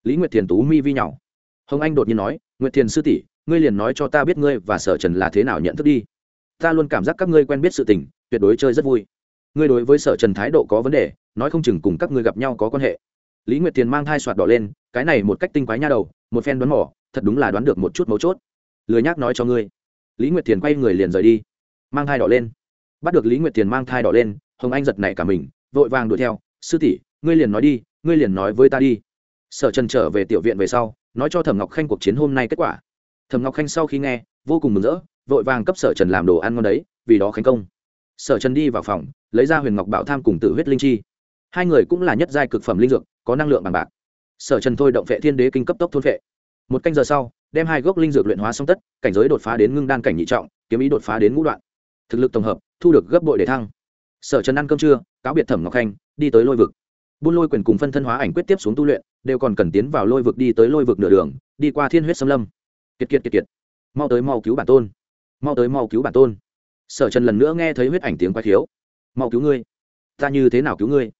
Lý nguyệt thiền tú mi vi nhỏ hồng anh đột nhiên nói, nguyệt thiền sư tỷ, ngươi liền nói cho ta biết ngươi và sở trần là thế nào nhận thức đi. Ta luôn cảm giác các ngươi quen biết sự tình, tuyệt đối chơi rất vui. Ngươi đối với sở trần thái độ có vấn đề, nói không chừng cùng các ngươi gặp nhau có quan hệ. Lý nguyệt thiền mang thai soạt đỏ lên, cái này một cách tinh quái nha đầu, một phen đoán mỏ thật đúng là đoán được một chút mấu chốt. Lười nhác nói cho ngươi. Lý nguyệt thiền quay người liền rời đi. Mang thai đỏ lên. Bắt được lý nguyệt thiền mang thai đỏ lên, hồng anh giật nảy cả mình, vội vàng đuổi theo, sư tỷ, ngươi liền nói đi, ngươi liền nói với ta đi sở trần trở về tiểu viện về sau, nói cho thẩm ngọc khanh cuộc chiến hôm nay kết quả. Thẩm ngọc khanh sau khi nghe, vô cùng mừng rỡ, vội vàng cấp sở trần làm đồ ăn ngon đấy, vì đó khánh công. Sở trần đi vào phòng, lấy ra huyền ngọc bảo tham cùng Tử huyết linh chi. Hai người cũng là nhất giai cực phẩm linh dược, có năng lượng bằng bạc. Sở trần thôi động vệ thiên đế kinh cấp tốc thôn vệ. Một canh giờ sau, đem hai gốc linh dược luyện hóa xong tất, cảnh giới đột phá đến ngưng đan cảnh nhị trọng, kiếm ý đột phá đến ngũ đoạn. Thực lực tổng hợp, thu được gấp bội để thăng. Sở trần ăn cơm trưa, cáo biệt thẩm ngọc khanh, đi tới lôi vực buôn lôi quyền cùng phân thân hóa ảnh quyết tiếp xuống tu luyện, đều còn cần tiến vào lôi vực đi tới lôi vực nửa đường, đi qua thiên huyết xâm lâm. Kiệt kiệt kiệt kiệt. Mau tới mau cứu bản tôn. Mau tới mau cứu bản tôn. Sở trần lần nữa nghe thấy huyết ảnh tiếng quay khiếu. Mau cứu ngươi. Ta như thế nào cứu ngươi?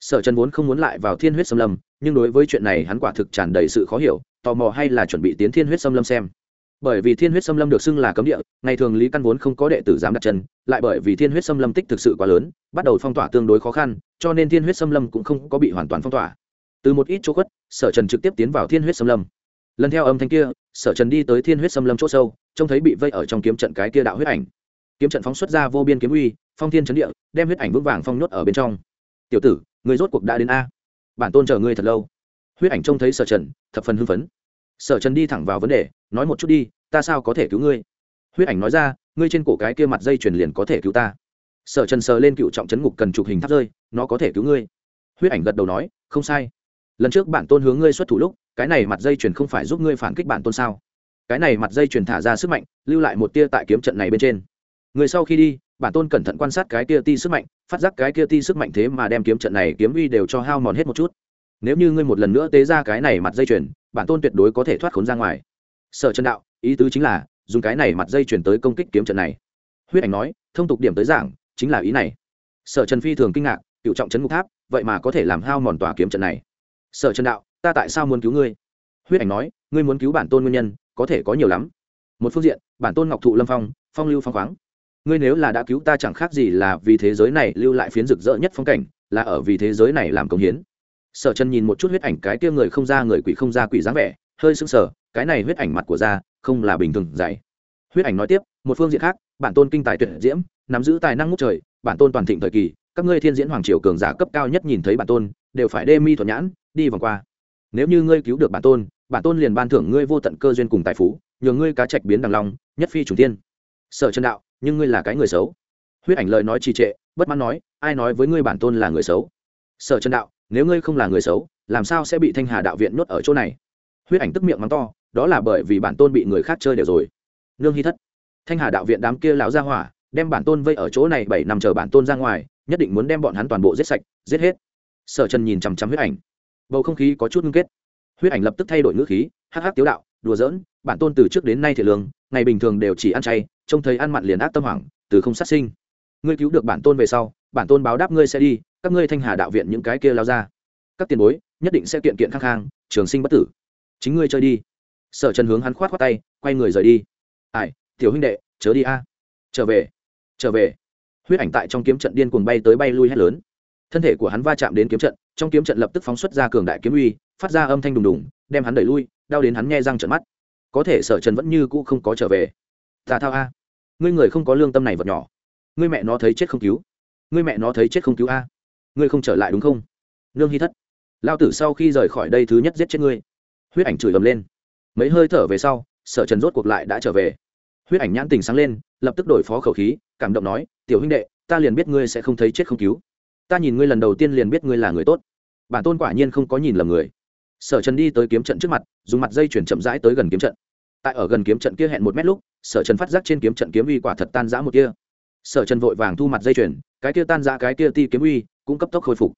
Sở trần vốn không muốn lại vào thiên huyết xâm lâm, nhưng đối với chuyện này hắn quả thực tràn đầy sự khó hiểu, tò mò hay là chuẩn bị tiến thiên huyết xâm lâm xem bởi vì thiên huyết xâm lâm được xưng là cấm địa, ngày thường lý căn vốn không có đệ tử dám đặt chân, lại bởi vì thiên huyết xâm lâm tích thực sự quá lớn, bắt đầu phong tỏa tương đối khó khăn, cho nên thiên huyết xâm lâm cũng không có bị hoàn toàn phong tỏa. Từ một ít chỗ khuất, sở trần trực tiếp tiến vào thiên huyết xâm lâm. Lần theo âm thanh kia, sở trần đi tới thiên huyết xâm lâm chỗ sâu, trông thấy bị vây ở trong kiếm trận cái kia đạo huyết ảnh. Kiếm trận phóng xuất ra vô biên kiếm uy, phong thiên trấn địa, đem huyết ảnh vững vàng phong nhốt ở bên trong. Tiểu tử, người rốt cuộc đã đến a? Bản tôn chờ ngươi thật lâu. Huyết ảnh trông thấy sở trần, thập phần hưng phấn sở trần đi thẳng vào vấn đề, nói một chút đi, ta sao có thể cứu ngươi? Huyết ảnh nói ra, ngươi trên cổ cái kia mặt dây chuyền liền có thể cứu ta. Sở trần sờ lên cựu trọng chấn ngục cần chụp hình tháp rơi, nó có thể cứu ngươi. Huyết ảnh gật đầu nói, không sai. Lần trước bản tôn hướng ngươi xuất thủ lúc, cái này mặt dây chuyền không phải giúp ngươi phản kích bản tôn sao? Cái này mặt dây chuyền thả ra sức mạnh, lưu lại một tia tại kiếm trận này bên trên. Người sau khi đi, bản tôn cẩn thận quan sát cái tia ti sức mạnh, phát giác cái tia ti sức mạnh thế mà đem kiếm trận này kiếm uy đều cho hao mòn hết một chút. Nếu như ngươi một lần nữa tế ra cái này mặt dây chuyền bản tôn tuyệt đối có thể thoát khốn ra ngoài. Sở chân đạo, ý tứ chính là, dùng cái này mặt dây chuyển tới công kích kiếm trận này. Huyết ảnh nói, thông tục điểm tới giảng, chính là ý này. Sở trần phi thường kinh ngạc, cựu trọng trấn ngục tháp, vậy mà có thể làm hao mòn tòa kiếm trận này. Sở trần đạo, ta tại sao muốn cứu ngươi? Huyết ảnh nói, ngươi muốn cứu bản tôn nguyên nhân, có thể có nhiều lắm. Một phương diện, bản tôn ngọc thụ lâm phong phong lưu phong khoáng. Ngươi nếu là đã cứu ta chẳng khác gì là vì thế giới này lưu lại phiến rực rỡ nhất phong cảnh, là ở vì thế giới này làm công hiến sở trần nhìn một chút huyết ảnh cái kia người không ra người quỷ không ra quỷ dáng vẻ, hơi sưng sờ, cái này huyết ảnh mặt của da không là bình thường dày. Huyết ảnh nói tiếp, một phương diện khác, bản tôn kinh tài tuyệt diễm, nắm giữ tài năng ngút trời, bản tôn toàn thịnh thời kỳ, các ngươi thiên diễn hoàng triều cường giả cấp cao nhất nhìn thấy bản tôn, đều phải đê mi thuận nhãn, đi vòng qua. Nếu như ngươi cứu được bản tôn bản tôn liền ban thưởng ngươi vô tận cơ duyên cùng tài phú nhờ ngươi cá trạch biến đằng lòng nhất phi trùng tiên sở chân đạo, nhưng ngươi là cái người xấu. Huyết ảnh lời nói trì trệ, bất mãn nói, ai nói với ngươi bản tôn là người xấu? Sở chân đạo nếu ngươi không là người xấu, làm sao sẽ bị thanh hà đạo viện nhốt ở chỗ này? Huyết ảnh tức miệng mắng to, đó là bởi vì bản tôn bị người khác chơi đều rồi. Nương hy thất. Thanh hà đạo viện đám kia lão ra hỏa, đem bản tôn vây ở chỗ này bảy năm chờ bản tôn ra ngoài, nhất định muốn đem bọn hắn toàn bộ giết sạch, giết hết. Sở trần nhìn chằm chằm huyết ảnh. Bầu không khí có chút ngưng kết. Huyết ảnh lập tức thay đổi ngữ khí, hắc hắc tiếu đạo, đùa giỡn, bản tôn từ trước đến nay thiệt lương, ngày bình thường đều chỉ ăn chay, trông thấy ăn mặn liền ác tâm hoảng, từ không sát sinh. Ngươi cứu được bản tôn về sau, bản tôn báo đáp ngươi sẽ đi các ngươi thanh hà đạo viện những cái kia lao ra. Các tiền bối, nhất định sẽ kiện kiện khang khang, trường sinh bất tử. Chính ngươi chơi đi. Sở trần hướng hắn khoát khoát tay, quay người rời đi. Ai, tiểu huynh đệ, chớ đi a. Trở về trở về. Huyết ảnh tại trong kiếm trận điên cuồng bay tới bay lui hét lớn. Thân thể của hắn va chạm đến kiếm trận, trong kiếm trận lập tức phóng xuất ra cường đại kiếm uy, phát ra âm thanh đùng đùng, đem hắn đẩy lui, đau đến hắn nghe răng trận mắt. Có thể sở trần vẫn như cũ không có trở về. Tà thao a. Ngươi người không có lương tâm này vật nhỏ. Ngươi mẹ nó thấy chết không cứu. Ngươi mẹ nó thấy chết không cứu a ngươi không trở lại đúng không? Nương hy thất. Lao tử sau khi rời khỏi đây thứ nhất giết chết ngươi. Huyết ảnh chửi ầm lên. Mấy hơi thở về sau, sở trần rốt cuộc lại đã trở về. Huyết ảnh nhãn tình sáng lên, lập tức đổi phó khẩu khí, cảm động nói, tiểu huynh đệ, ta liền biết ngươi sẽ không thấy chết không cứu. Ta nhìn ngươi lần đầu tiên liền biết ngươi là người tốt. Bản tôn quả nhiên không có nhìn lầm người. Sở trần đi tới kiếm trận trước mặt, dùng mặt dây chuyển chậm rãi tới gần kiếm trận. Tại ở gần kiếm trận kia hẹn một mét lúc, sở trần phát giác trên kiếm trận kiếm uy quả thật tan giã một kia sở trần vội vàng thu mặt dây chuyển, cái kia tan giã cái kia ti kiếm uy cũng cấp tốc khôi phục.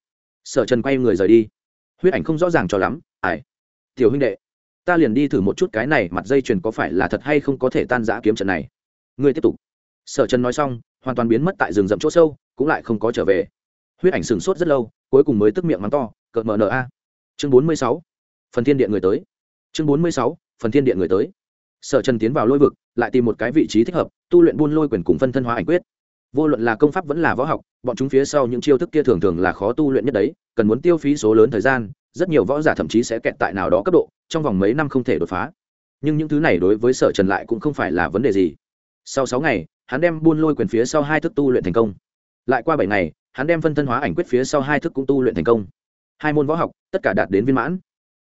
Sở trần quay người rời đi. Huyết ảnh không rõ ràng cho lắm ải tiểu huynh đệ, ta liền đi thử một chút cái này mặt dây chuyền có phải là thật hay không có thể tan giã kiếm trận này. Ngươi tiếp tục. Sở trần nói xong, hoàn toàn biến mất tại rừng rậm chỗ sâu, cũng lại không có trở về. Huyết ảnh sửng sốt rất lâu, cuối cùng mới tức miệng mắng to, cợt mờ a. Chương bốn mươi sáu, phần thiên điện người tới. Chương bốn mươi sáu, phần thiên điện người tới. Sở trần tiến vào lôi vực, lại tìm một cái vị trí thích hợp, tu luyện buôn lôi quyền cùng phân thân hóa ảnh quyết vô luận là công pháp vẫn là võ học, bọn chúng phía sau những chiêu thức kia thường thường là khó tu luyện nhất đấy, cần muốn tiêu phí số lớn thời gian, rất nhiều võ giả thậm chí sẽ kẹt tại nào đó cấp độ, trong vòng mấy năm không thể đột phá. Nhưng những thứ này đối với sở trần lại cũng không phải là vấn đề gì. Sau sáu ngày, hắn đem buôn lôi quyền phía sau hai thức tu luyện thành công. Lại qua bảy ngày, hắn đem phân thân hóa ảnh quyết phía sau hai thức cũng tu luyện thành công. Hai môn võ học, tất cả đạt đến viên mãn.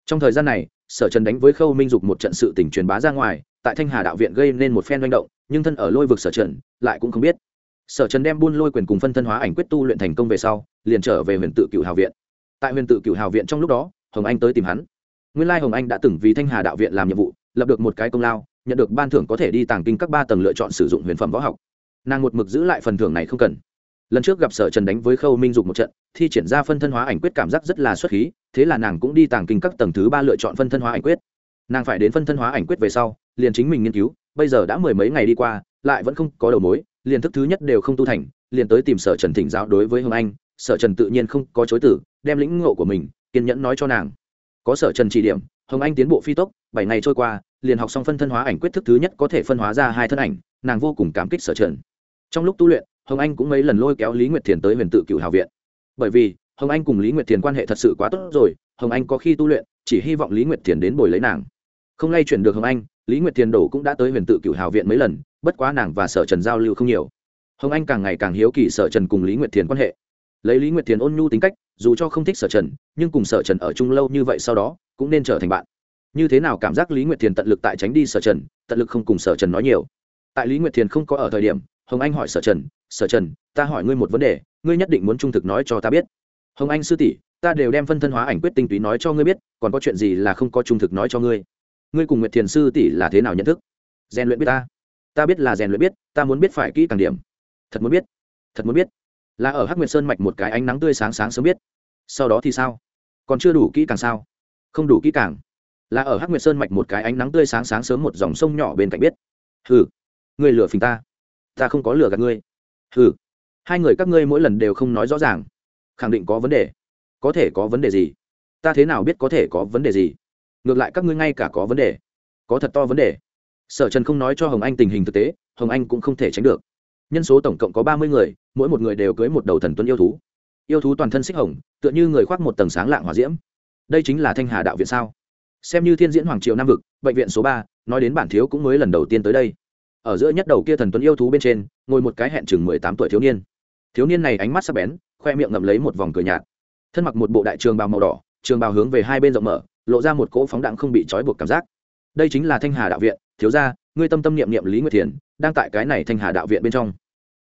Trong thời gian này, sở trần đánh với khâu minh dục một trận sự tỉnh truyền bá ra ngoài, tại thanh hà đạo viện gây nên một phen manh động, nhưng thân ở lôi vực sở trần, lại cũng không biết sở trần đem buôn lôi quyền cùng phân thân hóa ảnh quyết tu luyện thành công về sau, liền trở về huyền tự cựu hào viện. Tại huyền tự cựu hào viện trong lúc đó, hồng anh tới tìm hắn. Nguyên lai hồng anh đã từng vì thanh hà đạo viện làm nhiệm vụ, lập được một cái công lao, nhận được ban thưởng có thể đi tàng kinh các ba tầng lựa chọn sử dụng huyền phẩm võ học. Nàng một mực giữ lại phần thưởng này không cần. Lần trước gặp sở trần đánh với khâu minh dục một trận, thi triển ra phân thân hóa ảnh quyết cảm giác rất là xuất khí, thế là nàng cũng đi tàng kinh các tầng thứ ba lựa chọn phân thân hóa ảnh quyết. Nàng phải đến phân thân hóa ảnh quyết về sau, liền chính mình nghiên cứu, bây giờ đã mười mấy ngày đi qua, lại vẫn không có đầu mối liền thức thứ nhất đều không tu thành, liền tới tìm sở trần thỉnh giáo đối với hồng anh. Sở trần tự nhiên không có chối tử đem lĩnh ngộ của mình, kiên nhẫn nói cho nàng. Có sở trần chỉ điểm, hồng anh tiến bộ phi tốc, bảy ngày trôi qua, liền học xong phân thân hóa ảnh quyết thức thứ nhất có thể phân hóa ra hai thân ảnh, nàng vô cùng cảm kích sở trần. Trong lúc tu luyện, hồng anh cũng mấy lần lôi kéo lý nguyệt thiền tới huyền tự cựu hào viện. Bởi vì, hồng anh cùng lý nguyệt thiền quan hệ thật sự quá tốt rồi, hồng anh có khi tu luyện, chỉ hy vọng lý nguyệt thiền đến bồi lấy nàng. Không lay chuyển được hồng anh, lý nguyệt thiền đổ cũng đã tới huyền tự cựu hào viện mấy lần bất quá nàng và sở trần giao lưu không nhiều. Hồng anh càng ngày càng hiếu kỳ sở trần cùng lý nguyệt thiền quan hệ. Lấy lý nguyệt thiền ôn nhu tính cách, dù cho không thích sở trần, nhưng cùng sở trần ở chung lâu như vậy sau đó, cũng nên trở thành bạn. Như thế nào cảm giác lý nguyệt thiền tận lực tại tránh đi sở trần, tận lực không cùng sở trần nói nhiều. Tại lý nguyệt thiền không có ở thời điểm, hồng anh hỏi sở trần sở trần, ta hỏi ngươi một vấn đề, ngươi nhất định muốn trung thực nói cho ta biết. Hồng anh sư tỷ, ta đều đem phân thân hóa ảnh quyết tinh túy nói cho ngươi biết, còn có chuyện gì là không có trung thực nói cho ngươi? Ngươi cùng nguyệt thiền sư tỷ là thế nào nhận thức? Rèn luyện biết ta ta biết là rèn luyện biết, ta muốn biết phải kỹ càng điểm. Thật muốn biết, thật muốn biết. Là ở hắc nguyệt sơn mạch một cái ánh nắng tươi sáng sáng sớm biết. Sau đó thì sao? Còn chưa đủ kỹ càng sao? Không đủ kỹ càng. Là ở hắc nguyệt sơn mạch một cái ánh nắng tươi sáng sáng sớm một dòng sông nhỏ bên cạnh biết. Hừ, ngươi lừa phình ta. Ta không có lừa gạt ngươi. Hừ, hai người các ngươi mỗi lần đều không nói rõ ràng. Khẳng định có vấn đề. Có thể có vấn đề gì? Ta thế nào biết có thể có vấn đề gì? Ngược lại các ngươi ngay cả có vấn đề. Có thật to vấn đề sở trần không nói cho hồng anh tình hình thực tế, hồng anh cũng không thể tránh được. Nhân số tổng cộng có ba mươi người, mỗi một người đều cưới một đầu thần tuấn yêu thú. Yêu thú toàn thân xích hồng, tựa như người khoác một tầng sáng lạng hòa diễm. Đây chính là thanh hà đạo viện sao? Xem như thiên diễn hoàng triều nam vực, bệnh viện số ba, nói đến bản thiếu cũng mới lần đầu tiên tới đây. Ở giữa nhất đầu kia thần tuấn yêu thú bên trên, ngồi một cái hẹn chừng mười tám tuổi thiếu niên. Thiếu niên này ánh mắt sắp bén, khoe miệng ngậm lấy một vòng cười nhạt. Thân mặc một bộ đại trường bào màu đỏ, trường bào hướng về hai bên rộng mở, lộ ra một cỗ phóng đạn không bị trói buộc cảm giác đây chính là thanh hà đạo viện thiếu gia ngươi tâm tâm niệm niệm lý nguyệt thiền đang tại cái này thanh hà đạo viện bên trong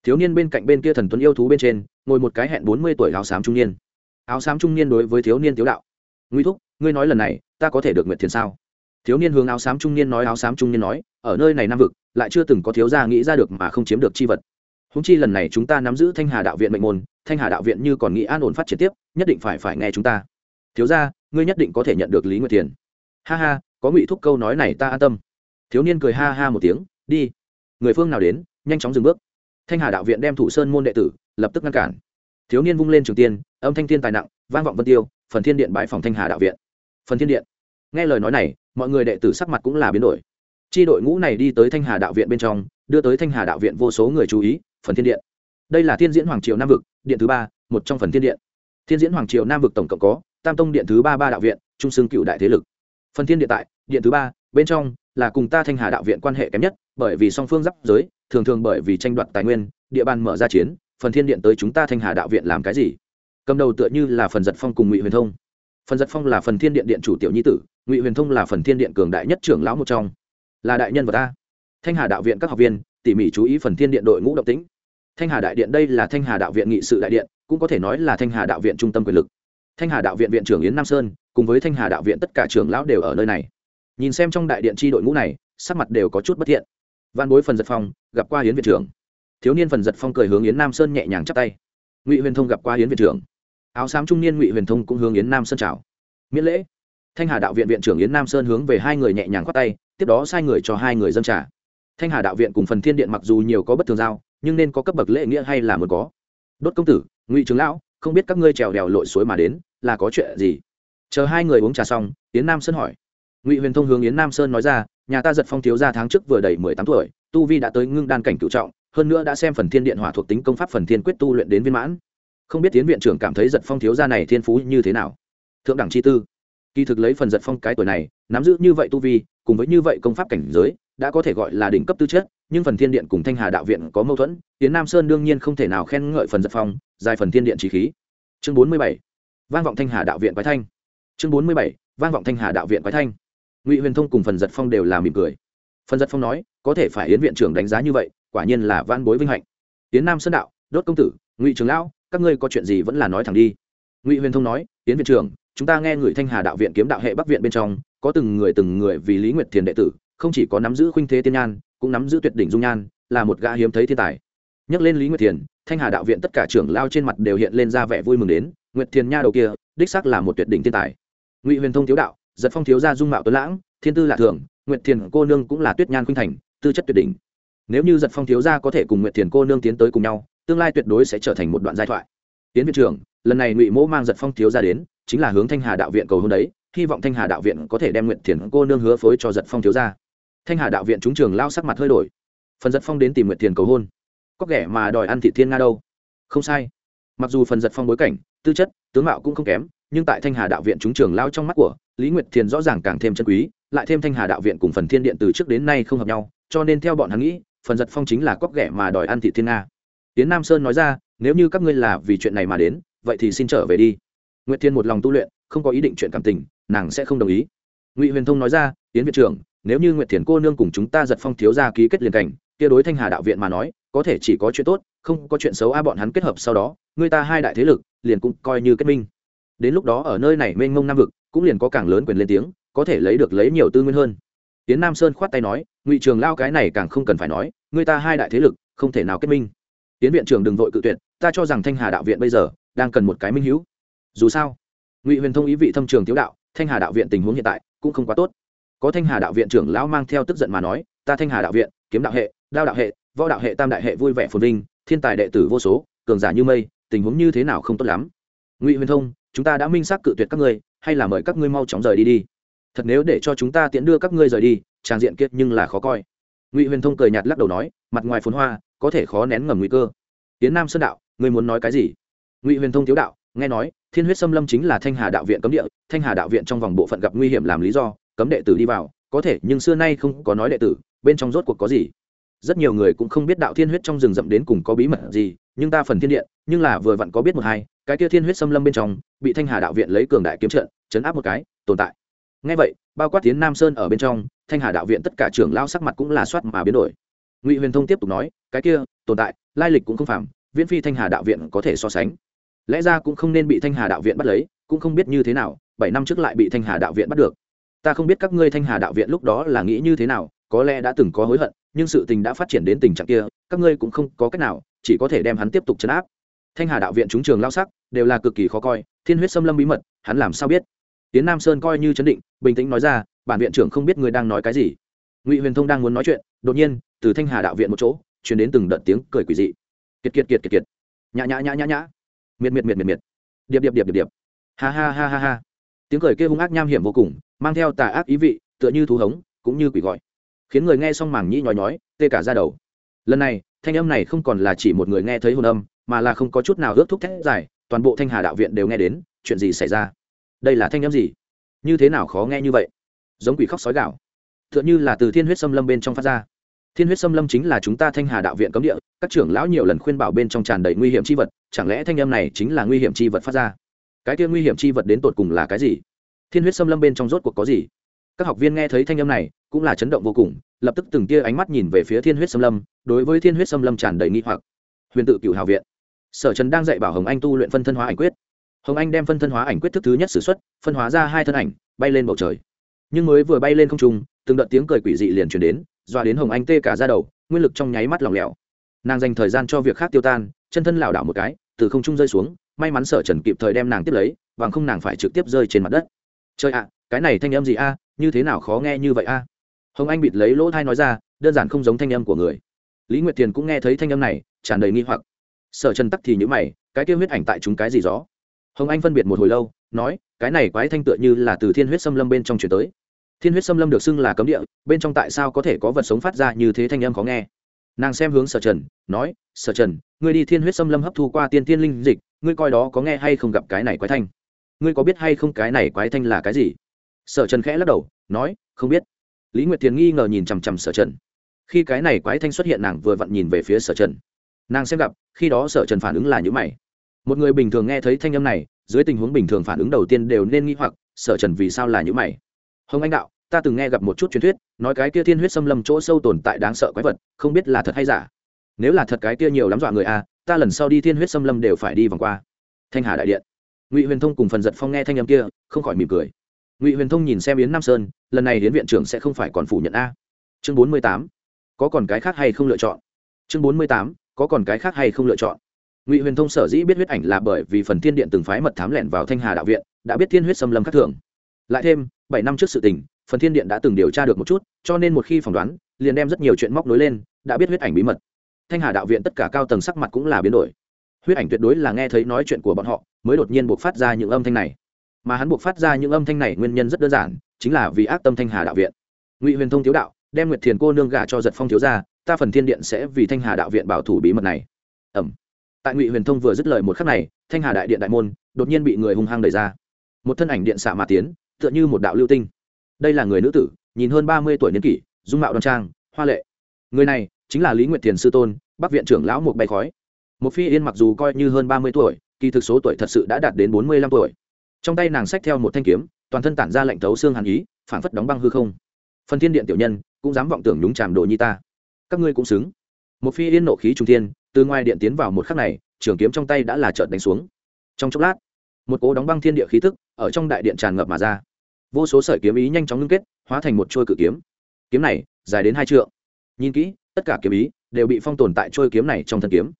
thiếu niên bên cạnh bên kia thần tuấn yêu thú bên trên ngồi một cái hẹn bốn mươi tuổi áo xám trung niên áo xám trung niên đối với thiếu niên thiếu đạo nguy thúc ngươi nói lần này ta có thể được Nguyệt thiền sao thiếu niên hướng áo xám trung niên nói áo xám trung niên nói ở nơi này nam vực lại chưa từng có thiếu gia nghĩ ra được mà không chiếm được chi vật húng chi lần này chúng ta nắm giữ thanh hà đạo viện mệnh môn thanh hà đạo viện như còn nghĩ an ổn phát triển tiếp nhất định phải phải nghe chúng ta thiếu gia ngươi nhất định có thể nhận được lý nguyệt thiền ha ha có ngụy thúc câu nói này ta an tâm. Thiếu niên cười ha ha một tiếng, đi. Người phương nào đến, nhanh chóng dừng bước. Thanh hà đạo viện đem thủ sơn môn đệ tử, lập tức ngăn cản. Thiếu niên vung lên trường tiên, âm thanh thiên tài nặng, vang vọng vân tiêu, phần thiên điện bãi phòng thanh hà đạo viện. Phần thiên điện. Nghe lời nói này, mọi người đệ tử sắc mặt cũng là biến đổi. Chi đội ngũ này đi tới thanh hà đạo viện bên trong, đưa tới thanh hà đạo viện vô số người chú ý, phần thiên điện. Đây là thiên diễn hoàng triều nam vực, điện thứ ba, một trong phần thiên điện. Thiên diễn hoàng triều nam vực tổng cộng có, tam tông điện thứ ba ba đạo viện, trung xương cựu đại thế lực phần thiên điện tại, điện thứ ba, bên trong là cùng ta thanh hà đạo viện quan hệ kém nhất, bởi vì song phương giáp giới, thường thường bởi vì tranh đoạt tài nguyên, địa bàn mở ra chiến, phần thiên điện tới chúng ta thanh hà đạo viện làm cái gì? Cầm đầu tựa như là phần giật phong cùng ngụy huyền thông. Phần giật phong là phần thiên điện điện chủ tiểu nhi tử, ngụy huyền thông là phần thiên điện cường đại nhất trưởng lão một trong. Là đại nhân vật ta. Thanh hà đạo viện các học viên, tỉ mỉ chú ý phần thiên điện đội ngũ động tĩnh. Thanh hà đại điện đây là thanh hà đạo viện nghị sự đại điện, cũng có thể nói là thanh hà đạo viện trung tâm quyền lực thanh hà đạo viện viện trưởng yến nam sơn, cùng với thanh hà đạo viện tất cả trưởng lão đều ở nơi này. Nhìn xem trong đại điện tri đội ngũ này, sắc mặt đều có chút bất thiện. Văn bối phần giật phong, gặp qua yến viện trưởng. Thiếu niên phần giật phong cười hướng yến nam sơn nhẹ nhàng chắp tay. Ngụy huyền thông gặp qua yến viện trưởng. Áo xám trung niên ngụy huyền thông cũng hướng yến nam sơn chào. Miễn lễ. Thanh hà đạo viện viện trưởng yến nam sơn hướng về hai người nhẹ nhàng khoát tay, tiếp đó sai người cho hai người dân trả thanh hà đạo viện cùng phần thiên điện mặc dù nhiều có bất thường giao, nhưng nên có cấp bậc lễ nghĩa hay là muốn có. Đốt công tử, ngụy trưởng lão, không biết các ngươi trèo đèo lội suối mà đến là có chuyện gì? Chờ hai người uống trà xong, yến nam sơn hỏi. Ngụy huyền thông hướng yến nam sơn nói ra, nhà ta giật phong thiếu ra tháng trước vừa đầy mười tám tuổi, tu vi đã tới ngưng đan cảnh cựu trọng, hơn nữa đã xem phần thiên điện hỏa thuộc tính công pháp phần thiên quyết tu luyện đến viên mãn. Không biết tiến viện trưởng cảm thấy giật phong thiếu gia này thiên phú như thế nào? Thượng đẳng chi tư. Kỳ thực lấy phần giật phong cái tuổi này, nắm giữ như vậy tu vi, cùng với như vậy công pháp cảnh giới, đã có thể gọi là đỉnh cấp tư chất, nhưng phần thiên điện cùng thanh hà đạo viện có mâu thuẫn tiến nam sơn đương nhiên không thể nào khen ngợi phần giật phong, dài phần thiên điện trí khí. Chương bốn mươi bảy vang vọng thanh hà đạo viện quái thanh. Chương bốn mươi bảy, vang vọng thanh hà đạo viện quái thanh. Ngụy huyền thông cùng phần giật phong đều là mỉm cười. Phần giật phong nói, có thể phải yến viện trưởng đánh giá như vậy, quả nhiên là van bối vinh hạnh. Tiến nam sơn đạo, đốt công tử, ngụy trưởng lão, các ngươi có chuyện gì vẫn là nói thẳng đi. Ngụy huyền thông nói tiến viện trưởng, chúng ta nghe người thanh hà đạo viện kiếm đạo hệ bắc viện bên trong, có từng người từng người vì lý nguyệt thiền đệ tử, không chỉ có nắm giữ khuynh thế tiên nhan, cũng nắm giữ tuyệt đỉnh dung nhan, là một gã hiếm thấy thiên tài. Nhắc lên lý nguyệt thiền, thanh hà đạo viện tất cả trưởng lao trên mặt đều hiện lên ra vẻ vui mừng đến nguyệt thiền nha đầu kia, đích xác là một tuyệt đỉnh thiên tài. Ngụy huyền thông thiếu đạo, giật phong thiếu gia dung mạo tuấn lãng, thiên tư lạ thường, nguyệt thiền cô nương cũng là tuyết nhan khuynh thành, tư chất tuyệt đỉnh. Nếu như giật phong thiếu gia có thể cùng nguyệt thiền cô nương tiến tới cùng nhau, tương lai tuyệt đối sẽ trở thành một đoạn giai thoại. Tiến viện trưởng, lần này ngụy mỗ mang giật phong thiếu gia đến, chính là hướng thanh hà đạo viện cầu hôn đấy, hy vọng thanh hà đạo viện có thể đem nguyện thiền cô nương hứa phối cho giật phong thiếu gia. Thanh hà đạo viện chúng trường lao sắc mặt hơi đổi. Phần giật phong đến tìm nguyện thiền cầu hôn. Có kẻ mà đòi ăn thị thiên nga đâu. Không sai. Mặc dù phần giật phong bối cảnh tư chất, tướng mạo cũng không kém, nhưng tại thanh hà đạo viện chúng trường lao trong mắt của, lý nguyệt thiền rõ ràng càng thêm chân quý, lại thêm thanh hà đạo viện cùng phần thiên điện từ trước đến nay không hợp nhau, cho nên theo bọn hắn nghĩ, phần giật phong chính là cóc ghẻ mà đòi ăn thị thiên nga. Tiến nam sơn nói ra, nếu như các ngươi là vì chuyện này mà đến, vậy thì xin trở về đi. Nguyệt thiên một lòng tu luyện, không có ý định chuyện cảm tình, nàng sẽ không đồng ý. Ngụy huyền thông nói ra, tiến viện trưởng, nếu như nguyệt thiền cô nương cùng chúng ta giật phong thiếu ra ký kết liền cảnh, kia đối thanh hà đạo viện mà nói, có thể chỉ có chuyện tốt, không có chuyện xấu a bọn hắn kết hợp sau đó, người ta hai đại thế lực liền cũng coi như kết minh. Đến lúc đó ở nơi này mênh mông nam vực, cũng liền có càng lớn quyền lên tiếng, có thể lấy được lấy nhiều tư nguyên hơn. Tiến nam sơn khoát tay nói, ngụy trường lao cái này càng không cần phải nói, người ta hai đại thế lực, không thể nào kết minh. Tiến viện trưởng đừng vội cự tuyệt, ta cho rằng thanh hà đạo viện bây giờ, đang cần một cái minh hữu. Dù sao, ngụy huyền thông ý vị thâm trường thiếu đạo, thanh hà đạo viện tình huống hiện tại, cũng không quá tốt. Có thanh hà đạo viện trưởng lão mang theo tức giận mà nói, ta thanh hà đạo viện, kiếm đạo hệ, đao đạo hệ, võ đạo hệ, tam đại hệ vui vẻ phồn vinh, thiên tài đệ tử vô số, cường giả như mây tình huống như thế nào không tốt lắm. Ngụy huyền thông, chúng ta đã minh xác cự tuyệt các ngươi, hay là mời các ngươi mau chóng rời đi đi. Thật nếu để cho chúng ta tiễn đưa các ngươi rời đi trang diện kiệt nhưng là khó coi. Ngụy huyền thông cười nhạt lắc đầu nói, mặt ngoài phồn hoa, có thể khó nén ngầm nguy cơ. Tiến nam sơn đạo, ngươi muốn nói cái gì? Ngụy huyền thông thiếu đạo, nghe nói, thiên huyết xâm lâm chính là thanh hà đạo viện cấm địa, thanh hà đạo viện trong vòng bộ phận gặp nguy hiểm làm lý do, cấm đệ tử đi vào, có thể, nhưng xưa nay không có nói đệ tử, bên trong rốt cuộc có gì? Rất nhiều người cũng không biết đạo thiên huyết trong rừng rậm đến cùng có bí mật gì nhưng ta phần thiên điện, nhưng là vừa vặn có biết một hai, cái kia thiên huyết xâm lâm bên trong, bị thanh hà đạo viện lấy cường đại kiếm trận, chấn áp một cái, tồn tại. Ngay vậy, bao quát tiến nam sơn ở bên trong, thanh hà đạo viện tất cả trưởng lao sắc mặt cũng là soát mà biến đổi. Ngụy huyền thông tiếp tục nói, cái kia, tồn tại, lai lịch cũng không phạm viễn phi thanh hà đạo viện có thể so sánh. Lẽ ra cũng không nên bị thanh hà đạo viện bắt lấy, cũng không biết như thế nào, bảy năm trước lại bị thanh hà đạo viện bắt được. Ta không biết các ngươi thanh hà đạo viện lúc đó là nghĩ như thế nào, có lẽ đã từng có hối hận, nhưng sự tình đã phát triển đến tình trạng kia, các ngươi cũng không có cách nào chỉ có thể đem hắn tiếp tục chấn áp. Thanh hà đạo viện chúng trường lao sắc đều là cực kỳ khó coi, thiên huyết xâm lâm bí mật, hắn làm sao biết? Tiến nam sơn coi như chấn định, bình tĩnh nói ra, bản viện trưởng không biết người đang nói cái gì. Ngụy huyền thông đang muốn nói chuyện, đột nhiên, từ thanh hà đạo viện một chỗ chuyển đến từng đợt tiếng cười quỷ dị. Kiệt kiệt kiệt kiệt kiệt. Nhã nhã nhã nhã nhã. Miệt miệt miệt miệt miệt. Điệp điệp điệp điệp điệp. Ha ha ha ha ha. Tiếng cười kia hung ác nham hiểm vô cùng, mang theo tà ác ý vị, tựa như thú hống, cũng như quỷ gọi. Khiến người nghe xong màng nhĩ nhói nhói, tê cả ra đầu. Lần này thanh âm này không còn là chỉ một người nghe thấy hồn âm, mà là không có chút nào ước thúc thét dài, toàn bộ thanh hà đạo viện đều nghe đến, chuyện gì xảy ra? Đây là thanh âm gì? Như thế nào khó nghe như vậy? Giống quỷ khóc sói gạo t h ư ợ n là từ thiên huyết xâm lâm bên trong phát ra. Thiên huyết xâm lâm chính là chúng ta thanh hà đạo viện cấm địa, các trưởng lão nhiều lần khuyên bảo bên trong tràn đầy nguy hiểm c h i vật, chẳng lẽ thanh âm này chính là nguy hiểm c h i vật phát ra? Cái kia nguy hiểm c h i vật đến tột cùng là cái gì? Thiên huyết xâm lâm bên trong rốt cuộc có gì? Các học viên nghe thấy thanh âm này, cũng là chấn động vô cùng, lập tức từng tia ánh mắt nhìn về phía thiên huyết xâm lâm, đối với thiên huyết xâm lâm tràn đầy nghi hoặc. Huyền tự cựu hào viện. Sở trần đang dạy bảo hồng anh tu luyện phân thân hóa ảnh quyết. Hồng anh đem phân thân hóa ảnh quyết thức thứ nhất s ử x u ấ t phân hóa ra hai thân ảnh, bay lên bầu trời. Nhưng mới vừa bay lên không trung, từng đợt tiếng cười quỷ dị liền chuyển đến, dọa đến hồng anh tê cả ra đầu, nguyên lực trong nháy mắt lỏng lẻo. Nàng dành thời gian cho việc khác tiêu tan, chân thân lảo đảo một cái, từ không trung rơi xuống, may mắn sở trần kịp thời đem nàng tiếp lấy, bằng không nàng phải trực tiếp rơi trên mặt đất. Trời ạ, cái này thanh âm gì a như thế nào khó nghe như vậy a? Hồng anh bịt lấy lỗ thai nói ra, đơn giản không giống thanh âm của người. Lý nguyệt tiền cũng nghe thấy thanh âm này, tràn đầy nghi hoặc. Sở trần tắc thì nhữ mày, cái kia huyết ảnh tại chúng cái gì gió? Hồng anh phân biệt một hồi lâu, nói, cái này quái thanh tựa như là từ thiên huyết xâm lâm bên trong chuyển tới. Thiên huyết xâm lâm được xưng là cấm địa, bên trong tại sao có thể có vật sống phát ra như thế thanh âm khó nghe? Nàng xem hướng sở trần, nói, sở trần, ngươi đi thiên huyết xâm lâm hấp thu qua tiên tiên linh dịch, ngươi coi đó có nghe hay không gặp cái này quái thanh? Ngươi có biết hay không cái này quái thanh là cái gì? Sở trần khẽ lắc đầu nói không biết. Lý nguyệt thiền nghi ngờ nhìn chằm chằm sở trần. Khi cái này quái thanh xuất hiện nàng vừa vặn nhìn về phía sở trần. Nàng xem gặp khi đó sở trần phản ứng là những mày. Một người bình thường nghe thấy thanh âm này dưới tình huống bình thường phản ứng đầu tiên đều nên nghi hoặc sở trần vì sao là những mày? Hồng anh đạo ta từng nghe gặp một chút truyền thuyết nói cái kia thiên huyết xâm lâm chỗ sâu tồn tại đáng sợ quái vật không biết là thật hay giả. Nếu là thật cái kia nhiều lắm dọa người a à, ta lần sau đi thiên huyết xâm lâm đều phải đi vòng qua. Thanh hà đại điện. Ngụy huyền thông cùng phần giật phong nghe thanh âm kia không khỏi mỉm cười ngụy huyền thông nhìn xem yến nam sơn lần này đến viện trưởng sẽ không phải còn phủ nhận a chương bốn mươi tám có còn cái khác hay không lựa chọn chương bốn mươi tám có còn cái khác hay không lựa chọn ngụy huyền thông sở dĩ biết huyết ảnh là bởi vì phần thiên điện từng phái mật thám lẻn vào thanh hà đạo viện đã biết thiên huyết xâm lâm khắc thường lại thêm bảy năm trước sự tình phần thiên điện đã từng điều tra được một chút cho nên một khi phỏng đoán liền đem rất nhiều chuyện móc nối lên đã biết huyết ảnh bí mật thanh hà đạo viện tất cả cao tầng sắc mặt cũng là biến đổi huyết ảnh tuyệt đối là nghe thấy nói chuyện của bọn họ mới đột nhiên buộc phát ra những âm thanh này mà hắn buộc phát ra những âm thanh này nguyên nhân rất đơn giản, chính là vì ác tâm thanh hà đạo viện. Ngụy huyền thông thiếu đạo, đem nguyệt thiền cô nương gả cho giật phong thiếu ra ta phần thiên điện sẽ vì thanh hà đạo viện bảo thủ bí mật này. Ẩm. Tại ngụy huyền thông vừa dứt lời một khắc này, thanh hà đại điện đại môn đột nhiên bị người hung hăng đẩy ra. Một thân ảnh điện xạ mà tiến, tựa như một đạo lưu tinh. Đây là người nữ tử, nhìn hơn ba mươi tuổi niên kỷ, dung mạo đoan trang, hoa lệ. Người này chính là lý nguyệt thiền sư tôn, bắc viện trưởng lão một bay khói. Một phi yên mặc dù coi như hơn ba mươi tuổi, kỳ thực số tuổi thật sự đã đạt đến bốn mươi lăm tuổi trong tay nàng xách theo một thanh kiếm, toàn thân tản ra lệnh thấu xương hàn ý phản phất đóng băng hư không. Phần thiên điện tiểu nhân, cũng dám vọng tưởng nhúng chàm đồ nhi ta. Các ngươi cũng xứng. Một phi yên nộ khí trung thiên, từ ngoài điện tiến vào một khắc này, trường kiếm trong tay đã là trợt đánh xuống. Trong chốc lát, một cố đóng băng thiên địa khí tức ở trong đại điện tràn ngập mà ra. Vô số sợi kiếm ý nhanh chóng ngưng kết, hóa thành một trôi cự kiếm. Kiếm này, dài đến hai trượng. Nhìn kỹ, tất cả kiếm ý đều bị phong tồn tại trôi kiếm này trong thân kiếm.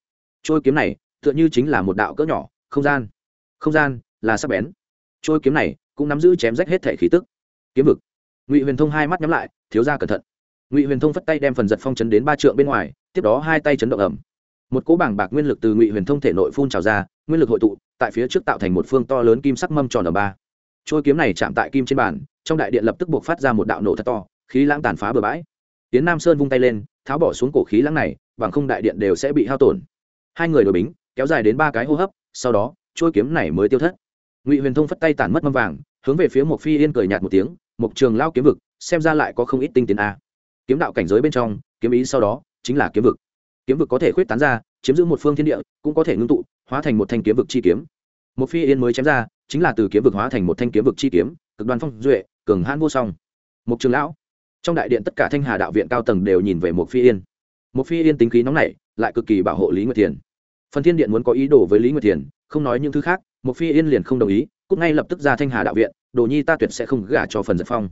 Trôi kiếm này, tựa như chính là một đạo cỡ nhỏ, không gian. Không gian là sắc bén trôi kiếm này cũng nắm giữ chém rách hết thể khí tức. Kiếm vực. Ngụy huyền thông hai mắt nhắm lại, thiếu ra cẩn thận. Ngụy huyền thông phất tay đem phần giật phong chấn đến ba trượng bên ngoài, tiếp đó hai tay chấn động ẩm một cỗ bảng bạc nguyên lực từ ngụy huyền thông thể nội phun trào ra, nguyên lực hội tụ, tại phía trước tạo thành một phương to lớn kim sắc mâm tròn ở ba. Trôi kiếm này chạm tại kim trên bàn, trong đại điện lập tức buộc phát ra một đạo nổ thật to, khí lãng tàn phá bừa bãi. Tiến nam sơn vung tay lên, tháo bỏ xuống cổ khí lãng này, bằng không đại điện đều sẽ bị hao tổn. Hai người đổi bính, kéo dài đến ba cái hô hấp, sau đó, trôi kiếm này mới tiêu thất ngụy huyền thông phất tay tản mất mâm vàng hướng về phía một phi yên cười nhạt một tiếng một trường lao kiếm vực xem ra lại có không ít tinh tiến a kiếm đạo cảnh giới bên trong kiếm ý sau đó chính là kiếm vực kiếm vực có thể khuyết tán ra chiếm giữ một phương thiên địa cũng có thể ngưng tụ hóa thành một thanh kiếm vực chi kiếm một phi yên mới chém ra chính là từ kiếm vực hóa thành một thanh kiếm vực chi kiếm cực đoan phong duệ cường hãn vô song một trường lão trong đại điện tất cả thanh hà đạo viện cao tầng đều nhìn về một phi yên một phi yên tính khí nóng nảy lại cực kỳ bảo hộ lý nguyệt thiền phần thiên điện muốn có ý đồ với lý nguyệt thiền không nói những thứ khác một phi yên liền không đồng ý cúc ngay lập tức ra thanh hà đạo viện, đồ nhi ta tuyệt sẽ không gả cho phần giật phong.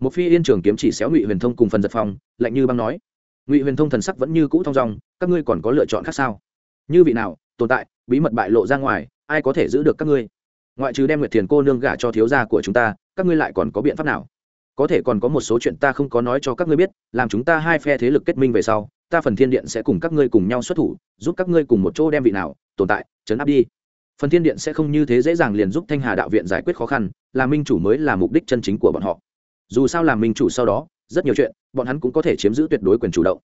Một phi yên trường kiếm chỉ xéo ngụy huyền thông cùng phần giật phong, lạnh như băng nói, ngụy huyền thông thần sắc vẫn như cũ thong dong, các ngươi còn có lựa chọn khác sao? Như vị nào, tồn tại, bí mật bại lộ ra ngoài, ai có thể giữ được các ngươi? Ngoại trừ đem nguyệt thiền cô nương gả cho thiếu gia của chúng ta, các ngươi lại còn có biện pháp nào? Có thể còn có một số chuyện ta không có nói cho các ngươi biết, làm chúng ta hai phe thế lực kết minh về sau, ta phần thiên điện sẽ cùng các ngươi cùng nhau xuất thủ, giúp các ngươi cùng một chỗ đem vị nào, tồn tại chấn áp đi phần thiên điện sẽ không như thế dễ dàng liền giúp thanh hà đạo viện giải quyết khó khăn, là minh chủ mới là mục đích chân chính của bọn họ. Dù sao làm minh chủ sau đó, rất nhiều chuyện, bọn hắn cũng có thể chiếm giữ tuyệt đối quyền chủ động.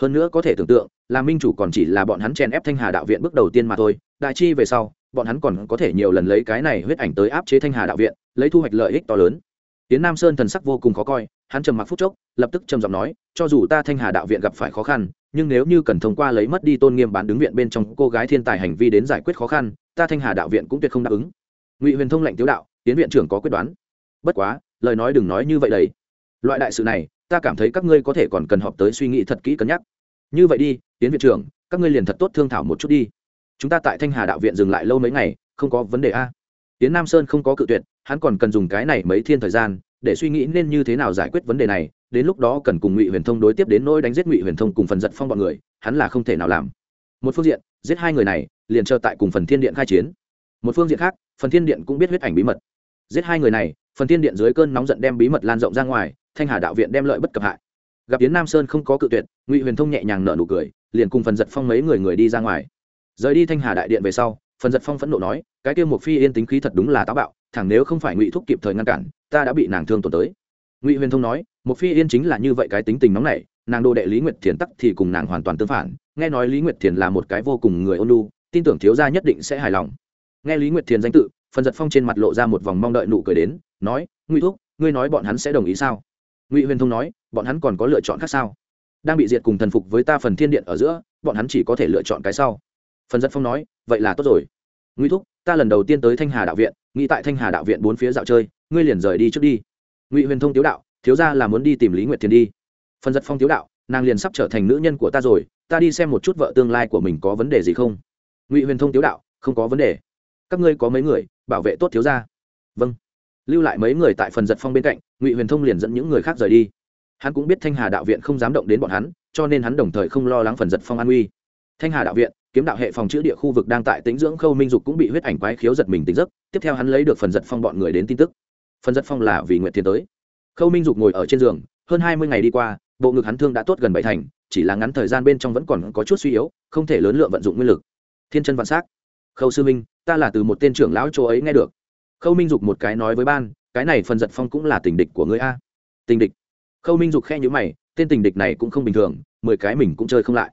Hơn nữa có thể tưởng tượng, là minh chủ còn chỉ là bọn hắn chèn ép thanh hà đạo viện bước đầu tiên mà thôi, đại chi về sau, bọn hắn còn có thể nhiều lần lấy cái này huyết ảnh tới áp chế thanh hà đạo viện, lấy thu hoạch lợi ích to lớn. Tiến nam sơn thần sắc vô cùng khó coi hắn trầm mặc phút chốc, lập tức trầm giọng nói, cho dù ta thanh hà đạo viện gặp phải khó khăn, nhưng nếu như cần thông qua lấy mất đi tôn nghiêm bán đứng viện bên trong cô gái thiên tài hành vi đến giải quyết khó khăn, ta thanh hà đạo viện cũng tuyệt không đáp ứng. Ngụy huyền thông lệnh tiếu đạo tiến viện trưởng có quyết đoán. Bất quá, lời nói đừng nói như vậy đấy loại đại sự này, ta cảm thấy các ngươi có thể còn cần họp tới suy nghĩ thật kỹ cân nhắc. Như vậy đi tiến viện trưởng, các ngươi liền thật tốt thương thảo một chút đi. Chúng ta tại thanh hà đạo viện dừng lại lâu mấy ngày, không có vấn đề a. Tiến nam sơn không có cự tuyệt, hắn còn cần dùng cái này mấy thiên thời gian để suy nghĩ nên như thế nào giải quyết vấn đề này, đến lúc đó cần cùng ngụy huyền thông đối tiếp đến nỗi đánh giết ngụy huyền thông cùng phần giật phong bọn người, hắn là không thể nào làm. Một phương diện, giết hai người này, liền chờ tại cùng phần thiên điện khai chiến. Một phương diện khác, phần thiên điện cũng biết huyết ảnh bí mật. Giết hai người này, phần thiên điện dưới cơn nóng giận đem bí mật lan rộng ra ngoài, thanh hà đạo viện đem lợi bất cập hại. Gặp yến nam sơn không có cự tuyệt, ngụy huyền thông nhẹ nhàng nở nụ cười, liền cùng phần giật phong mấy người người đi ra ngoài. Rời đi thanh hà đại điện về sau, phần giật phong phẫn nộ nói, cái kia một phi yên tính khí thật đúng là táo bạo thẳng nếu không phải ngụy thúc kịp thời ngăn cản, ta đã bị nàng thương tổn tới. Ngụy huyền thông nói một phi yên chính là như vậy cái tính tình nóng nảy, nàng đồ đệ lý nguyệt thiền tắc thì cùng nàng hoàn toàn tương phản, nghe nói lý nguyệt thiền là một cái vô cùng người ôn lu tin tưởng thiếu gia nhất định sẽ hài lòng. Nghe lý nguyệt thiền danh tự, phần giật phong trên mặt lộ ra một vòng mong đợi nụ cười đến, nói, ngụy thúc, ngươi nói bọn hắn sẽ đồng ý sao? Ngụy huyền thông nói, bọn hắn còn có lựa chọn khác sao? Đang bị diệt cùng thần phục với ta phần thiên điện ở giữa, bọn hắn chỉ có thể lựa chọn cái sau. Phần giật phong nói, vậy là tốt rồi ngụy thúc, ta lần đầu tiên tới thanh hà đạo viện, nghĩ tại thanh hà đạo viện bốn phía dạo chơi, ngươi liền rời đi trước đi. Ngụy huyền thông tiếu đạo, thiếu ra là muốn đi tìm lý nguyệt thiền đi. Phần giật phong tiếu đạo, nàng liền sắp trở thành nữ nhân của ta rồi, ta đi xem một chút vợ tương lai của mình có vấn đề gì không? Ngụy huyền thông tiếu đạo, không có vấn đề. Các ngươi có mấy người, bảo vệ tốt thiếu ra vâng. Lưu lại mấy người tại phần giật phong bên cạnh, ngụy huyền thông liền dẫn những người khác rời đi. Hắn cũng biết thanh hà đạo viện không dám động đến bọn hắn, cho nên hắn đồng thời không lo lắng phần giật phong an uy thanh hà đạo viện kiếm đạo hệ phòng chữ địa khu vực đang tại tính dưỡng khâu minh dục cũng bị huyết ảnh quái khiếu giật mình tính giấc, tiếp theo hắn lấy được phần giật phong bọn người đến tin tức. Phần giật phong là vì nguyện tiến tới. Khâu minh dục ngồi ở trên giường, hơn hai mươi ngày đi qua, bộ ngực hắn thương đã tốt gần bảy thành, chỉ là ngắn thời gian bên trong vẫn còn có chút suy yếu, không thể lớn lượng vận dụng nguyên lực. Thiên chân vạn s á c khâu sư minh, ta là từ một tên trưởng lão chỗ ấy nghe được. Khâu minh dục một cái nói với ban, cái này phần giật phong cũng là tình địch của người a. Tình địch. Khâu minh dục khe nhữ mày, tên tình địch này cũng không bình thường, mười cái mình cũng chơi không lại.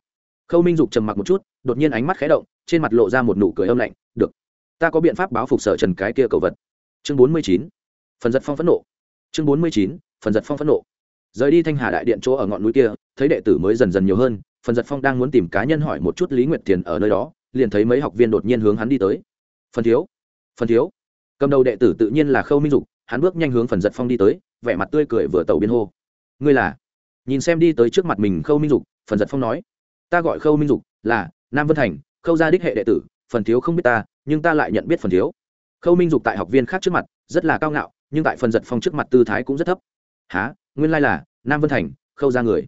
Khâu minh dục trầm mặc một chút đột nhiên ánh mắt khé động, trên mặt lộ ra một nụ cười âm lạnh, được, ta có biện pháp báo phục sở trần cái kia cầu vật. Chương bốn mươi chín, phần giật phong phẫn nộ. Chương bốn mươi chín, phần giật phong phẫn nộ. Rời đi thanh hà đại điện chỗ ở ngọn núi kia, thấy đệ tử mới dần dần nhiều hơn, phần giật phong đang muốn tìm cá nhân hỏi một chút lý nguyệt tiền ở nơi đó, liền thấy mấy học viên đột nhiên hướng hắn đi tới. Phần thiếu phần thiếu. Cầm đầu đệ tử tự nhiên là khâu minh dục, hắn bước nhanh hướng phần giật phong đi tới, vẻ mặt tươi cười vừa tàu biên hô. Ngươi là? Nhìn xem đi tới trước mặt mình khâu minh dục, phần giật phong nói, ta gọi khâu minh dục, là nam vân thành, khâu gia đích hệ đệ tử, phần thiếu không biết ta, nhưng ta lại nhận biết phần thiếu. Khâu minh dục tại học viên khác trước mặt, rất là cao ngạo, nhưng tại phần giật phong trước mặt tư thái cũng rất thấp. Há nguyên lai là nam vân thành, khâu gia người.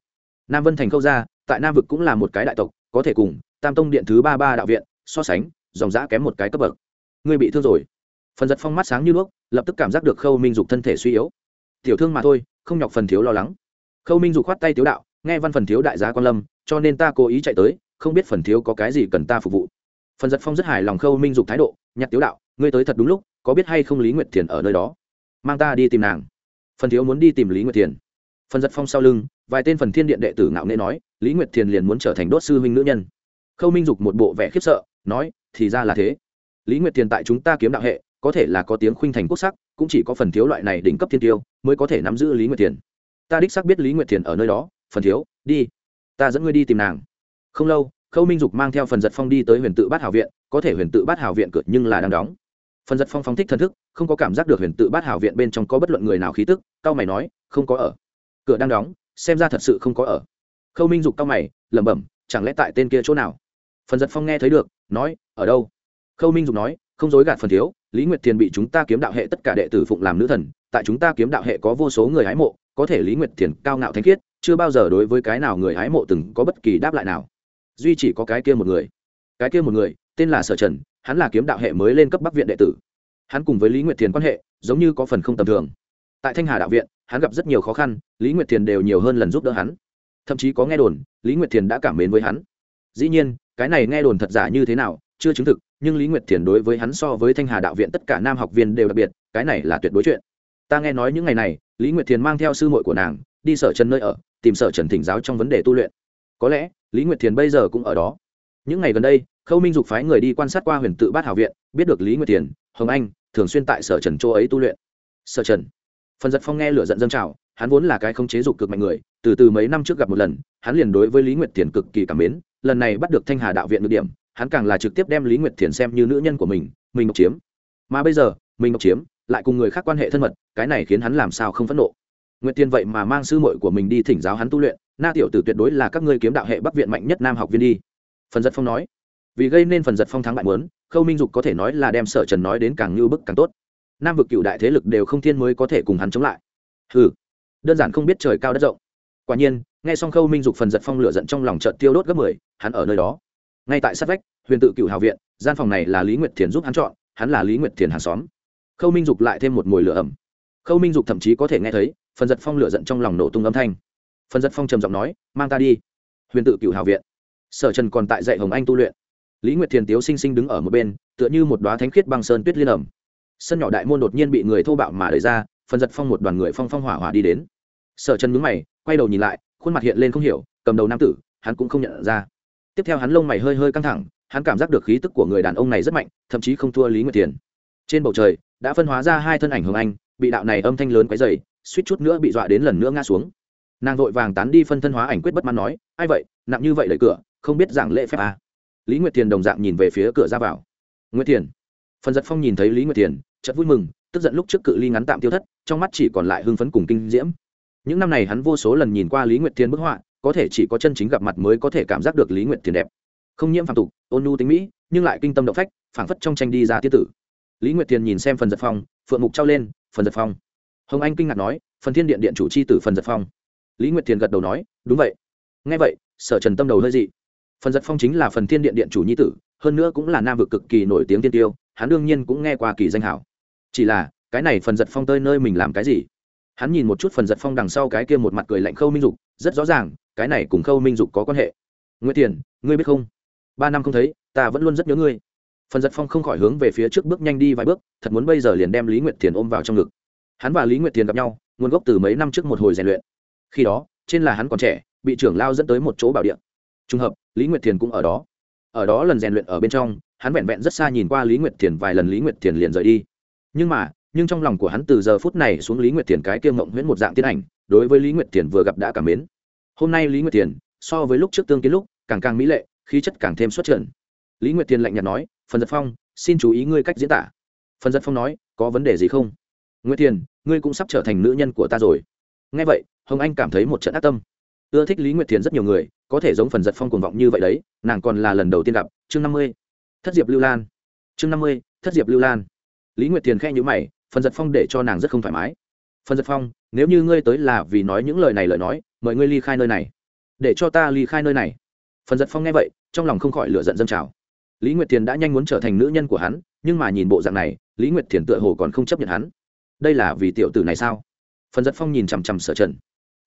Nam vân thành khâu gia, tại nam vực cũng là một cái đại tộc, có thể cùng tam tông điện thứ ba ba đạo viện so sánh, dòng giã kém một cái cấp bậc. Ngươi bị thương rồi. Phần giật phong mắt sáng như đuốc, lập tức cảm giác được khâu minh dục thân thể suy yếu. Tiểu thương mà thôi, không nhọc phần thiếu lo lắng. Khâu minh dục khoát tay tiếu đạo, nghe văn phần thiếu đại giá quan lâm, cho nên ta cố ý chạy tới không biết phần thiếu có cái gì cần ta phục vụ. Phần giật phong rất hài lòng khâu minh dục thái độ nhặt tiếu đạo, ngươi tới thật đúng lúc, có biết hay không lý nguyệt thiền ở nơi đó? Mang ta đi tìm nàng. Phần thiếu muốn đi tìm lý nguyệt thiền. Phần giật phong sau lưng, vài tên phần thiên điện đệ tử ngạo nghễ nói, lý nguyệt thiền liền muốn trở thành đốt sư huynh nữ nhân. Khâu minh dục một bộ vẻ khiếp sợ, nói, thì ra là thế. Lý nguyệt thiền tại chúng ta kiếm đạo hệ, có thể là có tiếng khuynh thành quốc sắc, cũng chỉ có phần thiếu loại này đỉnh cấp thiên tiêu mới có thể nắm giữ lý nguyệt thiền. Ta đích xác biết lý nguyệt thiền ở nơi đó, phần thiếu, đi. Ta dẫn ngươi đi tìm nàng không lâu, khâu minh dục mang theo phần giật phong đi tới huyền tự bát hào viện, có thể huyền tự bát hào viện cửa nhưng là đang đóng. Phần giật phong phóng thích thần thức, không có cảm giác được huyền tự bát hào viện bên trong có bất luận người nào khí tức, cao mày nói, không có ở. Cửa đang đóng, xem ra thật sự không có ở. Khâu minh dục cao mày, lẩm bẩm, chẳng lẽ tại tên kia chỗ nào? Phần giật phong nghe thấy được, nói, ở đâu? Khâu minh dục nói, không dối gạt phần thiếu, lý nguyệt thiền bị chúng ta kiếm đạo hệ tất cả đệ tử phụng làm nữ thần, tại chúng ta kiếm đạo hệ có vô số người hái mộ, có thể lý nguyệt thiền cao ngạo thanh khiết, chưa bao giờ đối với cái nào người hái mộ từng có bất kỳ đáp lại nào duy chỉ có cái kia một người. Cái kia một người, tên là sở trần, hắn là kiếm đạo hệ mới lên cấp bắc viện đệ tử. Hắn cùng với lý nguyệt thiền quan hệ, giống như có phần không tầm thường. Tại thanh hà đạo viện, hắn gặp rất nhiều khó khăn, lý nguyệt thiền đều nhiều hơn lần giúp đỡ hắn. Thậm chí có nghe đồn, lý nguyệt thiền đã cảm mến với hắn. Dĩ nhiên, cái này nghe đồn thật giả như thế nào, chưa chứng thực, nhưng lý nguyệt thiền đối với hắn so với thanh hà đạo viện tất cả nam học viên đều đặc biệt, cái này là tuyệt đối chuyện. Ta nghe nói những ngày này, lý nguyệt thiền mang theo sư muội của nàng, đi sở trần nơi ở, tìm sở trần thỉnh giáo trong vấn đề tu luyện có lẽ, lý nguyệt thiền bây giờ cũng ở đó. Những ngày gần đây, khâu minh dục phái người đi quan sát qua huyền tự bát hảo viện, biết được lý nguyệt thiền, hồng anh, thường xuyên tại sở trần chỗ ấy tu luyện. Sở trần. Phần giật phong nghe lửa giận dâng trào, hắn vốn là cái không chế dục cực mạnh người, từ từ mấy năm trước gặp một lần, hắn liền đối với lý nguyệt thiền cực kỳ cảm mến, lần này bắt được thanh hà đạo viện được điểm, hắn càng là trực tiếp đem lý nguyệt thiền xem như nữ nhân của mình mình độc chiếm. Mà bây giờ, mình độc chiếm, lại cùng người khác quan hệ thân mật, cái này khiến hắn làm sao không phẫn nộ nguyệt tiên vậy mà mang sư muội của mình đi thỉnh giáo hắn tu luyện, na tiểu tử tuyệt đối là các ngươi kiếm đạo hệ bắc viện mạnh nhất nam học viên đi. Phần giật phong nói. Vì gây nên phần giật phong thắng bại muốn, khâu minh dục có thể nói là đem sở trần nói đến càng như bức càng tốt. Nam vực cựu đại thế lực đều không thiên mới có thể cùng hắn chống lại. Ừ đơn giản không biết trời cao đất rộng. Quả nhiên, nghe xong khâu minh dục phần giật phong lửa giận trong lòng chợt tiêu đốt gấp mười, hắn ở nơi đó. Ngay tại sát vách, huyền tự cựu hào viện, gian phòng này là lý nguyệt thiền giúp hắn chọn, hắn là lý nguyệt thiền hàng xóm. Khâu minh dục lại thêm một mùi lửa ẩm. Khâu minh dục thậm chí có thể nghe thấy phần giật phong lửa giận trong lòng nổ tung âm thanh. Phần giật phong trầm giọng nói, mang ta đi. Huyền tự cựu hào viện. Sở trần còn tại dạy hồng anh tu luyện. Lý nguyệt thiền tiếu sinh sinh đứng ở một bên, tựa như một đoá thánh khiết băng sơn tuyết liên ẩm. Sân nhỏ đại môn đột nhiên bị người thô bạo mà đẩy ra, phần giật phong một đoàn người phong phong hỏa hỏa đi đến. Sở trần mướn mày, quay đầu nhìn lại, khuôn mặt hiện lên không hiểu, cầm đầu nam tử, hắn cũng không nhận ra. Tiếp theo hắn lông mày hơi hơi căng thẳng, hắn cảm giác được khí tức của người đàn ông này rất mạnh, thậm chí không thua lý nguyệt thiền. Trên bầu trời, đã phân hóa ra hai thân ảnh hồng anh, bị đạo này âm thanh lớn quấy dày suýt chút nữa bị dọa đến lần nữa ngã xuống. Nàng vội vàng tán đi phân thân hóa ảnh quyết bất mãn nói, ai vậy? Nặng như vậy đẩy cửa, không biết giảng lễ phép à. lý nguyệt thiền đồng dạng nhìn về phía cửa ra vào. Nguyệt thiền. Phần giật phong nhìn thấy lý nguyệt thiền, chợt vui mừng, tức giận lúc trước cự ly ngắn tạm tiêu thất, trong mắt chỉ còn lại hưng phấn cùng kinh diễm. Những năm này hắn vô số lần nhìn qua lý nguyệt thiền bức họa, có thể chỉ có chân chính gặp mặt mới có thể cảm giác được lý nguyệt thiền đẹp. Không nhiễm phản tục, ôn nhu tính mỹ, nhưng lại kinh tâm động phách, phảng phất trong tranh đi ra tiết tử. Lý nguyệt thiền nhìn xem phần giật phong, phượng mục trao lên, phần giật phong hồng anh kinh ngạc nói, phần thiên điện điện chủ c h i tử phần giật phong. Lý nguyệt thiền gật đầu nói, đúng vậy. Ngay vậy, sở trần tâm đầu hơi dị. Phần giật phong chính là phần thiên điện điện chủ nhi tử, hơn nữa cũng là nam vực cực kỳ nổi tiếng tiên tiêu, hắn đương nhiên cũng nghe qua kỳ danh hảo. Chỉ là, cái này phần giật phong tơi nơi mình làm cái gì? Hắn nhìn một chút phần giật phong đằng sau cái kia một mặt cười lạnh khâu minh dục, rất rõ ràng, cái này cùng khâu minh dục có quan hệ. Nguyễn tiền ngươi biết không? Ba năm không thấy, ta vẫn luôn rất nhớ ngươi. Phần giật phong không khỏi hướng về phía trước bước nhanh đi vài bước, thật muốn bây giờ liền đem lý nguyệt thiền ôm vào trong ngực hắn và lý nguyệt thiền gặp nhau, nguồn gốc từ mấy năm trước một hồi rèn luyện. Khi đó, trên là hắn còn trẻ, bị trưởng lao dẫn tới một chỗ bảo điện. trùng hợp, lý nguyệt thiền cũng ở đó. Ở đó lần rèn luyện ở bên trong, hắn vẹn vẹn rất xa nhìn qua lý nguyệt thiền vài lần lý nguyệt thiền liền rời đi. Nhưng mà, nhưng trong lòng của hắn từ giờ phút này xuống lý nguyệt thiền cái kiêng mộng huyễn một dạng tiến ảnh, đối với lý nguyệt thiền vừa gặp đã cảm mến. Hôm nay lý nguyệt thiền so với lúc trước tương kiến lúc, càng càng mỹ lệ, khí chất càng thêm xuất trần. Lý nguyệt thiền lạnh nhạt nói, phần giật phong, xin chú ý ngươi cách diễn tả. Phần giật phong nói, có vấn đề gì không? Nguyễn thiền, ngươi cũng sắp trở thành nữ nhân của ta rồi. Ngay vậy, hồng anh cảm thấy một trận ác tâm. Ưa thích lý nguyệt thiền rất nhiều người, có thể giống phần giật phong cuồng vọng như vậy đấy, nàng còn là lần đầu tiên gặp. Chương năm mươi, thất diệp lưu lan. Chương năm mươi, thất diệp lưu lan. Lý nguyệt thiền khe nhữ mày, phần giật phong để cho nàng rất không thoải mái. Phần giật phong, nếu như ngươi tới là vì nói những lời này lời nói, mời ngươi ly khai nơi này. Để cho ta ly khai nơi này. Phần giật phong nghe vậy, trong lòng không khỏi lửa giận dâng trào. Lý nguyệt thiền đã nhanh muốn trở thành nữ nhân của hắn, nhưng mà nhìn bộ dạng này, lý nguyệt thiền tựa hồ còn không chấp nhận hắn đây là vì tiểu tử này sao? Phần giật phong nhìn chằm chằm sở trần.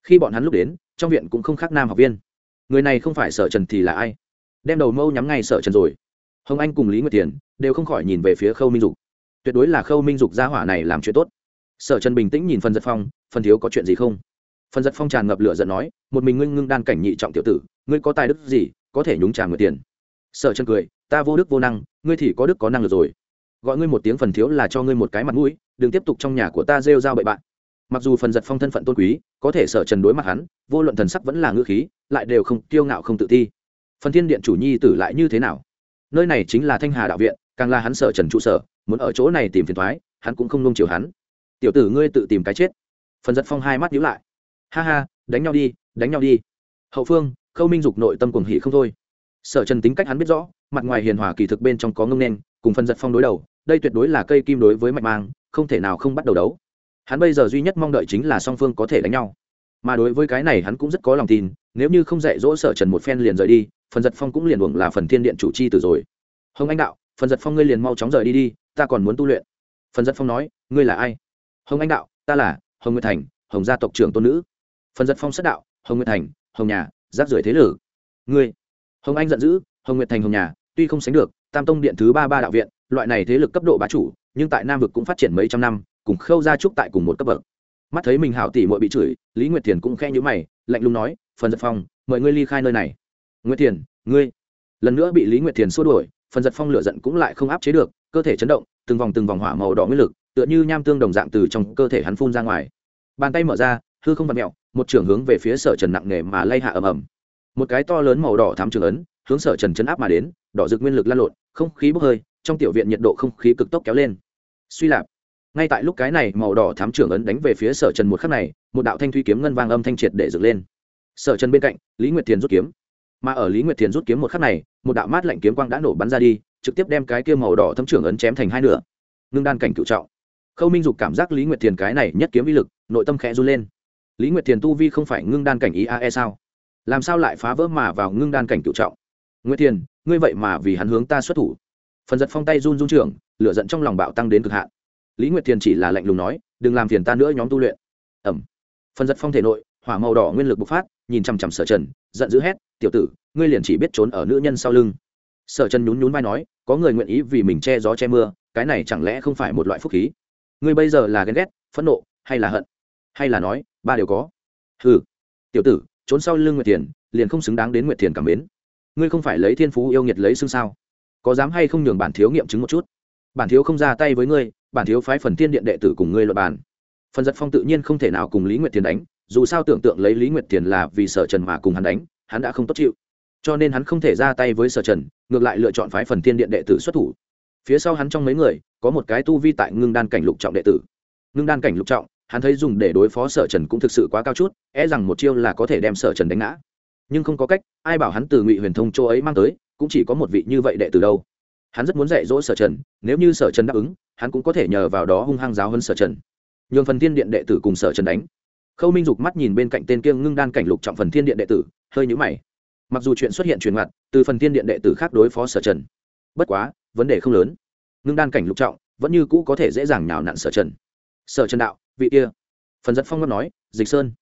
Khi bọn hắn lúc đến, trong viện cũng không khác nam học viên. Người này không phải sở trần thì là ai? Đem đầu mâu nhắm ngay sở trần rồi. Hồng anh cùng lý nguyệt tiền đều không khỏi nhìn về phía khâu minh dục. Tuyệt đối là khâu minh dục gia hỏa này làm chuyện tốt. Sở trần bình tĩnh nhìn phần giật phong, phần thiếu có chuyện gì không? Phần giật phong tràn ngập lửa giận nói, một mình ngưng ngưng đan cảnh nhị trọng tiểu tử, ngươi có tài đức gì có thể nhúng trà người tiền sở trần cười, ta vô đức vô năng, ngươi thì có đức có năng lực rồi gọi ngươi một tiếng phần thiếu là cho ngươi một cái mặt mũi, đừng tiếp tục trong nhà của ta rêu r a o bậy bạn. Mặc dù phần giật phong thân phận tôn quý, có thể sở trần đối mặt hắn, vô luận thần sắc vẫn là ngữ khí, lại đều không, kiêu ngạo không tự ti. Phần thiên điện chủ nhi tử lại như thế nào? Nơi này chính là thanh hà đạo viện, càng là hắn sở trần trụ sở, muốn ở chỗ này tìm phiền thoái, hắn cũng không nông chiều hắn. Tiểu tử ngươi tự tìm cái chết. Phần giật phong hai mắt nhíu lại. Ha ha, đánh nhau đi, đánh nhau đi. Hậu phương, khâu minh dục nội tâm cuồng hỉ không thôi sở trần tính cách hắn biết rõ, mặt ngoài hiền hòa kỳ thực bên trong có ngông nên, cùng phần giật phong đối đầu, đây tuyệt đối là cây kim đối với mạch mang, không thể nào không bắt đầu đấu. Hắn bây giờ duy nhất mong đợi chính là song phương có thể đánh nhau. Mà đối với cái này hắn cũng rất có lòng tin, nếu như không dạy dỗ sở trần một phen liền rời đi, phần giật phong cũng liền uổng là phần thiên điện chủ chi từ rồi. Hồng anh đạo, phần giật phong ngươi liền mau chóng rời đi đi, ta còn muốn tu luyện. Phần giật phong nói, ngươi là ai? Hồng anh đạo, ta là hồng nguyệt thành, hồng gia tộc trưởng tôn nữ. Phần giật phong sát đạo, hồng nguyệt thành, hồng nhà, giáp rưỡi thế lử ngươi hồng anh giận dữ, hồng nguyệt thành hồng nhà, tuy không sánh được, tam tông điện thứ ba ba đạo viện, loại này thế lực cấp độ bá chủ, nhưng tại nam vực cũng phát triển mấy trăm năm, cùng khâu gia trúc tại cùng một cấp bậc. Mắt thấy mình hảo tỷ muội bị chửi, lý nguyệt thiền cũng khe nhữ mày, lạnh lùng nói, phần giật phong, mời ngươi ly khai nơi này. Nguyệt thiền, ngươi? Lần nữa bị lý nguyệt thiền xua đuổi, phần giật phong lửa giận cũng lại không áp chế được, cơ thể chấn động, từng vòng từng vòng hỏa màu đỏ nguyên lực, tựa như nham tương đồng dạng từ trong cơ thể hắn phun ra ngoài. Bàn tay mở ra, hư không vặt mẹo một trường hướng về phía sở trần nặng nề mà lay hạ ầm ầm một cái to lớn màu đỏ thám trường ấn, hướng sở trần chấn áp mà đến, đỏ rực nguyên lực lan lộn, không khí bốc hơi, trong tiểu viện nhiệt độ không khí cực tốc kéo lên. Suy lạp. Ngay tại lúc cái này màu đỏ thám trưởng ấn đánh về phía sở trần một khắc này, một đạo thanh thuy kiếm ngân vang âm thanh triệt để dựng lên. Sở trần bên cạnh, lý nguyệt thiền rút kiếm. Mà ở lý nguyệt thiền rút kiếm một khắc này, một đạo mát lạnh kiếm quang đã nổ bắn ra đi, trực tiếp đem cái kia màu đỏ thấm trưởng ấn chém thành hai nửa. Ngưng đan cảnh cựu trọng. Khâu minh dục cảm giác lý nguyệt thiền cái này nhất kiếm vi lực, nội tâm khẽ run lên. Lý nguyệt thiền tu vi không phải ngưng đan cảnh ý ae sao? Làm sao lại phá vỡ mà vào ngưng đan cảnh cựu trọng? Nguyễn thiền, ngươi vậy mà vì hắn hướng ta xuất thủ. Phần giật phong tay run run trưởng, lửa giận trong lòng bạo tăng đến cực hạn. Lý nguyệt thiền chỉ là lạnh lùng nói, đừng làm phiền ta nữa, nhóm tu luyện. Ẩm phần giật phong thể nội, hỏa màu đỏ nguyên lực bộc phát, nhìn chằm chằm sở trần, giận dữ hét, tiểu tử, ngươi liền chỉ biết trốn ở nữ nhân sau lưng. Sở trần nhún nhún vai nói, có người nguyện ý vì mình che gió che mưa, cái này chẳng lẽ không phải một loại phúc khí? Ngươi bây giờ là ghen ghét, phẫn nộ, hay là hận? Hay là nói, ba đều có. Ừ tiểu tử trốn sau lưng nguyệt thiền, liền không xứng đáng đến nguyệt thiền cảm mến. Ngươi không phải lấy thiên phú yêu nghiệt lấy xương sao? Có dám hay không nhường bản thiếu nghiệm chứng một chút? Bản thiếu không ra tay với ngươi, bản thiếu phái phần tiên điện đệ tử cùng ngươi luật bàn. Phần giật phong tự nhiên không thể nào cùng lý nguyệt thiền đánh, dù sao tưởng tượng lấy lý nguyệt thiền là vì sở trần mà cùng hắn đánh, hắn đã không tốt chịu. Cho nên hắn không thể ra tay với sở trần, ngược lại lựa chọn phái phần tiên điện đệ tử xuất thủ. Phía sau hắn trong mấy người, có một cái tu vi tại ngưng đan cảnh lục trọng đệ tử. Ngưng đan cảnh lục trọng hắn thấy dùng để đối phó sở trần cũng thực sự quá cao chút é rằng một chiêu là có thể đem sở trần đánh ngã. Nhưng không có cách, ai bảo hắn từ ngụy huyền thông chỗ ấy mang tới, cũng chỉ có một vị như vậy đệ tử đâu. Hắn rất muốn dạy dỗ sở trần, nếu như sở trần đáp ứng, hắn cũng có thể nhờ vào đó hung hăng giáo hơn sở trần. Nhường phần thiên điện đệ tử cùng sở trần đánh. Khâu minh dục mắt nhìn bên cạnh tên kiêng ngưng đan cảnh lục trọng phần thiên điện đệ tử, hơi nhũ mày. Mặc dù chuyện xuất hiện truyền mặt từ phần thiên điện đệ tử khác đối phó sở trần, bất quá, vấn đề không lớn. Ngưng đan cảnh lục trọng vẫn như cũ có thể dễ dàng nhào nặn sở trần. Sở trần đạo vị kia. Phần giật phong ngâm nói, dịch sơn.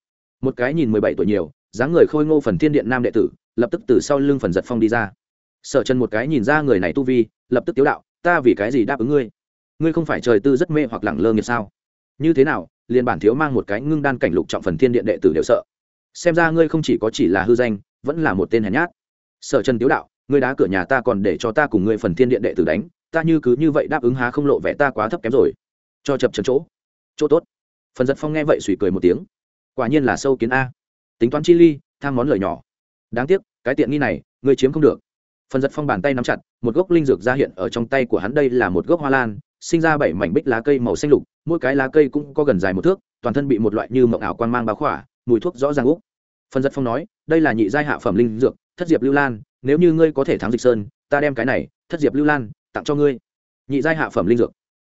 Một cái nhìn mười bảy tuổi nhiều, dáng người khôi ngô phần thiên điện nam đệ tử, lập tức từ sau lưng phần giật phong đi ra. Sở chân một cái nhìn ra người này tu vi, lập tức tiếu đạo, ta vì cái gì đáp ứng ngươi? Ngươi không phải trời tư rất mê hoặc lẳng lơ nghiệp sao? Như thế nào, liền bản thiếu mang một cái ngưng đan cảnh lục trọng phần thiên điện đệ tử đều sợ. Xem ra ngươi không chỉ có chỉ là hư danh, vẫn là một tên hèn nhát. Sở chân tiếu đạo, ngươi đá cửa nhà ta còn để cho ta cùng ngươi phần thiên điện đệ tử đánh, ta như cứ như vậy đáp ứng há không lộ vẻ ta quá thấp kém rồi. Cho chập chân chỗ. Chỗ tốt phần giật phong nghe vậy suy cười một tiếng. Quả nhiên là sâu kiến a. Tính toán chi ly, tham món lời nhỏ. Đáng tiếc, cái tiện nghi này, ngươi chiếm không được. Phần giật phong bàn tay nắm chặt, một gốc linh dược ra hiện ở trong tay của hắn đây là một gốc hoa lan, sinh ra bảy mảnh bích lá cây màu xanh lục, mỗi cái lá cây cũng có gần dài một thước, toàn thân bị một loại như mộng ảo quan mang bao khỏa, mùi thuốc rõ ràng úc Phần giật phong nói, đây là nhị giai hạ phẩm linh dược, thất diệp lưu lan, nếu như ngươi có thể thắng dịch sơn, ta đem cái này, thất diệp lưu lan, tặng cho ngươi. Nhị giai hạ phẩm linh dược.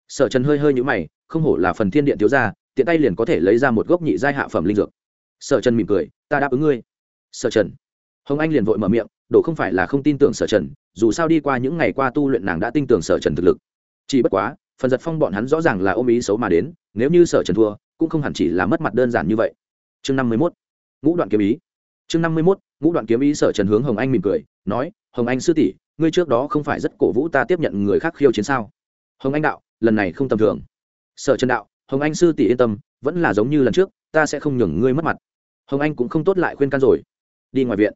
Sở trần hơi hơi nhũ mày, không hổ là phần thiên điện thiếu gia tiện tay liền có thể lấy ra một gốc nhị giai hạ phẩm linh dược. Sở trần mỉm cười, ta đáp ứng ngươi. Sở trần. Hồng anh liền vội mở miệng đổ không phải là không tin tưởng sở trần, dù sao đi qua những ngày qua tu luyện nàng đã tin tưởng sở trần thực lực. Chỉ bất quá, phần giật phong bọn hắn rõ ràng là ôm ý xấu mà đến, nếu như sở trần thua, cũng không hẳn chỉ là mất mặt đơn giản như vậy. Chương năm mươi mốt. Ngũ đoạn kiếm ý. Chương năm mươi mốt, ngũ đoạn kiếm ý sở trần hướng hồng anh mỉm cười, nói, hồng anh sư tỷ, ngươi trước đó không phải rất cổ vũ ta tiếp nhận người khác khiêu chiến sao? Hồng anh đạo, lần này không tầm thường. Sở trần đạo hồng anh sư tỷ yên tâm, vẫn là giống như lần trước, ta sẽ không nhường ngươi mất mặt. Hồng anh cũng không tốt lại khuyên can rồi. Đi ngoài viện.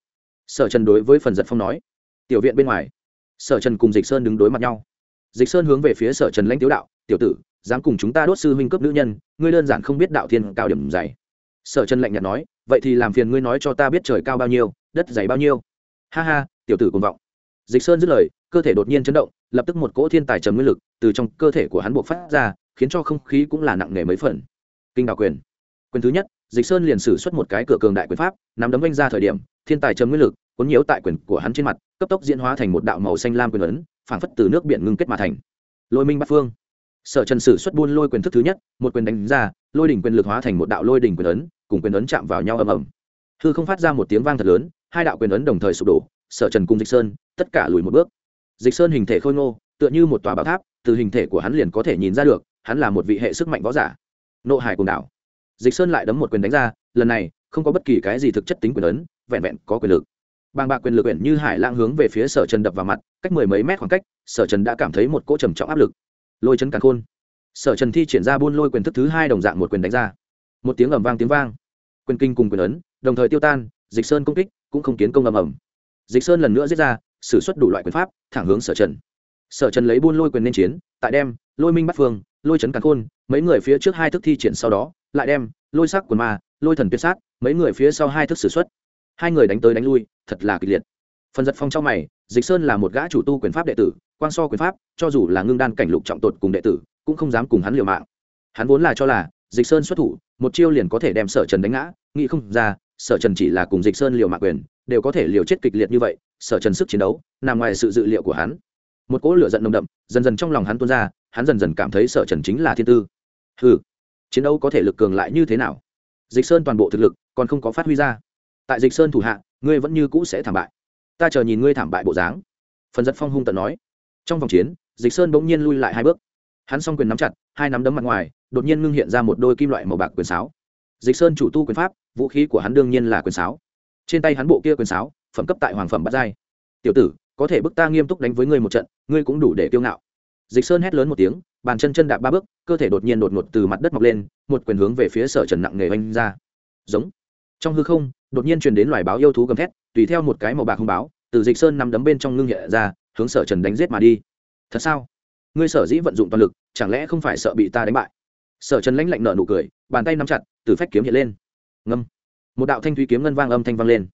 Sở trần đối với phần giật phong nói. Tiểu viện bên ngoài. Sở trần cùng dịch sơn đứng đối mặt nhau. Dịch sơn hướng về phía sở trần lãnh tiếu đạo, tiểu tử, dám cùng chúng ta đốt sư huynh cấp nữ nhân, ngươi đơn giản không biết đạo thiên cao điểm dày. Sở trần lạnh nhạt nói, vậy thì làm phiền ngươi nói cho ta biết trời cao bao nhiêu, đất dày bao nhiêu. Ha ha, tiểu tử cùng vọng. Dịch sơn dứt lời, cơ thể đột nhiên chấn động, lập tức một cỗ thiên tài trầm nguyên lực từ trong cơ thể của hắn buộc phát ra khiến cho không khí cũng là nặng nề mấy phần. Kinh đạo quyền. Quyền thứ nhất, dịch sơn liền sử xuất một cái cửa cường đại quyền pháp, nắm đấm vanh ra thời điểm, thiên tài trầm nguyên lực, cuốn nhiễu tại quyền của hắn trên mặt, cấp tốc diễn hóa thành một đạo màu xanh lam quyền ấn, phảng phất từ nước biển ngưng kết mà thành. Lôi minh bắc phương. Sở trần sử xuất buôn lôi quyền thức thứ nhất, một quyền đánh ra, lôi đỉnh quyền lực hóa thành một đạo lôi đỉnh quyền ấn, cùng quyền ấn chạm vào nhau ầm ầm. Hư không phát ra một tiếng vang thật lớn, hai đạo quyền ấn đồng thời sụp đổ, sở trần cùng dịch sơn, tất cả lùi một bước. Dịch sơn hình thể khôi ngô, tựa như một tòa bảo tháp, từ hình thể của hắn liền có thể nhìn ra được hắn là một vị hệ sức mạnh võ giả. Nộ hải cùng đảo. Dịch sơn lại đấm một quyền đánh ra, lần này, không có bất kỳ cái gì thực chất tính quyền ấn, vẹn vẹn có quyền lực. Bàng bạc quyền lực quyển như hải lang hướng về phía sở trần đập vào mặt, cách mười mấy mét khoảng cách, sở trần đã cảm thấy một cỗ trầm trọng áp lực. Lôi chấn càn khôn. Sở trần thi triển ra buôn lôi quyền thức thứ hai đồng dạng một quyền đánh ra. Một tiếng ầm vang tiếng vang. Quyền kinh cùng quyền ấn, đồng thời tiêu tan, dịch sơn công kích cũng không kiến công ầm ầm. Dịch sơn lần nữa giết ra xử suất đủ loại quyền pháp, thẳng hướng sở trần. Sở trần lấy buôn lôi quyền nên chiến, tại đem lôi minh bắt phương lôi chấn càn khôn, mấy người phía trước hai thức thi triển sau đó, lại đem lôi sắc quần ma, lôi thần tuyệt sát, mấy người phía sau hai thức xử suất hai người đánh tới đánh lui, thật là kịch liệt. Phần giật phong trong mày, dịch sơn là một gã chủ tu quyền pháp đệ tử quan so quyền pháp, cho dù là ngưng đan cảnh lục trọng tột cùng đệ tử, cũng không dám cùng hắn liều mạng. Hắn vốn là cho là, dịch sơn xuất thủ, một chiêu liền có thể đem sở trần đánh ngã, nghĩ không ra, sở trần chỉ là cùng dịch sơn liều mạng quyền, đều có thể liều chết kịch liệt như vậy, sở trần sức chiến đấu, nằm ngoài sự dự liệu của hắn. Một cỗ lửa giận nồng đậm, dần dần trong lòng hắn tuôn ra hắn dần dần cảm thấy sở trần chính là thiên tư. Ừ chiến đấu có thể lực cường lại như thế nào? Dịch sơn toàn bộ thực lực còn không có phát huy ra. Tại dịch sơn thủ hạ, ngươi vẫn như cũ sẽ thảm bại. Ta chờ nhìn ngươi thảm bại bộ dáng. Phần giật phong hung tận nói. Trong vòng chiến, dịch sơn bỗng nhiên lui lại hai bước. Hắn s o n g quyền nắm chặt, hai nắm đấm mặt ngoài, đột nhiên ngưng hiện ra một đôi kim loại màu bạc quyền sáo. Dịch sơn chủ tu quyền pháp, vũ khí của hắn đương nhiên là quyền sáo. Trên tay hắn bộ kia quyền sáo, phẩm cấp tại hoàng phẩm bắt giai. Tiểu tử, có thể bức ta nghiêm túc đánh với ngươi một trận, ngươi cũng đủ để kiêu ngạo dịch sơn hét lớn một tiếng, bàn chân chân đạp ba bước, cơ thể đột nhiên đột ngột từ mặt đất mọc lên, một quyền hướng về phía sở trần nặng nghề oanh ra. Giống. Trong hư không, đột nhiên truyền đến loài báo yêu thú gầm thét, tùy theo một cái màu bạc không báo, từ dịch sơn nằm đấm bên trong ngưng nhẹ ra, hướng sở trần đánh giết mà đi. Thật sao? Ngươi sở dĩ vận dụng toàn lực, chẳng lẽ không phải sợ bị ta đánh bại? Sở trần lãnh lạnh nợ nụ cười, bàn tay nắm chặt, từ phách kiếm hiện lên. Ngâm. Một đạo thanh thúy kiếm ngân vang âm thanh vang lên.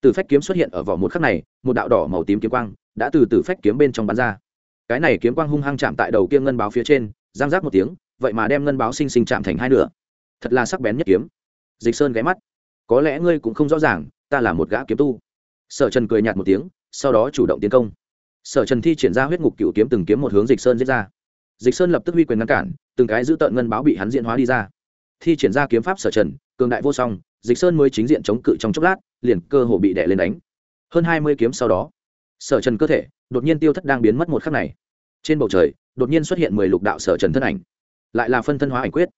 Từ phách kiếm xuất hiện ở vỏ một khắc này, một đạo đỏ màu tím kiếm quang, đã từ từ phách kiếm bên trong bắn ra cái này kiếm quang hung hăng chạm tại đầu kia ngân báo phía trên, giang rác một tiếng, vậy mà đem ngân báo sinh sinh chạm thành hai nửa. Thật là sắc bén nhất kiếm. Dịch sơn ghé mắt. Có lẽ ngươi cũng không rõ ràng, ta là một gã kiếm tu. Sở trần cười nhạt một tiếng, sau đó chủ động tiến công. Sở trần thi triển ra huyết ngục cựu kiếm từng kiếm một hướng dịch sơn giết ra. Dịch sơn lập tức huy quyền ngăn cản, từng cái giữ tợn ngân báo bị hắn diễn hóa đi ra. Thi triển ra kiếm pháp sở trần, cường đại vô song, dịch sơn mới chính diện chống cự trong chốc lát, liền cơ hồ bị đè lên đánh. Hơn hai mươi kiếm sau đó sở trần cơ thể đột nhiên tiêu thất đang biến mất một khắc này. Trên bầu trời, đột nhiên xuất hiện mười lục đạo sở trần thân ảnh. Lại là phân thân hóa ảnh quyết.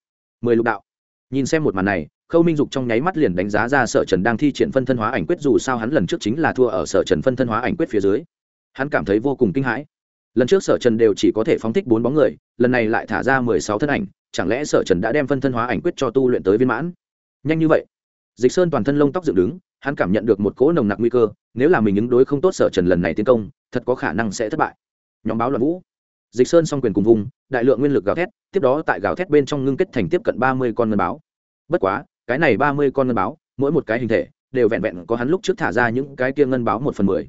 Mười lục đạo. Nhìn xem một màn này, khâu minh dục trong nháy mắt liền đánh giá ra sở trần đang thi triển phân thân hóa ảnh quyết dù sao hắn lần trước chính là thua ở sở trần phân thân hóa ảnh quyết phía dưới. Hắn cảm thấy vô cùng kinh hãi. Lần trước sở trần đều chỉ có thể phóng thích bốn bóng người, lần này lại thả ra mười sáu thân ảnh, chẳng lẽ sở trần đã đem phân thân hóa ảnh quyết cho tu luyện tới viên mãn? Nhanh như vậy dịch sơn toàn thân lông tóc dựng đứng, hắn cảm nhận được một cỗ nồng nặc nguy cơ, nếu là mình ứng đối không tốt sở trần lần này tiến công, thật có khả năng sẽ thất bại. Nhóm báo loạn vũ. Dịch sơn s o n g quyền cùng vùng, đại lượng nguyên lực gào thét, tiếp đó tại gào thét bên trong ngưng kết thành tiếp cận ba mươi con ngân báo. Bất quá, cái này ba mươi con ngân báo, mỗi một cái hình thể, đều vẹn vẹn có hắn lúc trước thả ra những cái kia ngân báo một phần mười.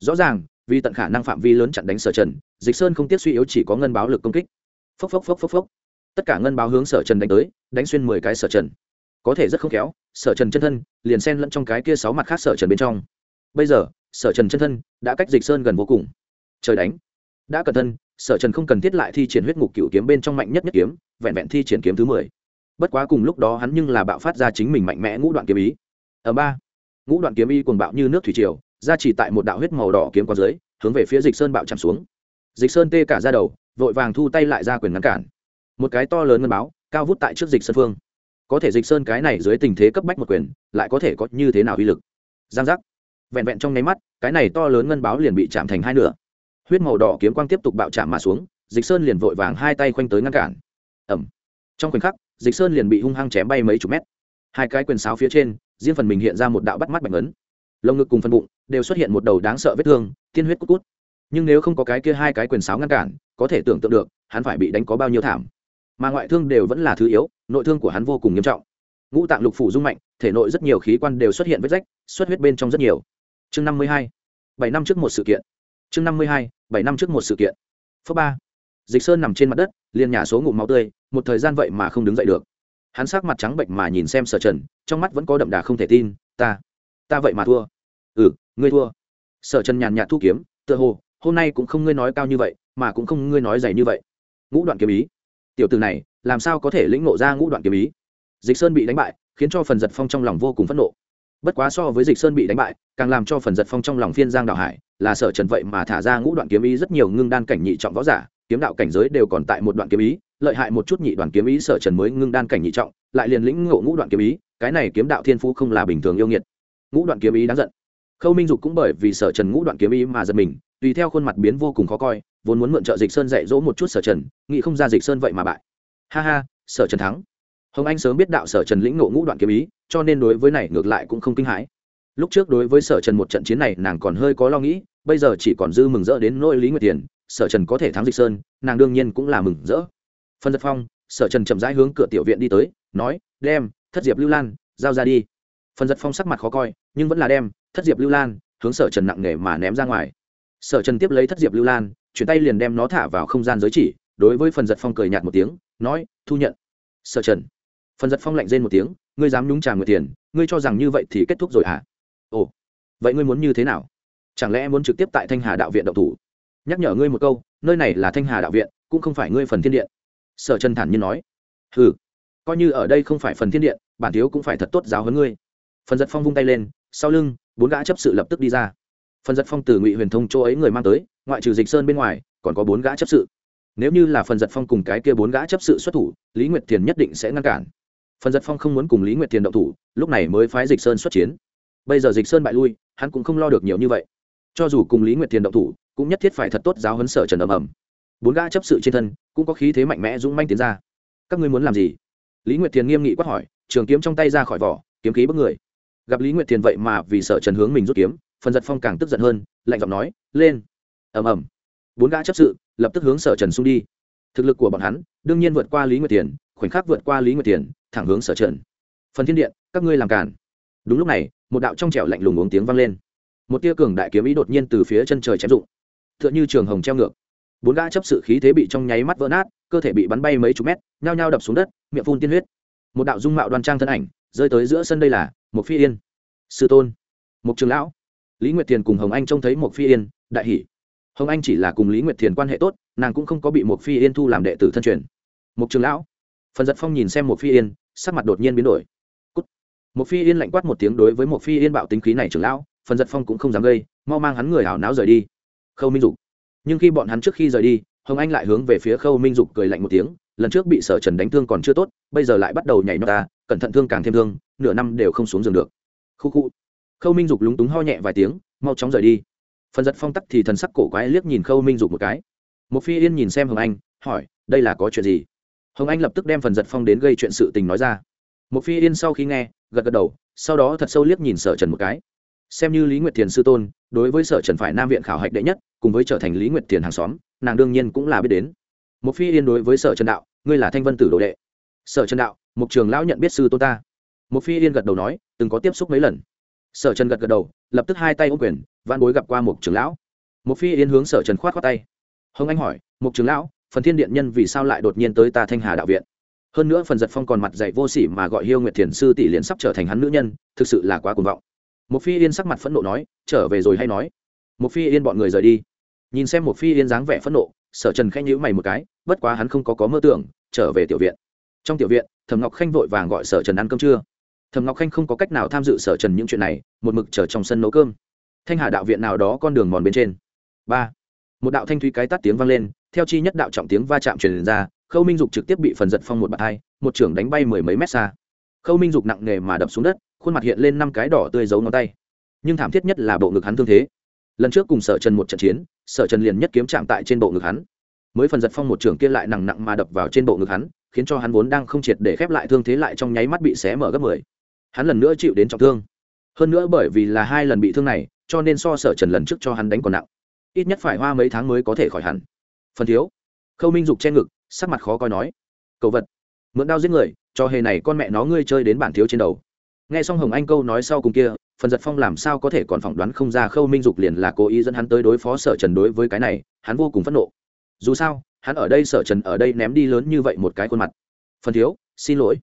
Rõ ràng, vì tận khả năng phạm vi lớn chặn đánh sở trần, dịch sơn không tiếc suy yếu chỉ có ngân báo lực công kích. Phốc phốc phốc phốc phốc. Tất cả ngân báo hướng sở trần đánh tới, đánh xuyên mười cái sở trần có thể rất không khéo, sở trần chân thân liền xen lẫn trong cái kia sáu mặt khác sở trần bên trong. Bây giờ, sở trần chân thân đã cách dịch sơn gần vô cùng. Trời đánh. Đã cẩn thân, sở trần không cần thiết lại thi triển huyết ngục cựu kiếm bên trong mạnh nhất nhất kiếm, vẹn vẹn thi triển kiếm thứ mười. Bất quá cùng lúc đó hắn nhưng là bạo phát ra chính mình mạnh mẽ ngũ đoạn kiếm ý. Ở ba, ngũ đoạn kiếm ý cuồng bạo như nước thủy triều ra chỉ tại một đạo huyết màu đỏ kiếm qua dưới, hướng về phía dịch sơn bạo chạm xuống. Dịch sơn tê cả ra đầu, vội vàng thu tay lại ra quyền ngăn cản. Một cái to lớn ngân báo, cao vút tại trước dịch sơn phương có thể dịch sơn cái này dưới tình thế cấp bách một quyền, lại có thể có như thế nào uy lực? Giang giác. Vẹn vẹn trong nháy mắt, cái này to lớn ngân báo liền bị chạm thành hai nửa. Huyết màu đỏ kiếm quang tiếp tục bạo chạm mà xuống, dịch sơn liền vội vàng hai tay khoanh tới ngăn cản. Ẩm trong khoảnh khắc, dịch sơn liền bị hung hăng chém bay mấy chục mét. Hai cái quyền sáo phía trên, riêng phần mình hiện ra một đạo bắt mắt bạch ấn lồng ngực cùng phần bụng đều xuất hiện một đầu đáng sợ vết thương tiên huyết cút cút. Nhưng nếu không có cái kia hai cái quyền sáo ngăn cản, có thể tưởng tượng được, hắn phải bị đánh có bao nhiêu thảm mà ngoại thương đều vẫn là thứ yếu, nội thương của hắn vô cùng nghiêm trọng. Ngũ tạng lục phủ rung mạnh, thể nội rất nhiều khí quan đều xuất hiện vết rách, xuất huyết bên trong rất nhiều. Chương năm mươi hai, bảy năm trước một sự kiện. Chương năm mươi hai, bảy năm trước một sự kiện. Phớ ba, dịch sơn nằm trên mặt đất, liền nhả số ngụm máu tươi, một thời gian vậy mà không đứng dậy được. Hắn sắc mặt trắng bệnh mà nhìn xem sở trần, trong mắt vẫn có đậm đà không thể tin, ta ta vậy mà thua. Ừ ngươi thua. Sở trần nhàn nhạt thu kiếm, tựa hồ, hôm nay cũng không ngươi nói cao như vậy, mà cũng không ngươi nói dày như vậy. Ngũ đoạn kiếm ý tiểu từ này, làm sao có thể lĩnh ngộ ra ngũ đoạn kiếm ý? Dịch sơn bị đánh bại, khiến cho phần giật phong trong lòng vô cùng phẫn nộ. Bất quá so với dịch sơn bị đánh bại, càng làm cho phần giật phong trong lòng phiên giang đạo hải, là sở trần vậy mà thả ra ngũ đoạn kiếm ý rất nhiều ngưng đan cảnh nhị trọng võ giả, kiếm đạo cảnh giới đều còn tại một đoạn kiếm ý, lợi hại một chút nhị đoạn kiếm ý sở trần mới ngưng đan cảnh nhị trọng, lại liền lĩnh ngộ ngũ đoạn kiếm ý, cái này kiếm đạo thiên phú không là bình thường yêu nghiệt. Ngũ đoạn kiếm ý đáng giận. Khâu minh dục cũng bởi vì sở trần ngũ đoạn kiếm ý mà giật mình, tùy theo khuôn mặt biến vô cùng khó coi vốn muốn mượn trợ dịch sơn dạy dỗ một chút sở trần, nghĩ không ra dịch sơn vậy mà bại. Ha ha, sở trần thắng. Hồng anh sớm biết đạo sở trần lĩnh ngộ ngũ đoạn kiếm ý, cho nên đối với này ngược lại cũng không kinh hãi. Lúc trước đối với sở trần một trận chiến này nàng còn hơi có lo nghĩ, bây giờ chỉ còn dư mừng rỡ đến nỗi lý nguyệt tiền, sở trần có thể thắng dịch sơn, nàng đương nhiên cũng là mừng rỡ. Phân giật phong, sở trần chậm rãi hướng cửa tiểu viện đi tới, nói, đem, thất diệp lưu lan, giao ra đi. Phân giật phong sắc mặt khó coi, nhưng vẫn là đem, thất diệp lưu lan, hướng sở trần nặng nề mà ném ra ngoài. Sở trần tiếp lấy thất diệp lưu lan chuyển tay liền đem nó thả vào không gian giới chỉ, đối với phần giật phong cười nhạt một tiếng, nói, thu nhận. Sở trần. Phần giật phong lạnh rên một tiếng, ngươi dám nhúng trà người tiền, ngươi cho rằng như vậy thì kết thúc rồi hả? Ồ, vậy ngươi muốn như thế nào? Chẳng lẽ muốn trực tiếp tại thanh hà đạo viện động thủ? Nhắc nhở ngươi một câu, nơi này là thanh hà đạo viện, cũng không phải ngươi phần thiên điện. Sở trần thản nhiên nói. Ừ coi như ở đây không phải phần thiên điện, bản thiếu cũng phải thật tốt giáo hơn ngươi. Phần giật phong vung tay lên, sau lưng, bốn gã chấp sự lập tức đi ra. Phần giật phong từ ngụy huyền thông chỗ ấy người mang tới ngoại trừ dịch sơn bên ngoài, còn có bốn gã chấp sự. Nếu như là phần giật phong cùng cái kia bốn gã chấp sự xuất thủ, lý nguyệt thiền nhất định sẽ ngăn cản. Phần giật phong không muốn cùng lý nguyệt thiền động thủ, lúc này mới phái dịch sơn xuất chiến. Bây giờ dịch sơn bại lui, hắn cũng không lo được nhiều như vậy. Cho dù cùng lý nguyệt thiền động thủ, cũng nhất thiết phải thật tốt giáo hấn sở trần ầm ầm bốn gã chấp sự trên thân, cũng có khí thế mạnh mẽ dũng manh tiến ra. Các ngươi muốn làm gì? Lý nguyệt thiền nghiêm nghị quát hỏi, trường kiếm trong tay ra khỏi vỏ, kiếm khí bất người. Gặp lý nguyệt thiền vậy mà vì sở trần hướng mình rút kiếm, phần giật phong càng tức giận hơn, lạnh giọng nói, lên ầm ầm. Bốn gã chấp sự lập tức hướng sở trần xung đi. Thực lực của bọn hắn đương nhiên vượt qua lý nguyệt tiền, khoảnh khắc vượt qua lý nguyệt tiền, thẳng hướng sở trần. Phần thiên điện, các ngươi làm cản đúng lúc này, một đạo trong trẻo lạnh lùng uống tiếng vang lên. Một tia cường đại kiếm ý đột nhiên từ phía chân trời chém rụng. T h ư ợ n h ư trường hồng treo ngược. Bốn gã chấp sự khí thế bị trong nháy mắt vỡ nát, cơ thể bị bắn bay mấy chục mét, nhao nhao đập xuống đất, miệng phun tiên huyết. Một đạo dung mạo đoan trang thân ảnh rơi tới giữa sân đây là một phi yên. Sư tôn. Một trường lão. Lý nguyệt thiền cùng hồng anh trông thấy một phi yên, đại hỷ hồng anh chỉ là cùng lý nguyệt thiền quan hệ tốt, nàng cũng không có bị một phi yên thu làm đệ tử thân truyền. Mục trường lão, phần giật phong nhìn xem một phi yên, sắc mặt đột nhiên biến đổi. Một phi yên lạnh quát một tiếng đối với một phi yên bạo tính khí này trưởng lão, phần giật phong cũng không dám gây, mau mang hắn người hảo náo rời đi. Khâu minh dục. Nhưng khi bọn hắn trước khi rời đi, hồng anh lại hướng về phía khâu minh dục cười lạnh một tiếng, lần trước bị sở trần đánh thương còn chưa tốt, bây giờ lại bắt đầu nhảy nhót ta, cẩn thận thương càng thêm thương, nửa năm đều không xuống giường được. Khu khu. Khâu minh dục lúng túng ho nhẹ vài tiếng, mau chóng rời đi phần giật phong tắc thì thần sắc cổ quái liếc nhìn khâu minh dục một cái. Một phi yên nhìn xem hồng anh, hỏi, đây là có chuyện gì? Hồng anh lập tức đem phần giật phong đến gây chuyện sự tình nói ra. Một phi yên sau khi nghe, gật gật đầu, sau đó thật sâu liếc nhìn sở trần một cái. Xem như lý nguyệt thiền sư tôn, đối với sở trần phải nam viện khảo hạch đệ nhất, cùng với trở thành lý nguyệt thiền hàng xóm, nàng đương nhiên cũng là biết đến. Một phi yên đối với sở trần đạo, ngươi là thanh vân tử đồ đệ. Sở trần đạo một trường lão nhận biết sư tôn ta. Một phi yên gật đầu nói, từng có tiếp xúc mấy lần. Sở trần gật gật đầu, lập tức hai tay ô quyền văn bối gặp qua một trưởng lão. Một phi yên hướng sở trần khoát khoát tay. Hồng anh hỏi, một trưởng lão, phần thiên điện nhân vì sao lại đột nhiên tới ta thanh hà đạo viện? Hơn nữa phần giật phong còn mặt dạy vô sỉ mà gọi hiêu nguyệt thiền sư tỷ liền sắp trở thành hắn nữ nhân, thực sự là quá cuồng vọng. Một phi yên sắc mặt phẫn nộ nói, trở về rồi hay nói? Một phi yên bọn người rời đi. Nhìn xem một phi yên dáng vẻ phẫn nộ, sở trần khanh nhữ mày một cái, bất quá hắn không có có mơ tưởng, trở về tiểu viện. Trong tiểu viện thầm ngọc khanh vội vàng gọi sở trần ăn cơm trưa. Thầm ngọc khanh không có cách nào tham dự sở trần những chuyện này, một mực chờ trong sân nấu cơm thanh hà đạo viện nào đó con đường mòn bên trên. Ba. Một đạo thanh thúy cái tắt tiếng vang lên, theo chi nhất đạo trọng tiếng va chạm truyền ra, khâu minh dục trực tiếp bị phần giật phong một bạt hai, một trưởng đánh bay mười mấy mét xa. Khâu minh dục nặng nề mà đập xuống đất, khuôn mặt hiện lên năm cái đỏ tươi giấu ngón tay. Nhưng thảm thiết nhất là bộ ngực hắn thương thế. Lần trước cùng sở trần một trận chiến, sở trần liền nhất kiếm chạm tại trên bộ ngực hắn. Mới phần giật phong một trưởng kia lại nặng nặng mà đập vào trên bộ ngực hắn, khiến cho hắn vốn đang không triệt để khép lại thương thế lại trong nháy mắt bị xé mở gấp mười. Hắn lần nữa chịu đến trọng thương. Hơn nữa bởi vì là hai lần bị thương này cho nên so sở trần lần trước cho hắn đánh còn nặng. Ít nhất phải hoa mấy tháng mới có thể khỏi hẳn. Phần thiếu. Khâu minh dục che ngực, sắc mặt khó coi nói. Cầu vật, mượn đao giết người, cho hề này con mẹ nó ngươi chơi đến bản thiếu trên đầu. Nghe xong hồng anh câu nói sau cùng kia, phần giật phong làm sao có thể còn phỏng đoán không ra khâu minh dục liền là cố ý dẫn hắn tới đối phó sở trần đối với cái này, hắn vô cùng phẫn nộ. Dù sao, hắn ở đây sở trần ở đây ném đi lớn như vậy một cái khuôn mặt. Phần thiếu, xin lỗi.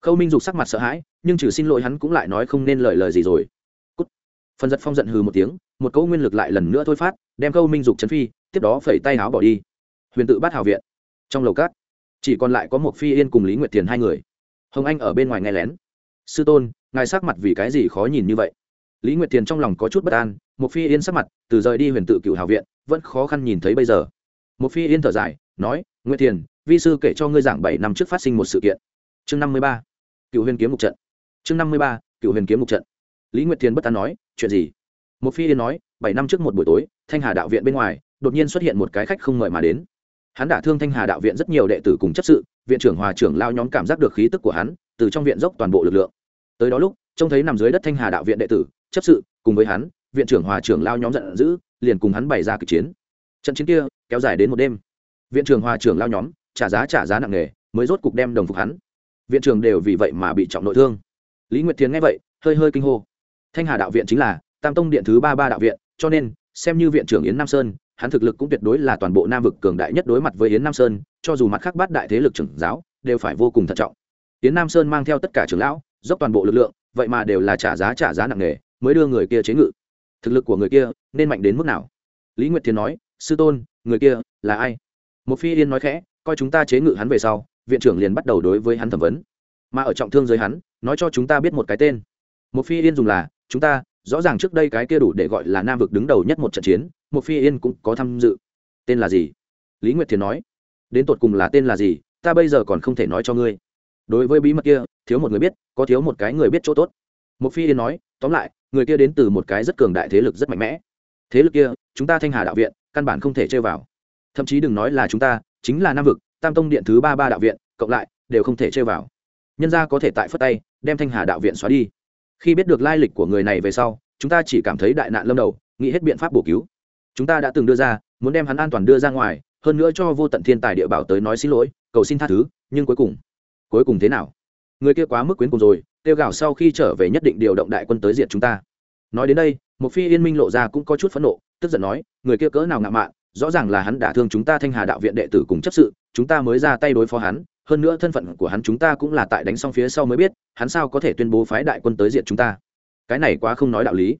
Khâu minh dục sắc mặt sợ hãi, nhưng trừ xin lỗi hắn cũng lại nói không nên lời lời gì rồi phần giật phong giận hừ một tiếng, một cỗ nguyên lực lại lần nữa thôi phát, đem câu minh dục chấn phi, tiếp đó phẩy tay áo bỏ đi. Huyền tự bắt hào viện. Trong lầu cát chỉ còn lại có một phi yên cùng lý nguyệt tiền hai người. Hồng anh ở bên ngoài nghe lén. Sư tôn, ngài sắc mặt vì cái gì khó nhìn như vậy? Lý nguyệt tiền trong lòng có chút bất an một phi yên sắc mặt, từ rời đi huyền tự cựu hào viện, vẫn khó khăn nhìn thấy bây giờ. Một phi yên thở dài, nói, nguyệt tiền, vi sư kể cho ngươi giảng bảy năm trước phát sinh một sự kiện. Chương năm mươi ba cựu huyền kiếm mục trận. Chương năm mươi ba cựu huyền kiếm mục trận. Lý nguyệt tiền bất an nói chuyện gì? Một phi yên nói, bảy năm trước một buổi tối, thanh hà đạo viện bên ngoài, đột nhiên xuất hiện một cái khách không mời mà đến. Hắn đả thương thanh hà đạo viện rất nhiều đệ tử cùng chấp sự, viện trưởng hòa trưởng lao nhóm cảm giác được khí tức của hắn, từ trong viện dốc toàn bộ lực lượng. Tới đó lúc, trông thấy nằm dưới đất thanh hà đạo viện đệ tử, chấp sự, cùng với hắn, viện trưởng hòa trưởng lao nhóm giận dữ, liền cùng hắn bày ra kịch chiến. Trận chiến kia, kéo dài đến một đêm. Viện trưởng hòa trưởng lao nhóm, trả giá trả giá nặng nề, mới rốt cục đem đồng phục hắn. Viện trưởng đều vì vậy mà bị trọng nội thương. Lý nguyệt thiến nghe vậy, hơi hơi kinh hô thanh hà đạo viện chính là tam tông điện thứ ba ba đạo viện, cho nên, xem như viện trưởng yến nam sơn, hắn thực lực cũng tuyệt đối là toàn bộ nam vực cường đại nhất đối mặt với yến nam sơn, cho dù mặt khác bát đại thế lực trưởng giáo, đều phải vô cùng thận trọng. Yến nam sơn mang theo tất cả trưởng lão, dốc toàn bộ lực lượng, vậy mà đều là trả giá trả giá nặng nề, mới đưa người kia chế ngự. Thực lực của người kia nên mạnh đến mức nào? Lý nguyệt thiền nói, sư tôn, người kia là ai? Một phi yên nói khẽ, coi chúng ta chế ngự hắn về sau, viện trưởng liền bắt đầu đối với hắn thẩm vấn. Mà ở trọng thương giới hắn, nói cho chúng ta biết một cái tên. Một phi yên dùng là chúng ta, rõ ràng trước đây cái kia đủ để gọi là nam vực đứng đầu nhất một trận chiến một phi yên cũng có tham dự. Tên là gì? Lý nguyệt thiền nói. Đến tột cùng là tên là gì, ta bây giờ còn không thể nói cho ngươi. Đối với bí mật kia, thiếu một người biết, có thiếu một cái người biết chỗ tốt. Một phi yên nói, tóm lại, người kia đến từ một cái rất cường đại thế lực rất mạnh mẽ. Thế lực kia, chúng ta thanh hà đạo viện, căn bản không thể chơi vào. Thậm chí đừng nói là chúng ta, chính là nam vực, tam tông điện thứ ba ba đạo viện, cộng lại, đều không thể chơi vào. Nhân gia có thể tại phất tay, đem thanh hà đạo viện xóa đi khi biết được lai lịch của người này về sau, chúng ta chỉ cảm thấy đại nạn lâm đầu, nghĩ hết biện pháp bổ cứu. Chúng ta đã từng đưa ra, muốn đem hắn an toàn đưa ra ngoài, hơn nữa cho vô tận thiên tài địa bảo tới nói xin lỗi, cầu xin tha thứ, nhưng cuối cùng cuối cùng thế nào? Người kia quá mức quyến cùng rồi tiêu gạo sau khi trở về nhất định điều động đại quân tới diệt chúng ta. Nói đến đây, một phi yên minh lộ ra cũng có chút phẫn nộ, tức giận nói, người kia cỡ nào ngạo mạn, rõ ràng là hắn đả thương chúng ta thanh hà đạo viện đệ tử cùng chấp sự, chúng ta mới ra tay đối phó hắn hơn nữa thân phận của hắn chúng ta cũng là tại đánh xong phía sau mới biết, hắn sao có thể tuyên bố phái đại quân tới diệt chúng ta? Cái này quá không nói đạo lý.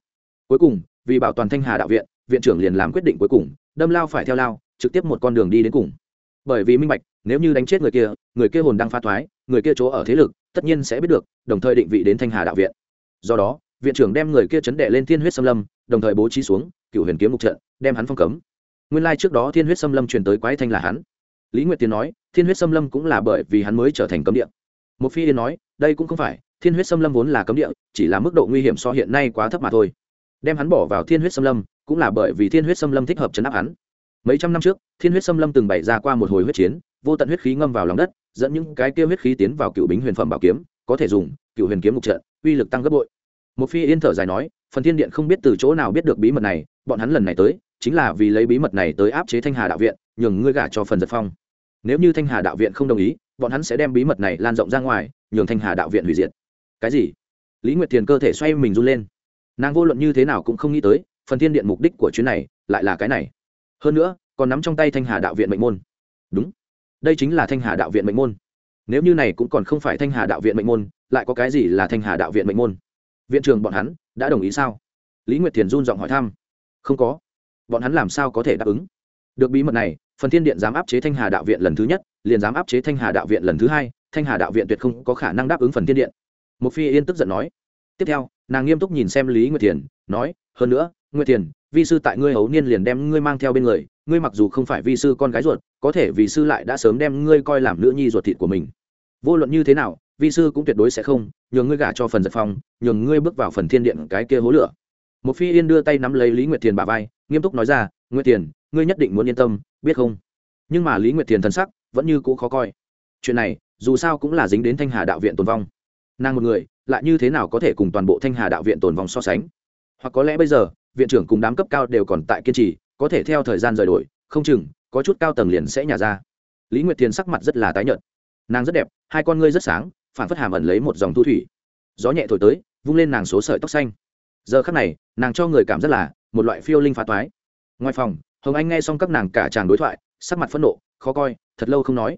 Cuối cùng, vì bảo toàn thanh hà đạo viện viện trưởng liền làm quyết định cuối cùng, đâm lao phải theo lao, trực tiếp một con đường đi đến cùng. Bởi vì minh bạch, nếu như đánh chết người kia người kia hồn đang pha thoái, người kia chỗ ở thế lực, tất nhiên sẽ biết được, đồng thời định vị đến thanh hà đạo viện. Do đó, viện trưởng đem người kia chấn đệ lên thiên huyết xâm lâm, đồng thời bố trí xuống cựu huyền kiếm mục trận, đem hắn phong cấm. Nguyên lai trước đó thiên huyết xâm lâm truyền tới quái thanh là hắn lý nguyệt tiến nói, thiên huyết xâm lâm cũng là bởi vì hắn mới trở thành cấm địa. Một phi yên nói, đây cũng không phải, thiên huyết xâm lâm vốn là cấm địa, chỉ là mức độ nguy hiểm so hiện nay quá thấp mà thôi. Đem hắn bỏ vào thiên huyết xâm lâm, cũng là bởi vì thiên huyết xâm lâm thích hợp chấn áp hắn. Mấy trăm năm trước, thiên huyết xâm lâm từng bày ra qua một hồi huyết chiến, vô tận huyết khí ngâm vào lòng đất, dẫn những cái kia huyết khí tiến vào cựu bính huyền phẩm bảo kiếm, có thể dùng cựu huyền kiếm mục trận, uy lực tăng gấp bội. Một phi yên thở dài nói, phần thiên điện không biết từ chỗ nào biết được bí mật này, bọn hắn lần này tới, chính là vì lấy bí mật này tới áp chế thanh hà đạo viện, nhường ngươi gả cho phần giật phong nếu như thanh hà đạo viện không đồng ý, bọn hắn sẽ đem bí mật này lan rộng ra ngoài, nhường thanh hà đạo viện hủy diệt. Cái gì? Lý nguyệt thiền cơ thể xoay mình run lên. Nàng vô luận như thế nào cũng không nghĩ tới, phần thiên điện mục đích của chuyến này lại là cái này. Hơn nữa, còn nắm trong tay thanh hà đạo viện mệnh môn. Đúng. Đây chính là thanh hà đạo viện mệnh môn. Nếu như này cũng còn không phải thanh hà đạo viện mệnh môn, lại có cái gì là thanh hà đạo viện mệnh môn? Viện trưởng bọn hắn đã đồng ý sao? Lý nguyệt thiền run giọng hỏi thăm. Không có. Bọn hắn làm sao có thể đáp ứng? Được bí mật này phần thiên điện dám áp chế thanh hà đạo viện lần thứ nhất, liền dám áp chế thanh hà đạo viện lần thứ hai, thanh hà đạo viện tuyệt không có khả năng đáp ứng phần thiên điện. Một phi yên tức giận nói. Tiếp theo, nàng nghiêm túc nhìn xem lý nguyệt thiền, nói, hơn nữa, nguyệt thiền, vi sư tại ngươi hấu niên liền đem ngươi mang theo bên người, ngươi mặc dù không phải vi sư con gái ruột, có thể vì sư lại đã sớm đem ngươi coi làm nữ nhi ruột thịt của mình. Vô luận như thế nào, vi sư cũng tuyệt đối sẽ không nhường ngươi gả cho phần giật phong, nhường ngươi bước vào phần thiên điện cái kia hố lửa. Một phi yên đưa tay nắm lấy lý nguyệt thiền bà vai, nghiêm túc nói ra, nguyệt thiền ngươi nhất định muốn yên tâm, biết không? Nhưng mà lý nguyệt thiền thân sắc vẫn như cũ khó coi. Chuyện này, dù sao cũng là dính đến thanh hà đạo viện tồn vong. Nàng một người, lại như thế nào có thể cùng toàn bộ thanh hà đạo viện tồn vong so sánh? Hoặc có lẽ bây giờ, viện trưởng cùng đám cấp cao đều còn tại kiên trì, có thể theo thời gian rời đổi, không chừng, có chút cao tầng liền sẽ nhả ra. Lý nguyệt thiền sắc mặt rất là tái nhợt. Nàng rất đẹp, hai con ngươi rất sáng, phản phất hàm ẩn lấy một dòng thu thủy. Gió nhẹ thổi tới, vung lên nàng số sợi tóc xanh. Giờ khắc này, nàng cho người cảm rất là một loại phiêu linh phá toái. Ngoài phòng hồng anh nghe xong các nàng cả chàng đối thoại, sắc mặt phẫn nộ, khó coi, thật lâu không nói.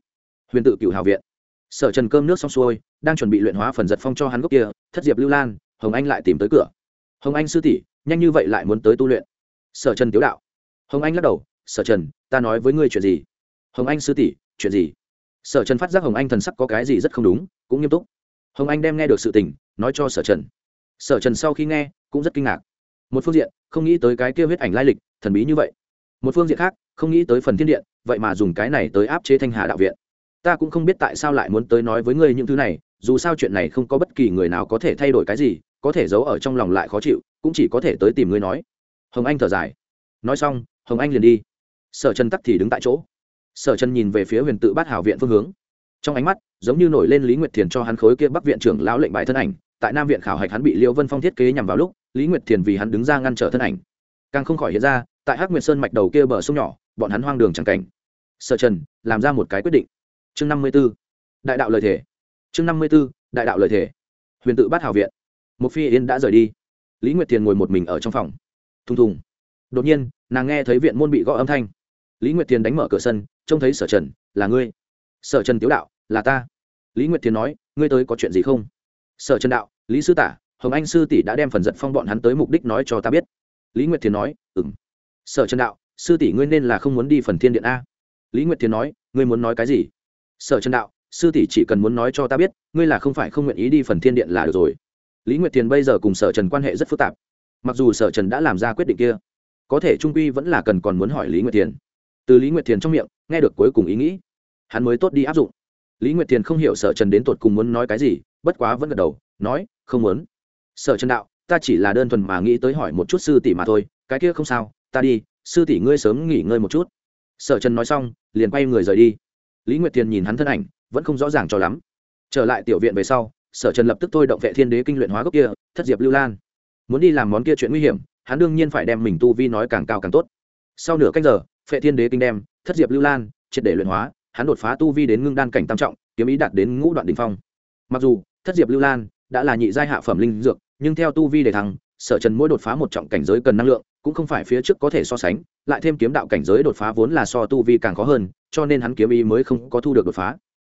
Huyền tự cựu hào viện. Sở trần cơm nước xong xuôi, đang chuẩn bị luyện hóa phần giật phong cho hắn gốc kia, thất diệp lưu lan, hồng anh lại tìm tới cửa. Hồng anh sư tỷ, nhanh như vậy lại muốn tới tu luyện. Sở trần tiếu đạo. Hồng anh lắc đầu, sở trần, ta nói với ngươi chuyện gì? Hồng anh sư tỷ, chuyện gì? Sở trần phát giác hồng anh thần sắc có cái gì rất không đúng, cũng nghiêm túc. Hồng anh đem nghe được sự tình, nói cho sở trần. Sở trần sau khi nghe, cũng rất kinh ngạc. Một phương diện, không nghĩ tới cái kia huyết ảnh lai lịch, thần bí như vậy một phương diện khác, không nghĩ tới phần thiên điện, vậy mà dùng cái này tới áp chế thanh hà đạo viện. Ta cũng không biết tại sao lại muốn tới nói với ngươi những thứ này, dù sao chuyện này không có bất kỳ người nào có thể thay đổi cái gì, có thể giấu ở trong lòng lại khó chịu, cũng chỉ có thể tới tìm ngươi nói. Hồng anh thở dài. Nói xong, hồng anh liền đi. Sở trần tắc thì đứng tại chỗ. Sở trần nhìn về phía huyền tự bát hảo viện phương hướng. Trong ánh mắt, giống như nổi lên lý nguyệt thiền cho hắn khối kia bắc viện trưởng lão lệnh bài thân ảnh. Tại nam viện khảo hạch hắn bị liêu vân phong thiết kế nhằm vào lúc, lý nguyệt thiền vì hắn đứng ra ngăn trở thân ảnh. Càng không khỏi hiện ra tại hắc nguyệt sơn mạch đầu kia bờ sông nhỏ, bọn hắn hoang đường chẳng cảnh. Sở trần, làm ra một cái quyết định. Chương năm mươi b ố đại đạo lời thể chương năm mươi b ố đại đạo lời thể huyền tự bát hào viện. Một phi yên đã rời đi. Lý nguyệt thiền ngồi một mình ở trong phòng. Thùng thùng. Đột nhiên, nàng nghe thấy viện môn bị gõ âm thanh. Lý nguyệt thiền đánh mở cửa sân, trông thấy sở trần, là ngươi? Sở trần tiếu đạo, là ta. Lý nguyệt thiền nói, ngươi tới có chuyện gì không? Sở trần đạo, lý sư tả, hồng anh sư tỷ đã đem phần giật phong bọn hắn tới mục đích nói cho ta biết. Lý nguyệt thiền nói ừng sở trần đạo, sư tỷ ngươi nên là không muốn đi phần thiên điện a. Lý nguyệt thiền nói, ngươi muốn nói cái gì? Sở trần đạo, sư tỷ chỉ cần muốn nói cho ta biết, ngươi là không phải không nguyện ý đi phần thiên điện là được rồi. Lý nguyệt thiền bây giờ cùng sở trần quan hệ rất phức tạp. Mặc dù sở trần đã làm ra quyết định kia, có thể trung quy vẫn là cần còn muốn hỏi lý nguyệt thiền từ lý nguyệt thiền trong miệng, nghe được cuối cùng ý nghĩ, hắn mới tốt đi áp dụng. Lý nguyệt thiền không hiểu sở trần đến tột cùng muốn nói cái gì, bất quá vẫn gật đầu, nói, không muốn. Sở trần đạo, ta chỉ là đơn thuần mà nghĩ tới hỏi một chút sư tỷ mà thôi, cái kia không sao ta đi, sư tỷ ngươi sớm nghỉ ngơi một chút. Sở trần nói xong, liền quay người rời đi. Lý nguyệt thiền nhìn hắn thân ảnh, vẫn không rõ ràng cho lắm. Trở lại tiểu viện về sau, sở trần lập tức thôi động vệ thiên đế kinh luyện hóa gốc kia, thất diệp lưu lan. Muốn đi làm món kia chuyện nguy hiểm, hắn đương nhiên phải đem mình tu vi nói càng cao càng tốt. Sau nửa cách giờ phệ thiên đế kinh đem, thất diệp lưu lan, triệt để luyện hóa, hắn đột phá tu vi đến ngưng đan cảnh tam trọng, kiếm ý đạt đến ngũ đoạn đ ỉ n h phong. Mặc dù, thất diệp lưu lan đã là nhị giai hạ phẩm linh dược, nhưng theo tu vi để thắng sở trần mỗi đột phá một trọng cảnh giới cần năng lượng cũng không phải phía trước có thể so sánh, lại thêm kiếm đạo cảnh giới đột phá vốn là so tu vi càng khó hơn, cho nên hắn kiếm ý mới không có thu được đột phá.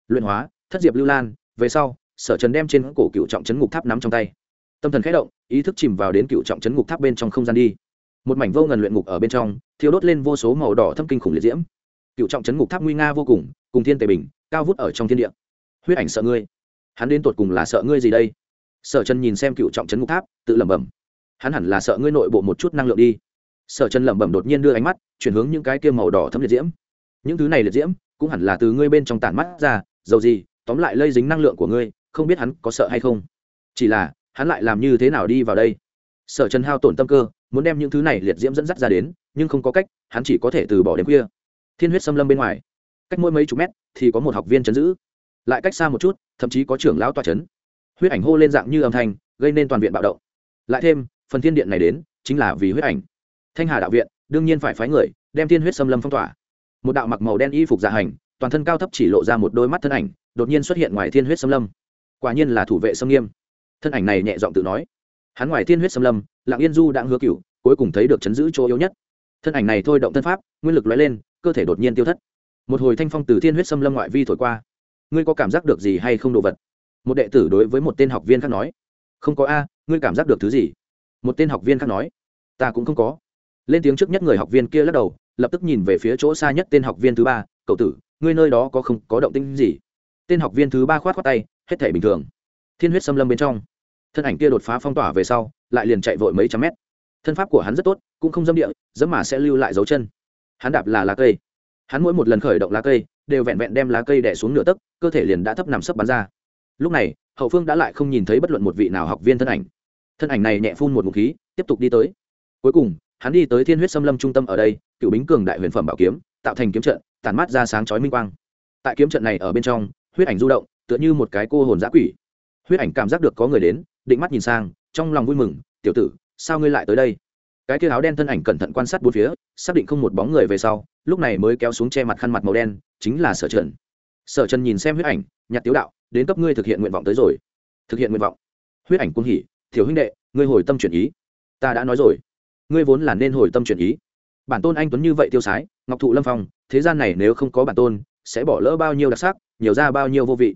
Luyện hóa, thất diệp lưu lan, về sau, sở trần đem trên cổ cựu trọng chấn ngục tháp nắm trong tay. Tâm thần khẽ động, ý thức chìm vào đến cựu trọng chấn ngục tháp bên trong không gian đi. Một mảnh vô ngần luyện ngục ở bên trong thiếu đốt lên vô số màu đỏ thâm kinh khủng liệt diễm. Cựu trọng chấn ngục tháp nguy nga vô cùng cùng thiên tề bình, cao vút ở trong thiên địa. Huyết ảnh sợ ngươi. Hắn đến tột cùng là sợ ngươi gì đây? Sở trần nhìn xem cựu trọng chấn ngục tháp, tự lẩm bẩm hắn hẳn là sợ ngươi nội bộ một chút năng lượng đi. Sở trần lẩm bẩm đột nhiên đưa ánh mắt, chuyển hướng những cái kia màu đỏ thấm liệt diễm. Những thứ này liệt diễm, cũng hẳn là từ ngươi bên trong tản mắt ra, dầu gì, tóm lại lây dính năng lượng của ngươi, không biết hắn có sợ hay không. Chỉ là, hắn lại làm như thế nào đi vào đây? Sở trần hao tổn tâm cơ, muốn đem những thứ này liệt diễm dẫn dắt ra đến, nhưng không có cách, hắn chỉ có thể từ bỏ đêm khuya. Thiên huyết xâm lâm bên ngoài, cách mỗi mấy chục mét thì có một học viên chấn giữ. Lại cách xa một chút, thậm chí có trưởng lão toa chấn. Huyết ảnh hô lên dạng như âm thanh, gây nên toàn viện bạo động. Lại thêm phần thiên điện này đến, chính là vì huyết ảnh. Thanh hà đạo viện, đương nhiên phải phái người, đem thiên huyết xâm lâm phong tỏa. Một đạo mặc màu đen y phục dạ hành, toàn thân cao thấp chỉ lộ ra một đôi mắt thân ảnh, đột nhiên xuất hiện ngoài thiên huyết xâm lâm. Quả nhiên là thủ vệ xâm nghiêm. Thân ảnh này nhẹ giọng tự nói. Hắn ngoài thiên huyết xâm lâm lạng yên du đã hứa cựu cuối cùng thấy được chấn giữ chỗ yếu nhất. Thân ảnh này thôi động thân pháp, nguyên lực lóe lên, cơ thể đột nhiên tiêu thất. Một hồi thanh phong từ thiên huyết xâm lâm ngoại vi thổi qua. Ngươi có cảm giác được gì hay không đồ vật? Một đệ tử đối với một tên học viên khác nói. Không có a, ngươi cảm giác được thứ gì? Một tên học viên khác nói, ta cũng không có. Lên tiếng trước nhất người học viên kia lắc đầu, lập tức nhìn về phía chỗ xa nhất tên học viên thứ ba, cậu tử, ngươi nơi đó có không, có động tĩnh gì? Tên học viên thứ ba khoát khoát tay, hết thể bình thường. Thiên huyết xâm lâm bên trong, thân ảnh kia đột phá phong tỏa về sau, lại liền chạy vội mấy trăm mét. Thân pháp của hắn rất tốt, cũng không dâm địa dẫm mà sẽ lưu lại dấu chân. Hắn đạp là lá cây. Hắn mỗi một lần khởi động lá cây, đều vẹn vẹn đem lá cây đẻ xuống nửa tấc, cơ thể liền đã thấp nằm sấp bắn ra. Lúc này, hậu phương đã lại không nhìn thấy bất luận một vị nào học viên thân ảnh thân ảnh này nhẹ phun một ngụm khí, tiếp tục đi tới. Cuối cùng, hắn đi tới thiên huyết xâm lâm trung tâm ở đây, cựu bính cường đại huyền phẩm bảo kiếm, tạo thành kiếm trận, tản mát ra sáng chói minh quang. Tại kiếm trận này ở bên trong, huyết ảnh du động, tựa như một cái cô hồn giã quỷ. Huyết ảnh cảm giác được có người đến, định mắt nhìn sang, trong lòng vui mừng, tiểu tử, sao ngươi lại tới đây? Cái kia áo đen thân ảnh cẩn thận quan sát bốn phía, xác định không một bóng người về sau, lúc này mới kéo xuống che mặt khăn mặt màu đen, chính là sở trần. Sở trần nhìn xem huyết ảnh nhặt tiếu đạo, đến cấp ngươi thực hiện nguyện vọng tới rồi. Thực hiện nguyện vọng. Huyết ảnh cung hỉ thiếu huynh đệ, ngươi hồi tâm chuyển ý. Ta đã nói rồi. Ngươi vốn là nên hồi tâm chuyển ý. Bản tôn anh tuấn như vậy tiêu sái, ngọc thụ lâm phong, thế gian này nếu không có bản tôn, sẽ bỏ lỡ bao nhiêu đặc sắc, nhiều ra bao nhiêu vô vị.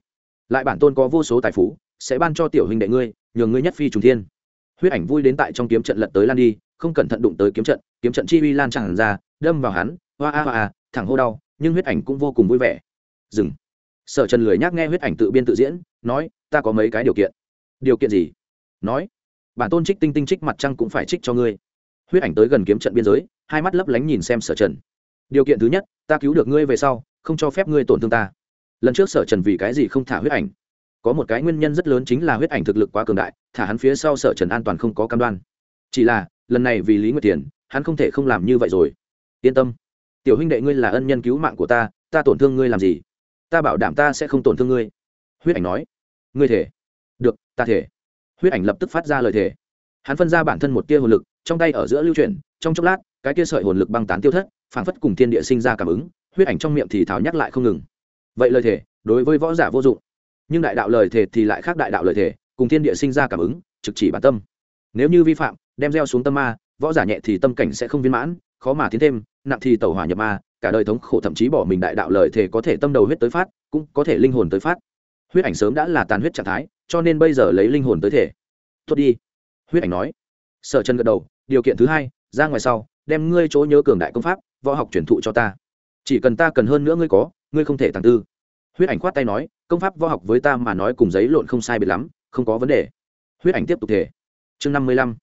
Lại bản tôn có vô số tài phú, sẽ ban cho tiểu huynh đệ ngươi nhường ngươi nhất phi trùng thiên. Huyết ảnh vui đến tại trong kiếm trận lật tới lan đi, không cẩn thận đụng tới kiếm trận kiếm trận chi uy lan tràn ra, đâm vào hắn, hoa a hoa a, thẳng hô đau, nhưng huyết ảnh cũng vô cùng vui vẻ. Dừng. Sở trần lười nhác nghe huyết ảnh tự biên tự diễn, nói, ta có mấy cái điều kiện. Điều kiện gì? Nói, bản tôn trích tinh tinh trích mặt trăng cũng phải trích cho ngươi. Huyết ảnh tới gần kiếm trận biên giới, hai mắt lấp lánh nhìn xem sở trần. Điều kiện thứ nhất, ta cứu được ngươi về sau, không cho phép ngươi tổn thương ta. Lần trước sở trần vì cái gì không thả huyết ảnh? Có một cái nguyên nhân rất lớn chính là huyết ảnh thực lực quá cường đại, thả hắn phía sau sở trần an toàn không có cam đoan. Chỉ là, lần này vì lý nguyệt tiền, hắn không thể không làm như vậy rồi. Yên tâm. Tiểu huynh đệ ngươi là ân nhân cứu mạng của ta ta tổn thương ngươi làm gì? Ta bảo đảm ta sẽ không tổn thương ngươi. Huyết ảnh nói. Ngươi thể. Được, ta thể huyết ảnh lập tức phát ra lời thể hắn phân ra bản thân một tia hồn lực, trong tay ở giữa lưu chuyển, trong chốc lát, cái tia sợi hồn lực băng tán tiêu thất, phảng phất cùng thiên địa sinh ra cảm ứng, huyết ảnh trong miệng thì thảo nhắc lại không ngừng. Vậy lời thể đối với võ giả vô dụng. Nhưng đại đạo lời thể thì lại khác đại đạo lời thể cùng thiên địa sinh ra cảm ứng, trực chỉ bản tâm. Nếu như vi phạm, đem gieo xuống tâm ma, võ giả nhẹ thì tâm cảnh sẽ không viên mãn, khó mà tiến thêm, nặng thì tẩu hỏa nhập ma, cả đời thống khổ thậm chí bỏ mình đại đạo lời thể có thể tâm đầu huyết tới phát, cũng có thể linh hồn tới phát. Huyết ảnh sớm đã là tàn huyết trạng thái cho nên bây giờ lấy linh hồn tới thể. Tốt đi. Huyết ảnh nói. Sở Trần gật đầu, điều kiện thứ hai, ra ngoài sau, đem ngươi chỗ nhớ cường đại công pháp, võ học truyền thụ cho ta. Chỉ cần ta cần hơn nữa ngươi có, ngươi không thể tàng tư. Huyết ảnh khoát tay nói, công pháp võ học với ta mà nói cùng giấy lộn không sai biệt lắm, không có vấn đề. Huyết ảnh tiếp tục thể. Chương năm mươi lăm,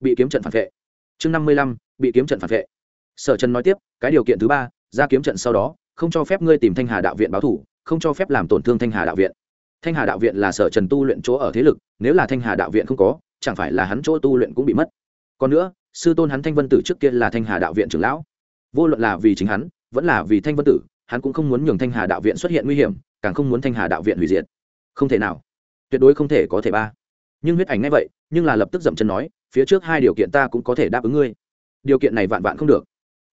bị kiếm trận phản vệ. Chương năm mươi lăm, bị kiếm trận phản vệ. Sở trần nói tiếp, cái điều kiện thứ ba, ra kiếm trận sau đó, không cho phép ngươi tìm thanh hà đạo viện báo thủ, không cho phép làm tổn thương thanh hà đạo viện thanh hà đạo viện là sở trần tu luyện chỗ ở thế lực, nếu là thanh hà đạo viện không có, chẳng phải là hắn chỗ tu luyện cũng bị mất. Còn nữa, sư tôn hắn thanh vân tử trước kia là thanh hà đạo viện trưởng lão. Vô luận là vì chính hắn, vẫn là vì thanh vân tử, hắn cũng không muốn nhường thanh hà đạo viện xuất hiện nguy hiểm, càng không muốn thanh hà đạo viện hủy diệt. Không thể nào. Tuyệt đối không thể có thể ba. Nhưng huyết ảnh ngay vậy, nhưng là lập tức dậm chân nói, phía trước hai điều kiện ta cũng có thể đáp ứng ngươi. Điều kiện này vạn vạn không được.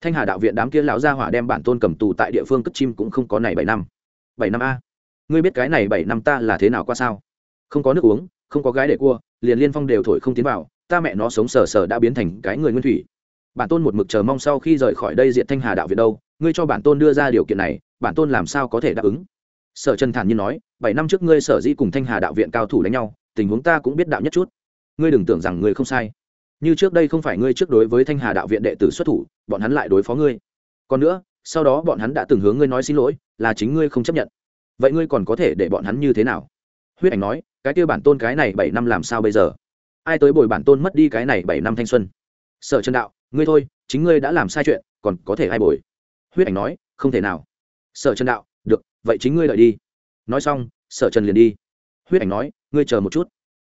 Thanh hà đạo viện đám kia lão gia hỏa đem bản tôn cầm tù tại địa phương cất chim cũng không có này bảy năm. Bảy năm a ngươi biết cái này bảy năm ta là thế nào qua sao? Không có nước uống, không có gái để cua, liền liên phong đều thổi không tiến vào, ta mẹ nó sống sờ sờ đã biến thành cái người nguyên thủy. Bản tôn một mực chờ mong sau khi rời khỏi đây diện thanh hà đạo viện đâu, ngươi cho bản tôn đưa ra điều kiện này, bản tôn làm sao có thể đáp ứng? Sở trần thản nhiên nói, bảy năm trước ngươi sở dĩ cùng thanh hà đạo viện cao thủ đánh nhau, tình huống ta cũng biết đạo nhất chút. Ngươi đừng tưởng rằng ngươi không sai. Như trước đây không phải ngươi trước đối với thanh hà đạo viện đệ tử xuất thủ, bọn hắn lại đối phó ngươi. Còn nữa, sau đó bọn hắn đã từng hướng ngươi nói xin lỗi, là chính ngươi không chấp nhận vậy ngươi còn có thể để bọn hắn như thế nào? Huyết ảnh nói, cái kia bản tôn cái này bảy năm làm sao bây giờ? Ai tới bồi bản tôn mất đi cái này bảy năm thanh xuân? Sở trần đạo, ngươi thôi, chính ngươi đã làm sai chuyện, còn có thể ai bồi? Huyết ảnh nói, không thể nào. Sở trần đạo, được, vậy chính ngươi đợi đi. Nói xong, sở trần liền đi. Huyết ảnh nói, ngươi chờ một chút.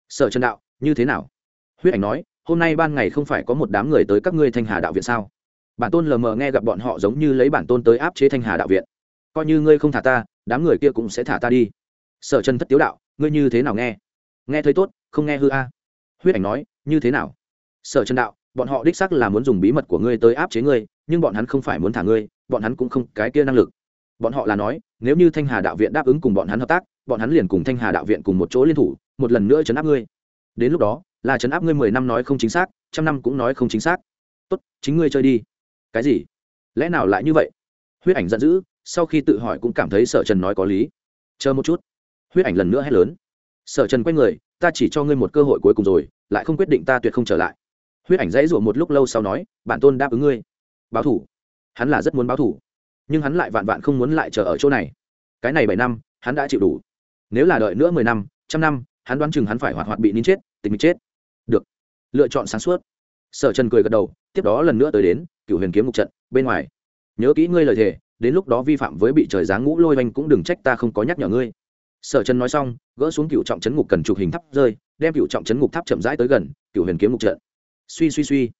Sở trần đạo, như thế nào? Huyết ảnh nói, hôm nay ban ngày không phải có một đám người tới các ngươi thanh hà đạo viện sao? Bản tôn lờ mờ nghe gặp bọn họ giống như lấy bản tôn tới áp chế thanh hà đạo viện. Coi như ngươi không thả ta đám người kia cũng sẽ thả ta đi. Sở trần thất tiếu đạo, ngươi như thế nào nghe? Nghe thấy tốt, không nghe hư a. Huyết ảnh nói, như thế nào? Sở trần đạo, bọn họ đích sắc là muốn dùng bí mật của ngươi tới áp chế ngươi, nhưng bọn hắn không phải muốn thả ngươi, bọn hắn cũng không, cái kia năng lực. Bọn họ là nói, nếu như thanh hà đạo viện đáp ứng cùng bọn hắn hợp tác, bọn hắn liền cùng thanh hà đạo viện cùng một chỗ liên thủ, một lần nữa chấn áp ngươi. Đến lúc đó, là chấn áp ngươi mười năm nói không chính xác, trăm năm cũng nói không chính xác. Tốt, chính ngươi chơi đi. Cái gì? Lẽ nào lại như vậy? Huyết ảnh giận dữ sau khi tự hỏi cũng cảm thấy sở trần nói có lý. Chờ một chút. Huyết ảnh lần nữa hét lớn. Sở trần quay người, ta chỉ cho ngươi một cơ hội cuối cùng rồi, lại không quyết định ta tuyệt không trở lại. Huyết ảnh dãy rủa một lúc lâu sau nói, bản tôn đáp ứng ngươi. Báo thủ. Hắn là rất muốn báo thủ. Nhưng hắn lại vạn vạn không muốn lại chờ ở chỗ này. Cái này bảy năm, hắn đã chịu đủ. Nếu là đợi nữa mười năm, trăm năm, hắn đoán chừng hắn phải hoạt hoạt bị nín chết tình mình chết. Được. Lựa chọn sáng suốt. Sở trần cười gật đầu, tiếp đó lần nữa tới đến cựu huyền kiếm ngục trận, bên ngoài. Nhớ kỹ ngươi lời thề đến lúc đó vi phạm với bị trời giáng ngũ lôi oanh cũng đừng trách ta không có nhắc nhở ngươi. Sở trần nói xong, gỡ xuống cựu trọng chấn ngục cần chụp hình tháp rơi, đem cựu trọng chấn ngục tháp chậm rãi tới gần, cựu huyền kiếm ngục trận. Suy suy suy.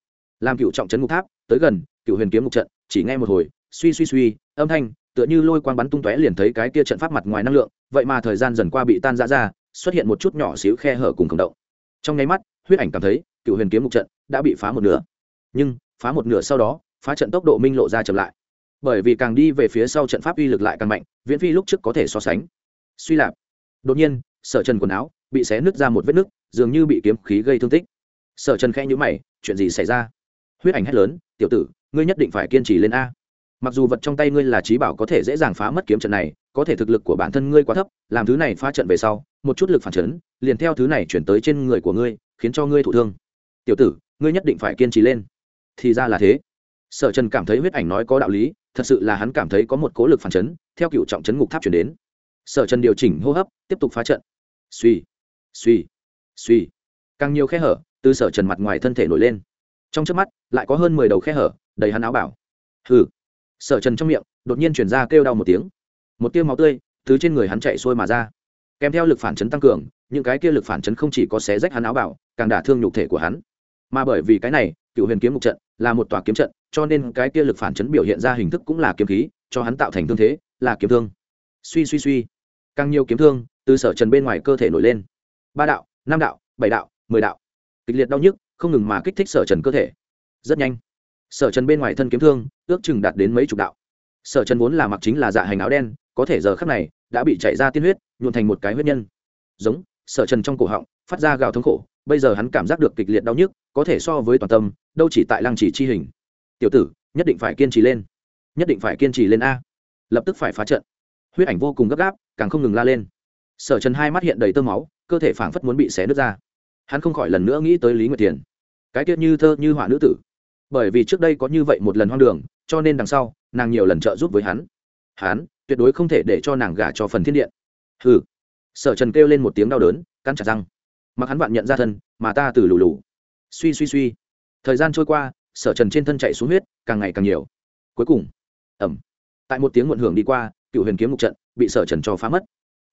Làm cựu trọng chấn ngục tháp tới gần, cựu huyền kiếm ngục trận, chỉ nghe một hồi, suy suy suy, âm thanh, tựa như lôi quang bắn tung tóe liền thấy cái kia trận pháp mặt ngoài năng lượng, vậy mà thời gian dần qua bị tan ra ra, xuất hiện một chút nhỏ xíu khe hở cùng khổng động. Trong nháy mắt, huyết ảnh cảm thấy, cựu huyền kiếm ngục trận đã bị phá một nửa. Nhưng, phá một nửa sau đó, phá trận tốc độ minh lộ ra chậm lại bởi vì càng đi về phía sau trận pháp uy lực lại càng mạnh, viễn phi lúc trước có thể so sánh. Suy lạp. Đột nhiên, sở trần quần áo bị xé nứt ra một vết nứt, dường như bị kiếm khí gây thương tích. Sở trần khẽ nhữ mày, chuyện gì xảy ra? Huyết ảnh hét lớn, tiểu tử, ngươi nhất định phải kiên trì lên a. Mặc dù vật trong tay ngươi là trí bảo có thể dễ dàng phá mất kiếm trận này, có thể thực lực của bản thân ngươi quá thấp, làm thứ này phá trận về sau, một chút lực phản chấn, liền theo thứ này chuyển tới trên người của ngươi, khiến cho ngươi thụ thương. Tiểu tử, ngươi nhất định phải kiên trì lên. Thì ra là thế. Sở trần cảm thấy huyết ảnh nói có đạo lý thật sự là hắn cảm thấy có một cố lực phản chấn, theo cựu trọng chấn ngục tháp chuyển đến. Sở trần điều chỉnh hô hấp, tiếp tục phá trận. Suy suy suy. Càng nhiều khe hở, từ sở trần mặt ngoài thân thể nổi lên. Trong trước mắt, lại có hơn mười đầu khe hở, đầy hắn áo bảo. Hừ. Sở trần trong miệng, đột nhiên chuyển ra kêu đau một tiếng. Một tiêu máu tươi thứ trên người hắn chạy xuôi mà ra. Kèm theo lực phản chấn tăng cường, những cái kia lực phản chấn không chỉ có xé rách hắn áo bảo, càng đả thương nhục thể của hắn. Mà bởi vì cái này, cựu huyền kiếm mục trận là một tòa kiếm trận cho nên cái kia lực phản chấn biểu hiện ra hình thức cũng là kiếm khí, cho hắn tạo thành thương thế, là kiếm thương. Suy suy suy. Càng nhiều kiếm thương, từ sở trần bên ngoài cơ thể nổi lên. Ba đạo, năm đạo, bảy đạo, mười đạo. Kịch liệt đau nhức, không ngừng mà kích thích sở trần cơ thể. Rất nhanh. Sở trần bên ngoài thân kiếm thương, ước chừng đạt đến mấy chục đạo. Sở trần vốn là mặc chính là dạ hành áo đen, có thể giờ khắc này, đã bị chạy ra tiên huyết, nhuộn thành một cái huyết nhân. Giống, sở trần trong cổ họng, phát ra gào thống khổ, bây giờ hắn cảm giác được kịch liệt đau nhức, có thể so với toàn tâm, đâu chỉ tại lăng chỉ chi hình tiểu tử, nhất định phải kiên trì lên. Nhất định phải kiên trì lên a. Lập tức phải phá trận. Huyết ảnh vô cùng gấp gáp, càng không ngừng la lên. Sở trần hai mắt hiện đầy tơ máu, cơ thể phảng phất muốn bị xé nứt ra. Hắn không khỏi lần nữa nghĩ tới lý nguyệt tiền cái tiết như thơ, như họa nữ tử. Bởi vì trước đây có như vậy một lần hoang đường, cho nên đằng sau, nàng nhiều lần trợ giúp với hắn. Hắn, tuyệt đối không thể để cho nàng gả cho phần thiên điện. Hừ. Sở trần kêu lên một tiếng đau đớn, cắn chặt răng. Mặc hắn vạn nhận ra thân, mà ta từ lù lù. Suy suy suy. Thời gian trôi qua sở trần trên thân chạy xuống huyết, càng ngày càng nhiều. Cuối cùng ẩm tại một tiếng muộn hưởng đi qua cựu huyền kiếm một trận bị sở trần cho phá mất.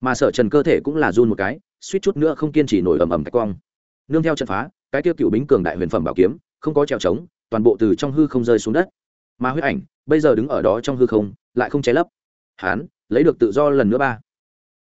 Mà sở trần cơ thể cũng là run một cái, suýt chút nữa không kiên trì nổi ầm ầm cách quang. Nương theo trận phá, cái tiêu cựu bính cường đại huyền phẩm bảo kiếm, không có trèo trống, toàn bộ từ trong hư không rơi xuống đất. Mà huyết ảnh, bây giờ đứng ở đó trong hư không, lại không cháy lấp. Hán, lấy được tự do lần nữa ba.